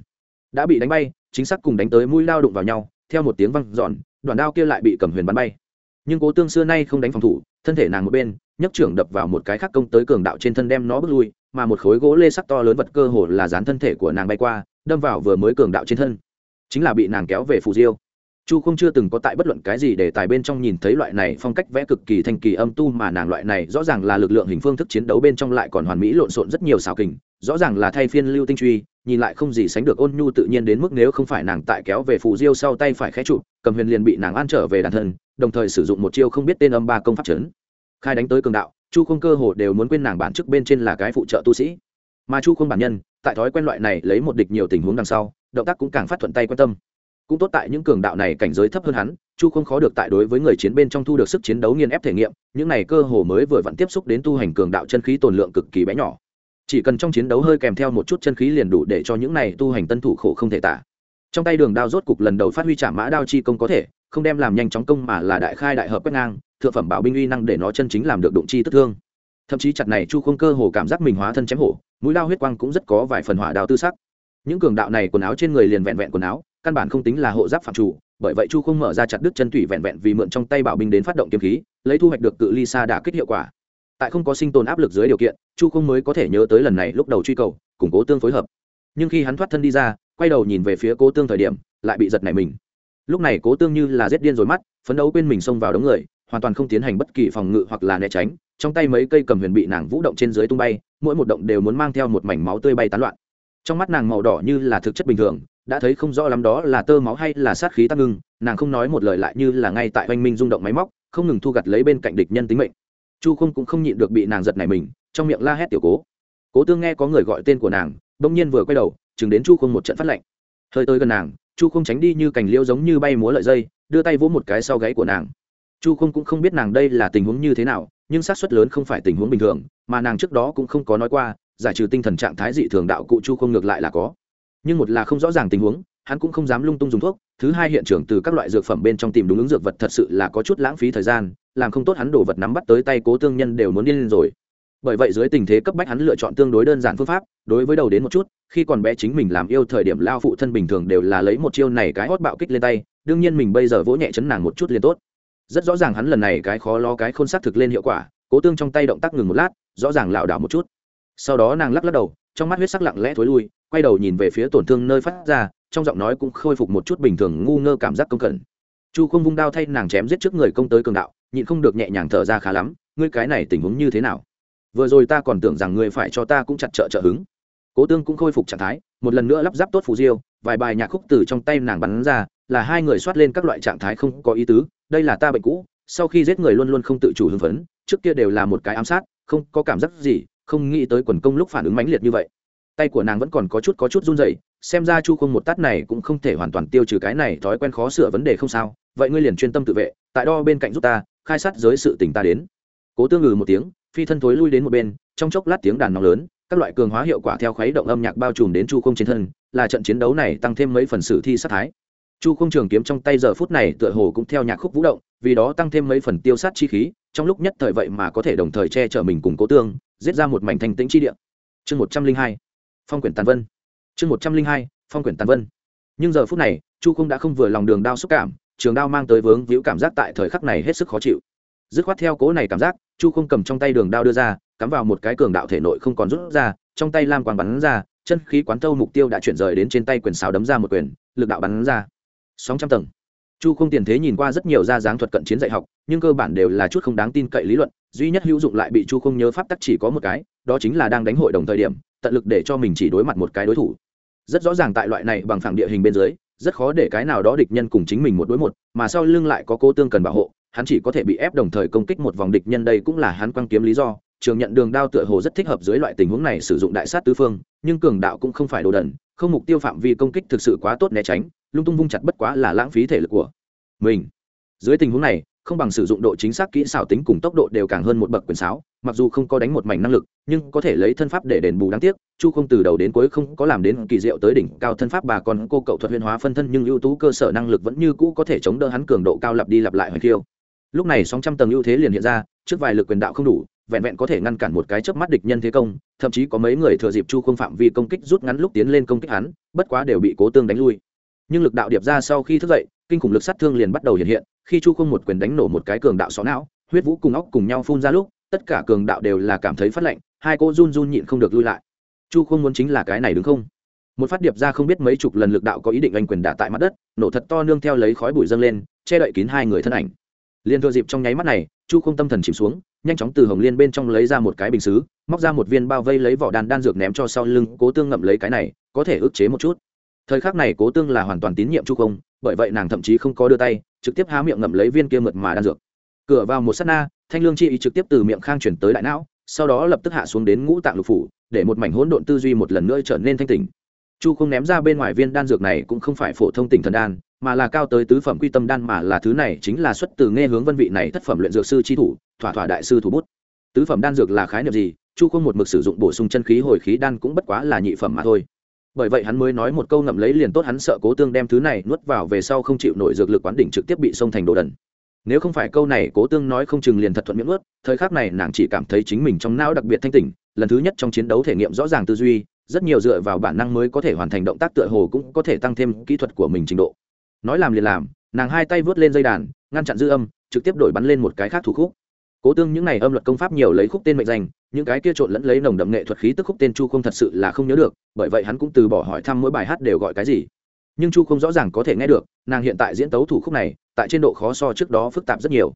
Đã bị đánh bay, chính xác cùng đánh tới mũi lao đụng vào nhau theo một tiếng văng giòn đoàn đao kia lại bị cầm huyền bắn bay. Nhưng cố tương xưa nay không đánh phòng thủ, thân thể nàng một bên, nhấc trưởng đập vào một cái khác công tới cường đạo trên thân đem nó bước lui, mà một khối gỗ lê sắc to lớn vật cơ hồ là dán thân thể của nàng bay qua, đâm vào vừa mới cường đạo trên thân. Chính là bị nàng kéo về phù diêu chu không chưa từng có tại bất luận cái gì để tài bên trong nhìn thấy loại này phong cách vẽ cực kỳ thanh kỳ âm tu mà nàng loại này rõ ràng là lực lượng hình phương thức chiến đấu bên trong lại còn hoàn mỹ lộn xộn rất nhiều xào kình, rõ ràng là thay phiên lưu tinh truy, nhìn lại không gì sánh được ôn nhu tự nhiên đến mức nếu không phải nàng tại kéo về phù diêu sau tay phải khé trụ, cầm huyền liền bị nàng an trở về đàn thân, đồng thời sử dụng một chiêu không biết tên âm ba công pháp trấn khai đánh tới cường đạo, chu không cơ hồ đều muốn quên nàng bản chức bên trên là cái phụ trợ tu sĩ. Mà chu không bản nhân, tại thói quen loại này lấy một địch nhiều tình huống đằng sau, động tác cũng càng phát thuận tay quan tâm cũng tốt tại những cường đạo này cảnh giới thấp hơn hắn, chu không khó được tại đối với người chiến bên trong thu được sức chiến đấu nghiên ép thể nghiệm, những này cơ hồ mới vừa vặn tiếp xúc đến tu hành cường đạo chân khí tồn lượng cực kỳ bé nhỏ. Chỉ cần trong chiến đấu hơi kèm theo một chút chân khí liền đủ để cho những này tu hành tân thủ khổ không thể tả. Trong tay đường đao rốt cục lần đầu phát huy trả mã đao chi công có thể, không đem làm nhanh chóng công mà là đại khai đại hợp quét ngang, thượng phẩm bảo binh uy năng để nó chân chính làm được đụng chi tức thương. Thậm chí chặt này chu không cơ hồ cảm giác mình hóa thân chém hổ, mũi đao huyết quang cũng rất có vài phần hỏa đao tư sắc. Những cường đạo này quần áo trên người liền vẹn vẹn quần áo căn bản không tính là hộ giáp phạm chủ, bởi vậy chu không mở ra chặt đứt chân thủy vẹn vẹn vì mượn trong tay bảo binh đến phát động kiếm khí, lấy thu hoạch được cự ly xa đả kích hiệu quả. Tại không có sinh tồn áp lực dưới điều kiện, chu không mới có thể nhớ tới lần này lúc đầu truy cầu củng cố tương phối hợp. Nhưng khi hắn thoát thân đi ra, quay đầu nhìn về phía cố tương thời điểm, lại bị giật này mình. Lúc này cố tương như là rét điên rồi mắt, phấn đấu quên mình xông vào đống người, hoàn toàn không tiến hành bất kỳ phòng ngự hoặc là né tránh. Trong tay mấy cây cầm huyền bị nàng vũ động trên dưới tung bay, mỗi một động đều muốn mang theo một mảnh máu tươi bay tán loạn. Trong mắt nàng màu đỏ như là thực chất bình thường đã thấy không rõ lắm đó là tơ máu hay là sát khí tăng ngưng, nàng không nói một lời lại như là ngay tại oanh minh rung động máy móc, không ngừng thu gặt lấy bên cạnh địch nhân tính mệnh. Chu không cũng không nhịn được bị nàng giật này mình, trong miệng la hét tiểu cố. Cố tương nghe có người gọi tên của nàng, bỗng nhiên vừa quay đầu, chừng đến chu không một trận phát lạnh hơi tới gần nàng, chu không tránh đi như cành liễu giống như bay múa lợi dây, đưa tay vỗ một cái sau gáy của nàng. Chu không cũng không biết nàng đây là tình huống như thế nào, nhưng xác suất lớn không phải tình huống bình thường, mà nàng trước đó cũng không có nói qua, giải trừ tinh thần trạng thái dị thường đạo cụ chu không ngược lại là có nhưng một là không rõ ràng tình huống, hắn cũng không dám lung tung dùng thuốc, thứ hai hiện trường từ các loại dược phẩm bên trong tìm đúng ứng dược vật thật sự là có chút lãng phí thời gian, làm không tốt hắn đổ vật nắm bắt tới tay cố tương nhân đều muốn điên lên rồi. Bởi vậy dưới tình thế cấp bách hắn lựa chọn tương đối đơn giản phương pháp, đối với đầu đến một chút, khi còn bé chính mình làm yêu thời điểm lao phụ thân bình thường đều là lấy một chiêu này cái hót bạo kích lên tay, đương nhiên mình bây giờ vỗ nhẹ chấn nàng một chút liền tốt. Rất rõ ràng hắn lần này cái khó lo cái khôn xác thực lên hiệu quả, cố tương trong tay động tác ngừng một lát, rõ ràng lảo đảo một chút. Sau đó nàng lắc lắc đầu, trong mắt huyết sắc lặng lẽ thối lui quay đầu nhìn về phía tổn thương nơi phát ra, trong giọng nói cũng khôi phục một chút bình thường ngu ngơ cảm giác công cẩn. Chu không vung đao thay nàng chém giết trước người công tới cường đạo, nhịn không được nhẹ nhàng thở ra khá lắm, ngươi cái này tình huống như thế nào? Vừa rồi ta còn tưởng rằng ngươi phải cho ta cũng chặt trợ trợ hứng. Cố tương cũng khôi phục trạng thái, một lần nữa lắp ráp tốt phù diêu, vài bài nhạc khúc từ trong tay nàng bắn ra, là hai người soát lên các loại trạng thái không có ý tứ, đây là ta bệnh cũ, sau khi giết người luôn luôn không tự chủ hưng phấn, trước kia đều là một cái ám sát, không có cảm giác gì, không nghĩ tới quần công lúc phản ứng mãnh liệt như vậy tay của nàng vẫn còn có chút có chút run rẩy, xem ra chu không một tát này cũng không thể hoàn toàn tiêu trừ cái này thói quen khó sửa vấn đề không sao. Vậy ngươi liền chuyên tâm tự vệ, tại đo bên cạnh giúp ta, khai sát giới sự tình ta đến. Cố tương ngừ một tiếng, phi thân thối lui đến một bên, trong chốc lát tiếng đàn nóng lớn, các loại cường hóa hiệu quả theo khuấy động âm nhạc bao trùm đến chu không trên thân, là trận chiến đấu này tăng thêm mấy phần sử thi sát thái. Chu không trường kiếm trong tay giờ phút này tựa hồ cũng theo nhạc khúc vũ động, vì đó tăng thêm mấy phần tiêu sát chi khí, trong lúc nhất thời vậy mà có thể đồng thời che chở mình cùng cố tương, giết ra một mảnh thanh tĩnh chi địa. Chương một trăm linh hai phong quyển tàn vân. Chương một trăm linh hai, phong quyển tàn vân. Nhưng giờ phút này, chu không đã không vừa lòng đường đao xúc cảm, trường đao mang tới vướng víu cảm giác tại thời khắc này hết sức khó chịu. Dứt khoát theo cố này cảm giác, chu không cầm trong tay đường đao đưa ra, cắm vào một cái cường đạo thể nội không còn rút ra, trong tay lam quang bắn ra, chân khí quán thâu mục tiêu đã chuyển rời đến trên tay quyền xào đấm ra một quyền, lực đạo bắn ra. Sóng trăm tầng. Chu không tiền thế nhìn qua rất nhiều ra dáng thuật cận chiến dạy học, nhưng cơ bản đều là chút không đáng tin cậy lý luận, duy nhất hữu dụng lại bị chu không nhớ pháp tắc chỉ có một cái, đó chính là đang đánh hội đồng thời điểm tận lực để cho mình chỉ đối mặt một cái đối thủ. Rất rõ ràng tại loại này bằng phẳng địa hình bên dưới, rất khó để cái nào đó địch nhân cùng chính mình một đối một, mà sau lưng lại có cố tương cần bảo hộ, hắn chỉ có thể bị ép đồng thời công kích một vòng địch nhân đây cũng là hắn quăng kiếm lý do. Trường nhận đường đao tựa hồ rất thích hợp dưới loại tình huống này sử dụng đại sát tứ phương, nhưng cường đạo cũng không phải đồ đần, không mục tiêu phạm vi công kích thực sự quá tốt né tránh, lung tung vung chặt bất quá là lãng phí thể lực của mình. Dưới tình huống này, không bằng sử dụng độ chính xác kỹ xảo tính cùng tốc độ đều càng hơn một bậc quyền sáo mặc dù không có đánh một mảnh năng lực, nhưng có thể lấy thân pháp để đền bù đáng tiếc, chu không từ đầu đến cuối không có làm đến kỳ diệu tới đỉnh cao thân pháp bà còn cô cậu thuật huyền hóa phân thân nhưng ưu tú cơ sở năng lực vẫn như cũ có thể chống đỡ hắn cường độ cao lặp đi lặp lại hoành khiêu. Lúc này sóng trăm tầng ưu thế liền hiện ra, trước vài lực quyền đạo không đủ, vẹn vẹn có thể ngăn cản một cái chớp mắt địch nhân thế công, thậm chí có mấy người thừa dịp chu không phạm vi công kích rút ngắn lúc tiến lên công kích hắn, bất quá đều bị cố tương đánh lui. Nhưng lực đạo điệp ra sau khi thức dậy, kinh khủng lực sát thương liền bắt đầu hiện hiện, khi chu không một quyền đánh nổ một cái cường đạo xó não, huyết vũ cùng óc cùng nhau phun ra lúc tất cả cường đạo đều là cảm thấy phát lạnh hai cô run run nhịn không được lui lại. Chu không muốn chính là cái này đúng không? Một phát điệp ra không biết mấy chục lần lực đạo có ý định anh quyền đả tại mặt đất, nổ thật to nương theo lấy khói bụi dâng lên, che đậy kín hai người thân ảnh. Liền thừa dịp trong nháy mắt này, chu không tâm thần chìm xuống, nhanh chóng từ hồng liên bên trong lấy ra một cái bình xứ, móc ra một viên bao vây lấy vỏ đàn đan dược ném cho sau lưng cố tương ngậm lấy cái này, có thể ức chế một chút. Thời khắc này cố tương là hoàn toàn tín nhiệm chu không bởi vậy nàng thậm chí không có đưa tay, trực tiếp há miệng ngậm lấy viên kia mượt mà đan dược cửa vào một s á t na, thanh lương chi ý trực tiếp từ miệng khang chuyển tới đại não, sau đó lập tức hạ xuống đến ngũ tạng lục phủ, để một mảnh hỗn độn tư duy một lần nữa trở nên thanh tỉnh chu không ném ra bên ngoài viên đan dược này cũng không phải phổ thông tỉnh thần đan, mà là cao tới tứ phẩm quy tâm đan mà là thứ này chính là xuất từ nghe hướng vân vị này thất phẩm luyện dược sư chi thủ, thỏa thỏa đại sư thủ bút. Tứ phẩm đan dược là khái niệm gì? Chu không một mực sử dụng bổ sung chân khí hồi khí đan cũng bất quá là nhị phẩm mà thôi. Bởi vậy hắn mới nói một câu ngậm lấy liền tốt, hắn sợ cố tương đem thứ này nuốt vào về sau không chịu nổi dược lực quán đỉnh trực tiếp bị xông thành đồ đần nếu không phải câu này cố tương nói không chừng liền thật thuận miệng ướt thời khắc này nàng chỉ cảm thấy chính mình trong não đặc biệt thanh tỉnh, lần thứ nhất trong chiến đấu thể nghiệm rõ ràng tư duy, rất nhiều dựa vào bản năng mới có thể hoàn thành động tác tựa hồ cũng có thể tăng thêm kỹ thuật của mình trình độ. Nói làm liền làm, nàng hai tay vớt lên dây đàn, ngăn chặn dư âm, trực tiếp đổi bắn lên một cái khác thủ khúc. Cố tương những này âm luật công pháp nhiều lấy khúc tên mệnh danh, những cái kia trộn lẫn lấy nồng đậm nghệ thuật khí tức khúc tên chu không thật sự là không nhớ được, bởi vậy hắn cũng từ bỏ hỏi thăm mỗi bài hát đều gọi cái gì nhưng chu không rõ ràng có thể nghe được, nàng hiện tại diễn tấu thủ khúc này, tại trên độ khó so trước đó phức tạp rất nhiều.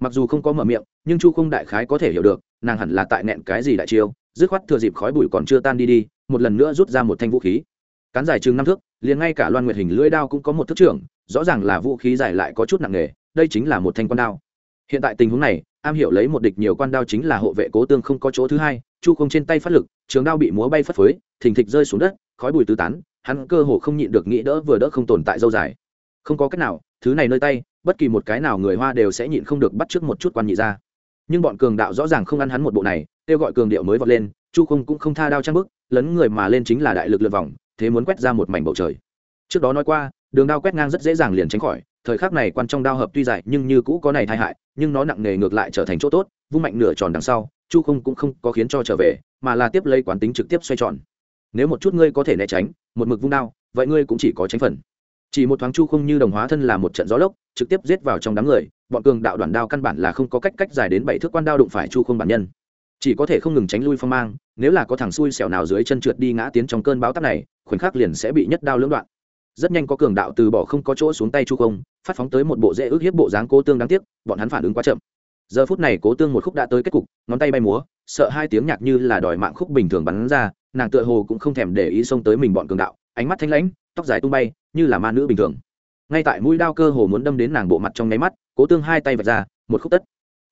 Mặc dù không có mở miệng, nhưng chu không đại khái có thể hiểu được, nàng hẳn là tại nẹn cái gì đại chiêu, dứt khoát thừa dịp khói bụi còn chưa tan đi đi, một lần nữa rút ra một thanh vũ khí. Cán dài chừng năm thước, liền ngay cả loan nguyệt hình lưỡi đao cũng có một thức trưởng, rõ ràng là vũ khí dài lại có chút nặng nề, đây chính là một thanh quan đao. Hiện tại tình huống này, am hiểu lấy một địch nhiều quan đao chính là hộ vệ cố tương không có chỗ thứ hai, chu không trên tay phát lực, trường đao bị múa bay phất phới, thình thịch rơi xuống đất, khói bụi tứ tán hắn cơ hồ không nhịn được nghĩ đỡ vừa đỡ không tồn tại dâu dài. Không có cách nào, thứ này nơi tay, bất kỳ một cái nào người hoa đều sẽ nhịn không được bắt trước một chút quan nhị ra. Nhưng bọn cường đạo rõ ràng không ăn hắn một bộ này, kêu gọi cường điệu mới vọt lên, chu không cũng không tha đao trang bức, lấn người mà lên chính là đại lực lượt vòng, thế muốn quét ra một mảnh bầu trời. Trước đó nói qua, đường đao quét ngang rất dễ dàng liền tránh khỏi, thời khắc này quan trong đao hợp tuy dài nhưng như cũ có này tai hại, nhưng nó nặng nề ngược lại trở thành chỗ tốt, vung mạnh nửa tròn đằng sau, chu không cũng không có khiến cho trở về, mà là tiếp lấy quán tính trực tiếp xoay tròn. Nếu một chút ngươi có thể né tránh một mực vung đao, vậy ngươi cũng chỉ có tránh phần. Chỉ một thoáng chu không như đồng hóa thân là một trận gió lốc, trực tiếp giết vào trong đám người, bọn cường đạo đoàn đao căn bản là không có cách cách dài đến bảy thước quan đao đụng phải chu không bản nhân. Chỉ có thể không ngừng tránh lui phong mang, nếu là có thằng xui xẻo nào dưới chân trượt đi ngã tiến trong cơn bão táp này, khoảnh khắc liền sẽ bị nhất đao lưỡng đoạn. Rất nhanh có cường đạo từ bỏ không có chỗ xuống tay chu không, phát phóng tới một bộ dễ ước hiếp bộ dáng cố tương đáng tiếc, bọn hắn phản ứng quá chậm giờ phút này cố tương một khúc đã tới kết cục, ngón tay bay múa, sợ hai tiếng nhạc như là đòi mạng khúc bình thường bắn ra, nàng tựa hồ cũng không thèm để ý xông tới mình bọn cường đạo, ánh mắt thanh lãnh, tóc dài tung bay, như là ma nữ bình thường. Ngay tại mũi đao cơ hồ muốn đâm đến nàng bộ mặt trong nháy mắt, cố tương hai tay vạch ra, một khúc tất.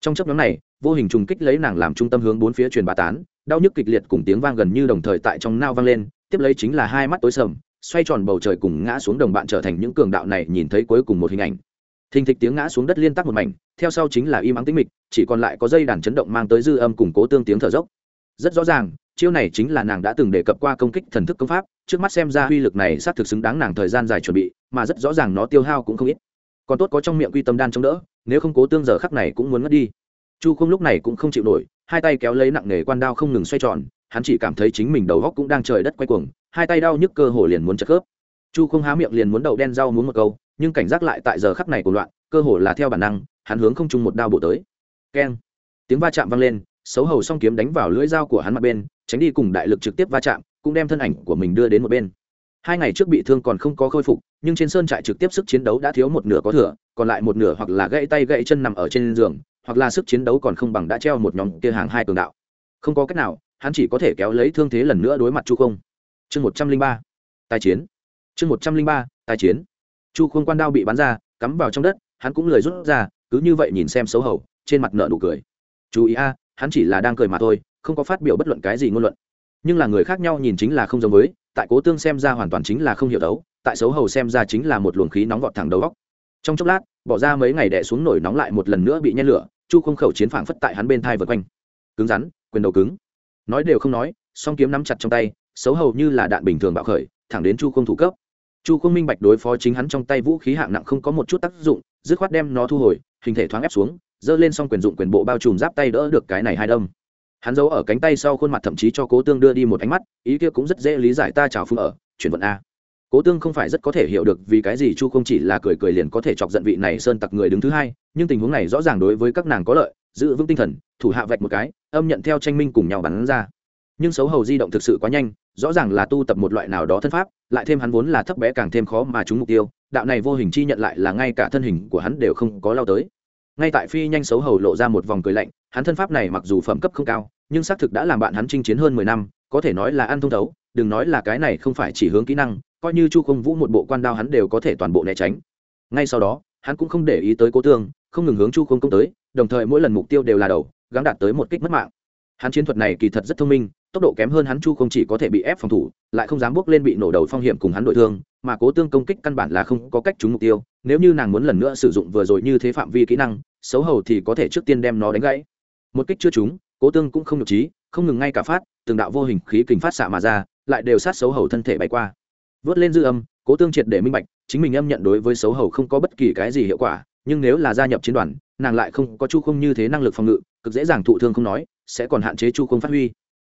Trong chấp nhóm này, vô hình trùng kích lấy nàng làm trung tâm hướng bốn phía truyền bá tán, đau nhức kịch liệt cùng tiếng vang gần như đồng thời tại trong nao vang lên, tiếp lấy chính là hai mắt tối sầm, xoay tròn bầu trời cùng ngã xuống đồng bạn trở thành những cường đạo này nhìn thấy cuối cùng một hình ảnh thình thịch tiếng ngã xuống đất liên tắc một mảnh, theo sau chính là im ắng tĩnh mịch, chỉ còn lại có dây đàn chấn động mang tới dư âm củng cố tương tiếng thở dốc. Rất rõ ràng, chiêu này chính là nàng đã từng đề cập qua công kích thần thức công pháp, trước mắt xem ra uy lực này xác thực xứng đáng nàng thời gian dài chuẩn bị, mà rất rõ ràng nó tiêu hao cũng không ít. Còn tốt có trong miệng quy tâm đan chống đỡ, nếu không cố tương giờ khắc này cũng muốn mất đi. Chu không lúc này cũng không chịu nổi, hai tay kéo lấy nặng nề quan đao không ngừng xoay tròn, hắn chỉ cảm thấy chính mình đầu góc cũng đang trời đất quay cuồng, hai tay đau nhức cơ hồ liền muốn chật khớp. Chu không há miệng liền muốn đậu đen rau muốn một câu nhưng cảnh giác lại tại giờ khắc này của loạn, cơ hồ là theo bản năng, hắn hướng không chung một đao bộ tới. Keng. Tiếng va chạm vang lên, xấu hầu song kiếm đánh vào lưỡi dao của hắn mặt bên, tránh đi cùng đại lực trực tiếp va chạm, cũng đem thân ảnh của mình đưa đến một bên. Hai ngày trước bị thương còn không có khôi phục, nhưng trên sơn trại trực tiếp sức chiến đấu đã thiếu một nửa có thừa, còn lại một nửa hoặc là gãy tay gãy chân nằm ở trên giường, hoặc là sức chiến đấu còn không bằng đã treo một nhóm kia hàng hai cường đạo. Không có cách nào, hắn chỉ có thể kéo lấy thương thế lần nữa đối mặt chu không. Chương một trăm linh ba. Tài chiến. Chương một trăm linh ba. Tài chiến chu không quan đao bị bắn ra, cắm vào trong đất, hắn cũng lời rút ra, cứ như vậy nhìn xem xấu hầu, trên mặt nợ nụ cười. Chú ý a, hắn chỉ là đang cười mà thôi, không có phát biểu bất luận cái gì ngôn luận. Nhưng là người khác nhau nhìn chính là không giống với, tại cố tương xem ra hoàn toàn chính là không hiểu đấu, tại xấu hầu xem ra chính là một luồng khí nóng vọt thẳng đầu góc. Trong chốc lát, bỏ ra mấy ngày đẻ xuống nổi nóng lại một lần nữa bị nhen lửa, chu không khẩu chiến phảng phất tại hắn bên thai vượt quanh. Cứng rắn, quyền đầu cứng. Nói đều không nói, song kiếm nắm chặt trong tay, xấu hầu như là đạn bình thường bạo khởi, thẳng đến chu không thủ cấp chu không minh bạch đối phó chính hắn trong tay vũ khí hạng nặng không có một chút tác dụng, dứt khoát đem nó thu hồi, hình thể thoáng ép xuống, giơ lên xong quyền dụng quyền bộ bao trùm giáp tay đỡ được cái này hai đâm. Hắn giấu ở cánh tay sau khuôn mặt thậm chí cho cố tương đưa đi một ánh mắt, ý kia cũng rất dễ lý giải ta trào phương ở, chuyển vận a. Cố tương không phải rất có thể hiểu được vì cái gì chu không chỉ là cười cười liền có thể chọc giận vị này sơn tặc người đứng thứ hai, nhưng tình huống này rõ ràng đối với các nàng có lợi, giữ vững tinh thần, thủ hạ vạch một cái, âm nhận theo tranh minh cùng nhau bắn ra nhưng xấu hầu di động thực sự quá nhanh, rõ ràng là tu tập một loại nào đó thân pháp, lại thêm hắn vốn là thấp bé càng thêm khó mà trúng mục tiêu, đạo này vô hình chi nhận lại là ngay cả thân hình của hắn đều không có lao tới. Ngay tại phi nhanh xấu hầu lộ ra một vòng cười lạnh, hắn thân pháp này mặc dù phẩm cấp không cao, nhưng xác thực đã làm bạn hắn chinh chiến hơn mười năm, có thể nói là ăn thông thấu, đừng nói là cái này không phải chỉ hướng kỹ năng, coi như chu không vũ một bộ quan đao hắn đều có thể toàn bộ né tránh. Ngay sau đó, hắn cũng không để ý tới cố tương, không ngừng hướng chu không công tới, đồng thời mỗi lần mục tiêu đều là đầu gắn đạt tới một kích mất mạng. Hắn chiến thuật này kỳ thật rất thông minh tốc độ kém hơn hắn chu không chỉ có thể bị ép phòng thủ, lại không dám bước lên bị nổ đầu phong hiểm cùng hắn đội thương, mà cố tương công kích căn bản là không có cách trúng mục tiêu, nếu như nàng muốn lần nữa sử dụng vừa rồi như thế phạm vi kỹ năng, xấu hầu thì có thể trước tiên đem nó đánh gãy. Một kích chưa trúng, cố tương cũng không nhục trí, không ngừng ngay cả phát, từng đạo vô hình khí kình phát xạ mà ra, lại đều sát xấu hầu thân thể bay qua. Vớt lên dư âm, cố tương triệt để minh bạch, chính mình âm nhận đối với xấu hầu không có bất kỳ cái gì hiệu quả, nhưng nếu là gia nhập chiến đoàn, nàng lại không có chu không như thế năng lực phòng ngự, cực dễ dàng thụ thương không nói, sẽ còn hạn chế chu không phát huy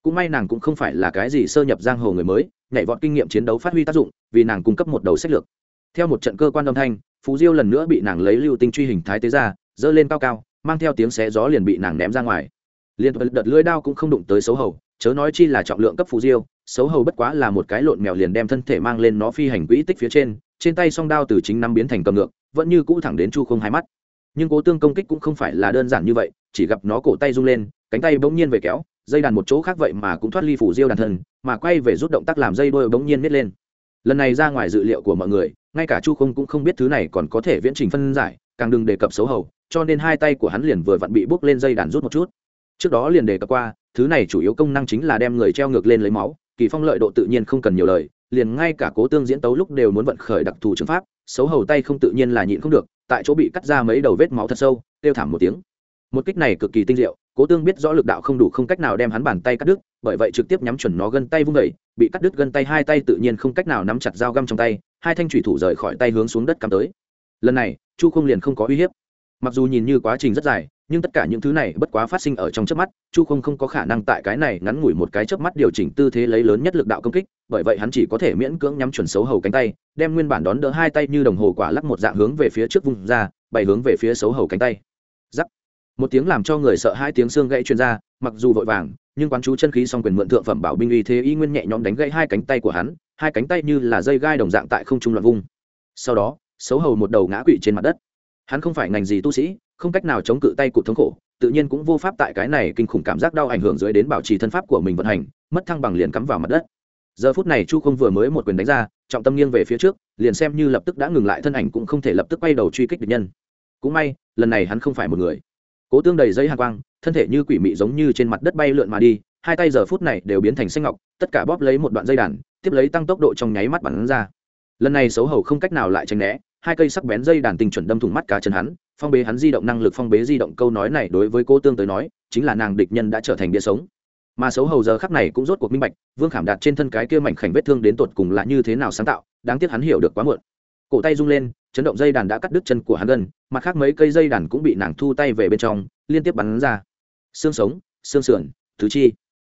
cũng may nàng cũng không phải là cái gì sơ nhập giang hồ người mới, nhảy vọt kinh nghiệm chiến đấu phát huy tác dụng, vì nàng cung cấp một đầu sách lược. Theo một trận cơ quan âm thanh, phú diêu lần nữa bị nàng lấy lưu tinh truy hình thái tế ra dơ lên cao cao, mang theo tiếng xé gió liền bị nàng ném ra ngoài. Liên tục đợt lưỡi đao cũng không đụng tới xấu hầu, chớ nói chi là trọng lượng cấp phú diêu, xấu hầu bất quá là một cái lộn mèo liền đem thân thể mang lên nó phi hành quỹ tích phía trên trên tay song đao từ chính năm biến thành cầm ngược, vẫn như cũ thẳng đến chu không hai mắt. Nhưng cố tương công kích cũng không phải là đơn giản như vậy, chỉ gặp nó cổ tay rung lên, cánh tay bỗng nhiên về kéo dây đàn một chỗ khác vậy mà cũng thoát ly phủ diêu đàn thân, mà quay về rút động tác làm dây đôi bỗng nhiên nít lên. Lần này ra ngoài dự liệu của mọi người, ngay cả chu không cũng không biết thứ này còn có thể viễn trình phân giải, càng đừng đề cập xấu hầu, cho nên hai tay của hắn liền vừa vặn bị bốc lên dây đàn rút một chút. Trước đó liền đề cập qua, thứ này chủ yếu công năng chính là đem người treo ngược lên lấy máu, kỳ phong lợi độ tự nhiên không cần nhiều lời, liền ngay cả cố tương diễn tấu lúc đều muốn vận khởi đặc thù trường pháp, xấu hầu tay không tự nhiên là nhịn không được, tại chỗ bị cắt ra mấy đầu vết máu thật sâu, kêu thảm một tiếng. Một kích này cực kỳ tinh diệu cố tương biết rõ lực đạo không đủ không cách nào đem hắn bàn tay cắt đứt, bởi vậy trực tiếp nhắm chuẩn nó gân tay vung vẩy bị cắt đứt gân tay hai tay tự nhiên không cách nào nắm chặt dao găm trong tay, hai thanh thủy thủ rời khỏi tay hướng xuống đất cắm tới. Lần này, chu không liền không có uy hiếp. Mặc dù nhìn như quá trình rất dài, nhưng tất cả những thứ này bất quá phát sinh ở trong chớp mắt, chu không không có khả năng tại cái này ngắn ngủi một cái chớp mắt điều chỉnh tư thế lấy lớn nhất lực đạo công kích, bởi vậy hắn chỉ có thể miễn cưỡng nhắm chuẩn xấu hầu cánh tay, đem nguyên bản đón đỡ hai tay như đồng hồ quả lắc một dạng hướng về phía trước vùng ra bày hướng về phía xấu hầu cánh tay. Giắc một tiếng làm cho người sợ hai tiếng xương gãy chuyên ra, mặc dù vội vàng, nhưng quán chú chân khí song quyền mượn thượng phẩm bảo binh uy thế y nguyên nhẹ nhõm đánh gãy hai cánh tay của hắn, hai cánh tay như là dây gai đồng dạng tại không trung loạn vung. Sau đó, xấu hầu một đầu ngã quỵ trên mặt đất. Hắn không phải ngành gì tu sĩ, không cách nào chống cự tay cụt thống khổ, tự nhiên cũng vô pháp tại cái này kinh khủng cảm giác đau ảnh hưởng dưới đến bảo trì thân pháp của mình vận hành, mất thăng bằng liền cắm vào mặt đất. Giờ phút này chu không vừa mới một quyền đánh ra, trọng tâm nghiêng về phía trước, liền xem như lập tức đã ngừng lại thân ảnh cũng không thể lập tức quay đầu truy kích địch nhân. Cũng may, lần này hắn không phải một người cố tương đầy dây hạ quang, thân thể như quỷ mị giống như trên mặt đất bay lượn mà đi, hai tay giờ phút này đều biến thành xanh ngọc, tất cả bóp lấy một đoạn dây đàn, tiếp lấy tăng tốc độ trong nháy mắt bắn ra. Lần này xấu hầu không cách nào lại tránh né, hai cây sắc bén dây đàn tình chuẩn đâm thủng mắt cá chân hắn, phong bế hắn di động năng lực phong bế di động câu nói này đối với cô tương tới nói, chính là nàng địch nhân đã trở thành địa sống. Mà xấu hầu giờ khắc này cũng rốt cuộc minh bạch, vương khảm đạt trên thân cái kia mảnh khảnh vết thương đến tột cùng là như thế nào sáng tạo, đáng tiếc hắn hiểu được quá muộn cổ tay rung lên, chấn động dây đàn đã cắt đứt chân của hắn gần mặt khác mấy cây dây đàn cũng bị nàng thu tay về bên trong, liên tiếp bắn ra. Xương sống, xương sườn, tứ chi.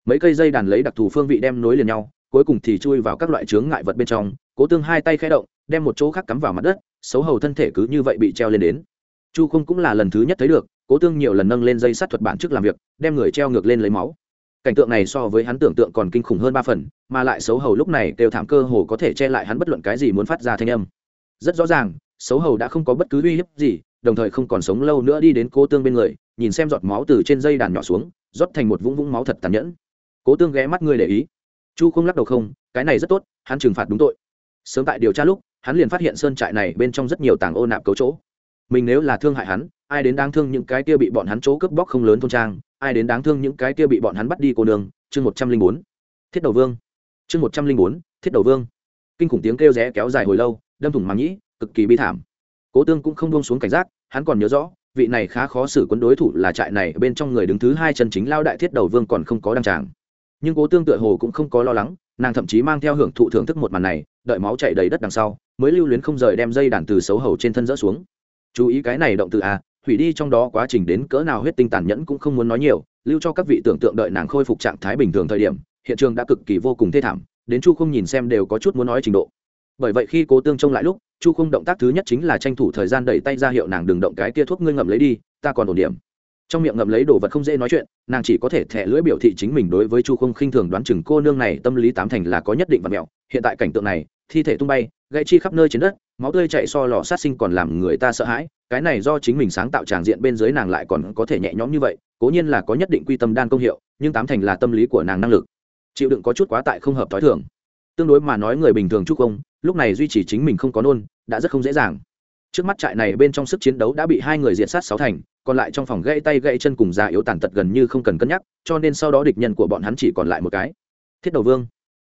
Mấy cây dây đàn lấy đặc thù phương vị đem nối liền nhau, cuối cùng thì chui vào các loại chướng ngại vật bên trong, cố tương hai tay khẽ động, đem một chỗ khác cắm vào mặt đất, xấu hầu thân thể cứ như vậy bị treo lên đến. Chu không cũng là lần thứ nhất thấy được, cố tương nhiều lần nâng lên dây sắt thuật bản trước làm việc, đem người treo ngược lên lấy máu. Cảnh tượng này so với hắn tưởng tượng còn kinh khủng hơn ba phần, mà lại xấu hầu lúc này đều thảm cơ hồ có thể che lại hắn bất luận cái gì muốn phát ra thanh âm rất rõ ràng, xấu hầu đã không có bất cứ uy hiếp gì, đồng thời không còn sống lâu nữa đi đến cô tương bên người, nhìn xem giọt máu từ trên dây đàn nhỏ xuống, rót thành một vũng vũng máu thật tàn nhẫn. Cố tương ghé mắt người để ý. Chu không lắc đầu không, cái này rất tốt, hắn trừng phạt đúng tội. Sớm tại điều tra lúc, hắn liền phát hiện sơn trại này bên trong rất nhiều tàng ô nạp cấu chỗ. Mình nếu là thương hại hắn, ai đến đáng thương những cái kia bị bọn hắn chỗ cướp bóc không lớn thôn trang, ai đến đáng thương những cái kia bị bọn hắn bắt đi cô đường chương một trăm linh bốn. Thiết đầu vương. Chương một trăm linh bốn, thiết đầu vương. Kinh khủng tiếng kêu rẽ kéo dài hồi lâu đâm thủng màng nhĩ, cực kỳ bi thảm. Cố tương cũng không buông xuống cảnh giác, hắn còn nhớ rõ, vị này khá khó xử quân đối thủ là trại này, bên trong người đứng thứ hai chân chính lao đại thiết đầu vương còn không có đăng tràng. Nhưng cố tương tựa hồ cũng không có lo lắng, nàng thậm chí mang theo hưởng thụ thưởng thức một màn này, đợi máu chảy đầy đất đằng sau, mới lưu luyến không rời đem dây đàn từ xấu hầu trên thân rỡ xuống. Chú ý cái này động từ a hủy đi trong đó quá trình đến cỡ nào huyết tinh tàn nhẫn cũng không muốn nói nhiều, lưu cho các vị tưởng tượng đợi nàng khôi phục trạng thái bình thường thời điểm, hiện trường đã cực kỳ vô cùng thê thảm, đến chu không nhìn xem đều có chút muốn nói trình độ bởi vậy khi cố tương trông lại lúc, chu không động tác thứ nhất chính là tranh thủ thời gian đẩy tay ra hiệu nàng đừng động cái tia thuốc ngươi ngậm lấy đi, ta còn ổn điểm. Trong miệng ngậm lấy đồ vật không dễ nói chuyện, nàng chỉ có thể thẻ lưỡi biểu thị chính mình đối với chu không khinh thường đoán chừng cô nương này tâm lý tám thành là có nhất định và mẹo. Hiện tại cảnh tượng này, thi thể tung bay, gãy chi khắp nơi trên đất, máu tươi chạy so lò sát sinh còn làm người ta sợ hãi, cái này do chính mình sáng tạo tràng diện bên dưới nàng lại còn có thể nhẹ nhõm như vậy, cố nhiên là có nhất định quy tâm đan công hiệu, nhưng tám thành là tâm lý của nàng năng lực. Chịu đựng có chút quá tại không hợp t h ó i thường tương đối mà nói người bình thường chúc không, lúc này duy trì chính mình không có nôn, đã rất không dễ dàng. Trước mắt trại này bên trong sức chiến đấu đã bị hai người diệt sát sáu thành, còn lại trong phòng gãy tay gãy chân cùng già yếu tàn tật gần như không cần cân nhắc, cho nên sau đó địch nhân của bọn hắn chỉ còn lại một cái. Thiết đầu vương,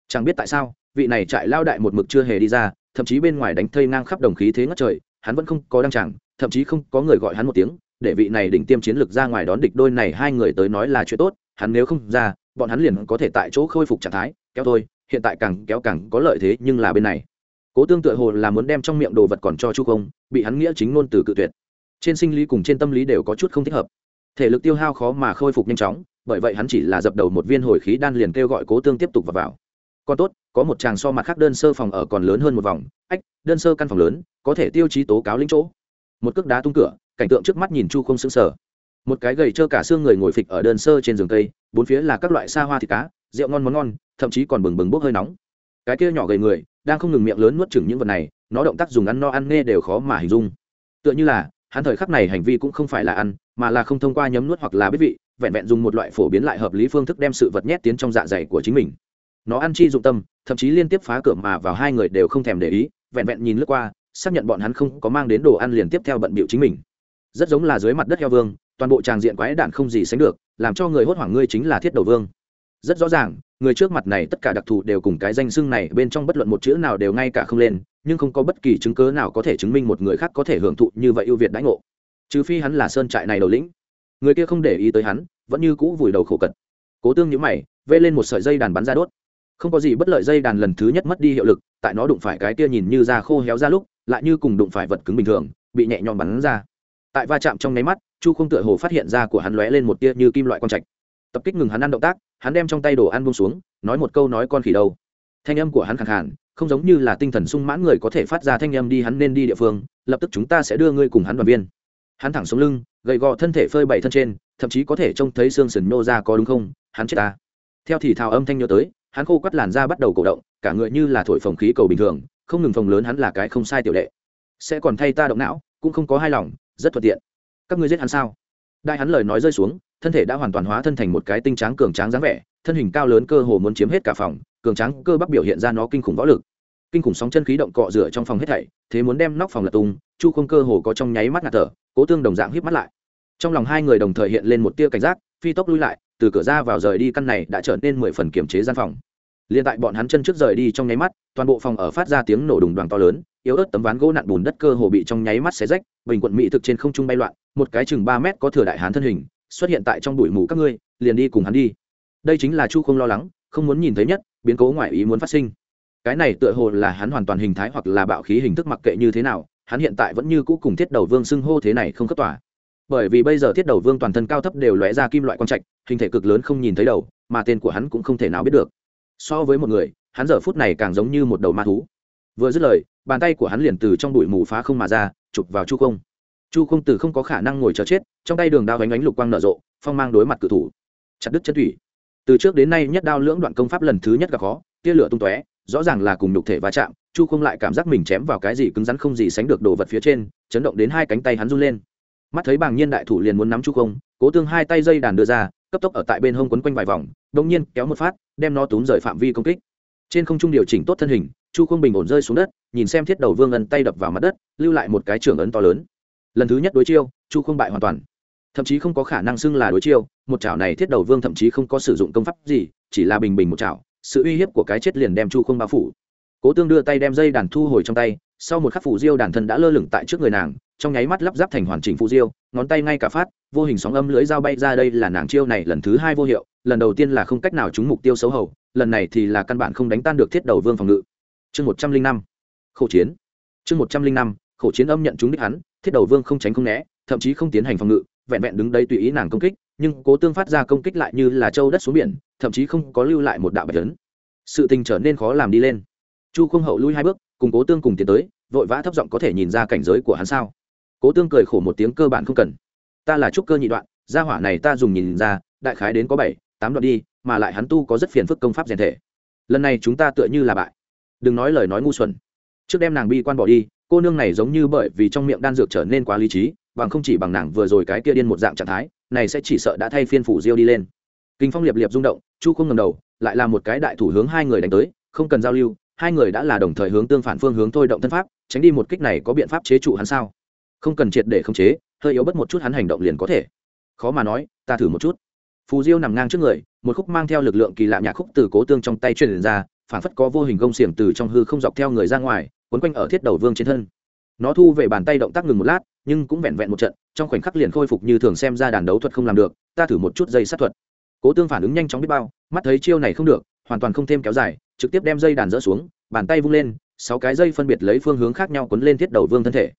chẳng biết tại sao, vị này trại lao đại một mực chưa hề đi ra, thậm chí bên ngoài đánh thây ngang khắp đồng khí thế ngất trời, hắn vẫn không có đăng tràng thậm chí không có người gọi hắn một tiếng, để vị này đỉnh tiêm chiến lược ra ngoài đón địch đôi này hai người tới nói là chuyện tốt, hắn nếu không ra, bọn hắn liền có thể tại chỗ khôi phục trạng thái, kéo thôi hiện tại càng kéo càng có lợi thế nhưng là bên này. Cố tương tự hồ là muốn đem trong miệng đồ vật còn cho chu không bị hắn nghĩa chính ngôn từ cự tuyệt. Trên sinh lý cùng trên tâm lý đều có chút không thích hợp. Thể lực tiêu hao khó mà khôi phục nhanh chóng bởi vậy hắn chỉ là dập đầu một viên hồi khí đan liền kêu gọi cố tương tiếp tục vào, vào. còn tốt có một chàng so mặt khác đơn sơ phòng ở còn lớn hơn một vòng. Ách đơn sơ căn phòng lớn có thể tiêu chí tố cáo lĩnh chỗ. Một cước đá tung cửa cảnh tượng trước mắt nhìn chu không sững sờ. Một cái gầy trơ cả xương người ngồi phịch ở đơn sơ trên giường cây bốn phía là các loại xa hoa thịt cá rượu ngon món ngon thậm chí còn bừng bừng bốc hơi nóng. Cái kia nhỏ gầy người, đang không ngừng miệng lớn nuốt chừng những vật này, nó động tác dùng ăn no ăn nghe đều khó mà hình dung. Tựa như là, hắn thời khắc này hành vi cũng không phải là ăn, mà là không thông qua nhấm nuốt hoặc là biết vị, vẹn vẹn dùng một loại phổ biến lại hợp lý phương thức đem sự vật nhét tiến trong dạ dày của chính mình. Nó ăn chi dụng tâm, thậm chí liên tiếp phá cửa mà vào hai người đều không thèm để ý, vẹn vẹn nhìn lướt qua, xác nhận bọn hắn không có mang đến đồ ăn liền tiếp theo bận bịu chính mình. Rất giống là dưới mặt đất heo vương, toàn bộ tràng diện quái đạn không gì sánh được, làm cho người hốt hoảng ngươi chính là thiết đầu vương rất rõ ràng, người trước mặt này tất cả đặc thù đều cùng cái danh xưng này bên trong bất luận một chữ nào đều ngay cả không lên, nhưng không có bất kỳ chứng cớ nào có thể chứng minh một người khác có thể hưởng thụ như vậy ưu việt đãi ngộ. Trừ phi hắn là sơn trại này đầu lĩnh. Người kia không để ý tới hắn, vẫn như cũ vùi đầu khổ cật cố tương nhữ mày vê lên một sợi dây đàn bắn ra đốt. Không có gì bất lợi dây đàn lần thứ nhất mất đi hiệu lực, tại nó đụng phải cái kia nhìn như da khô héo ra lúc, lại như cùng đụng phải vật cứng bình thường, bị nhẹ nhõm bắn ra. Tại va chạm trong nháy mắt, chu không tựa hồ phát hiện ra của hắn lóe lên một tia như kim loại quang trạch tập kích ngừng hắn ăn động tác hắn đem trong tay đồ ăn buông xuống nói một câu nói con khỉ đâu. Thanh âm của hắn khẳng hẳn, không giống như là tinh thần sung mãn người có thể phát ra thanh âm đi hắn nên đi địa phương lập tức chúng ta sẽ đưa ngươi cùng hắn đoàn viên. Hắn thẳng xuống lưng gầy gò thân thể phơi bày thân trên thậm chí có thể trông thấy xương sườn nô ra có đúng không hắn chết ta. Theo thì thào âm thanh nhớ tới hắn khô quắt làn da bắt đầu cổ động cả người như là thổi phồng khí cầu bình thường không ngừng phồng lớn hắn là cái không sai tiểu đệ. Sẽ còn thay ta động não cũng không có hai lòng rất thuận tiện. Các ngươi giết hắn sao? Đại hắn lời nói rơi xuống thân thể đã hoàn toàn hóa thân thành một cái tinh tráng cường tráng dáng vẻ, thân hình cao lớn cơ hồ muốn chiếm hết cả phòng, cường tráng cơ bắp biểu hiện ra nó kinh khủng võ lực. Kinh khủng sóng chân khí động cọ rửa trong phòng hết thảy, thế muốn đem nóc phòng lật tung, chu không cơ hồ có trong nháy mắt ngạt thở, cố tương đồng dạng híp mắt lại. Trong lòng hai người đồng thời hiện lên một tia cảnh giác, phi tốc lui lại, từ cửa ra vào rời đi căn này đã trở nên mười phần kiểm chế gian phòng. Liền tại bọn hắn chân trước rời đi trong nháy mắt, toàn bộ phòng ở phát ra tiếng nổ đùng đoàn to lớn, yếu ớt tấm ván gỗ nặn bùn đất cơ hồ bị trong nháy mắt xé rách, bình quận mỹ thực trên không trung bay loạn, một cái chừng ba mét có thừa đại hán thân hình xuất hiện tại trong bụi mù các ngươi, liền đi cùng hắn đi. Đây chính là chu không lo lắng, không muốn nhìn thấy nhất, biến cố ngoại ý muốn phát sinh. Cái này tựa hồ là hắn hoàn toàn hình thái hoặc là bạo khí hình thức mặc kệ như thế nào, hắn hiện tại vẫn như cũ cùng thiết đầu vương xưng hô thế này không cấp tỏa bởi vì bây giờ thiết đầu vương toàn thân cao thấp đều lóe ra kim loại quang trạch, hình thể cực lớn không nhìn thấy đầu, mà tên của hắn cũng không thể nào biết được. So với một người, hắn giờ phút này càng giống như một đầu ma thú. Vừa dứt lời, bàn tay của hắn liền từ trong bụi mù phá không mà ra, chụp vào chu không chu không Tử không có khả năng ngồi chờ chết, trong tay đường đao vánh ánh lục quang nở rộ, phong mang đối mặt cự thủ. Chặt đứt chân thủy. Từ trước đến nay nhất đao lưỡng đoạn công pháp lần thứ nhất gặp khó, tia lửa tung tóe, rõ ràng là cùng nhục thể va chạm, chu không lại cảm giác mình chém vào cái gì cứng rắn không gì sánh được đồ vật phía trên, chấn động đến hai cánh tay hắn run lên. Mắt thấy bàng nhiên đại thủ liền muốn nắm chu không cố tương hai tay dây đàn đưa ra, cấp tốc ở tại bên hông quấn quanh vài vòng đông nhiên kéo một phát, đem nó túm rời phạm vi công kích. Trên không trung điều chỉnh tốt thân hình, chu không bình ổn rơi xuống đất, nhìn xem thiết đầu vương ân tay đập vào mặt đất, lưu lại một cái trưởng ấn to lớn lần thứ nhất đối chiêu, chu không bại hoàn toàn. Thậm chí không có khả năng xưng là đối chiêu, một chảo này thiết đầu vương thậm chí không có sử dụng công pháp gì, chỉ là bình bình một chảo, sự uy hiếp của cái chết liền đem chu không bao phủ. Cố tương đưa tay đem dây đàn thu hồi trong tay, sau một khắc phủ diêu đàn thân đã lơ lửng tại trước người nàng, trong nháy mắt lắp ráp thành hoàn chỉnh phụ diêu, ngón tay ngay cả phát, vô hình sóng âm lưới dao bay ra đây là nàng chiêu này lần thứ hai vô hiệu, lần đầu tiên là không cách nào trúng mục tiêu xấu hầu lần này thì là căn bản không đánh tan được thiết đầu vương phòng ngự. Chương một trăm linh năm, khẩu chiến. Chương một trăm linh năm, khẩu chiến âm nhận trúng đích hắn thiết đầu vương không tránh không né, thậm chí không tiến hành phòng ngự, vẹn vẹn đứng đấy tùy ý nàng công kích, nhưng cố tương phát ra công kích lại như là châu đất xuống biển, thậm chí không có lưu lại một đạo bạch lớn sự tình trở nên khó làm đi lên. Chu không hậu lui hai bước, cùng cố tương cùng tiến tới, vội vã thấp giọng có thể nhìn ra cảnh giới của hắn sao. Cố tương cười khổ một tiếng cơ bản không cần. Ta là trúc cơ nhị đoạn, gia hỏa này ta dùng nhìn ra, đại khái đến có bảy, tám đoạn đi, mà lại hắn tu có rất phiền phức công pháp rèn thể. Lần này chúng ta tựa như là bại. Đừng nói lời nói ngu xuẩn. Trước đem nàng bi quan bỏ đi cô nương này giống như bởi vì trong miệng đan dược trở nên quá lý trí, bằng không chỉ bằng nàng vừa rồi cái kia điên một dạng trạng thái, này sẽ chỉ sợ đã thay phiên phủ diêu đi lên. Kinh phong liệp liệp rung động, chu không ngầm đầu, lại là một cái đại thủ hướng hai người đánh tới, không cần giao lưu, hai người đã là đồng thời hướng tương phản phương hướng thôi động thân pháp, tránh đi một kích này có biện pháp chế trụ hắn sao? Không cần triệt để khống chế, hơi yếu bất một chút hắn hành động liền có thể. Khó mà nói, ta thử một chút. Phù diêu nằm ngang trước người, một khúc mang theo lực lượng kỳ lạ nhạc khúc từ cố tương trong tay truyền ra, phản phất có vô hình gông xiềng từ trong hư không dọc theo người ra ngoài quấn quanh ở thiết đầu vương trên thân. Nó thu về bàn tay động tác ngừng một lát, nhưng cũng vẹn vẹn một trận, trong khoảnh khắc liền khôi phục như thường xem ra đàn đấu thuật không làm được, ta thử một chút dây sát thuật. Cố tương phản ứng nhanh chóng biết bao, mắt thấy chiêu này không được, hoàn toàn không thêm kéo dài, trực tiếp đem dây đàn dỡ xuống, bàn tay vung lên, sáu cái dây phân biệt lấy phương hướng khác nhau quấn lên thiết đầu vương thân thể.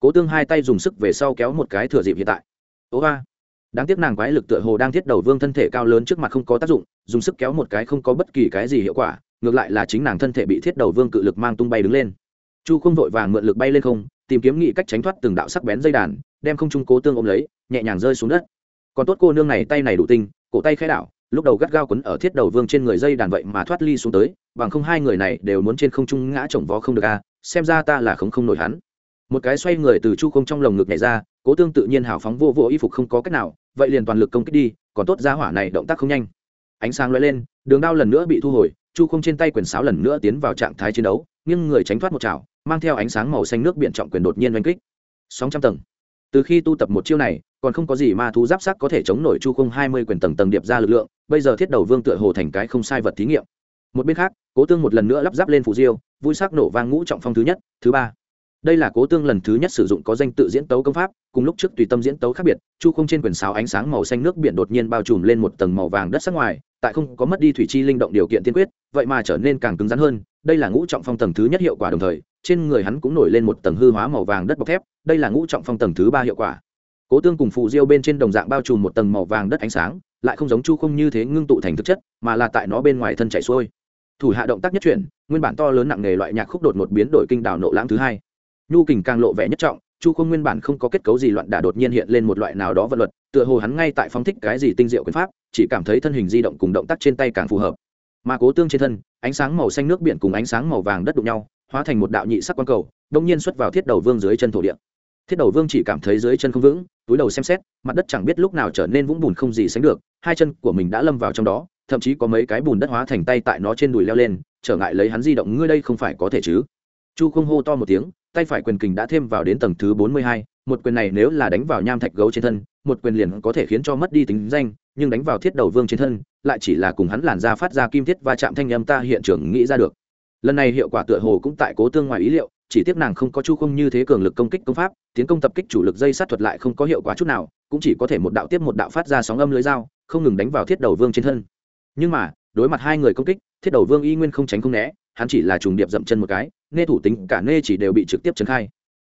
Cố tương hai tay dùng sức về sau kéo một cái thừa dịp hiện tại. Ố ba đáng tiếc nàng quái lực tựa hồ đang thiết đầu vương thân thể cao lớn trước mặt không có tác dụng, dùng sức kéo một cái không có bất kỳ cái gì hiệu quả, ngược lại là chính nàng thân thể bị thiết đầu vương cự lực mang tung bay đứng lên chu không vội vàng mượn lực bay lên không tìm kiếm nghị cách tránh thoát từng đạo sắc bén dây đàn đem không trung cố tương ôm lấy nhẹ nhàng rơi xuống đất. Còn tốt cô nương này tay này đủ tinh cổ tay khẽ đảo lúc đầu gắt gao quấn ở thiết đầu vương trên người dây đàn vậy mà thoát ly xuống tới bằng không hai người này đều muốn trên không trung ngã chồng vó không được a à, xem ra ta là không không nổi hắn. Một cái xoay người từ chu không trong lồng ngực nhảy ra cố tương tự nhiên hào phóng vô vô y phục không có cách nào vậy liền toàn lực công kích đi còn tốt ra hỏa này động tác không nhanh. Ánh sáng lóe lên đường đao lần nữa bị thu hồi chu không trên tay quyển sáo lần nữa tiến vào trạng thái chiến đấu nhưng người tránh thoát một chảo mang theo ánh sáng màu xanh nước biển trọng quyền đột nhiên oanh kích. Sóng trăm tầng. Từ khi tu tập một chiêu này, còn không có gì ma thú giáp sắc có thể chống nổi chu không hai mươi quyền tầng tầng điệp ra lực lượng, bây giờ thiết đầu vương tựa hồ thành cái không sai vật thí nghiệm. Một bên khác, cố tương một lần nữa lắp ráp lên phù diêu, vui sắc nổ vang ngũ trọng phong thứ nhất, thứ ba đây là cố tương lần thứ nhất sử dụng có danh tự diễn tấu công pháp, cùng lúc trước tùy tâm diễn tấu khác biệt, chu không trên quyển sáo ánh sáng màu xanh nước biển đột nhiên bao trùm lên một tầng màu vàng đất sắc ngoài, tại không có mất đi thủy chi linh động điều kiện tiên quyết, vậy mà trở nên càng cứng rắn hơn, đây là ngũ trọng phong tầng thứ nhất hiệu quả đồng thời, trên người hắn cũng nổi lên một tầng hư hóa màu vàng đất bọc thép, đây là ngũ trọng phong tầng thứ ba hiệu quả. Cố tương cùng phụ diêu bên trên đồng dạng bao trùm một tầng màu vàng đất ánh sáng, lại không giống chu không như thế ngưng tụ thành thực chất, mà là tại nó bên ngoài thân chảy xuôi. Thủ hạ động tác nhất chuyển, nguyên bản to lớn nặng nề loại nhạc khúc đột một biến đổi kinh đảo nộ lãng thứ hai nhu kình càng lộ vẻ nhất trọng, chu không nguyên bản không có kết cấu gì loạn đả đột nhiên hiện lên một loại nào đó vật luật, tựa hồ hắn ngay tại phóng thích cái gì tinh diệu quyền pháp, chỉ cảm thấy thân hình di động cùng động tác trên tay càng phù hợp. Mà cố tương trên thân, ánh sáng màu xanh nước biển cùng ánh sáng màu vàng đất đụng nhau, hóa thành một đạo nhị sắc quang cầu, đông nhiên xuất vào thiết đầu vương dưới chân thổ địa. Thiết đầu vương chỉ cảm thấy dưới chân không vững, túi đầu xem xét, mặt đất chẳng biết lúc nào trở nên vũng bùn không gì sánh được, hai chân của mình đã lâm vào trong đó, thậm chí có mấy cái bùn đất hóa thành tay tại nó trên đùi leo lên, trở ngại lấy hắn di động, ngươi đây không phải có thể chứ? Chu không hô to một tiếng tay phải quyền kình đã thêm vào đến tầng thứ bốn mươi hai, một quyền này nếu là đánh vào nham thạch gấu trên thân, một quyền liền có thể khiến cho mất đi tính danh, nhưng đánh vào thiết đầu vương trên thân, lại chỉ là cùng hắn làn ra phát ra kim thiết và chạm thanh âm ta hiện trường nghĩ ra được. Lần này hiệu quả tựa hồ cũng tại cố tương ngoài ý liệu, chỉ tiếc nàng không có chu không như thế cường lực công kích công pháp, tiến công tập kích chủ lực dây sát thuật lại không có hiệu quả chút nào, cũng chỉ có thể một đạo tiếp một đạo phát ra sóng âm lưới dao, không ngừng đánh vào thiết đầu vương trên thân. Nhưng mà, đối mặt hai người công kích, thiết đầu vương y nguyên không tránh không né, hắn chỉ là trùng điệp dậm chân một cái nghe thủ tính cả nê chỉ đều bị trực tiếp trấn khai.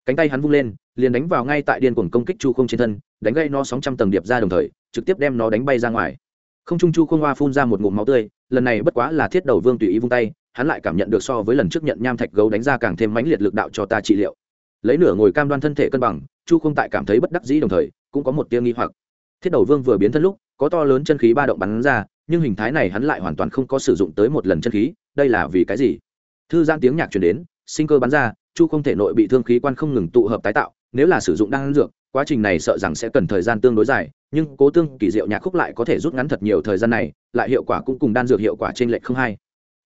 Cánh tay hắn vung lên, liền đánh vào ngay tại điên cuồng công kích chu không trên thân, đánh gây nó sóng trăm tầng điệp ra đồng thời, trực tiếp đem nó đánh bay ra ngoài. Không trung chu không hoa phun ra một ngụm máu tươi, lần này bất quá là thiết đầu vương tùy ý vung tay, hắn lại cảm nhận được so với lần trước nhận nham thạch gấu đánh ra càng thêm mãnh liệt lực đạo cho ta trị liệu. Lấy nửa ngồi cam đoan thân thể cân bằng, chu không tại cảm thấy bất đắc dĩ đồng thời, cũng có một tiêu nghi hoặc. Thiết đầu vương vừa biến thân lúc, có to lớn chân khí ba động bắn ra, nhưng hình thái này hắn lại hoàn toàn không có sử dụng tới một lần chân khí, đây là vì cái gì? Thư giãn tiếng nhạc chuyển đến, sinh cơ bắn ra, chu không thể nội bị thương khí quan không ngừng tụ hợp tái tạo, nếu là sử dụng đan dược, quá trình này sợ rằng sẽ cần thời gian tương đối dài, nhưng cố tương, kỳ diệu nhạc khúc lại có thể rút ngắn thật nhiều thời gian này, lại hiệu quả cũng cùng đan dược hiệu quả trên lệch không hay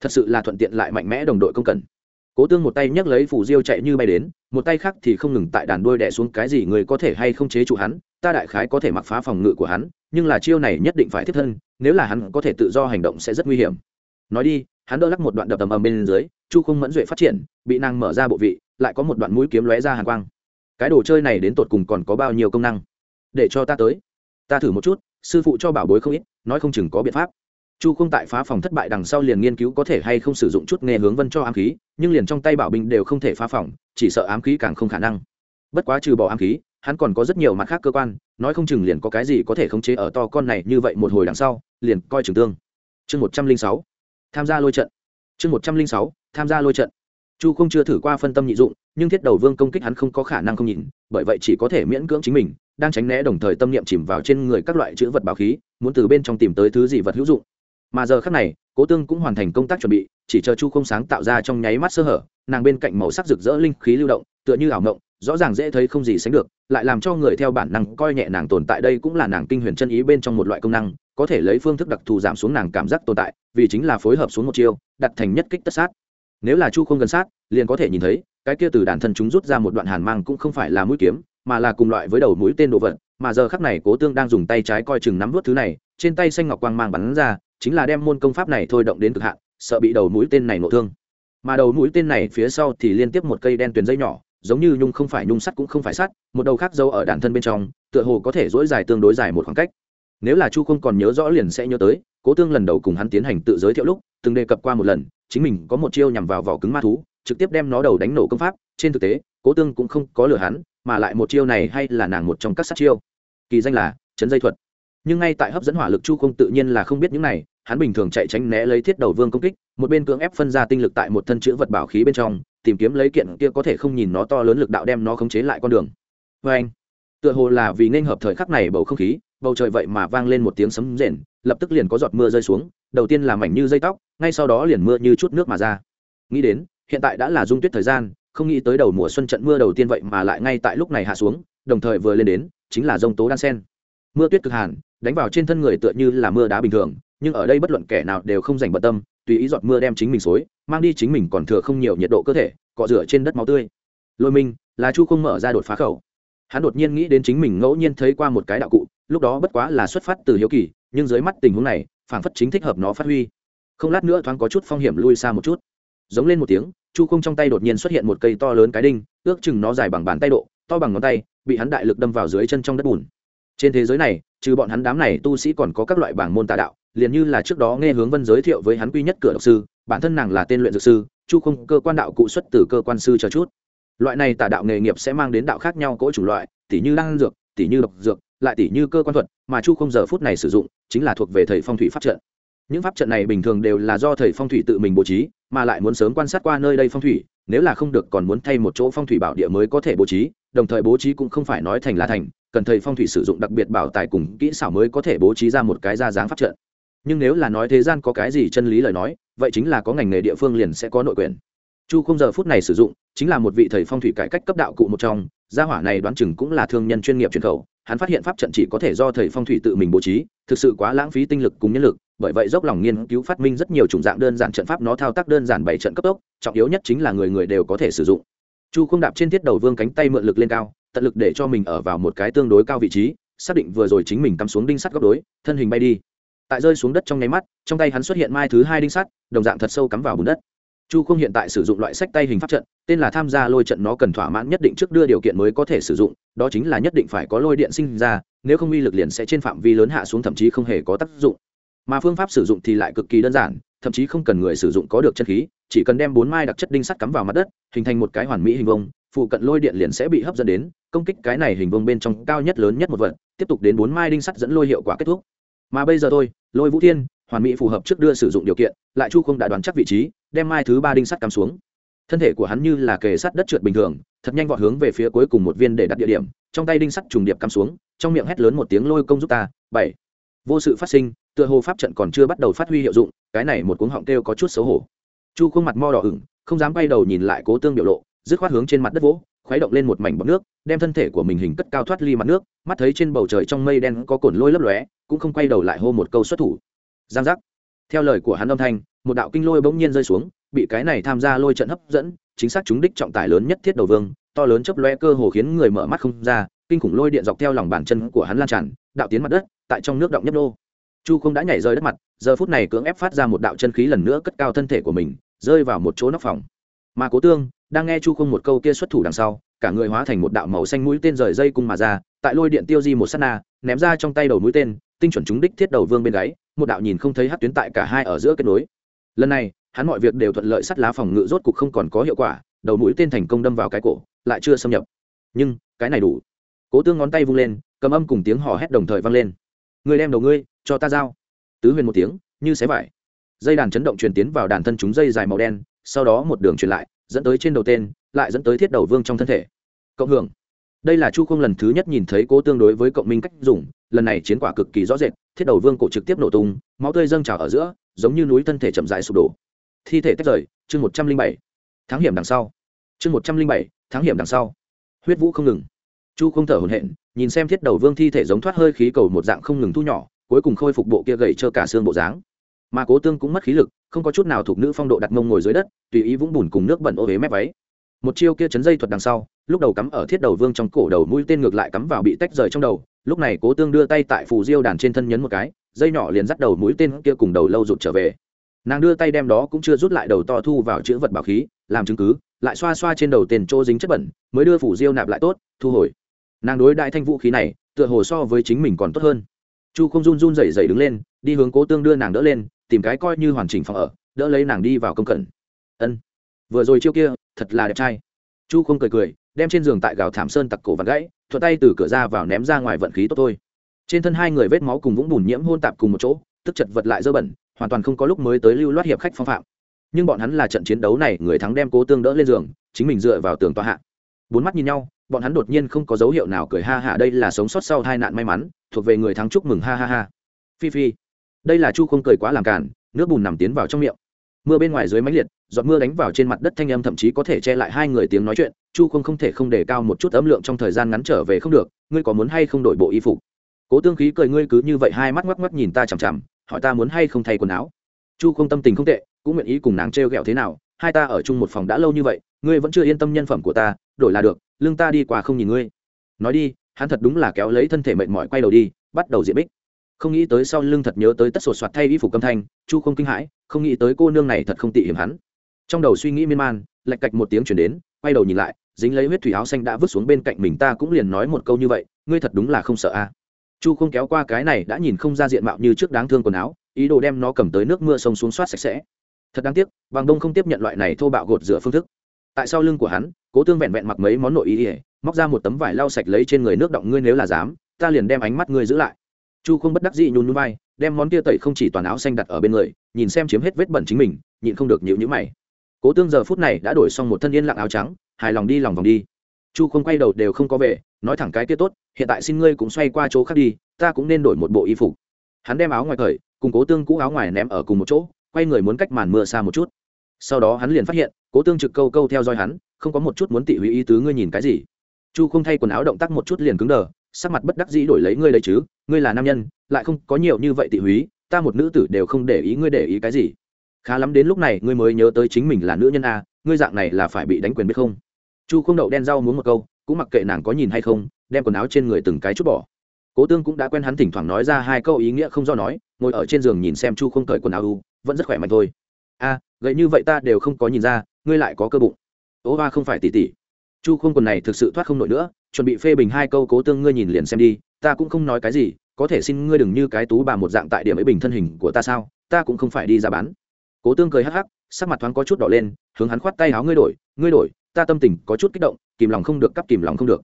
thật sự là thuận tiện lại mạnh mẽ đồng đội công cần. Cố tương một tay nhấc lấy phủ diêu chạy như bay đến, một tay khác thì không ngừng tại đàn đuôi đẻ xuống cái gì người có thể hay không chế trụ hắn, ta đại khái có thể mặc phá phòng ngự của hắn, nhưng là chiêu này nhất định phải thiết thân, nếu là hắn có thể tự do hành động sẽ rất nguy hiểm. Nói đi hắn đỡ lắc một đoạn đập tầm ầm bên dưới, chu không mẫn duệ phát triển, bị năng mở ra bộ vị, lại có một đoạn mũi kiếm lóe ra hàng quang. Cái đồ chơi này đến tột cùng còn có bao nhiêu công năng? Để cho ta tới. Ta thử một chút, sư phụ cho bảo bối không ít, nói không chừng có biện pháp. Chu không tại phá phòng thất bại đằng sau liền nghiên cứu có thể hay không sử dụng chút nghề hướng vân cho ám khí, nhưng liền trong tay bảo binh đều không thể phá phòng, chỉ sợ ám khí càng không khả năng. Bất quá trừ bỏ ám khí, hắn còn có rất nhiều mặt khác cơ quan, nói không chừng liền có cái gì có thể khống chế ở to con này như vậy một hồi đằng sau, liền coi chừng tương. Chương một trăm linh sáu tham gia lôi trận. Chương một trăm linh sáu, tham gia lôi trận. Chu không chưa thử qua phân tâm nhị dụng, nhưng thiết đầu vương công kích hắn không có khả năng không nhìn, bởi vậy chỉ có thể miễn cưỡng chính mình, đang tránh né đồng thời tâm niệm chìm vào trên người các loại chữ vật bảo khí, muốn từ bên trong tìm tới thứ gì vật hữu dụng. Mà giờ khác này, cố tương cũng hoàn thành công tác chuẩn bị, chỉ chờ chu không sáng tạo ra trong nháy mắt sơ hở, nàng bên cạnh màu sắc rực rỡ linh khí lưu động, tựa như ảo mộng rõ ràng dễ thấy không gì sánh được, lại làm cho người theo bản năng coi nhẹ nàng tồn tại đây cũng là nàng kinh huyền chân ý bên trong một loại công năng, có thể lấy phương thức đặc thù giảm xuống nàng cảm giác tồn tại, vì chính là phối hợp xuống một chiêu, đặt thành nhất kích tất sát. Nếu là chu không gần sát, liền có thể nhìn thấy, cái kia từ đàn thân chúng rút ra một đoạn hàn mang cũng không phải là mũi kiếm, mà là cùng loại với đầu mũi tên đồ vật, mà giờ khắc này cố tương đang dùng tay trái coi chừng nắm vút thứ này, trên tay xanh ngọc quang mang bắn ra, chính là đem môn công pháp này thôi động đến cực hạn, sợ bị đầu mũi tên này nổ thương. Mà đầu mũi tên này phía sau thì liên tiếp một cây đen tuyền dây nhỏ giống như nhung không phải nhung sắt cũng không phải sắt, một đầu khác dâu ở đàn thân bên trong, tựa hồ có thể dỗi dài tương đối dài một khoảng cách. Nếu là chu không còn nhớ rõ liền sẽ nhớ tới, cố tương lần đầu cùng hắn tiến hành tự giới thiệu lúc, từng đề cập qua một lần, chính mình có một chiêu nhằm vào vỏ cứng ma thú, trực tiếp đem nó đầu đánh nổ công pháp. Trên thực tế, cố tương cũng không có lừa hắn, mà lại một chiêu này hay là nàng một trong các sát chiêu. Kỳ danh là chấn dây thuật. Nhưng ngay tại hấp dẫn hỏa lực chu không tự nhiên là không biết những này, hắn bình thường chạy tránh né lấy thiết đầu vương công kích, một bên cưỡng ép phân ra tinh lực tại một thân chữ vật bảo khí bên trong tìm kiếm lấy kiện kia có thể không nhìn nó to lớn lực đạo đem nó khống chế lại con đường. Vê anh, tựa hồ là vì nên hợp thời khắc này bầu không khí, bầu trời vậy mà vang lên một tiếng sấm rền, lập tức liền có giọt mưa rơi xuống, đầu tiên là mảnh như dây tóc, ngay sau đó liền mưa như chút nước mà ra. Nghĩ đến, hiện tại đã là dung tuyết thời gian, không nghĩ tới đầu mùa xuân trận mưa đầu tiên vậy mà lại ngay tại lúc này hạ xuống, đồng thời vừa lên đến, chính là dông tố đan sen. Mưa tuyết cực hàn, đánh vào trên thân người tựa như là mưa đá bình thường, nhưng ở đây bất luận kẻ nào đều không dành bận tâm tùy ý giọt mưa đem chính mình xối, mang đi chính mình còn thừa không nhiều nhiệt độ cơ thể, cọ rửa trên đất máu tươi. Lôi minh, là chu không mở ra đột phá khẩu. Hắn đột nhiên nghĩ đến chính mình ngẫu nhiên thấy qua một cái đạo cụ, lúc đó bất quá là xuất phát từ hiếu kỳ, nhưng dưới mắt tình huống này, phảng phất chính thích hợp nó phát huy. Không lát nữa thoáng có chút phong hiểm lui xa một chút. Giống lên một tiếng, chu không trong tay đột nhiên xuất hiện một cây to lớn cái đinh, ước chừng nó dài bằng bàn tay độ, to bằng ngón tay, bị hắn đại lực đâm vào dưới chân trong đất bùn. Trên thế giới này, trừ bọn hắn đám này tu sĩ còn có các loại bảng môn tà đạo liền như là trước đó nghe hướng vân giới thiệu với hắn quy nhất cửa độc sư, bản thân nàng là tên luyện dược sư, chu không cơ quan đạo cụ xuất từ cơ quan sư cho chút. Loại này tà đạo nghề nghiệp sẽ mang đến đạo khác nhau cỗ chủng loại, tỉ như đan dược, tỉ như độc dược, lại tỉ như cơ quan thuật, mà chu không giờ phút này sử dụng, chính là thuộc về thầy phong thủy pháp trận. Những pháp trận này bình thường đều là do thầy phong thủy tự mình bố trí, mà lại muốn sớm quan sát qua nơi đây phong thủy, nếu là không được còn muốn thay một chỗ phong thủy bảo địa mới có thể bố trí, đồng thời bố trí cũng không phải nói thành là thành, cần thầy phong thủy sử dụng đặc biệt bảo tài cùng kỹ xảo mới có thể bố trí ra một cái ra dáng pháp trận nhưng nếu là nói thế gian có cái gì chân lý lời nói, vậy chính là có ngành nghề địa phương liền sẽ có nội quyền. Chu không giờ phút này sử dụng, chính là một vị thầy phong thủy cải cách cấp đạo cụ một trong, gia hỏa này đoán chừng cũng là thương nhân chuyên nghiệp truyền khẩu, hắn phát hiện pháp trận chỉ có thể do thầy phong thủy tự mình bố trí, thực sự quá lãng phí tinh lực cùng nhân lực, bởi vậy dốc lòng nghiên cứu phát minh rất nhiều chủng dạng đơn giản trận pháp nó thao tác đơn giản bảy trận cấp tốc, trọng yếu nhất chính là người người đều có thể sử dụng. Chu không đạp trên thiết đầu vương cánh tay mượn lực lên cao, tận lực để cho mình ở vào một cái tương đối cao vị trí, xác định vừa rồi chính mình cắm xuống đinh sắt góc đối, thân hình bay đi tại rơi xuống đất trong nháy mắt, trong tay hắn xuất hiện mai thứ hai đinh sắt, đồng dạng thật sâu cắm vào bùn đất. Chu không hiện tại sử dụng loại sách tay hình pháp trận, tên là tham gia lôi trận nó cần thỏa mãn nhất định trước đưa điều kiện mới có thể sử dụng, đó chính là nhất định phải có lôi điện sinh ra, nếu không uy lực liền sẽ trên phạm vi lớn hạ xuống thậm chí không hề có tác dụng. Mà phương pháp sử dụng thì lại cực kỳ đơn giản, thậm chí không cần người sử dụng có được chân khí, chỉ cần đem bốn mai đặc chất đinh sắt cắm vào mặt đất, hình thành một cái hoàn mỹ hình vông phụ cận lôi điện liền sẽ bị hấp dẫn đến, công kích cái này hình vông bên trong cao nhất lớn nhất một vật, tiếp tục đến bốn mai đinh sắt dẫn lôi hiệu quả kết thúc mà bây giờ thôi, lôi vũ thiên, hoàn mỹ phù hợp trước đưa sử dụng điều kiện, lại chu không đã đoán chắc vị trí, đem mai thứ ba đinh sắt cắm xuống. Thân thể của hắn như là kề sắt đất trượt bình thường, thật nhanh vọt hướng về phía cuối cùng một viên để đặt địa điểm, trong tay đinh sắt trùng điệp cắm xuống, trong miệng hét lớn một tiếng lôi công giúp ta, bảy. Vô sự phát sinh, tựa hồ pháp trận còn chưa bắt đầu phát huy hiệu dụng, cái này một cuống họng kêu có chút xấu hổ. Chu khuôn mặt mo đỏ ửng, không dám quay đầu nhìn lại cố tương biểu lộ, dứt khoát hướng trên mặt đất vỗ khuấy động lên một mảnh bọc nước, đem thân thể của mình hình cất cao thoát ly mặt nước, mắt thấy trên bầu trời trong mây đen có cồn lôi lấp lóe, cũng không quay đầu lại hô một câu xuất thủ. Giang giác. Theo lời của hắn âm thanh, một đạo kinh lôi bỗng nhiên rơi xuống, bị cái này tham gia lôi trận hấp dẫn, chính xác chúng đích trọng tải lớn nhất thiết đầu vương, to lớn chấp loe cơ hồ khiến người mở mắt không ra, kinh khủng lôi điện dọc theo lòng bàn chân của hắn lan tràn, đạo tiến mặt đất, tại trong nước động nhấp đô chu không đã nhảy rơi đất mặt, giờ phút này cưỡng ép phát ra một đạo chân khí lần nữa cất cao thân thể của mình, rơi vào một chỗ nóc phòng. Mà cố tương đang nghe chu không một câu kia xuất thủ đằng sau, cả người hóa thành một đạo màu xanh mũi tên rời dây cung mà ra, tại lôi điện tiêu di một s á t na, ném ra trong tay đầu mũi tên, tinh chuẩn chúng đích thiết đầu vương bên gáy, một đạo nhìn không thấy hát tuyến tại cả hai ở giữa kết nối. Lần này, hắn mọi việc đều thuận lợi sắt lá phòng ngự rốt cục không còn có hiệu quả, đầu mũi tên thành công đâm vào cái cổ, lại chưa xâm nhập. Nhưng, cái này đủ. Cố tương ngón tay vung lên, cầm âm cùng tiếng hò hét đồng thời vang lên. Người đem đầu ngươi, cho ta giao. Tứ huyền một tiếng, như xé vải. Dây đàn chấn động truyền tiến vào đàn thân chúng dây dài màu đen, sau đó một đường truyền lại dẫn tới trên đầu tên, lại dẫn tới thiết đầu vương trong thân thể. Cộng hưởng. Đây là chu không lần thứ nhất nhìn thấy cố tương đối với cộng minh cách dùng, lần này chiến quả cực kỳ rõ rệt, thiết đầu vương cổ trực tiếp nổ tung, máu tươi dâng trào ở giữa, giống như núi thân thể chậm dại sụp đổ. Thi thể tách rời, chương một trăm linh bảy. Tháng hiểm đằng sau. Chương một trăm linh bảy tháng hiểm đằng sau. Huyết vũ không ngừng. Chu không thở hồn hện nhìn xem thiết đầu vương thi thể giống thoát hơi khí cầu một dạng không ngừng thu nhỏ, cuối cùng khôi phục bộ kia gầy trơ cả xương bộ dáng mà cố tương cũng mất khí lực, không có chút nào thuộc nữ phong độ đặt mông ngồi dưới đất, tùy ý vũng bùn cùng nước bẩn ô huế mép váy. Một chiêu kia chấn dây thuật đằng sau, lúc đầu cắm ở thiết đầu vương trong cổ đầu mũi tên ngược lại cắm vào bị tách rời trong đầu, lúc này cố tương đưa tay tại phù diêu đàn trên thân nhấn một cái, dây nhỏ liền dắt đầu mũi tên kia cùng đầu lâu rụt trở về. Nàng đưa tay đem đó cũng chưa rút lại đầu to thu vào chữ vật bảo khí, làm chứng cứ, lại xoa xoa trên đầu tiền trô dính chất bẩn, mới đưa phủ diêu nạp lại tốt, thu hồi. Nàng đối đại thanh vũ khí này, tựa hồ so với chính mình còn tốt hơn. Chu không run run rẩy rẩy đứng lên đi hướng cố tương đưa nàng đỡ lên, tìm cái coi như hoàn chỉnh phòng ở, đỡ lấy nàng đi vào công cận ân, vừa rồi chiêu kia, thật là đẹp trai. Chu không cười cười, đem trên giường tại gào thảm sơn tặc cổ và gãy, thuận tay từ cửa ra vào ném ra ngoài vận khí tốt thôi. Trên thân hai người vết máu cùng vũng bùn nhiễm hôn tạp cùng một chỗ, tức chật vật lại dơ bẩn, hoàn toàn không có lúc mới tới lưu loát hiệp khách phong phạm. Nhưng bọn hắn là trận chiến đấu này, người thắng đem cố tương đỡ lên giường, chính mình dựa vào tường tòa hạ. Bốn mắt nhìn nhau, bọn hắn đột nhiên không có dấu hiệu nào cười ha hả, đây là sống sót sau hai nạn may mắn, thuộc về người thắng chúc mừng ha ha ha. Phi phi đây là chu không cười quá làm cản nước bùn nằm tiến vào trong miệng. Mưa bên ngoài dưới máy liệt, giọt mưa đánh vào trên mặt đất thanh âm thậm chí có thể che lại hai người tiếng nói chuyện, chu không không thể không để cao một chút ấm lượng trong thời gian ngắn trở về không được, ngươi có muốn hay không đổi bộ y phục? Cố tương khí cười, ngươi cứ như vậy hai mắt ngoắc ngoắc nhìn ta chằm chằm, hỏi ta muốn hay không thay quần áo. Chu không tâm tình không tệ, cũng nguyện ý cùng nàng t r thế nào, hai ta ở chung một phòng đã lâu như vậy, ngươi vẫn chưa yên tâm nhân phẩm của ta, đổi là được lương ta đi qua không nhìn ngươi. Nói đi, hắn thật đúng là kéo lấy thân thể mệt mỏi quay đầu đi, bắt đầu diện bích không nghĩ tới sau lưng thật nhớ tới tất sột soạt thay y phục âm thanh, chu không kinh hãi, không nghĩ tới cô nương này thật không tị hiểm hắn. Trong đầu suy nghĩ miên man, lạch cạch một tiếng chuyển đến, quay đầu nhìn lại, dính lấy huyết thủy áo xanh đã vứt xuống bên cạnh mình ta cũng liền nói một câu như vậy, ngươi thật đúng là không sợ a chu không kéo qua cái này đã nhìn không ra diện mạo như trước đáng thương quần áo, ý đồ đem nó cầm tới nước mưa sông xuống soát sạch sẽ. Thật đáng tiếc vàng đông không tiếp nhận loại này thô bạo gột rửa phương thức. Tại sau lưng của hắn, cố tương vẹn vẹn mặc mấy món nội ý ỉa móc ra một tấm vải lau sạch lấy trên người nước động, ngươi nếu là dám, ta liền đem ánh mắt ngươi giữ lại chu không bất đắc dị nhún nhún vai, đem món kia tẩy không chỉ toàn áo xanh đặt ở bên người, nhìn xem chiếm hết vết bẩn chính mình, nhịn không được nhịu nhữ mày. Cố tương giờ phút này đã đổi xong một thân yên lặng áo trắng, hài lòng đi lòng vòng đi. Chu không quay đầu đều không có về, nói thẳng cái kia tốt, hiện tại xin ngươi cũng xoay qua chỗ khác đi, ta cũng nên đổi một bộ y phục. Hắn đem áo ngoài cởi cùng cố tương cũ áo ngoài ném ở cùng một chỗ, quay người muốn cách màn mưa xa một chút. Sau đó hắn liền phát hiện, cố tương trực câu câu theo dõi hắn, không có một chút muốn tị hủy ý tứ ngươi nhìn cái gì. Chu không thay quần áo động tác một chút liền cứng đờ, sắc mặt bất đắc dĩ đổi lấy ngươi lấy chứ ngươi là nam nhân lại không có nhiều như vậy tị húy ta một nữ tử đều không để ý ngươi để ý cái gì. Khá lắm đến lúc này ngươi mới nhớ tới chính mình là nữ nhân a ngươi dạng này là phải bị đánh quyền biết không? Chu không đậu đen rau muốn một câu cũng mặc kệ nàng có nhìn hay không đem quần áo trên người từng cái chút bỏ. Cố tương cũng đã quen hắn thỉnh thoảng nói ra hai câu ý nghĩa không do nói ngồi ở trên giường nhìn xem chu không cởi quần áo u vẫn rất khỏe mạnh thôi. A à, vậy như vậy ta đều không có nhìn ra ngươi lại có cơ bụng. Ố ba không phải tỉ tỉ. Chu không quần này thực sự thoát không nổi nữa chuẩn bị phê bình hai câu cố tương ngươi nhìn liền xem đi, ta cũng không nói cái gì, có thể xin ngươi đừng như cái tú bà một dạng tại điểm ấy bình thân hình của ta sao, ta cũng không phải đi ra bán. Cố tương cười hắc hắc, sắc mặt thoáng có chút đỏ lên, hướng hắn khoát tay áo, ngươi đổi ngươi đổi, ta tâm tình có chút kích động, kìm lòng không được cắp kìm lòng không được.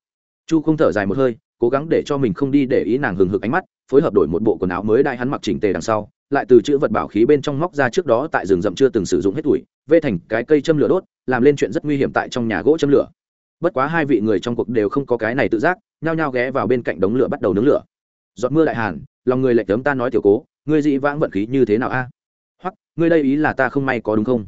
Chu không thở dài một hơi, cố gắng để cho mình không đi để ý nàng hừng hực ánh mắt, phối hợp đổi một bộ quần áo mới đai hắn mặc chỉnh tề đằng sau, lại từ chữ vật bảo khí bên trong móc ra trước đó tại rừng rậm chưa từng sử dụng hết tuổi vê thành cái cây châm lửa đốt, làm lên chuyện rất nguy hiểm tại trong nhà gỗ châm lửa bất quá hai vị người trong cuộc đều không có cái này tự giác, nhao nhao ghé vào bên cạnh đống lửa bắt đầu nướng lửa. Giọt mưa đại hàn, lòng người lệch tấm ta nói tiểu cố, ngươi dị vãng vận khí như thế nào a? Hoặc, ngươi đây ý là ta không may có đúng không?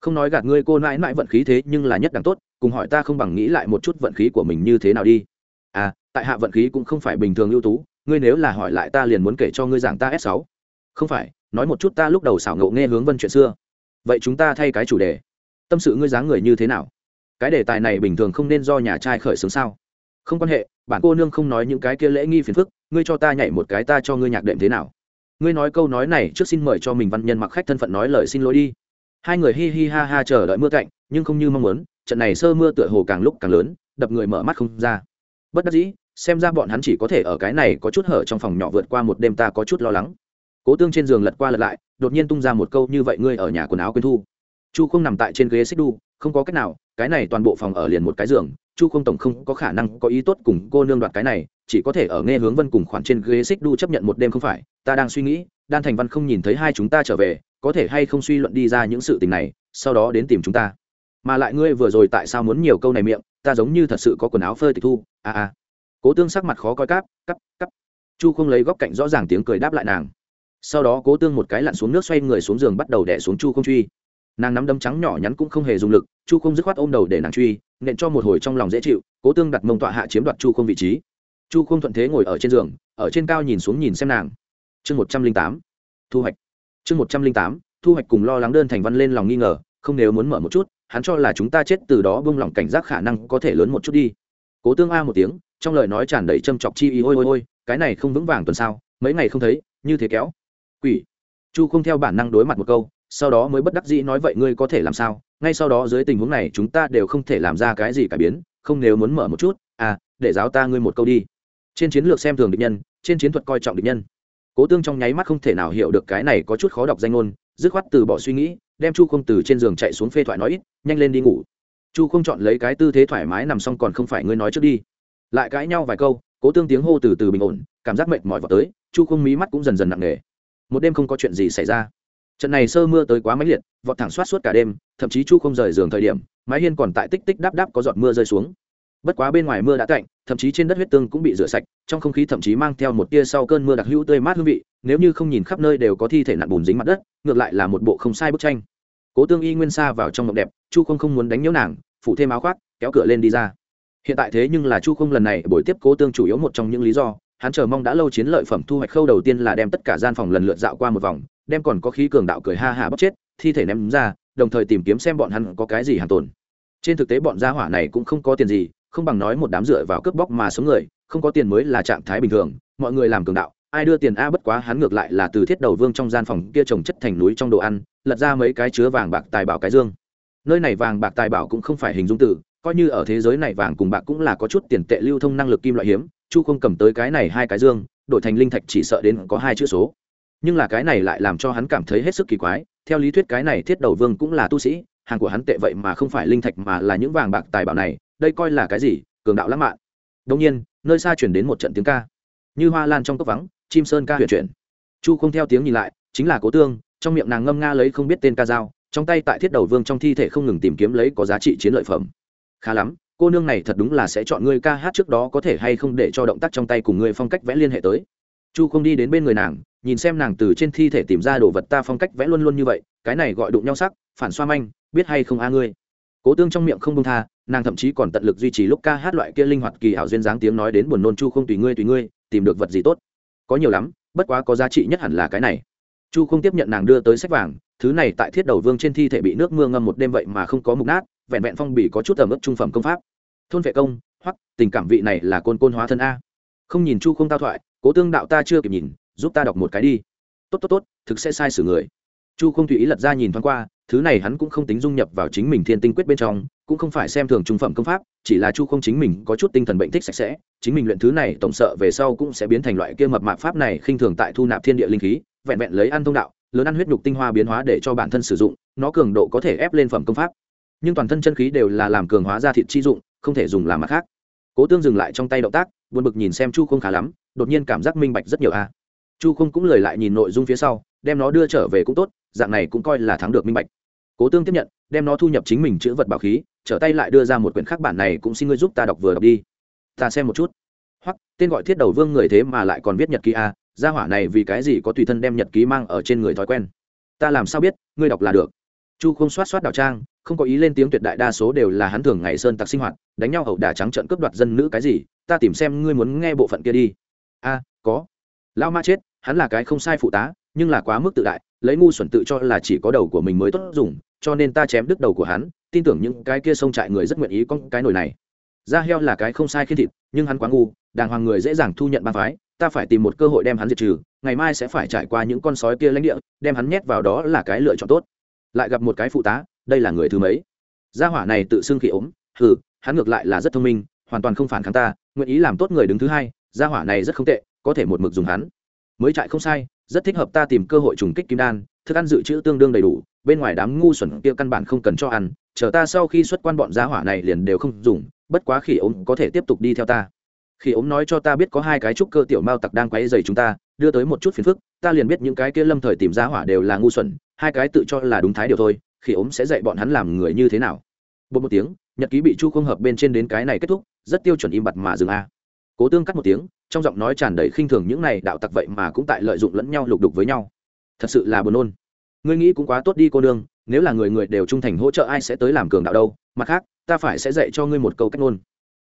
Không nói gạt ngươi cô mãi mãi vận khí thế nhưng là nhất đẳng tốt, cùng hỏi ta không bằng nghĩ lại một chút vận khí của mình như thế nào đi. À tại hạ vận khí cũng không phải bình thường ưu tú, ngươi nếu là hỏi lại ta liền muốn kể cho ngươi giảng ta s sáu. Không phải, nói một chút ta lúc đầu xảo ngộ nghe hướng vân chuyện xưa. Vậy chúng ta thay cái chủ đề. Tâm sự ngươi dáng người như thế nào? Cái đề tài này bình thường không nên do nhà trai khởi xướng sao? Không quan hệ, bản cô nương không nói những cái kia lễ nghi phiền phức, ngươi cho ta nhảy một cái ta cho ngươi nhạc đệm thế nào? Ngươi nói câu nói này trước xin mời cho mình văn nhân mặc khách thân phận nói lời xin lỗi đi. Hai người hi hi ha ha chờ đợi mưa cạnh, nhưng không như mong muốn, trận này sơ mưa tựa hồ càng lúc càng lớn, đập người mở mắt không ra. Bất đắc dĩ, xem ra bọn hắn chỉ có thể ở cái này có chút hở trong phòng nhỏ vượt qua một đêm ta có chút lo lắng. Cố tương trên giường lật qua lật lại, đột nhiên tung ra một câu như vậy, ngươi ở nhà quần áo quên thu. Chu không nằm tại trên ghế xích đu, không có cách nào cái này toàn bộ phòng ở liền một cái giường, chu không tổng không có khả năng có ý tốt cùng cô nương đoạt cái này, chỉ có thể ở nghe hướng vân cùng khoản trên ghế xích đu chấp nhận một đêm không phải, ta đang suy nghĩ, đan thành văn không nhìn thấy hai chúng ta trở về, có thể hay không suy luận đi ra những sự tình này, sau đó đến tìm chúng ta. Mà lại ngươi vừa rồi tại sao muốn nhiều câu này miệng, ta giống như thật sự có quần áo phơi tịch thu à à cố tương sắc mặt khó coi cáp, cắp cắp. Chu không lấy góc cạnh rõ ràng tiếng cười đáp lại nàng. Sau đó cố tương một cái lặn xuống nước xoay người xuống giường bắt đầu đẻ xuống chu không truy nàng nắm đấm trắng nhỏ nhắn cũng không hề dùng lực, chu không dứt khoát ôm đầu để nàng truy, nện cho một hồi trong lòng dễ chịu, cố tương đặt mông tọa hạ chiếm đoạt chu không vị trí. Chu không thuận thế ngồi ở trên giường, ở trên cao nhìn xuống nhìn xem nàng. Chương một trăm linh tám, thu hoạch. Chương một trăm linh tám, thu hoạch cùng lo lắng đơn thành văn lên lòng nghi ngờ, không nếu muốn mở một chút, hắn cho là chúng ta chết từ đó bông lòng cảnh giác khả năng có thể lớn một chút đi. Cố tương a một tiếng, trong lời nói tràn đầy châm chọc chi ý, ôi ôi ôi, cái này không vững vàng tuần sao, mấy ngày không thấy, như thế kéo. Quỷ. Chu không theo bản năng đối mặt một câu sau đó mới bất đắc dĩ nói, vậy ngươi có thể làm sao? Ngay sau đó dưới tình huống này chúng ta đều không thể làm ra cái gì cải biến, không nếu muốn mở một chút à để giáo ta ngươi một câu đi. Trên chiến lược xem thường địch nhân, trên chiến thuật coi trọng địch nhân. Cố tương trong nháy mắt không thể nào hiểu được cái này có chút khó đọc danh ngôn, dứt khoát từ bỏ suy nghĩ, đem chu không từ trên giường chạy xuống phê thoại nói ít, nhanh lên đi ngủ. Chu không chọn lấy cái tư thế thoải mái nằm xong còn không phải ngươi nói trước đi. Lại cãi nhau vài câu, cố tương tiếng hô từ từ bình ổn, cảm giác mệt mỏi vào tới, chu không mí mắt cũng dần dần nặng nề. Một đêm không có chuyện gì xảy ra trận này sơ mưa tới quá mãnh liệt, vọt thẳng soát suốt cả đêm, thậm chí chu không rời giường thời điểm, mái hiên còn tại tích tích đáp đáp có giọt mưa rơi xuống. Bất quá bên ngoài mưa đã cạnh thậm chí trên đất huyết tương cũng bị rửa sạch, trong không khí thậm chí mang theo một tia sau cơn mưa đặc hữu tươi mát hương vị, nếu như không nhìn khắp nơi đều có thi thể nặn bùn dính mặt đất, ngược lại là một bộ không sai bức tranh. Cố tương y nguyên xa vào trong mộng đẹp, chu không không muốn đánh nhiễu nàng, phủ thêm áo khoác, kéo cửa lên đi ra. Hiện tại thế nhưng là chu không lần này buổi tiếp cố tương chủ yếu một trong những lý do, hắn chờ mong đã lâu chiến lợi phẩm thu hoạch khâu đầu tiên là đem tất cả gian phòng lần lượt dạo qua một vòng đem còn có khí cường đạo cười ha hả bóc chết, thi thể ném ra, đồng thời tìm kiếm xem bọn hắn có cái gì hàng tồn. Trên thực tế bọn gia hỏa này cũng không có tiền gì, không bằng nói một đám dựa vào cướp bóc mà sống người, không có tiền mới là trạng thái bình thường, mọi người làm cường đạo, ai đưa tiền a bất quá hắn ngược lại là từ thiết đầu vương trong gian phòng kia trồng chất thành núi trong đồ ăn, lật ra mấy cái chứa vàng bạc tài bảo cái dương. Nơi này vàng bạc tài bảo cũng không phải hình dung từ, coi như ở thế giới này vàng cùng bạc cũng là có chút tiền tệ lưu thông năng lực kim loại hiếm, chu không cầm tới cái này hai cái dương, đổi thành linh thạch chỉ sợ đến có hai chữ số nhưng là cái này lại làm cho hắn cảm thấy hết sức kỳ quái, theo lý thuyết cái này thiết đầu vương cũng là tu sĩ, hàng của hắn tệ vậy mà không phải linh thạch mà là những vàng bạc tài bảo này, đây coi là cái gì, cường đạo lãng mạn. Đông nhiên, nơi xa chuyển đến một trận tiếng ca. Như hoa lan trong cốc vắng, chim sơn ca huyền chuyển. Chu không theo tiếng nhìn lại, chính là cố tương, trong miệng nàng ngâm nga lấy không biết tên ca dao, trong tay tại thiết đầu vương trong thi thể không ngừng tìm kiếm lấy có giá trị chiến lợi phẩm. Khá lắm, cô nương này thật đúng là sẽ chọn ngươi ca hát trước đó có thể hay không để cho động tác trong tay cùng ngươi phong cách vẽ liên hệ tới chu không đi đến bên người nàng, nhìn xem nàng từ trên thi thể tìm ra đồ vật ta phong cách vẽ luôn luôn như vậy, cái này gọi đụng nhau sắc, phản xoa manh, biết hay không a ngươi? Cố tương trong miệng không công tha, nàng thậm chí còn tận lực duy trì lúc ca hát loại kia linh hoạt kỳ hảo duyên dáng tiếng nói đến buồn nôn chu không tùy ngươi tùy ngươi, tìm được vật gì tốt? Có nhiều lắm, bất quá có giá trị nhất hẳn là cái này. Chu không tiếp nhận nàng đưa tới sách vàng, thứ này tại thiết đầu vương trên thi thể bị nước mưa ngâm một đêm vậy mà không có mục nát, vẹn vẹn phong bì có chút tầm ướp trung phẩm công pháp. Thôn vệ công, hoặc, tình cảm vị này là côn côn hóa thân a. Không nhìn chu không tao thoại cố tương đạo ta chưa kịp nhìn, giúp ta đọc một cái đi. Tốt tốt tốt, thực sẽ sai sử người. Chu không tùy ý lật ra nhìn thoáng qua, thứ này hắn cũng không tính dung nhập vào chính mình thiên tinh quyết bên trong, cũng không phải xem thường trung phẩm công pháp, chỉ là chu không chính mình có chút tinh thần bệnh thích sạch sẽ, chính mình luyện thứ này tổng sợ về sau cũng sẽ biến thành loại kia mập mạp pháp này khinh thường tại thu nạp thiên địa linh khí, vẹn vẹn lấy ăn thông đạo, lớn ăn huyết nhục tinh hoa biến hóa để cho bản thân sử dụng, nó cường độ có thể ép lên phẩm công pháp. Nhưng toàn thân chân khí đều là làm cường hóa ra thịt chi dụng, không thể dùng làm mặt khác cố tương dừng lại trong tay động tác, buồn bực nhìn xem chu không khá lắm, đột nhiên cảm giác minh bạch rất nhiều a. Chu không cũng lời lại nhìn nội dung phía sau, đem nó đưa trở về cũng tốt, dạng này cũng coi là thắng được minh bạch. Cố tương tiếp nhận, đem nó thu nhập chính mình chữ vật bảo khí, trở tay lại đưa ra một quyển khác bản này cũng xin ngươi giúp ta đọc vừa đọc đi. Ta xem một chút. Hoặc, tên gọi thiết đầu vương người thế mà lại còn viết nhật ký a, gia hỏa này vì cái gì có tùy thân đem nhật ký mang ở trên người thói quen? Ta làm sao biết, ngươi đọc là được chu không soát soát đảo trang, không có ý lên tiếng tuyệt đại đa số đều là hắn thường ngày sơn tặc sinh hoạt, đánh nhau ẩu đả trắng trận cướp đoạt dân nữ cái gì, ta tìm xem ngươi muốn nghe bộ phận kia đi. A, có. Lão ma chết, hắn là cái không sai phụ tá, nhưng là quá mức tự đại, lấy ngu xuẩn tự cho là chỉ có đầu của mình mới tốt dùng, cho nên ta chém đứt đầu của hắn, tin tưởng những cái kia sông trại người rất nguyện ý con cái nồi này. Da heo là cái không sai khi thịt, nhưng hắn quá ngu, đàng hoàng người dễ dàng thu nhận bang phái, ta phải tìm một cơ hội đem hắn diệt trừ, ngày mai sẽ phải trải qua những con sói kia lãnh địa, đem hắn nhét vào đó là cái lựa chọn tốt lại gặp một cái phụ tá, đây là người thứ mấy? Gia hỏa này tự xưng khi ốm, hừ, hắn ngược lại là rất thông minh, hoàn toàn không phản kháng ta, nguyện ý làm tốt người đứng thứ hai, gia hỏa này rất không tệ, có thể một mực dùng hắn. Mới trại không sai, rất thích hợp ta tìm cơ hội trùng kích kim đan, thức ăn dự trữ tương đương đầy đủ, bên ngoài đám ngu xuẩn kia căn bản không cần cho ăn, chờ ta sau khi xuất quan bọn gia hỏa này liền đều không dùng, bất quá khỉ ốm có thể tiếp tục đi theo ta. Khi ốm nói cho ta biết có hai cái trúc cơ tiểu mao tặc đang quấy dày chúng ta, đưa tới một chút phiền phức, ta liền biết những cái kia lâm thời tìm ra hỏa đều là ngu xuẩn hai cái tự cho là đúng thái điều thôi, khi ốm sẽ dạy bọn hắn làm người như thế nào. Bột một tiếng, nhật ký bị chu không hợp bên trên đến cái này kết thúc, rất tiêu chuẩn im bặt mà dừng a. Cố tương cắt một tiếng, trong giọng nói tràn đầy khinh thường những này đạo tặc vậy mà cũng tại lợi dụng lẫn nhau lục đục với nhau. Thật sự là buồn nôn. Ngươi nghĩ cũng quá tốt đi cô nương, nếu là người người đều trung thành hỗ trợ ai sẽ tới làm cường đạo đâu, mặt khác, ta phải sẽ dạy cho ngươi một câu cách ngôn.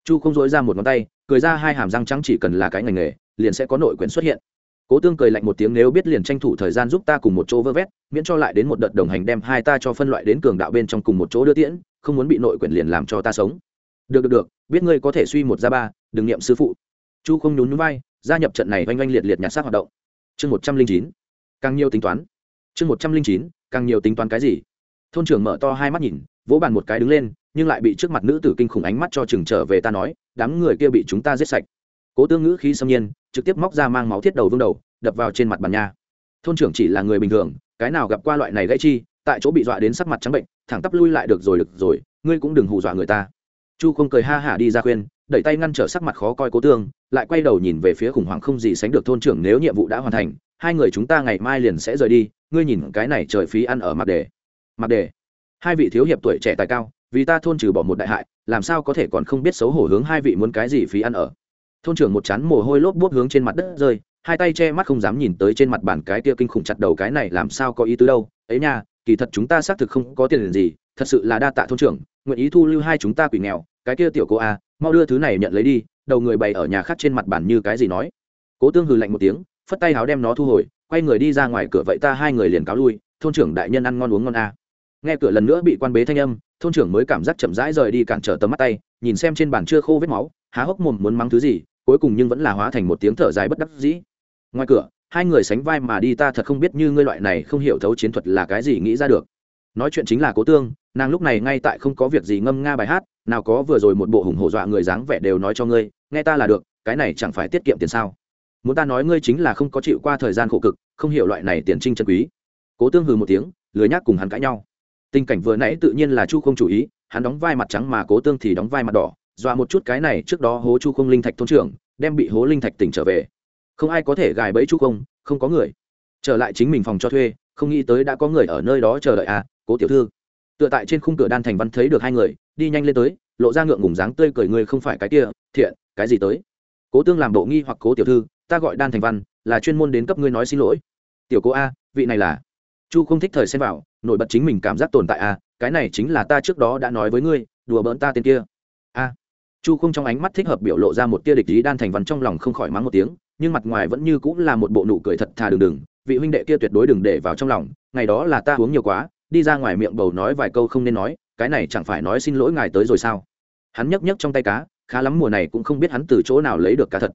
Chu không dối ra một ngón tay, cười ra hai hàm răng trắng chỉ cần là cái ngành nghề, liền sẽ có nội quyển xuất hiện cố tương cười lạnh một tiếng, nếu biết liền tranh thủ thời gian giúp ta cùng một chỗ vơ vét, miễn cho lại đến một đợt đồng hành đem hai ta cho phân loại đến cường đạo bên trong cùng một chỗ đưa tiễn, không muốn bị nội quyển liền làm cho ta sống. Được được được, biết ngươi có thể suy một ra ba, đừng nghiệm sư phụ. Chu không nhún nhún vai, gia nhập trận này oanh oanh liệt liệt nhặt xác hoạt động. Chương một trăm linh chín, càng nhiều tính toán. Chương một trăm linh chín, càng nhiều tính toán cái gì? Thôn trưởng mở to hai mắt nhìn, vỗ bàn một cái đứng lên, nhưng lại bị trước mặt nữ tử kinh khủng ánh mắt cho chừng trở về ta nói, đám người kia bị chúng ta giết sạch cố tương ngữ khí xâm nhiên, trực tiếp móc ra mang máu thiết đầu vương đầu, đập vào trên mặt bàn nha. Thôn trưởng chỉ là người bình thường, cái nào gặp qua loại này gãy chi, tại chỗ bị dọa đến sắc mặt trắng bệnh, thẳng tắp lui lại được rồi được rồi, ngươi cũng đừng hù dọa người ta. Chu không cười ha hả đi ra khuyên, đẩy tay ngăn trở sắc mặt khó coi cố tương, lại quay đầu nhìn về phía khủng hoảng không gì sánh được thôn trưởng nếu nhiệm vụ đã hoàn thành, hai người chúng ta ngày mai liền sẽ rời đi, ngươi nhìn cái này trời phí ăn ở mặt đề. Mặt đề. Hai vị thiếu hiệp tuổi trẻ tài cao, vì ta thôn trừ bỏ một đại hại, làm sao có thể còn không biết xấu hổ hướng hai vị muốn cái gì phí ăn ở thôn trưởng một chán mồ hôi lốp bốp hướng trên mặt đất rơi, hai tay che mắt không dám nhìn tới trên mặt bàn cái kia kinh khủng chặt đầu cái này làm sao có ý tứ đâu. Ấy nha, kỳ thật chúng ta xác thực không có tiền gì, thật sự là đa tạ thôn trưởng, nguyện ý thu lưu hai chúng ta quỷ nghèo, cái kia tiểu cô a, mau đưa thứ này nhận lấy đi, đầu người bày ở nhà khác trên mặt bàn như cái gì nói. Cố tương hừ lạnh một tiếng, phất tay háo đem nó thu hồi, quay người đi ra ngoài cửa vậy ta hai người liền cáo lui, thôn trưởng đại nhân ăn ngon uống ngon a. Nghe cửa lần nữa bị quan bế thanh âm, thôn trưởng mới cảm giác chậm rãi rời đi cản trở tầm mắt tay, nhìn xem trên bàn chưa khô vết máu, há hốc mồm muốn mắng thứ gì cuối cùng nhưng vẫn là hóa thành một tiếng thở dài bất đắc dĩ. Ngoài cửa, hai người sánh vai mà đi, ta thật không biết như ngươi loại này không hiểu thấu chiến thuật là cái gì nghĩ ra được. Nói chuyện chính là cố tương, nàng lúc này ngay tại không có việc gì ngâm nga bài hát, nào có vừa rồi một bộ hùng hổ dọa người dáng vẻ đều nói cho ngươi, nghe ta là được, cái này chẳng phải tiết kiệm tiền sao? Muốn ta nói ngươi chính là không có chịu qua thời gian khổ cực, không hiểu loại này tiền trinh chân quý. Cố tương hừ một tiếng, lười nhác cùng hắn cãi nhau. Tình cảnh vừa nãy tự nhiên là chu không chủ ý, hắn đóng vai mặt trắng mà cố tương thì đóng vai mặt đỏ dọa một chút cái này trước đó hố chu không linh thạch thôn trưởng, đem bị hố linh thạch tỉnh trở về. Không ai có thể gài bẫy chu không không có người. Trở lại chính mình phòng cho thuê, không nghĩ tới đã có người ở nơi đó chờ đợi à cố tiểu thư. Tựa tại trên khung cửa đan thành văn thấy được hai người, đi nhanh lên tới, lộ ra ngượng ngùng dáng tươi cười người không phải cái kia, thiện, cái gì tới? Cố tương làm bộ nghi hoặc cố tiểu thư, ta gọi đan thành văn, là chuyên môn đến cấp ngươi nói xin lỗi. Tiểu cố a, vị này là? Chu không thích thời xem vào, nổi bật chính mình cảm giác tồn tại a cái này chính là ta trước đó đã nói với ngươi, đùa bỡn ta tên kia. A chu không trong ánh mắt thích hợp biểu lộ ra một tia địch ý đan thành văn trong lòng không khỏi mắng một tiếng, nhưng mặt ngoài vẫn như cũng là một bộ nụ cười thật thà đừng đừng, vị huynh đệ kia tuyệt đối đừng để vào trong lòng, ngày đó là ta uống nhiều quá, đi ra ngoài miệng bầu nói vài câu không nên nói, cái này chẳng phải nói xin lỗi ngài tới rồi sao? Hắn nhấc nhấc trong tay cá, khá lắm mùa này cũng không biết hắn từ chỗ nào lấy được cá thật.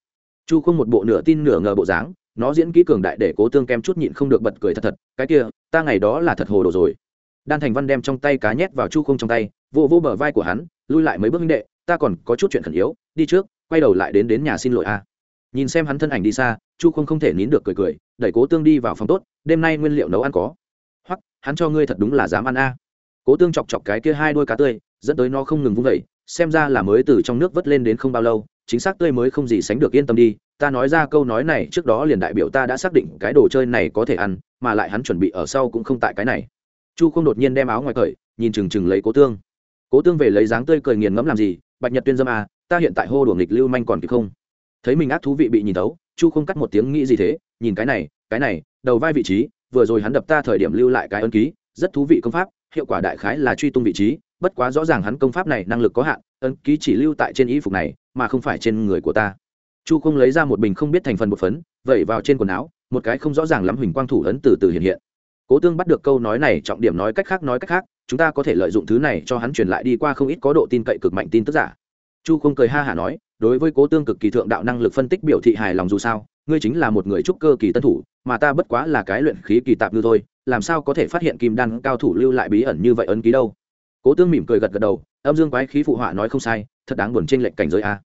Chu không một bộ nửa tin nửa ngờ bộ dáng, nó diễn kỹ cường đại để cố tương kem chút nhịn không được bật cười thật thật, cái kia, ta ngày đó là thật hồ đồ rồi. Đan thành văn đem trong tay cá nhét vào chu không trong tay vô vô bờ vai của hắn, lui lại mấy bước huynh đệ ta còn có chút chuyện khẩn yếu, đi trước, quay đầu lại đến đến nhà xin lỗi a. Nhìn xem hắn thân ảnh đi xa, chu không không thể nín được cười cười, đẩy cố tương đi vào phòng tốt, đêm nay nguyên liệu nấu ăn có. Hoặc hắn cho ngươi thật đúng là dám ăn a. Cố tương chọc chọc cái kia hai đôi cá tươi, dẫn tới nó không ngừng vung vẩy xem ra là mới từ trong nước vớt lên đến không bao lâu, chính xác tươi mới không gì sánh được yên tâm đi, ta nói ra câu nói này trước đó liền đại biểu ta đã xác định cái đồ chơi này có thể ăn, mà lại hắn chuẩn bị ở sau cũng không tại cái này. Chu không đột nhiên đem áo ngoài cởi, nhìn chừng chừng lấy cố tương. Cố tương về lấy dáng tươi cười nghiền ngẫm làm gì bạch nhật tuyên dâm à ta hiện tại hô đuổi nghịch lưu manh còn kịp không? Thấy mình ác thú vị bị nhìn tấu chu không cắt một tiếng nghĩ gì thế, nhìn cái này cái này, đầu vai vị trí, vừa rồi hắn đập ta thời điểm lưu lại cái ấn ký, rất thú vị công pháp, hiệu quả đại khái là truy tung vị trí, bất quá rõ ràng hắn công pháp này năng lực có hạn, ấn ký chỉ lưu tại trên y phục này, mà không phải trên người của ta. Chu không lấy ra một bình không biết thành phần một phấn, vẩy vào trên quần áo, một cái không rõ ràng lắm huỳnh quang thủ ấn từ từ hiện hiện cố tương bắt được câu nói này, trọng điểm nói cách khác nói cách khác, chúng ta có thể lợi dụng thứ này cho hắn truyền lại đi qua không ít có độ tin cậy cực mạnh tin tức giả. Chu không cười ha hả nói, đối với cố tương cực kỳ thượng đạo năng lực phân tích biểu thị hài lòng dù sao, ngươi chính là một người trúc cơ kỳ tân thủ, mà ta bất quá là cái luyện khí kỳ tạp như thôi, làm sao có thể phát hiện kim đan cao thủ lưu lại bí ẩn như vậy ấn ký đâu? Cố tương mỉm cười gật gật đầu, âm dương quái khí phụ họa nói không sai, thật đáng buồn trên lệnh cảnh giới a.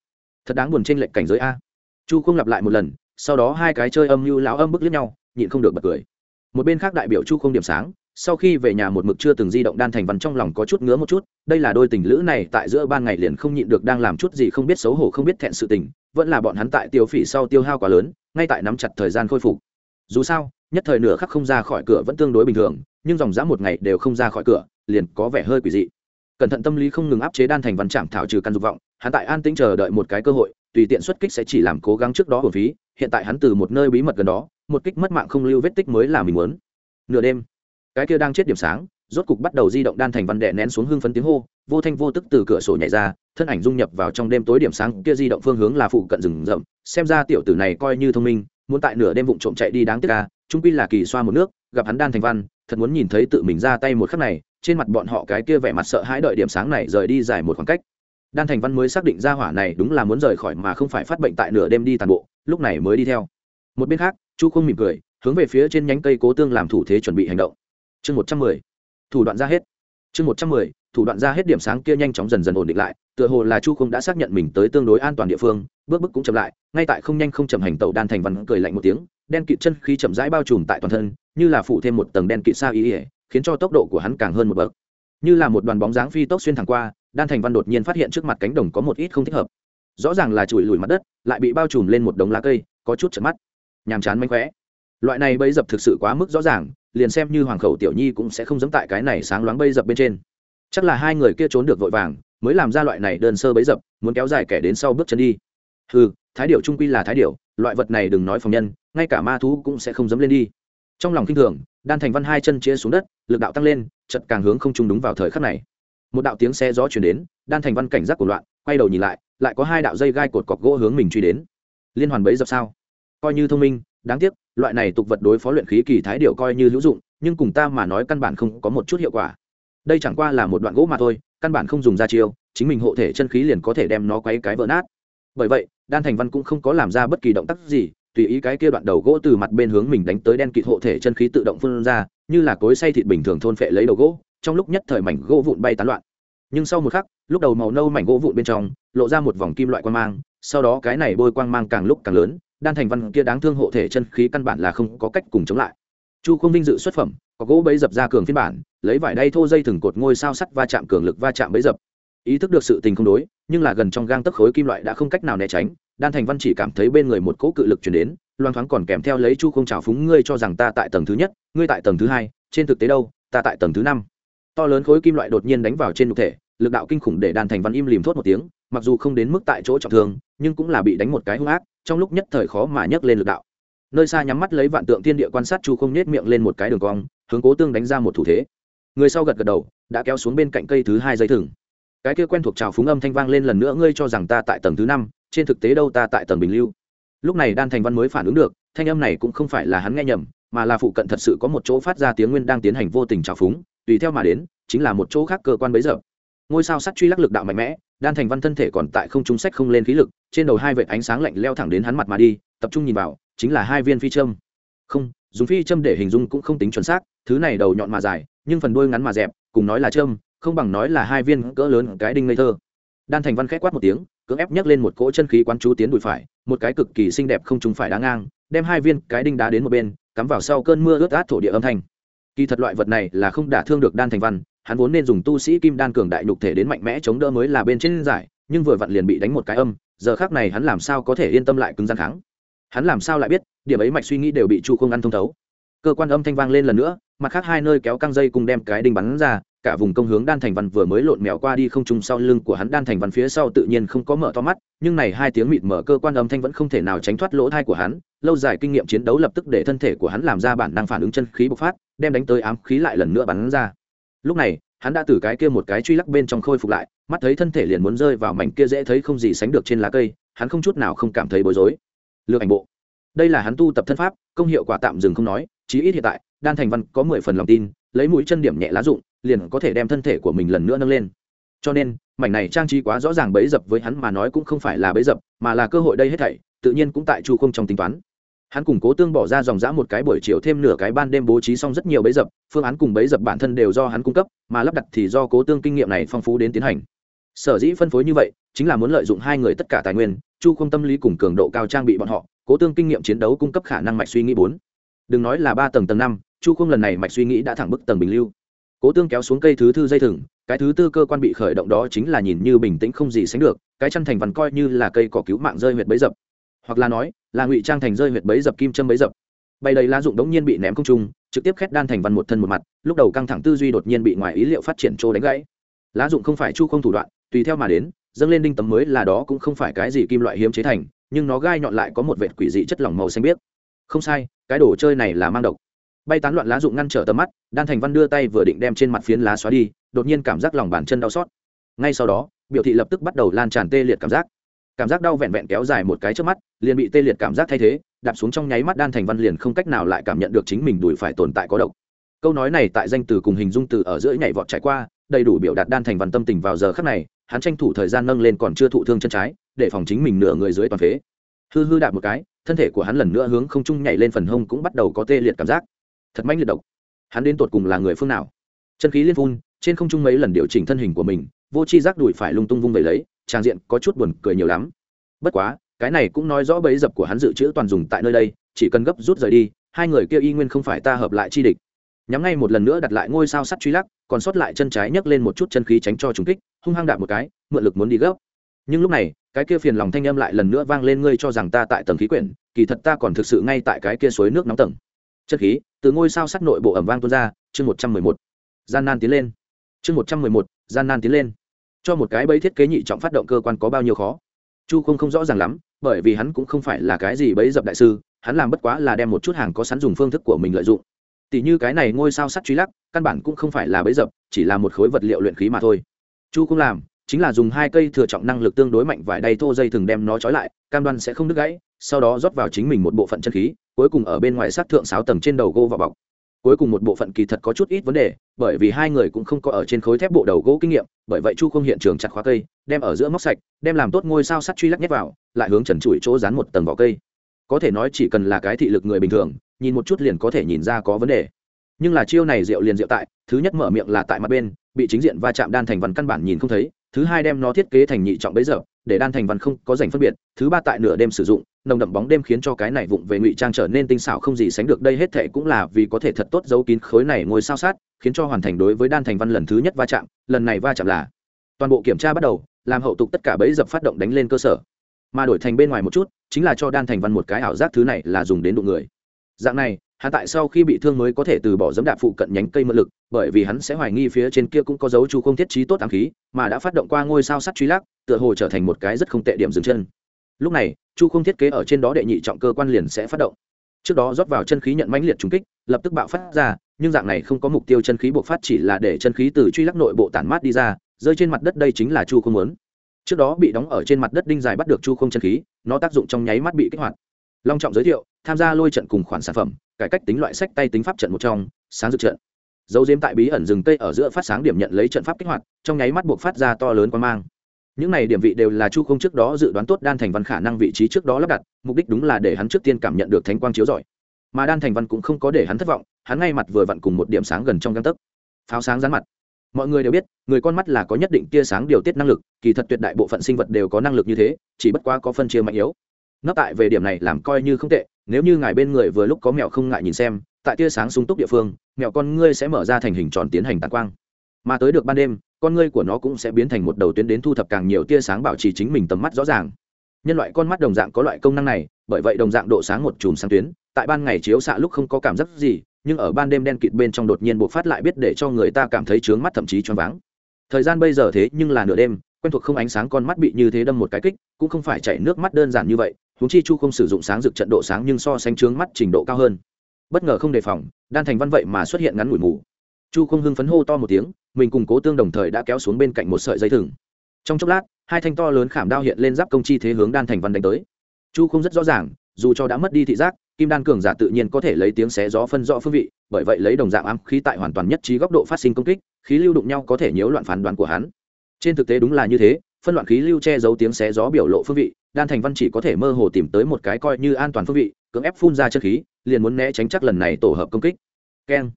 Thật đáng buồn trên lệnh cảnh giới a. Chu không lặp lại một lần, sau đó hai cái chơi âm như lão âm bức liếc nhau, nhịn không được bật cười một bên khác đại biểu chu không điểm sáng, sau khi về nhà một mực chưa từng di động đan thành văn trong lòng có chút ngứa một chút, đây là đôi tình lữ này tại giữa ban ngày liền không nhịn được đang làm chút gì không biết xấu hổ không biết thẹn sự tình, vẫn là bọn hắn tại tiêu phỉ sau tiêu hao quá lớn, ngay tại nắm chặt thời gian khôi phục. Dù sao, nhất thời nửa khắc không ra khỏi cửa vẫn tương đối bình thường, nhưng dòng dã một ngày đều không ra khỏi cửa, liền có vẻ hơi quỷ dị. Cẩn thận tâm lý không ngừng áp chế đan thành văn chạm thảo trừ căn dục vọng, hắn tại an tĩnh chờ đợi một cái cơ hội, tùy tiện xuất kích sẽ chỉ làm cố gắng trước đó hồn phí, hiện tại hắn từ một nơi bí mật gần đó một kích mất mạng không lưu vết tích mới là mình muốn. Nửa đêm, cái kia đang chết điểm sáng, rốt cục bắt đầu di động đan thành văn đệ nén xuống hưng phấn tiếng hô, vô thanh vô tức từ cửa sổ nhảy ra, thân ảnh dung nhập vào trong đêm tối điểm sáng kia di động phương hướng là phụ cận rừng rậm, xem ra tiểu tử này coi như thông minh, muốn tại nửa đêm vụng trộm chạy đi đáng tiếc à, ca trung quy là kỳ xoa một nước, gặp hắn đan thành văn, thật muốn nhìn thấy tự mình ra tay một khắc này, trên mặt bọn họ cái kia vẻ mặt sợ hãi đợi điểm sáng này rời đi dài một khoảng cách. Đan thành văn mới xác định ra hỏa này đúng là muốn rời khỏi mà không phải phát bệnh tại nửa đêm đi tàn bộ, lúc này mới đi theo. Một bên khác chu không mỉm cười, hướng về phía trên nhánh cây cố tương làm thủ thế chuẩn bị hành động. Chương một trăm mười, thủ đoạn ra hết. Chương một trăm mười, thủ đoạn ra hết điểm sáng kia nhanh chóng dần dần ổn định lại, tựa hồ là chu không đã xác nhận mình tới tương đối an toàn địa phương, bước bước cũng chậm lại, ngay tại không nhanh không chậm hành tàu đan thành văn cười lạnh một tiếng, đen kịt chân khí chậm rãi bao trùm tại toàn thân, như là phủ thêm một tầng đen kịt xa ý ỉa khiến cho tốc độ của hắn càng hơn một bậc. Như là một đoàn bóng dáng phi tốc xuyên thẳng qua, đan thành văn đột nhiên phát hiện trước mặt cánh đồng có một ít không thích hợp. Rõ ràng là chùi lùi mặt đất, lại bị bao trùm lên một đống lá cây, có chút chật mắt nhàm chán manh khóe. Loại này bấy dập thực sự quá mức rõ ràng, liền xem như hoàng khẩu tiểu nhi cũng sẽ không dẫm tại cái này sáng loáng bấy dập bên trên. Chắc là hai người kia trốn được vội vàng, mới làm ra loại này đơn sơ bấy dập, muốn kéo dài kẻ đến sau bước chân đi. Ừ thái điệu trung quy là thái điệu loại vật này đừng nói phòng nhân, ngay cả ma thú cũng sẽ không dẫm lên đi. Trong lòng kinh thường, đan thành văn hai chân chia xuống đất, lực đạo tăng lên chật càng hướng không trung đúng vào thời khắc này. Một đạo tiếng xe gió chuyển đến, đan thành văn cảnh giác của loạn, quay đầu nhìn lại lại có hai đạo dây gai cột cọc gỗ hướng mình truy đến. Liên hoàn bấy dập sao? Coi như thông minh, đáng tiếc, loại này tục vật đối phó luyện khí kỳ thái điệu coi như hữu dụng, nhưng cùng ta mà nói căn bản không có một chút hiệu quả. Đây chẳng qua là một đoạn gỗ mà thôi, căn bản không dùng ra chiêu, chính mình hộ thể chân khí liền có thể đem nó quấy cái vỡ nát. Bởi vậy, đan thành văn cũng không có làm ra bất kỳ động tác gì, tùy ý cái kia đoạn đầu gỗ từ mặt bên hướng mình đánh tới đen kịt hộ thể chân khí tự động phun ra, như là cối xay thịt bình thường thôn phệ lấy đầu gỗ, trong lúc nhất thời mảnh gỗ vụn bay tán loạn. Nhưng sau một khắc, lúc đầu màu nâu mảnh gỗ vụn bên trong, lộ ra một vòng kim loại quang mang, sau đó cái này bôi quang mang càng lúc càng lớn đan thành văn kia đáng thương hộ thể chân khí căn bản là không có cách cùng chống lại. Chu không vinh dự xuất phẩm, có gỗ bấy dập ra cường phiên bản, lấy vải đay thô dây thừng cột ngôi sao sắt va chạm cường lực va chạm bấy dập. Ý thức được sự tình không đối, nhưng là gần trong gang tấc khối kim loại đã không cách nào né tránh, đan thành văn chỉ cảm thấy bên người một cỗ cự lực chuyển đến loan thoáng còn kèm theo lấy chu không trào phúng, ngươi cho rằng ta tại tầng thứ nhất, ngươi tại tầng thứ hai, trên thực tế đâu, ta tại tầng thứ năm. To lớn khối kim loại đột nhiên đánh vào trên nhục thể, lực đạo kinh khủng để đan thành văn im lìm thốt một tiếng, mặc dù không đến mức tại chỗ trọng thương, nhưng cũng là bị đánh một cái hung ác trong lúc nhất thời khó mà nhấc lên lực đạo. Nơi xa nhắm mắt lấy vạn tượng thiên địa quan sát chu không nhét miệng lên một cái đường cong, hướng cố tương đánh ra một thủ thế. Người sau gật gật đầu, đã kéo xuống bên cạnh cây thứ hai dây thừng. Cái kia quen thuộc trào phúng âm thanh vang lên lần nữa, ngươi cho rằng ta tại tầng thứ năm, trên thực tế đâu ta tại tầng bình lưu. Lúc này đan thành văn mới phản ứng được, thanh âm này cũng không phải là hắn nghe nhầm, mà là phụ cận thật sự có một chỗ phát ra tiếng nguyên đang tiến hành vô tình trào phúng, tùy theo mà đến, chính là một chỗ khác cơ quan bấy giờ. Ngôi sao sắt truy lắc lực đạo mạnh mẽ đan thành văn thân thể còn tại không trung sách không lên khí lực, trên đầu hai vệt ánh sáng lạnh leo thẳng đến hắn mặt mà đi, tập trung nhìn vào, chính là hai viên phi châm. Không, dùng phi châm để hình dung cũng không tính chuẩn xác, thứ này đầu nhọn mà dài, nhưng phần đuôi ngắn mà dẹp, cùng nói là châm, không bằng nói là hai viên cỡ lớn cái đinh ngây thơ. Đan thành văn khét quát một tiếng, cưỡng ép nhấc lên một cỗ chân khí quán chú tiến đùi phải, một cái cực kỳ xinh đẹp không trùng phải đá ngang, đem hai viên cái đinh đá đến một bên, cắm vào sau cơn mưa ướt át thổ địa âm thanh. Kỳ thật loại vật này là không đả thương được đan thành văn hắn vốn nên dùng tu sĩ kim đan cường đại nhục thể đến mạnh mẽ chống đỡ mới là bên trên giải, nhưng vừa vặn liền bị đánh một cái âm, giờ khác này hắn làm sao có thể yên tâm lại cứng gian kháng? Hắn làm sao lại biết, điểm ấy mạch suy nghĩ đều bị chu không ăn thông thấu. Cơ quan âm thanh vang lên lần nữa, mặt khác hai nơi kéo căng dây cùng đem cái đinh bắn ra, cả vùng công hướng đan thành văn vừa mới lộn mèo qua đi không trung sau lưng của hắn đan thành văn phía sau tự nhiên không có mở to mắt, nhưng này hai tiếng mịt mở cơ quan âm thanh vẫn không thể nào tránh thoát lỗ thai của hắn, lâu dài kinh nghiệm chiến đấu lập tức để thân thể của hắn làm ra bản năng phản ứng chân khí bộc phát, đem đánh tới ám khí lại lần nữa bắn ra lúc này, hắn đã từ cái kia một cái truy lắc bên trong khôi phục lại, mắt thấy thân thể liền muốn rơi vào mảnh kia dễ thấy không gì sánh được trên lá cây, hắn không chút nào không cảm thấy bối rối. Lược ảnh bộ. Đây là hắn tu tập thân pháp, công hiệu quả tạm dừng không nói, chí ít hiện tại, đan thành văn có mười phần lòng tin, lấy mũi chân điểm nhẹ lá dụng, liền có thể đem thân thể của mình lần nữa nâng lên. Cho nên, mảnh này trang trí quá rõ ràng bấy dập với hắn mà nói cũng không phải là bấy dập, mà là cơ hội đây hết thảy, tự nhiên cũng tại chu không trong tính toán hắn cùng cố tương bỏ ra dòng dã một cái buổi chiều thêm nửa cái ban đêm bố trí xong rất nhiều bẫy dập, phương án cùng bẫy dập bản thân đều do hắn cung cấp, mà lắp đặt thì do cố tương kinh nghiệm này phong phú đến tiến hành. Sở dĩ phân phối như vậy, chính là muốn lợi dụng hai người tất cả tài nguyên, chu không tâm lý cùng cường độ cao trang bị bọn họ, cố tương kinh nghiệm chiến đấu cung cấp khả năng mạch suy nghĩ bốn. Đừng nói là ba tầng tầng năm, chu không lần này mạch suy nghĩ đã thẳng bức tầng bình lưu. Cố tương kéo xuống cây thứ thư dây thừng, cái thứ tư cơ quan bị khởi động đó chính là nhìn như bình tĩnh không gì sánh được, cái chăn thành vằn coi như là cây cỏ cứu mạng rơi huyệt bấy dập hoặc là nói, là ngụy trang thành rơi huyệt bấy dập kim châm bấy dập. Bay đầy lá dụng đống nhiên bị ném không trung, trực tiếp khét đan thành văn một thân một mặt, lúc đầu căng thẳng tư duy đột nhiên bị ngoài ý liệu phát triển trô đánh gãy. Lá dụng không phải chu không thủ đoạn, tùy theo mà đến, dâng lên đinh tấm mới là đó cũng không phải cái gì kim loại hiếm chế thành, nhưng nó gai nhọn lại có một vệt quỷ dị chất lỏng màu xanh biếc. Không sai, cái đồ chơi này là mang độc. Bay tán loạn lá dụng ngăn trở tầm mắt, đan thành văn đưa tay vừa định đem trên mặt phiến lá xóa đi, đột nhiên cảm giác lòng bàn chân đau xót. Ngay sau đó, biểu thị lập tức bắt đầu lan tràn tê liệt cảm giác cảm giác đau vẹn vẹn kéo dài một cái trước mắt, liền bị tê liệt cảm giác thay thế, đạp xuống trong nháy mắt đan thành văn liền không cách nào lại cảm nhận được chính mình đùi phải tồn tại có độc. Câu nói này tại danh từ cùng hình dung từ ở giữa nhảy vọt trải qua, đầy đủ biểu đạt đan thành văn tâm tình vào giờ khắc này, hắn tranh thủ thời gian nâng lên còn chưa thụ thương chân trái, để phòng chính mình nửa người dưới toàn phế. Hư hư đạp một cái, thân thể của hắn lần nữa hướng không trung nhảy lên phần hông cũng bắt đầu có tê liệt cảm giác. Thật mãnh liệt độc. Hắn đến tột cùng là người phương nào? Chân khí liên phun, trên không trung mấy lần điều chỉnh thân hình của mình, vô chi giác đùi phải lung tung vung về lấy trang diện có chút buồn cười nhiều lắm. Bất quá, cái này cũng nói rõ bẫy dập của hắn dự trữ toàn dùng tại nơi đây, chỉ cần gấp rút rời đi, hai người kia y nguyên không phải ta hợp lại chi địch. Nhắm ngay một lần nữa đặt lại ngôi sao sắt truy lắc, còn sót lại chân trái nhấc lên một chút chân khí tránh cho trùng kích, hung hăng đạp một cái, mượn lực muốn đi gấp. Nhưng lúc này, cái kia phiền lòng thanh âm lại lần nữa vang lên ngươi cho rằng ta tại tầng khí quyển, kỳ thật ta còn thực sự ngay tại cái kia suối nước nóng tầng. Chân khí, từ ngôi sao sắt nội bộ ẩm vang tuôn ra, chương một trăm mười một. Gian nan tiến lên. Chương một trăm mười một, gian nan tiến lên cho một cái bẫy thiết kế nhị trọng phát động cơ quan có bao nhiêu khó. Chu không không rõ ràng lắm, bởi vì hắn cũng không phải là cái gì bẫy dập đại sư, hắn làm bất quá là đem một chút hàng có sẵn dùng phương thức của mình lợi dụng. Tỷ như cái này ngôi sao sắt truy lắc, căn bản cũng không phải là bẫy dập, chỉ là một khối vật liệu luyện khí mà thôi. Chu không làm, chính là dùng hai cây thừa trọng năng lực tương đối mạnh vải đay thô dây thường đem nó trói lại, cam đoan sẽ không đứt gãy, sau đó rót vào chính mình một bộ phận chân khí, cuối cùng ở bên ngoài sát thượng sáu tầng trên đầu gô vào bọc cuối cùng một bộ phận kỳ thật có chút ít vấn đề, bởi vì hai người cũng không có ở trên khối thép bộ đầu gỗ kinh nghiệm, bởi vậy chu không hiện trường chặt khóa cây, đem ở giữa móc sạch, đem làm tốt ngôi sao sắt truy lắc nhét vào, lại hướng trần trụi chỗ dán một tầng vỏ cây. Có thể nói chỉ cần là cái thị lực người bình thường, nhìn một chút liền có thể nhìn ra có vấn đề. Nhưng là chiêu này rượu liền rượu tại, thứ nhất mở miệng là tại mặt bên, bị chính diện va chạm đan thành văn căn bản nhìn không thấy, thứ hai đem nó thiết kế thành nhị trọng bấy giờ, để đan thành văn không có dành phân biệt, thứ ba tại nửa đêm sử dụng nồng đậm bóng đêm khiến cho cái này vụng về ngụy trang trở nên tinh xảo không gì sánh được. Đây hết thệ cũng là vì có thể thật tốt giấu kín khối này ngồi sao sát, khiến cho hoàn thành đối với đan thành văn lần thứ nhất va chạm, lần này va chạm là toàn bộ kiểm tra bắt đầu, làm hậu tục tất cả bẫy dập phát động đánh lên cơ sở. Mà đổi thành bên ngoài một chút, chính là cho đan thành văn một cái ảo giác thứ này là dùng đến đụng người. Dạng này, hắn tại sau khi bị thương mới có thể từ bỏ dẫm đạp phụ cận nhánh cây mượn lực, bởi vì hắn sẽ hoài nghi phía trên kia cũng có dấu chu không thiết trí tốt ám khí, mà đã phát động qua ngôi sao sắt truy lắc, tựa hồ trở thành một cái rất không tệ điểm dừng chân. Lúc này chu không thiết kế ở trên đó đệ nhị trọng cơ quan liền sẽ phát động. Trước đó rót vào chân khí nhận mãnh liệt trúng kích, lập tức bạo phát ra, nhưng dạng này không có mục tiêu chân khí buộc phát chỉ là để chân khí từ truy lắc nội bộ tản mát đi ra, rơi trên mặt đất đây chính là chu không muốn. Trước đó bị đóng ở trên mặt đất đinh dài bắt được chu không chân khí, nó tác dụng trong nháy mắt bị kích hoạt. Long trọng giới thiệu, tham gia lôi trận cùng khoản sản phẩm, cải cách tính loại sách tay tính pháp trận một trong, sáng dược trận. Dấu diếm tại bí ẩn rừng cây ở giữa phát sáng điểm nhận lấy trận pháp kích hoạt, trong nháy mắt buộc phát ra to lớn quan mang những này điểm vị đều là chu không trước đó dự đoán tốt đan thành văn khả năng vị trí trước đó lắp đặt, mục đích đúng là để hắn trước tiên cảm nhận được thánh quang chiếu giỏi mà đan thành văn cũng không có để hắn thất vọng, hắn ngay mặt vừa vặn cùng một điểm sáng gần trong găng tấc. Pháo sáng rán mặt. Mọi người đều biết, người con mắt là có nhất định tia sáng điều tiết năng lực, kỳ thật tuyệt đại bộ phận sinh vật đều có năng lực như thế, chỉ bất quá có phân chia mạnh yếu. Nấp tại về điểm này làm coi như không tệ, nếu như ngài bên người vừa lúc có mèo không ngại nhìn xem, tại tia sáng sung túc địa phương mèo con ngươi sẽ mở ra thành hình tròn tiến hành tàn quang mà tới được ban đêm, con ngươi của nó cũng sẽ biến thành một đầu tuyến đến thu thập càng nhiều tia sáng bảo trì chính mình tầm mắt rõ ràng. Nhân loại con mắt đồng dạng có loại công năng này, bởi vậy đồng dạng độ sáng một chùm sáng tuyến, tại ban ngày chiếu xạ lúc không có cảm giác gì, nhưng ở ban đêm đen kịt bên trong đột nhiên bộc phát lại biết để cho người ta cảm thấy trướng mắt thậm chí choáng váng. Thời gian bây giờ thế nhưng là nửa đêm, quen thuộc không ánh sáng con mắt bị như thế đâm một cái kích, cũng không phải chảy nước mắt đơn giản như vậy, huống chi chu không sử dụng sáng rực trận độ sáng nhưng so sánh trướng mắt trình độ cao hơn. Bất ngờ không đề phòng, đan thành văn vậy mà xuất hiện ngắn ngủi mù chu không hưng phấn hô to một tiếng, mình cùng cố tương đồng thời đã kéo xuống bên cạnh một sợi dây thừng. Trong chốc lát, hai thanh to lớn khảm đao hiện lên giáp công chi thế hướng đan thành văn đánh tới. Chu không rất rõ ràng, dù cho đã mất đi thị giác, kim đan cường giả tự nhiên có thể lấy tiếng xé gió phân rõ phương vị, bởi vậy lấy đồng dạng ám khí tại hoàn toàn nhất trí góc độ phát sinh công kích, khí lưu đụng nhau có thể nhiễu loạn phán đoán của hắn. Trên thực tế đúng là như thế, phân loạn khí lưu che giấu tiếng xé gió biểu lộ phương vị, đan thành văn chỉ có thể mơ hồ tìm tới một cái coi như an toàn phương vị, cưỡng ép phun ra chân khí, liền muốn né tránh chắc lần này tổ hợp công kích. Keng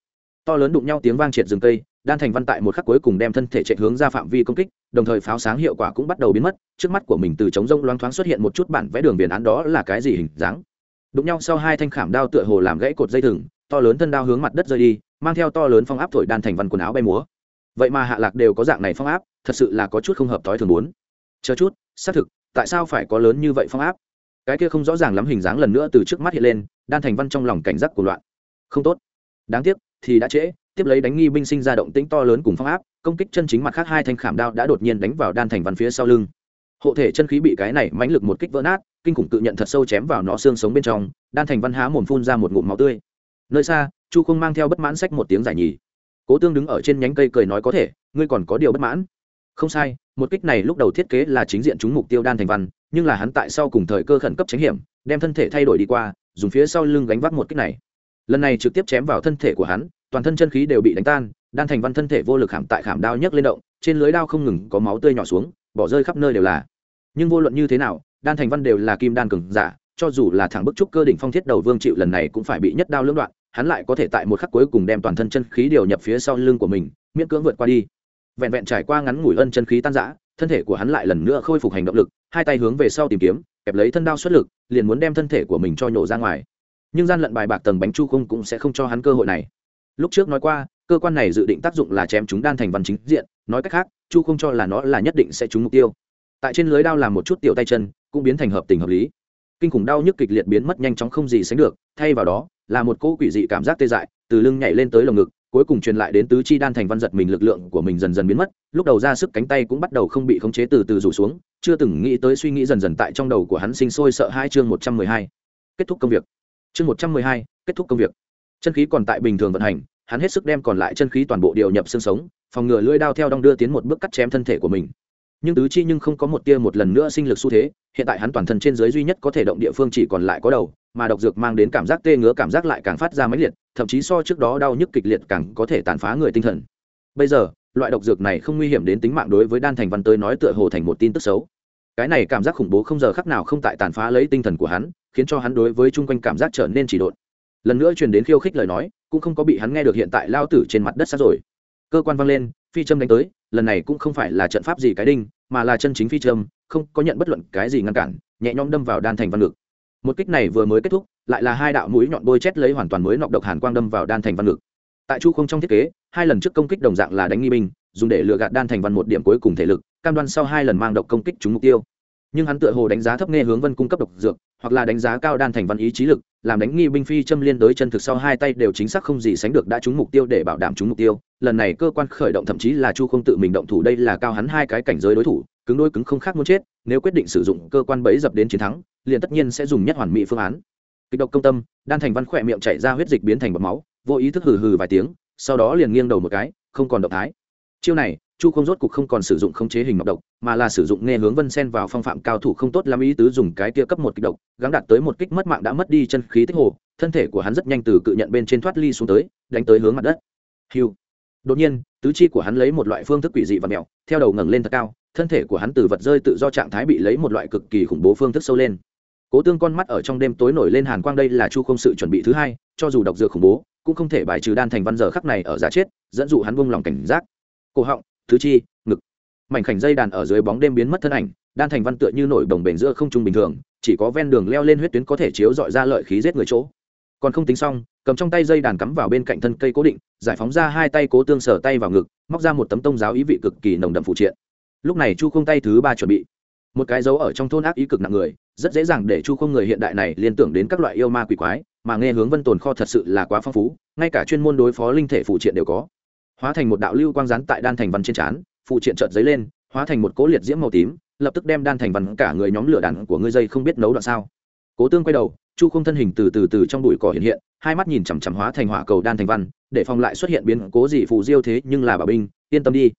to lớn đụng nhau tiếng vang triệt rừng cây, đan thành văn tại một khắc cuối cùng đem thân thể chạy hướng ra phạm vi công kích, đồng thời pháo sáng hiệu quả cũng bắt đầu biến mất, trước mắt của mình từ trống rông loáng thoáng xuất hiện một chút bản vẽ đường biển án đó là cái gì hình dáng. Đụng nhau sau hai thanh khảm đao tựa hồ làm gãy cột dây thừng, to lớn thân đao hướng mặt đất rơi đi, mang theo to lớn phong áp thổi đan thành văn quần áo bay múa. Vậy mà hạ lạc đều có dạng này phong áp, thật sự là có chút không hợp thói thường muốn. Chờ chút, xác thực, tại sao phải có lớn như vậy phong áp? Cái kia không rõ ràng lắm hình dáng lần nữa từ trước mắt hiện lên, đan thành văn trong lòng cảnh giác của loạn. Không tốt. Đáng tiếc thì đã trễ, tiếp lấy đánh nghi binh sinh ra động tĩnh to lớn cùng phong áp, công kích chân chính mặt khác hai thanh khảm đao đã đột nhiên đánh vào đan thành văn phía sau lưng. Hộ thể chân khí bị cái này mãnh lực một kích vỡ nát, kinh khủng tự nhận thật sâu chém vào nó xương sống bên trong, đan thành văn há mồm phun ra một ngụm máu tươi. Nơi xa, chu không mang theo bất mãn sách một tiếng giải nhì. Cố tương đứng ở trên nhánh cây cười nói có thể, ngươi còn có điều bất mãn. Không sai, một kích này lúc đầu thiết kế là chính diện trúng mục tiêu đan thành văn, nhưng là hắn tại sau cùng thời cơ khẩn cấp tránh hiểm, đem thân thể thay đổi đi qua, dùng phía sau lưng gánh vác một kích này lần này trực tiếp chém vào thân thể của hắn, toàn thân chân khí đều bị đánh tan, đan thành văn thân thể vô lực khảm tại khảm đao nhấc lên động, trên lưới đao không ngừng có máu tươi nhỏ xuống, bỏ rơi khắp nơi đều là. Nhưng vô luận như thế nào, đan thành văn đều là kim đan cường giả, cho dù là thẳng bức trúc cơ đỉnh phong thiết đầu vương chịu lần này cũng phải bị nhất đao lưỡng đoạn, hắn lại có thể tại một khắc cuối cùng đem toàn thân chân khí điều nhập phía sau lưng của mình, miễn cưỡng vượt qua đi. Vẹn vẹn trải qua ngắn ngủi ân chân khí tan rã, thân thể của hắn lại lần nữa khôi phục hành động lực, hai tay hướng về sau tìm kiếm, kẹp lấy thân đao xuất lực, liền muốn đem thân thể của mình cho nhổ ra ngoài nhưng gian lận bài bạc tầng bánh chu không cũng sẽ không cho hắn cơ hội này. Lúc trước nói qua, cơ quan này dự định tác dụng là chém chúng đan thành văn chính diện, nói cách khác, chu không cho là nó là nhất định sẽ trúng mục tiêu. Tại trên lưới đao làm một chút tiểu tay chân, cũng biến thành hợp tình hợp lý. Kinh khủng đau nhức kịch liệt biến mất nhanh chóng không gì sánh được, thay vào đó, là một cỗ quỷ dị cảm giác tê dại, từ lưng nhảy lên tới lồng ngực, cuối cùng truyền lại đến tứ chi đan thành văn giật mình lực lượng của mình dần dần biến mất, lúc đầu ra sức cánh tay cũng bắt đầu không bị khống chế từ từ rủ xuống, chưa từng nghĩ tới suy nghĩ dần dần tại trong đầu của hắn sinh sôi sợ hai chương một trăm mười hai. Kết thúc công việc chương một trăm mười hai, kết thúc công việc. Chân khí còn tại bình thường vận hành, hắn hết sức đem còn lại chân khí toàn bộ điều nhập xương sống, phòng ngừa lưỡi đao theo đong đưa tiến một bước cắt chém thân thể của mình. Nhưng tứ chi nhưng không có một tia một lần nữa sinh lực xu thế, hiện tại hắn toàn thân trên dưới duy nhất có thể động địa phương chỉ còn lại có đầu, mà độc dược mang đến cảm giác tê ngứa cảm giác lại càng phát ra mãnh liệt, thậm chí so trước đó đau nhức kịch liệt càng có thể tàn phá người tinh thần. Bây giờ, loại độc dược này không nguy hiểm đến tính mạng đối với đan thành văn tới nói tựa hồ thành một tin tức xấu. Cái này cảm giác khủng bố không giờ khắc nào không tại tàn phá lấy tinh thần của hắn khiến cho hắn đối với chung quanh cảm giác trở nên chỉ độn. Lần nữa truyền đến khiêu khích lời nói, cũng không có bị hắn nghe được hiện tại lao tử trên mặt đất sát rồi. Cơ quan vang lên, phi châm đánh tới, lần này cũng không phải là trận pháp gì cái đinh, mà là chân chính phi châm, không có nhận bất luận cái gì ngăn cản, nhẹ nhõm đâm vào đan thành văn ngực. Một kích này vừa mới kết thúc, lại là hai đạo mũi nhọn bôi chét lấy hoàn toàn mới nọc độc hàn quang đâm vào đan thành văn ngực. Tại chu không trong thiết kế, hai lần trước công kích đồng dạng là đánh nghi binh, dùng để lừa gạt đan thành văn một điểm cuối cùng thể lực, cam đoan sau hai lần mang độc công kích trúng mục tiêu nhưng hắn tựa hồ đánh giá thấp nghe hướng vân cung cấp độc dược, hoặc là đánh giá cao đan thành văn ý trí lực, làm đánh nghi binh phi châm liên đối chân thực sau hai tay đều chính xác không gì sánh được đã trúng mục tiêu để bảo đảm trúng mục tiêu. Lần này cơ quan khởi động thậm chí là chu không tự mình động thủ đây là cao hắn hai cái cảnh giới đối thủ, cứng đôi cứng không khác muốn chết, nếu quyết định sử dụng cơ quan bẫy dập đến chiến thắng, liền tất nhiên sẽ dùng nhất hoàn mỹ phương án. Kịch độc công tâm, đan thành văn khỏe miệng chảy ra huyết dịch biến thành bọt máu, vô ý thức hừ hừ vài tiếng, sau đó liền nghiêng đầu một cái, không còn động thái. Chiêu này chu không rốt cục không còn sử dụng khống chế hình ngọc độc, mà là sử dụng nghe hướng vân sen vào phong phạm cao thủ không tốt lắm ý tứ dùng cái tia cấp một kích độc, gắng đạt tới một kích mất mạng đã mất đi chân khí tích hồ, thân thể của hắn rất nhanh từ cự nhận bên trên thoát ly xuống tới, đánh tới hướng mặt đất. Hiu đột nhiên, tứ chi của hắn lấy một loại phương thức quỷ dị và mèo theo đầu ngẩng lên thật cao, thân thể của hắn từ vật rơi tự do trạng thái bị lấy một loại cực kỳ khủng bố phương thức sâu lên. Cố tương con mắt ở trong đêm tối nổi lên hàn quang đây là chu không sự chuẩn bị thứ hai, cho dù độc dược khủng bố, cũng không thể bài trừ đan thành văn giờ khắc này ở giá chết, dẫn dụ hắn buông lòng cảnh giác. Cổ họng thứ chi, ngực. Mảnh khảnh dây đàn ở dưới bóng đêm biến mất thân ảnh, đan thành văn tựa như nổi đồng bền giữa không trung bình thường, chỉ có ven đường leo lên huyết tuyến có thể chiếu dọi ra lợi khí giết người chỗ. Còn không tính xong, cầm trong tay dây đàn cắm vào bên cạnh thân cây cố định, giải phóng ra hai tay cố tương sở tay vào ngực, móc ra một tấm tông giáo ý vị cực kỳ nồng đậm phụ triện. Lúc này chu không tay thứ ba chuẩn bị. Một cái dấu ở trong thôn ác ý cực nặng người, rất dễ dàng để chu không người hiện đại này liên tưởng đến các loại yêu ma quỷ quái, mà nghe hướng vân tồn kho thật sự là quá phong phú, ngay cả chuyên môn đối phó linh thể phụ triện đều có hóa thành một đạo lưu quang rán tại đan thành văn trên trán, phụ triện trợt giấy lên, hóa thành một cố liệt diễm màu tím, lập tức đem đan thành văn cả người nhóm lửa đạn của ngươi dây không biết nấu đoạn sao. Cố tương quay đầu, chu không thân hình từ từ từ trong bụi cỏ hiện hiện, hai mắt nhìn chằm chằm hóa thành hỏa cầu đan thành văn, để phòng lại xuất hiện biến cố gì phù diêu thế nhưng là bà binh, yên tâm đi.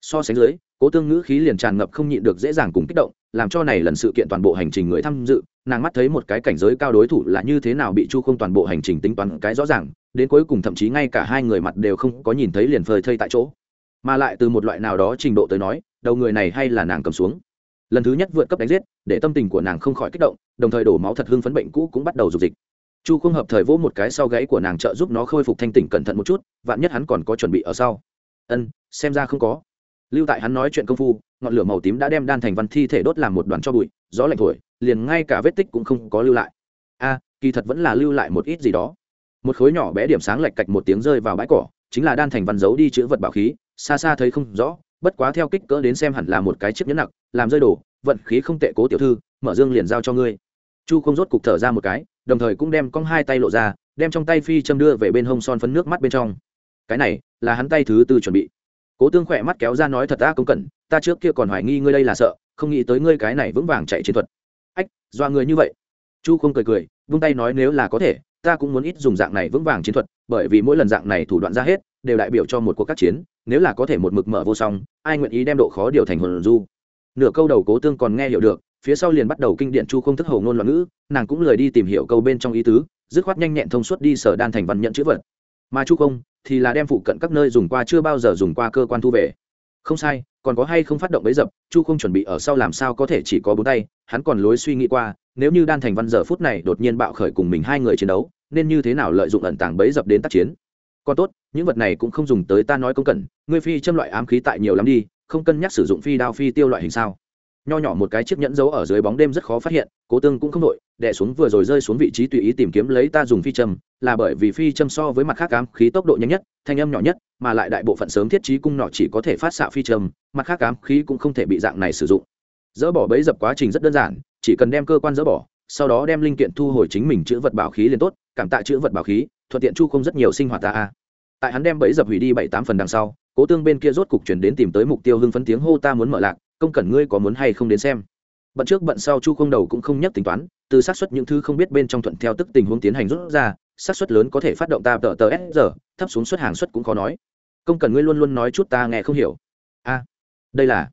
So sánh dưới cố tương ngữ khí liền tràn ngập không nhịn được dễ dàng cùng kích động, làm cho này lần sự kiện toàn bộ hành trình người tham dự, nàng mắt thấy một cái cảnh giới cao đối thủ là như thế nào bị chu không toàn bộ hành trình tính toán cái rõ ràng, đến cuối cùng thậm chí ngay cả hai người mặt đều không có nhìn thấy liền phơi thây tại chỗ. Mà lại từ một loại nào đó trình độ tới nói, đầu người này hay là nàng cầm xuống. Lần thứ nhất vượt cấp đánh giết, để tâm tình của nàng không khỏi kích động, đồng thời đổ máu thật hưng phấn bệnh cũ cũng bắt đầu dục dịch. Chu không hợp thời vỗ một cái sau gáy của nàng trợ giúp nó khôi phục thanh tỉnh cẩn thận một chút, vạn nhất hắn còn có chuẩn bị ở sau. Ân, xem ra không có lưu tại hắn nói chuyện công phu, ngọn lửa màu tím đã đem đan thành văn thi thể đốt làm một đoàn cho bụi, gió lạnh thổi, liền ngay cả vết tích cũng không có lưu lại. A, kỳ thật vẫn là lưu lại một ít gì đó. Một khối nhỏ bé điểm sáng lạch cạch một tiếng rơi vào bãi cỏ, chính là đan thành văn giấu đi chữ vật bảo khí, xa xa thấy không rõ, bất quá theo kích cỡ đến xem hẳn là một cái chiếc nhẫn nặng, làm rơi đổ vận khí không tệ cố tiểu thư, mở dương liền giao cho ngươi. Chu không rốt cục thở ra một cái, đồng thời cũng đem cong hai tay lộ ra, đem trong tay phi châm đưa về bên hông son phấn nước mắt bên trong. Cái này là hắn tay thứ tư chuẩn bị cố tương khỏe mắt kéo ra nói thật ta công cẩn ta trước kia còn hoài nghi ngươi đây là sợ, không nghĩ tới ngươi cái này vững vàng chạy chiến thuật. Ách, do người như vậy. Chu không cười cười, vung tay nói nếu là có thể, ta cũng muốn ít dùng dạng này vững vàng chiến thuật, bởi vì mỗi lần dạng này thủ đoạn ra hết, đều đại biểu cho một cuộc các chiến, nếu là có thể một mực mở vô song, ai nguyện ý đem độ khó điều thành hồn du. Nửa câu đầu cố tương còn nghe hiểu được, phía sau liền bắt đầu kinh điện chu không thức hầu ngôn loạn ngữ, nàng cũng lời đi tìm hiểu câu bên trong ý tứ, dứt khoát nhanh nhẹn thông suốt đi sở đan thành văn nhận chữ vật. Mà chu không thì là đem phụ cận các nơi dùng qua chưa bao giờ dùng qua cơ quan thu về. Không sai, còn có hay không phát động bấy dập, chu không chuẩn bị ở sau làm sao có thể chỉ có bốn tay, hắn còn lối suy nghĩ qua, nếu như đan thành văn giờ phút này đột nhiên bạo khởi cùng mình hai người chiến đấu, nên như thế nào lợi dụng ẩn tàng bấy dập đến tác chiến? Còn tốt, những vật này cũng không dùng tới ta nói công cẩn, ngươi phi châm loại ám khí tại nhiều lắm đi, không cân nhắc sử dụng phi đao phi tiêu loại hình sao? Nho nhỏ một cái chiếc nhẫn dấu ở dưới bóng đêm rất khó phát hiện, cố tương cũng không đội đẻ xuống vừa rồi rơi xuống vị trí tùy ý tìm kiếm lấy ta dùng phi châm, là bởi vì phi châm so với mặt khác ám khí tốc độ nhanh nhất, thanh âm nhỏ nhất, mà lại đại bộ phận sớm thiết trí cung nọ chỉ có thể phát xạ phi châm, mặt khác ám khí cũng không thể bị dạng này sử dụng. Dỡ bỏ bấy dập quá trình rất đơn giản, chỉ cần đem cơ quan dỡ bỏ, sau đó đem linh kiện thu hồi chính mình chữ vật bảo khí liền tốt, cảm tạ chữ vật bảo khí, thuận tiện chu không rất nhiều sinh hoạt ta a. Tại hắn đem bẫy dập hủy đi bảy tám phần đằng sau, cố tương bên kia rốt cục chuyển đến tìm tới mục tiêu hưng phấn tiếng hô ta muốn mở lạc công cần ngươi có muốn hay không đến xem. Bận trước bận sau chu không đầu cũng không nhắc tính toán, từ xác suất những thứ không biết bên trong thuận theo tức tình huống tiến hành rút ra, xác suất lớn có thể phát động ta tờ tờ s giờ thấp xuống suất hàng suất cũng khó nói. Công cần ngươi luôn luôn nói chút ta nghe không hiểu. A, đây là